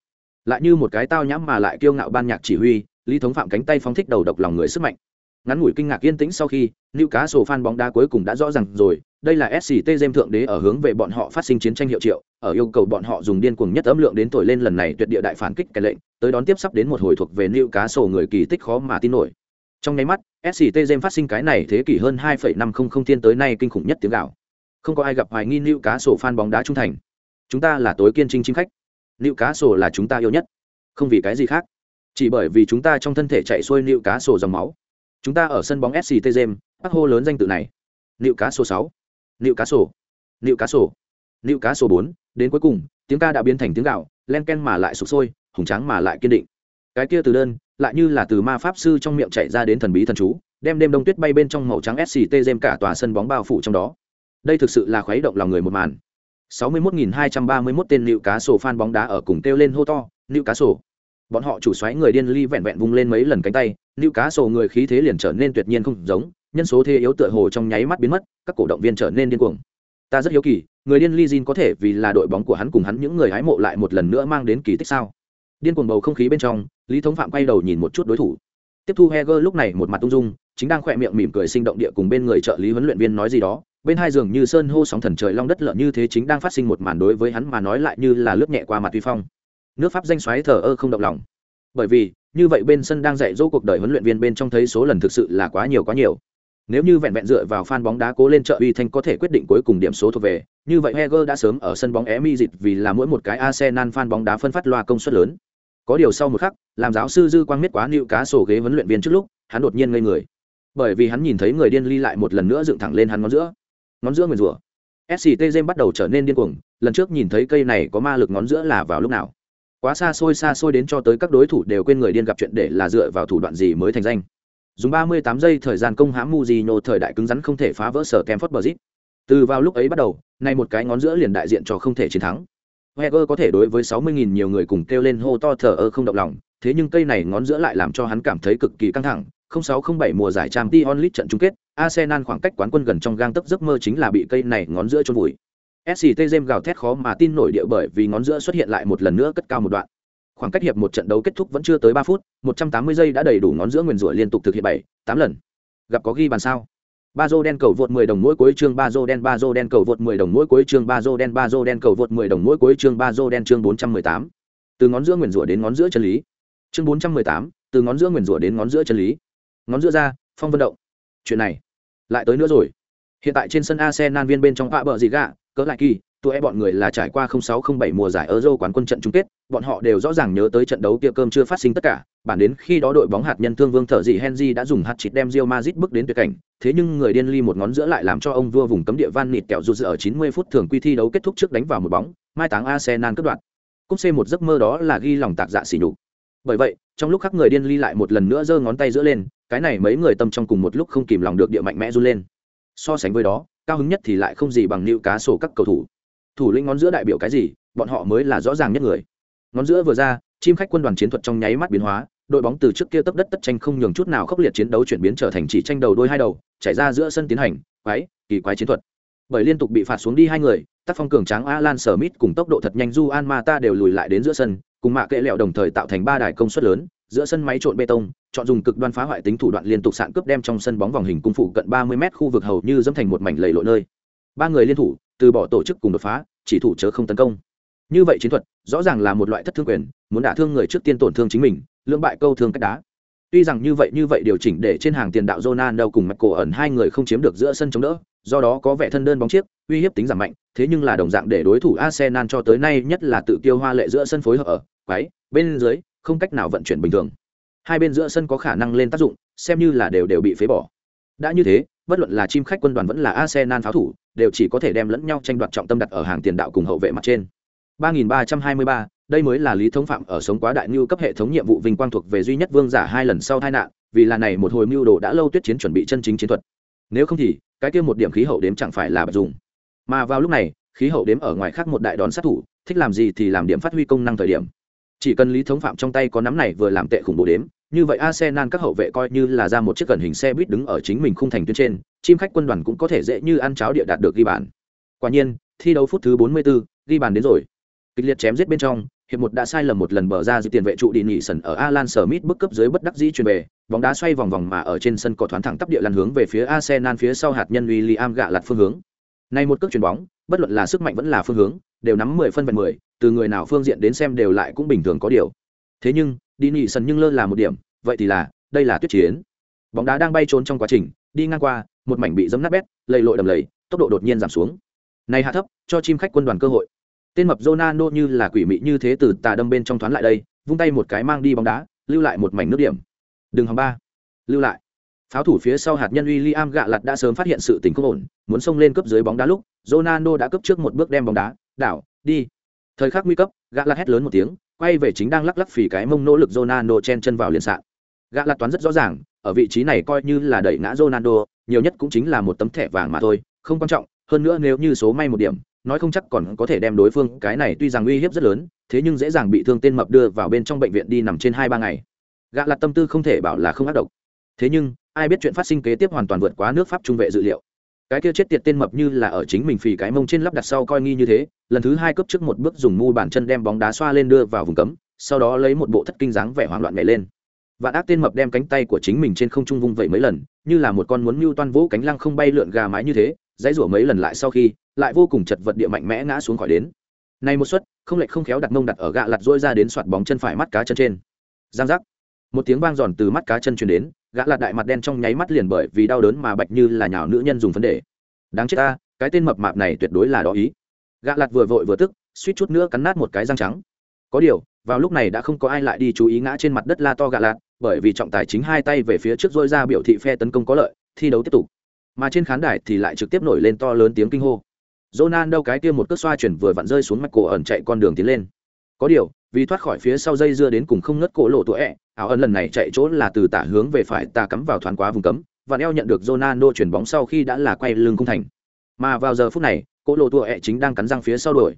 Lại như một cái tao nhãm mà lại kiêu ngạo ban nhạc chỉ huy, lý thống phạm cánh tay phóng thích đầu độc lòng người sức mạnh ngắn ngủi kinh ngạc yên tĩnh sau khi nữ cá sổ fan bóng đá cuối cùng đã rõ ràng rồi đây là sct gem thượng đế ở hướng về bọn họ phát sinh chiến tranh hiệu triệu ở yêu cầu bọn họ dùng điên cuồng nhất ấm lượng đến thổi lên lần này tuyệt địa đại phản kích cái lệnh tới đón tiếp sắp đến một hồi thuộc về nữ cá sổ người kỳ tích khó mà tin nổi. Trong nháy mắt sct gem phát sinh cái này thế kỷ hơn 2,500 thiên tới nay kinh khủng nhất tiếng gạo không có ai gặp hoài nghi nữ cá sổ fan bóng đá trung thành. Chúng ta là tối kiên trinh chính khách. Nữ cá sổ là chúng ta yêu nhất. Không vì cái gì khác. Chỉ bởi vì chúng ta trong thân thể chạy xuôi nữ cá sổ dòng máu chúng ta ở sân bóng sct james bác hô lớn danh tự này. Nịu cá số sáu. Nịu cá sổ nịu cá sổ nịu cá sổ bốn. Đến cuối cùng, tiếng ca đã biến thành tiếng gạo, len ken mà lại sụp sôi, hùng tráng mà lại kiên định. Cái kia từ đơn, lại như là từ ma pháp sư trong miệng chạy ra đến thần bí thần chú, đem đêm đông tuyết bay bên trong màu trắng sct jem cả tòa sân bóng bao phủ trong đó. Đây thực sự là khuấy động lòng người một màn. 61.231 tên nịu cá sổ fan bóng đá ở cùng kêu lên hô to nịu cá sổ bọn họ chủ xoáy người điên ly vẹn vẹn vung lên mấy lần cánh tay nữ cá sổ người khí thế liền trở nên tuyệt nhiên không giống, nhân số thế yếu tựa hồ trong nháy mắt biến mất, các cổ động viên trở nên điên cuồng. Ta rất hiếu kỳ, người điên ly Jin có thể vì là đội bóng của hắn cùng hắn những người hái mộ lại một lần nữa mang đến kỳ tích sao? Điên cuồng bầu không khí bên trong, lý thống phạm quay đầu nhìn một chút đối thủ. Tiếp thu heger lúc này một mặt tung dung, chính đang khỏe miệng mỉm cười sinh động địa cùng bên người trợ lý huấn luyện viên nói gì đó, bên hai giường như sơn hô sóng thần trời long đất lợn như thế chính đang phát sinh một màn đối với hắn mà nói lại như là lướt nhẹ qua mặt vi phong nước pháp danh xoáy thờ ơ không động lòng. Bởi vì, như vậy bên sân đang dạy dỗ cuộc đời huấn luyện viên bên trong thấy số lần thực sự là quá nhiều quá nhiều. Nếu như vẹn vẹn dựa vào fan bóng đá cố lên trợ uy thanh có thể quyết định cuối cùng điểm số thuộc về, như vậy Heger đã sớm ở sân bóng Emi dịch vì là mỗi một cái Arsenal fan bóng đá phân phát loa công suất lớn. Có điều sau một khắc, làm giáo sư dư quang miết quá nịu cá sổ ghế huấn luyện viên trước lúc, hắn đột nhiên ngây người. Bởi vì hắn nhìn thấy người điên ly lại một lần nữa dựng thẳng lên hắn ngón giữa. Ngón giữa nguyền rủa. Sct bắt đầu trở nên điên cuồng, lần trước nhìn thấy cây này có ma lực ngón giữa là vào lúc nào? Quá xa xôi xa xôi đến cho tới các đối thủ đều quên người điên gặp chuyện để là dựa vào thủ đoạn gì mới thành danh dùng 38 giây thời gian công hãm Mujino thời đại cứng rắn không thể phá vỡ sở Kemford Bridge. Từ vào lúc ấy bắt đầu, nay một cái ngón giữa liền đại diện cho không thể chiến thắng. Wenger có thể đối với 60.000 nhiều người cùng kêu lên hô to thở ơ không động lòng, thế nhưng cây này ngón giữa lại làm cho hắn cảm thấy cực kỳ căng thẳng. 0607 mùa giải Champions League trận chung kết, Arsenal khoảng cách quán quân gần trong gang tấc giấc mơ chính là bị cây này ngón giữa chôn vùi. SCT James gào thét khó mà tin nổi địa bởi vì ngón giữa xuất hiện lại một lần nữa cất cao một đoạn. Khoảng cách hiệp một trận đấu kết thúc vẫn chưa tới 3 phút, 180 giây đã đầy đủ ngón giữa nguyền rủa liên tục thực hiện 7, 8 lần. Gặp có ghi bàn sao? ba dô đen cầu vượt 10 đồng mỗi cuối chương ba dô đen ba dô đen cầu vượt 10 đồng mỗi cuối chương ba dô đen ba dô đen cầu vượt 10 đồng mỗi cuối chương ba dô đen chương 418. Từ ngón giữa nguyền rủa đến ngón giữa chân lý. Chương 418, từ ngón giữa nguyền rủa đến ngón giữa chân lý. Ngón giữa ra, phong vân động. Chuyện này lại tới nữa rồi. Hiện tại trên sân Arsenal viên bên trong vạ bờ gì gạ, cỡ lại kỳ, tụi e bọn người là trải qua 0607 mùa giải Euro quán quân trận chung kết, bọn họ đều rõ ràng nhớ tới trận đấu kia cơm chưa phát sinh tất cả, bản đến khi đó đội bóng hạt nhân thương vương thở dị Henry đã dùng hạt chít đem Real Madrid bước đến tuyệt cảnh, thế nhưng người điên ly một ngón giữa lại làm cho ông vua vùng cấm địa Van Nịt kẹo rụt ở 90 phút thường quy thi đấu kết thúc trước đánh vào một bóng, mai táng Arsenal cướp đoạt. Cúp C một giấc mơ đó là ghi lòng tạc dạ xỉ nhục. Bởi vậy, trong lúc khắc người điên ly lại một lần nữa giơ ngón tay giữa lên, cái này mấy người tâm trong cùng một lúc không kìm lòng được địa mạnh mẽ run lên. So sánh với đó, cao hứng nhất thì lại không gì bằng nịu cá sổ các cầu thủ. Thủ lĩnh ngón giữa đại biểu cái gì, bọn họ mới là rõ ràng nhất người. Ngón giữa vừa ra, chim khách quân đoàn chiến thuật trong nháy mắt biến hóa, đội bóng từ trước kia tấp đất tất tranh không nhường chút nào khốc liệt chiến đấu chuyển biến trở thành chỉ tranh đầu đôi hai đầu chạy ra giữa sân tiến hành, quái, kỳ quái chiến thuật. Bởi liên tục bị phạt xuống đi hai người, tác phong cường tráng alan smith cùng tốc độ thật nhanh du an ma ta đều lùi lại đến giữa sân, cùng mạ kệ lẹo đồng thời tạo thành ba đài công suất lớn, giữa sân máy trộn bê tông chọn dùng cực đoan phá hoại tính thủ đoạn liên tục sạn cướp đem trong sân bóng vòng hình cung phụ cận ba mươi m khu vực hầu như dẫm thành một mảnh lầy lội nơi. Ba người liên thủ, từ bỏ tổ chức cùng đột phá, chỉ thủ chớ không tấn công. Như vậy chiến thuật, rõ ràng là một loại thất thương quyền, muốn đả thương người trước tiên tổn thương chính mình, lưỡng bại câu thương cách đá. Tuy rằng như vậy như vậy điều chỉnh để trên hàng tiền đạo Ronaldo cùng cổ ẩn hai người không chiếm được giữa sân chống đỡ, do đó có vẻ thân đơn bóng chiếc, uy hiếp tính giảm mạnh, thế nhưng là đồng dạng để đối thủ Arsenal cho tới nay nhất là tự tiêu hoa lệ giữa sân phối hợp ở quái bên dưới, không cách nào vận chuyển bình thường hai bên giữa sân có khả năng lên tác dụng xem như là đều đều bị phế bỏ. Đã như thế bất luận là chim khách quân đoàn vẫn là Arsenal pháo thủ đều chỉ có thể đem lẫn nhau tranh đoạt trọng tâm đặt ở hàng tiền đạo cùng hậu vệ mặt trên. 3323, đây mới là lý thống phạm ở sống quá đại lưu cấp hệ thống nhiệm vụ vinh quang thuộc về duy nhất vương giả hai lần sau tai nạn vì là này một hồi mưu đồ đã lâu tuyết chiến chuẩn bị chân chính chiến thuật. Nếu không thì cái kia một điểm khí hậu đếm chẳng phải là bật dùng. Mà vào lúc này khí hậu đếm ở ngoài khác một đại đón sát thủ thích làm gì thì làm điểm phát huy công năng thời điểm chỉ cần lý thống phạm trong tay có nắm này vừa làm tệ khủng bố đếm như vậy Arsenal các hậu vệ coi như là ra một chiếc gần hình xe buýt đứng ở chính mình khung thành tuyến trên, chim khách quân đoàn cũng có thể dễ như ăn cháo địa đạt được ghi bàn. Quả nhiên, thi đấu phút thứ 44, ghi bàn đến rồi. Kịch liệt chém giết bên trong, hiệp một đã sai lầm một lần bờ ra giữ tiền vệ trụ đi nghỉ sần ở Alan Smith bức cấp dưới bất đắc dĩ truyền về, bóng đá xoay vòng vòng mà ở trên sân cỏ thoáng thẳng tắp địa lăn hướng về phía Arsenal phía sau hạt nhân William gạ lật phương hướng. Này một cước chuyền bóng, bất luận là sức mạnh vẫn là phương hướng, đều nắm 10 phân vẹn 10, từ người nào phương diện đến xem đều lại cũng bình thường có điều. Thế nhưng, đi nhị sần nhưng lơ là một điểm, vậy thì là đây là tuyết chiến. Bóng đá đang bay trốn trong quá trình đi ngang qua một mảnh bị dấm nát bét lầy lội đầm lầy tốc độ đột nhiên giảm xuống. Này hạ thấp cho chim khách quân đoàn cơ hội. Tên mập Ronaldo như là quỷ mị như thế từ tà đâm bên trong thoáng lại đây vung tay một cái mang đi bóng đá lưu lại một mảnh nước điểm. Đừng hòng ba. Lưu lại. Pháo thủ phía sau hạt nhân William gạ lặt đã sớm phát hiện sự tình không ổn muốn xông lên cướp dưới bóng đá lúc Ronaldo đã cướp trước một bước đem bóng đá đảo đi thời khắc nguy cấp gã lặt hét lớn một tiếng, quay về chính đang lắc lắc phì cái mông nỗ lực Ronaldo chen chân vào liền sạn. Gã lạt toán rất rõ ràng, ở vị trí này coi như là đẩy ngã ronaldo, nhiều nhất cũng chính là một tấm thẻ vàng mà thôi, không quan trọng, hơn nữa nếu như số may một điểm, nói không chắc còn có thể đem đối phương, cái này tuy rằng uy hiếp rất lớn, thế nhưng dễ dàng bị thương tên mập đưa vào bên trong bệnh viện đi nằm trên hai ba ngày. Gã lạt tâm tư không thể bảo là không ác độc. Thế nhưng, ai biết chuyện phát sinh kế tiếp hoàn toàn vượt quá nước pháp trung vệ dự liệu. Cái kia chết tiệt tên mập như là ở chính mình phì cái mông trên lắp đặt sau coi nghi như thế lần thứ hai cấp trước một bước dùng mu bàn chân đem bóng đá xoa lên đưa vào vùng cấm, sau đó lấy một bộ thất kinh dáng vẻ hoảng loạn nhảy lên. Vạn ác tên mập đem cánh tay của chính mình trên không trung vung vẩy mấy lần, như là một con muốn mưu toan vỗ cánh lăng không bay lượn gà mái như thế, dãy rủa mấy lần lại sau khi, lại vô cùng chật vật địa mạnh mẽ ngã xuống khỏi đến. Này một suất, không lệch không khéo đặt mông đặt ở gạ lặt dôi ra đến soạt bóng chân phải mắt cá chân trên. Giang giác. Một tiếng vang giòn từ mắt cá chân truyền đến gã lạt đại mặt đen trong nháy mắt liền bởi vì đau đớn mà bạch như là nhào nữ nhân dùng vấn đề đáng chết ta, cái tên mập mạp này tuyệt đối là đó ý. Gạ lạt vừa vội vừa tức, suýt chút nữa cắn nát một cái răng trắng. Có điều, vào lúc này đã không có ai lại đi chú ý ngã trên mặt đất la to gạ lạt, bởi vì trọng tài chính hai tay về phía trước dôi ra biểu thị phe tấn công có lợi, thi đấu tiếp tục. Mà trên khán đài thì lại trực tiếp nổi lên to lớn tiếng kinh hô. Ronaldo cái kia một cước xoa chuyển vừa vặn rơi xuống mắt cổ ẩn chạy con đường tiến lên. Có điều, vì thoát khỏi phía sau dây dưa đến cùng không ngất cổ lộ tụa ẹ áo ẩn lần này chạy chỗ là từ tả hướng về phải ta cắm vào thoáng quá vùng cấm, và eo nhận được Ronaldo chuyển bóng sau khi đã là quay lưng cung thành. Mà vào giờ phút này Cỗ lộ tua ẹ chính đang cắn răng phía sau đuổi.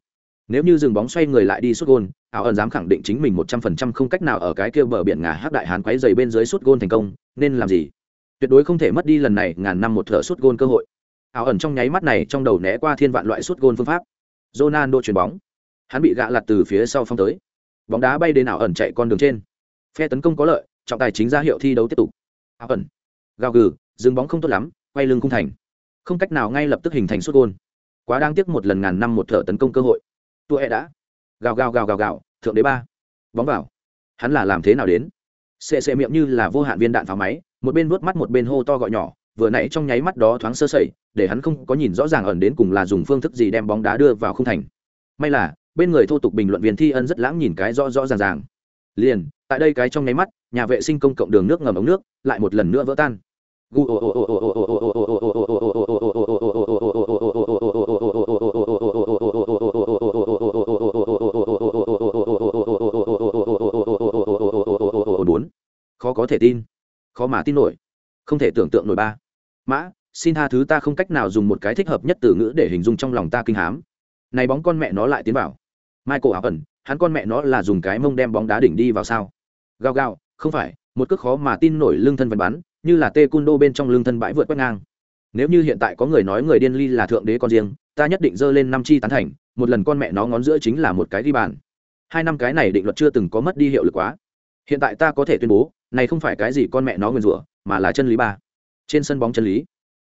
Nếu như dừng bóng xoay người lại đi sút gôn áo ẩn dám khẳng định chính mình một trăm phần trăm không cách nào ở cái kia bờ biển ngà hắc đại hán quấy dày bên dưới sút gôn thành công, nên làm gì? Tuyệt đối không thể mất đi lần này ngàn năm một thợ sút gôn cơ hội. Áo ẩn trong nháy mắt này trong đầu né qua thiên vạn loại sút gôn phương pháp. Ronaldo chuyền bóng. Hắn bị gạ lặt từ phía sau phong tới. Bóng đá bay đến ảo ẩn chạy con đường trên. Phe tấn công có lợi, trọng tài chính ra hiệu thi đấu tiếp tục. Ảo ẩn. Gào gừ, dừng bóng không tốt lắm, quay lưng cung thành. Không cách nào ngay lập tức hình thành suốt gôn quá đáng tiếc một lần ngàn năm một thợ tấn công cơ hội. Tua e đã. Gào gào gào gào gào. Thượng đế ba. Bóng vào. Hắn là làm thế nào đến? Xệ xệ miệng như là vô hạn viên đạn pháo máy, một bên vuốt mắt một bên hô to gọi nhỏ, vừa nãy trong nháy mắt đó thoáng sơ sẩy, để hắn không có nhìn rõ ràng ẩn đến cùng là dùng phương thức gì đem bóng đá đưa vào không thành. May là, bên người thô tục bình luận viên thi ân rất lãng nhìn cái rõ rõ ràng ràng. Liền, tại đây cái trong nháy mắt, nhà vệ sinh công cộng đường nước ngầm ống nước lại một lần nữa vỡ tan. Bốn khó có thể tin. Khó mà tin nổi. Không thể tưởng tượng nổi ba. Mã, xin tha thứ ta không cách nào dùng một cái thích hợp nhất từ ngữ để hình dung trong lòng ta kinh hám. Này bóng con mẹ nó lại tiến vào. Michael áo ẩn, hắn con mẹ nó là dùng cái mông đem bóng đá đỉnh đi vào sao? Gao gao không phải, một cước khó mà tin nổi lương thân vật bắn, như là tê cun đô bên trong lương thân bãi vượt quét ngang. Nếu như hiện tại có người nói người điên ly là thượng đế con riêng, ta nhất định dơ lên năm chi tán thành, một lần con mẹ nó ngón giữa chính là một cái ghi bàn. Hai năm cái này định luật chưa từng có mất đi hiệu lực quá. Hiện tại ta có thể tuyên bố này không phải cái gì con mẹ nó nguyên rủa, mà là chân lý ba. Trên sân bóng chân lý.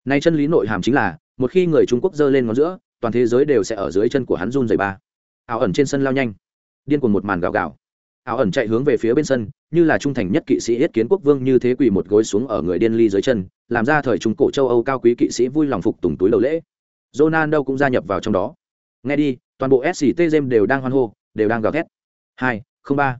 Này chân lý nội hàm chính là, một khi người trung quốc giơ lên ngón giữa, toàn thế giới đều sẽ ở dưới chân của hắn run dày ba. Ảo ẩn trên sân lao nhanh. Điên cuồng một màn gào gào. Ảo ẩn chạy hướng về phía bên sân, như là trung thành nhất kỵ sĩ yết kiến quốc vương như thế quỳ một gối xuống ở người điên ly dưới chân, làm ra thời trung cổ châu âu cao quý kỵ sĩ vui lòng phục tùng túi đầu lễ. Ronaldo cũng gia nhập vào trong đó. Nghe đi, toàn bộ sct đều đang hoan hô, đều đang gào thét. Hai, không ba.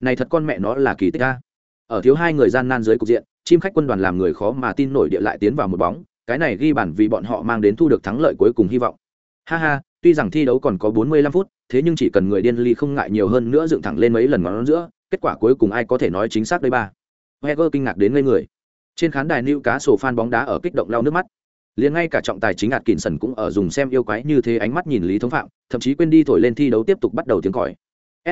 Này thật con mẹ nó là kỳ tích a ở thiếu hai người gian nan dưới cục diện, chim khách quân đoàn làm người khó mà tin nổi địa lại tiến vào một bóng, cái này ghi bản vì bọn họ mang đến thu được thắng lợi cuối cùng hy vọng. Ha ha, tuy rằng thi đấu còn có 45 phút, thế nhưng chỉ cần người điên ly không ngại nhiều hơn nữa dựng thẳng lên mấy lần ngón giữa, kết quả cuối cùng ai có thể nói chính xác đây ba. Heger kinh ngạc đến ngây người. Trên khán đài nữ cá sổ fan bóng đá ở kích động lau nước mắt. Liền ngay cả trọng tài chính ạt kỳn sần cũng ở dùng xem yêu quái như thế ánh mắt nhìn lý thống phạm, thậm chí quên đi thổi lên thi đấu tiếp tục bắt đầu tiếng còi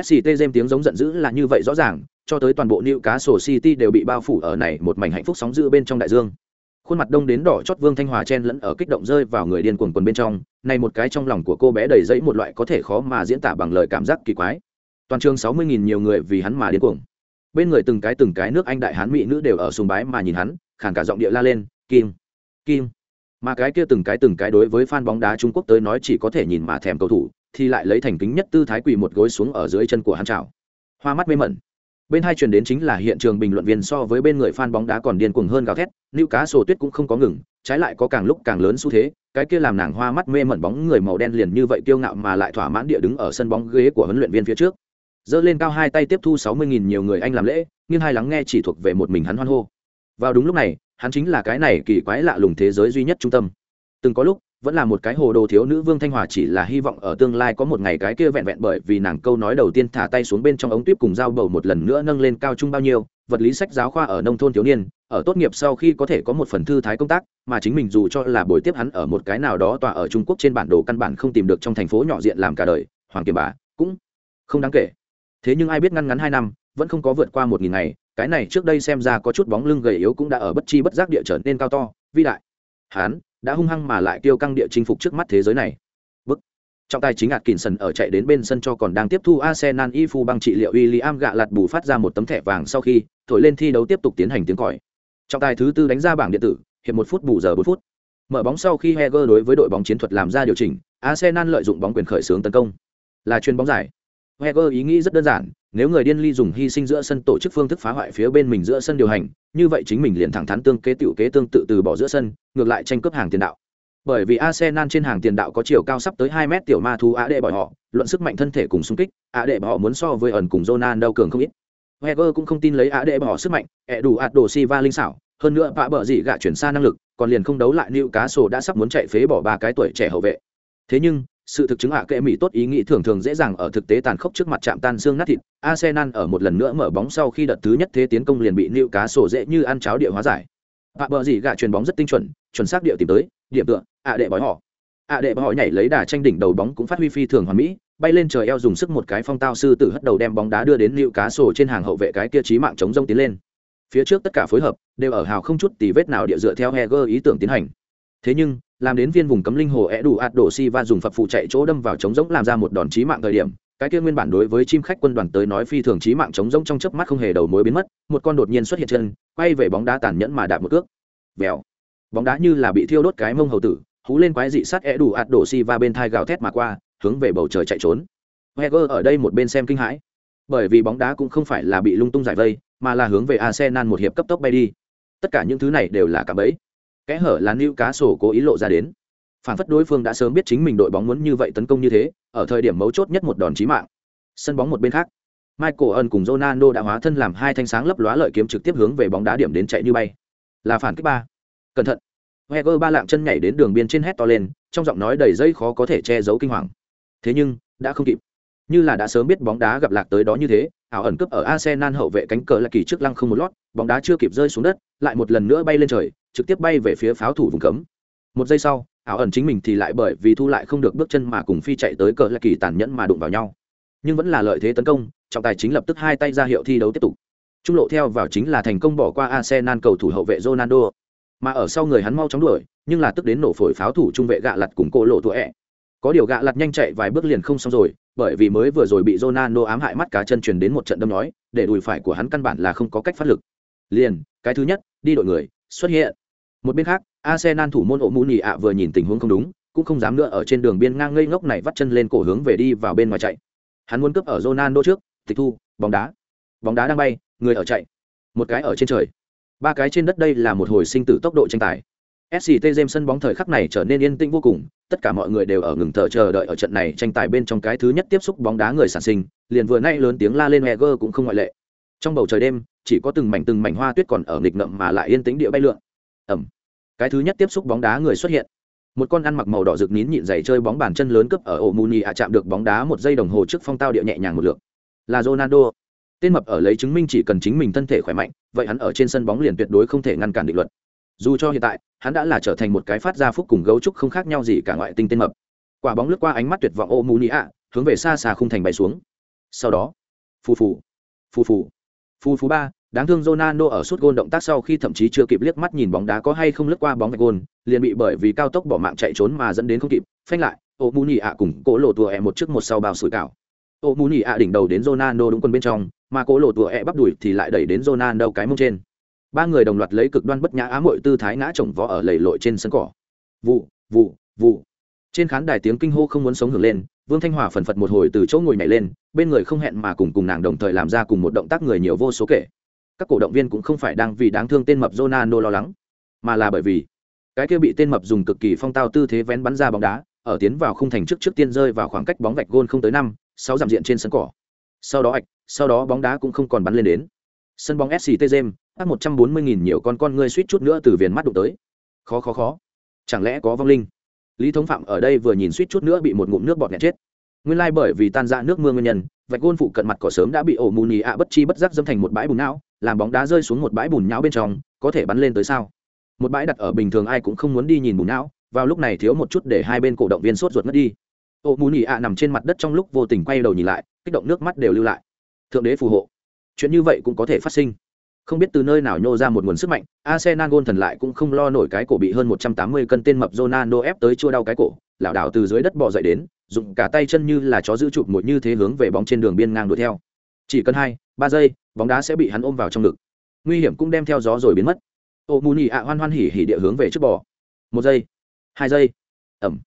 sct jem tiếng giống giận dữ là như vậy rõ ràng, cho tới toàn bộ Newcastle cá city đều bị bao phủ ở này một mảnh hạnh phúc sóng dữ bên trong đại dương. Khuôn mặt đông đến đỏ chót vương thanh hòa chen lẫn ở kích động rơi vào người điên cuồng quần bên trong, này một cái trong lòng của cô bé đầy dẫy một loại có thể khó mà diễn tả bằng lời cảm giác kỳ quái. Toàn trường sáu mươi nghìn nhiều người vì hắn mà điên cuồng. Bên người từng cái từng cái nước anh đại hán mỹ nữ đều ở sùng bái mà nhìn hắn, khàn cả giọng địa la lên, kim kim. Mà cái kia từng cái từng cái đối với fan bóng đá trung quốc tới nói chỉ có thể nhìn mà thèm cầu thủ thì lại lấy thành kính nhất tư thái quỳ một gối xuống ở dưới chân của hắn chào. Hoa mắt mê mẩn. Bên hai truyền đến chính là hiện trường bình luận viên so với bên người fan bóng đá còn điên cuồng hơn gào thét, lưu cá sổ tuyết cũng không có ngừng, trái lại có càng lúc càng lớn xu thế, cái kia làm nàng hoa mắt mê mẩn bóng người màu đen liền như vậy kiêu ngạo mà lại thỏa mãn địa đứng ở sân bóng ghế của huấn luyện viên phía trước. Giơ lên cao hai tay tiếp thu sáu mươi nghìn nhiều người anh làm lễ nhưng hai lắng nghe chỉ thuộc về một mình hắn hoan hô. Vào đúng lúc này, hắn chính là cái này kỳ quái lạ lùng thế giới duy nhất trung tâm. Từng có lúc vẫn là một cái hồ đồ thiếu nữ vương thanh hòa chỉ là hy vọng ở tương lai có một ngày cái kia vẹn vẹn bởi vì nàng câu nói đầu tiên thả tay xuống bên trong ống tuyếp cùng dao bầu một lần nữa nâng lên cao chung bao nhiêu, vật lý sách giáo khoa ở nông thôn thiếu niên, ở tốt nghiệp sau khi có thể có một phần thư thái công tác, mà chính mình dù cho là buổi tiếp hắn ở một cái nào đó tòa ở trung quốc trên bản đồ căn bản không tìm được trong thành phố nhỏ diện làm cả đời, hoàng kiềm bà cũng không đáng kể. Thế nhưng ai biết ngăn ngắn hai năm, vẫn không có vượt qua một nghìn ngày, cái này trước đây xem ra có chút bóng lưng gầy yếu cũng đã ở bất chi bất giác địa trở nên cao to, vĩ đại. Hán đã hung hăng mà lại tiêu căng địa chinh phục trước mắt thế giới này. Bức. Trọng tài chính ạt kỳn sần ở chạy đến bên sân cho còn đang tiếp thu arsenal y phu băng trị liệu w i am gạ lạt bù phát ra một tấm thẻ vàng sau khi thổi lên thi đấu tiếp tục tiến hành tiếng còi. Trọng tài thứ tư đánh ra bảng điện tử, hiệp một phút bù giờ bốn phút. Mở bóng sau khi heger đối với đội bóng chiến thuật làm ra điều chỉnh, arsenal lợi dụng bóng quyền khởi xướng tấn công. Là chuyền bóng giải heger ý nghĩ rất đơn giản nếu người điên ly dùng hy sinh giữa sân tổ chức phương thức phá hoại phía bên mình giữa sân điều hành như vậy chính mình liền thẳng thắn tương kế tiểu kế tương tự từ bỏ giữa sân ngược lại tranh cướp hàng tiền đạo Bởi vì Arsenal trên hàng tiền đạo có chiều cao sắp tới 2 mét tiểu ma thú á đệ bỏi họ, luận sức mạnh thân thể cùng xung kích, á đệ họ muốn so với ẩn cùng Ronaldo cường không ít. Heger cũng không tin lấy á đệ bỏ sức mạnh, ẻ đủ ạt đồ va linh xảo, hơn nữa vạ bờ gì gạ chuyển xa năng lực, còn liền không đấu lại Newcastle đã sắp muốn chạy phế bỏ ba cái tuổi trẻ hậu vệ. Thế nhưng, sự thực chứng hạ kệ mỹ tốt ý nghĩ thường thường dễ dàng ở thực tế tàn khốc trước mặt chạm tan xương nát thịt. Arsenal ở một lần nữa mở bóng sau khi đợt thứ nhất thế tiến công liền bị liệu cá sổ dễ như ăn cháo địa hóa giải. Vạ bờ gì gạ chuyền bóng rất tinh chuẩn, chuẩn xác địa tìm tới, điểm tựa, ạ đệ bói họ. ạ đệ bói họ nhảy lấy đà tranh đỉnh đầu bóng cũng phát huy phi thường hoàn mỹ, bay lên trời eo dùng sức một cái phong tao sư tử hất đầu đem bóng đá đưa đến liệu cá sổ trên hàng hậu vệ cái kia trí mạng chống rông tiến lên. Phía trước tất cả phối hợp đều ở hào không chút tì vết nào địa dựa theo Heger ý tưởng tiến hành. Thế nhưng, làm đến viên vùng cấm linh hồ é đủ ạt đổ si và dùng phập phụ chạy chỗ đâm vào chống rỗng làm ra một đòn chí mạng thời điểm, cái kia nguyên bản đối với chim khách quân đoàn tới nói phi thường chí mạng chống rỗng trong chớp mắt không hề đầu mối biến mất, một con đột nhiên xuất hiện chân, quay về bóng đá tàn nhẫn mà đạp một cước. Vèo. Bóng đá như là bị thiêu đốt cái mông hầu tử, hú lên quái dị sắt é đủ ạt đổ si và bên thai gào thét mà qua, hướng về bầu trời chạy trốn. Heger ở đây một bên xem kinh hãi. Bởi vì bóng đá cũng không phải là bị lung tung giải vây, mà là hướng về Arsenal một hiệp cấp tốc bay đi. Tất cả những thứ này đều là cả bẫy kẽ hở là nữ cá sổ cố ý lộ ra đến. Phản phất đối phương đã sớm biết chính mình đội bóng muốn như vậy tấn công như thế, ở thời điểm mấu chốt nhất một đòn chí mạng. Sân bóng một bên khác, michael ân cùng ronaldo đã hóa thân làm hai thanh sáng lấp lóa lợi kiếm trực tiếp hướng về bóng đá điểm đến chạy như bay. Là phản kích ba. Cẩn thận. Heger ba lạng chân nhảy đến đường biên trên hét to lên, trong giọng nói đầy dây khó có thể che giấu kinh hoàng. Thế nhưng, đã không kịp như là đã sớm biết bóng đá gặp lạc tới đó như thế, ảo ẩn cướp ở arsenal hậu vệ cánh cờ là kỳ trước lăng không một lót, bóng đá chưa kịp rơi xuống đất, lại một lần nữa bay lên trời, trực tiếp bay về phía pháo thủ vùng cấm. Một giây sau, ảo ẩn chính mình thì lại bởi vì thu lại không được bước chân mà cùng phi chạy tới cờ là kỳ tàn nhẫn mà đụng vào nhau. Nhưng vẫn là lợi thế tấn công, trọng tài chính lập tức hai tay ra hiệu thi đấu tiếp tục. Trung lộ theo vào chính là thành công bỏ qua arsenal cầu thủ hậu vệ ronaldo. Mà ở sau người hắn mau chóng đuổi, nhưng là tức đến nổ phổi pháo thủ trung vệ gạ lặt cùng cô lộ tụa ẹ. Có điều gạ lặt nhanh chạy vài bước liền không xong rồi bởi vì mới vừa rồi bị Ronaldo ám hại mắt cá chân truyền đến một trận đâm nói để đùi phải của hắn căn bản là không có cách phát lực. Liền, cái thứ nhất, đi đội người, xuất hiện. Một bên khác, arsenal thủ môn ổ mù nhị ạ vừa nhìn tình huống không đúng, cũng không dám nữa ở trên đường biên ngang ngây ngốc này vắt chân lên cổ hướng về đi vào bên ngoài chạy. Hắn muốn cướp ở ronaldo trước, tịch thu, bóng đá. Bóng đá đang bay, người ở chạy. Một cái ở trên trời. Ba cái trên đất đây là một hồi sinh tử tốc độ tranh tài sct james sân bóng thời khắc này trở nên yên tĩnh vô cùng, tất cả mọi người đều ở ngừng thở chờ đợi ở trận này tranh tài bên trong cái thứ nhất tiếp xúc bóng đá người sản sinh, liền vừa nay lớn tiếng la lên Wenger cũng không ngoại lệ. Trong bầu trời đêm, chỉ có từng mảnh từng mảnh hoa tuyết còn ở nghịch ngợm mà lại yên tĩnh địa bay lượn. Ầm. cái thứ nhất tiếp xúc bóng đá người xuất hiện. Một con ăn mặc màu đỏ rực nín nhịn giày chơi bóng bàn chân lớn cướp ở ổ muni chạm được bóng đá một giây đồng hồ trước phong tao địa nhẹ nhàng một lượng là ronaldo. Tên mập ở lấy chứng minh chỉ cần chính mình thân thể khỏe mạnh, vậy hắn ở trên sân bóng liền tuyệt đối không thể ngăn cản định luật dù cho hiện tại hắn đã là trở thành một cái phát ra phúc cùng gấu trúc không khác nhau gì cả ngoại tinh tên mập quả bóng lướt qua ánh mắt tuyệt vọng ô muni ạ hướng về xa xa khung thành bay xuống sau đó phù phù phù phù phù phù ba đáng thương Ronaldo ở suốt gôn động tác sau khi thậm chí chưa kịp liếc mắt nhìn bóng đá có hay không lướt qua bóng vạch gôn, liền bị bởi vì cao tốc bỏ mạng chạy trốn mà dẫn đến không kịp, phanh lại, ô Muni ạ cùng cố lộ Tùa ẹ một trước một sau bao sủi cảo. Ô Muni ạ đỉnh đầu đến Ronaldo đúng quân bên trong, mà cố lộ Tùa ẹ bắp đuổi thì lại đẩy đến Ronaldo cái mông trên. Ba người đồng loạt lấy cực đoan bất nhã ám mội tư thái ngã chồng vó ở lầy lội trên sân cỏ. Vụ, vụ, vụ. Trên khán đài tiếng kinh hô không muốn sống hưởng lên, Vương Thanh Hòa phần phật một hồi từ chỗ ngồi nhảy lên, bên người không hẹn mà cùng cùng nàng đồng thời làm ra cùng một động tác người nhiều vô số kể các cổ động viên cũng không phải đang vì đáng thương tên mập Ronaldo lo lắng, mà là bởi vì cái kia bị tên mập dùng cực kỳ phong tao tư thế vén bắn ra bóng đá, ở tiến vào khung thành trước trước tiên rơi vào khoảng cách bóng vạch gôn không tới năm, sáu dặm diện trên sân cỏ. Sau đó ạch, sau đó bóng đá cũng không còn bắn lên đến. Sân bóng SCT trăm các 140.000 nhiều con con ngươi suýt chút nữa từ viền mắt đụng tới. Khó khó khó. Chẳng lẽ có vong linh? Lý Thống Phạm ở đây vừa nhìn suýt chút nữa bị một ngụm nước bọt nhẹ chết. Nguyên lai bởi vì tan ra nước mưa nguyên nhân, vạch gôn phụ cận mặt cỏ sớm đã bị ổ mù nì ạ bất chi bất giác dâm thành một bãi bùn não làm bóng đá rơi xuống một bãi bùn nhão bên trong có thể bắn lên tới sao một bãi đặt ở bình thường ai cũng không muốn đi nhìn bùn não vào lúc này thiếu một chút để hai bên cổ động viên sốt ruột mất đi ổ mù nì ạ nằm trên mặt đất trong lúc vô tình quay đầu nhìn lại kích động nước mắt đều lưu lại thượng đế phù hộ chuyện như vậy cũng có thể phát sinh. Không biết từ nơi nào nhô ra một nguồn sức mạnh, arsenal gôn thần lại cũng không lo nổi cái cổ bị hơn một trăm tám mươi cân tên mập Ronaldo ép tới chua đau cái cổ, lảo đảo từ dưới đất bò dậy đến, dùng cả tay chân như là chó giữ chụp một như thế hướng về bóng trên đường biên ngang đuổi theo. Chỉ cần hai, ba giây, bóng đá sẽ bị hắn ôm vào trong ngực. Nguy hiểm cũng đem theo gió rồi biến mất. Ô mù nhị ạ hoan hoan hỉ hỉ địa hướng về trước bò. Một giây, hai giây ẩm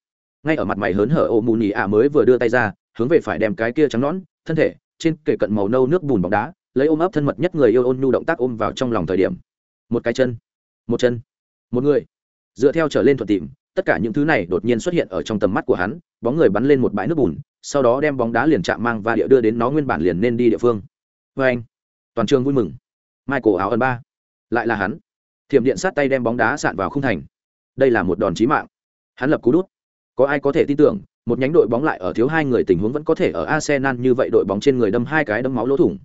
ngay ở mặt mày hớn hở ô mù nhị ạ mới vừa đưa tay ra, hướng về phải đem cái kia trắng nõn thân thể, trên kể cận màu nâu nước bùn bóng đá lấy ôm ấp thân mật nhất người yêu ôn nhu động tác ôm vào trong lòng thời điểm. Một cái chân, một chân, một người. Dựa theo trở lên thuận tìm, tất cả những thứ này đột nhiên xuất hiện ở trong tầm mắt của hắn, bóng người bắn lên một bãi nước bùn, sau đó đem bóng đá liền chạm mang và địa đưa đến nó nguyên bản liền nên đi địa phương. Vê anh, toàn trường vui mừng. Michael áo ẩn ba. Lại là hắn. Thiểm điện sát tay đem bóng đá sạn vào khung thành. Đây là một đòn chí mạng. Hắn lập cú đút. Có ai có thể tin tưởng, một nhánh đội bóng lại ở thiếu hai người tình huống vẫn có thể ở arsenal như vậy đội bóng trên người đâm hai cái đâm máu lỗ thủng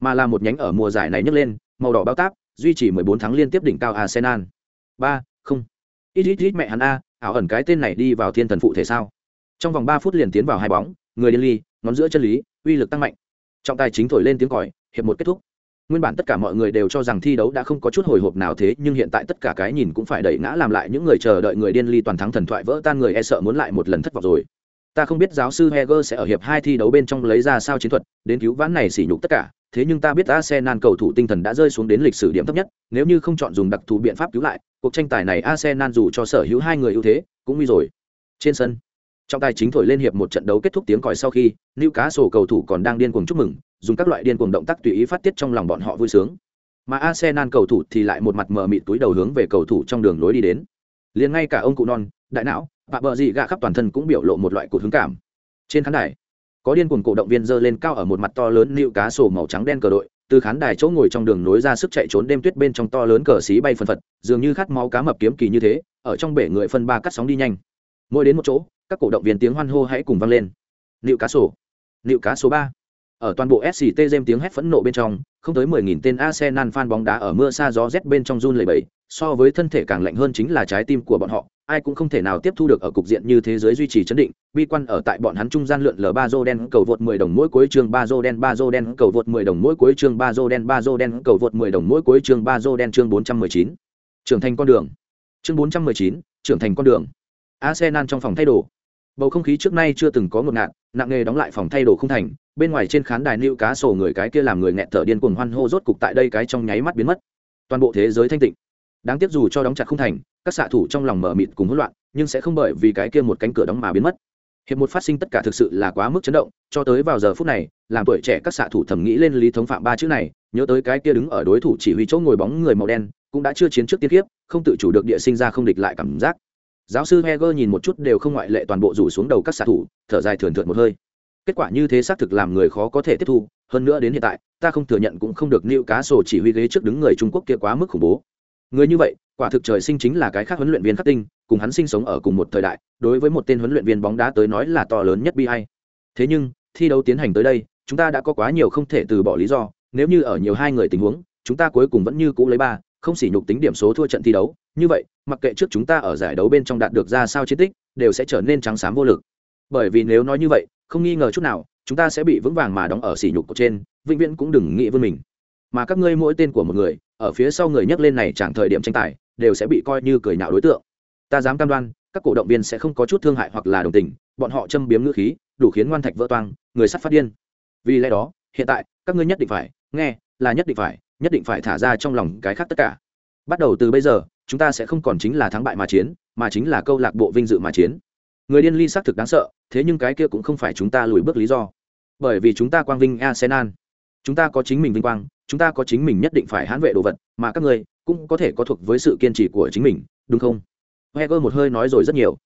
mà là một nhánh ở mùa giải này nhấc lên, màu đỏ bao táp, duy trì 14 tháng liên tiếp đỉnh cao arsenal. Ba, không. Ít ít ít mẹ hắn a, ảo ẩn cái tên này đi vào thiên thần phụ thể sao? Trong vòng ba phút liền tiến vào hai bóng, người điên ly, ngón giữa chân lý, uy lực tăng mạnh. Trọng tài chính thổi lên tiếng còi, hiệp một kết thúc. Nguyên bản tất cả mọi người đều cho rằng thi đấu đã không có chút hồi hộp nào thế, nhưng hiện tại tất cả cái nhìn cũng phải đẩy ngã làm lại những người chờ đợi người điên ly toàn thắng thần thoại vỡ tan người e sợ muốn lại một lần thất vọng rồi. Ta không biết giáo sư heger sẽ ở hiệp hai thi đấu bên trong lấy ra sao chiến thuật, đến cứu vãn này sỉ nhục tất cả thế nhưng ta biết arsenal cầu thủ tinh thần đã rơi xuống đến lịch sử điểm thấp nhất, nếu như không chọn dùng đặc thù biện pháp cứu lại, cuộc tranh tài này arsenal dù cho sở hữu hai người ưu thế, cũng nguy rồi. Trên sân, trọng tài chính thổi lên hiệp một trận đấu kết thúc tiếng còi sau khi, Newcastle cầu thủ còn đang điên cuồng chúc mừng, dùng các loại điên cuồng động tác tùy ý phát tiết trong lòng bọn họ vui sướng. Mà arsenal cầu thủ thì lại một mặt mờ mịt túi đầu hướng về cầu thủ trong đường lối đi đến. Liền ngay cả ông cụ non, đại não bạ bờ dị gạ khắp toàn thân cũng biểu lộ một loại cột hứng cảm. Trên khán đài có điên cuồng cổ động viên dơ lên cao ở một mặt to lớn nịu cá sổ màu trắng đen cờ đội từ khán đài chỗ ngồi trong đường nối ra sức chạy trốn đêm tuyết bên trong to lớn cờ xí bay phân phật dường như khát máu cá mập kiếm kỳ như thế ở trong bể người phân ba cắt sóng đi nhanh. Mỗi đến một chỗ các cổ động viên tiếng hoan hô hãy cùng vang lên. Nịu cá sổ nịu cá số ba. Ở toàn bộ SCT Gem tiếng hét phẫn nộ bên trong, không tới 10.000 tên Arsenal fan bóng đá ở mưa sa gió rét bên trong run lẩy bẩy, so với thân thể càng lạnh hơn chính là trái tim của bọn họ, ai cũng không thể nào tiếp thu được ở cục diện như thế giới duy trì chấn định, bi quan ở tại bọn hắn trung gian lượn lờ ba dô đen cầu vượt 10 đồng mỗi cuối chương ba dô đen ba dô đen cầu vượt 10 đồng mỗi cuối chương ba dô đen ba dô đen cầu vượt 10 đồng mỗi cuối chương ba dô đen chương 419. Trưởng thành con đường. Chương 419, trưởng thành con đường. Arsenal trong phòng thay đồ. Bầu không khí trước nay chưa từng có ngột ngạt, nặng nghề đóng lại phòng thay đồ không thành, bên ngoài trên khán đài lưu cá sổ người cái kia làm người nghẹt thở điên cuồng hoan hô rốt cục tại đây cái trong nháy mắt biến mất. Toàn bộ thế giới thanh tịnh. Đáng tiếc dù cho đóng chặt không thành, các xạ thủ trong lòng mở mịt cùng hỗn loạn, nhưng sẽ không bởi vì cái kia một cánh cửa đóng mà biến mất. Hiệp một phát sinh tất cả thực sự là quá mức chấn động, cho tới vào giờ phút này, làm tuổi trẻ các xạ thủ thẩm nghĩ lên lý thống phạm ba chữ này, nhớ tới cái kia đứng ở đối thủ chỉ huy chỗ ngồi bóng người màu đen, cũng đã chưa chiến trước tiên kiếp, không tự chủ được địa sinh ra không địch lại cảm giác. Giáo sư heger nhìn một chút đều không ngoại lệ toàn bộ rủ xuống đầu các xạ thủ thở dài thườn thượt một hơi. Kết quả như thế xác thực làm người khó có thể tiếp thu hơn nữa đến hiện tại ta không thừa nhận cũng không được nịu cá sổ chỉ huy ghế trước đứng người trung quốc kia quá mức khủng bố người như vậy, quả thực trời sinh chính là cái khác huấn luyện viên khắc tinh, cùng hắn sinh sống ở cùng một thời đại, đối với một tên huấn luyện viên bóng đá tới nói là to lớn nhất bi hay thế nhưng, thi đấu tiến hành tới đây, chúng ta đã có quá nhiều không thể từ bỏ lý do, nếu như ở nhiều hai người tình huống, chúng ta cuối cùng vẫn như cũ lấy ba, không xỉ nhục tính điểm số thua trận thi đấu. Như vậy, mặc kệ trước chúng ta ở giải đấu bên trong đạt được ra sao chiến tích, đều sẽ trở nên trắng xám vô lực. Bởi vì nếu nói như vậy, không nghi ngờ chút nào, chúng ta sẽ bị vững vàng mà đóng ở sỉ nhục của trên, vĩnh viễn cũng đừng nghĩ vươn mình mà các ngươi mỗi tên của một người, ở phía sau người nhắc lên này chẳng thời điểm tranh tài, đều sẽ bị coi như cười nhạo đối tượng. Ta dám cam đoan, các cổ động viên sẽ không có chút thương hại hoặc là đồng tình, bọn họ châm biếm ngữ khí, đủ khiến ngoan thạch vỡ toang, người sắt phát điên. Vì lẽ đó, hiện tại, các ngươi nhất định phải, nghe, là nhất định phải, nhất định phải thả ra trong lòng cái khác tất cả. Bắt đầu từ bây giờ, chúng ta sẽ không còn chính là thắng bại mà chiến, mà chính là câu lạc bộ vinh dự mà chiến. Người điên ly xác thực đáng sợ, thế nhưng cái kia cũng không phải chúng ta lùi bước lý do. Bởi vì chúng ta quang vinh arsenal chúng ta có chính mình vinh quang, chúng ta có chính mình nhất định phải hãn vệ đồ vật, mà các ngươi cũng có thể có thuộc với sự kiên trì của chính mình, đúng không? Heger một hơi nói rồi rất nhiều.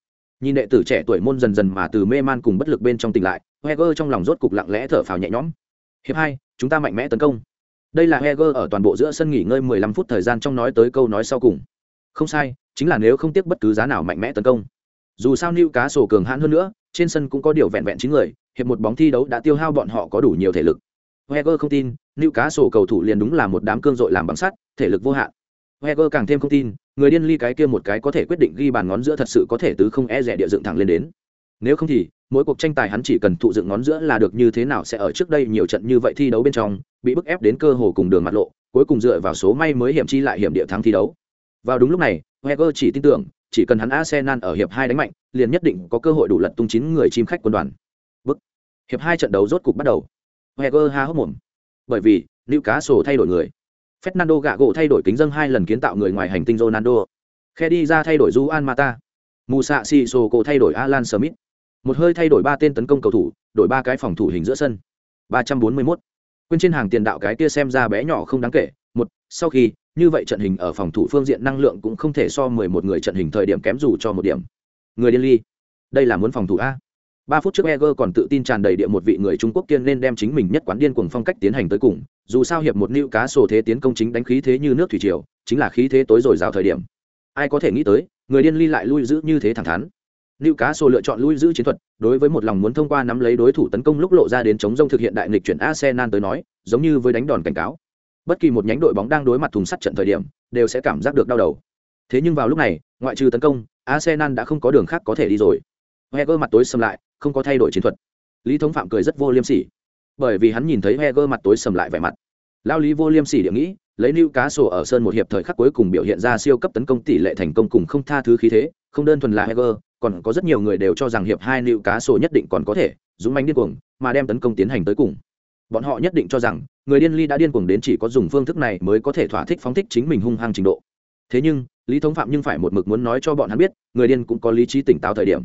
Nhìn đệ tử trẻ tuổi môn dần dần mà từ mê man cùng bất lực bên trong tỉnh lại heger trong lòng rốt cục lặng lẽ thở phào nhẹ nhõm. Hiệp hai, chúng ta mạnh mẽ tấn công. Đây là heger ở toàn bộ giữa sân nghỉ ngơi 15 phút thời gian trong nói tới câu nói sau cùng. Không sai, chính là nếu không tiếc bất cứ giá nào mạnh mẽ tấn công. Dù sao new cá sổ cường hãn hơn nữa, trên sân cũng có điều vẹn vẹn chín người, hiệp một bóng thi đấu đã tiêu hao bọn họ có đủ nhiều thể lực. Wenger không tin new cá sổ cầu thủ liền đúng là một đám cương dội làm bằng sắt, thể lực vô hạn. Wenger càng thêm không tin, người điên ly cái kia một cái có thể quyết định ghi bàn ngón giữa thật sự có thể tứ không e rẻ địa dựng thẳng lên đến. Nếu không thì, mỗi cuộc tranh tài hắn chỉ cần thụ dựng ngón giữa là được như thế nào sẽ ở trước đây nhiều trận như vậy thi đấu bên trong, bị bức ép đến cơ hồ cùng đường mặt lộ, cuối cùng dựa vào số may mới hiểm chi lại hiểm địa thắng thi đấu. Vào đúng lúc này, Wenger chỉ tin tưởng, chỉ cần hắn arsenal ở hiệp hai đánh mạnh, liền nhất định có cơ hội đủ lật tung chín người chim khách quân đoàn. Bức. Hiệp hai trận đấu rốt cục bắt đầu heger ha hốc mồm. Bởi vì, newcastle thay đổi người. Fernando gạ gỗ thay đổi kính dân hai lần kiến tạo người ngoài hành tinh ronaldo. Khe đi ra thay đổi juan mata. Musa sissoko thay đổi alan smith. Một hơi thay đổi ba tên tấn công cầu thủ, đổi ba cái phòng thủ hình giữa sân. ba trăm bốn mươi mốt. Quên trên hàng tiền đạo cái kia xem ra bé nhỏ không đáng kể. Một, sau khi, như vậy trận hình ở phòng thủ phương diện năng lượng cũng không thể so mười một người trận hình thời điểm kém dù cho một điểm. Người điên ly. Đây là muốn phòng thủ a ba phút trước eger còn tự tin tràn đầy địa một vị người trung quốc kiên nên đem chính mình nhất quán điên cuồng phong cách tiến hành tới cùng, dù sao hiệp một nữ cá sổ thế tiến công chính đánh khí thế như nước thủy triều, chính là khí thế tối rồi rào thời điểm. Ai có thể nghĩ tới, người điên ly lại lui giữ như thế thẳng thắn. Nữ cá sổ lựa chọn lui giữ chiến thuật, đối với một lòng muốn thông qua nắm lấy đối thủ tấn công lúc lộ ra đến chống rông thực hiện đại nghịch chuyển arsenal tới nói, giống như với đánh đòn cảnh cáo. Bất kỳ một nhánh đội bóng đang đối mặt thùng sắt trận thời điểm, đều sẽ cảm giác được đau đầu. Thế nhưng vào lúc này, ngoại trừ tấn công, arsenal đã không có đường khác có thể đi rồi. Heger mặt tối sầm lại không có thay đổi chiến thuật. Lý thống phạm cười rất vô liêm sỉ, bởi vì hắn nhìn thấy heger mặt tối sầm lại vẻ mặt. Lao lý vô liêm sỉ địa nghĩ, lấy lưu cá sổ ở sơn một hiệp thời khắc cuối cùng biểu hiện ra siêu cấp tấn công tỷ lệ thành công cùng không tha thứ khí thế, không đơn thuần là heger, còn có rất nhiều người đều cho rằng hiệp hai lưu cá sổ nhất định còn có thể dũng manh điên cuồng, mà đem tấn công tiến hành tới cùng. Bọn họ nhất định cho rằng, người điên ly đã điên cuồng đến chỉ có dùng phương thức này mới có thể thỏa thích phóng thích chính mình hung hăng trình độ. Thế nhưng, lý thống phạm nhưng phải một mực muốn nói cho bọn hắn biết, người điên cũng có lý trí tỉnh táo thời điểm.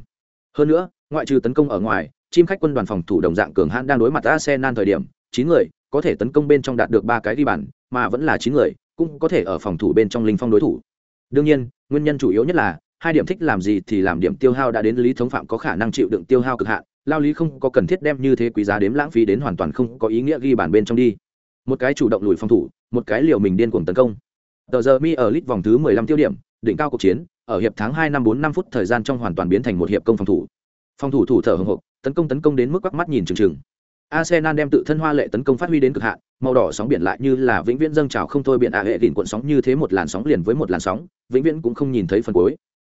Hơn nữa ngoại trừ tấn công ở ngoài, chim khách quân đoàn phòng thủ đồng dạng cường hãn đang đối mặt arsenal thời điểm, chín người có thể tấn công bên trong đạt được ba cái ghi bàn, mà vẫn là chín người cũng có thể ở phòng thủ bên trong linh phong đối thủ. Đương nhiên, nguyên nhân chủ yếu nhất là, hai điểm thích làm gì thì làm điểm tiêu hao đã đến lý thống phạm có khả năng chịu đựng tiêu hao cực hạn, lao lý không có cần thiết đem như thế quý giá đếm lãng phí đến hoàn toàn không có ý nghĩa ghi bàn bên trong đi. Một cái chủ động lùi phòng thủ, một cái liều mình điên cuồng tấn công. Tờ giờ mi ở lít vòng thứ 15 tiêu điểm, đỉnh cao cuộc chiến, ở hiệp tháng hai năm bốn năm phút thời gian trong hoàn toàn biến thành một hiệp công phòng thủ phòng thủ thủ thở hồng hộc, tấn công tấn công đến mức quắc mắt nhìn chừng chừng. Arsenal đem tự thân hoa lệ tấn công phát huy đến cực hạn, màu đỏ sóng biển lại như là vĩnh viễn dâng trào không thôi biển ạ hệ đỉnh cuộn sóng như thế một làn sóng liền với một làn sóng, vĩnh viễn cũng không nhìn thấy phần cuối.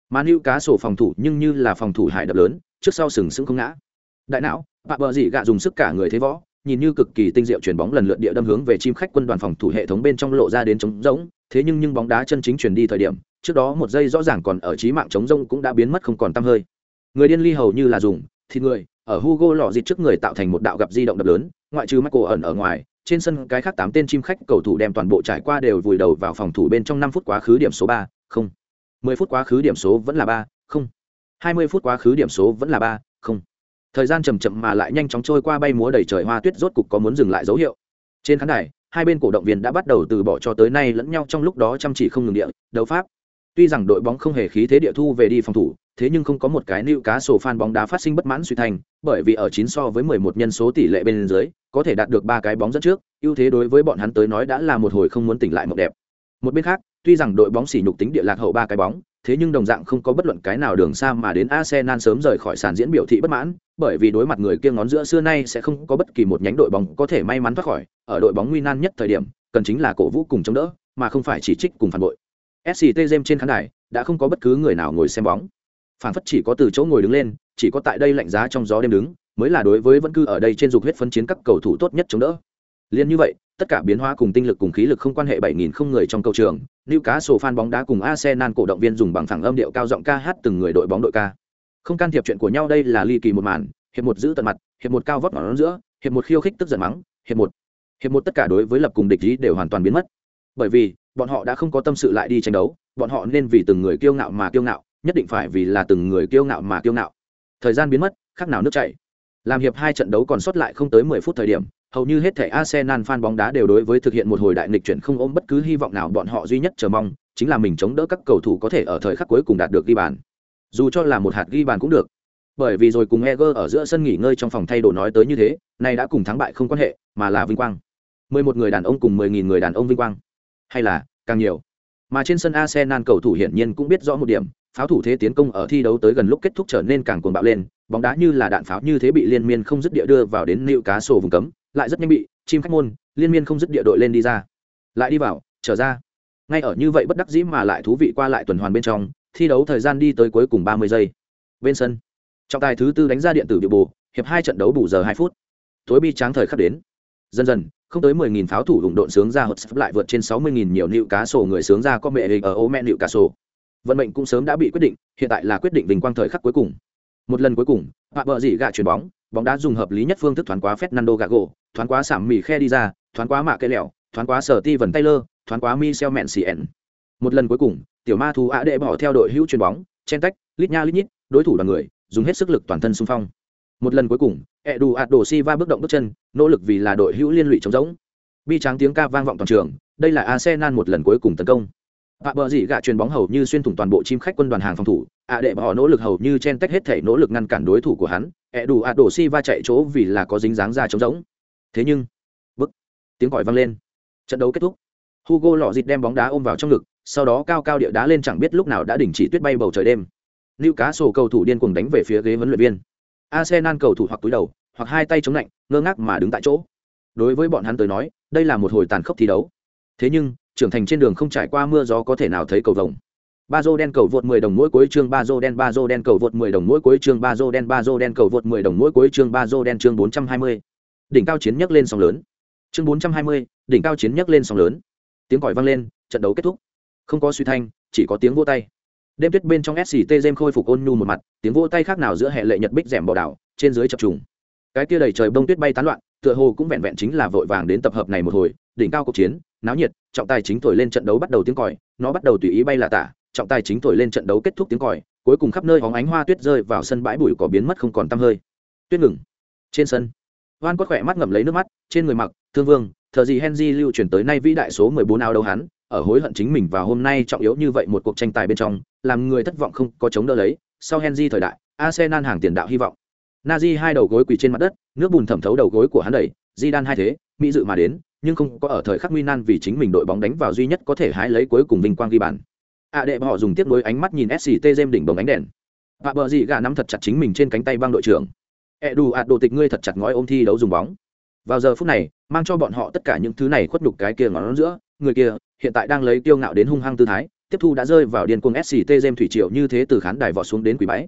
Mà nữ cá sổ phòng thủ nhưng như là phòng thủ hải đập lớn, trước sau sừng sững không ngã. Đại não bạ bờ dị gạ dùng sức cả người thế võ, nhìn như cực kỳ tinh diệu chuyển bóng lần lượt địa đâm hướng về chim khách quân đoàn phòng thủ hệ thống bên trong lộ ra đến trống rỗng, thế nhưng nhưng bóng đá chân chính chuyển đi thời điểm, trước đó một giây rõ ràng còn ở trí mạng trống rỗng cũng đã biến mất không còn tăm hơi người điên ly hầu như là dùng thì người ở Hugo lò dịt trước người tạo thành một đạo gặp di động đập lớn, ngoại trừ Michael ẩn ở ngoài, trên sân cái khác tám tên chim khách cầu thủ đem toàn bộ trải qua đều vùi đầu vào phòng thủ bên trong năm phút quá khứ điểm số ba, không. mười phút quá khứ điểm số vẫn là ba, không. hai mươi phút quá khứ điểm số vẫn là ba, không. Thời gian chậm chậm mà lại nhanh chóng trôi qua bay múa đầy trời hoa tuyết rốt cục có muốn dừng lại dấu hiệu. Trên khán đài, hai bên cổ động viên đã bắt đầu từ bỏ cho tới nay lẫn nhau trong lúc đó chăm chỉ không ngừng địa, đấu pháp. Tuy rằng đội bóng không hề khí thế địa thu về đi phòng thủ, thế nhưng không có một cái nữ cá sổ fan bóng đá phát sinh bất mãn suy thành, bởi vì ở chín so với mười một nhân số tỷ lệ bên dưới, có thể đạt được ba cái bóng dẫn trước, ưu thế đối với bọn hắn tới nói đã là một hồi không muốn tỉnh lại một đẹp. Một bên khác, tuy rằng đội bóng sỉ nhục tính địa lạc hậu ba cái bóng, thế nhưng đồng dạng không có bất luận cái nào đường xa mà đến Arsenal sớm rời khỏi sàn diễn biểu thị bất mãn, bởi vì đối mặt người kia ngón giữa xưa nay sẽ không có bất kỳ một nhánh đội bóng có thể may mắn thoát khỏi, ở đội bóng nguy nan nhất thời điểm, cần chính là cổ vũ cùng chống đỡ, mà không phải chỉ trích cùng phản bội. SCT trên khán đài đã không có bất cứ người nào ngồi xem bóng phản phất chỉ có từ chỗ ngồi đứng lên, chỉ có tại đây lạnh giá trong gió đêm đứng, mới là đối với vẫn cư ở đây trên dục huyết phân chiến các cầu thủ tốt nhất chống đỡ. Liên như vậy, tất cả biến hóa cùng tinh lực cùng khí lực không quan hệ 7.000 không người trong cầu trường lưu cá sổ fan bóng đá cùng arsenal cổ động viên dùng bằng phẳng âm điệu cao giọng ca hát từng người đội bóng đội ca. Không can thiệp chuyện của nhau đây là ly kỳ một màn, hiệp một giữ tận mặt, hiệp một cao vấp ngọn giữa, hiệp một khiêu khích tức giận mắng, hiệp một hiệp một tất cả đối với lập cùng địch ý đều hoàn toàn biến mất. Bởi vì, bọn họ đã không có tâm sự lại đi tranh đấu, bọn họ nên vì từng người kiêu ngạo mà kiêu ngạo nhất định phải vì là từng người kiêu ngạo mà kiêu ngạo. Thời gian biến mất, khác nào nước chảy. Làm hiệp hai trận đấu còn sót lại không tới mười phút thời điểm, hầu như hết thể Arsenal fan bóng đá đều đối với thực hiện một hồi đại nghịch chuyển không ôm bất cứ hy vọng nào, bọn họ duy nhất chờ mong chính là mình chống đỡ các cầu thủ có thể ở thời khắc cuối cùng đạt được ghi bàn. Dù cho là một hạt ghi bàn cũng được. Bởi vì rồi cùng Eger ở giữa sân nghỉ ngơi trong phòng thay đồ nói tới như thế này đã cùng thắng bại không quan hệ, mà là vinh quang. mười một người đàn ông cùng mười nghìn người đàn ông vinh quang. Hay là càng nhiều. Mà trên sân Arsenal cầu thủ hiển nhiên cũng biết rõ một điểm pháo thủ thế tiến công ở thi đấu tới gần lúc kết thúc trở nên càng cuồng bạo lên, bóng đá như là đạn pháo như thế bị liên miên không dứt địa đưa vào đến nịu cá sổ vùng cấm, lại rất nhanh bị chim khách môn, liên miên không dứt địa đội lên đi ra. Lại đi vào, trở ra. Ngay ở như vậy bất đắc dĩ mà lại thú vị qua lại tuần hoàn bên trong, thi đấu thời gian đi tới cuối cùng ba mươi giây. Bên sân, trọng tài thứ tư đánh ra điện tử địa bù hiệp hai trận đấu bù giờ hai phút. Tối bi tráng thời khắc đến. Dần dần, không tới mười nghìn pháo thủ ủng độn sướng ra hột lại vượt trên sáu mươi nghìn nhiều nịu cá sổ người sướng ra có mẹ hình ở ô mẹ nịu cá sổ vận mệnh cũng sớm đã bị quyết định hiện tại là quyết định vinh quang thời khắc cuối cùng một lần cuối cùng bạ bờ dị gạ chuyền bóng bóng đá dùng hợp lý nhất phương thức thoáng quá Fernando Gago, thoáng quá sảm mì khe đi ra, thoáng quá mạ cây lẹo, thoáng quá sở ti vần Taylor, thoáng quá Michel Mensien. Một lần cuối cùng, tiểu ma thú ạ đệ bỏ theo đội hữu chuyền bóng, chen tách, lít nha lít nhít, đối thủ là người, dùng hết sức lực toàn thân xung phong. Một lần cuối cùng, Eduardo Silva bước động bước chân, nỗ lực vì là đội hữu liên lụy chống giống. Bi tráng tiếng ca vang vọng toàn trường, đây là Arsenal một lần cuối cùng tấn công. Bạ bờ gì gạ truyền bóng hầu như xuyên thủng toàn bộ chim khách quân đoàn hàng phòng thủ, ạ đệ họ nỗ lực hầu như chen tách hết thể nỗ lực ngăn cản đối thủ của hắn, ẹ đủ ạ đổ si va chạy chỗ vì là có dính dáng ra trống rỗng. Thế nhưng, bức tiếng còi vang lên. Trận đấu kết thúc. Hugo lọ dịt đem bóng đá ôm vào trong ngực, sau đó cao cao địa đá lên chẳng biết lúc nào đã đình chỉ tuyết bay bầu trời đêm. Lưu cá sổ cầu thủ điên cuồng đánh về phía ghế huấn luyện viên. Arsenal cầu thủ hoặc túi đầu, hoặc hai tay chống lạnh, ngơ ngác mà đứng tại chỗ. Đối với bọn hắn tới nói, đây là một hồi tàn khốc thi đấu. Thế nhưng, trưởng thành trên đường không trải qua mưa gió có thể nào thấy cầu vồng. Ba dô đen cầu vượt 10 đồng mỗi cuối chương ba dô đen ba dô đen cầu vượt 10 đồng mỗi cuối chương ba dô đen ba dô đen cầu vượt 10 đồng mỗi cuối chương ba dô đen chương 420. đỉnh cao chiến nhấc lên sóng lớn. Chương 420, đỉnh cao chiến nhấc lên sóng lớn. Tiếng còi vang lên trận đấu kết thúc. Không có suy thanh chỉ có tiếng vỗ tay. Đêm tuyết bên trong sct gem khôi phục ôn nhu một mặt tiếng vỗ tay khác nào giữa hệ lệ nhật bích rèm bò đảo trên dưới chập trùng. Cái kia đầy trời bông tuyết bay tán loạn tựa hồ cũng vẹn vẹn chính là vội vàng đến tập hợp này một hồi, đỉnh cao cuộc chiến, náo nhiệt, trọng tài chính thổi lên trận đấu bắt đầu tiếng còi, nó bắt đầu tùy ý bay là tả, trọng tài chính thổi lên trận đấu kết thúc tiếng còi, cuối cùng khắp nơi hóng ánh hoa tuyết rơi vào sân bãi bụi cỏ biến mất không còn tăm hơi. Tuyết ngừng. Trên sân, hoan quất khỏe mắt ngậm lấy nước mắt, trên người mặc, thương vương thợ gì henry lưu truyền tới nay vĩ đại số mười bốn áo đấu hắn ở hối hận chính mình và hôm nay trọng yếu như vậy một cuộc tranh tài bên trong, làm người thất vọng không có chống đỡ lấy, sau henry thời đại, arsenal hàng tiền đạo hy vọng nazi hai đầu gối quỳ trên mặt đất, nước bùn thẩm thấu đầu gối của hắn đẩy di đan hai thế, mỹ dự mà đến, nhưng không có ở thời khắc nguy nan vì chính mình đội bóng đánh vào duy nhất có thể hái lấy cuối cùng vinh quang ghi bàn. Ạ à đệ họ dùng tiếp nối ánh mắt nhìn sct jem đỉnh bóng ánh đèn. Và bờ dị gà nắm thật chặt chính mình trên cánh tay băng đội trưởng. Ẹ đủ ạt đồ tịch ngươi thật chặt ngói ôm thi đấu dùng bóng. Vào giờ phút này, mang cho bọn họ tất cả những thứ này khuất nhục cái kia ngón giữa, người kia hiện tại đang lấy tiêu ngạo đến hung hăng tư thái, tiếp thu đã rơi vào điên cuồng sct jem thủy triệu như thế từ khán đài vọt xuống đến quỷ bãi.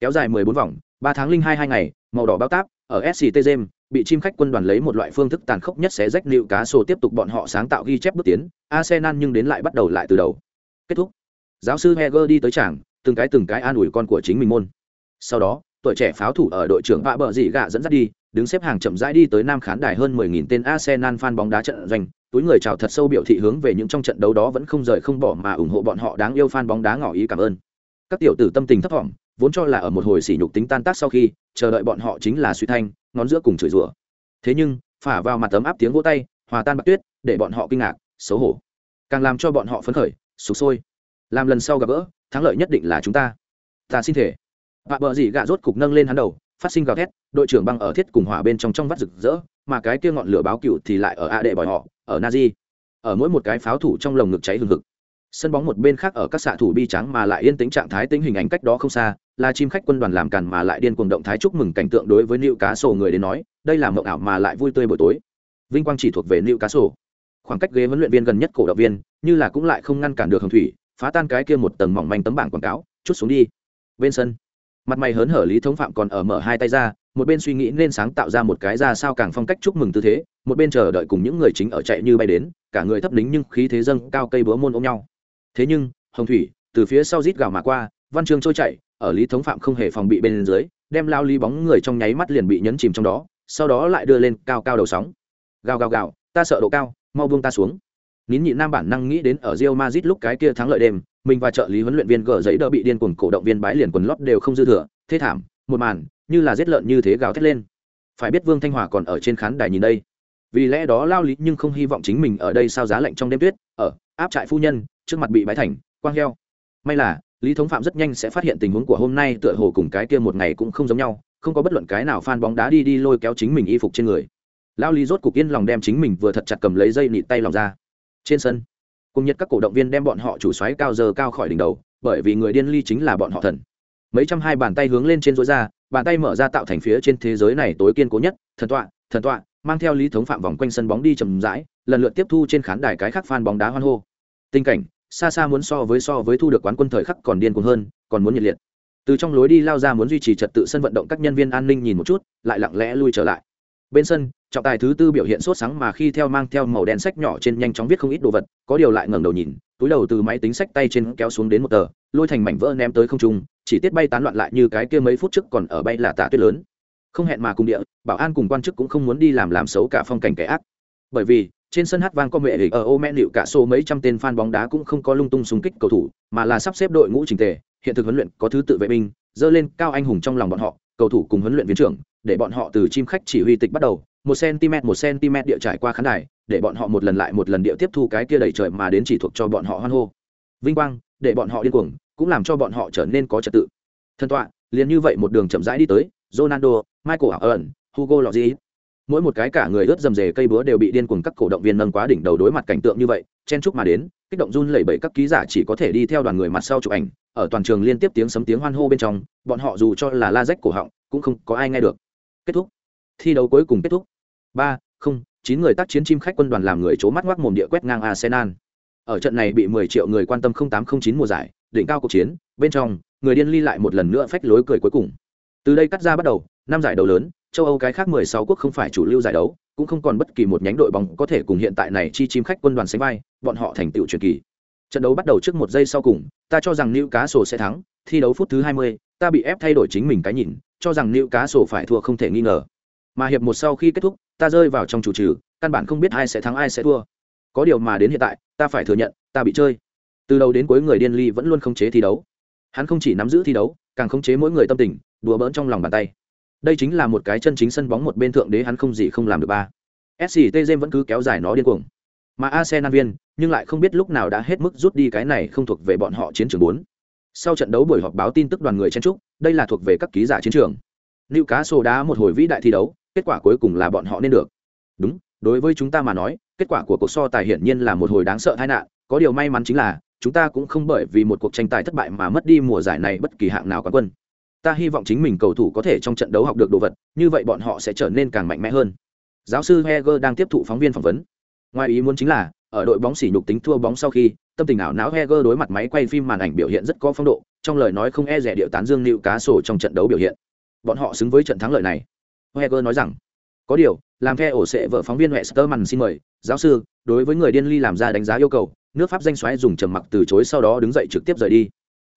Kéo dài mười bốn vòng ba tháng linh hai hai ngày màu đỏ bao táp ở sct james bị chim khách quân đoàn lấy một loại phương thức tàn khốc nhất xé rách nịu cá sổ tiếp tục bọn họ sáng tạo ghi chép bước tiến arsenal nhưng đến lại bắt đầu lại từ đầu. Kết thúc. Giáo sư heger đi tới chàng, từng cái từng cái an ủi con của chính mình môn. Sau đó tuổi trẻ pháo thủ ở đội trưởng vạ bờ dị gạ dẫn dắt đi đứng xếp hàng chậm rãi đi tới nam khán đài hơn 10.000 tên arsenal fan bóng đá trận doanh túi người chào thật sâu biểu thị hướng về những trong trận đấu đó vẫn không rời không bỏ mà ủng hộ bọn họ đáng yêu fan bóng đá ngỏ ý cảm ơn. Các tiểu tử tâm tình thấp thỏm vốn cho là ở một hồi sỉ nhục tính tan tác sau khi, chờ đợi bọn họ chính là suy thanh, ngón giữa cùng chửi rủa. Thế nhưng, phả vào mặt tấm áp tiếng vỗ tay, hòa tan bạc tuyết, để bọn họ kinh ngạc, xấu hổ. Càng làm cho bọn họ phấn khởi, sụp sôi. Làm lần sau gặp gỡ, thắng lợi nhất định là chúng ta. Ta xin thể vạ bờ dị gạ rốt cục nâng lên hắn đầu, phát sinh gào thét, đội trưởng băng ở thiết cùng hỏa bên trong trong vắt rực rỡ, mà cái kia ngọn lửa báo cựu thì lại ở a đệ bỏi họ, ở na di ở mỗi một cái pháo thủ trong lồng ngực cháy hừng hực sân bóng một bên khác ở các xạ thủ bi trắng mà lại yên tĩnh trạng thái tính hình ảnh cách đó không xa, là chim khách quân đoàn làm càn mà lại điên cuồng động thái chúc mừng cảnh tượng đối với nữ cá sổ người đến nói, đây là mộng ảo mà lại vui tươi buổi tối. Vinh quang chỉ thuộc về nữ cá sổ khoảng cách ghế huấn luyện viên gần nhất cổ động viên, như là cũng lại không ngăn cản được hồng thủy, phá tan cái kia một tầng mỏng manh tấm bảng quảng cáo, chút xuống đi. Bên sân, mặt mày hớn hở lý thống phạm còn ở mở hai tay ra, một bên suy nghĩ nên sáng tạo ra một cái ra sao càng phong cách chúc mừng tư thế, một bên chờ đợi cùng những người chính ở chạy như bay đến, cả người thấp lính nhưng khí thế dâng cao cây búa môn ôm nhau thế nhưng, hồng thủy từ phía sau rít gào mà qua, văn chương trôi chạy ở lý thống phạm không hề phòng bị bên dưới, đem lao lý bóng người trong nháy mắt liền bị nhấn chìm trong đó, sau đó lại đưa lên cao cao đầu sóng. Gào gào gào, ta sợ độ cao, mau buông ta xuống. Nín nhị nam bản năng nghĩ đến ở Real Madrid lúc cái kia thắng lợi đêm, mình và trợ lý huấn luyện viên gờ giấy đỡ bị điên cuồng cổ động viên bái liền quần lót đều không dư thừa thế thảm, một màn, như là giết lợn như thế gào thét lên. Phải biết vương thanh hòa còn ở trên khán đài nhìn đây. Vì lẽ đó lao lý nhưng không hy vọng chính mình ở đây sao giá lạnh trong đêm tuyết, ở, áp trại phu nhân trước mặt bị bái thành, quang heo. May là, lý thống phạm rất nhanh sẽ phát hiện tình huống của hôm nay tựa hồ cùng cái kia một ngày cũng không giống nhau, không có bất luận cái nào phan bóng đá đi đi lôi kéo chính mình y phục trên người. Lao lý rốt cục yên lòng đem chính mình vừa thật chặt cầm lấy dây nịt tay lòng ra. Trên sân, cùng nhật các cổ động viên đem bọn họ chủ xoáy cao giờ cao khỏi đỉnh đầu, bởi vì người điên ly chính là bọn họ thần. Mấy trăm hai bàn tay hướng lên trên rối ra, bàn tay mở ra tạo thành phía trên thế giới này tối kiên cố nhất, thần tọa thần tọa, mang theo lý thống phạm vòng quanh sân bóng đi chầm rãi, lần lượt tiếp thu trên khán đài cái khác phan bóng đá hoan hô tình cảnh, xa xa muốn so với so với thu được quán quân thời khắc còn điên cuồng hơn, còn muốn nhiệt liệt. Từ trong lối đi lao ra muốn duy trì trật tự sân vận động các nhân viên an ninh nhìn một chút, lại lặng lẽ lui trở lại. Bên sân, trọng tài thứ tư biểu hiện sốt sáng mà khi theo mang theo màu đen sách nhỏ trên nhanh chóng viết không ít đồ vật, có điều lại ngẩng đầu nhìn, túi đầu từ máy tính sách tay trên kéo xuống đến một tờ, lôi thành mảnh vỡ ném tới không trung, chỉ tiết bay tán loạn lại như cái kia mấy phút trước còn ở bay là tạ tuyết lớn. Không hẹn mà cùng địa, bảo an cùng quan chức cũng không muốn đi làm làm xấu cả phong cảnh kẻ ác. Bởi vì trên sân hát vang có mẹ ở ô mẹ nịu cả số mấy trăm tên fan bóng đá cũng không có lung tung xung kích cầu thủ, mà là sắp xếp đội ngũ trình tề. Hiện thực huấn luyện có thứ tự vệ binh, dơ lên cao anh hùng trong lòng bọn họ, cầu thủ cùng huấn luyện viên trưởng, để bọn họ từ chim khách chỉ huy tịch bắt đầu. Một cm một cm địa trải qua khán đài, để bọn họ một lần lại một lần địa tiếp thu cái kia đầy trời mà đến chỉ thuộc cho bọn họ hoan hô. Vinh quang, để bọn họ điên cuồng, cũng làm cho bọn họ trở nên có trật tự. Thần tọa, liền như vậy một đường chậm rãi đi tới. Ronaldo, michael ẩn hugo loggi mỗi một cái cả người ướt dầm dề cây búa đều bị điên cuồng các cổ động viên nâng quá đỉnh đầu đối mặt cảnh tượng như vậy, chen chúc mà đến, kích động run lẩy bẩy các ký giả chỉ có thể đi theo đoàn người mặt sau chụp ảnh, ở toàn trường liên tiếp tiếng sấm tiếng hoan hô bên trong, bọn họ dù cho là la rách cổ họng, cũng không có ai nghe được. Kết thúc. Thi đấu cuối cùng kết thúc. Ba, không, chín người tác chiến chim khách quân đoàn làm người c mắt ngoác mồm địa quét ngang arsenal. Ở trận này bị 10 triệu người quan tâm 0809 mùa giải, đỉnh cao cuộc chiến, bên trong, người điên ly lại một lần nữa phách lối cười cuối cùng. Từ đây cắt ra bắt đầu, năm giải đầu lớn châu âu cái khác 16 quốc không phải chủ lưu giải đấu cũng không còn bất kỳ một nhánh đội bóng có thể cùng hiện tại này chi chim khách quân đoàn sánh vai bọn họ thành tựu truyền kỳ. Trận đấu bắt đầu trước một giây sau cùng ta cho rằng Newcastle cá sổ sẽ thắng thi đấu phút thứ 20, ta bị ép thay đổi chính mình cái nhìn cho rằng Newcastle cá sổ phải thua không thể nghi ngờ. Mà hiệp một sau khi kết thúc ta rơi vào trong chủ trừ căn bản không biết ai sẽ thắng ai sẽ thua. Có điều mà đến hiện tại ta phải thừa nhận ta bị chơi. Từ đầu đến cuối người điên ly vẫn luôn không chế thi đấu. Hắn không chỉ nắm giữ thi đấu càng khống chế mỗi người tâm tình đùa bỡn trong lòng bàn tay đây chính là một cái chân chính sân bóng một bên thượng đế hắn không gì không làm được ba. Sct vẫn cứ kéo dài nó điên cuồng. Mà arsenal viên, nhưng lại không biết lúc nào đã hết mức rút đi cái này không thuộc về bọn họ chiến trường bốn. Sau trận đấu buổi họp báo tin tức đoàn người chen trúc đây là thuộc về các ký giả chiến trường. Lưu cá sô đá một hồi vĩ đại thi đấu, kết quả cuối cùng là bọn họ nên được. Đúng, đối với chúng ta mà nói, kết quả của cuộc so tài hiển nhiên là một hồi đáng sợ tai nạn, có điều may mắn chính là, chúng ta cũng không bởi vì một cuộc tranh tài thất bại mà mất đi mùa giải này bất kỳ hạng nào quán quân ta hy vọng chính mình cầu thủ có thể trong trận đấu học được đồ vật, như vậy bọn họ sẽ trở nên càng mạnh mẽ hơn. Giáo sư heger đang tiếp thụ phóng viên phỏng vấn. Ngoài ý muốn chính là, ở đội bóng sỉ nhục tính thua bóng sau khi, tâm tình ảo não heger đối mặt máy quay phim màn ảnh biểu hiện rất có phong độ, trong lời nói không e rẻ điệu tán dương nịu cá sổ trong trận đấu biểu hiện. Bọn họ xứng với trận thắng lợi này. Heger nói rằng, có điều, làm phe ổ sệ vợ phóng viên huệ mằn xin mời, giáo sư, đối với người điên ly làm ra đánh giá yêu cầu, nước pháp danh xoáy dùng trầm mặc từ chối sau đó đứng dậy trực tiếp rời đi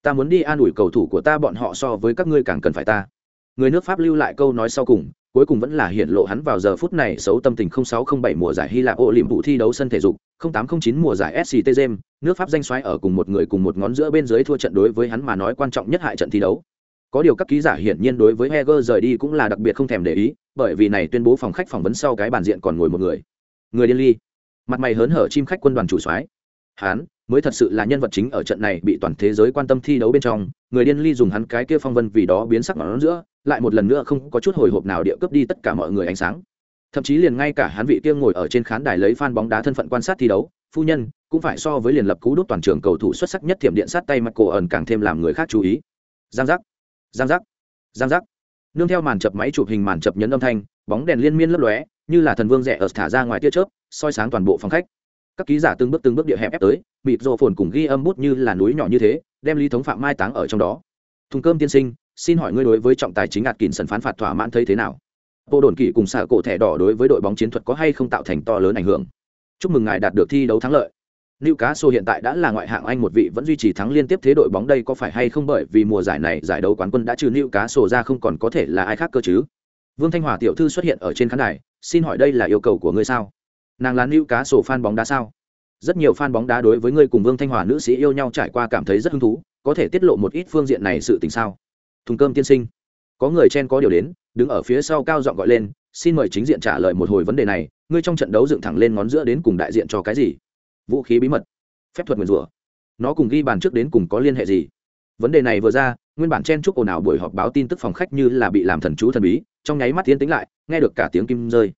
ta muốn đi an ủi cầu thủ của ta bọn họ so với các ngươi càng cần phải ta người nước pháp lưu lại câu nói sau cùng cuối cùng vẫn là hiện lộ hắn vào giờ phút này xấu tâm tình 0607 mùa giải Hy Lạp ô liệm vụ thi đấu sân thể dục 0809 mùa giải SCT Gem, nước Pháp danh xoáy ở cùng một người cùng một ngón giữa bên dưới thua trận đối với hắn mà nói quan trọng nhất hại trận thi đấu. Có điều các ký giả hiển nhiên đối với Heger rời đi cũng là đặc biệt không thèm để ý, bởi vì này tuyên bố phòng khách phỏng vấn sau cái bàn diện còn ngồi một người. Người điên ly. Mặt mày hớn hở chim khách quân đoàn chủ soái. Hắn mới thật sự là nhân vật chính ở trận này bị toàn thế giới quan tâm thi đấu bên trong, người điên ly dùng hắn cái kia phong vân vì đó biến sắc ngọn giữa, lại một lần nữa không có chút hồi hộp nào địa cướp đi tất cả mọi người ánh sáng. Thậm chí liền ngay cả hắn vị kia ngồi ở trên khán đài lấy fan bóng đá thân phận quan sát thi đấu, phu nhân cũng phải so với liền lập cú đốt toàn trường cầu thủ xuất sắc nhất thiểm điện sát tay mặt cổ ẩn càng thêm làm người khác chú ý. Giang giác, giang giác, giang giác. Nương theo màn chập máy chụp hình màn chập nhấn âm thanh, bóng đèn liên miên lấp lóe, như là thần vương rẻ ở thả ra ngoài tia chớp, soi sáng toàn bộ phòng khách. Các ký giả từng bước từng bước địa hẹp ép tới, mịt rô phồn cùng ghi âm bút như là núi nhỏ như thế, đem lý thống phạm mai táng ở trong đó. Thùng cơm tiên sinh, xin hỏi ngươi đối với trọng tài chính ạt kín sần phán phạt thỏa mãn thấy thế nào? Bộ đồn kỷ cùng xạ cổ thẻ đỏ đối với đội bóng chiến thuật có hay không tạo thành to lớn ảnh hưởng? Chúc mừng ngài đạt được thi đấu thắng lợi. Newcastle hiện tại đã là ngoại hạng Anh một vị vẫn duy trì thắng liên tiếp thế đội bóng đây có phải hay không bởi vì mùa giải này giải đấu quán quân đã trừ Newcastle ra không còn có thể là ai khác cơ chứ? Vương Thanh Hòa tiểu thư xuất hiện ở trên khán đài, xin hỏi đây là yêu cầu của ngươi sao? Nàng là nữ cá Newcastle fan bóng đá sao? Rất nhiều fan bóng đá đối với ngươi cùng Vương Thanh Hòa nữ sĩ yêu nhau trải qua cảm thấy rất hứng thú, có thể tiết lộ một ít phương diện này sự tình sao? Thùng cơm tiên sinh. Có người chen có điều đến, đứng ở phía sau cao giọng gọi lên, xin mời chính diện trả lời một hồi vấn đề này, ngươi trong trận đấu dựng thẳng lên ngón giữa đến cùng đại diện cho cái gì? vũ khí bí mật phép thuật nguyền rủa nó cùng ghi bàn trước đến cùng có liên hệ gì vấn đề này vừa ra nguyên bản chen chúc ồn ào buổi họp báo tin tức phòng khách như là bị làm thần chú thần bí trong nháy mắt tiến tính lại nghe được cả tiếng kim rơi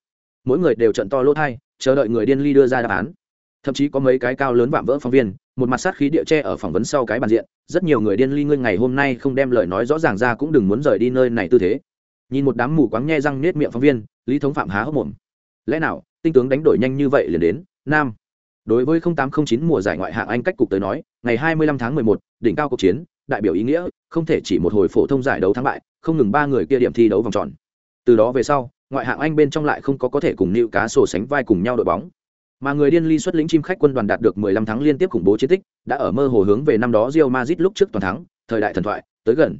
mỗi người đều trận to lỗ thai chờ đợi người điên ly đưa ra đáp án. Thậm chí có mấy cái cao lớn vạm vỡ phóng viên một mặt sát khí địa tre ở phỏng vấn sau cái bàn diện rất nhiều người điên ly ngươi ngày hôm nay không đem lời nói rõ ràng ra cũng đừng muốn rời đi nơi này tư thế. Nhìn một đám mù quáng nhe răng nết miệng phóng viên lý thống phạm há hốc mồm. Lẽ nào tinh tướng đánh đổi nhanh như vậy liền đến nam? Đối với 0809 mùa giải ngoại hạng Anh cách cục tới nói, ngày 25 tháng 11, đỉnh cao cuộc chiến, đại biểu ý nghĩa, không thể chỉ một hồi phổ thông giải đấu thắng bại, không ngừng ba người kia điểm thi đấu vòng tròn. Từ đó về sau, ngoại hạng Anh bên trong lại không có có thể cùng Lưu cá sổ sánh vai cùng nhau đội bóng. Mà người điên ly xuất lĩnh chim khách quân đoàn đạt được 15 thắng liên tiếp khủng bố chiến tích, đã ở mơ hồ hướng về năm đó Real Madrid lúc trước toàn thắng, thời đại thần thoại, tới gần.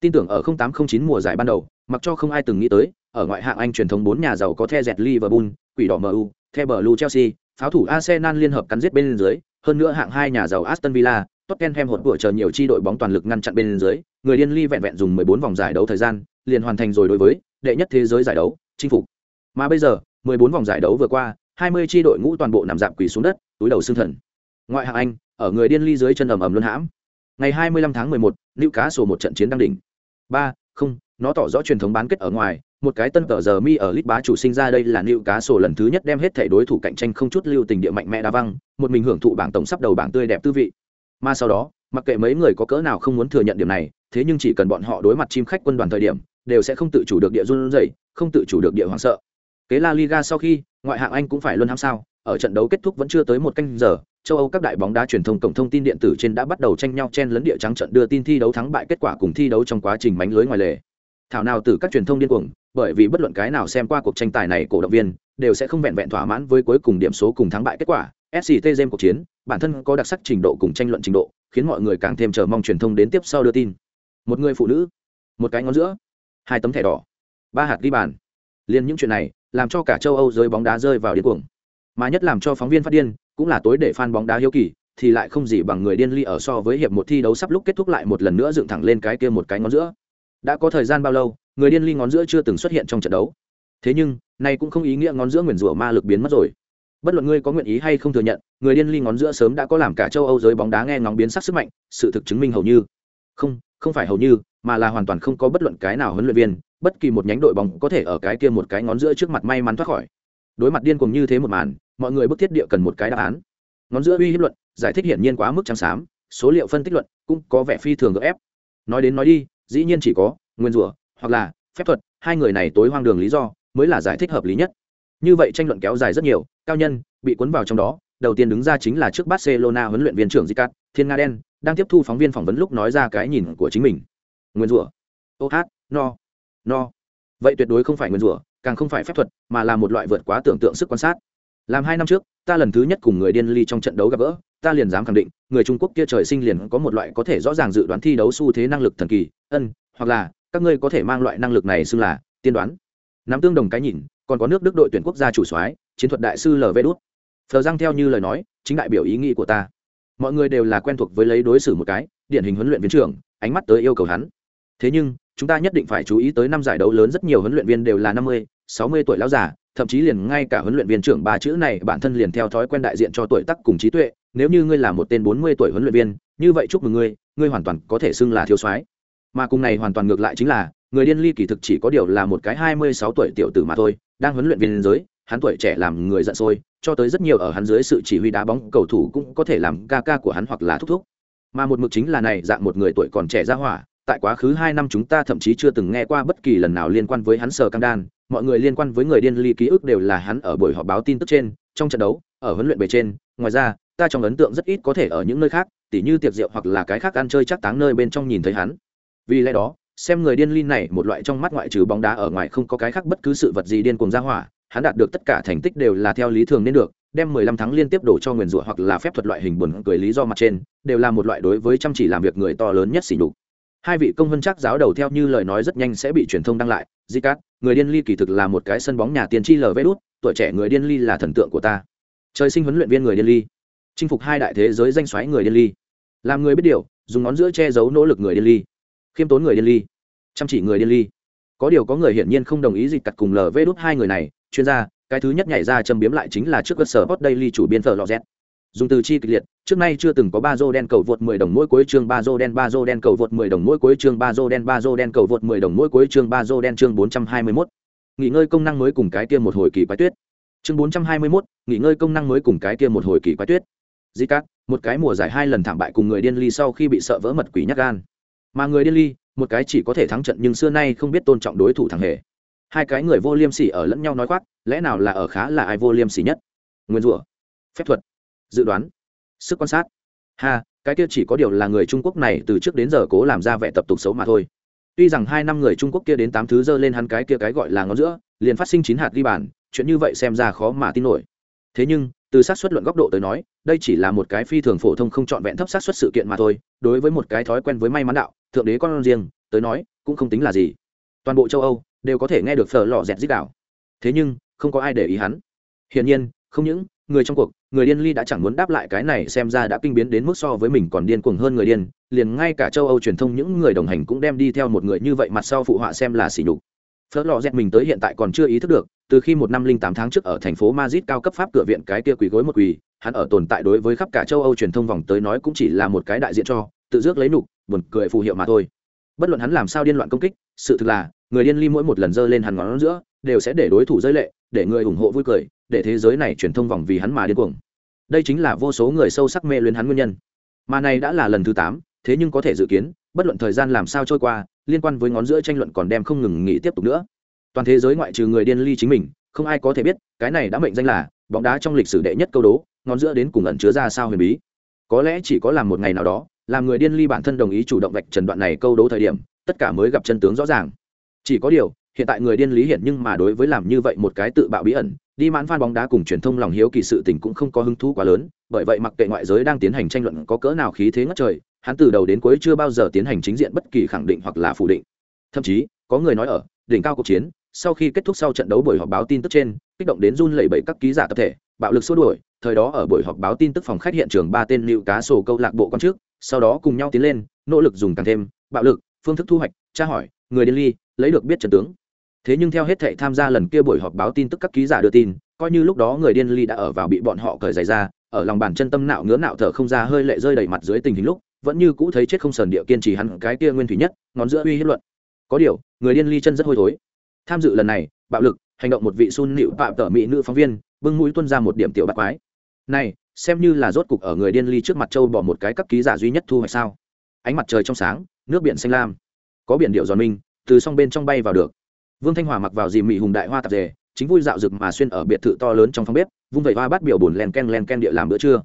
Tin tưởng ở 0809 mùa giải ban đầu, mặc cho không ai từng nghĩ tới, ở ngoại hạng Anh truyền thống bốn nhà giàu có The Jet Liverpool, quỷ đỏ MU, The Blue Chelsea, pháo thủ Arsenal liên hợp cắn giết bên dưới, hơn nữa hạng hai nhà giàu Aston Villa, Tottenham hột vừa chờ nhiều chi đội bóng toàn lực ngăn chặn bên dưới, người điên ly vẹn vẹn dùng 14 vòng giải đấu thời gian, liền hoàn thành rồi đối với đệ nhất thế giới giải đấu, chinh phục. Mà bây giờ, 14 vòng giải đấu vừa qua, 20 chi đội ngũ toàn bộ nằm dạp quỳ xuống đất, túi đầu xương thần. Ngoại hạng Anh, ở người điên ly dưới chân ầm ầm luân hãm ngày 25 tháng 11, Lưu Cá sổ một trận chiến đăng đỉnh. Ba, không, nó tỏ rõ truyền thống bán kết ở ngoài, một cái tân tờ giờ mi ở lit bá chủ sinh ra đây là Lưu Cá sổ lần thứ nhất đem hết thể đối thủ cạnh tranh không chút lưu tình địa mạnh mẽ đá văng, một mình hưởng thụ bảng tổng sắp đầu bảng tươi đẹp tư vị. Mà sau đó, mặc kệ mấy người có cỡ nào không muốn thừa nhận điểm này, thế nhưng chỉ cần bọn họ đối mặt chim khách quân đoàn thời điểm, đều sẽ không tự chủ được địa run rẩy, không tự chủ được địa hoảng sợ. Kế La Liga sau khi, ngoại hạng Anh cũng phải luôn ham sao, ở trận đấu kết thúc vẫn chưa tới một canh giờ, châu Âu các đại bóng đá truyền thông cổng thông tin điện tử trên đã bắt đầu tranh nhau chen lấn địa trắng trận đưa tin thi đấu thắng bại kết quả cùng thi đấu trong quá trình mánh lưới ngoài lề. Thảo nào từ các truyền thông điên cuồng, bởi vì bất luận cái nào xem qua cuộc tranh tài này cổ động viên đều sẽ không vẹn vẹn thỏa mãn với cuối cùng điểm số cùng thắng bại kết quả. SCT Game cuộc chiến, bản thân có đặc sắc trình độ cùng tranh luận trình độ, khiến mọi người càng thêm chờ mong truyền thông đến tiếp sau đưa tin. Một người phụ nữ, một cái ngón giữa, hai tấm thẻ đỏ, ba hạt ghi bàn. liền những chuyện này, làm cho cả châu Âu giới bóng đá rơi vào điên cuồng. Mà nhất làm cho phóng viên phát điên, cũng là tối để fan bóng đá hiếu kỳ, thì lại không gì bằng người điên ly ở so với hiệp một thi đấu sắp lúc kết thúc lại một lần nữa dựng thẳng lên cái kia một cái ngón giữa. Đã có thời gian bao lâu, người điên ly ngón giữa chưa từng xuất hiện trong trận đấu. Thế nhưng, nay cũng không ý nghĩa ngón giữa nguyền rủa ma lực biến mất rồi. Bất luận ngươi có nguyện ý hay không thừa nhận, người điên ly ngón giữa sớm đã có làm cả châu Âu giới bóng đá nghe ngóng biến sắc sức mạnh, sự thực chứng minh hầu như không, không phải hầu như, mà là hoàn toàn không có bất luận cái nào huấn luyện viên, bất kỳ một nhánh đội bóng có thể ở cái kia một cái ngón giữa trước mặt may mắn thoát khỏi. Đối mặt điên cuồng như thế một màn, mọi người bức thiết địa cần một cái đáp án. Ngón giữa uy hiếp luận giải thích hiển nhiên quá mức trắng xám số liệu phân tích luận cũng có vẻ phi thường gấp ép. Nói đến nói đi dĩ nhiên chỉ có nguyên rủa hoặc là phép thuật hai người này tối hoang đường lý do mới là giải thích hợp lý nhất. Như vậy tranh luận kéo dài rất nhiều cao nhân bị cuốn vào trong đó đầu tiên đứng ra chính là trước barcelona huấn luyện viên trưởng zicat thiên nga đen đang tiếp thu phóng viên phỏng vấn lúc nói ra cái nhìn của chính mình nguyên rủa. Ô hát, no no. Vậy tuyệt đối không phải nguyên rủa, càng không phải phép thuật, mà là một loại vượt quá tưởng tượng sức quan sát. Làm hai năm trước, ta lần thứ nhất cùng người điên ly trong trận đấu gặp gỡ, ta liền dám khẳng định, người trung quốc kia trời sinh liền có một loại có thể rõ ràng dự đoán thi đấu xu thế năng lực thần kỳ, ân, hoặc là, các ngươi có thể mang loại năng lực này xưng là, tiên đoán. Nắm tương đồng cái nhìn, còn có nước đức đội tuyển quốc gia chủ soái, chiến thuật đại sư lv đút. Phờ răng theo như lời nói, chính đại biểu ý nghĩ của ta. Mọi người đều là quen thuộc với lấy đối xử một cái, điển hình huấn luyện viên trưởng, ánh mắt tới yêu cầu hắn thế nhưng, chúng ta nhất định phải chú ý tới năm giải đấu lớn rất nhiều huấn luyện viên đều là năm mươi, sáu mươi tuổi lão giả thậm chí liền ngay cả huấn luyện viên trưởng ba chữ này bản thân liền theo thói quen đại diện cho tuổi tác cùng trí tuệ. Nếu như ngươi là một tên bốn mươi tuổi huấn luyện viên, như vậy chúc mừng ngươi ngươi hoàn toàn có thể xưng là thiếu soái. Mà cùng này hoàn toàn ngược lại chính là, người điên ly kỳ thực chỉ có điều là một cái hai mươi sáu tuổi tiểu tử mà thôi, đang huấn luyện viên giới, hắn tuổi trẻ làm người giận sôi, cho tới rất nhiều ở hắn dưới sự chỉ huy đá bóng cầu thủ cũng có thể làm ca ca của hắn hoặc là thúc thúc. Mà một mực chính là này, dạng một người tuổi còn trẻ ra hỏa tại quá khứ hai năm chúng ta thậm chí chưa từng nghe qua bất kỳ lần nào liên quan với hắn sờ cam đan. Mọi người liên quan với người điên ly ký ức đều là hắn ở buổi họp báo tin tức trên, trong trận đấu, ở huấn luyện bề trên. Ngoài ra, ta trong ấn tượng rất ít có thể ở những nơi khác, tỉ như tiệc rượu hoặc là cái khác ăn chơi chắc táng nơi bên trong nhìn thấy hắn. Vì lẽ đó, xem người điên ly này một loại trong mắt ngoại trừ bóng đá ở ngoài không có cái khác bất cứ sự vật gì điên cuồng ra hỏa, hắn đạt được tất cả thành tích đều là theo lý thường nên được, đem 15 tháng liên tiếp đổ cho nguyền rủa hoặc là phép thuật loại hình buồn cười lý do mặt trên, đều là một loại đối với chăm chỉ làm việc người to lớn nhất sỉ nhục hai vị công vân chắc giáo đầu theo như lời nói rất nhanh sẽ bị truyền thông đăng lại. Zicat người điên ly kỳ thực là một cái sân bóng nhà tiền chi vê đút, tuổi trẻ người điên ly là thần tượng của ta. Trời sinh huấn luyện viên người điên ly. Chinh phục hai đại thế giới danh xoáy người điên ly. Làm người biết điều, dùng ngón giữa che giấu nỗ lực người điên ly. Khiêm tốn người điên ly. Chăm chỉ người điên ly. Có điều có người hiển nhiên không đồng ý dịch cặt cùng lờ vê đút hai người này. Chuyên gia, cái thứ nhất nhảy ra châm biếm lại chính là trước cơ sở hot daily chủ biên thờ lò z dùng từ chi kịch liệt trước nay chưa từng có ba dô đen cầu vượt 10 đồng mỗi cuối chương ba dô đen ba dô đen cầu vượt 10 đồng mỗi cuối chương ba dô đen ba dô đen cầu vượt 10 đồng mỗi cuối chương ba dô đen chương 421. nghỉ ngơi công năng mới cùng cái kia một hồi kỳ quái tuyết. Chương 421, nghỉ ngơi công năng mới cùng cái kia một hồi kỳ quái tuyết. Di cát một cái mùa giải hai lần thảm bại cùng người điên ly sau khi bị sợ vỡ mật quỷ nhắc gan. Mà người điên ly một cái chỉ có thể thắng trận nhưng xưa nay không biết tôn trọng đối thủ thằng hề. Hai cái người vô liêm sỉ ở lẫn nhau nói khoác lẽ nào là ở khá là ai vô liêm sỉ nhất? Nguyên rủa. Phép thuật dự đoán, sức quan sát. Ha, cái kia chỉ có điều là người trung quốc này từ trước đến giờ cố làm ra vẻ tập tục xấu mà thôi. Tuy rằng hai năm người trung quốc kia đến tám thứ dơ lên hắn cái kia cái gọi là ngón giữa, liền phát sinh chín hạt ghi bàn, chuyện như vậy xem ra khó mà tin nổi. Thế nhưng, từ sát xuất luận góc độ tới nói, đây chỉ là một cái phi thường phổ thông không trọn vẹn thấp sát xuất sự kiện mà thôi, đối với một cái thói quen với may mắn đạo, thượng đế con riêng, tới nói, cũng không tính là gì. Toàn bộ châu âu đều có thể nghe được phở lò dẹt dích đảo thế nhưng, không có ai để ý hắn. Hiển nhiên, không những người trong cuộc, người điên ly đã chẳng muốn đáp lại cái này xem ra đã kinh biến đến mức so với mình còn điên cuồng hơn người điên, liền ngay cả châu âu truyền thông những người đồng hành cũng đem đi theo một người như vậy mặt sau phụ họa xem là xỉ nhục. Phớt lò dẹt mình tới hiện tại còn chưa ý thức được, từ khi một năm linh tám tháng trước ở thành phố madrid cao cấp pháp cửa viện cái kia quỳ gối một quỳ, hắn ở tồn tại đối với khắp cả châu âu truyền thông vòng tới nói cũng chỉ là một cái đại diện cho, tự dước lấy nục buồn cười phù hiệu mà thôi bất luận hắn làm sao điên loạn công kích, sự thực là, người điên ly mỗi một lần giơ lên hắn ngón giữa, đều sẽ để đối thủ giới lệ, để người ủng hộ vui cười, để thế giới này truyền thông vòng vì hắn mà điên cuồng. Đây chính là vô số người sâu sắc mê luyến hắn nguyên nhân. Mà này đã là lần thứ tám, thế nhưng có thể dự kiến, bất luận thời gian làm sao trôi qua, liên quan với ngón giữa tranh luận còn đem không ngừng nghỉ tiếp tục nữa. Toàn thế giới ngoại trừ người điên ly chính mình, không ai có thể biết, cái này đã mệnh danh là, bóng đá trong lịch sử đệ nhất câu đố, ngón giữa đến cùng ẩn chứa ra sao huyền bí. Có lẽ chỉ có làm một ngày nào đó làm người điên ly bản thân đồng ý chủ động vạch trần đoạn này câu đố thời điểm, tất cả mới gặp chân tướng rõ ràng. Chỉ có điều, hiện tại người điên lý hiện nhưng mà đối với làm như vậy một cái tự bạo bí ẩn, đi mãn phan bóng đá cùng truyền thông lòng hiếu kỳ sự tình cũng không có hứng thú quá lớn, bởi vậy mặc kệ ngoại giới đang tiến hành tranh luận có cỡ nào khí thế ngất trời, hắn từ đầu đến cuối chưa bao giờ tiến hành chính diện bất kỳ khẳng định hoặc là phủ định. Thậm chí, có người nói ở, đỉnh cao cuộc chiến, sau khi kết thúc sau trận đấu buổi họp báo tin tức trên, kích động đến run lẩy bẩy các ký giả tập thể, bạo lực xua đuổi, thời đó ở buổi họp báo tin tức phòng khách hiện trường ba tên lưu cá sổ câu lạc bộ con trước sau đó cùng nhau tiến lên, nỗ lực dùng càng thêm bạo lực, phương thức thu hoạch, tra hỏi, người điên ly, lấy được biết trận tướng. Thế nhưng theo hết thệ tham gia lần kia buổi họp báo tin tức các ký giả đưa tin, coi như lúc đó người điên ly đã ở vào bị bọn họ cởi giày ra, ở lòng bàn chân tâm nạo ngứa nạo thở không ra hơi lệ rơi đầy mặt dưới tình hình lúc, vẫn như cũ thấy chết không sờn địa kiên trì hắn cái kia nguyên thủy nhất, ngón giữa uy hiếp luận. Có điều, người điên ly chân rất hôi thối. Tham dự lần này, bạo lực, hành động một vị sun nịu tạm tở mỹ nữ phóng viên, bưng mũi tuân ra một điểm tiểu bạc quái. Này xem như là rốt cục ở người điên ly trước mặt châu bỏ một cái cấp ký giả duy nhất thu hoạch sao. Ánh mặt trời trong sáng, nước biển xanh lam. Có biển điệu giòn minh từ song bên trong bay vào được. Vương thanh hòa mặc vào dì mị hùng đại hoa tạp dề, chính vui dạo rực mà xuyên ở biệt thự to lớn trong phòng bếp, vung vẩy hoa bắt biểu bùn len ken len ken địa làm bữa trưa.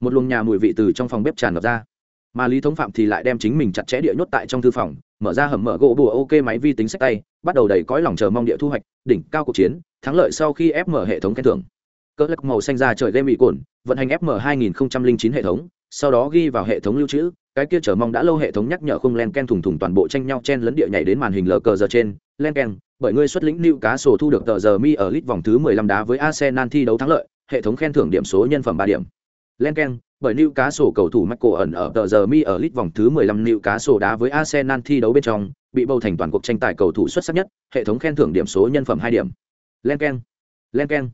Một luồng nhà mùi vị từ trong phòng bếp tràn ngập ra. Mà lý thống phạm thì lại đem chính mình chặt chẽ địa nhốt tại trong thư phòng, mở ra hầm mở gỗ bùa ok máy vi tính sách tay, bắt đầu đầy cõi lòng chờ mong địa thu hoạch, đỉnh cao cuộc chiến, thắng lợi sau khi ép mở hệ thống khen thưởng cỡ lắc màu xanh ra trời game bị cồn vận hành fm 2009 hệ thống, sau đó ghi vào hệ thống lưu trữ, cái kia chờ mong đã lâu hệ thống nhắc nhở không len ken thủng thủng toàn bộ tranh nhau chen lấn địa nhảy đến màn hình lờ cờ giờ trên, len ken, bởi ngươi xuất lĩnh lưu cá sổ thu được tờ giờ mi ở lit vòng thứ 15 đá với arsenal thi đấu thắng lợi, hệ thống khen thưởng điểm số nhân phẩm ba điểm. Len ken, bởi lưu cá sổ cầu thủ Michael ẩn ở tờ giờ mi ở lit vòng thứ 15 lưu cá sổ đá với arsenal thi đấu bên trong, bị bầu thành toàn cuộc tranh tài cầu thủ xuất sắc nhất, hệ thống khen thưởng điểm số nhân phẩm hai điểm. Len ken len ken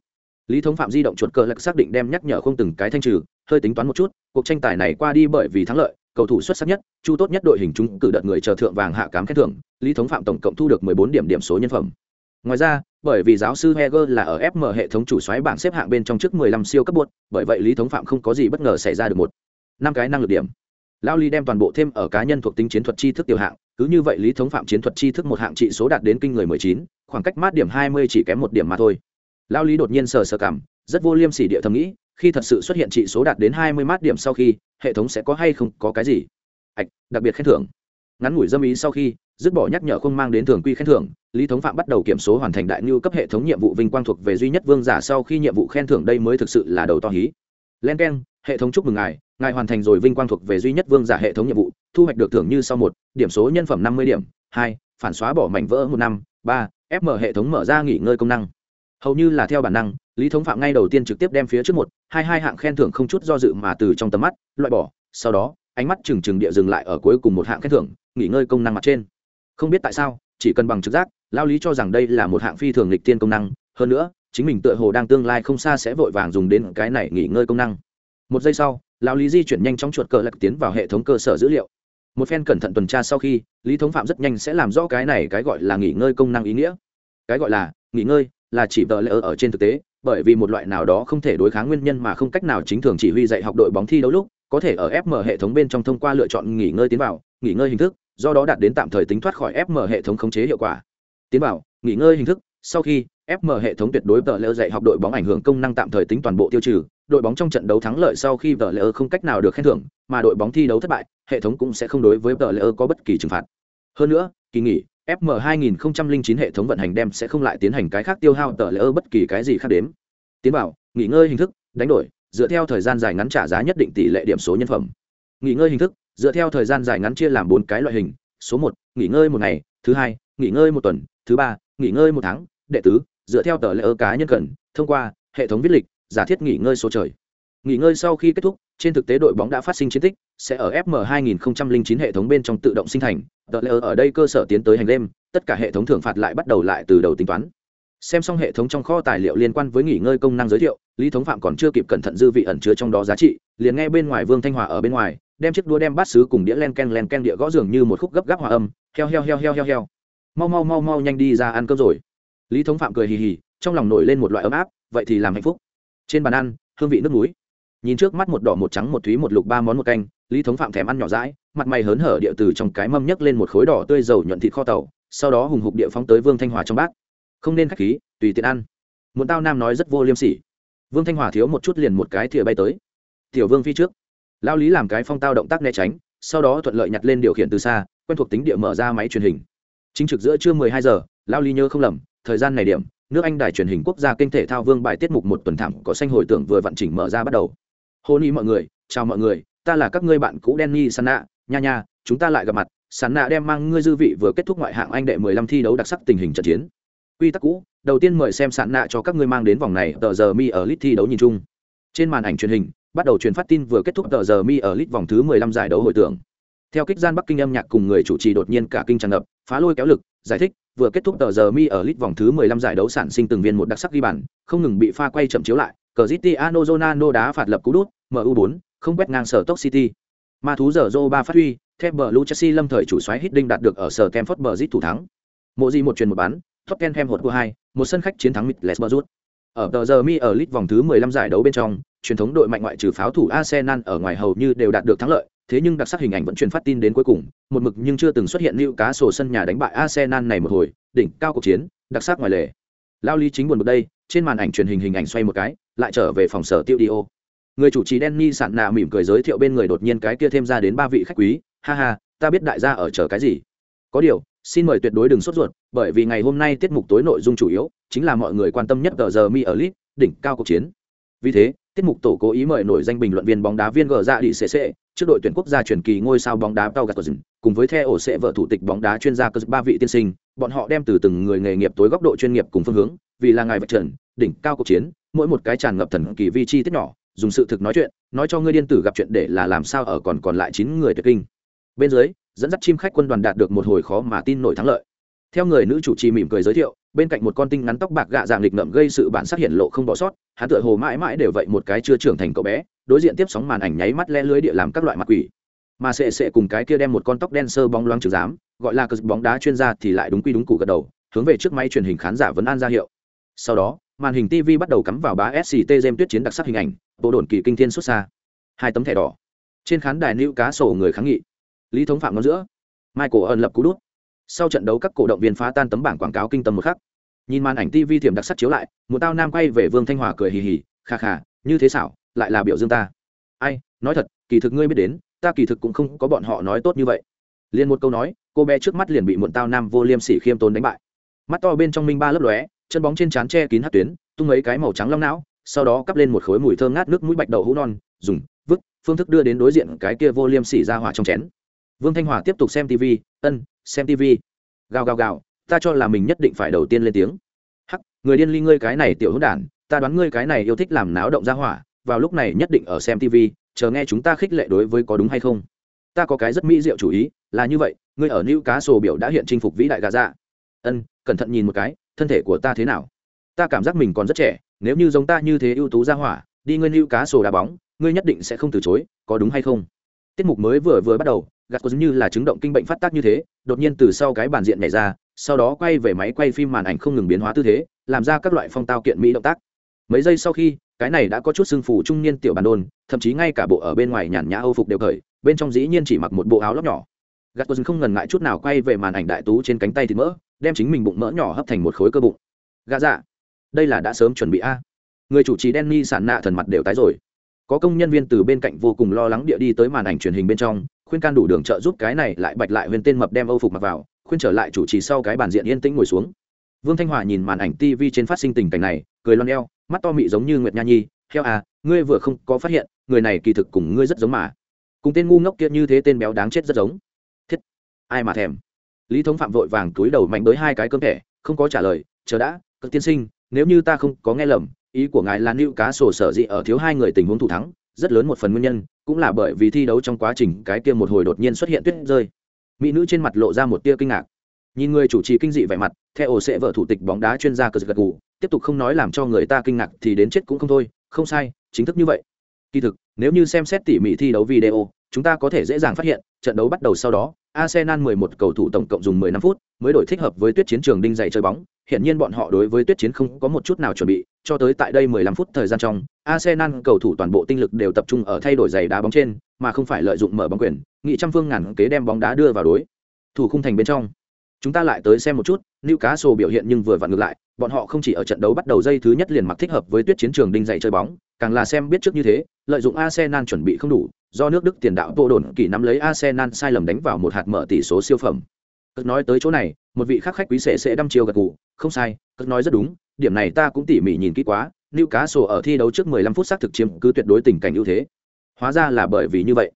lý thống phạm di động chuột cờ lạc xác định đem nhắc nhở không từng cái thanh trừ hơi tính toán một chút cuộc tranh tài này qua đi bởi vì thắng lợi cầu thủ xuất sắc nhất chu tốt nhất đội hình chúng cử đợt người chờ thượng vàng hạ cám khen thưởng lý thống phạm tổng cộng thu được 14 điểm điểm số nhân phẩm. Ngoài ra bởi vì giáo sư heger là ở fm hệ thống chủ xoáy bảng xếp hạng bên trong trước 15 siêu cấp bột bởi vậy lý thống phạm không có gì bất ngờ xảy ra được một năm cái năng lực điểm. Lao lý đem toàn bộ thêm ở cá nhân thuộc tính chiến thuật tri thức tiểu hạng cứ như vậy lý thống phạm chiến thuật tri thức một hạng trị số đạt đến kinh người 19, khoảng cách mát điểm 20 chỉ kém một điểm mà thôi lao lý đột nhiên sờ sờ cảm, rất vô liêm sỉ địa thầm nghĩ, khi thật sự xuất hiện trị số đạt đến 20 mát điểm sau khi, hệ thống sẽ có hay không có cái gì? Ạch, đặc biệt khen thưởng. Ngắn ngủi dâm ý sau khi, dứt bỏ nhắc nhở không mang đến thường quy khen thưởng, lý thống phạm bắt đầu kiểm số hoàn thành đại ngưu cấp hệ thống nhiệm vụ vinh quang thuộc về duy nhất vương giả sau khi nhiệm vụ khen thưởng đây mới thực sự là đầu to hí. Len k e n hệ thống chúc mừng ngài ngài hoàn thành rồi vinh quang thuộc về duy nhất vương giả hệ thống nhiệm vụ, thu hoạch được thưởng như sau một, điểm số nhân phẩm năm mươi điểm, hai, phản xóa bỏ mảnh vỡ một năm, ba fm hệ thống mở ra nghỉ ngơi công năng hầu như là theo bản năng, lý thống phạm ngay đầu tiên trực tiếp đem phía trước một, hai hai hạng khen thưởng không chút do dự mà từ trong tầm mắt, loại bỏ, sau đó, ánh mắt trừng trừng địa dừng lại ở cuối cùng một hạng khen thưởng, nghỉ ngơi công năng mặt trên. Không biết tại sao, chỉ cần bằng trực giác, lao lý cho rằng đây là một hạng phi thường lịch tiên công năng, hơn nữa, chính mình tựa hồ đang tương lai không xa sẽ vội vàng dùng đến cái này nghỉ ngơi công năng. Một giây sau, lao lý di chuyển nhanh chóng chuột cờ lạc tiến vào hệ thống cơ sở dữ liệu. Một phen cẩn thận tuần tra sau khi, lý thống phạm rất nhanh sẽ làm rõ cái này cái gọi là nghỉ ngơi công năng ý nghĩa. Cái gọi là nghỉ ngơi là chỉ tờ lệ ở trên thực tế, bởi vì một loại nào đó không thể đối kháng nguyên nhân mà không cách nào chính thường chỉ huy dạy học đội bóng thi đấu lúc, có thể ở fm hệ thống bên trong thông qua lựa chọn nghỉ ngơi tiến vào, nghỉ ngơi hình thức, do đó đạt đến tạm thời tính thoát khỏi fm hệ thống khống chế hiệu quả. Tiến vào, nghỉ ngơi hình thức, sau khi fm hệ thống tuyệt đối tờ lệ dạy học đội bóng ảnh hưởng công năng tạm thời tính toàn bộ tiêu trừ, đội bóng trong trận đấu thắng lợi sau khi tờ lệ không cách nào được khen thưởng, mà đội bóng thi đấu thất bại, hệ thống cũng sẽ không đối với tờ lệ có bất kỳ trừng phạt. Hơn nữa, kỳ nghỉ fm 2009 hệ thống vận hành đem sẽ không lại tiến hành cái khác tiêu hao tờ lỡ bất kỳ cái gì khác đếm. Tiến vào nghỉ ngơi hình thức, đánh đổi, dựa theo thời gian dài ngắn trả giá nhất định tỷ lệ điểm số nhân phẩm. Nghỉ ngơi hình thức, dựa theo thời gian dài ngắn chia làm bốn cái loại hình, số một, nghỉ ngơi một ngày, thứ hai, nghỉ ngơi một tuần, thứ ba, nghỉ ngơi một tháng, đệ tứ, dựa theo tờ lỡ cá nhân cần, thông qua hệ thống viết lịch, giả thiết nghỉ ngơi số trời nghỉ ngơi sau khi kết thúc, trên thực tế đội bóng đã phát sinh chiến tích, sẽ ở fm 2009 hệ thống bên trong tự động sinh thành. Tờ lễ ở đây cơ sở tiến tới hành đêm, tất cả hệ thống thưởng phạt lại bắt đầu lại từ đầu tính toán. Xem xong hệ thống trong kho tài liệu liên quan với nghỉ ngơi công năng giới thiệu, lý thống phạm còn chưa kịp cẩn thận dư vị ẩn chứa trong đó giá trị, liền nghe bên ngoài vương thanh hòa ở bên ngoài, đem chiếc đũa đem bát xứ cùng đĩa len ken len ken địa gõ giường như một khúc gấp gáp hòa âm, heo heo heo heo heo heo. Mau mau mau mau nhanh đi ra ăn cơm rồi. Lý thống phạm cười hì hì, trong lòng nổi lên một loại ấm áp, vậy thì làm hạnh phúc. Trên bàn ăn, hương vị nước núi nhìn trước mắt một đỏ, một trắng, một thúy, một lục, ba món, một canh, lý thống phạm thèm ăn nhỏ rãi mặt mày hớn hở địa từ trong cái mâm nhấc lên một khối đỏ tươi dầu nhuận thịt kho tàu, sau đó hùng hục địa phóng tới vương thanh hòa trong bát. Không nên k h á c h khí, tùy tiện ăn. Một tao nam nói rất vô liêm sỉ. Vương thanh hòa thiếu một chút liền một cái thìa bay tới. Tiểu vương phi trước. Lao lý làm cái phong tao động tác né tránh, sau đó thuận lợi nhặt lên điều khiển từ xa, quen thuộc tính địa mở ra máy truyền hình. Chính trực giữa trưa mười hai giờ, lao lý nhớ không lầm, thời gian này điểm, nước anh đài truyền hình quốc gia kênh thể thao vương bài tiết mục một tuần thẳng có xanh hồi tưởng vừa vận chỉnh mở ra bắt đầu hôn ý mọi người chào mọi người ta là các ngươi bạn cũ Danny Sanna, nha nha, chúng ta lại gặp mặt, Sanna đem mang ngươi dư vị vừa kết thúc ngoại hạng Anh đệ 15 thi đấu đặc sắc tình hình trận chiến. Quy tắc cũ, đầu tiên mời xem Sanna cho các ngươi mang đến vòng này tờ giờ mi ở lit thi đấu nhìn chung. Trên màn ảnh truyền hình, bắt đầu truyền phát tin vừa kết thúc tờ giờ mi ở lit vòng thứ 15 giải đấu hội tưởng. Theo kích gian Bắc Kinh âm nhạc cùng người chủ trì đột nhiên cả kinh tràn ngập, phá lôi kéo lực, giải thích, vừa kết thúc tờ giờ mi ở lit vòng thứ 15 giải đấu sản sinh từng viên một đặc sắc ghi bàn, không ngừng bị pha quay chậm chiếu lại, Cristiano Ronaldo đá phạt lập cú đút, MU4, không quét ngang sở Top City. Ma thú giờ Zô ba phát huy, thép bờ Chelsea lâm thời chủ soái Hiddink đạt được ở sở Stamford Bridge thủ thắng. Mộ gì một truyền một bán, Tottenham hột của hai, một sân khách chiến thắng Middlesbrough. Ở tờ giờ mi ở League vòng thứ 15 giải đấu bên trong, truyền thống đội mạnh ngoại trừ pháo thủ Arsenal ở ngoài hầu như đều đạt được thắng lợi, thế nhưng đặc sắc hình ảnh vẫn truyền phát tin đến cuối cùng, một mực nhưng chưa từng xuất hiện lưu cá sổ sân nhà đánh bại Arsenal này một hồi, đỉnh cao cuộc chiến, đặc sắc ngoài lề. Lao lý chính buồn một đây, trên màn ảnh truyền hình hình ảnh xoay một cái, lại trở về phòng sở tiêu đi ô. Người chủ trì Danny sạn nạ mỉm cười giới thiệu bên người đột nhiên cái kia thêm ra đến ba vị khách quý. Ha ha, ta biết đại gia ở chờ cái gì. Có điều, xin mời tuyệt đối đừng sốt ruột, bởi vì ngày hôm nay tiết mục tối nội dung chủ yếu chính là mọi người quan tâm nhất tờ giờ mi ở lit đỉnh cao cuộc chiến. Vì thế, tiết mục tổ cố ý mời nổi danh bình luận viên bóng đá viên gờ ra đi cc trước đội tuyển quốc gia truyền kỳ ngôi sao bóng đá tao gạt cùng với theo ổ sẽ vợ thủ tịch bóng đá chuyên gia cơ ba vị tiên sinh, bọn họ đem từ từng người nghề nghiệp tối góc độ chuyên nghiệp cùng phương hướng, vì là ngài vật trần, đỉnh cao cuộc chiến mỗi một cái tràn ngập thần kỳ vi chi tiết nhỏ, dùng sự thực nói chuyện, nói cho ngươi điên tử gặp chuyện để là làm sao ở còn còn lại chín người tuyệt kinh. Bên dưới, dẫn dắt chim khách quân đoàn đạt được một hồi khó mà tin nổi thắng lợi. Theo người nữ chủ trì mỉm cười giới thiệu, bên cạnh một con tinh ngắn tóc bạc gạ dạng lịch ngậm gây sự bản sắc hiện lộ không bỏ sót, hắn tựa hồ mãi mãi đều vậy một cái chưa trưởng thành cậu bé, đối diện tiếp sóng màn ảnh nháy mắt le lưới địa làm các loại mặt quỷ. Mà sệ sệ cùng cái kia đem một con tóc đen sơ bóng loáng trừ giám, gọi là cờ bóng đá chuyên gia thì lại đúng quy đúng cụ gật đầu, hướng về trước máy truyền hình khán giả vẫn an ra hiệu. Sau đó màn hình tv bắt đầu cắm vào bá sct gem tuyết chiến đặc sắc hình ảnh, bộ đồn kỳ kinh thiên xuất xa. Hai tấm thẻ đỏ. Trên khán đài nữ cá sổ người kháng nghị. Lý thống phạm ngón giữa. Michael ẩn lập cú đút. Sau trận đấu, các cổ động viên phá tan tấm bảng quảng cáo kinh tâm một khắc. Nhìn màn ảnh tv thiểm đặc sắc chiếu lại, một tao nam quay về vương thanh hòa cười hì hì, kha kha, như thế xảo, lại là biểu dương ta. Ai, nói thật, kỳ thực ngươi biết đến, ta kỳ thực cũng không có bọn họ nói tốt như vậy. Liền một câu nói, cô bé trước mắt liền bị muộn tao nam vô liêm sỉ khiêm tốn đánh bại. Mắt to bên trong minh ba lấp lóe chân bóng trên trán che kín hát tuyến, tung mấy cái màu trắng long não, sau đó cắp lên một khối mùi thơm ngát nước mũi bạch đậu hũ non, dùng, vứt, phương thức đưa đến đối diện cái kia vô liêm sỉ ra hỏa trong chén. Vương thanh hòa tiếp tục xem tv ân, xem tv gào gào gào, ta cho là mình nhất định phải đầu tiên lên tiếng. Hắc, người điên ly ngươi cái này tiểu hữu đản, ta đoán ngươi cái này yêu thích làm náo động ra hỏa, vào lúc này nhất định ở xem tv chờ nghe chúng ta khích lệ đối với có đúng hay không. Ta có cái rất mỹ diệu chủ ý, là như vậy, ngươi ở nữ cá sổ biểu đã hiện chinh phục vĩ đại gà dạ ân, cẩn thận nhìn một cái thân thể của ta thế nào? Ta cảm giác mình còn rất trẻ, nếu như giống ta như thế ưu tú ra hỏa, đi ngươi lưu cá sổ đá bóng, ngươi nhất định sẽ không từ chối, có đúng hay không? Tiết mục mới vừa vừa bắt đầu, gạt có giống như là chứng động kinh bệnh phát tác như thế, đột nhiên từ sau cái bàn diện nhảy ra, sau đó quay về máy quay phim màn ảnh không ngừng biến hóa tư thế, làm ra các loại phong tao kiện mỹ động tác. Mấy giây sau khi, cái này đã có chút sưng phù trung niên tiểu bàn đôn, thậm chí ngay cả bộ ở bên ngoài nhàn nhã âu phục đều khởi, bên trong dĩ nhiên chỉ mặc một bộ áo lóc nhỏ. Gạt có không ngần ngại chút nào quay về màn ảnh đại tú trên cánh tay thịt mỡ đem chính mình bụng mỡ nhỏ hấp thành một khối cơ bụng. Gà dạ đây là đã sớm chuẩn bị a. Người chủ trì Danny sản nạ thần mặt đều tái rồi. Có công nhân viên từ bên cạnh vô cùng lo lắng địa đi tới màn ảnh truyền hình bên trong, khuyên can đủ đường trợ giúp cái này lại bạch lại huyền tên mập đem âu phục mặc vào, khuyên trở lại chủ trì sau cái bàn diện yên tĩnh ngồi xuống. Vương thanh hòa nhìn màn ảnh tv trên phát sinh tình cảnh này, cười lon eo, mắt to mị giống như nguyệt nha nhi theo à ngươi vừa không có phát hiện, người này kỳ thực cùng ngươi rất giống mà. Cùng tên ngu ngốc kia như thế tên béo đáng chết rất giống. Thiết, ai mà thèm lý thống phạm vội vàng túi đầu mạnh tới hai cái cơm thẻ, không có trả lời, chờ đã cực tiên sinh, nếu như ta không có nghe lầm, ý của ngài là nữ cá sổ sở dị ở thiếu hai người tình huống thủ thắng, rất lớn một phần nguyên nhân, cũng là bởi vì thi đấu trong quá trình cái kia một hồi đột nhiên xuất hiện tuyết rơi. Mỹ nữ trên mặt lộ ra một tia kinh ngạc. Nhìn người chủ trì kinh dị vẻ mặt, theo ổ sẽ vợ thủ tịch bóng đá chuyên gia cờ gật gù, tiếp tục không nói làm cho người ta kinh ngạc thì đến chết cũng không thôi, không sai, chính thức như vậy. Kỳ thực, nếu như xem xét tỉ mỉ thi đấu video chúng ta có thể dễ dàng phát hiện, trận đấu bắt đầu sau đó, arsenal 11 cầu thủ tổng cộng dùng 15 phút mới đổi thích hợp với tuyết chiến trường đinh dày chơi bóng. Hiện nhiên bọn họ đối với tuyết chiến không có một chút nào chuẩn bị, cho tới tại đây 15 phút thời gian trong, arsenal cầu thủ toàn bộ tinh lực đều tập trung ở thay đổi giày đá bóng trên, mà không phải lợi dụng mở bóng quyền, nghị trăm phương ngàn kế đem bóng đá đưa vào đối. Thủ khung thành bên trong. Chúng ta lại tới xem một chút, Newcastle biểu hiện nhưng vừa vặn ngược lại, bọn họ không chỉ ở trận đấu bắt đầu dây thứ nhất liền mặc thích hợp với tuyết chiến trường đinh dày chơi bóng, càng là xem biết trước như thế, lợi dụng arsenal chuẩn bị không đủ do nước đức tiền đạo vô đồn kỳ nắm lấy arsenal sai lầm đánh vào một hạt mở tỷ số siêu phẩm. Cất nói tới chỗ này, một vị khác khách quý sẽ sẽ đăm chiêu gật gù. Không sai cất nói rất đúng, điểm này ta cũng tỉ mỉ nhìn kỹ quá. Newcastle ở thi đấu trước 15 phút xác thực chiếm cứ tuyệt đối tình cảnh ưu thế. Hóa ra là bởi vì như vậy.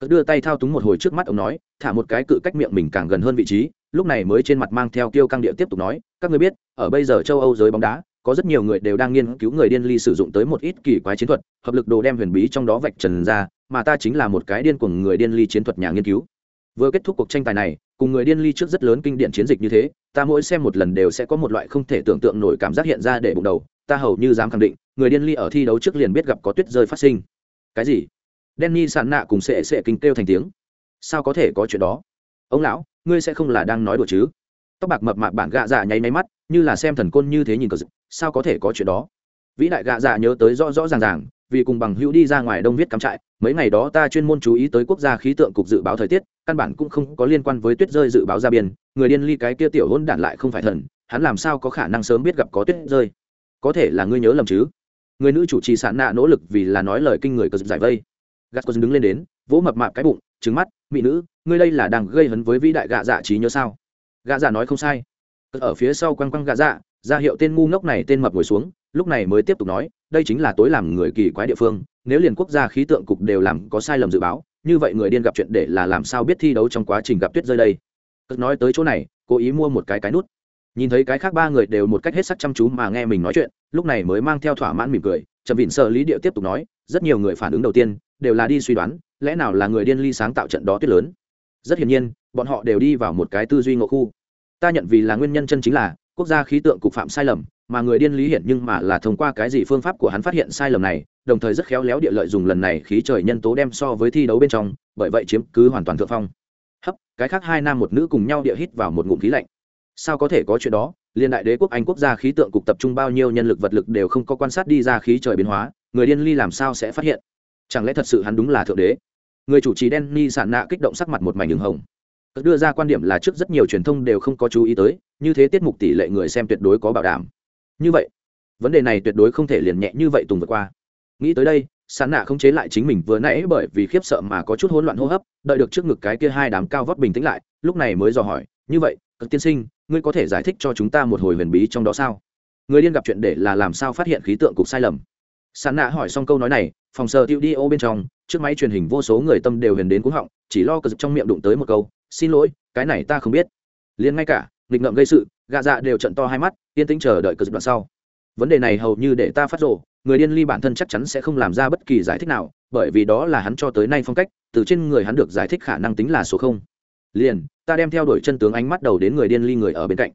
Cất đưa tay thao túng một hồi trước mắt, ông nói, thả một cái cự cách miệng mình càng gần hơn vị trí. Lúc này mới trên mặt mang theo kiêu căng địa tiếp tục nói, các người biết, ở bây giờ châu âu giới bóng đá, có rất nhiều người đều đang nghiên cứu người điên ly sử dụng tới một ít kỳ quái chiến thuật, hợp lực đồ đem huyền bí trong đó vạch trần ra mà ta chính là một cái điên cuồng người điên ly chiến thuật nhà nghiên cứu. Vừa kết thúc cuộc tranh tài này, cùng người điên ly trước rất lớn kinh điển chiến dịch như thế, ta mỗi xem một lần đều sẽ có một loại không thể tưởng tượng nổi cảm giác hiện ra để bụng đầu, ta hầu như dám khẳng định, người điên ly ở thi đấu trước liền biết gặp có tuyết rơi phát sinh. Cái gì? Danny sàn nạ cùng sệ sệ kinh kêu thành tiếng. Sao có thể có chuyện đó? Ông lão, ngươi sẽ không là đang nói đùa chứ? Tóc bạc mập mạp bản gạ dạ nháy máy mắt, như là xem thần côn như thế nhìn cờ sao có thể có chuyện đó? Vĩ đại gạ dạ nhớ tới rõ rõ ràng ràng vì cùng bằng hữu đi ra ngoài đông viết cắm trại, mấy ngày đó ta chuyên môn chú ý tới quốc gia khí tượng cục dự báo thời tiết, căn bản cũng không có liên quan với tuyết rơi dự báo ra biên người điên ly cái kia tiểu hôn đản lại không phải thần, hắn làm sao có khả năng sớm biết gặp có tuyết rơi? Có thể là ngươi nhớ lầm chứ? Người nữ chủ trì sản nạ nỗ lực vì là nói lời kinh người cờ giải vây. Gắt cờ đứng lên đến, vỗ mập mạp cái bụng trứng mắt, mỹ nữ, ngươi đây là đang gây hấn với vĩ đại gạ dạ trí nhớ sao? Gạ dạ nói, không sai. Ở phía sau quăng quăng gạ dạ ra hiệu tên ngu ngốc này tên mập ngồi xuống, lúc này mới tiếp tục nói đây chính là tối làm người kỳ quái địa phương, nếu liền quốc gia khí tượng cục đều làm có sai lầm dự báo, như vậy người điên gặp chuyện để là làm sao biết thi đấu trong quá trình gặp tuyết rơi đây? Cất nói tới chỗ này, cố ý mua một cái cái nút. Nhìn thấy cái khác ba người đều một cách hết sắc chăm chú mà nghe mình nói chuyện, lúc này mới mang theo thỏa mãn mỉm cười, trầm vịn sợ lý điệu tiếp tục nói, rất nhiều người phản ứng đầu tiên, đều là đi suy đoán, lẽ nào là người điên ly sáng tạo trận đó tuyết lớn? Rất hiển nhiên, bọn họ đều đi vào một cái tư duy ngộ khu. Ta nhận vì là nguyên nhân chân chính là, quốc gia khí tượng cục phạm sai lầm mà người điên lý hiện nhưng mà là thông qua cái gì phương pháp của hắn phát hiện sai lầm này, đồng thời rất khéo léo địa lợi dùng lần này khí trời nhân tố đem so với thi đấu bên trong, bởi vậy chiếm cứ hoàn toàn thượng phong. Hấp, cái khác hai nam một nữ cùng nhau địa hít vào một ngụm khí lạnh. Sao có thể có chuyện đó? Liên đại đế quốc anh quốc gia khí tượng cục tập trung bao nhiêu nhân lực vật lực đều không có quan sát đi ra khí trời biến hóa, người điên ly làm sao sẽ phát hiện? Chẳng lẽ thật sự hắn đúng là thượng đế? Người chủ trì đen ni sạn nạ kích động sắc mặt một mảnh đường hồng. Đưa ra quan điểm là trước rất nhiều truyền thông đều không có chú ý tới, như thế tiết mục tỷ lệ người xem tuyệt đối có bảo đảm như vậy, vấn đề này tuyệt đối không thể liền nhẹ như vậy tùng vượt qua. Nghĩ tới đây, sán nạ không chế lại chính mình vừa nãy bởi vì khiếp sợ mà có chút hỗn loạn hô hấp, đợi được trước ngực cái kia hai đám cao vấp bình tĩnh lại, lúc này mới dò hỏi, như vậy, cực tiên sinh, ngươi có thể giải thích cho chúng ta một hồi huyền bí trong đó sao? Người điên gặp chuyện để là làm sao phát hiện khí tượng cục sai lầm. Sán nạ hỏi xong câu nói này, phòng sờ tiêu đi ô bên trong, trước máy truyền hình vô số người tâm đều huyền đến cúng họng, chỉ lo cực trong miệng đụng tới một câu, xin lỗi, cái này ta không biết. Liền ngay cả, nghịch ngợm gây sự gạ dạ đều trận to hai mắt yên tĩnh chờ đợi cờ đoạn sau. Vấn đề này hầu như để ta phát rộ người điên ly bản thân chắc chắn sẽ không làm ra bất kỳ giải thích nào bởi vì đó là hắn cho tới nay phong cách từ trên người hắn được giải thích khả năng tính là số không. Liền ta đem theo đuổi chân tướng ánh mắt đầu đến người điên ly người ở bên cạnh.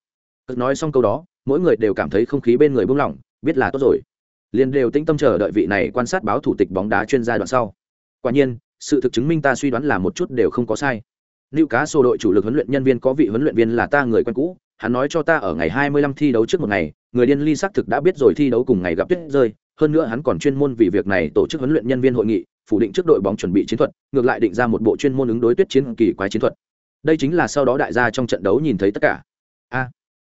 Cất nói xong câu đó mỗi người đều cảm thấy không khí bên người buông lỏng biết là tốt rồi. Liền đều tĩnh tâm chờ đợi vị này quan sát báo thủ tịch bóng đá chuyên gia đoạn sau. Quả nhiên sự thực chứng minh ta suy đoán là một chút đều không có sai. Lưu cá sổ đội chủ lực huấn luyện nhân viên có vị huấn luyện viên là ta người quen cũ, hắn nói cho ta ở ngày 25 thi đấu trước một ngày, người điên ly xác thực đã biết rồi thi đấu cùng ngày gặp tuyết rơi, hơn nữa hắn còn chuyên môn vì việc này tổ chức huấn luyện nhân viên hội nghị, phủ định trước đội bóng chuẩn bị chiến thuật, ngược lại định ra một bộ chuyên môn ứng đối tuyết chiến kỳ quái chiến thuật. Đây chính là sau đó đại gia trong trận đấu nhìn thấy tất cả. A,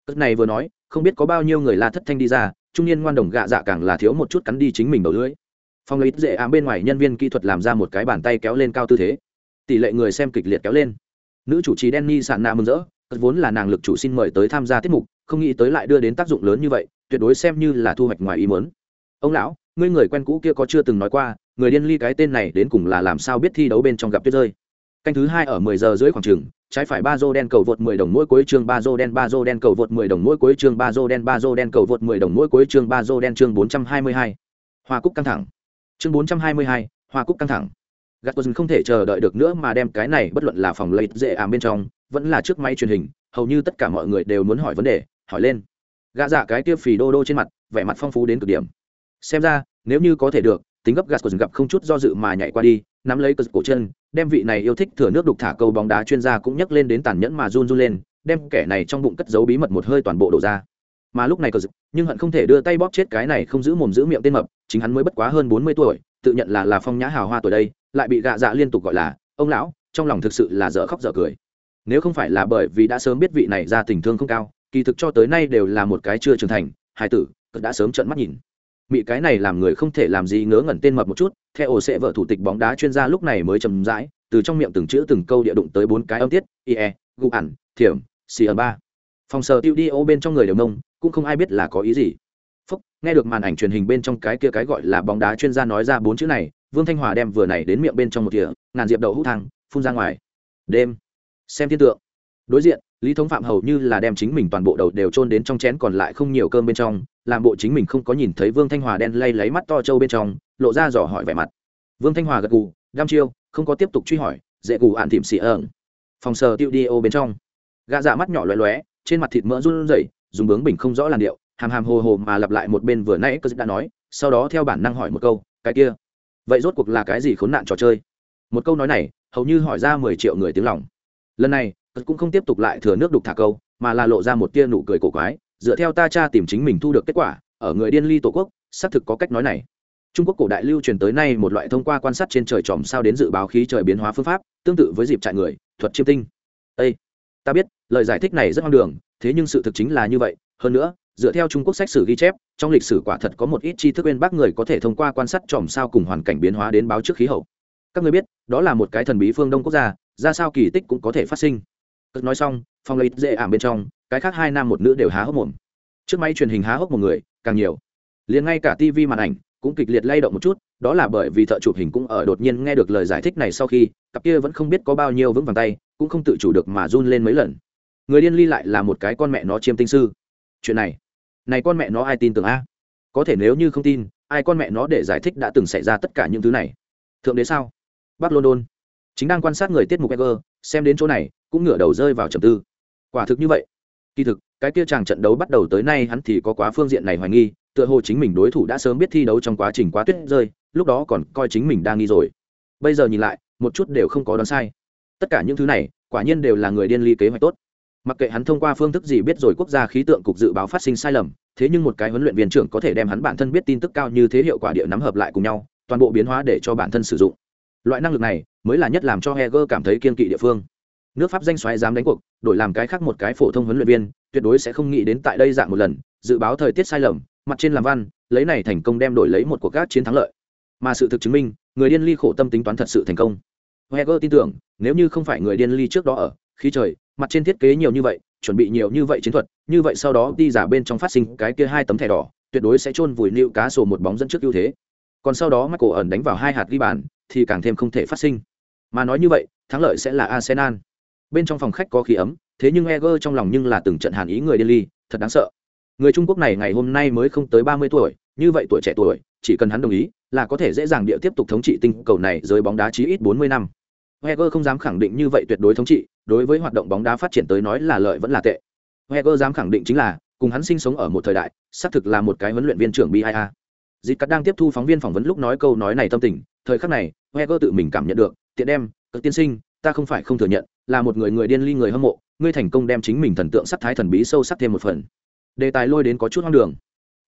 à, này vừa nói, không biết có bao nhiêu người la thất thanh đi ra, trung niên ngoan đồng gạ dạ càng là thiếu một chút cắn đi chính mình đầu lưỡi. Phong lấy dễ ám bên ngoài nhân viên kỹ thuật làm ra một cái bàn tay kéo lên cao tư thế. Tỷ lệ người xem kịch liệt kéo lên nữ chủ trì Danny sạn nạ mừng rỡ vốn là nàng lực chủ xin mời tới tham gia tiết mục không nghĩ tới lại đưa đến tác dụng lớn như vậy tuyệt đối xem như là thu hoạch ngoài ý muốn ông lão ngươi người quen cũ kia có chưa từng nói qua người điên ly cái tên này đến cùng là làm sao biết thi đấu bên trong gặp tuyết rơi canh thứ hai ở 10 giờ dưới khoảng trường trái phải ba dô đen cầu vượt 10 đồng mỗi cuối chương ba dô đen ba dô đen cầu vượt 10 đồng mỗi cuối chương ba dô đen ba dô đen cầu vượt 10 đồng mỗi cuối chương ba dô đen chương 422. Hoa cúc căng thẳng. Chương 422, Hoa cúc căng thẳng gạt không thể chờ đợi được nữa mà đem cái này bất luận là phòng lấy dễ ảm bên trong vẫn là trước máy truyền hình, hầu như tất cả mọi người đều muốn hỏi vấn đề, hỏi lên. Gã dạ cái kia phì đô đô trên mặt, vẻ mặt phong phú đến cực điểm. Xem ra, nếu như có thể được, tính gấp gas của gặp không chút do dự mà nhảy qua đi, nắm lấy cờ cổ chân, đem vị này yêu thích thừa nước đục thả câu bóng đá chuyên gia cũng nhấc lên đến tàn nhẫn mà run run lên, đem kẻ này trong bụng cất giấu bí mật một hơi toàn bộ đổ ra. Mà lúc này cờ nhưng hận không thể đưa tay bóp chết cái này không giữ mồm giữ miệng tên mập, chính hắn mới bất quá hơn bốn mươi tuổi, tự nhận là là phong nhã hào hoa tuổi đây, lại bị gạ dạ liên tục gọi là, ông lão, trong lòng thực sự là dở khóc dở cười nếu không phải là bởi vì đã sớm biết vị này ra tình thương không cao, kỳ thực cho tới nay đều là một cái chưa trưởng thành hai tử đã sớm trận mắt nhìn. Mị cái này làm người không thể làm gì ngớ ngẩn tên mập một chút, theo ổ sẽ vợ thủ tịch bóng đá chuyên gia lúc này mới chầm rãi, từ trong miệng từng chữ từng câu địa đụng tới bốn cái âm tiết ie gụ ẩn thiểm, xì, ẩn, ba. Phòng sờ tiêu đi ô bên trong người đều nông cũng không ai biết là có ý gì. Phúc, nghe được màn ảnh truyền hình bên trong cái kia cái gọi là bóng đá chuyên gia nói ra bốn chữ này, vương thanh hòa đem vừa này đến miệng bên trong một thìa, ngàn diệp đậu hút thang, phun ra ngoài. Đêm xem thiên tượng. Đối diện, lý thống phạm hầu như là đem chính mình toàn bộ đầu đều trôn đến trong chén còn lại không nhiều cơm bên trong, làm bộ chính mình không có nhìn thấy vương thanh hòa đen lay lấy mắt to trâu bên trong, lộ ra dò hỏi vẻ mặt. Vương thanh hòa gật gù đam chiêu, không có tiếp tục truy hỏi, dễ gù ạn thịm xị ợn phòng sờ tiêu đi ô bên trong. Gà dạ mắt nhỏ loé loé trên mặt thịt mỡ run rẩy, dùng bướng bình không rõ làn điệu, hàm hàm hồ hồ mà lặp lại một bên vừa nãy cơ đã nói, sau đó theo bản năng hỏi một câu, cái kia, vậy rốt cuộc là cái gì khốn nạn trò chơi? Một câu nói này, hầu như hỏi ra mười triệu người tiếng lòng lần này cũng không tiếp tục lại thừa nước đục thả câu, mà là lộ ra một tia nụ cười cổ quái, dựa theo ta cha tìm chính mình thu được kết quả, ở người điên ly tổ quốc, xác thực có cách nói này. Trung quốc cổ đại lưu truyền tới nay một loại thông qua quan sát trên trời tròm sao đến dự báo khí trời biến hóa phương pháp, tương tự với dịp trại người, thuật chiêm tinh. Ê! ta biết, lời giải thích này rất hoang đường, thế nhưng sự thực chính là như vậy. Hơn nữa, dựa theo trung quốc sách sử ghi chép, trong lịch sử quả thật có một ít tri thức bên bác người có thể thông qua quan sát tròm sao cùng hoàn cảnh biến hóa đến báo trước khí hậu. Các người biết, đó là một cái thần bí phương đông quốc gia ra sao kỳ tích cũng có thể phát sinh. Cất nói xong phong lấy dễ ảm bên trong, cái khác hai nam một nữ đều há hốc mồm. Trước máy truyền hình há hốc một người, càng nhiều. Liền ngay cả tv màn ảnh cũng kịch liệt lay động một chút, đó là bởi vì thợ chụp hình cũng ở đột nhiên nghe được lời giải thích này sau khi, cặp kia vẫn không biết có bao nhiêu vững vàng tay, cũng không tự chủ được mà run lên mấy lần. Người điên ly lại là một cái con mẹ nó chiêm tinh sư. Chuyện này này con mẹ nó ai tin tưởng a? Có thể nếu như không tin, ai con mẹ nó để giải thích đã từng xảy ra tất cả những thứ này? Thượng đế sao? Bắc london chính đang quan sát người tiết mục eger xem đến chỗ này, cũng ngửa đầu rơi vào trầm tư. Quả thực như vậy. Kỳ thực, cái kia chàng trận đấu bắt đầu tới nay hắn thì có quá phương diện này hoài nghi, tựa hồ chính mình đối thủ đã sớm biết thi đấu trong quá trình quá tuyết rơi, lúc đó còn coi chính mình đang nghi rồi. Bây giờ nhìn lại, một chút đều không có đoán sai. Tất cả những thứ này, quả nhiên đều là người điên ly kế hoạch tốt. Mặc kệ hắn thông qua phương thức gì biết rồi quốc gia khí tượng cục dự báo phát sinh sai lầm, thế nhưng một cái huấn luyện viên trưởng có thể đem hắn bản thân biết tin tức cao như thế hiệu quả địa nắm hợp lại cùng nhau, toàn bộ biến hóa để cho bản thân sử dụng loại năng lực này mới là nhất làm cho heger cảm thấy kiên kỵ địa phương. Nước pháp danh xoáy dám đánh cuộc, đổi làm cái khác một cái phổ thông huấn luyện viên, tuyệt đối sẽ không nghĩ đến tại đây dạng một lần, dự báo thời tiết sai lầm, mặt trên làm văn, lấy này thành công đem đổi lấy một cuộc gác chiến thắng lợi. Mà sự thực chứng minh, người điên ly khổ tâm tính toán thật sự thành công. Heger tin tưởng, nếu như không phải người điên ly trước đó ở, khí trời, mặt trên thiết kế nhiều như vậy, chuẩn bị nhiều như vậy chiến thuật, như vậy sau đó đi giả bên trong phát sinh cái kia hai tấm thẻ đỏ, tuyệt đối sẽ chôn vùi nịu cá sổ một bóng dẫn trước ưu thế. Còn sau đó mắt cổ ẩn đánh vào hai hạt ghi bàn thì càng thêm không thể phát sinh. Mà nói như vậy thắng lợi sẽ là Arsenal. Bên trong phòng khách có khí ấm thế nhưng Eger trong lòng nhưng là từng trận hàn ý người Delhi, thật đáng sợ. Người trung quốc này ngày hôm nay mới không tới ba mươi tuổi như vậy tuổi trẻ tuổi chỉ cần hắn đồng ý là có thể dễ dàng địa tiếp tục thống trị tinh cầu này dưới bóng đá chí ít bốn mươi năm. Heger không dám khẳng định như vậy tuyệt đối thống trị đối với hoạt động bóng đá phát triển tới nói là lợi vẫn là tệ. Heger dám khẳng định chính là cùng hắn sinh sống ở một thời đại xác thực là một cái huấn luyện viên trưởng bia dịp cắt đang tiếp thu phóng viên phỏng vấn lúc nói câu nói này tâm tình, thời khắc này Heger tự mình cảm nhận được, tiện đem cực tiên sinh, ta không phải không thừa nhận, là một người người điên ly, người hâm mộ, ngươi thành công đem chính mình thần tượng sắc thái thần bí sâu sắc thêm một phần. Đề tài lôi đến có chút hoang đường.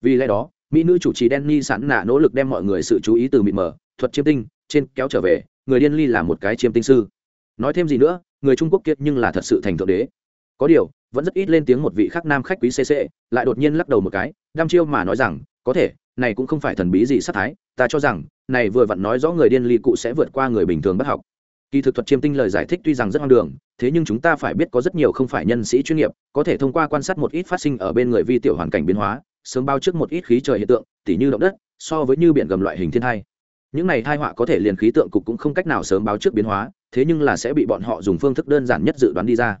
Vì lẽ đó, mỹ nữ chủ trì Danny sẵn nạ nỗ lực đem mọi người sự chú ý từ mịt mờ, thuật chiêm tinh, trên kéo trở về, người điên ly là một cái chiêm tinh sư. Nói thêm gì nữa, người trung quốc kiệt nhưng là thật sự thành thượng đế. Có điều, vẫn rất ít lên tiếng một vị khác nam khách quý cc lại đột nhiên lắc đầu một cái, đăm chiêu mà nói rằng, có thể này cũng không phải thần bí gì sát thái, ta cho rằng, này vừa vặn nói rõ người điên ly cụ sẽ vượt qua người bình thường bất học. Kỳ thực thuật chiêm tinh lời giải thích tuy rằng rất hoang đường, thế nhưng chúng ta phải biết có rất nhiều không phải nhân sĩ chuyên nghiệp, có thể thông qua quan sát một ít phát sinh ở bên người vi tiểu hoàn cảnh biến hóa, sớm bao trước một ít khí trời hiện tượng, tỉ như động đất, so với như biển gầm loại hình thiên thai. Những này thai họa có thể liền khí tượng cục cũng không cách nào sớm báo trước biến hóa, thế nhưng là sẽ bị bọn họ dùng phương thức đơn giản nhất dự đoán đi ra.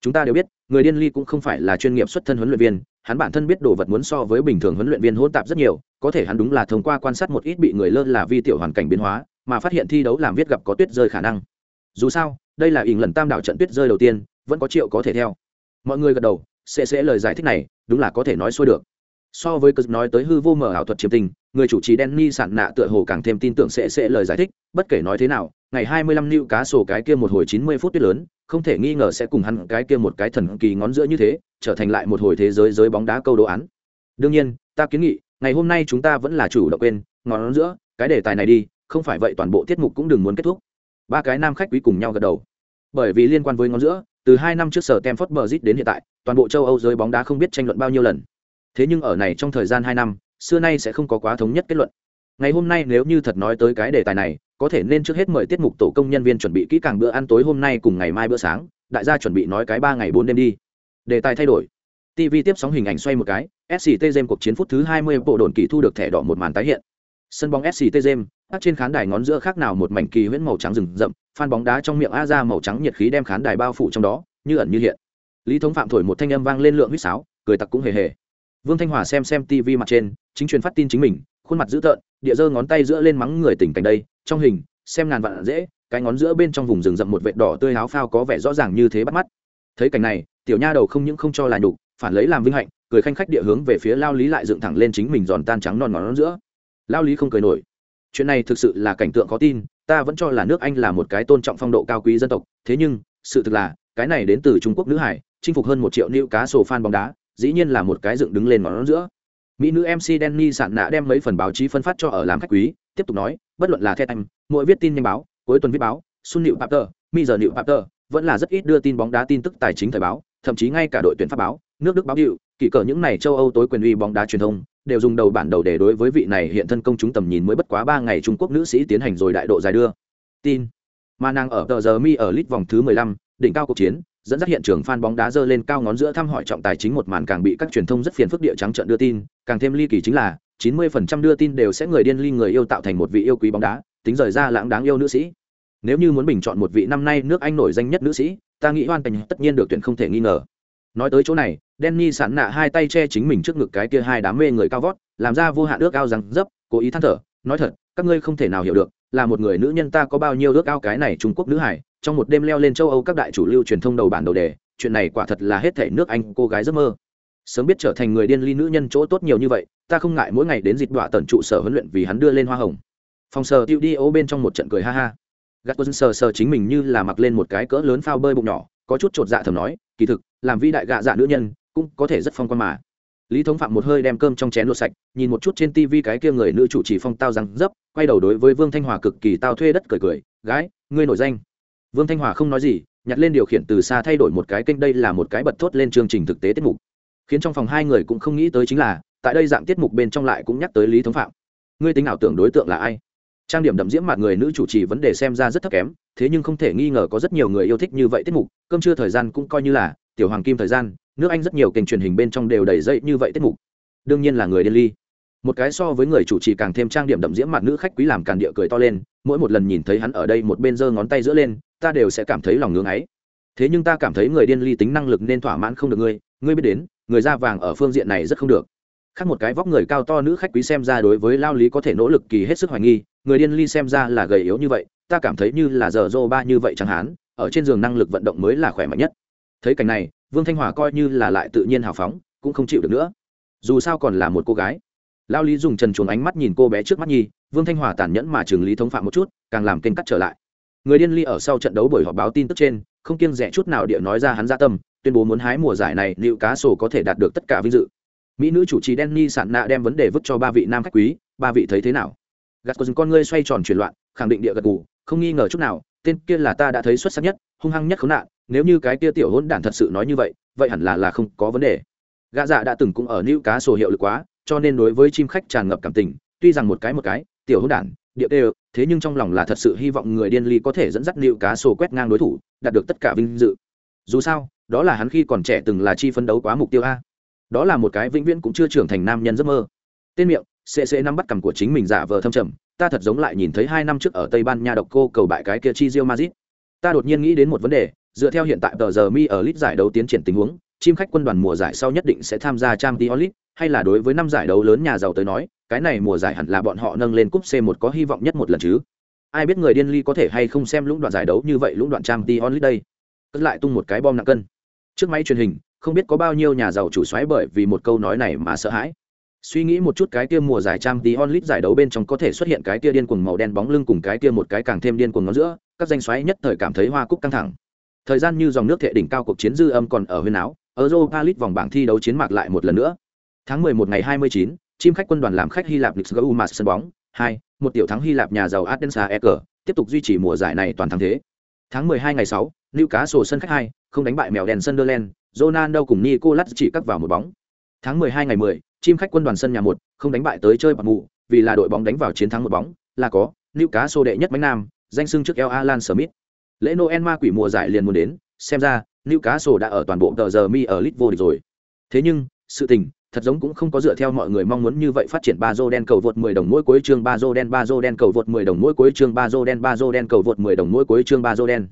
Chúng ta đều biết, người điên ly cũng không phải là chuyên nghiệp xuất thân huấn luyện viên hắn bản thân biết đồ vật muốn so với bình thường huấn luyện viên hỗn tạp rất nhiều, có thể hắn đúng là thông qua quan sát một ít bị người lơ là vi tiểu hoàn cảnh biến hóa, mà phát hiện thi đấu làm viết gặp có tuyết rơi khả năng. Dù sao, đây là ỉng lần tam đảo trận tuyết rơi đầu tiên, vẫn có triệu có thể theo. Mọi người gật đầu, sẽ sẽ lời giải thích này, đúng là có thể nói xuôi được. So với cứ nói tới hư vô mở ảo thuật chiếm tình, người chủ trì denny sản nạ tựa hồ càng thêm tin tưởng sẽ sẽ lời giải thích, bất kể nói thế nào ngày 25 lưu cá sổ cái kia một hồi 90 phút tuyết lớn, không thể nghi ngờ sẽ cùng hắn cái kia một cái thần kỳ ngón giữa như thế, trở thành lại một hồi thế giới giới bóng đá câu đố án. Đương nhiên, ta kiến nghị, ngày hôm nay chúng ta vẫn là chủ động quên, ngón giữa, cái đề tài này đi, không phải vậy toàn bộ tiết mục cũng đừng muốn kết thúc. Ba cái nam khách quý cùng nhau gật đầu. Bởi vì liên quan với ngón giữa, từ hai năm trước sở Stamford Bridge đến hiện tại, toàn bộ châu âu giới bóng đá không biết tranh luận bao nhiêu lần. Thế nhưng ở này trong thời gian hai năm, xưa nay sẽ không có quá thống nhất kết luận. Ngày hôm nay nếu như thật nói tới cái đề tài này có thể nên trước hết mời tiết mục tổ công nhân viên chuẩn bị kỹ càng bữa ăn tối hôm nay cùng ngày mai bữa sáng, đại gia chuẩn bị nói cái ba ngày bốn đêm đi. Đề tài thay đổi. Tv tiếp sóng hình ảnh xoay một cái sct game cuộc chiến phút thứ hai mươi bộ đồn kỳ thu được thẻ đỏ một màn tái hiện. Sân bóng sct game các trên khán đài ngón giữa khác nào một mảnh kỳ huyễn màu trắng rừng rậm phan bóng đá trong miệng a ra màu trắng nhiệt khí đem khán đài bao phủ trong đó, như ẩn như hiện. Lý thống phạm thổi một thanh âm vang lên lượng huýt sáo, cười tặc cũng hề hề. Vương thanh hòa xem xem tv mặt trên, chính truyền phát tin chính mình khuôn mặt dữ tợn, địa giơ ngón tay giữa lên mắng người tỉnh cảnh đây, trong hình, xem ngàn vạn dễ, cái ngón giữa bên trong vùng rừng rậm một vệt đỏ tươi áo phao có vẻ rõ ràng như thế bắt mắt. Thấy cảnh này, tiểu nha đầu không những không cho là nhục, phản lấy làm vinh hạnh, cười khanh khách địa hướng về phía lao lý lại dựng thẳng lên chính mình giòn tan trắng non ngón giữa. Lao lý không cười nổi. Chuyện này thực sự là cảnh tượng khó tin, ta vẫn cho là nước anh là một cái tôn trọng phong độ cao quý dân tộc, thế nhưng, sự thực là, cái này đến từ trung quốc nữ hải, chinh phục hơn một triệu nữ cá sổ fan bóng đá, dĩ nhiên là một cái dựng đứng lên ngón giữa mỹ nữ mc denny sạn nạ đem mấy phần báo chí phân phát cho ở làm khách quý, tiếp tục nói, bất luận là the anh mỗi viết tin nhanh báo, cuối tuần viết báo, sun nịu papter mi giờ nịu papter vẫn là rất ít đưa tin bóng đá tin tức tài chính thời báo, thậm chí ngay cả đội tuyển pháp báo, nước đức báo hiệu kỷ cờ những này châu âu tối quyền uy bóng đá truyền thông, đều dùng đầu bản đầu để đối với vị này hiện thân công chúng tầm nhìn mới bất quá ba ngày trung quốc nữ sĩ tiến hành rồi đại độ dài đưa. Tin. Mà nàng ở tờ giờ mi ở lit vòng thứ mười lăm, đỉnh cao cuộc chiến dẫn dắt hiện trường fan bóng đá dơ lên cao ngón giữa thăm hỏi trọng tài chính một màn càng bị các truyền thông rất phiền phức địa trắng trợn đưa tin, càng thêm ly kỳ chính là 90% đưa tin đều sẽ người điên ly người yêu tạo thành một vị yêu quý bóng đá, tính rời ra lãng đáng yêu nữ sĩ. Nếu như muốn bình chọn một vị năm nay nước Anh nổi danh nhất nữ sĩ, ta nghĩ hoàn thành tất nhiên được tuyển không thể nghi ngờ. Nói tới chỗ này, Denny sẵn nạ hai tay che chính mình trước ngực cái kia hai đám mê người cao vót, làm ra vô hạn ước ao rằng dấp, cố ý than thở, nói thật, các ngươi không thể nào hiểu được, là một người nữ nhân ta có bao nhiêu ước ao cái này Trung Quốc nữ hải, trong một đêm leo lên châu Âu các đại chủ lưu truyền thông đầu bản đầu đề, chuyện này quả thật là hết thể nước anh cô gái giấc mơ. Sớm biết trở thành người điên ly nữ nhân chỗ tốt nhiều như vậy ta không ngại mỗi ngày đến dịch đọa tần trụ sở huấn luyện vì hắn đưa lên hoa hồng. Phòng sờ tiêu đi ô bên trong một trận cười ha ha. Gắt quân sờ sờ chính mình như là mặc lên một cái cỡ lớn phao bơi bụng nhỏ có chút chột dạ thầm nói kỳ thực làm vĩ đại gạ dạ nữ nhân cũng có thể rất phong quan mà. Lý thống phạm một hơi đem cơm trong chén lột sạch nhìn một chút trên tivi cái kia người nữ chủ trì phong tao răng dấp quay đầu đối với vương thanh hòa cực kỳ tao thuê đất cười cười gái ngươi nổi danh vương thanh hòa không nói gì, nhặt lên điều khiển từ xa thay đổi một cái kênh đây là một cái bật thốt lên chương trình thực tế tiết mục. Khiến trong phòng hai người cũng không nghĩ tới chính là, tại đây dạng tiết mục bên trong lại cũng nhắc tới lý thống phạm. Ngươi tính ảo tưởng đối tượng là ai? Trang điểm đậm diễm mặt người nữ chủ trì vấn đề xem ra rất thấp kém, thế nhưng không thể nghi ngờ có rất nhiều người yêu thích như vậy tiết mục, cơm trưa thời gian cũng coi như là, tiểu hoàng kim thời gian, nước anh rất nhiều kênh truyền hình bên trong đều đầy dậy như vậy tiết mục. Đương nhiên là người điên ly. Một cái so với người chủ trì càng thêm trang điểm đậm diễm mặt nữ khách quý làm càn địa cười to lên, mỗi một lần nhìn thấy hắn ở đây một bên giơ ngón tay giữa lên ta đều sẽ cảm thấy lòng ngưỡng ấy. Thế nhưng ta cảm thấy người điên ly tính năng lực nên thỏa mãn không được ngươi ngươi biết đến, người da vàng ở phương diện này rất không được. Khác một cái vóc người cao to nữ khách quý xem ra đối với lao lý có thể nỗ lực kỳ hết sức hoài nghi, người điên ly xem ra là gầy yếu như vậy, ta cảm thấy như là giờ dô ba như vậy chẳng hạn, ở trên giường năng lực vận động mới là khỏe mạnh nhất. Thấy cảnh này, vương thanh hòa coi như là lại tự nhiên hào phóng, cũng không chịu được nữa. Dù sao còn là một cô gái. Lao lý dùng trần chuồng ánh mắt nhìn cô bé trước mắt nhi, vương thanh hòa tàn nhẫn mà trường lý thống phạm một chút, càng làm kênh cắt trở lại người điên ly ở sau trận đấu buổi họp báo tin tức trên, không kiêng rẻ chút nào địa nói ra hắn ra tâm, tuyên bố muốn hái mùa giải này, liệu cá sổ có thể đạt được tất cả vinh dự. Mỹ nữ chủ trì denny sản nạ đem vấn đề vứt cho ba vị nam khách quý, ba vị thấy thế nào? Gạt của con ngươi xoay tròn chuyển loạn, khẳng định địa gật gù, không nghi ngờ chút nào, tên kia là ta đã thấy xuất sắc nhất, hung hăng nhất khốn nạn, nếu như cái kia tiểu hôn đản thật sự nói như vậy vậy hẳn là là không có vấn đề. Gã dạ đã từng cũng ở nữ cá sổ hiệu lực quá, cho nên đối với chim khách tràn ngập cảm tình, tuy rằng một cái một cái, tiểu hôn đản địa đều thế nhưng trong lòng là thật sự hy vọng người điên ly có thể dẫn dắt nịu cá sổ quét ngang đối thủ, đạt được tất cả vinh dự. Dù sao, đó là hắn khi còn trẻ từng là chi phấn đấu quá mục tiêu a. Đó là một cái vĩnh viễn cũng chưa trưởng thành nam nhân giấc mơ. Tên miệng sẽ sẽ nắm bắt cằm của chính mình giả vờ thâm trầm, ta thật giống lại nhìn thấy hai năm trước ở tây ban nha độc cô cầu bại cái kia chi rio mazit ta đột nhiên nghĩ đến một vấn đề, dựa theo hiện tại tờ giờ mi ở lit giải đấu tiến triển tình huống, chim khách quân đoàn mùa giải sau nhất định sẽ tham gia trang t hay là đối với năm giải đấu lớn nhà giàu tới nói cái này mùa giải hẳn là bọn họ nâng lên cúp C1 có hy vọng nhất một lần chứ. Ai biết người điên ly có thể hay không xem lũng đoạn giải đấu như vậy lũng đoạn trang Dion League đây. Cất lại tung một cái bom nặng cân. Trước máy truyền hình, không biết có bao nhiêu nhà giàu chủ xoáy bởi vì một câu nói này mà sợ hãi suy nghĩ một chút cái kia mùa giải trang tí onlit giải đấu bên trong có thể xuất hiện cái kia điên cuồng màu đen bóng lưng cùng cái kia một cái càng thêm điên cuồng ngón giữa các danh xoáy nhất thời cảm thấy hoa cúc căng thẳng thời gian như dòng nước thệ đỉnh cao cuộc chiến dư âm còn ở huyên áo europa league vòng bảng thi đấu chiến mạc lại một lần nữa tháng 11 ngày 29, chim khách quân đoàn làm khách hy lạp lịch gấu mà sân bóng hai một tiểu thắng hy lạp nhà giàu adensa e tiếp tục duy trì mùa giải này toàn thắng thế tháng 12 ngày 6, Newcastle sân khách hai không đánh bại mèo đen Sunderland, Ronaldo cùng Nicolas chỉ cắt vào một bóng. Tháng 12 ngày 10, chim khách quân đoàn sân nhà một không đánh bại tới chơi bạc mù, vì là đội bóng đánh vào chiến thắng một bóng, là có Newcastle đệ nhất bánh nam, danh xưng trước El Alan Smith. Lễ Noel ma quỷ mùa giải liền muốn đến, xem ra Newcastle đã ở toàn bộ tờ giờ mi ở League vô địch rồi. Thế nhưng, sự tình thật giống cũng không có dựa theo mọi người mong muốn như vậy phát triển ba đen cầu vượt 10 đồng mỗi cuối chương ba đen ba đen cầu vượt 10 đồng mỗi cuối chương ba đen ba đen cầu vượt 10 đồng mỗi cuối chương ba đen.